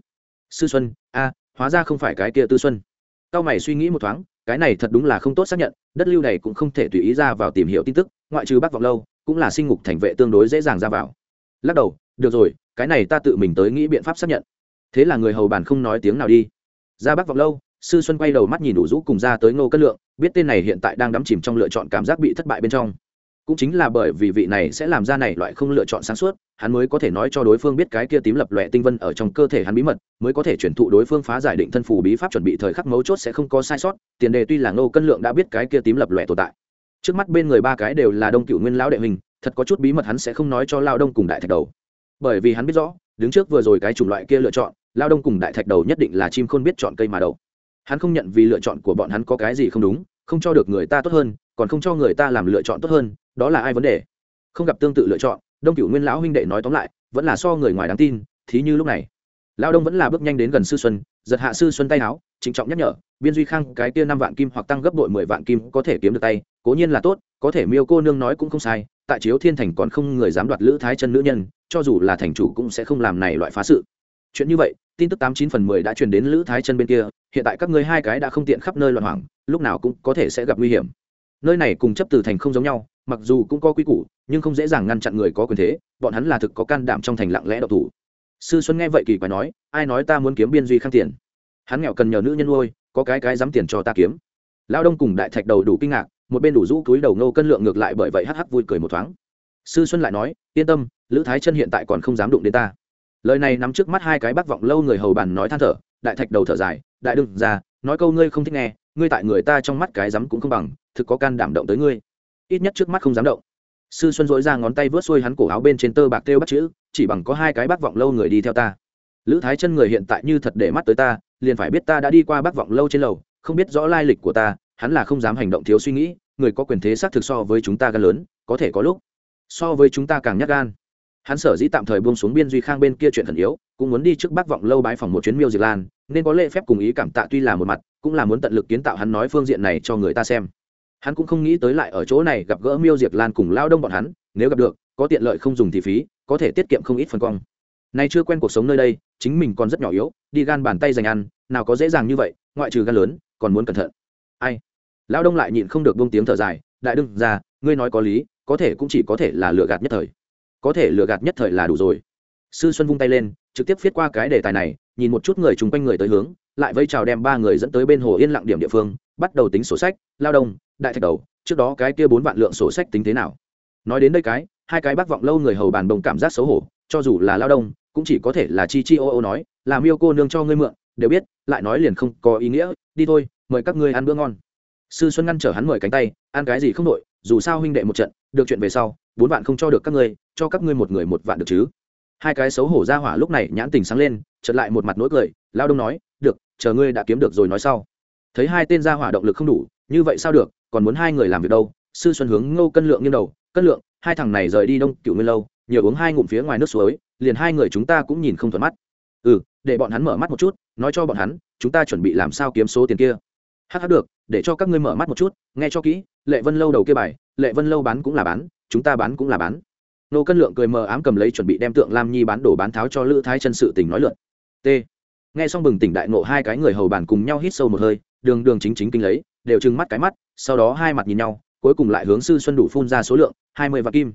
Sư xuân, a, hóa ra không phải cái kia tư xuân. Cao mày suy nghĩ một thoáng, cái này thật đúng là không tốt xác nhận, đất lưu này cũng không thể tùy ý ra vào tìm hiểu tin tức, ngoại trừ bác vọng lâu, cũng là sinh ngục thành vệ tương đối dễ dàng ra vào. Lắc đầu, được rồi, cái này ta tự mình tới nghĩ biện pháp xác nhận thế là người hầu bàn không nói tiếng nào đi. Ra bắc vọng lâu, sư xuân quay đầu mắt nhìn đủ rũ cùng ra tới ngô cất lượng, biết tên này hiện tại đang đắm chìm trong lựa chọn cảm giác bị thất bại bên trong. Cũng chính là bởi vì vị này sẽ làm ra này loại không lựa chọn sáng suốt, hắn mới có thể nói cho đối phương biết cái kia tím lập lòe tinh vân ở trong cơ thể hắn bí mật, mới có thể chuyển thụ đối phương phá giải định thân phù bí pháp chuẩn bị thời khắc mấu chốt sẽ không có sai sót, tiền đề tuy là ngô cân lượng đã biết cái kia tím lập lòe tồn tại. Trước mắt bên người ba cái đều là đông cựu nguyên lão đệ hình thật có chút bí mật hắn sẽ không nói cho lao đông cùng đại thạch đầu. Bởi vì hắn biết rõ, đứng trước vừa rồi cái chủng loại kia lựa chọn lao đông cùng đại thạch đầu nhất định là chim khôn biết chọn cây mà đầu. Hắn không nhận vì lựa chọn của bọn hắn có cái gì không đúng, không cho được người ta tốt hơn, còn không cho người ta làm lựa chọn tốt hơn, đó là ai vấn đề? Không gặp tương tự lựa chọn, đông cửu nguyên lão huynh đệ nói tóm lại, vẫn là so người ngoài đáng tin, thí như lúc này. Lao đông vẫn là bước nhanh đến gần sư xuân, giật hạ sư xuân tay áo, trịnh trọng nhắc nhở, biên duy khang, cái kia năm vạn kim hoặc tăng gấp đội mười vạn kim có thể kiếm được tay, cố nhiên là tốt, có thể miêu cô nương nói cũng không sai, tại chiếu thiên thành còn không người dám đoạt lữ thái chân nữ nhân, cho dù là thành chủ cũng sẽ không làm này loại phá sự. Chuyện như vậy tin tức tám chín phần mười đã truyền đến lữ thái chân bên kia, hiện tại các ngươi hai cái đã không tiện khắp nơi loạn hoảng, lúc nào cũng có thể sẽ gặp nguy hiểm. Nơi này cùng chấp từ thành không giống nhau, mặc dù cũng có quy củ, nhưng không dễ dàng ngăn chặn người có quyền thế, bọn hắn là thực có can đảm trong thành lặng lẽ độc thủ. Sư xuân nghe vậy kỳ quái nói, ai nói ta muốn kiếm biên duy khang tiền? Hắn nghèo cần nhờ nữ nhân nuôi, có cái cái dám tiền cho ta kiếm. Lao đông cùng đại thạch đầu đủ kinh ngạc, một bên đủ rũ túi đầu nô cân lượng ngược lại bởi vậy hắc hắc vui cười một thoáng. Sư xuân lại nói, yên tâm, lữ thái chân hiện tại còn không dám đụng đến ta lời này nắm trước mắt hai cái bác vọng lâu người hầu bàn nói than thở, đại thạch đầu thở dài, đại đừng ra, nói câu ngươi không thích nghe, ngươi tại người ta trong mắt cái dám cũng không bằng, thực có can đảm động tới ngươi. Ít nhất trước mắt không dám động. Sư xuân dỗi ra ngón tay vớt xuôi hắn cổ áo bên trên tơ bạc kêu bắt chữ, chỉ bằng có hai cái bác vọng lâu người đi theo ta. Lữ thái chân người hiện tại như thật để mắt tới ta, liền phải biết ta đã đi qua bác vọng lâu trên lầu, không biết rõ lai lịch của ta, hắn là không dám hành động thiếu suy nghĩ, người có quyền thế xác thực so với chúng ta gan lớn, có thể có lúc so với chúng ta càng nhát gan hắn sở dĩ tạm thời buông xuống biên duy khang bên kia chuyện thần yếu, cũng muốn đi trước bác vọng lâu bái phòng một chuyến miêu diệt lan, nên có lễ phép cùng ý cảm tạ tuy là một mặt, cũng là muốn tận lực kiến tạo hắn nói phương diện này cho người ta xem. Hắn cũng không nghĩ tới lại ở chỗ này gặp gỡ miêu diệt lan cùng lao đông bọn hắn, nếu gặp được, có tiện lợi không dùng thì phí, có thể tiết kiệm không ít phần cong. Nay chưa quen cuộc sống nơi đây, chính mình còn rất nhỏ yếu, đi gan bàn tay dành ăn, nào có dễ dàng như vậy, ngoại trừ gan lớn, còn muốn cẩn thận. Ai? Lao đông lại nhịn không được bông tiếng thở dài, đại đương ra, ngươi nói có lý, có thể cũng chỉ có thể là lừa gạt nhất thời có thể lừa gạt nhất thời là đủ rồi. Sư xuân vung tay lên, trực tiếp viết qua cái đề tài này, nhìn một chút người chung quanh người tới hướng, lại vây chào đem ba người dẫn tới bên hồ yên lặng điểm địa phương, bắt đầu tính sổ sách, lao đông, đại thạch đầu, trước đó cái kia bốn vạn lượng sổ sách tính thế nào. Nói đến đây cái, hai cái bác vọng lâu người hầu bàn bồng cảm giác xấu hổ, cho dù là lao đông, cũng chỉ có thể là chi chi ô ô nói, làm yêu cô nương cho ngươi mượn, đều biết, lại nói liền không có ý nghĩa, đi thôi, mời các ngươi ăn bữa ngon. Sư xuân ngăn trở hắn mời cánh tay, ăn cái gì không đội dù sao huynh đệ một trận, được chuyện về sau, bốn vạn không cho được các ngươi, cho các ngươi một người một vạn được chứ. Hai cái xấu hổ ra hỏa lúc này nhãn tình sáng lên, chợt lại một mặt nỗi cười, lao đông nói, được, chờ ngươi đã kiếm được rồi nói sau. Thấy hai tên ra hỏa động lực không đủ, như vậy sao được, còn muốn hai người làm việc đâu? Sư xuân hướng ngô cân lượng nghiêng đầu, cân lượng, hai thằng này rời đi đông cựu nguyên lâu, nhiều uống hai ngụm phía ngoài nước suối, liền hai người chúng ta cũng nhìn không thuận mắt. Ừ để bọn hắn mở mắt một chút, nói cho bọn hắn, chúng ta chuẩn bị làm sao kiếm số tiền kia hắc hắc được, để cho các ngươi mở mắt một chút, nghe cho kỹ, lệ vân lâu đầu kia bài, lệ vân lâu bán cũng là bán, chúng ta bán cũng là bán. Nô cân lượng cười mờ ám cầm lấy chuẩn bị đem tượng lam nhi bán đổ bán tháo cho lữ thái chân sự tình nói lượn. T. Nghe xong bừng tỉnh đại nộ hai cái người hầu bàn cùng nhau hít sâu một hơi, đường đường chính chính kinh lấy, đều trừng mắt cái mắt, sau đó hai mặt nhìn nhau, cuối cùng lại hướng sư xuân đủ phun ra số lượng, hai mươi vạn kim.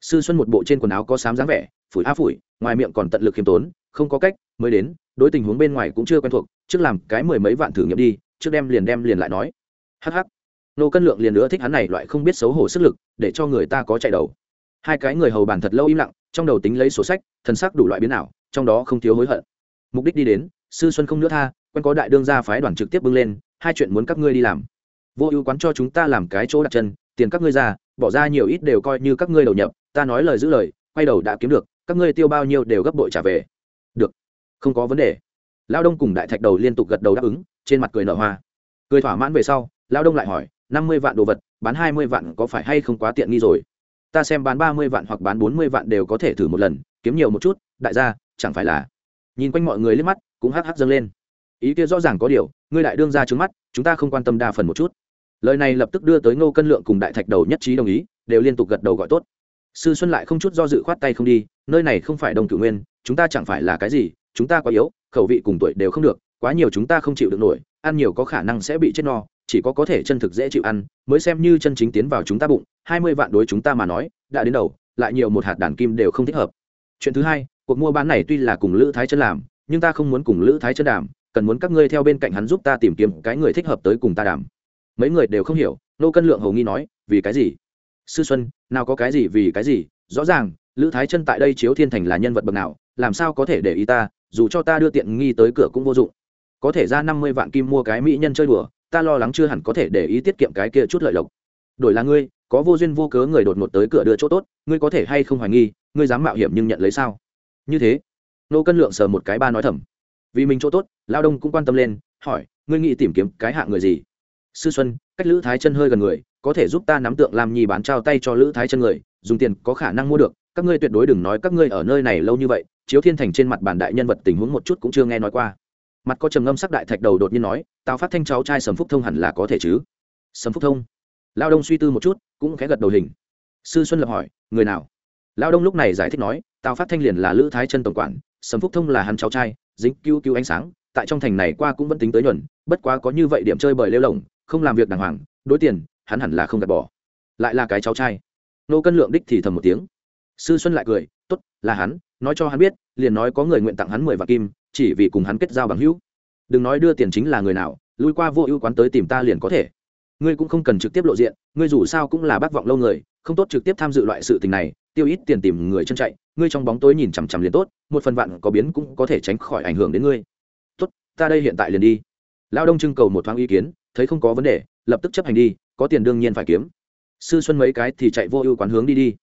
Sư xuân một bộ trên quần áo có sám dáng vẻ, phủi á phủi, ngoài miệng còn tận lực khiêm tốn, không có cách, mới đến, đối tình huống bên ngoài cũng chưa quen thuộc, trước làm cái mười mấy vạn thử nghiệm đi trước đem liền đem liền lại nói. Hh nô cân lượng liền nữa thích hắn này loại không biết xấu hổ sức lực, để cho người ta có chạy đầu. Hai cái người hầu bàn thật lâu im lặng, trong đầu tính lấy sổ sách, thần sắc đủ loại biến nào trong đó không thiếu hối hận. Mục đích đi đến, sư xuân không nữa tha, quen có đại đương gia phái đoàn trực tiếp bưng lên, hai chuyện muốn các ngươi đi làm. Vô ưu quán cho chúng ta làm cái chỗ đặt chân, tiền các ngươi ra, bỏ ra nhiều ít đều coi như các ngươi đầu nhập, ta nói lời giữ lời, quay đầu đã kiếm được, các ngươi tiêu bao nhiêu đều gấp bội trả về. Được, không có vấn đề. Lao đông cùng đại thạch đầu liên tục gật đầu đáp ứng trên mặt cười nở hoa. Cười thỏa mãn về sau lao đông lại hỏi, năm mươi vạn đồ vật, bán hai mươi vạn có phải hay không quá tiện nghi rồi? Ta xem bán ba mươi vạn hoặc bán bốn mươi vạn đều có thể thử một lần, kiếm nhiều một chút, đại gia, chẳng phải là? Nhìn quanh mọi người liếc mắt, cũng hắc hắc dâng lên. Ý kia rõ ràng có điều, ngươi đại đương ra trứng mắt, chúng ta không quan tâm đa phần một chút. Lời này lập tức đưa tới ngô cân lượng cùng đại thạch đầu nhất trí đồng ý, đều liên tục gật đầu gọi tốt. Sư xuân lại không chút do dự khoát tay không đi, nơi này không phải đông cử nguyên, chúng ta chẳng phải là cái gì, chúng ta quá yếu, khẩu vị cùng tuổi đều không được quá nhiều chúng ta không chịu được nổi, ăn nhiều có khả năng sẽ bị chết no, chỉ có có thể chân thực dễ chịu ăn, mới xem như chân chính tiến vào chúng ta bụng, hai mươi vạn đối chúng ta mà nói, đã đến đầu, lại nhiều một hạt đàn kim đều không thích hợp. Chuyện thứ hai, cuộc mua bán này tuy là cùng lữ thái chân làm, nhưng ta không muốn cùng lữ thái chân đàm, cần muốn các ngươi theo bên cạnh hắn giúp ta tìm kiếm cái người thích hợp tới cùng ta đàm. Mấy người đều không hiểu nô cân lượng hầu nghi nói, vì cái gì? Sư xuân, nào có cái gì vì cái gì? Rõ ràng, lữ thái chân tại đây chiếu thiên thành là nhân vật bậc nào, làm sao có thể để ý ta, dù cho ta đưa tiện nghi tới cửa cũng vô dụng có thể ra năm mươi vạn kim mua cái mỹ nhân chơi đùa, ta lo lắng chưa hẳn có thể để ý tiết kiệm cái kia chút lợi lộc. Đổi là ngươi, có vô duyên vô cớ người đột ngột tới cửa đưa chỗ tốt, ngươi có thể hay không hoài nghi, ngươi dám mạo hiểm nhưng nhận lấy sao? Như thế, nô cân lượng sờ một cái ba nói thầm. Vì mình chỗ tốt, lao đông cũng quan tâm lên, hỏi, ngươi nghĩ tìm kiếm cái hạng người gì? Sư xuân, cách lữ thái chân hơi gần người, có thể giúp ta nắm tượng làm nhì bán trao tay cho lữ thái chân người, dùng tiền có khả năng mua được, các ngươi tuyệt đối đừng nói các ngươi ở nơi này lâu như vậy, chiếu thiên thành trên mặt bản đại nhân vật tình huống một chút cũng chưa nghe nói qua mặt có trầm ngâm sắc đại thạch đầu đột nhiên nói, tào phát thanh cháu trai sầm phúc thông hẳn là có thể chứ? Sầm phúc thông? Lao đông suy tư một chút, cũng khẽ gật đầu hình. Sư xuân lập hỏi, người nào? Lao đông lúc này giải thích nói, tào phát thanh liền là lữ thái chân tổng quản, sầm phúc thông là hắn cháu trai, dính cứu cứu ánh sáng, tại trong thành này qua cũng vẫn tính tới nhuần bất quá có như vậy điểm chơi bời lêu lồng không làm việc đàng hoàng, đối tiền, hắn hẳn là không gạt bỏ. Lại là cái cháu trai. Nô cân lượng đích thì thầm một tiếng. Sư xuân lại cười t ố t là hắn, nói cho hắn biết, liền nói có người nguyện tặng hắn mười vạn kim chỉ vì cùng hắn kết giao bằng hữu. Đừng nói đưa tiền chính là người nào, lui qua vô ưu quán tới tìm ta liền có thể. Ngươi cũng không cần trực tiếp lộ diện, ngươi dù sao cũng là bác vọng lâu người, không tốt trực tiếp tham dự loại sự tình này, tiêu ít tiền tìm người chân chạy, ngươi trong bóng tối nhìn chằm chằm liền tốt, một phần vạn có biến cũng có thể tránh khỏi ảnh hưởng đến ngươi. Tốt, ta đây hiện tại liền đi. Lao đông trưng cầu một thoáng ý kiến, thấy không có vấn đề, lập tức chấp hành đi, có tiền đương nhiên phải kiếm. Sư xuân mấy cái thì chạy vô ưu quán hướng đi đi.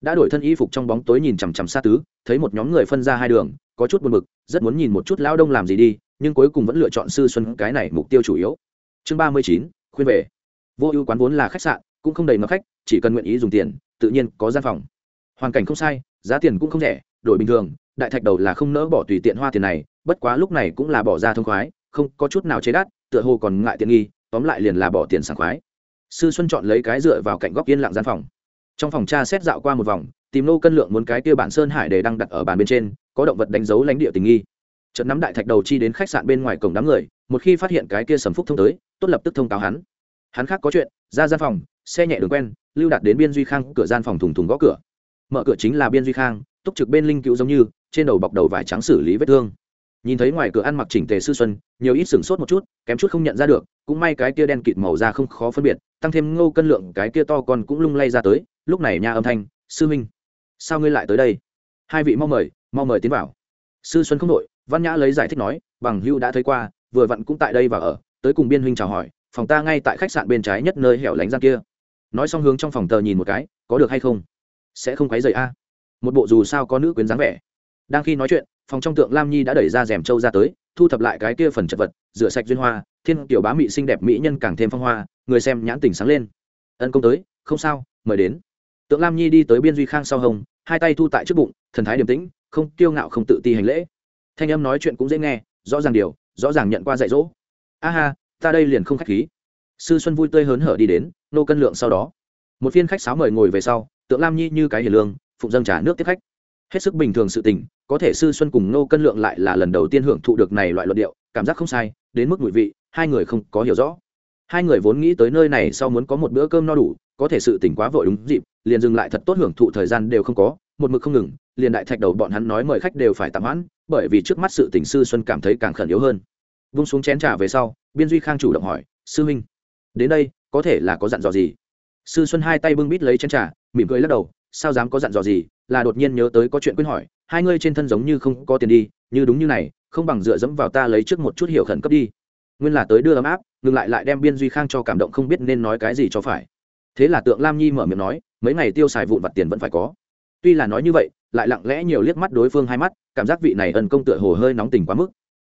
Đã đổi thân y phục trong bóng tối nhìn chằm chằm xa tứ, thấy một nhóm người phân ra hai đường có chút buồn bực, rất muốn nhìn một chút lao đông làm gì đi, nhưng cuối cùng vẫn lựa chọn sư xuân cái này mục tiêu chủ yếu. Chương ba mươi chín, khuyên về. Vô ưu quán vốn là khách sạn, cũng không đầy ngập khách, chỉ cần nguyện ý dùng tiền, tự nhiên có gian phòng. Hoàn cảnh không sai, giá tiền cũng không rẻ, đổi bình thường, đại thạch đầu là không nỡ bỏ tùy tiện hoa tiền này, bất quá lúc này cũng là bỏ ra thông khoái, không có chút nào chế đắt, tựa hồ còn ngại tiện nghi, tóm lại liền là bỏ tiền sảng khoái. Sư xuân chọn lấy cái dựa vào cạnh góc yên lặng gian phòng trong phòng tra xét dạo qua một vòng, tìm nô cân lượng muốn cái kia bản sơn hải để đăng đặt ở bàn bên trên, có động vật đánh dấu lãnh địa tình nghi. Trận nắm đại thạch đầu chi đến khách sạn bên ngoài cổng đám người, một khi phát hiện cái kia sầm phúc thông tới, tốt lập tức thông cáo hắn. Hắn khác có chuyện, ra gian phòng, xe nhẹ đường quen, lưu đạt đến biên duy khang cửa gian phòng thùng thùng gõ cửa. Mở cửa chính là biên duy khang, túc trực bên linh cứu giống như, trên đầu bọc đầu vải trắng xử lý vết thương. Nhìn thấy ngoài cửa ăn mặc chỉnh tề sư xuân, nhiều ít sửng sốt một chút, kém chút không nhận ra được, cũng may cái kia đen kịt màu ra không khó phân biệt, tăng thêm ngô cân lượng cái kia to còn cũng lung lay ra tới lúc này nha âm thanh, sư minh sao ngươi lại tới đây? Hai vị mau mời mau mời tiến vào. Sư xuân không đội, văn nhã lấy giải thích nói, bằng hưu đã thấy qua, vừa vặn cũng tại đây và ở, tới cùng biên huynh chào hỏi, phòng ta ngay tại khách sạn bên trái nhất nơi hẻo lánh gian kia. Nói xong hướng trong phòng tờ nhìn một cái, có được hay không? Sẽ không quấy dậy a. Một bộ dù sao có nữ quyến dáng vẻ. Đang khi nói chuyện, phòng trong tượng lam nhi đã đẩy ra rèm trâu ra tới, thu thập lại cái kia phần chật vật, rửa sạch duyên hoa, thiên kiểu bá mị xinh đẹp mỹ nhân càng thêm phong hoa, người xem nhãn tình sáng lên. Ân công tới, không sao, mời đến tượng lam nhi đi tới biên duy khang sau hồng hai tay thu tại trước bụng, thần thái điềm tĩnh, không kiêu ngạo không tự ti hành lễ. Thanh âm nói chuyện cũng dễ nghe, rõ ràng điều, rõ ràng nhận qua dạy dỗ. A ha, ta đây liền không khách khí. Sư xuân vui tươi hớn hở đi đến, nô cân lượng sau đó. Một phiên khách sáo mời ngồi về sau, tượng lam nhi như cái hiền lương, phụng dâng trả nước tiếp khách. Hết sức bình thường sự tình, có thể sư xuân cùng nô cân lượng lại là lần đầu tiên hưởng thụ được này loại luận điệu, cảm giác không sai, đến mức mùi vị, hai người không có hiểu rõ. Hai người vốn nghĩ tới nơi này sau muốn có một bữa cơm no đủ có thể sự tỉnh quá vội đúng dịp, liền dừng lại thật tốt hưởng thụ thời gian đều không có, một mực không ngừng, liền đại thạch đầu bọn hắn nói mời khách đều phải tạm hoãn, bởi vì trước mắt sự tỉnh sư xuân cảm thấy càng khẩn yếu hơn. Vung xuống chén trà về sau, biên duy khang chủ động hỏi, sư huynh, đến đây, có thể là có dặn dò gì? Sư xuân hai tay bưng bít lấy chén trà, mỉm cười lắc đầu, sao dám có dặn dò gì, là đột nhiên nhớ tới có chuyện quên hỏi, hai ngươi trên thân giống như không có tiền đi, như đúng như này, không bằng dựa dẫm vào ta lấy trước một chút hiểu khẩn cấp đi. Nguyên là tới đưa ấm áp, ngừng lại lại đem biên duy khang cho cảm động không biết nên nói cái gì cho phải thế là tượng lam nhi mở miệng nói, mấy ngày tiêu xài vụn vặt tiền vẫn phải có. Tuy là nói như vậy, lại lặng lẽ nhiều liếc mắt đối phương hai mắt, cảm giác vị này ân công tựa hồ hơi nóng tình quá mức.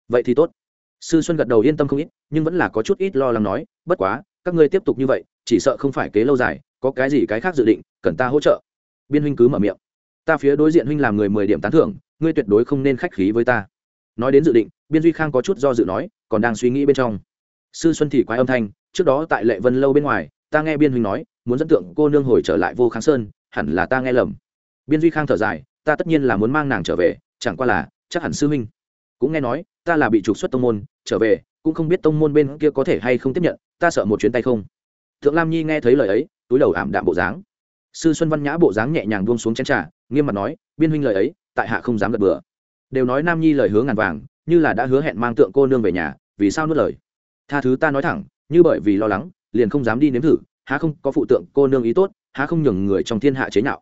Vậy thì tốt. Sư xuân gật đầu yên tâm không ít, nhưng vẫn là có chút ít lo lắng nói, bất quá, các ngươi tiếp tục như vậy, chỉ sợ không phải kế lâu dài, có cái gì cái khác dự định, cần ta hỗ trợ. Biên huynh cứ mở miệng, ta phía đối diện huynh làm người mười điểm tán thưởng, ngươi tuyệt đối không nên khách khí với ta. Nói đến dự định, biên duy khang có chút do dự nói, còn đang suy nghĩ bên trong. Sư xuân thì quái âm thanh, trước đó tại lệ vân lâu bên ngoài, ta nghe biên huynh nói muốn dẫn tượng cô nương hồi trở lại vô kháng sơn, hẳn là ta nghe lầm. Biên duy khang thở dài, ta tất nhiên là muốn mang nàng trở về, chẳng qua là, chắc hẳn sư huynh. Cũng nghe nói, ta là bị trục xuất tông môn, trở về, cũng không biết tông môn bên kia có thể hay không tiếp nhận, ta sợ một chuyến tay không. Thượng lam nhi nghe thấy lời ấy, túi đầu ảm đạm bộ dáng. Sư xuân văn nhã bộ dáng nhẹ nhàng buông xuống chén trà, nghiêm mặt nói, biên huynh lời ấy, tại hạ không dám gật bừa. Đều nói nam nhi lời hứa ngàn vàng, như là đã hứa hẹn mang tượng cô nương về nhà, vì sao nuốt lời? Tha thứ ta nói thẳng, như bởi vì lo lắng, liền không dám đi nếm thử há không có phụ tượng cô nương ý tốt, há không nhường người trong thiên hạ chế nhạo.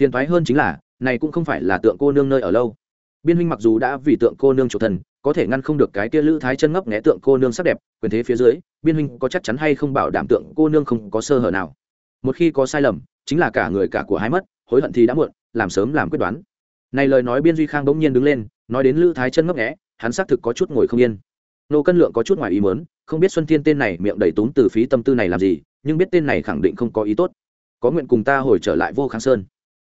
Phiền toái hơn chính là, này cũng không phải là tượng cô nương nơi ở lâu. Biên huynh mặc dù đã vì tượng cô nương chủ thần, có thể ngăn không được cái kia lữ thái chân ngốc nghé tượng cô nương sắc đẹp, quyền thế phía dưới, biên huynh có chắc chắn hay không bảo đảm tượng cô nương không có sơ hở nào. Một khi có sai lầm, chính là cả người cả của hai mất, hối hận thì đã muộn, làm sớm làm quyết đoán. Này lời nói biên duy khang bỗng nhiên đứng lên, nói đến lữ thái chân ngốc nghẽ hắn xác thực có chút ngồi không yên. Nô cân lượng có chút ngoài ý mớn không biết xuân thiên tên này miệng đầy tốn từ phí tâm tư này làm gì nhưng biết tên này khẳng định không có ý tốt. Có nguyện cùng ta hồi trở lại vô kháng sơn.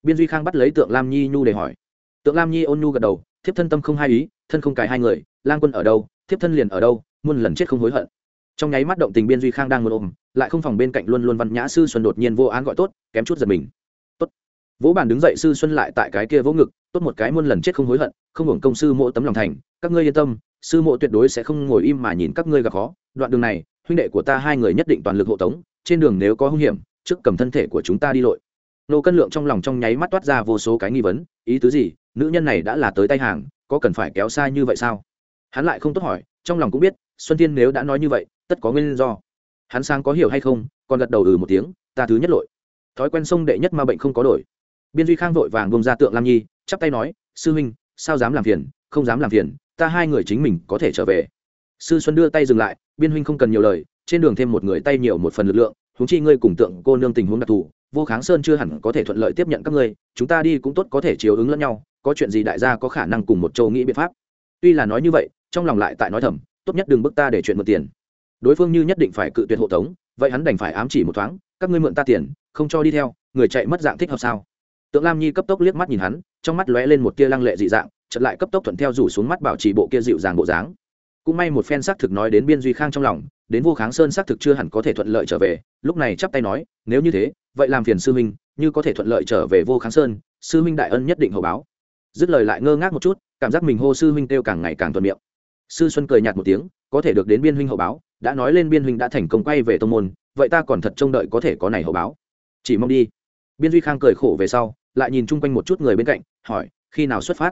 Biên duy khang bắt lấy tượng lam nhi nhu để hỏi. Tượng lam nhi ôn nhu gật đầu, thiếp thân tâm không hai ý, thân không cài hai người, lang quân ở đâu, thiếp thân liền ở đâu, muôn lần chết không hối hận. Trong nháy mắt động tình biên duy khang đang muốn ôm, lại không phòng bên cạnh luôn luôn văn nhã sư xuân đột nhiên vô án gọi tốt, kém chút giật mình. Tốt. Vỗ bàn đứng dậy sư xuân lại tại cái kia vỗ ngực, tốt một cái muôn lần chết không hối hận, không hưởng công sư mộ tấm lòng thành, các ngươi yên tâm, sư mộ tuyệt đối sẽ không ngồi im mà nhìn các ngươi gặp khó. Đoạn đường này, huynh đệ của ta hai người nhất định toàn lực hộ tống trên đường nếu có hung hiểm, trước cầm thân thể của chúng ta đi lội. Nô cân lượng trong lòng trong nháy mắt toát ra vô số cái nghi vấn, ý tứ gì, nữ nhân này đã là tới tay hàng, có cần phải kéo xa như vậy sao? Hắn lại không tốt hỏi, trong lòng cũng biết, xuân thiên nếu đã nói như vậy, tất có nguyên do. Hắn sang có hiểu hay không, còn gật đầu ừ một tiếng, ta thứ nhất lội. Thói quen sông đệ nhất mà bệnh không có đổi. Biên duy khang vội vàng bông ra tượng lam nhi, chắp tay nói, sư huynh, sao dám làm phiền, không dám làm phiền, ta hai người chính mình có thể trở về. Sư xuân đưa tay dừng lại, biên huynh không cần nhiều lời trên đường thêm một người tay nhiều một phần lực lượng húng chi ngươi cùng tượng cô nương tình huống đặc thù, vô kháng sơn chưa hẳn có thể thuận lợi tiếp nhận các ngươi, chúng ta đi cũng tốt có thể chiếu ứng lẫn nhau, có chuyện gì đại gia có khả năng cùng một châu nghĩ biện pháp. Tuy là nói như vậy, trong lòng lại tại nói thầm, tốt nhất đừng bức ta để chuyện mượn tiền. Đối phương như nhất định phải cự tuyệt hộ tống, vậy hắn đành phải ám chỉ một thoáng, các ngươi mượn ta tiền, không cho đi theo, người chạy mất dạng thích hợp sao? Tượng lam nhi cấp tốc liếc mắt nhìn hắn, trong mắt lóe lên một tia lăng lệ dị dạng chật lại cấp tốc thuận theo rủ xuống mắt bảo trì bộ kia dịu dàng bộ dáng. Cũng may một phen xác thực nói đến biên duy khang trong lòng đến vô kháng sơn xác thực chưa hẳn có thể thuận lợi trở về, lúc này chắp tay nói, nếu như thế, vậy làm phiền sư minh như có thể thuận lợi trở về vô kháng sơn, sư minh đại ân nhất định hậu báo. Dứt lời lại ngơ ngác một chút, cảm giác mình hô sư huynh kêu càng ngày càng thuận miệng. Sư xuân cười nhạt một tiếng, có thể được đến biên huynh hậu báo, đã nói lên biên huynh đã thành công quay về tông môn, vậy ta còn thật trông đợi có thể có này hậu báo. Chỉ mong đi. Biên duy khang cười khổ về sau, lại nhìn chung quanh một chút người bên cạnh, hỏi, khi nào xuất phát?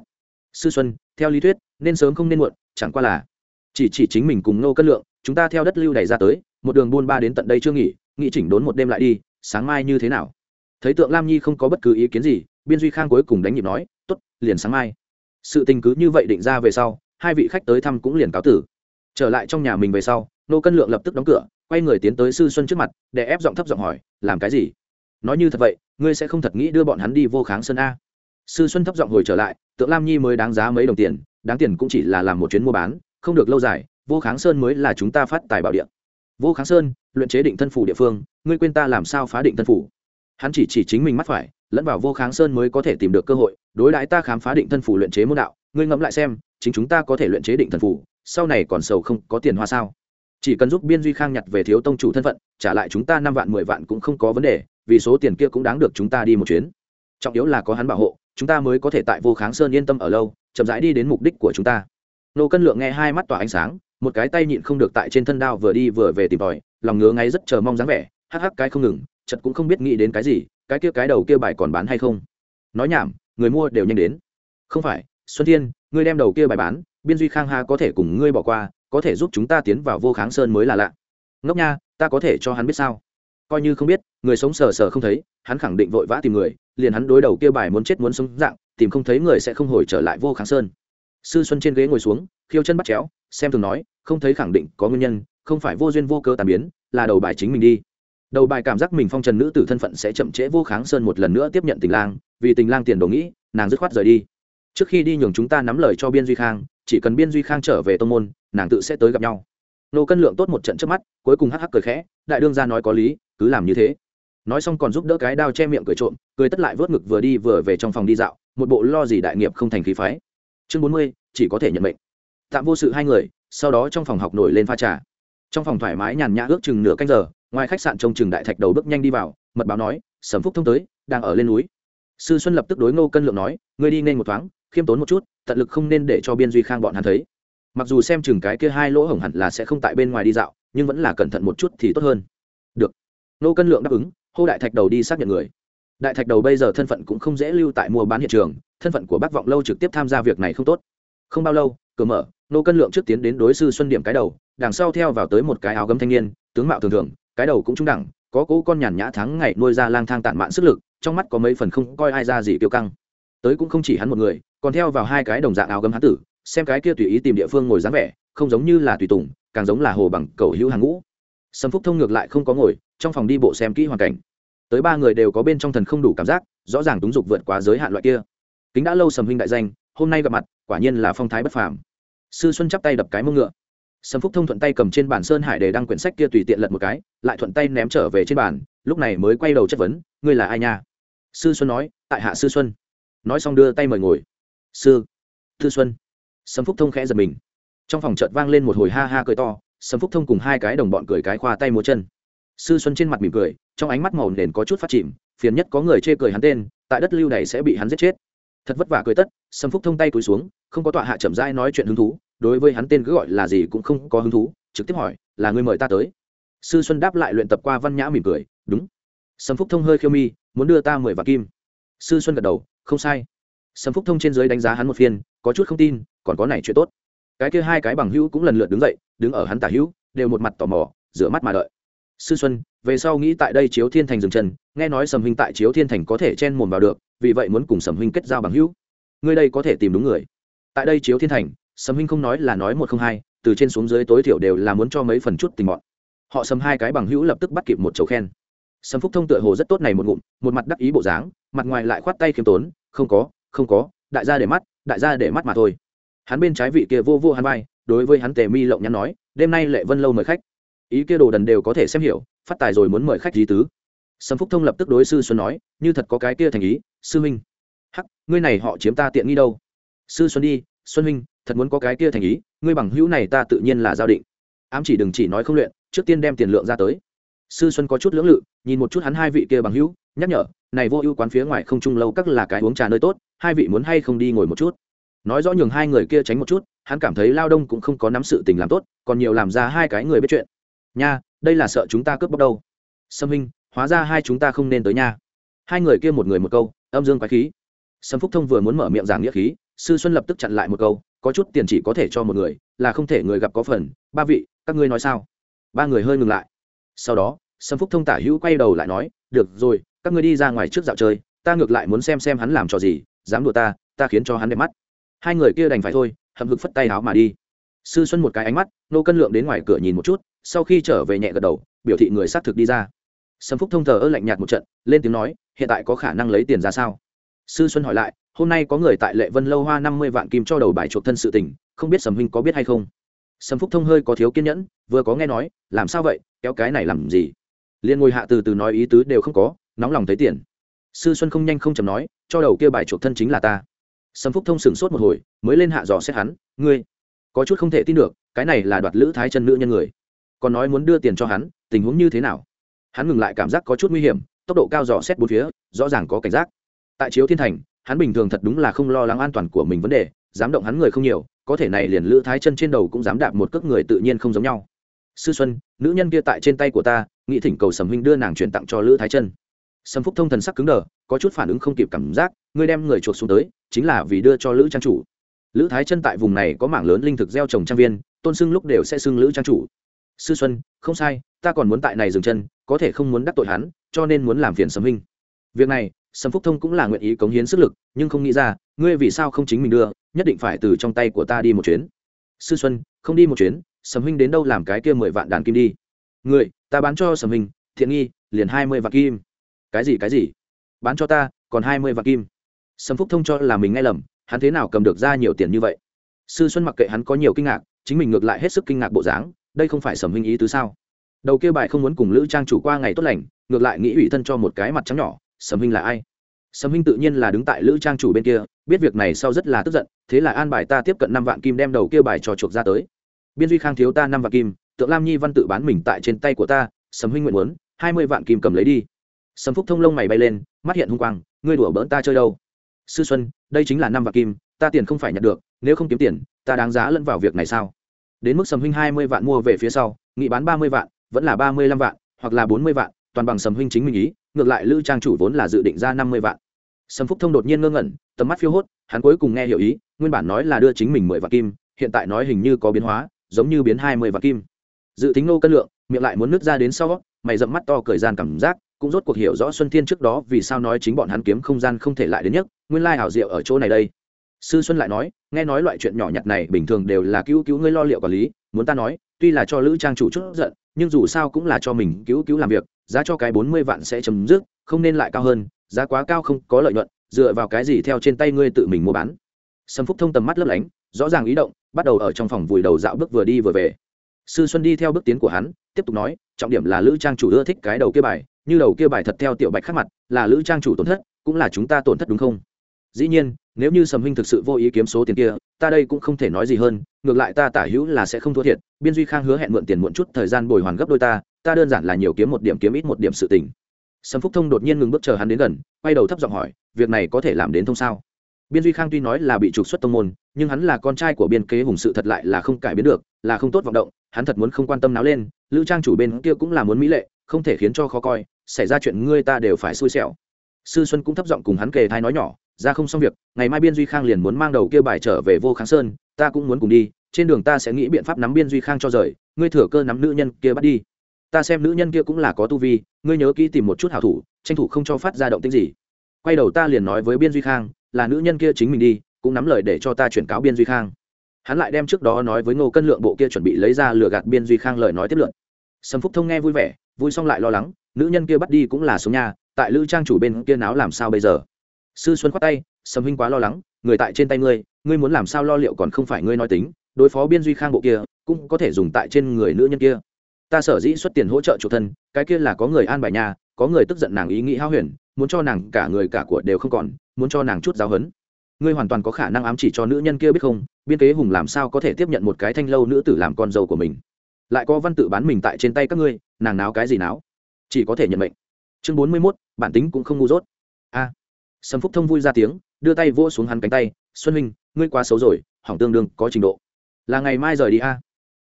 Sư xuân, theo lý thuyết, nên sớm không nên muộn, chẳng qua là chỉ chỉ chính mình cùng nô cân lượng chúng ta theo đất lưu đẩy ra tới, một đường buôn ba đến tận đây chưa nghỉ nghị chỉnh đốn một đêm lại đi, sáng mai như thế nào? Thấy tượng lam nhi không có bất cứ ý kiến gì, biên duy khang cuối cùng đánh nhịp nói t ố t liền sáng mai. Sự tình cứ như vậy định ra về sau, hai vị khách tới thăm cũng liền cáo tử. Trở lại trong nhà mình về sau, nô cân lượng lập tức đóng cửa, quay người tiến tới sư xuân trước mặt, để ép giọng thấp giọng hỏi, làm cái gì? Nói như thật vậy, ngươi sẽ không thật nghĩ đưa bọn hắn đi vô kháng sân a. Sư xuân thấp giọng hồi trở lại, tượng lam nhi mới đáng giá mấy đồng tiền, đáng tiền cũng chỉ là làm một chuyến mua bán, không được lâu dài vô kháng sơn mới là chúng ta phát tài bảo địa. Vô kháng sơn, luyện chế định thân phủ địa phương, ngươi quên ta làm sao phá định thân phủ? Hắn chỉ chỉ chính mình mắt phải, lẫn vào vô kháng sơn mới có thể tìm được cơ hội, đối đãi ta khám phá định thân phủ luyện chế môn đạo, ngươi ngẫm lại xem, chính chúng ta có thể luyện chế định thần phủ, sau này còn sầu không có tiền hoa sao? Chỉ cần giúp biên duy khang nhặt về thiếu tông chủ thân phận, trả lại chúng ta năm vạn, mười vạn cũng không có vấn đề, vì số tiền kia cũng đáng được chúng ta đi một chuyến. Trọng yếu là có hắn bảo hộ, chúng ta mới có thể tại vô kháng sơn yên tâm ở lâu, chậm rãi đi đến mục đích của chúng ta. Nô cân lượng nghe hai mắt tỏa ánh sáng một cái tay nhịn không được tại trên thân đao vừa đi vừa về tìm tòi, lòng ngứa ngáy rất chờ mong dáng vẻ, hắc hắc cái không ngừng chật cũng không biết nghĩ đến cái gì, cái kia cái đầu kia bài còn bán hay không? Nói nhảm, người mua đều nhanh đến. Không phải, xuân thiên, ngươi đem đầu kia bài bán, biên duy khang ha có thể cùng ngươi bỏ qua, có thể giúp chúng ta tiến vào vô kháng sơn mới là lạ. Ngốc nha, ta có thể cho hắn biết sao? Coi như không biết, người sống sờ sờ không thấy, hắn khẳng định vội vã tìm người, liền hắn đối đầu kia bài muốn chết muốn sống dạng, tìm không thấy người sẽ không hồi trở lại vô kháng sơn sư xuân trên ghế ngồi xuống, khiêu chân bắt chéo, xem thường nói, không thấy khẳng định có nguyên nhân, không phải vô duyên vô cơ tàn biến, là đầu bài chính mình đi. Đầu bài cảm giác mình phong trần nữ tử thân phận sẽ chậm trễ vô kháng sơn một lần nữa tiếp nhận tình lang, vì tình lang tiền đồ nghĩ, nàng dứt khoát rời đi. Trước khi đi nhường chúng ta nắm lời cho biên duy khang, chỉ cần biên duy khang trở về tô môn, nàng tự sẽ tới gặp nhau. Nô cân lượng tốt một trận trước mắt, cuối cùng hắc hắc cười khẽ, đại đương ra nói có lý, cứ làm như thế. Nói xong còn giúp đỡ cái đao che miệng cười trộm, cười tất lại vớt ngực vừa đi vừa về trong phòng đi dạo, một bộ lo gì đại nghiệp không thành khí phái chương bốn mươi, chỉ có thể nhận mệnh. Tạm vô sự hai người, sau đó trong phòng học nổi lên pha trà. Trong phòng thoải mái nhàn nhã ước chừng nửa canh giờ, ngoài khách sạn trông chừng đại thạch đầu bước nhanh đi vào, mật báo nói, sầm phúc thông tới, đang ở lên núi. Sư xuân lập tức đối ngô cân lượng nói, ngươi đi nên một thoáng, khiêm tốn một chút, tận lực không nên để cho biên duy khang bọn hắn thấy. Mặc dù xem chừng cái kia hai lỗ hổng hẳn là sẽ không tại bên ngoài đi dạo, nhưng vẫn là cẩn thận một chút thì tốt hơn. Được. Ngô cân lượng đáp ứng, hô đại thạch đầu đi xác nhận người đại thạch đầu bây giờ thân phận cũng không dễ lưu tại mua bán hiện trường, thân phận của bác vọng lâu trực tiếp tham gia việc này không tốt. Không bao lâu, cửa mở, nô cân lượng trước tiến đến đối sư xuân điểm cái đầu, đằng sau theo vào tới một cái áo gấm thanh niên, tướng mạo thường thường, cái đầu cũng trung đẳng, có cỗ con nhàn nhã thắng ngày nuôi ra lang thang tản mạn sức lực, trong mắt có mấy phần không coi ai ra gì kiêu căng. Tới cũng không chỉ hắn một người, còn theo vào hai cái đồng dạng áo gấm hán tử, xem cái kia tùy ý tìm địa phương ngồi dáng vẻ, không giống như là tùy tùng, càng giống là hồ bằng cầu hữu hàng ngũ. Sâm phúc thông ngược lại không có ngồi, trong phòng đi bộ xem kỹ hoàn cảnh tới ba người đều có bên trong thần không đủ cảm giác, rõ ràng túng dục vượt quá giới hạn loại kia. Kính đã lâu sầm huynh đại danh, hôm nay gặp mặt, quả nhiên là phong thái bất phàm. Sư xuân chắp tay đập cái mông ngựa. Sầm phúc thông thuận tay cầm trên bản sơn hải để đăng quyển sách kia tùy tiện lật một cái, lại thuận tay ném trở về trên bàn, lúc này mới quay đầu chất vấn, ngươi là ai nha? Sư xuân nói, tại hạ sư xuân. Nói xong đưa tay mời ngồi. Sư, thư xuân. Sầm phúc thông khẽ giật mình. Trong phòng chợt vang lên một hồi ha ha cười to, sầm phúc thông cùng hai cái đồng bọn cười cái khoa tay múa chân. Sư xuân trên mặt mỉm cười trong ánh mắt màu nền có chút phát chìm, phiền nhất có người chê cười hắn tên, tại đất lưu này sẽ bị hắn giết chết. Thật vất vả cười tất, sâm phúc thông tay cúi xuống, không có tọa hạ chậm rãi nói chuyện hứng thú, đối với hắn tên cứ gọi là gì cũng không có hứng thú, trực tiếp hỏi, là người mời ta tới? Sư xuân đáp lại luyện tập qua văn nhã mỉm cười, đúng. Sâm phúc thông hơi khiêu mi, muốn đưa ta mười vạn kim? Sư xuân gật đầu, không sai. Sâm phúc thông trên dưới đánh giá hắn một phiên, có chút không tin, còn có này chuyện tốt. Cái kia hai cái bằng hữu cũng lần lượt đứng dậy, đứng ở hắn tả hữu, đều một mặt tò mò, rửa mắt mà đợi. Sư xuân về sau nghĩ tại đây chiếu thiên thành dừng chân, nghe nói sầm huynh tại chiếu thiên thành có thể chen mồm vào được, vì vậy muốn cùng sầm huynh kết giao bằng hữu. Ngươi đây có thể tìm đúng người. Tại đây chiếu thiên thành, sầm huynh không nói là nói một không hai, từ trên xuống dưới tối thiểu đều là muốn cho mấy phần chút tình bọn. Họ sầm hai cái bằng hữu lập tức bắt kịp một chầu khen. Sầm phúc thông tựa hồ rất tốt này một ngụm, một mặt đắc ý bộ dáng, mặt ngoài lại khoát tay khiêm tốn, không có không có, đại gia để mắt, đại gia để mắt mà thôi. Hắn bên trái vị kia vô vô hắn vai, đối với hắn tề mi lộng nhắn nói, đêm nay lệ vân lâu mời khách. Ý kia đồ đần đều có thể xem hiểu phát tài rồi muốn mời khách di tứ. Sâm phúc thông lập tức đối sư xuân nói, như thật có cái kia thành ý, sư minh hắc, ngươi này họ chiếm ta tiện nghi đâu? Sư xuân đi, xuân minh thật muốn có cái kia thành ý, ngươi bằng hữu này ta tự nhiên là giao định. Ám chỉ đừng chỉ nói không luyện, trước tiên đem tiền lượng ra tới. Sư xuân có chút lưỡng lự, nhìn một chút hắn hai vị kia bằng hữu, nhắc nhở, này vô ưu quán phía ngoài không chung lâu các là cái uống trà nơi tốt, hai vị muốn hay không đi ngồi một chút? Nói rõ nhường hai người kia tránh một chút, hắn cảm thấy lao đông cũng không có nắm sự tình làm tốt, còn nhiều làm ra hai cái người biết chuyện. Nha đây là sợ chúng ta cướp bóc đâu. Sâm hinh hóa ra hai chúng ta không nên tới nha hai người kia một người một câu, âm dương quái khí. Sâm phúc thông vừa muốn mở miệng giảng nghĩa khí, sư xuân lập tức chặn lại một câu, có chút tiền chỉ có thể cho một người, là không thể người gặp có phần. Ba vị, các ngươi nói sao? Ba người hơi ngừng lại. Sau đó, sâm phúc thông tả hữu quay đầu lại nói, được rồi, các ngươi đi ra ngoài trước dạo chơi, ta ngược lại muốn xem xem hắn làm trò gì, dám đùa ta ta khiến cho hắn đẹp mắt. Hai người kia đành phải thôi, hậm hực phất tay áo mà đi. Sư xuân một cái ánh mắt, nô cân lượng đến ngoài cửa nhìn một chút sau khi trở về nhẹ gật đầu, biểu thị người xác thực đi ra. Sâm phúc thông thờ ơ lạnh nhạt một trận, lên tiếng nói, hiện tại có khả năng lấy tiền ra sao? Sư xuân hỏi lại, hôm nay có người tại lệ vân lâu hoa năm mươi vạn kim cho đầu bài chuộc thân sự tình, không biết sầm huynh có biết hay không? Sâm phúc thông hơi có thiếu kiên nhẫn, vừa có nghe nói, làm sao vậy, kéo cái này làm gì? Liên ngồi hạ từ từ nói ý tứ đều không có, nóng lòng thấy tiền. Sư xuân không nhanh không chầm nói, cho đầu kia bài chuộc thân chính là ta. Sâm phúc thông sửng sốt một hồi, mới lên hạ dò xét hắn, ngươi, có chút không thể tin được, cái này là đoạt lữ thái chân nữ nhân người còn nói muốn đưa tiền cho hắn, tình huống như thế nào? Hắn ngừng lại cảm giác có chút nguy hiểm, tốc độ cao dò xét bốn phía, rõ ràng có cảnh giác. Tại chiếu thiên thành, hắn bình thường thật đúng là không lo lắng an toàn của mình vấn đề, dám động hắn người không nhiều, có thể này liền lữ thái chân trên đầu cũng dám đạp một cước người tự nhiên không giống nhau. Sư xuân, nữ nhân kia tại trên tay của ta, nghĩ thỉnh cầu sầm huynh đưa nàng truyền tặng cho lữ thái chân. Sầm phúc thông thần sắc cứng đờ, có chút phản ứng không kịp cảm giác, ngươi đem người chuột xuống tới, chính là vì đưa cho lữ trang chủ. Lữ thái chân tại vùng này có mảng lớn linh thực gieo trồng trang viên, tôn xưng lúc đều sẽ xưng lữ trang chủ sư xuân, không sai, ta còn muốn tại này dừng chân, có thể không muốn đắc tội hắn, cho nên muốn làm phiền sầm huynh việc này, sầm phúc thông cũng là nguyện ý cống hiến sức lực, nhưng không nghĩ ra, ngươi vì sao không chính mình đưa, nhất định phải từ trong tay của ta đi một chuyến. Sư xuân, không đi một chuyến, sầm huynh đến đâu làm cái kia mười vạn đàn kim đi. Người ta bán cho sầm huynh thiện nghi, liền hai mươi vạn kim. Cái gì cái gì? Bán cho ta, còn hai mươi vạn kim. Sầm phúc thông cho là mình nghe lầm, hắn thế nào cầm được ra nhiều tiền như vậy? Sư xuân mặc kệ hắn có nhiều kinh ngạc, chính mình ngược lại hết sức kinh ngạc bộ dáng đây không phải sầm huynh ý tứ sao? Đầu kia bài không muốn cùng lữ trang chủ qua ngày tốt lành, ngược lại nghĩ ủy thân cho một cái mặt trắng nhỏ, sầm huynh là ai? Sầm huynh tự nhiên là đứng tại lữ trang chủ bên kia, biết việc này sau rất là tức giận, thế là an bài ta tiếp cận năm vạn kim đem đầu kia bài trò chuộc ra tới. Biên duy khang thiếu ta năm vạn kim, tượng lam nhi văn tự bán mình tại trên tay của ta, sầm huynh nguyện muốn, hai mươi vạn kim cầm lấy đi. Sầm phúc thông lông mày bay lên, mắt hiện hung quang, ngươi đùa bỡn ta chơi đâu? Sư xuân, đây chính là năm vạn kim, ta tiền không phải nhận được, nếu không kiếm tiền, ta đáng giá lẫn vào việc này sao? Đến mức sầm huynh hai mươi vạn mua về phía sau, nghị bán ba mươi vạn, vẫn là ba mươi lăm vạn, hoặc là bốn mươi vạn, toàn bằng sầm huynh chính mình ý, ngược lại lữ trang chủ vốn là dự định ra năm mươi vạn. Sầm phúc thông đột nhiên ngơ ngẩn, tầm mắt phiêu hốt, hắn cuối cùng nghe hiểu ý, nguyên bản nói là đưa chính mình mười vạn kim, hiện tại nói hình như có biến hóa, giống như biến hai mươi vạn kim. Dự tính nô cân lượng, miệng lại muốn nứt ra đến sau, mày dậm mắt to cởi gian cảm giác, cũng rốt cuộc hiểu rõ xuân thiên trước đó vì sao nói chính bọn hắn kiếm không gian không thể lại đến nhất, nguyên lai hảo diệu ở chỗ này đây sư xuân lại nói, nghe nói loại chuyện nhỏ nhặt này bình thường đều là cứu cứu ngươi lo liệu quản lý, muốn ta nói, tuy là cho lữ trang chủ chút giận, nhưng dù sao cũng là cho mình cứu cứu làm việc, giá cho cái bốn mươi vạn sẽ chấm dứt, không nên lại cao hơn, giá quá cao không có lợi nhuận, dựa vào cái gì theo trên tay ngươi tự mình mua bán. Sâm phúc thông tầm mắt lấp lánh, rõ ràng ý động, bắt đầu ở trong phòng vùi đầu dạo bước vừa đi vừa về. Sư xuân đi theo bước tiến của hắn, tiếp tục nói, trọng điểm là lữ trang chủ ưa thích cái đầu kia bài, như đầu kia bài thật theo tiểu bạch khác mặt, là lữ trang chủ tổn thất, cũng là chúng ta tổn thất đúng không? Dĩ nhiên nếu như sầm huynh thực sự vô ý kiếm số tiền kia, ta đây cũng không thể nói gì hơn, ngược lại ta tả hữu là sẽ không thua thiệt. Biên duy khang hứa hẹn mượn tiền muộn chút thời gian bồi hoàn gấp đôi ta ta đơn giản là nhiều kiếm một điểm kiếm ít một điểm sự tình. Sầm phúc thông đột nhiên ngừng bước chờ hắn đến gần, quay đầu thấp giọng hỏi, việc này có thể làm đến thông sao? Biên duy khang tuy nói là bị trục xuất tông môn, nhưng hắn là con trai của biên kế hùng sự thật lại là không cải biến được, là không tốt vọng động, hắn thật muốn không quan tâm náo lên, lữ trang chủ bên kia cũng là muốn mỹ lệ, không thể khiến cho khó coi, xảy ra chuyện ngươi ta đều phải xui xẻo. Sư xuân cũng thấp giọng cùng hắn kề thai nói nhỏ ra không xong việc, ngày mai biên duy khang liền muốn mang đầu kia bài trở về vô kháng sơn, ta cũng muốn cùng đi, trên đường ta sẽ nghĩ biện pháp nắm biên duy khang cho rời, ngươi thừa cơ nắm nữ nhân kia bắt đi. Ta xem nữ nhân kia cũng là có tu vi, ngươi nhớ kỹ tìm một chút hảo thủ, tranh thủ không cho phát ra động tích gì. Quay đầu ta liền nói với biên duy khang, là nữ nhân kia chính mình đi, cũng nắm lời để cho ta chuyển cáo biên duy khang. Hắn lại đem trước đó nói với ngô cân lượng bộ kia chuẩn bị lấy ra lừa gạt biên duy khang lời nói tiếp luận sầm phúc thông nghe vui vẻ, vui xong lại lo lắng, nữ nhân kia bắt đi cũng là sống nhà, tại lữ trang chủ bên kia náo làm sao bây giờ? Sư xuân khoát tay, sầm huynh quá lo lắng, người tại trên tay ngươi ngươi muốn làm sao lo liệu còn không phải ngươi nói tính, đối phó biên duy khang bộ kia, cũng có thể dùng tại trên người nữ nhân kia. Ta sở dĩ xuất tiền hỗ trợ chủ thân, cái kia là có người an bài nhà, có người tức giận nàng ý nghĩ hao huyền, muốn cho nàng cả người cả của đều không còn, muốn cho nàng chút giáo hấn ngươi hoàn toàn có khả năng ám chỉ cho nữ nhân kia biết không, biên kế hùng làm sao có thể tiếp nhận một cái thanh lâu nữ tử làm con dâu của mình. Lại có văn tự bán mình tại trên tay các ngươi, nàng náo cái gì náo? Chỉ có thể nhận mệnh. Chương bốn mươi mốt, bản tính cũng không ngu dốt. A sầm phúc thông vui ra tiếng, đưa tay vỗ xuống hắn cánh tay, xuân huynh, ngươi quá xấu rồi, hỏng tương đương, có trình độ. Là ngày mai rời đi a.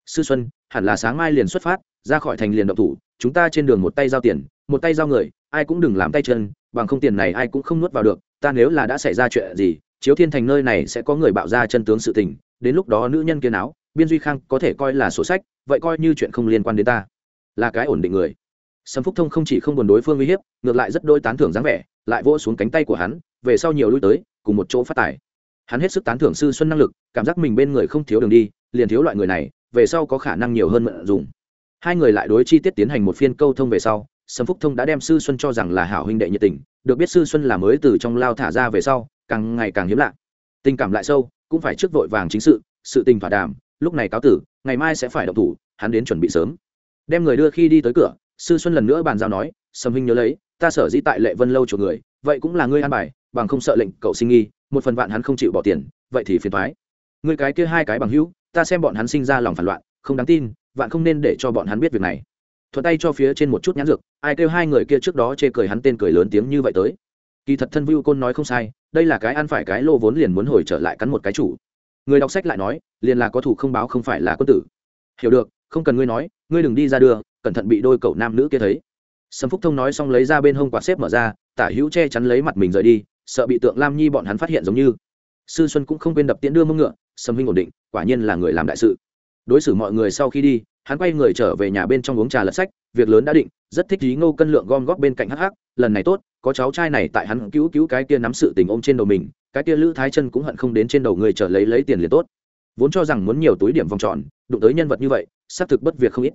Sư xuân, hẳn là sáng mai liền xuất phát, ra khỏi thành liền động thủ, chúng ta trên đường một tay giao tiền, một tay giao người, ai cũng đừng làm tay chân, bằng không tiền này ai cũng không nuốt vào được, ta nếu là đã xảy ra chuyện gì, chiếu thiên thành nơi này sẽ có người bạo ra chân tướng sự tình, đến lúc đó nữ nhân kia áo biên duy khang có thể coi là sổ sách, vậy coi như chuyện không liên quan đến ta. Là cái ổn định người. Sâm phúc thông không chỉ không buồn đối phương uy hiếp, ngược lại rất đôi tán thưởng dáng vẻ lại vỗ xuống cánh tay của hắn, về sau nhiều lui tới, cùng một chỗ phát tài. Hắn hết sức tán thưởng sư xuân năng lực, cảm giác mình bên người không thiếu đường đi, liền thiếu loại người này, về sau có khả năng nhiều hơn mượn dùng. Hai người lại đối chi tiết tiến hành một phiên câu thông về sau, sâm phúc thông đã đem sư xuân cho rằng là hảo huynh đệ nhiệt tình, được biết sư xuân là mới từ trong lao thả ra về sau, càng ngày càng hiếm lạ. Tình cảm lại sâu, cũng phải trước vội vàng chính sự sự tình thỏa đàm, lúc này cáo tử, ngày mai sẽ phải động thủ, hắn đến chuẩn bị sớm. Đem người đưa khi đi tới cửa, sư xuân lần nữa bàn giao nói, sâm huynh nhớ lấy ta sở dĩ tại lệ vân lâu chuộc người, vậy cũng là ngươi an bài, bằng không sợ lệnh cậu sinh nghi, một phần vạn hắn không chịu bỏ tiền, vậy thì phiền thoái ngươi cái kia hai cái bằng hữu, ta xem bọn hắn sinh ra lòng phản loạn, không đáng tin, vạn không nên để cho bọn hắn biết việc này. Thuận tay cho phía trên một chút nhãn dược, ai kêu hai người kia trước đó chê cười hắn tên cười lớn tiếng như vậy tới. Kỳ thật thân vưu côn nói không sai, đây là cái ăn phải cái lô vốn liền muốn hồi trở lại cắn một cái chủ. Người đọc sách lại nói, liền là có thủ không báo không phải là quân tử. Hiểu được, không cần ngươi nói, ngươi đừng đi ra đường cẩn thận bị đôi cậu nam nữ kia thấy sâm phúc thông nói xong lấy ra bên hông quạt xếp mở ra, tả hữu che chắn lấy mặt mình rời đi, sợ bị tượng lam nhi bọn hắn phát hiện giống như. Sư xuân cũng không quên đập tiễn đưa mông ngựa, sâm huynh ổn định, quả nhiên là người làm đại sự. Đối xử mọi người sau khi đi, hắn quay người trở về nhà bên trong uống trà lật sách, việc lớn đã định, rất thích lý ngô cân lượng gom góp bên cạnh hắc hắc, lần này tốt, có cháu trai này tại hắn cứu cứu cái kia nắm sự tình ôm trên đầu mình, cái kia lữ thái chân cũng hận không đến trên đầu người trở lấy lấy tiền liền tốt. Vốn cho rằng muốn nhiều túi điểm vòng tròn, đụng tới nhân vật như vậy, xác thực bất việc không ít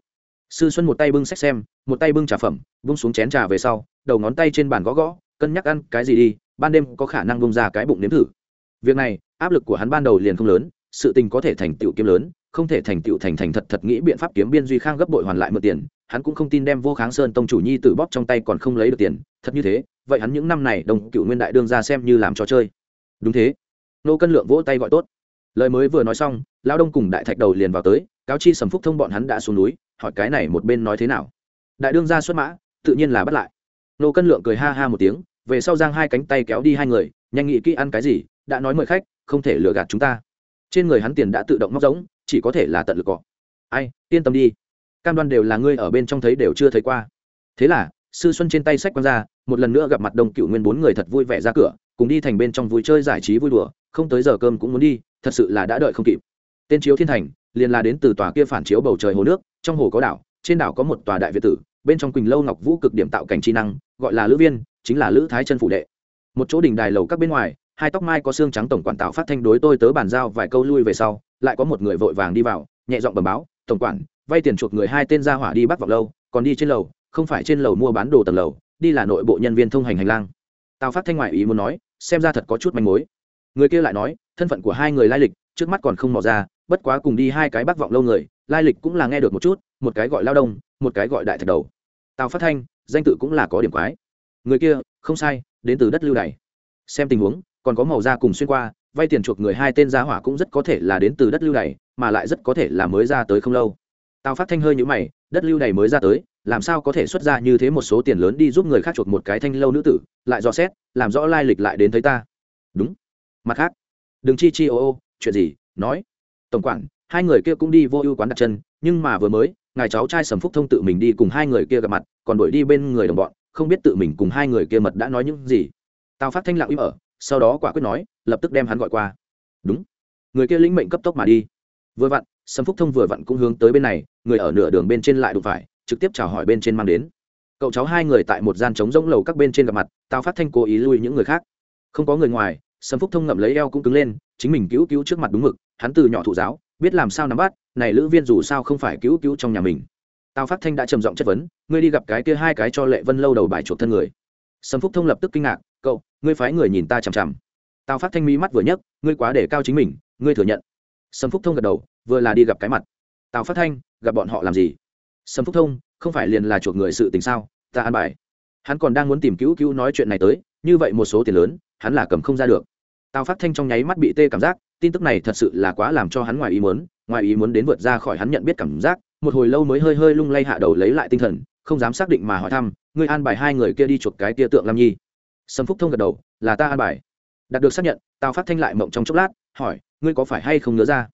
sư xuân một tay bưng sách xem, một tay bưng trà phẩm bưng xuống chén trà về sau, đầu ngón tay trên bàn gõ gõ, cân nhắc ăn cái gì đi, ban đêm có khả năng bông ra cái bụng nếm thử. Việc này, áp lực của hắn ban đầu liền không lớn, sự tình có thể thành tựu kiếm lớn, không thể thành tựu thành thành thật thật nghĩ biện pháp kiếm biên duy khang gấp bội hoàn lại mượn tiền, hắn cũng không tin đem vô kháng sơn tông chủ nhi tử bóp trong tay còn không lấy được tiền, thật như thế, vậy hắn những năm này đồng cựu nguyên đại đương ra xem như làm trò chơi. Đúng thế. Nô cân lượng vỗ tay gọi tốt lời mới vừa nói xong lao đông cùng đại thạch đầu liền vào tới, cáo chi sầm phúc thông bọn hắn đã xuống núi, hỏi cái này một bên nói thế nào. Đại đương ra xuất mã, tự nhiên là bắt lại. Nô cân lượng cười ha ha một tiếng, về sau giang hai cánh tay kéo đi hai người, nhanh nghĩ kỹ ăn cái gì, đã nói mời khách, không thể lừa gạt chúng ta. Trên người hắn tiền đã tự động móc giống, chỉ có thể là tận lực cọ. Ai, yên tâm đi. Cam đoan đều là ngươi ở bên trong thấy đều chưa thấy qua. Thế là, sư xuân trên tay sách quăng ra, một lần nữa gặp mặt đông cựu nguyên bốn người thật vui vẻ ra cửa, cùng đi thành bên trong vui chơi giải trí vui đùa, không tới giờ cơm cũng muốn đi thật sự là đã đợi không kịp. Tên chiếu thiên thành, liền là đến từ tòa kia phản chiếu bầu trời hồ nước, trong hồ có đảo, trên đảo có một tòa đại việt tử, bên trong quỳnh lâu ngọc vũ cực điểm tạo cảnh chi năng, gọi là lữ viên, chính là lữ thái chân phủ đệ. Một chỗ đỉnh đài lầu các bên ngoài, hai tóc mai có xương trắng tổng quản tạo phát thanh đối tôi tớ bàn giao vài câu lui về sau, lại có một người vội vàng đi vào, nhẹ giọng bẩm báo, tổng quản, vay tiền chuộc người hai tên ra hỏa đi bắt vào lâu, còn đi trên lầu, không phải trên lầu mua bán đồ tầng lầu, đi là nội bộ nhân viên thông hành hành lang. Tào phát thanh ngoại ý muốn nói, xem ra thật có chút manh mối. Người kia lại nói thân phận của hai người lai lịch, trước mắt còn không mò ra, bất quá cùng đi hai cái bắt vọng lâu người, lai lịch cũng là nghe được một chút, một cái gọi lao đông, một cái gọi đại thạch đầu. Tào phát thanh, danh tự cũng là có điểm quái. Người kia, không sai, đến từ đất lưu này xem tình huống, còn có màu da cùng xuyên qua, vay tiền chuộc người hai tên gia hỏa cũng rất có thể là đến từ đất lưu này mà lại rất có thể là mới ra tới không lâu. Tào phát thanh hơi nhũ mày, đất lưu này mới ra tới, làm sao có thể xuất ra như thế một số tiền lớn đi giúp người khác chuộc một cái thanh lâu nữ tử, lại dò xét, làm rõ lai lịch lại đến thấy ta. Đúng. Mặt khác đừng chi chi ô ô, chuyện gì? Nói. Tổng quản, hai người kia cũng đi vô ưu quán đặt chân, nhưng mà vừa mới, ngài cháu trai sầm phúc thông tự mình đi cùng hai người kia gặp mặt, còn đuổi đi bên người đồng bọn, không biết tự mình cùng hai người kia mật đã nói những gì. Tào phát thanh lặng im ở, sau đó quả quyết nói, lập tức đem hắn gọi qua. Đúng. Người kia lĩnh mệnh cấp tốc mà đi. Vừa vặn sâm phúc thông vừa vặn cũng hướng tới bên này, người ở nửa đường bên trên lại đụng phải, trực tiếp chào hỏi bên trên mang đến. Cậu cháu hai người tại một gian trống rỗng lầu các bên trên gặp mặt, tào phát thanh cố ý lui những người khác. Không có người ngoài sâm phúc thông ngậm lấy eo cũng cứng lên, chính mình cứu cứu trước mặt đúng mực, hắn từ nhỏ thụ giáo, biết làm sao nắm bắt, này lữ viên dù sao không phải cứu cứu trong nhà mình. Tào phát thanh đã trầm giọng chất vấn, ngươi đi gặp cái kia hai cái cho lệ vân lâu đầu bài chuộc thân người. Sâm phúc thông lập tức kinh ngạc, cậu, ngươi phái người nhìn ta chằm chằm. Tào phát thanh mỹ mắt vừa nhấc, ngươi quá để cao chính mình, ngươi thừa nhận. Sâm phúc thông gật đầu, vừa là đi gặp cái mặt. Tào phát thanh, gặp bọn họ làm gì? Sâm phúc thông, không phải liền là chuộc người sự tình sao, ta an bài. Hắn còn đang muốn tìm cứu cứu nói chuyện này tới, như vậy một số tiền lớn, hắn là cầm không ra được tào phát thanh trong nháy mắt bị tê cảm giác, tin tức này thật sự là quá làm cho hắn ngoài ý muốn, ngoài ý muốn đến vượt ra khỏi hắn nhận biết cảm giác, một hồi lâu mới hơi hơi lung lay hạ đầu lấy lại tinh thần, không dám xác định mà hỏi thăm, ngươi an bài hai người kia đi chuột cái tia tượng lam nhi? Sâm phúc thông gật đầu, là ta an bài. Đạt được xác nhận, tào phát thanh lại mộng trong chốc lát, hỏi, ngươi có phải hay không nhớ ra?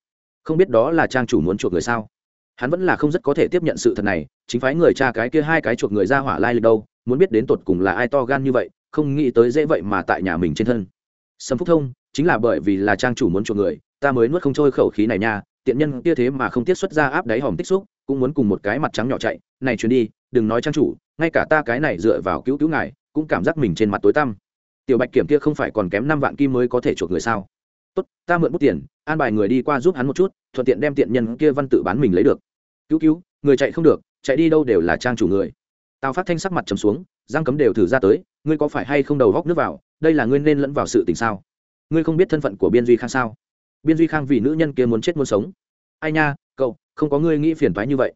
Không biết đó là trang chủ muốn chuột người sao? Hắn vẫn là không rất có thể tiếp nhận sự thật này, chính phái người cha cái kia hai cái chuột người ra hỏa lai lịch đâu, muốn biết đến tột cùng là ai to gan như vậy, không nghĩ tới dễ vậy mà tại nhà mình trên thân sâm phúc thông, chính là bởi vì là trang chủ muốn chuộc người, ta mới nuốt không trôi khẩu khí này nha, tiện nhân kia thế mà không tiết xuất ra áp đáy hòm tích xúc, cũng muốn cùng một cái mặt trắng nhỏ chạy. Này chuyến đi, đừng nói trang chủ, ngay cả ta cái này dựa vào cứu cứu ngài, cũng cảm giác mình trên mặt tối tăm. Tiểu bạch kiểm kia không phải còn kém năm vạn kim mới có thể chuộc người sao? Tốt, ta mượn bút tiền, an bài người đi qua giúp hắn một chút, thuận tiện đem tiện nhân kia văn tự bán mình lấy được. Cứu cứu, người chạy không được, chạy đi đâu đều là trang chủ người. Tào phát thanh sắc mặt trầm xuống giang cấm đều thử ra tới, ngươi có phải hay không đầu góc nước vào? Đây là ngươi nên lẫn vào sự tình sao? Ngươi không biết thân phận của biên duy khang sao? Biên duy khang vì nữ nhân kia muốn chết muốn sống. Ai nha, cậu, không có ngươi nghĩ phiền thoái như vậy.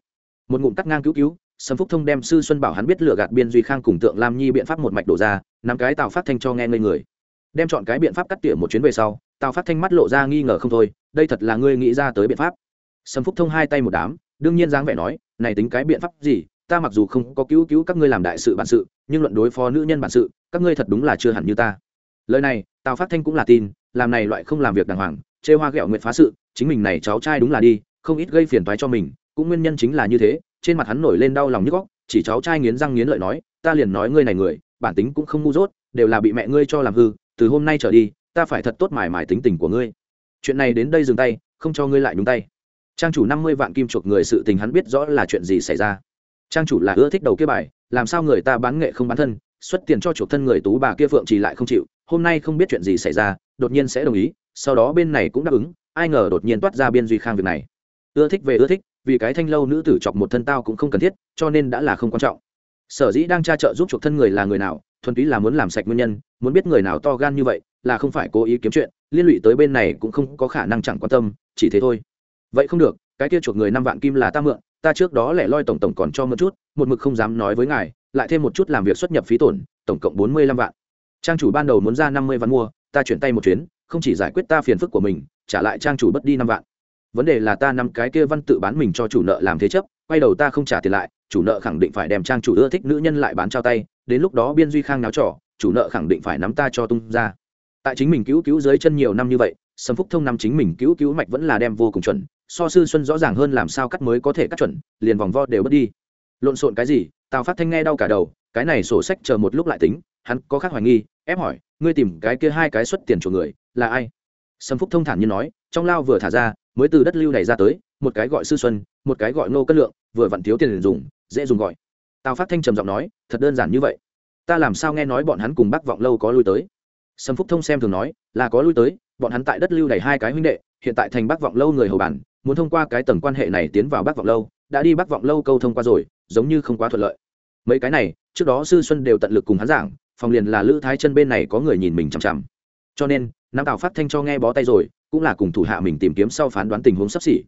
Một ngụm cắt ngang cứu cứu, sâm phúc thông đem sư xuân bảo hắn biết lựa gạt biên duy khang cùng tượng lam nhi biện pháp một mạch đổ ra, nắm cái tào phát thanh cho nghe ngây người. Đem chọn cái biện pháp cắt tỉa một chuyến về sau, tào phát thanh mắt lộ ra nghi ngờ không thôi, đây thật là ngươi nghĩ ra tới biện pháp. Sâm phúc thông hai tay một đám, đương nhiên dáng vẻ nói, này tính cái biện pháp gì ta mặc dù không có cứu cứu các ngươi làm đại sự bản sự, nhưng luận đối phó nữ nhân bản sự, các ngươi thật đúng là chưa hẳn như ta. Lời này, tào phát thanh cũng là tin, làm này loại không làm việc đàng hoàng, chê hoa ghẹo nguyện phá sự, chính mình này cháu trai đúng là đi, không ít gây phiền toái cho mình, cũng nguyên nhân chính là như thế, trên mặt hắn nổi lên đau lòng nhức góc chỉ cháu trai nghiến răng nghiến lợi nói, ta liền nói ngươi này người, bản tính cũng không ngu dốt, đều là bị mẹ ngươi cho làm hư, từ hôm nay trở đi, ta phải thật tốt mải mải tính tình của ngươi. Chuyện này đến đây dừng tay, không cho ngươi lại nhúng tay. Trang chủ năm mươi vạn kim chuộc người sự tình hắn biết rõ là chuyện gì xảy ra trang chủ là ưa thích đầu kia bài, làm sao người ta bán nghệ không bán thân, xuất tiền cho chuộc thân người tú bà kia phượng trì lại không chịu, hôm nay không biết chuyện gì xảy ra, đột nhiên sẽ đồng ý, sau đó bên này cũng đáp ứng, ai ngờ đột nhiên toát ra biên duy khang việc này. Ưa thích về ưa thích, vì cái thanh lâu nữ tử chọc một thân tao cũng không cần thiết, cho nên đã là không quan trọng. Sở dĩ đang tra trợ giúp chuộc thân người là người nào, thuần túy là muốn làm sạch nguyên nhân, muốn biết người nào to gan như vậy, là không phải cố ý kiếm chuyện, liên lụy tới bên này cũng không có khả năng chẳng quan tâm, chỉ thế thôi. Vậy không được, cái kia chuộc người năm vạn kim là ta mượn ta trước đó lẻ loi tổng tổng còn cho một chút, một mực không dám nói với ngài, lại thêm một chút làm việc xuất nhập phí tổn, tổng cộng bốn mươi lăm vạn. Trang chủ ban đầu muốn ra năm mươi vạn mua, ta chuyển tay một chuyến, không chỉ giải quyết ta phiền phức của mình, trả lại trang chủ bất đi năm vạn. Vấn đề là ta năm cái kia văn tự bán mình cho chủ nợ làm thế chấp, quay đầu ta không trả tiền lại, chủ nợ khẳng định phải đem trang chủ ưa thích nữ nhân lại bán trao tay, đến lúc đó biên duy khang náo trỏ chủ nợ khẳng định phải nắm ta cho tung ra. Tại chính mình cứu cứu dưới chân nhiều năm như vậy, sâm phúc thông năm chính mình cứu cứu mạch vẫn là đem vô cùng chuẩn so sư xuân rõ ràng hơn làm sao cắt mới có thể cắt chuẩn, liền vòng vo đều bớt đi. Lộn xộn cái gì, tào phát thanh nghe đau cả đầu, cái này sổ sách chờ một lúc lại tính, hắn có khác hoài nghi, ép hỏi, ngươi tìm cái kia hai cái xuất tiền của người, là ai? Sâm phúc thông thản như nói, trong lao vừa thả ra, mới từ đất lưu này ra tới, một cái gọi sư xuân, một cái gọi nô cất lượng, vừa vặn thiếu tiền dùng, dễ dùng gọi. Tào phát thanh trầm giọng nói, thật đơn giản như vậy. Ta làm sao nghe nói bọn hắn cùng bác vọng lâu có lui tới? Sâm phúc thông xem thường nói, là có lui tới, bọn hắn tại đất lưu này hai cái huynh đệ, hiện tại thành bác vọng lâu người hầu bản muốn thông qua cái tầng quan hệ này tiến vào bắc vọng lâu, đã đi bắc vọng lâu câu thông qua rồi, giống như không quá thuận lợi. Mấy cái này, trước đó sư xuân đều tận lực cùng hắn giảng, phòng liền là lữ thái chân bên này có người nhìn mình chằm chằm. Cho nên, nam tào phát thanh cho nghe bó tay rồi, cũng là cùng thủ hạ mình tìm kiếm sau phán đoán tình huống sắp xỉ.